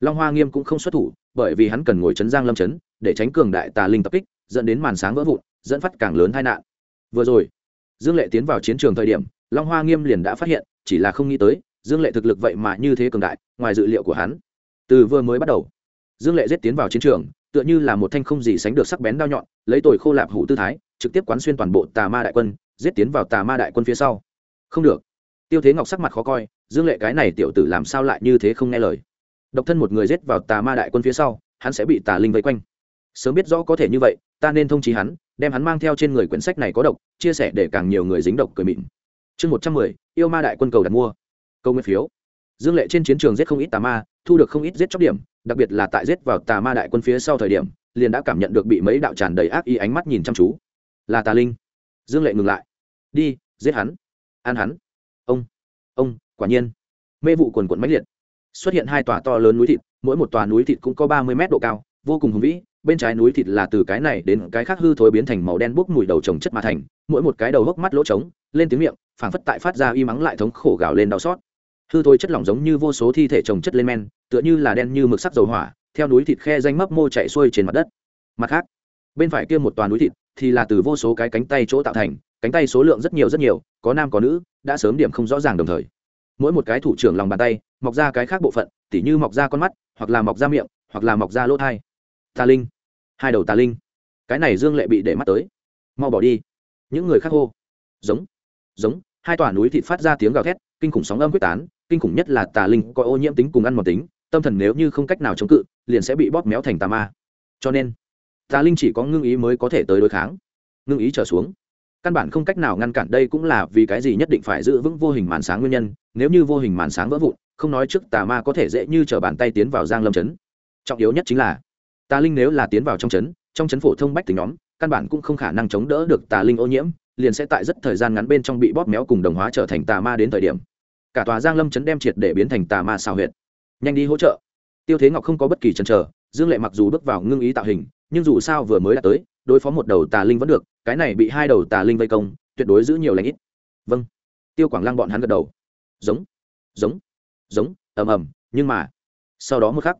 long hoa nghiêm cũng không xuất thủ, bởi vì hắn cần ngồi chấn giang lâm chấn, để tránh cường đại tà linh tập kích, dẫn đến màn sáng vỡ vụn, dẫn phát càng lớn tai nạn. Vừa rồi, dương lệ tiến vào chiến trường thời điểm, long hoa nghiêm liền đã phát hiện, chỉ là không nghĩ tới dương lệ thực lực vậy mà như thế cường đại, ngoài dự liệu của hắn. Từ vừa mới bắt đầu, dương lệ giết tiến vào chiến trường, tựa như là một thanh không gì sánh được sắc bén đao nhọn, lấy tồi khô lạp hủ tư thái, trực tiếp quán xuyên toàn bộ tà ma đại quân, giết tiến vào tà ma đại quân phía sau. Không được. Tiêu thế ngọc sắc mặt khó coi, dương lệ cái này tiểu tử làm sao lại như thế không nghe lời. Độc thân một người giết vào tà ma đại quân phía sau, hắn sẽ bị tà linh vây quanh. Sớm biết rõ có thể như vậy, ta nên thông trí hắn, đem hắn mang theo trên người quyển sách này có độc, chia sẻ để càng nhiều người dính độc cười mịn. Chương một trăm mười, yêu ma đại quân cầu đặt mua câu nguyên phiếu. Dương lệ trên chiến trường giết không ít tà ma, thu được không ít giết chóc điểm, đặc biệt là tại giết vào tà ma đại quân phía sau thời điểm, liền đã cảm nhận được bị mấy đạo tràn đầy ác ý ánh mắt nhìn chăm chú. Là tà linh. Dương lệ ngừng lại. Đi, giết hắn. An hắn. Ông ông, quả nhiên. Mê vụ quần quận mãnh liệt. Xuất hiện hai tòa to lớn núi thịt, mỗi một tòa núi thịt cũng có ba mươi mét độ cao, vô cùng hùng vĩ, bên trái núi thịt là từ cái này đến cái khác hư thối biến thành màu đen bốc mùi đầu trồng chất mà thành, mỗi một cái đầu hốc mắt lỗ trống, lên tiếng miệng, phảng phất tại phát ra y mắng lại thống khổ gào lên đau xót hư thối chất lỏng giống như vô số thi thể trồng chất lên men, tựa như là đen như mực sắc dầu hỏa, theo núi thịt khe danh mấp mô chạy xuôi trên mặt đất. Mặt khác, bên phải kia một toàn núi thịt thì là từ vô số cái cánh tay chỗ tạo thành, cánh tay số lượng rất nhiều rất nhiều, có nam có nữ, đã sớm điểm không rõ ràng đồng thời. Mỗi một cái thủ trưởng lòng bàn tay, mọc ra cái khác bộ phận, tỉ như mọc ra con mắt, hoặc là mọc ra miệng, hoặc là mọc ra lỗ thai. Tà linh, hai đầu tà linh. Cái này dương lệ bị để mắt tới. Mau bỏ đi. Những người khác hô. Giống giống, hai tòa núi thịt phát ra tiếng gào thét, kinh khủng sóng âm quyết tán kinh khủng nhất là tà linh có ô nhiễm tính cùng ăn mòn tính, tâm thần nếu như không cách nào chống cự, liền sẽ bị bóp méo thành tà ma. Cho nên, tà linh chỉ có ngưng ý mới có thể tới đối kháng. Ngưng ý trở xuống. Căn bản không cách nào ngăn cản đây cũng là vì cái gì nhất định phải giữ vững vô hình màn sáng nguyên nhân, nếu như vô hình màn sáng vỡ vụn, không nói trước tà ma có thể dễ như t r ở bàn tay tiến vào giang lâm chấn trọng yếu nhất chính là, tà linh nếu là tiến vào trong chấn trong chấn phổ thông bách tính nhóm, căn bản cũng không khả năng chống đỡ được tà linh ô nhiễm, liền sẽ tại rất thời gian ngắn bên trong bị bóp méo cùng đồng hóa trở thành tà ma đến thời điểm cả tòa giang lâm chấn đem triệt để biến thành tà ma xào huyệt. Nhanh đi hỗ trợ. Tiêu thế ngọc không có bất kỳ chần chờ, dương lệ mặc dù bước vào ngưng ý tạo hình, nhưng dù sao vừa mới đã tới, đối phó một đầu tà linh vẫn được, cái này bị hai đầu tà linh vây công, tuyệt đối giữ nhiều lãnh ít. Vâng. Tiêu quảng lăng bọn hắn gật đầu. Giống. Giống. Giống, ầm ầm, nhưng mà, sau đó một khắc,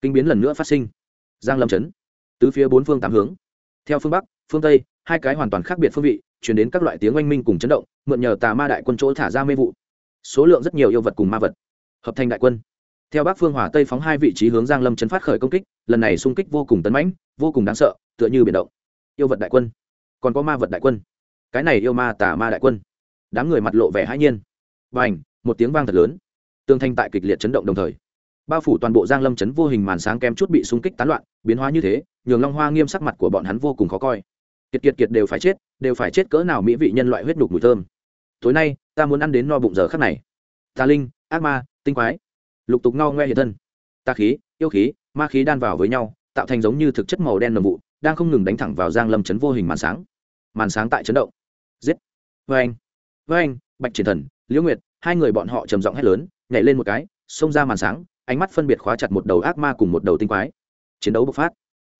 kinh biến lần nữa phát sinh. Giang lâm chấn, tứ phía bốn phương tám hướng. Theo phương bắc, phương tây, hai cái hoàn toàn khác biệt phương vị chuyển đến các loại tiếng oanh minh cùng chấn động, mượn nhờ tà ma đại quân chỗ thả ra mê vụ số lượng rất nhiều yêu vật cùng ma vật. Hợp thành đại quân. Theo bắc phương hòa tây phóng hai vị trí hướng giang lâm chấn phát khởi công kích, lần này xung kích vô cùng tấn mãnh, vô cùng đáng sợ, tựa như biển động. Yêu vật đại quân. Còn có ma vật đại quân. Cái này yêu ma tà ma đại quân. Đám người mặt lộ vẻ hãi nhiên. Và ảnh một tiếng vang thật lớn. Tương thanh tại kịch liệt chấn động đồng thời. Bao phủ toàn bộ giang lâm chấn vô hình màn sáng kem chút bị xung kích tán loạn, biến hóa như thế, nhường long hoa nghiêm sắc mặt của bọn hắn vô cùng khó coi. Kiệt kiệt kiệt đều phải chết, đều phải chết cỡ nào mỹ vị nhân loại huyết nhục mùi thơm. Tối nay ta muốn ăn đến no bụng giờ khắc này. Tà linh, ác ma, tinh quái. Lục tục ngao ngoe hiện thân. Tà khí, yêu khí, ma khí đan vào với nhau, tạo thành giống như thực chất màu đen nồng vụ, đang không ngừng đánh thẳng vào giang lâm chấn vô hình màn sáng. Màn sáng tại chấn động. Giết. Vê anh. Vê anh, bạch triển thần, liễu nguyệt, hai người bọn họ trầm giọng hét lớn, nhảy lên một cái, xông ra màn sáng, ánh mắt phân biệt khóa chặt một đầu ác ma cùng một đầu tinh quái. Chiến đấu bộc phát.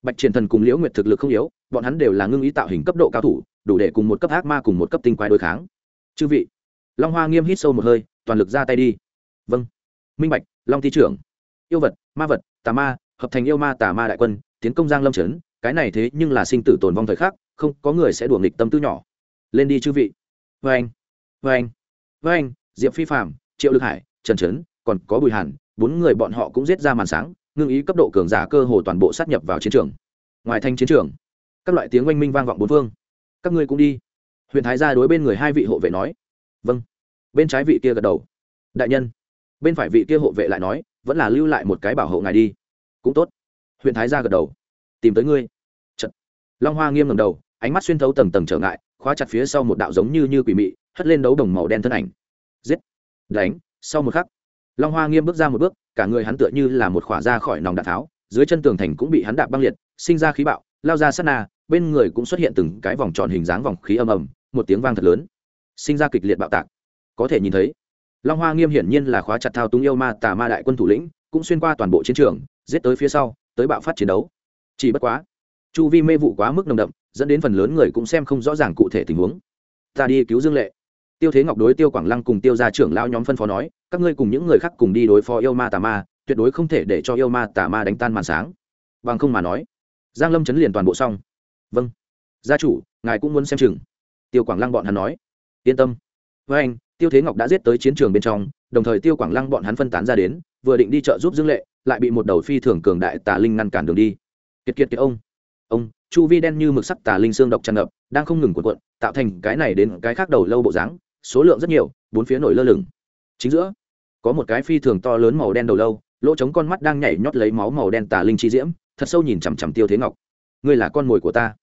Bạch triển thần cùng liễu nguyệt thực lực không yếu, bọn hắn đều là ngưng ý tạo hình cấp độ cao thủ, đủ để cùng một cấp ác ma cùng một cấp tinh quái đối kháng. Chư vị long hoa nghiêm hít sâu một hơi, toàn lực ra tay đi. Vâng. Minh bạch, long thi trưởng. Yêu vật, ma vật, tà ma, hợp thành yêu ma tà ma đại quân, tiến công giang lâm trấn, cái này thế nhưng là sinh tử tồn vong thời khắc, không có người sẽ đùa nghịch tâm tư nhỏ. Lên đi chư vị. Vê anh vê anh vê anh diệp phi phạm triệu lực hải, trần trấn, còn có bùi hàn, bốn người bọn họ cũng giết ra màn sáng, ngưng ý cấp độ cường giả cơ hồ toàn bộ sát nhập vào chiến trường. Ngoài thanh chiến trường, các loại tiếng oanh minh vang vọng bốn phương. Các ngươi cũng đi. Huyện thái gia đối bên người hai vị hộ vệ nói vâng. Bên trái vị kia gật đầu. Đại nhân. Bên phải vị kia hộ vệ lại nói, vẫn là lưu lại một cái bảo hộ ngài đi. Cũng tốt. Huyện thái gia gật đầu. Tìm tới ngươi. Trận. long hoa nghiêm ngầm đầu, ánh mắt xuyên thấu tầng tầng trở ngại, khóa chặt phía sau một đạo giống như như quỷ mị, hất lên đấu đồng màu đen thân ảnh. Giết. Đánh. Sau một khắc, long hoa nghiêm bước ra một bước, cả người hắn tựa như là một khỏa ra khỏi nòng đạn tháo, dưới chân tường thành cũng bị hắn đạp băng liệt, sinh ra khí bạo, lao ra sát na, bên người cũng xuất hiện từng cái vòng tròn hình dáng vòng khí âm ầm, một tiếng vang thật lớn sinh ra kịch liệt bạo tạc. Có thể nhìn thấy, long hoa nghiêm hiển nhiên là khóa chặt thao túng yêu ma tà ma đại quân thủ lĩnh, cũng xuyên qua toàn bộ chiến trường, giết tới phía sau, tới bạo phát chiến đấu. Chỉ bất quá, chu vi mê vụ quá mức nồng đậm, dẫn đến phần lớn người cũng xem không rõ ràng cụ thể tình huống. Ta đi cứu dương lệ. Tiêu thế ngọc đối tiêu quảng lăng cùng tiêu gia trưởng lao nhóm phân phó nói, các ngươi cùng những người khác cùng đi đối phó yêu ma tà ma, tuyệt đối không thể để cho yêu ma tà ma đánh tan màn sáng. Bằng không mà nói, giang lâm chấn liền toàn bộ xong. Vâng. Gia chủ, ngài cũng muốn xem chừng. Tiêu quảng lăng bọn hắn nói yên tâm. Với anh, tiêu thế ngọc đã giết tới chiến trường bên trong, đồng thời tiêu quảng lăng bọn hắn phân tán ra đến, vừa định đi chợ giúp dương lệ, lại bị một đầu phi thường cường đại tà linh ngăn cản đường đi. Kiệt kiệt kiệt ông. Ông, chu vi đen như mực sắc tà linh xương độc tràn ngập, đang không ngừng cuộn cuộn, tạo thành cái này đến cái khác đầu lâu bộ dáng, số lượng rất nhiều, bốn phía nổi lơ lửng. Chính giữa, có một cái phi thường to lớn màu đen đầu lâu, lỗ trống con mắt đang nhảy nhót lấy máu màu đen tà linh chi diễm, thật sâu nhìn chằm chằm tiêu thế ngọc. Ngươi là con mồi của ta.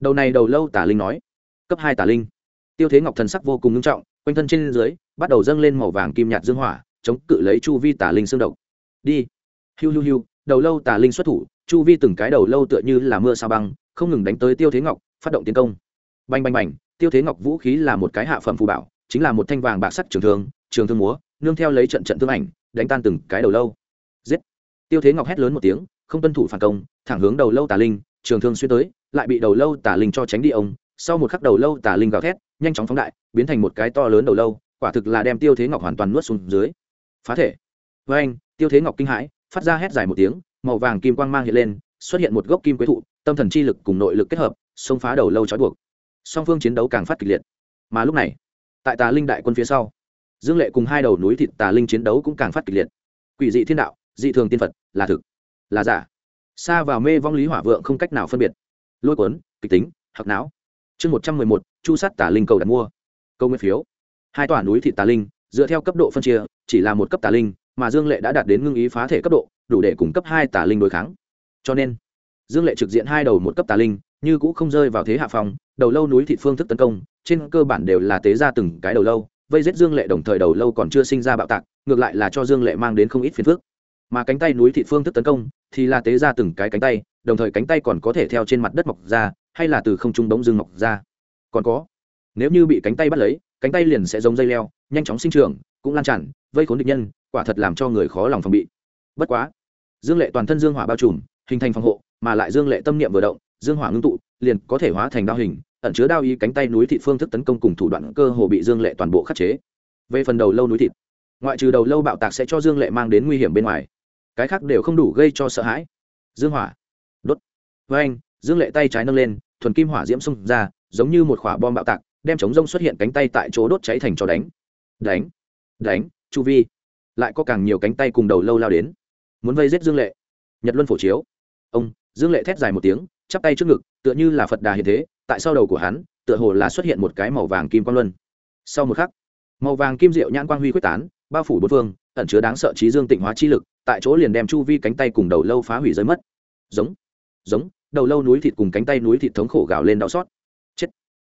Đầu này đầu lâu tà linh nói. Cấp hai tà linh tiêu thế ngọc thần sắc vô cùng nghiêm trọng, quanh thân trên dưới bắt đầu dâng lên màu vàng kim nhạt dương hỏa, chống cự lấy chu vi tà linh xương độc. Đi. Hiu hiu hiu, đầu lâu tà linh xuất thủ, chu vi từng cái đầu lâu tựa như là mưa sao băng, không ngừng đánh tới tiêu thế ngọc, phát động tiến công. Bành bành bành, tiêu thế ngọc vũ khí là một cái hạ phẩm phù bảo, chính là một thanh vàng bạc sắc trường thương trường thương múa, nương theo lấy trận trận thương ảnh, đánh tan từng cái đầu lâu. Giết. Tiêu thế ngọc hét lớn một tiếng, không tuân thủ phản công, thẳng hướng đầu lâu tà linh, trường thương xuyên tới, lại bị đầu lâu tà linh cho tránh đi ông. Sau một khắc đầu lâu tà linh gào thét nhanh chóng phóng đại, biến thành một cái to lớn đầu lâu, quả thực là đem tiêu thế ngọc hoàn toàn nuốt xuống dưới. Phá thể. Với anh, tiêu thế ngọc kinh hãi, phát ra hét dài một tiếng, màu vàng kim quang mang hiện lên, xuất hiện một gốc kim quế thụ, tâm thần chi lực cùng nội lực kết hợp, xông phá đầu lâu trói buộc. Song phương chiến đấu càng phát kịch liệt. Mà lúc này, tại tà linh đại quân phía sau, dương lệ cùng hai đầu núi thịt tà linh chiến đấu cũng càng phát kịch liệt. Quỷ dị thiên đạo, dị thường tiên phật, là thực, là giả. Xa vào mê vong lý hỏa vượng không cách nào phân biệt. Lôi cuốn, kịch tính hoặc não. Chương một trăm mười một chu sát tà linh cầu đặt mua. Câu nguyên phiếu. Hai tòa núi thị tà linh, dựa theo cấp độ phân chia, chỉ là một cấp tà linh, mà dương lệ đã đạt đến ngưng ý phá thể cấp độ, đủ để cung cấp hai tà linh đối kháng. Cho nên, dương lệ trực diện hai đầu một cấp tà linh, như cũng không rơi vào thế hạ phòng đầu lâu núi thị phương thức tấn công, trên cơ bản đều là tế ra từng cái đầu lâu, vây giết dương lệ đồng thời đầu lâu còn chưa sinh ra bạo tạc, ngược lại là cho dương lệ mang đến không ít phiền phức. Mà cánh tay núi thị phương thức tấn công, thì là tế ra từng cái cánh tay, đồng thời cánh tay còn có thể theo trên mặt đất mọc ra, hay là từ không trung đống dương mọc ra còn có. Nếu như bị cánh tay bắt lấy, cánh tay liền sẽ giống dây leo, nhanh chóng sinh trưởng, cũng lan tràn, vây khốn địch nhân, quả thật làm cho người khó lòng phòng bị. Bất quá, dương lệ toàn thân dương hỏa bao trùm, hình thành phòng hộ, mà lại dương lệ tâm niệm vừa động, dương hỏa ngưng tụ, liền có thể hóa thành đao hình, ẩn chứa đao ý cánh tay núi thị phương thức tấn công cùng thủ đoạn cơ hồ bị dương lệ toàn bộ khắc chế. Về phần đầu lâu núi thịt, ngoại trừ đầu lâu bạo tạc sẽ cho dương lệ mang đến nguy hiểm bên ngoài. Cái khác đều không đủ gây cho sợ hãi. Dương hỏa, đốt. Với anh dương lệ tay trái nâng lên, thuần kim hỏa diễm xông ra giống như một quả bom bạo tạc, đem chống rông xuất hiện cánh tay tại chỗ đốt cháy thành cho đánh. Đánh đánh, chu vi. Lại có càng nhiều cánh tay cùng đầu lâu lao đến. Muốn vây giết dương lệ. Nhật luân phổ chiếu. Ông, dương lệ thét dài một tiếng, chắp tay trước ngực, tựa như là phật đà hiện thế, tại sau đầu của hắn, tựa hồ là xuất hiện một cái màu vàng kim quang luân. Sau một khắc, màu vàng kim diệu nhãn quang huy quyết tán, bao phủ bốn phương, ẩn chứa đáng sợ trí dương tịnh hóa chi lực, tại chỗ liền đem chu vi cánh tay cùng đầu lâu phá hủy rơi mất. Giống giống, đầu lâu núi thịt cùng cánh tay núi thịt thống khổ gào lên đau xót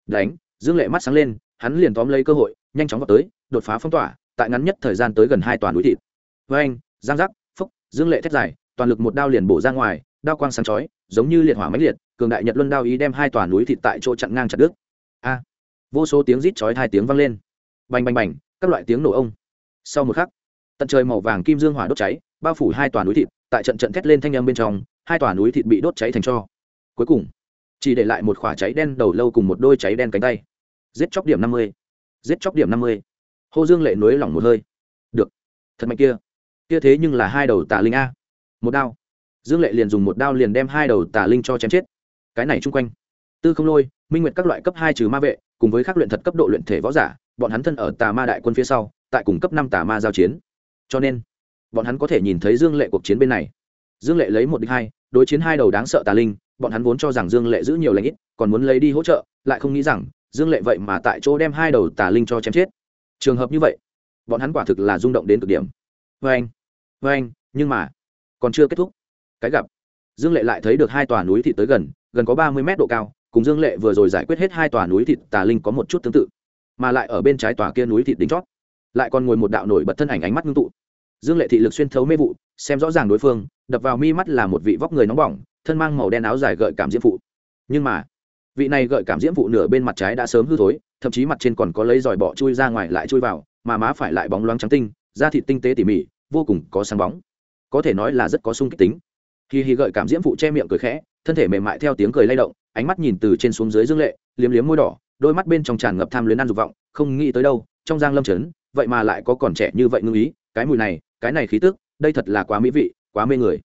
đánh, dương lệ mắt sáng lên, hắn liền tóm lấy cơ hội, nhanh chóng vào tới, đột phá phong tỏa, tại ngắn nhất thời gian tới gần hai toàn núi thịt. Với anh, giang giác, phúc, dương lệ thét dài, toàn lực một đao liền bổ ra ngoài, đao quang sáng chói, giống như liệt hỏa máy liệt, cường đại nhật luân đao ý đem hai toàn núi thịt tại chỗ chặn ngang chặt đứt. A! Vô số tiếng rít chói hai tiếng vang lên. Bành bành bành, các loại tiếng nổ ông. Sau một khắc, tận trời màu vàng kim dương hỏa đốt cháy, bao phủ hai tòa núi thịt, tại trận trận thét lên thanh âm bên trong, hai tòa núi thịt bị đốt cháy thành cho. Cuối cùng chỉ để lại một khỏa cháy đen đầu lâu cùng một đôi cháy đen cánh tay. Giết chóc điểm năm mươi. Giết chóc điểm năm mươi. Hô dương lệ nối lỏng một hơi. Được. Thật mạnh kia. Kia thế nhưng là hai đầu tà linh a. Một đao. Dương lệ liền dùng một đao liền đem hai đầu tà linh cho chém chết. Cái này chung quanh. Tư không lôi, minh nguyệt các loại cấp hai trừ ma vệ, cùng với các luyện thật cấp độ luyện thể võ giả, bọn hắn thân ở tà ma đại quân phía sau, tại cùng cấp năm tà ma giao chiến. Cho nên, bọn hắn có thể nhìn thấy dương lệ cuộc chiến bên này. Dương lệ lấy một đích hai, đối chiến hai đầu đáng sợ tà linh bọn hắn vốn cho rằng dương lệ giữ nhiều lãnh ít, còn muốn lấy đi hỗ trợ, lại không nghĩ rằng dương lệ vậy mà tại chỗ đem hai đầu tà linh cho chém chết. Trường hợp như vậy, bọn hắn quả thực là rung động đến cực điểm. Vê anh vê anh, nhưng mà còn chưa kết thúc. Cái gặp, dương lệ lại thấy được hai tòa núi thịt tới gần gần có ba mươi mét độ cao, cùng dương lệ vừa rồi giải quyết hết hai tòa núi thịt tà linh có một chút tương tự. Mà lại ở bên trái tòa kia núi thịt đính chót, lại còn ngồi một đạo nổi bật thân ảnh ánh mắt ngưng tụ. Dương lệ thị lực xuyên thấu mê vụ, xem rõ ràng đối phương, đập vào mi mắt là một vị vóc người nóng bỏng thân mang màu đen áo dài gợi cảm diễm phụ. Nhưng mà, vị này gợi cảm diễm phụ nửa bên mặt trái đã sớm hư thối, thậm chí mặt trên còn có lấy dòi bọ chui ra ngoài lại chui vào, mà má phải lại bóng loáng trắng tinh, da thịt tinh tế tỉ mỉ, vô cùng có sáng bóng. Có thể nói là rất có sung kích tính. Khi hì gợi cảm diễm phụ che miệng cười khẽ, thân thể mềm mại theo tiếng cười lay động, ánh mắt nhìn từ trên xuống dưới dương lệ, liếm liếm môi đỏ, đôi mắt bên trong tràn ngập tham luyến ăn dục vọng, không nghĩ tới đâu, trong giang lâm trấn, vậy mà lại có còn trẻ như vậy ngưng ý, cái mùi này, cái này khí tức, đây thật là quá mỹ vị, quá mê người.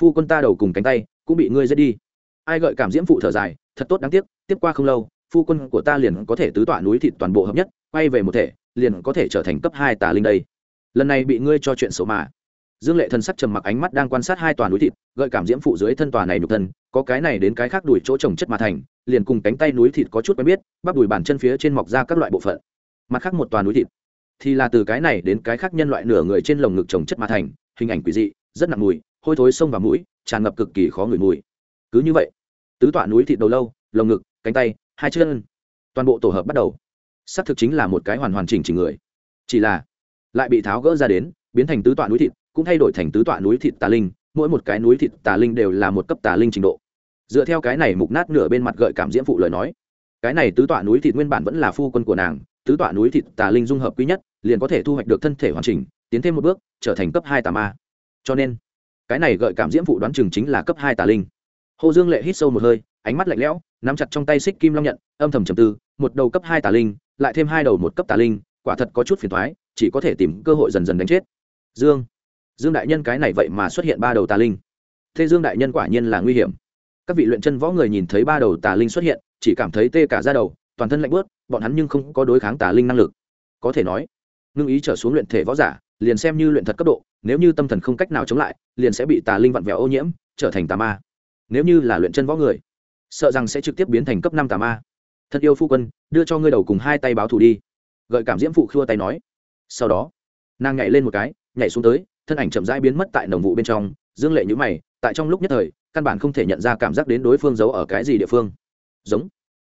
Phu quân ta đầu cùng cánh tay cũng bị ngươi giết đi. Ai gợi cảm diễm phụ thở dài, thật tốt đáng tiếc, tiếp qua không lâu, phu quân của ta liền có thể tứ tọa núi thịt toàn bộ hợp nhất, quay về một thể, liền có thể trở thành cấp hai tà linh đây. Lần này bị ngươi cho chuyện xấu mà. Dương lệ thần sắc trầm mặc ánh mắt đang quan sát hai tòa núi thịt, gợi cảm diễm phụ dưới thân tòa này nhục thân, có cái này đến cái khác đuổi chỗ trồng chất mà thành, liền cùng cánh tay núi thịt có chút quen biết, bắp đùi bàn chân phía trên mọc ra các loại bộ phận. Mặt khác một tòa núi thịt, thì là từ cái này đến cái khác nhân loại nửa người trên lồng ngực trồng chất mà thành, hình ảnh quỷ dị, rất nặng mùi, hôi thối sông vào mũi tràn ngập cực kỳ khó ngửi mùi. Cứ như vậy, tứ tọa núi thịt đầu lâu, lồng ngực, cánh tay, hai chân, toàn bộ tổ hợp bắt đầu. Xác thực chính là một cái hoàn hoàn chỉnh chỉnh người. Chỉ là, lại bị tháo gỡ ra đến, biến thành tứ tọa núi thịt, cũng thay đổi thành tứ tọa núi thịt tà linh, mỗi một cái núi thịt tà linh đều là một cấp tà linh trình độ. Dựa theo cái này mục nát nửa bên mặt gợi cảm diễm phụ lời nói, cái này tứ tọa núi thịt nguyên bản vẫn là phu quân của nàng, tứ tọa núi thịt tà linh dung hợp quý nhất, liền có thể thu hoạch được thân thể hoàn chỉnh, tiến thêm một bước, trở thành cấp hai tà ma. Cho nên cái này gợi cảm diễm phụ đoán chừng chính là cấp hai tà linh. Hồ dương lệ hít sâu một hơi, ánh mắt lạnh lẽo, nắm chặt trong tay xích kim long nhận, âm thầm trầm tư, một đầu cấp hai tà linh, lại thêm hai đầu một cấp tà linh, quả thật có chút phiền thoái chỉ có thể tìm cơ hội dần dần đánh chết. Dương dương đại nhân cái này vậy mà xuất hiện ba đầu tà linh. Thế dương đại nhân quả nhiên là nguy hiểm. Các vị luyện chân võ người nhìn thấy ba đầu tà linh xuất hiện, chỉ cảm thấy tê cả ra đầu, toàn thân lạnh bớt bọn hắn nhưng không có đối kháng tà linh năng lực. Có thể nói, ngưng ý trở xuống luyện thể võ giả liền xem như luyện thật cấp độ, nếu như tâm thần không cách nào chống lại, liền sẽ bị tà linh vặn vẹo ô nhiễm, trở thành tà ma. Nếu như là luyện chân võ người, sợ rằng sẽ trực tiếp biến thành cấp năm tà ma. Thật yêu phu quân, đưa cho ngươi đầu cùng hai tay báo thù đi. Gợi cảm diễm phụ khua tay nói. Sau đó, nàng nhảy lên một cái, nhảy xuống tới, thân ảnh chậm rãi biến mất tại nồng vụ bên trong, dương lệ nhữ mày, tại trong lúc nhất thời, căn bản không thể nhận ra cảm giác đến đối phương giấu ở cái gì địa phương. Giống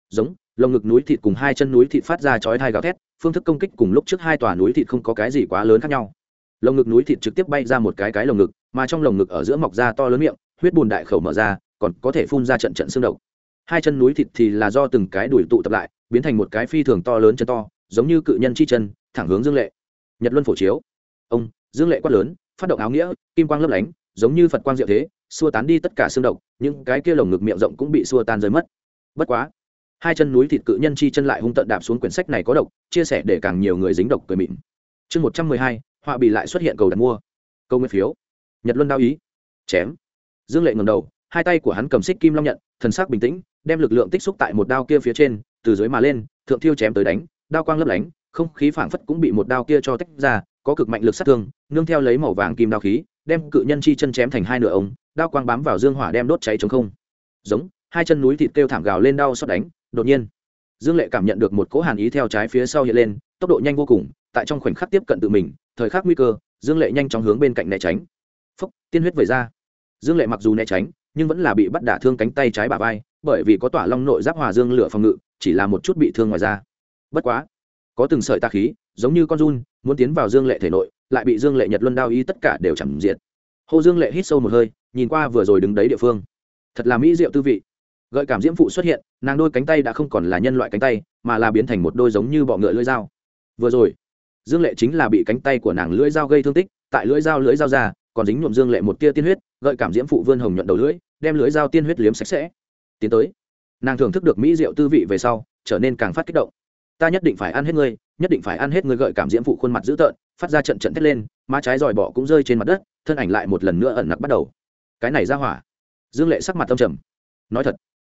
giống, lồng ngực núi thịt cùng hai chân núi thịt phát ra chói thai gào thét, phương thức công kích cùng lúc trước hai tòa núi thịt không có cái gì quá lớn khác nhau lồng ngực núi thịt trực tiếp bay ra một cái cái lồng ngực, mà trong lồng ngực ở giữa mọc ra to lớn miệng, huyết bùn đại khẩu mở ra, còn có thể phun ra trận trận xương độc. Hai chân núi thịt thì là do từng cái đuổi tụ tập lại, biến thành một cái phi thường to lớn chân to, giống như cự nhân chi chân, thẳng hướng dương lệ. Nhật luân phổ chiếu. Ông, dương lệ quát lớn, phát động áo nghĩa, kim quang lấp lánh, giống như phật quang diệu thế, xua tán đi tất cả xương độc, những cái kia lồng ngực miệng rộng cũng bị xua tan rơi mất. Bất quá, hai chân núi thịt cự nhân chi chân lại hung tận đạp xuống quyển sách này có độc, chia sẻ để càng nhiều người dính độc cười mịn. Chương một trăm mười hai họa bị lại xuất hiện cầu đặt mua. Câu nguyên phiếu. Nhật luân đao ý. Chém. Dương lệ ngầm đầu, hai tay của hắn cầm xích kim long nhận, thần sắc bình tĩnh, đem lực lượng tích xúc tại một đao kia phía trên, từ dưới mà lên, thượng thiêu chém tới đánh, đao quang lấp lánh, không khí phảng phất cũng bị một đao kia cho tách ra, có cực mạnh lực sát thương, nương theo lấy màu vàng kim đao khí, đem cự nhân chi chân chém thành hai nửa ống, đao quang bám vào dương hỏa đem đốt cháy chống không. Giống, hai chân núi thịt kêu thảm gào lên đau xót đánh, đột nhiên, dương lệ cảm nhận được một cỗ hàn ý theo trái phía sau hiện lên, tốc độ nhanh vô cùng, tại trong khoảnh khắc tiếp cận tự mình thời khắc nguy cơ, dương lệ nhanh chóng hướng bên cạnh né tránh. Phúc, tiên huyết về ra. Dương lệ mặc dù né tránh, nhưng vẫn là bị bắt đả thương cánh tay trái bà vai, bởi vì có tỏa long nội giáp hòa dương lửa phòng ngự, chỉ là một chút bị thương ngoài da. Bất quá, có từng sợi tạ khí, giống như con run, muốn tiến vào dương lệ thể nội, lại bị dương lệ nhật luân đao ý tất cả đều chẳng diệt hồ dương lệ hít sâu một hơi, nhìn qua vừa rồi đứng đấy địa phương. Thật là mỹ diệu tư vị. Gợi cảm diễm phụ xuất hiện, nàng đôi cánh tay đã không còn là nhân loại cánh tay, mà là biến thành một đôi giống như bọ ngựa lưỡi dao. Vừa rồi dương lệ chính là bị cánh tay của nàng lưỡi dao gây thương tích, tại lưỡi dao lưỡi dao ra, còn dính nhuộm dương lệ một tia tiên huyết, gợi cảm diễm phụ vươn hồng nhuận đầu lưỡi, đem lưỡi dao tiên huyết liếm sạch sẽ. Tiến tới, nàng thưởng thức được mỹ rượu tư vị về sau, trở nên càng phát kích động. Ta nhất định phải ăn hết ngươi, nhất định phải ăn hết ngươi, gợi cảm diễm phụ khuôn mặt dữ tợn, phát ra trận trận thét lên, má trái dòi bỏ cũng rơi trên mặt đất, thân ảnh lại một lần nữa ẩn nặc bắt đầu. Cái này ra hỏa. Dương lệ sắc mặt tâm trầm. Nói thật,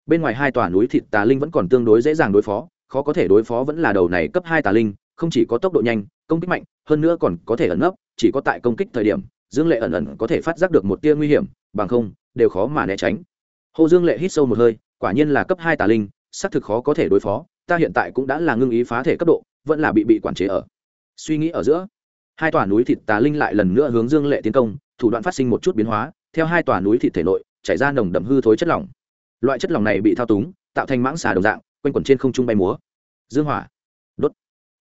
bên ngoài hai tòa núi thịt tà linh vẫn còn tương đối dễ dàng đối phó, khó có thể đối phó vẫn là đầu này cấp hai tà linh không chỉ có tốc độ nhanh, công kích mạnh, hơn nữa còn có thể ẩn nấp, chỉ có tại công kích thời điểm, dương lệ ẩn ẩn có thể phát giác được một tia nguy hiểm, bằng không, đều khó mà né tránh. Hồ dương lệ hít sâu một hơi, quả nhiên là cấp hai tà linh, xác thực khó có thể đối phó, ta hiện tại cũng đã là ngưng ý phá thể cấp độ, vẫn là bị bị quản chế ở. Suy nghĩ ở giữa, hai tòa núi thịt tà linh lại lần nữa hướng dương lệ tiến công, thủ đoạn phát sinh một chút biến hóa, theo hai tòa núi thịt thể nội, chảy ra nồng đậm hư thối chất lỏng. Loại chất lỏng này bị thao túng, tạo thành mãng xà đồng dạng, quanh quẩn trên không trung bay múa. Dương hỏa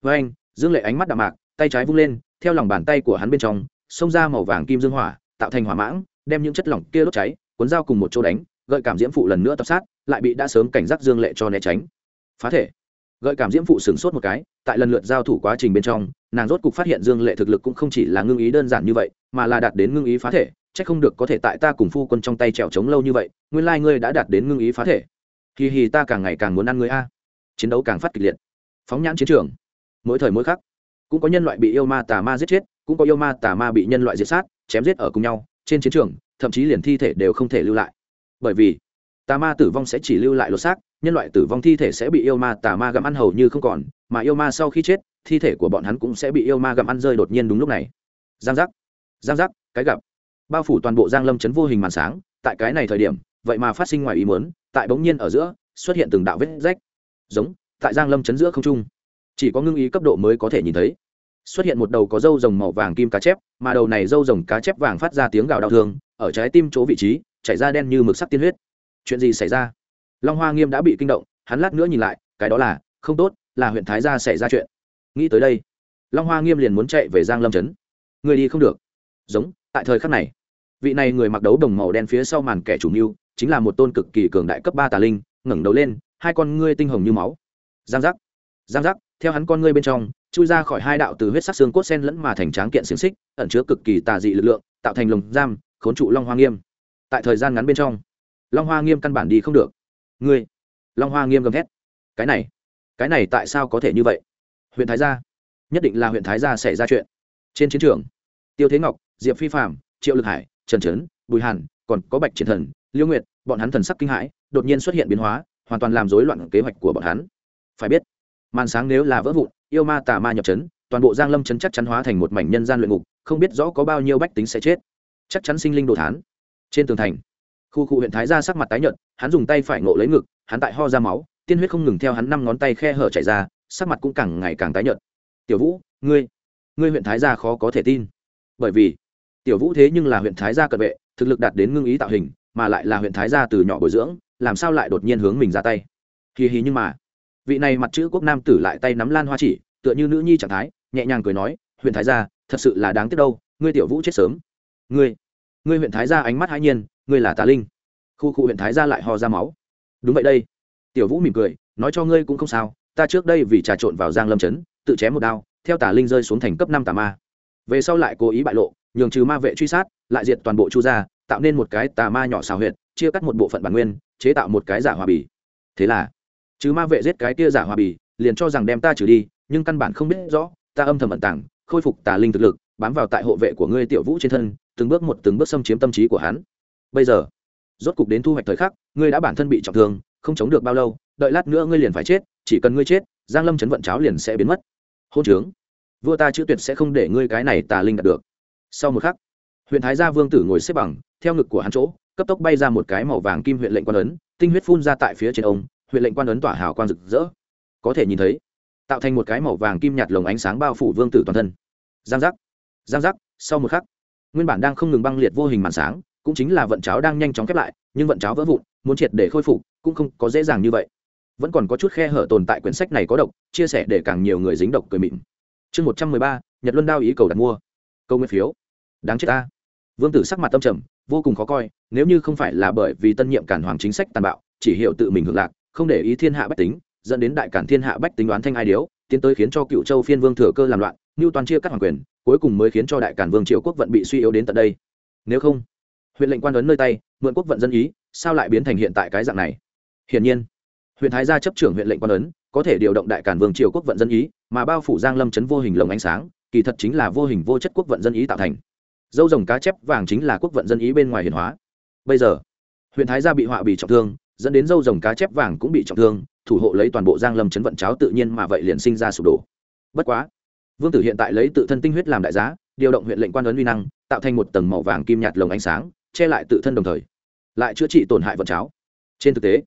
với anh, dương lệ ánh mắt đạm mạc, tay trái vung lên, theo lòng bàn tay của hắn bên trong, xông ra màu vàng kim dương hỏa, tạo thành hỏa mãng, đem những chất lỏng kia đốt cháy, cuốn dao cùng một chỗ đánh, gợi cảm diễm phụ lần nữa tập sát, lại bị đã sớm cảnh giác dương lệ cho né tránh. Phá thể. Gợi cảm diễm phụ sửng sốt một cái, tại lần lượt giao thủ quá trình bên trong, nàng rốt cục phát hiện dương lệ thực lực cũng không chỉ là ngưng ý đơn giản như vậy, mà là đạt đến ngưng ý phá thể c h ắ c không được có thể tại ta cùng phu quân trong tay trèo trống lâu như vậy, nguyên lai、like、ngươi đã đạt đến ngưng ý phá thể. Hì hì ta càng ngày càng muốn ăn ngươi a. Chiến đấu càng phát kịch liệt. Phóng nhãn chiến trường mỗi thời mỗi khắc. Cũng có nhân loại bị yêu ma tà ma giết chết, cũng có yêu ma tà ma bị nhân loại diệt sát, chém giết ở cùng nhau, trên chiến trường, thậm chí liền thi thể đều không thể lưu lại. Bởi vì, tà ma tử vong sẽ chỉ lưu lại lột xác, nhân loại tử vong thi thể sẽ bị yêu ma tà ma gặm ăn hầu như không còn, mà yêu ma sau khi chết, thi thể của bọn hắn cũng sẽ bị yêu ma gặm ăn rơi đột nhiên đúng lúc này. Giang giác giang giác, cái gặp. Bao phủ toàn bộ giang lâm chấn vô hình màn sáng, tại cái này thời điểm, vậy mà phát sinh ngoài ý muốn, tại bỗng nhiên ở giữa, xuất hiện từng đạo vết rách. Giống, tại giang lâm chấn giữa không trung chỉ có ngưng ý cấp độ mới có thể nhìn thấy. Xuất hiện một đầu có dâu rồng màu vàng kim cá chép, mà đầu này dâu rồng cá chép vàng phát ra tiếng gào đau thương, ở trái tim chỗ vị trí, chảy ra đen như mực sắc tiên huyết. Chuyện gì xảy ra? Long hoa nghiêm đã bị kinh động, hắn lát nữa nhìn lại, cái đó là, không tốt, là huyện thái gia xảy ra chuyện. Nghĩ tới đây, long hoa nghiêm liền muốn chạy về giang lâm trấn. Người đi không được. Giống, tại thời khắc này, vị này người mặc đấu đồng màu đen phía sau màn kẻ chủ mưu, chính là một tôn cực kỳ cường đại cấp ba tà linh, ngẩng đầu lên, hai con ngươi tinh hồng như máu. Giang giác giang giác theo hắn con ngươi bên trong, chui ra khỏi hai đạo từ huyết sắc xương cốt sen lẫn mà thành tráng kiện xiềng xích, ẩn chứa cực kỳ tà dị lực lượng, tạo thành lồng giam, khốn trụ long hoa nghiêm. Tại thời gian ngắn bên trong, long hoa nghiêm căn bản đi không được. Ngươi, long hoa nghiêm gầm thét. Cái này cái này tại sao có thể như vậy? Huyện thái gia, nhất định là huyện thái gia xảy ra chuyện. Trên chiến trường, tiêu thế ngọc, diệp phi phạm triệu lực hải, trần trấn, bùi hàn, còn có bạch triển thần, liêu nguyệt, bọn hắn thần sắc kinh hãi, đột nhiên xuất hiện biến hóa, hoàn toàn làm rối loạn kế hoạch của bọn hắn. Phải biết màn sáng nếu là vỡ vụn, yêu ma tà ma nhập chấn, toàn bộ giang lâm chấn chắc chắn hóa thành một mảnh nhân gian luyện ngục, không biết rõ có bao nhiêu bách tính sẽ chết. Chắc chắn sinh linh đồ thán. Trên tường thành, khu khu huyện thái ra sắc mặt tái nhợt, hắn dùng tay phải ngộ lấy ngực, hắn tại ho ra máu, tiên huyết không ngừng theo hắn năm ngón tay khe hở chảy ra, sắc mặt cũng càng ngày càng tái nhợt. Tiểu vũ, ngươi ngươi huyện thái gia khó có thể tin. Bởi vì, tiểu vũ thế nhưng là huyện thái gia cận vệ, thực lực đạt đến ngưng ý tạo hình, mà lại là huyện thái gia từ nhỏ bồi dưỡng, làm sao lại đột nhiên hướng mình ra tay? Kỳ hì nhưng mà vị này mặt chữ quốc nam tử lại tay nắm lan hoa chỉ, tựa như nữ nhi trạng thái, nhẹ nhàng cười nói huyện thái gia, thật sự là đáng tiếc đâu, ngươi tiểu vũ chết sớm. Ngươi ngươi huyện thái gia ánh mắt hãi nhiên, ngươi là tà linh. Khu khu huyện thái gia lại ho ra máu. Đúng vậy đây. Tiểu vũ mỉm cười, nói cho ngươi cũng không sao, ta trước đây vì trà trộn vào giang lâm chấn tự chém một đao, theo tà linh rơi xuống thành cấp năm tà ma. Về sau lại cố ý bại lộ, nhường trừ ma vệ truy sát, lại diệt toàn bộ chu gia, tạo nên một cái tà ma nhỏ xào huyệt, chia cắt một bộ phận bản nguyên, chế tạo một cái giả hòa bì. Thế là chứ ma vệ giết cái kia giả hòa bì, liền cho rằng đem ta trừ đi, nhưng căn bản không biết rõ, ta âm thầm ẩn tàng, khôi phục tà linh thực lực, bám vào tại hộ vệ của ngươi tiểu vũ trên thân, từng bước một từng bước xâm chiếm tâm trí của hắn. Bây giờ, rốt cục đến thu hoạch thời khắc, ngươi đã bản thân bị trọng thương, không chống được bao lâu, đợi lát nữa ngươi liền phải chết, chỉ cần ngươi chết, giang lâm chấn vận cháo liền sẽ biến mất. Hôn trướng. Vua ta chữ tuyệt sẽ không để ngươi cái này tà linh đạt được. Sau một khắc, huyện thái gia vương tử ngồi xếp bằng, theo ngực của hắn chỗ, cấp tốc bay ra một cái màu vàng kim huyện lệnh quan ấn, tinh huyết phun ra tại phía trên ông huyện lệnh quan ấn tỏa hào quang rực rỡ. Có thể nhìn thấy, tạo thành một cái màu vàng kim nhạt lồng ánh sáng bao phủ vương tử toàn thân. Giang giác giang giác, sau một khắc, nguyên bản đang không ngừng băng liệt vô hình màn sáng, cũng chính là vận cháo đang nhanh chóng khép lại, nhưng vận cháo vỡ vụn, muốn triệt để khôi phục, cũng không có dễ dàng như vậy. Vẫn còn có chút khe hở tồn tại quyển sách này có độc, chia sẻ để càng nhiều người dính độc cười mịn. Chương một trăm mười ba, nhật luân đao ý cầu đặt mua. Câu nguyên phiếu. Đáng chết ta. Vương tử sắc mặt tâm trầm, vô cùng khó coi, nếu như không phải là bởi vì tân nhiệm cản hoàng chính sách tàn bạo, chỉ hiểu tự mình hưởng lạc không để ý thiên hạ bách tính, dẫn đến đại cản thiên hạ bách tính đoán thanh ai điếu, tiến tới khiến cho cựu châu phiên vương thừa cơ làm loạn như toàn chia cắt hoàng quyền, cuối cùng mới khiến cho đại cản vương triều quốc vận bị suy yếu đến tận đây. Nếu không, huyện lệnh quan ấn nơi tay, mượn quốc vận dân ý, sao lại biến thành hiện tại cái dạng này? Hiển nhiên, huyện thái gia chấp trưởng huyện lệnh quan ấn, có thể điều động đại cản vương triều quốc vận dân ý, mà bao phủ giang lâm chấn vô hình lồng ánh sáng, kỳ thật chính là vô hình vô chất quốc vận dân ý tạo thành. Dâu rồng cá chép vàng chính là quốc vận dân ý bên ngoài hiển hóa. Bây giờ, huyện thái gia bị họa bị trọng thương dẫn đến dâu rồng cá chép vàng cũng bị trọng thương, thủ hộ lấy toàn bộ giang lâm chấn vận cháo tự nhiên mà vậy liền sinh ra sụp đổ. Bất quá, vương tử hiện tại lấy tự thân tinh huyết làm đại giá, điều động huyện lệnh quan ấn uy năng, tạo thành một tầng màu vàng kim nhạt lồng ánh sáng, che lại tự thân đồng thời, lại chữa trị tổn hại vận cháo. Trên thực tế,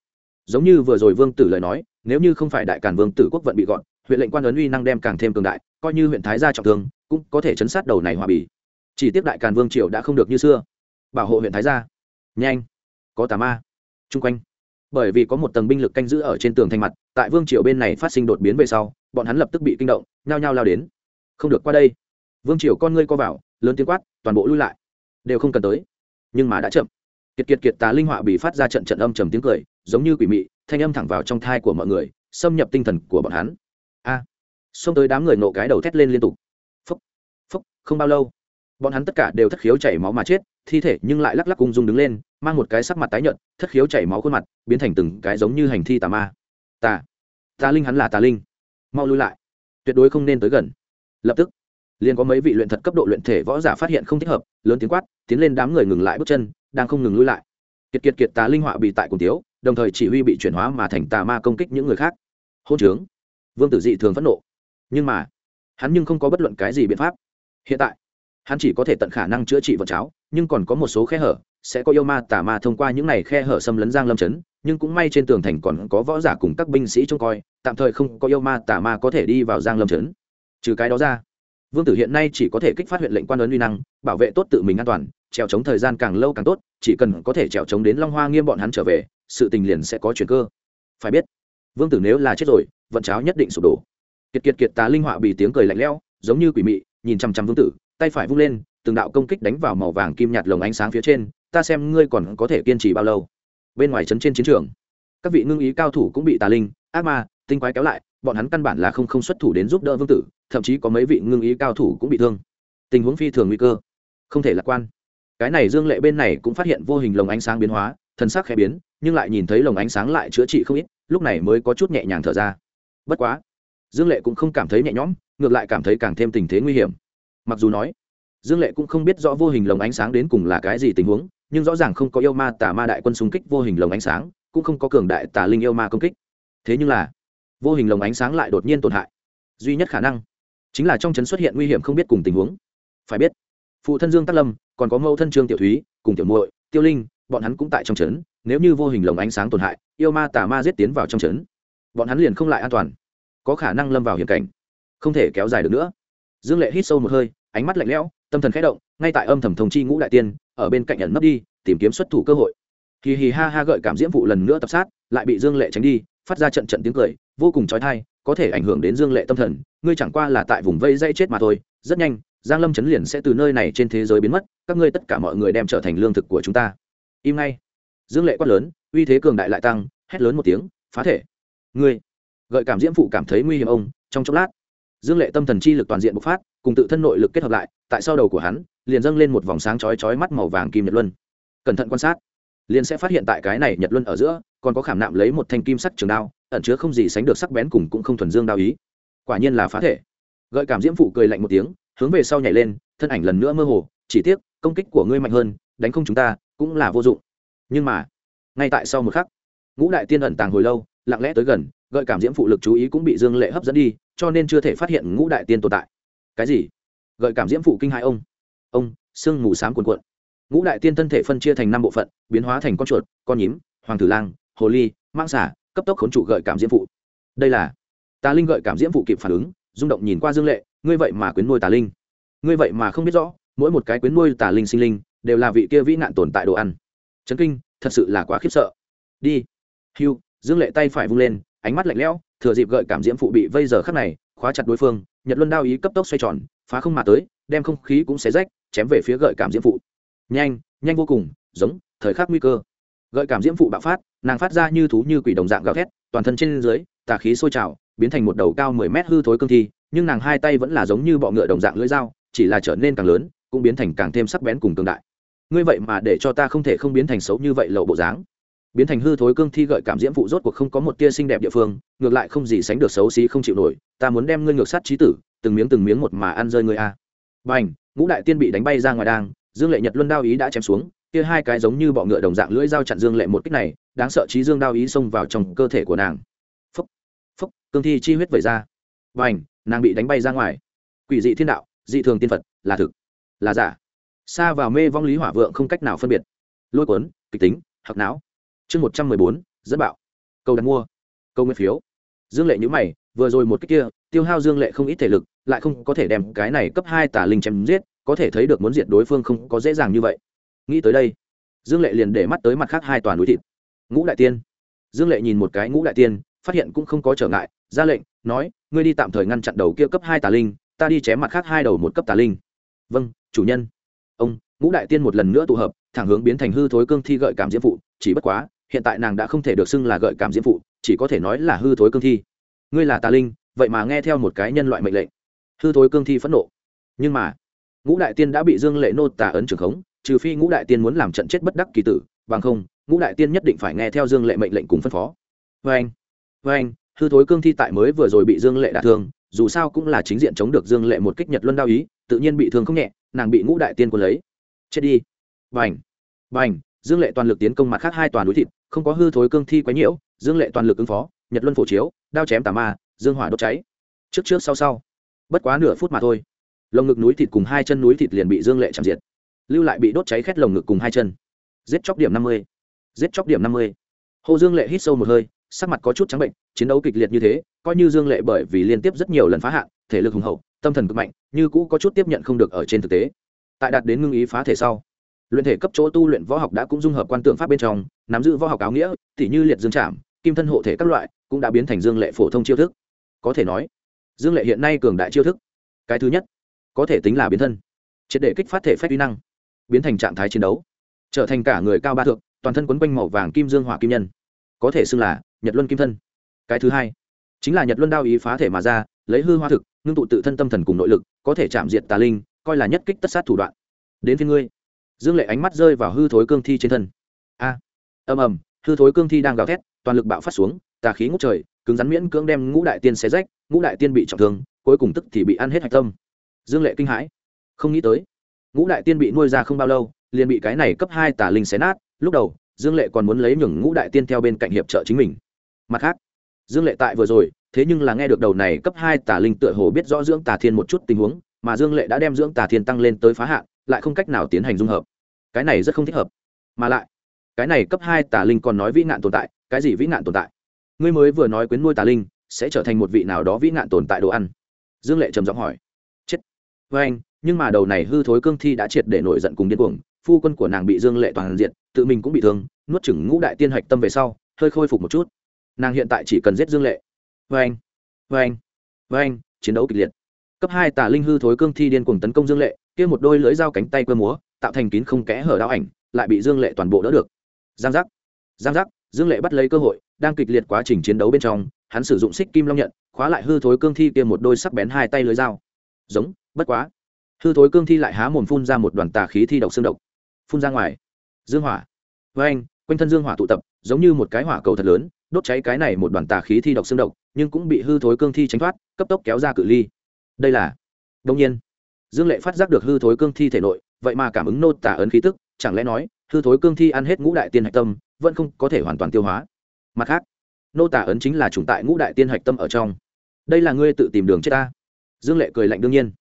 giống như vừa rồi vương tử lời nói, nếu như không phải đại cản vương tử quốc vận bị gọn, huyện lệnh quan ấn uy năng đem càng thêm cường đại, coi như huyện thái gia trọng thương, cũng có thể chấn sát đầu này hòa bì. Chỉ tiếp đại càn vương triều đã không được như xưa. Bảo hộ huyện thái gia. Nhanh. Có tà ma. Chung quanh bởi vì có một tầng binh lực canh giữ ở trên tường thành mặt, tại vương triều bên này phát sinh đột biến về sau, bọn hắn lập tức bị kinh động, nhao nhao lao đến. Không được qua đây. Vương triều con ngươi co vào, lớn tiếng quát, toàn bộ lui lại. Đều không cần tới. Nhưng mà đã chậm. Kiệt kiệt kiệt tà linh họa bị phát ra trận trận âm trầm tiếng cười, giống như quỷ mị, thanh âm thẳng vào trong thai của mọi người, xâm nhập tinh thần của bọn hắn. A. Xông tới đám người nộ cái đầu thét lên liên tục. Phúc. Phúc. Không bao lâu bọn hắn tất cả đều thất khiếu chảy máu mà chết, thi thể nhưng lại lắc lắc cung dung đứng lên, mang một cái sắc mặt tái nhợt, thất khiếu chảy máu khuôn mặt, biến thành từng cái giống như hành thi tà ma. Tà tà linh hắn là tà linh. Mau lui lại. Tuyệt đối không nên tới gần. Lập tức, liền có mấy vị luyện thật cấp độ luyện thể võ giả phát hiện không thích hợp, lớn tiếng quát, tiến lên đám người ngừng lại bước chân, đang không ngừng lui lại. Kiệt kiệt kiệt tà linh họa bị tại cùng tiếu, đồng thời chỉ huy bị chuyển hóa mà thành tà ma công kích những người khác. Hôn trướng. Vương tử dị thường phẫn nộ. Nhưng mà, hắn nhưng không có bất luận cái gì biện pháp. Hiện tại hắn chỉ có thể tận khả năng chữa trị vật cháo, nhưng còn có một số khe hở, sẽ có yêu ma tà ma thông qua những này khe hở xâm lấn giang lâm chấn nhưng cũng may trên tường thành còn có võ giả cùng các binh sĩ trông coi, tạm thời không có yêu ma tà ma có thể đi vào giang lâm chấn trừ cái đó ra, vương tử hiện nay chỉ có thể kích phát huyện lệnh quan ấn uy năng, bảo vệ tốt tự mình an toàn, trèo chống thời gian càng lâu càng tốt, chỉ cần có thể trèo chống đến long hoa nghiêm bọn hắn trở về, sự tình liền sẽ có chuyển cơ. Phải biết, vương tử nếu là chết rồi, vận cháo nhất định sụp đổ. Kiệt kiệt kiệt tà linh họa bị tiếng cười lạnh lẽo, giống như quỷ mị, nhìn chằm chằm vương tử tay phải vung lên, từng đạo công kích đánh vào màu vàng kim nhạt lồng ánh sáng phía trên, ta xem ngươi còn có thể kiên trì bao lâu. Bên ngoài trấn trên chiến trường, các vị ngưng ý cao thủ cũng bị tà linh, ác ma, tinh quái kéo lại, bọn hắn căn bản là không không xuất thủ đến giúp đỡ vương tử, thậm chí có mấy vị ngưng ý cao thủ cũng bị thương. Tình huống phi thường nguy cơ, không thể lạc quan. Cái này dương lệ bên này cũng phát hiện vô hình lồng ánh sáng biến hóa thân xác khẽ biến, nhưng lại nhìn thấy lồng ánh sáng lại chữa trị không ít, lúc này mới có chút nhẹ nhàng thở ra. Bất quá, dương lệ cũng không cảm thấy nhẹ nhõm, ngược lại cảm thấy càng thêm tình thế nguy hiểm mặc dù nói, dương lệ cũng không biết rõ vô hình lồng ánh sáng đến cùng là cái gì tình huống, nhưng rõ ràng không có yêu ma tà ma đại quân xung kích vô hình lồng ánh sáng, cũng không có cường đại tà linh yêu ma công kích. Thế nhưng là, vô hình lồng ánh sáng lại đột nhiên tổn hại. Duy nhất khả năng chính là trong trấn xuất hiện nguy hiểm không biết cùng tình huống. Phải biết, phụ thân dương tắc lâm, còn có mẫu thân trương tiểu thúy, cùng tiểu muội, tiêu linh, bọn hắn cũng tại trong trấn nếu như vô hình lồng ánh sáng tổn hại, yêu ma tà ma giết tiến vào trong trấn bọn hắn liền không lại an toàn, có khả năng lâm vào hiểm cảnh, không thể kéo dài được nữa dương lệ hít sâu một hơi, ánh mắt lạnh lẽo, tâm thần khẽ động, ngay tại âm thầm thông chi ngũ đại tiên, ở bên cạnh ẩn nấp đi, tìm kiếm xuất thủ cơ hội. Hì hì ha ha gợi cảm diễm vụ lần nữa tập sát, lại bị dương lệ tránh đi, phát ra trận trận tiếng cười, vô cùng trói thai có thể ảnh hưởng đến dương lệ tâm thần, ngươi chẳng qua là tại vùng vây dây chết mà thôi, rất nhanh, giang lâm chấn liền sẽ từ nơi này trên thế giới biến mất, các ngươi tất cả mọi người đem trở thành lương thực của chúng ta. Im ngay. Dương lệ quát lớn, uy thế cường đại lại tăng, hét lớn một tiếng, phá thể! Ngươi! Gợi cảm diễm phụ cảm thấy nguy hiểm ông, trong chốc lát dương lệ tâm thần chi lực toàn diện bộc phát, cùng tự thân nội lực kết hợp lại, tại sau đầu của hắn, liền dâng lên một vòng sáng chói chói mắt màu vàng kim nhật luân. Cẩn thận quan sát, liền sẽ phát hiện tại cái này nhật luân ở giữa, còn có khảm nạm lấy một thanh kim sắc trường đao, ẩn chứa không gì sánh được sắc bén cùng cũng không thuần dương đao ý. Quả nhiên là phá thể. Gợi cảm diễm phụ cười lạnh một tiếng, hướng về sau nhảy lên, thân ảnh lần nữa mơ hồ, chỉ tiếc, công kích của ngươi mạnh hơn, đánh không chúng ta, cũng là vô dụng. Nhưng mà, ngay tại sau một khắc, ngũ đại tiên ẩn tàng hồi lâu, lặng lẽ tới gần, gợi cảm diễm phụ lực chú ý cũng bị dương lệ hấp dẫn đi cho nên chưa thể phát hiện ngũ đại tiên tồn tại. Cái gì? Gợi cảm diễm phụ kinh hai ông. Ông sương mù s á m cuồn cuộn. Ngũ đại tiên thân thể phân chia thành năm bộ phận, biến hóa thành con chuột, con nhím, hoàng tử lang, hồ ly mang xả cấp tốc khốn trụ gợi cảm diễm phụ. Đây là tà linh gợi cảm diễm phụ kịp phản ứng, rung động nhìn qua dương lệ, ngươi vậy mà quyến nuôi tà linh. Ngươi vậy mà không biết rõ, mỗi một cái quyến nuôi tà linh sinh linh đều là vị kia vĩ nạn tồn tại đồ ăn. Trấn kinh, thật sự là quá khiếp sợ. Đi. Hiu dương lệ tay phải vung lên, ánh mắt lạnh lẽo thừa dịp gợi cảm diễm phụ bị vây giờ khắc này, khóa chặt đối phương, nhật luân đao ý cấp tốc xoay tròn, phá không mà tới, đem không khí cũng xé rách, chém về phía gợi cảm diễm phụ. Nhanh nhanh vô cùng, giống, thời khắc nguy cơ. Gợi cảm diễm phụ bạo phát, nàng phát ra như thú như quỷ đồng dạng gào thét, toàn thân trên dưới, tà khí sôi trào, biến thành một đầu cao mười mét hư thối cương thi, nhưng nàng hai tay vẫn là giống như bọ ngựa đồng dạng lưỡi dao, chỉ là trở nên càng lớn, cũng biến thành càng thêm sắc bén cùng tương đại. Ngươi vậy mà để cho ta không thể không biến thành xấu như vậy lậu bộ dáng biến thành hư thối cương thi gợi cảm diễm phụ rốt cuộc không có một tia xinh đẹp địa phương, ngược lại không gì sánh được xấu xí không chịu nổi, ta muốn đem ngươi ngược sát trí tử, từng miếng từng miếng một mà ăn rơi ngươi a. À. ngũ đại tiên bị đánh bay ra ngoài đang, dương lệ nhật luân đao ý đã chém xuống, kia hai cái giống như bọ ngựa đồng dạng lưỡi dao chặn dương lệ một kích này, đáng sợ trí dương đao ý xông vào trong cơ thể của nàng. Phúc phúc, cương thi chi huyết vẩy ra. Bành, nàng bị đánh bay ra ngoài. Quỷ dị thiên đạo, dị thường tiên phật, là thực, là giả. Xa vào mê vong lý hỏa vượng không cách nào phân biệt. Lôi cuốn, kịch tính hoặc não chương một trăm mười bốn, dẫn bạo. Câu đặt mua. Câu nguyên phiếu. Dương lệ nhữ mày, vừa rồi một cách kia, tiêu hao dương lệ không ít thể lực, lại không có thể đem cái này cấp hai tả linh chém giết, có thể thấy được muốn diệt đối phương không có dễ dàng như vậy. Nghĩ tới đây, dương lệ liền để mắt tới mặt khác hai toàn núi thịt. Ngũ đại tiên. Dương lệ nhìn một cái ngũ đại tiên, phát hiện cũng không có trở ngại, ra lệnh, nói, ngươi đi tạm thời ngăn chặn đầu kia cấp hai tà linh, ta đi chém mặt khác hai đầu một cấp tà linh. Vâng chủ nhân. Ông, ngũ đại tiên một lần nữa tụ hợp, thẳng hướng biến thành hư thối cương thi gợi cảm diễm phụ, chỉ bất quá hiện tại nàng đã không thể được xưng là gợi cảm diễm phụ, chỉ có thể nói là hư thối cương thi. Ngươi là tà linh, vậy mà nghe theo một cái nhân loại mệnh lệnh. Hư thối cương thi phẫn nộ. Nhưng mà, ngũ đại tiên đã bị dương lệ nô tà ấn trưởng khống, trừ phi ngũ đại tiên muốn làm trận chết bất đắc kỳ tử, bằng không, ngũ đại tiên nhất định phải nghe theo dương lệ mệnh lệnh cùng phân phó. Vê anh vê anh hư thối cương thi tại mới vừa rồi bị dương lệ đả thương, dù sao cũng là chính diện chống được dương lệ một kích nhật luân đao ý, tự nhiên bị thương không nhẹ, nàng bị ngũ đại tiên quân lấy. Chết đi. Bành bành dương lệ toàn lực tiến công mặt khác hai toàn núi thịt, không có hư thối cương thi quấy nhiễu, dương lệ toàn lực ứng phó, nhật luân phổ chiếu, đao chém tà ma, dương hỏa đốt cháy. Trước trước sau sau. Bất quá nửa phút mà thôi. Lồng ngực núi thịt cùng hai chân núi thịt liền bị dương lệ chạm diệt. Lưu lại bị đốt cháy khét lồng ngực cùng hai chân. Giết chóc điểm năm mươi. Giết chóc điểm năm mươi. Hồ dương lệ hít sâu một hơi, sắc mặt có chút trắng bệnh, chiến đấu kịch liệt như thế, coi như dương lệ bởi vì liên tiếp rất nhiều lần phá hạn, thể lực hùng hậu, tâm thần cực mạnh, như cũ có chút tiếp nhận không được ở trên thực tế. Tại đạt đến ngưng ý phá thể sau luyện thể cấp chỗ tu luyện võ học đã cũng dung hợp quan tượng pháp bên trong, nắm giữ võ học áo nghĩa t như liệt dương trảm, kim thân hộ thể các loại, cũng đã biến thành dương lệ phổ thông chiêu thức. Có thể nói, dương lệ hiện nay cường đại chiêu thức. Cái thứ nhất, có thể tính là biến thân. Triệt để kích phát thể phép uy năng, biến thành trạng thái chiến đấu. Trở thành cả người cao ba thượng toàn thân quấn quanh màu vàng kim dương hỏa kim nhân. Có thể xưng là nhật luân kim thân. Cái thứ hai, chính là nhật luân đao ý phá thể mà ra, lấy hư hoa thực, ngưng tụ tự thân tâm thần cùng nội lực, có thể chạm diệt tà linh, coi là nhất kích tất sát thủ đoạn. Đến phía ngươi dương lệ ánh mắt rơi vào hư thối cương thi trên thân. A, ầm ầm, hư thối cương thi đang gào thét, toàn lực bạo phát xuống, tà khí ngút trời, cứng rắn miễn cưỡng đem ngũ đại tiên xé rách, ngũ đại tiên bị trọng thương, cuối cùng tức thì bị ăn hết hạch tâm. Dương lệ kinh hãi. Không nghĩ tới, ngũ đại tiên bị nuôi ra không bao lâu, liền bị cái này cấp hai tà linh xé nát, lúc đầu, dương lệ còn muốn lấy nhường ngũ đại tiên theo bên cạnh hiệp trợ chính mình. Mặt khác, dương lệ tại vừa rồi thế nhưng là nghe được đầu này cấp hai tà linh tựa hồ biết rõ dưỡng tà thiên một chút tình huống, mà dương lệ đã đem dưỡng tà thiên tăng lên tới phá hạn, lại không cách nào tiến hành dung hợp. Cái này rất không thích hợp. Mà lại, cái này cấp hai tà linh còn nói vĩ nạn tồn tại, cái gì vĩ nạn tồn tại? Ngươi mới vừa nói quyến nuôi tà linh, sẽ trở thành một vị nào đó vĩ nạn tồn tại đồ ăn? Dương lệ trầm giọng hỏi. Chết. Với anh, nhưng mà đầu này hư thối cương thi đã triệt để nổi giận cùng điên cuồng, phu quân của nàng bị dương lệ toàn diện tự mình cũng bị thương, nuốt chửng ngũ đại tiên hạch tâm về sau, hơi khôi phục một chút. Nàng hiện tại chỉ cần giết dương lệ anh với anh anh, chiến đấu kịch liệt. Cấp hai tà linh hư thối cương thi điên cuồng tấn công dương lệ, kia một đôi lưỡi dao cánh tay cơ múa, tạo thành kín không kẽ hở đao ảnh, lại bị dương lệ toàn bộ đỡ được. Giang giác giang giác, dương lệ bắt lấy cơ hội, đang kịch liệt quá trình chiến đấu bên trong, hắn sử dụng xích kim long nhận, khóa lại hư thối cương thi kia một đôi sắc bén hai tay lưới dao. Giống, bất quá. Hư thối cương thi lại há mồm phun ra một đoàn tà khí thi độc xương độc. Phun ra ngoài. Dương hỏa. Với anh, quanh thân dương hỏa tụ tập, giống như một cái hỏa cầu thật lớn, đốt cháy cái này một đoàn tà khí thi độc xương độc nhưng cũng bị hư thối cương thi tránh thoát, cấp tốc kéo ra cự ly. Đây là đông nhiên, dương lệ phát giác được hư thối cương thi thể nội, vậy mà cảm ứng nô tả ấn khí tức, chẳng lẽ nói, hư thối cương thi ăn hết ngũ đại tiên hạch tâm, vẫn không có thể hoàn toàn tiêu hóa. Mặt khác, nô tả ấn chính là chủng tại ngũ đại tiên hạch tâm ở trong. Đây là ngươi tự tìm đường chết ta. Dương lệ cười lạnh đương nhiên.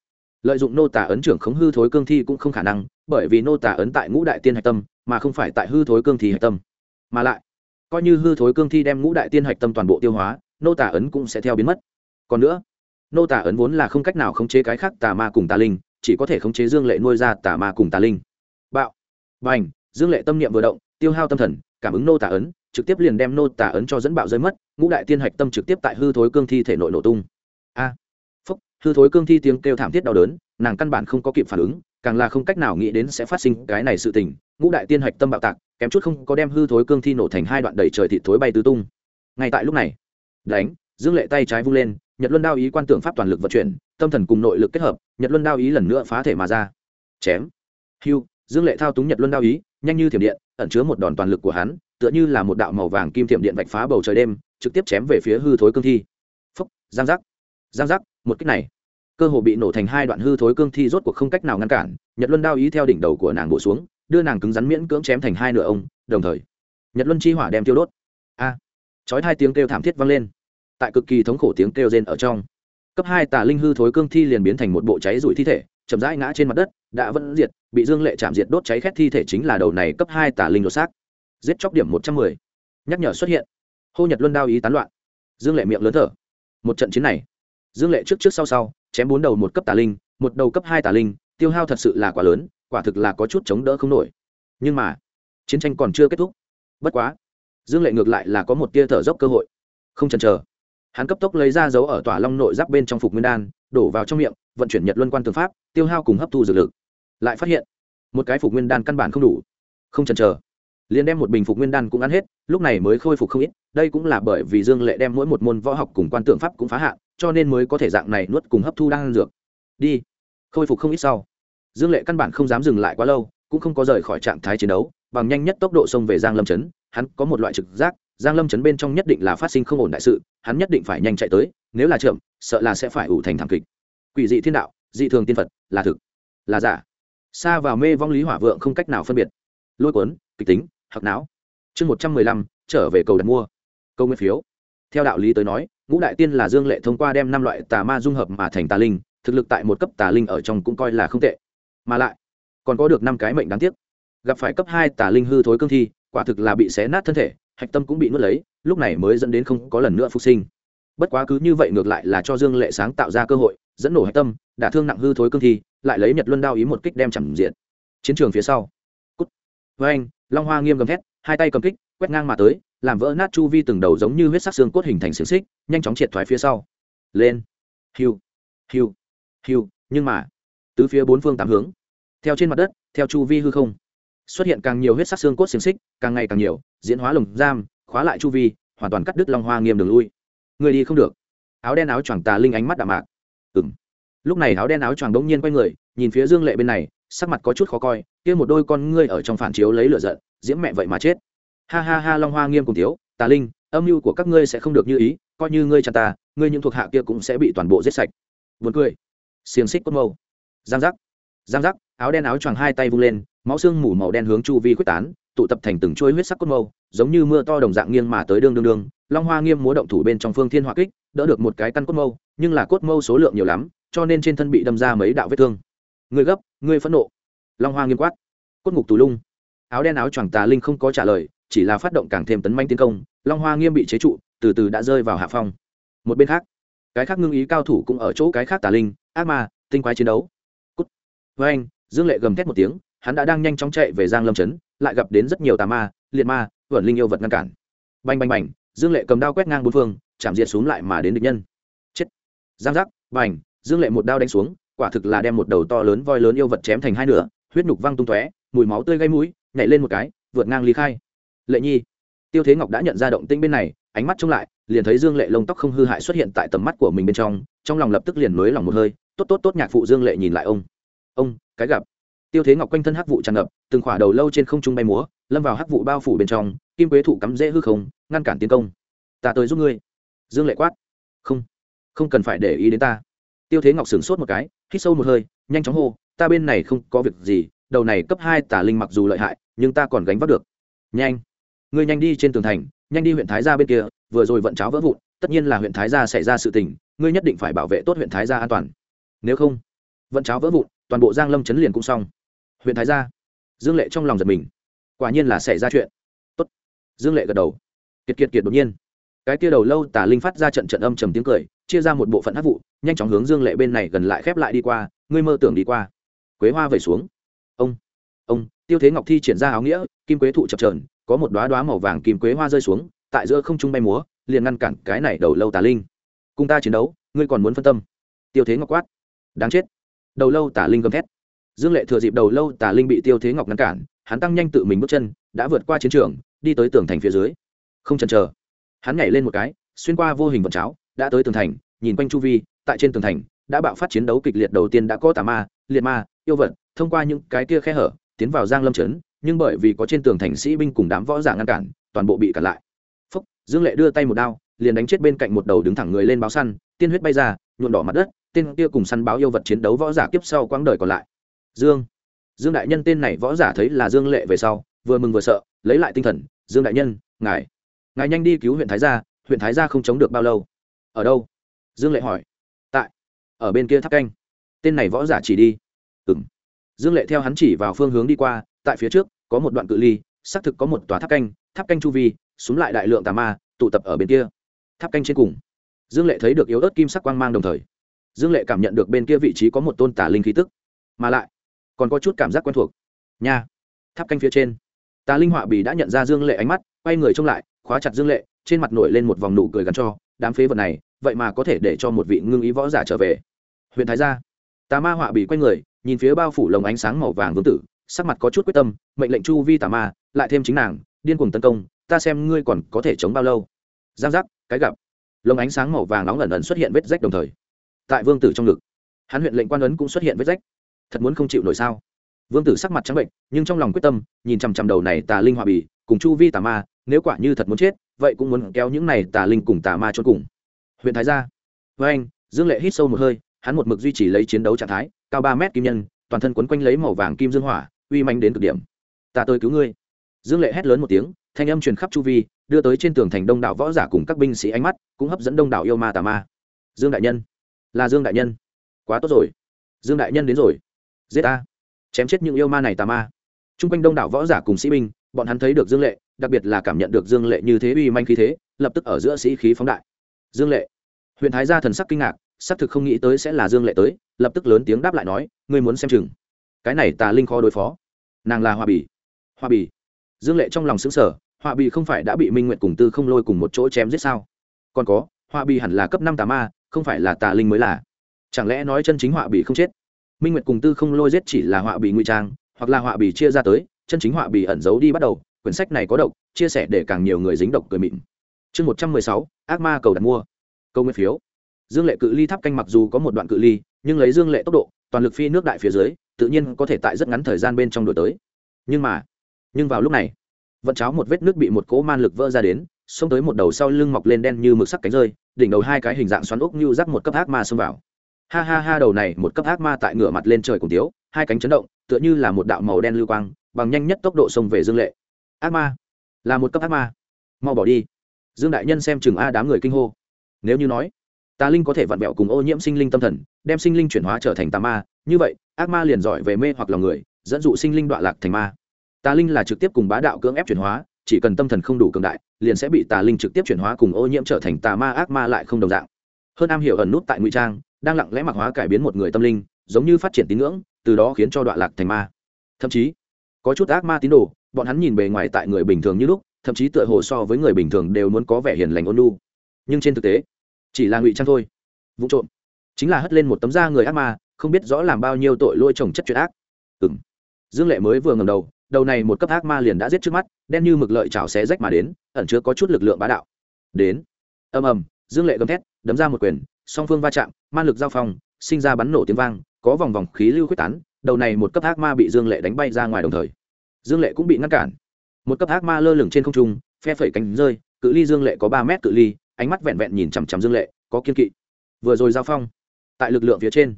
Lợi dụng nô tả ấn trưởng khống hư thối cương thi cũng không khả năng, bởi vì nô tả ấn tại ngũ đại tiên hạch tâm, mà không phải tại hư thối cương thi hạch tâm. Mà lại, coi như hư thối cương thi đem ngũ đại tiên hạch tâm toàn bộ tiêu hóa nô tả ấn cũng sẽ theo biến mất. Còn nữa, nô tả ấn vốn là không cách nào khống chế cái khác tà ma cùng tà linh, chỉ có thể khống chế dương lệ nuôi ra tà ma cùng tà linh. Bạo b à n h dương lệ tâm niệm vừa động, tiêu hao tâm thần, cảm ứng nô tả ấn, trực tiếp liền đem nô tả ấn cho dẫn bạo rơi mất, ngũ đại tiên hạch tâm trực tiếp tại hư thối cương thi thể nội nổ tung. A, phúc, hư thối cương thi tiếng kêu thảm thiết đau đớn, nàng căn bản không có kịp phản ứng, càng là không cách nào nghĩ đến sẽ phát sinh cái này sự tình, ngũ đại tiên hạch tâm bạo tạc, kém chút không có đem hư thối cương thi nổ thành hai đoạn đầy trời thịt thối bay tứ tung. Ngay tại lúc này đánh dương lệ tay trái vung lên nhật luân đao ý quan tưởng pháp toàn lực vận chuyển tâm thần cùng nội lực kết hợp nhật luân đao ý lần nữa phá thể mà ra. Chém. Hưu dương lệ thao túng nhật luân đao ý nhanh như thiểm điện ẩn chứa một đòn toàn lực của hắn tựa như là một đạo màu vàng kim thiểm điện vạch phá bầu trời đêm trực tiếp chém về phía hư thối cương thi. Phúc giang giác. Giang giác một cách này. Cơ hồ bị nổ thành hai đoạn hư thối cương thi rốt cuộc không cách nào ngăn cản nhật luân đao ý theo đỉnh đầu của nàng bổ xuống đưa nàng cứng rắn miễn cưỡng chém thành hai nửa ông đồng thời nhật luân chi hỏa đem tiêu đốt. A. à, chói hai tiếng kêu thảm thiết vang lên. Tại cực kỳ thống khổ tiếng kêu rên ở trong, cấp hai tà linh hư thối cương thi liền biến thành một bộ cháy rụi thi thể, chậm rãi ngã trên mặt đất, đã vẫn diệt, bị dương lệ chạm diệt đốt cháy khét thi thể chính là đầu này cấp hai tà linh đột xác. Giết chóc điểm một trăm mười. Nhắc nhở xuất hiện. Hô nhật luân đao ý tán loạn. Dương lệ miệng lớn thở. Một trận chiến này, dương lệ trước trước sau sau, chém bốn đầu một cấp tà linh, một đầu cấp hai tà linh, tiêu hao thật sự là quá lớn, quả thực là có chút chống đỡ không nổi. Nhưng mà, chiến tranh còn chưa kết thúc. Bất quá dương lệ ngược lại là có một tia thở dốc cơ hội. Không chần chờ, hắn cấp tốc lấy ra dấu ở tỏa long nội giáp bên trong phục nguyên đan, đổ vào trong miệng, vận chuyển nhật luân quan tư pháp, tiêu hao cùng hấp thu dược lực. Lại phát hiện, một cái phục nguyên đan căn bản không đủ. Không chần chờ, liền đem một bình phục nguyên đan cũng ăn hết, lúc này mới khôi phục không ít, đây cũng là bởi vì dương lệ đem mỗi một môn võ học cùng quan tượng pháp cũng phá hạn, cho nên mới có thể dạng này nuốt cùng hấp thu đan dược. Đi, khôi phục không ít sau. Dương lệ căn bản không dám dừng lại quá lâu, cũng không có rời khỏi trạng thái chiến đấu, bằng nhanh nhất tốc độ xông về giang lâm chấn hắn có một loại trực giác, giang lâm chấn bên trong nhất định là phát sinh không ổn đại sự, hắn nhất định phải nhanh chạy tới, nếu là chậm, sợ là sẽ phải ủ thành thảm kịch. Quỷ dị thiên đạo, dị thường tiên phật, là thực, là giả. Xa vào mê vong lý hỏa vượng không cách nào phân biệt. Lôi cuốn, kịch tính hoặc não. Chương một trăm mười lăm, trở về cầu đặt mua. Câu nguyên phiếu. Theo đạo lý tới nói, ngũ đại tiên là dương lệ thông qua đem năm loại tà ma dung hợp mà thành tà linh, thực lực tại một cấp tà linh ở trong cũng coi là không tệ. Mà lại, còn có được năm cái mệnh đáng tiếc. Gặp phải cấp hai tà linh hư thối cương thi quả thực là bị xé nát thân thể, hạch tâm cũng bị nuốt lấy, lúc này mới dẫn đến không có lần nữa phục sinh. Bất quá cứ như vậy ngược lại là cho dương lệ sáng tạo ra cơ hội, dẫn nổ hạch tâm, đả thương nặng hư thối cương thi, lại lấy nhật luân đao ý một kích đem chẳng diện. Chiến trường phía sau. Cút. Với anh, long hoa nghiêm gầm thét, hai tay cầm kích, quét ngang mà tới, làm vỡ nát chu vi từng đầu giống như huyết sắc xương cốt hình thành xiềng xích, nhanh chóng triệt thoái phía sau. Lên. Hiu. Hiu. Hiu, nhưng mà, tứ phía bốn phương tám hướng, theo trên mặt đất, theo chu vi hư không xuất hiện càng nhiều huyết sắc xương cốt xiềng xích, càng ngày càng nhiều, diễn hóa lồng giam, khóa lại chu vi, hoàn toàn cắt đứt long hoa nghiêm đường lui. Người đi không được. Áo đen áo choàng tà linh ánh mắt đạm mạc. Ừng lúc này áo đen áo choàng đống nhiên quay người, nhìn phía dương lệ bên này, sắc mặt có chút khó coi, kia một đôi con ngươi ở trong phản chiếu lấy lửa giận, diễm mẹ vậy mà chết. Ha ha ha, long hoa nghiêm cùng thiếu, tà linh, âm mưu của các ngươi sẽ không được như ý, coi như ngươi chăn ta, ngươi những thuộc hạ kia cũng sẽ bị toàn bộ giết sạch. Buồn cười. Xiềng xích cốt mâu. Giang giác. Giang giác. Áo đen áo choàng hai tay vung lên máu xương mù màu đen hướng chu vi quyết tán, tụ tập thành từng chuôi huyết sắc cốt mâu, giống như mưa to đồng dạng nghiêng mà tới đương đương đương. Long hoa nghiêm múa động thủ bên trong phương thiên hỏa kích, đỡ được một cái căn cốt mâu, nhưng là cốt mâu số lượng nhiều lắm, cho nên trên thân bị đâm ra mấy đạo vết thương. Người gấp, người phẫn nộ. Long hoa nghiêm quát. Cốt ngục tù lung. Áo đen áo choàng tà linh không có trả lời, chỉ là phát động càng thêm tấn manh tiến công, long hoa nghiêm bị chế trụ, từ từ đã rơi vào hạ phong. Một bên khác, cái khác ngưng ý cao thủ cũng ở chỗ cái khác tà linh, ác ma, tinh quái chiến đấu. Cút. Với anh dương lệ gầm thét một tiếng hắn đã đang nhanh chóng chạy về giang lâm trấn, lại gặp đến rất nhiều tà ma, liệt ma vẩn linh yêu vật ngăn cản. Bành bành bành, dương lệ cầm đao quét ngang bốn phương, chạm diệt xuống lại mà đến địch nhân. Chết. Giang giác, bành, dương lệ một đao đánh xuống, quả thực là đem một đầu to lớn voi lớn yêu vật chém thành hai nửa, huyết nhục văng tung tóe, mùi máu tươi gây mũi, nhảy lên một cái, vượt ngang ly khai. Lệ nhi. Tiêu thế ngọc đã nhận ra động tĩnh bên này, ánh mắt trông lại, liền thấy dương lệ lông tóc không hư hại xuất hiện tại tầm mắt của mình bên trong trong lòng lập tức liền nới lòng một hơi, tốt tốt tốt, nhạc phụ dương lệ nhìn lại ông. Ông, cái gặp tiêu thế ngọc quanh thân hắc vụ tràn ngập, từng khỏa đầu lâu trên không trung bay múa, lâm vào hắc vụ bao phủ bên trong, kim quế thụ cắm dễ hư không, ngăn cản tiến công. Ta tới giúp ngươi. Dương lệ quát. Không không cần phải để ý đến ta. Tiêu thế ngọc sửng sốt một cái, hít sâu một hơi, nhanh chóng hô, ta bên này không có việc gì, đầu này cấp hai tả linh mặc dù lợi hại, nhưng ta còn gánh vác được. Nhanh, ngươi nhanh đi trên tường thành, nhanh đi huyện thái gia bên kia, vừa rồi vận cháo vỡ vụn, tất nhiên là huyện thái gia xảy ra sự tình, ngươi nhất định phải bảo vệ tốt huyện thái gia an toàn. Nếu không, vận cháo vỡ vụn, toàn bộ giang lâm chấn liền cũng xong huyện thái gia. Dương lệ trong lòng giật mình. Quả nhiên là xảy ra chuyện. Tốt. Dương lệ gật đầu. Kiệt kiệt kiệt đột nhiên. Cái kia đầu lâu tà linh phát ra trận trận âm trầm tiếng cười, chia ra một bộ phận hát vụ, nhanh chóng hướng dương lệ bên này gần lại khép lại đi qua, ngươi mơ tưởng đi qua. Quế hoa vẩy xuống. Ông ông, tiêu thế ngọc thi triển ra áo nghĩa, kim quế thụ chập trờn có một đoá đoá màu vàng kim quế hoa rơi xuống, tại giữa không trung bay múa, liền ngăn cản cái này đầu lâu tà linh. Cùng ta chiến đấu, ngươi còn muốn phân tâm. Tiêu thế ngọc quát. Đáng chết. Đầu lâu tà linh gầm thét dương lệ thừa dịp đầu lâu tà linh bị tiêu thế ngọc ngăn cản, hắn tăng nhanh tự mình bước chân, đã vượt qua chiến trường, đi tới tường thành phía dưới. Không chần chờ, hắn nhảy lên một cái, xuyên qua vô hình vận cháo, đã tới tường thành, nhìn quanh chu vi, tại trên tường thành, đã bạo phát chiến đấu kịch liệt đầu tiên đã có tà ma, liệt ma, yêu vật, thông qua những cái kia khe hở, tiến vào giang lâm trấn, nhưng bởi vì có trên tường thành sĩ binh cùng đám võ giả ngăn cản, toàn bộ bị cản lại. Phúc, dương lệ đưa tay một đao, liền đánh chết bên cạnh một đầu đứng thẳng người lên báo săn, tiên huyết bay ra nhuộn đỏ mặt đất tên kia cùng săn báo yêu vật chiến đấu võ giả kiếp sau quãng đời còn lại dương. Dương đại nhân tên này võ giả thấy là dương lệ về sau, vừa mừng vừa sợ, lấy lại tinh thần, dương đại nhân, ngài ngài nhanh đi cứu huyện thái gia, huyện thái gia không chống được bao lâu. Ở đâu? Dương lệ hỏi. Tại, ở bên kia tháp canh. Tên này võ giả chỉ đi. Ừng dương lệ theo hắn chỉ vào phương hướng đi qua, tại phía trước, có một đoạn cự ly, xác thực có một tòa tháp canh tháp canh chu vi xuống lại đại lượng tà ma, tụ tập ở bên kia. Tháp canh trên cùng. Dương lệ thấy được yếu ớt kim sắc quang mang đồng thời. Dương lệ cảm nhận được bên kia vị trí có một tôn tả linh khí tức. Mà lại còn có chút cảm giác quen thuộc. Nha. Tháp canh phía trên. Tà linh họa bì đã nhận ra dương lệ ánh mắt, quay người trông lại, khóa chặt dương lệ, trên mặt nổi lên một vòng nụ cười gắn cho, đám phế vật này, vậy mà có thể để cho một vị ngưng ý võ giả trở về. Huyện thái gia. Tà ma họa bì quay người, nhìn phía bao phủ lồng ánh sáng màu vàng vương tử, sắc mặt có chút quyết tâm, mệnh lệnh chu vi tà ma, lại thêm chính nàng, điên cuồng tấn công, ta xem ngươi còn có thể chống bao lâu. Giang giác, cái gặp. Lồng ánh sáng màu vàng nóng ẩn ẩn xuất hiện vết rách đồng thời. Tại vương tử trong ngực, hắn huyện lệnh quan ấn cũng xuất hiện vết rách thật muốn không chịu nổi sao? Vương tử sắc mặt trắng bệnh, nhưng trong lòng quyết tâm, nhìn chằm chằm đầu này tà linh hòa bì, cùng chu vi tà ma, nếu quả như thật muốn chết, vậy cũng muốn kéo những này tà linh cùng tà ma cho cùng. Huyện thái gia. Với anh, dương lệ hít sâu một hơi, hắn một mực duy trì lấy chiến đấu trạng thái, cao ba mét kim nhân, toàn thân quấn quanh lấy màu vàng kim dương hỏa, uy manh đến cực điểm. Ta tới cứu ngươi. Dương lệ hét lớn một tiếng, thanh âm truyền khắp chu vi, đưa tới trên tường thành đông đảo võ giả cùng các binh sĩ ánh mắt, cũng hấp dẫn đông đảo yêu ma tà ma. Dương đại nhân. Là dương đại nhân. Quá tốt rồi. Dương đại nhân đến rồi giết ta. Chém chết những yêu ma này tà ma. T r u n g quanh đông đảo võ giả cùng sĩ binh, bọn hắn thấy được dương lệ, đặc biệt là cảm nhận được dương lệ như thế uy manh khí thế, lập tức ở giữa sĩ khí phóng đại. Dương lệ. Huyện thái gia thần sắc kinh ngạc, xác thực không nghĩ tới sẽ là dương lệ tới, lập tức lớn tiếng đáp lại nói, ngươi muốn xem chừng. Cái này tà linh khó đối phó. Nàng là hòa bì. Hòa bì. Dương lệ trong lòng xứng sở hòa bì không phải đã bị minh nguyện cùng tư không lôi cùng một chỗ chém giết sao? Còn có hòa bì hẳn là cấp năm tà ma, không phải là tà linh mới là. Chẳng lẽ nói chân chính hòa bì không chết? Minh nguyệt cùng tư không lôi giết chỉ là họa bì nguy trang, hoặc là họa bì chia ra tới, chân chính họa bì ẩn giấu đi bắt đầu, quyển sách này có độc, chia sẻ để càng nhiều người dính độc cười mịn. Chương một trăm mười sáu, ác ma cầu đặt mua. Câu nguyên phiếu. Dương lệ cự ly tháp canh mặc dù có một đoạn cự ly, nhưng lấy dương lệ tốc độ, toàn lực phi nước đại phía dưới, tự nhiên có thể tại rất ngắn thời gian bên trong đổi tới. Nhưng mà, nhưng vào lúc này, vận cháo một vết nước bị một cỗ man lực vỡ ra đến, xông tới một đầu sau lưng mọc lên đen như mực sắc cánh rơi, đỉnh đầu hai cái hình dạng xoắn ốc như rắc một cấp ác ma xông vào ha ha ha, đầu này một cấp ác ma tại ngửa mặt lên trời cùng tiếu, hai cánh chấn động, tựa như là một đạo màu đen lưu quang, bằng nhanh nhất tốc độ xông về dương lệ. Ác ma? Là một cấp ác ma. Mau bỏ đi. Dương đại nhân xem chừng a đám người kinh hô. Nếu như nói, tà linh có thể vặn vẹo cùng ô nhiễm sinh linh tâm thần, đem sinh linh chuyển hóa trở thành tà ma, như vậy, ác ma liền giỏi về mê hoặc lòng người, dẫn dụ sinh linh đoạn lạc thành ma. Tà linh là trực tiếp cùng bá đạo cưỡng ép chuyển hóa, chỉ cần tâm thần không đủ cường đại, liền sẽ bị tà linh trực tiếp chuyển hóa cùng ô nhiễm trở thành tà ma ác ma lại không đồng dạng. Hơn am hiểu ẩn nút tại ngụy trang đang lặng lẽ mặc hóa cải biến một người tâm linh, giống như phát triển tín ngưỡng, từ đó khiến cho đoạn lạc thành ma. Thậm chí, có chút ác ma tín đồ, bọn hắn nhìn bề ngoài tại người bình thường như lúc, thậm chí tựa hồ so với người bình thường đều muốn có vẻ hiền lành ôn lu nhưng trên thực tế, chỉ là ngụy trang thôi. Vụ trộm. Chính là hất lên một tấm da người ác ma, không biết rõ làm bao nhiêu tội lôi trồng chất chuyện ác. Ừ m dương lệ mới vừa ngầm đầu đầu này một cấp ác ma liền đã giết trước mắt, đen như mực lợi chảo xé rách mà đến, ẩn chứa có chút lực lượng bá đạo. Đến. Ầm ầm, dương lệ gầm thét, đấm ra một quyền song phương va chạm man lực giao phong, sinh ra bắn nổ tiếng vang, có vòng vòng khí lưu quyết tán, đầu này một cấp ác ma bị dương lệ đánh bay ra ngoài đồng thời. Dương lệ cũng bị ngăn cản. Một cấp ác ma lơ lửng trên không trung, phe phẩy cánh rơi, cự ly dương lệ có ba mét cự ly, ánh mắt vẹn vẹn nhìn chằm chằm dương lệ, có kiên kỵ. Vừa rồi giao phong, tại lực lượng phía trên,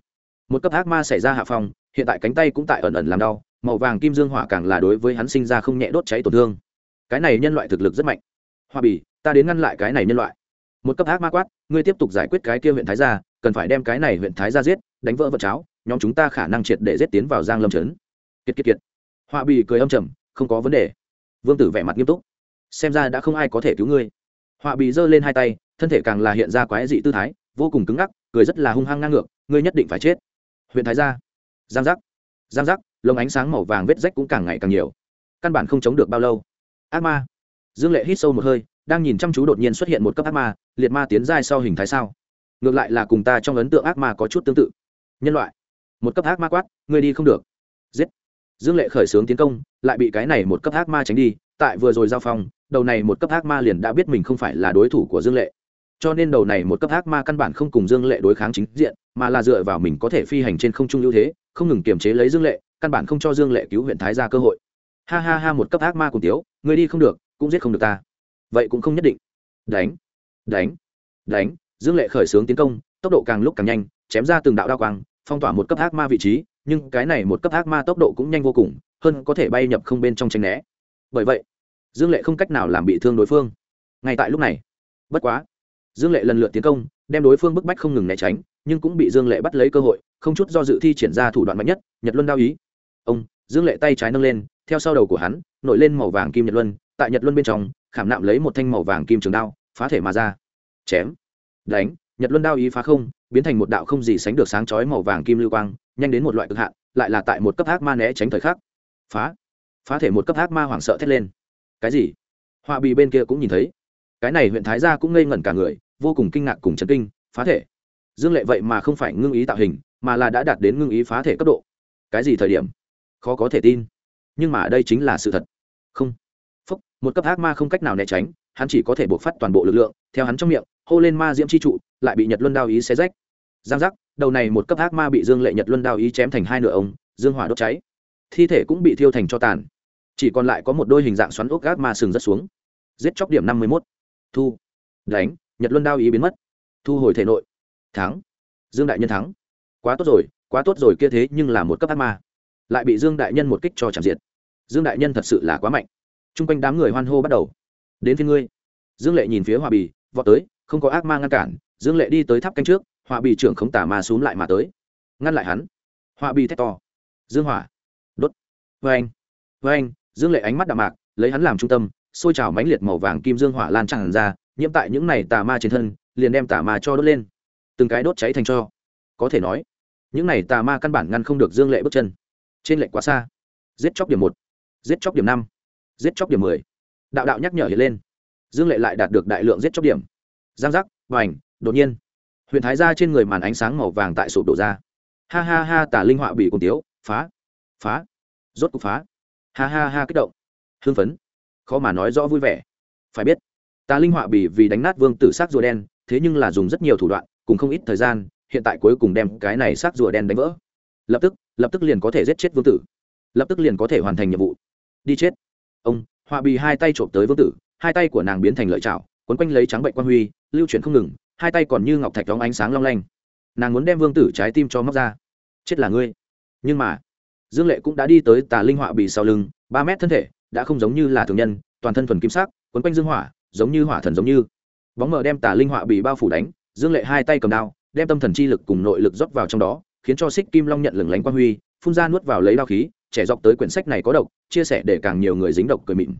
một cấp ác ma xảy ra hạ phong, hiện tại cánh tay cũng tại ẩn ẩn làm đau, màu vàng kim dương hỏa càng là đối với hắn sinh ra không nhẹ đốt cháy tổn thương. Cái này nhân loại thực lực rất mạnh. Hoa bì, ta đến ngăn lại cái này nhân loại một cấp ác ma quát, ngươi tiếp tục giải quyết cái kia huyện thái gia, cần phải đem cái này huyện thái gia giết, đánh vỡ vật cháo, nhóm chúng ta khả năng triệt để giết tiến vào giang lâm trấn. Kiệt kiệt kiệt. Họa bì cười âm trầm, không có vấn đề. Vương tử vẻ mặt nghiêm túc, xem ra đã không ai có thể cứu ngươi. Họa bì giơ lên hai tay, thân thể càng là hiện ra quái dị tư thái, vô cùng cứng ngắc, cười rất là hung hăng ngang ngược, ngươi nhất định phải chết. Huyện thái gia. Giang giác. Giang giác lồng ánh sáng màu vàng vết rách cũng càng ngày càng nhiều. Căn bản không chống được bao lâu. Ác ma. Dương lệ hít sâu một hơi đang nhìn chăm chú đột nhiên xuất hiện một cấp ác ma, liệt ma tiến giai sau hình thái sao? Ngược lại là cùng ta trong ấn tượng ác ma có chút tương tự. Nhân loại. Một cấp ác ma quát, ngươi đi không được. Giết. Dương lệ khởi xướng tiến công, lại bị cái này một cấp ác ma tránh đi, tại vừa rồi giao phong đầu này một cấp ác ma liền đã biết mình không phải là đối thủ của dương lệ. Cho nên đầu này một cấp ác ma căn bản không cùng dương lệ đối kháng chính diện, mà là dựa vào mình có thể phi hành trên không trung ưu thế, không ngừng kiềm chế lấy dương lệ, căn bản không cho dương lệ cứu huyện thái ra cơ hội. Ha ha ha, một cấp ác ma cùng tiếu người đi không được, cũng giết không được ta vậy cũng không nhất định. Đánh đánh đánh, dương lệ khởi xướng tiến công, tốc độ càng lúc càng nhanh, chém ra từng đạo đao quang, phong tỏa một cấp ác ma vị trí, nhưng cái này một cấp ác ma tốc độ cũng nhanh vô cùng, hơn có thể bay nhập không bên trong tranh né. Bởi vậy, dương lệ không cách nào làm bị thương đối phương. Ngay tại lúc này, bất quá, dương lệ lần lượt tiến công, đem đối phương bức bách không ngừng né tránh, nhưng cũng bị dương lệ bắt lấy cơ hội, không chút do dự thi triển ra thủ đoạn mạnh nhất, nhật luân đao ý. Ông, dương lệ tay trái nâng lên, theo sau đầu của hắn, nổi lên màu vàng kim nhật luân, tại nhật luân bên trong khảm nạm lấy một thanh màu vàng kim trường đao, phá thể mà ra. Chém. Đánh. Nhật luân đao ý phá không, biến thành một đạo không gì sánh được sáng chói màu vàng kim lưu quang, nhanh đến một loại cực hạn, lại là tại một cấp ác ma né tránh thời khắc. Phá. Phá thể một cấp ác ma hoảng sợ thét lên. Cái gì? Họa bì bên kia cũng nhìn thấy. Cái này huyện thái gia cũng ngây ngẩn cả người, vô cùng kinh ngạc cùng chấn kinh, phá thể. Dương lệ vậy mà không phải ngưng ý tạo hình, mà là đã đạt đến ngưng ý phá thể cấp độ. Cái gì thời điểm? Khó có thể tin. Nhưng mà đây chính là sự thật. Không một cấp ác ma không cách nào né tránh, hắn chỉ có thể buộc phát toàn bộ lực lượng, theo hắn trong miệng, hô lên ma diễm c h i trụ, lại bị nhật luân đao ý xé rách. Giang giác, đầu này một cấp ác ma bị dương lệ nhật luân đao ý chém thành hai nửa ống dương hỏa đốt cháy. Thi thể cũng bị thiêu thành cho tàn. Chỉ còn lại có một đôi hình dạng xoắn ốc ác ma sừng rất xuống. Giết chóc điểm năm mươi mốt. Thu. Đánh, nhật luân đao ý biến mất. Thu hồi thể nội. Thắng. Dương đại nhân thắng. Quá tốt rồi, quá tốt rồi, kia thế nhưng là một cấp ác ma. Lại bị dương đại nhân một kích cho chạm diệt. Dương đại nhân thật sự là quá mạnh t r u n g quanh đám người hoan hô bắt đầu. Đến phía ngươi. Dương lệ nhìn phía hòa bì, vọt tới, không có ác ma ngăn cản. Dương lệ đi tới tháp canh trước hòa bì trưởng không tả ma x u ố n g lại mà tới. Ngăn lại hắn. Hòa bì thét to. Dương hỏa. Đốt. Vê anh. Vê anh. Dương lệ ánh mắt đạm mạc, lấy hắn làm trung tâm, xôi trào mãnh liệt màu vàng kim dương hỏa lan tràn ra, nhiễm tại những này tà ma trên thân, liền đem tà ma cho đốt lên. Từng cái đốt cháy thành cho. Có thể nói, những này tà ma căn bản ngăn không được dương lệ bước chân. Trên lệnh quá xa. Giết chóc điểm một. Giết chóc điểm năm giết chóc điểm mười. Đạo đạo nhắc nhở hiện lên. Dương lệ lại đạt được đại lượng giết chóc điểm. Giang giác và ảnh đột nhiên. Huyện thái gia trên người màn ánh sáng màu vàng tại sụp đổ ra. Ha ha ha tả linh họa bị cùng tiếu, phá phá, rốt cục phá. Ha ha ha, kích động, hưng phấn. Khó mà nói rõ vui vẻ. Phải biết ta linh họa bỉ vì đánh nát vương tử sắc rùa đen, thế nhưng là dùng rất nhiều thủ đoạn, cùng không ít thời gian, hiện tại cuối cùng đem cái này sắc rùa đen đánh vỡ. Lập tức lập tức liền có thể giết chết vương tử. Lập tức liền có thể hoàn thành nhiệm vụ. Đi chết ông, họa bì hai tay trộm tới vương tử, hai tay của nàng biến thành lợi chảo, quấn quanh lấy trắng bệnh quan huy, lưu chuyển không ngừng, hai tay còn như ngọc thạch đóng ánh sáng long lanh. Nàng muốn đem vương tử trái tim cho móc ra. Chết là ngươi. Nhưng mà, dương lệ cũng đã đi tới tà linh họa bị sau lưng, ba mét thân thể, đã không giống như là thường nhân, toàn thân thuần kim sắc, quấn quanh dương hỏa, giống như hỏa thần giống như. Bóng mờ đem tà linh họa bị bao phủ đánh, dương lệ hai tay cầm đao, đem tâm thần chi lực cùng nội lực rót vào trong đó, khiến cho xích kim long nhận lửng lánh quang huy, phun ra nuốt vào lấy đao khí trẻ dọc tới quyển sách này có độc, chia sẻ để càng nhiều người dính độc cười mịn.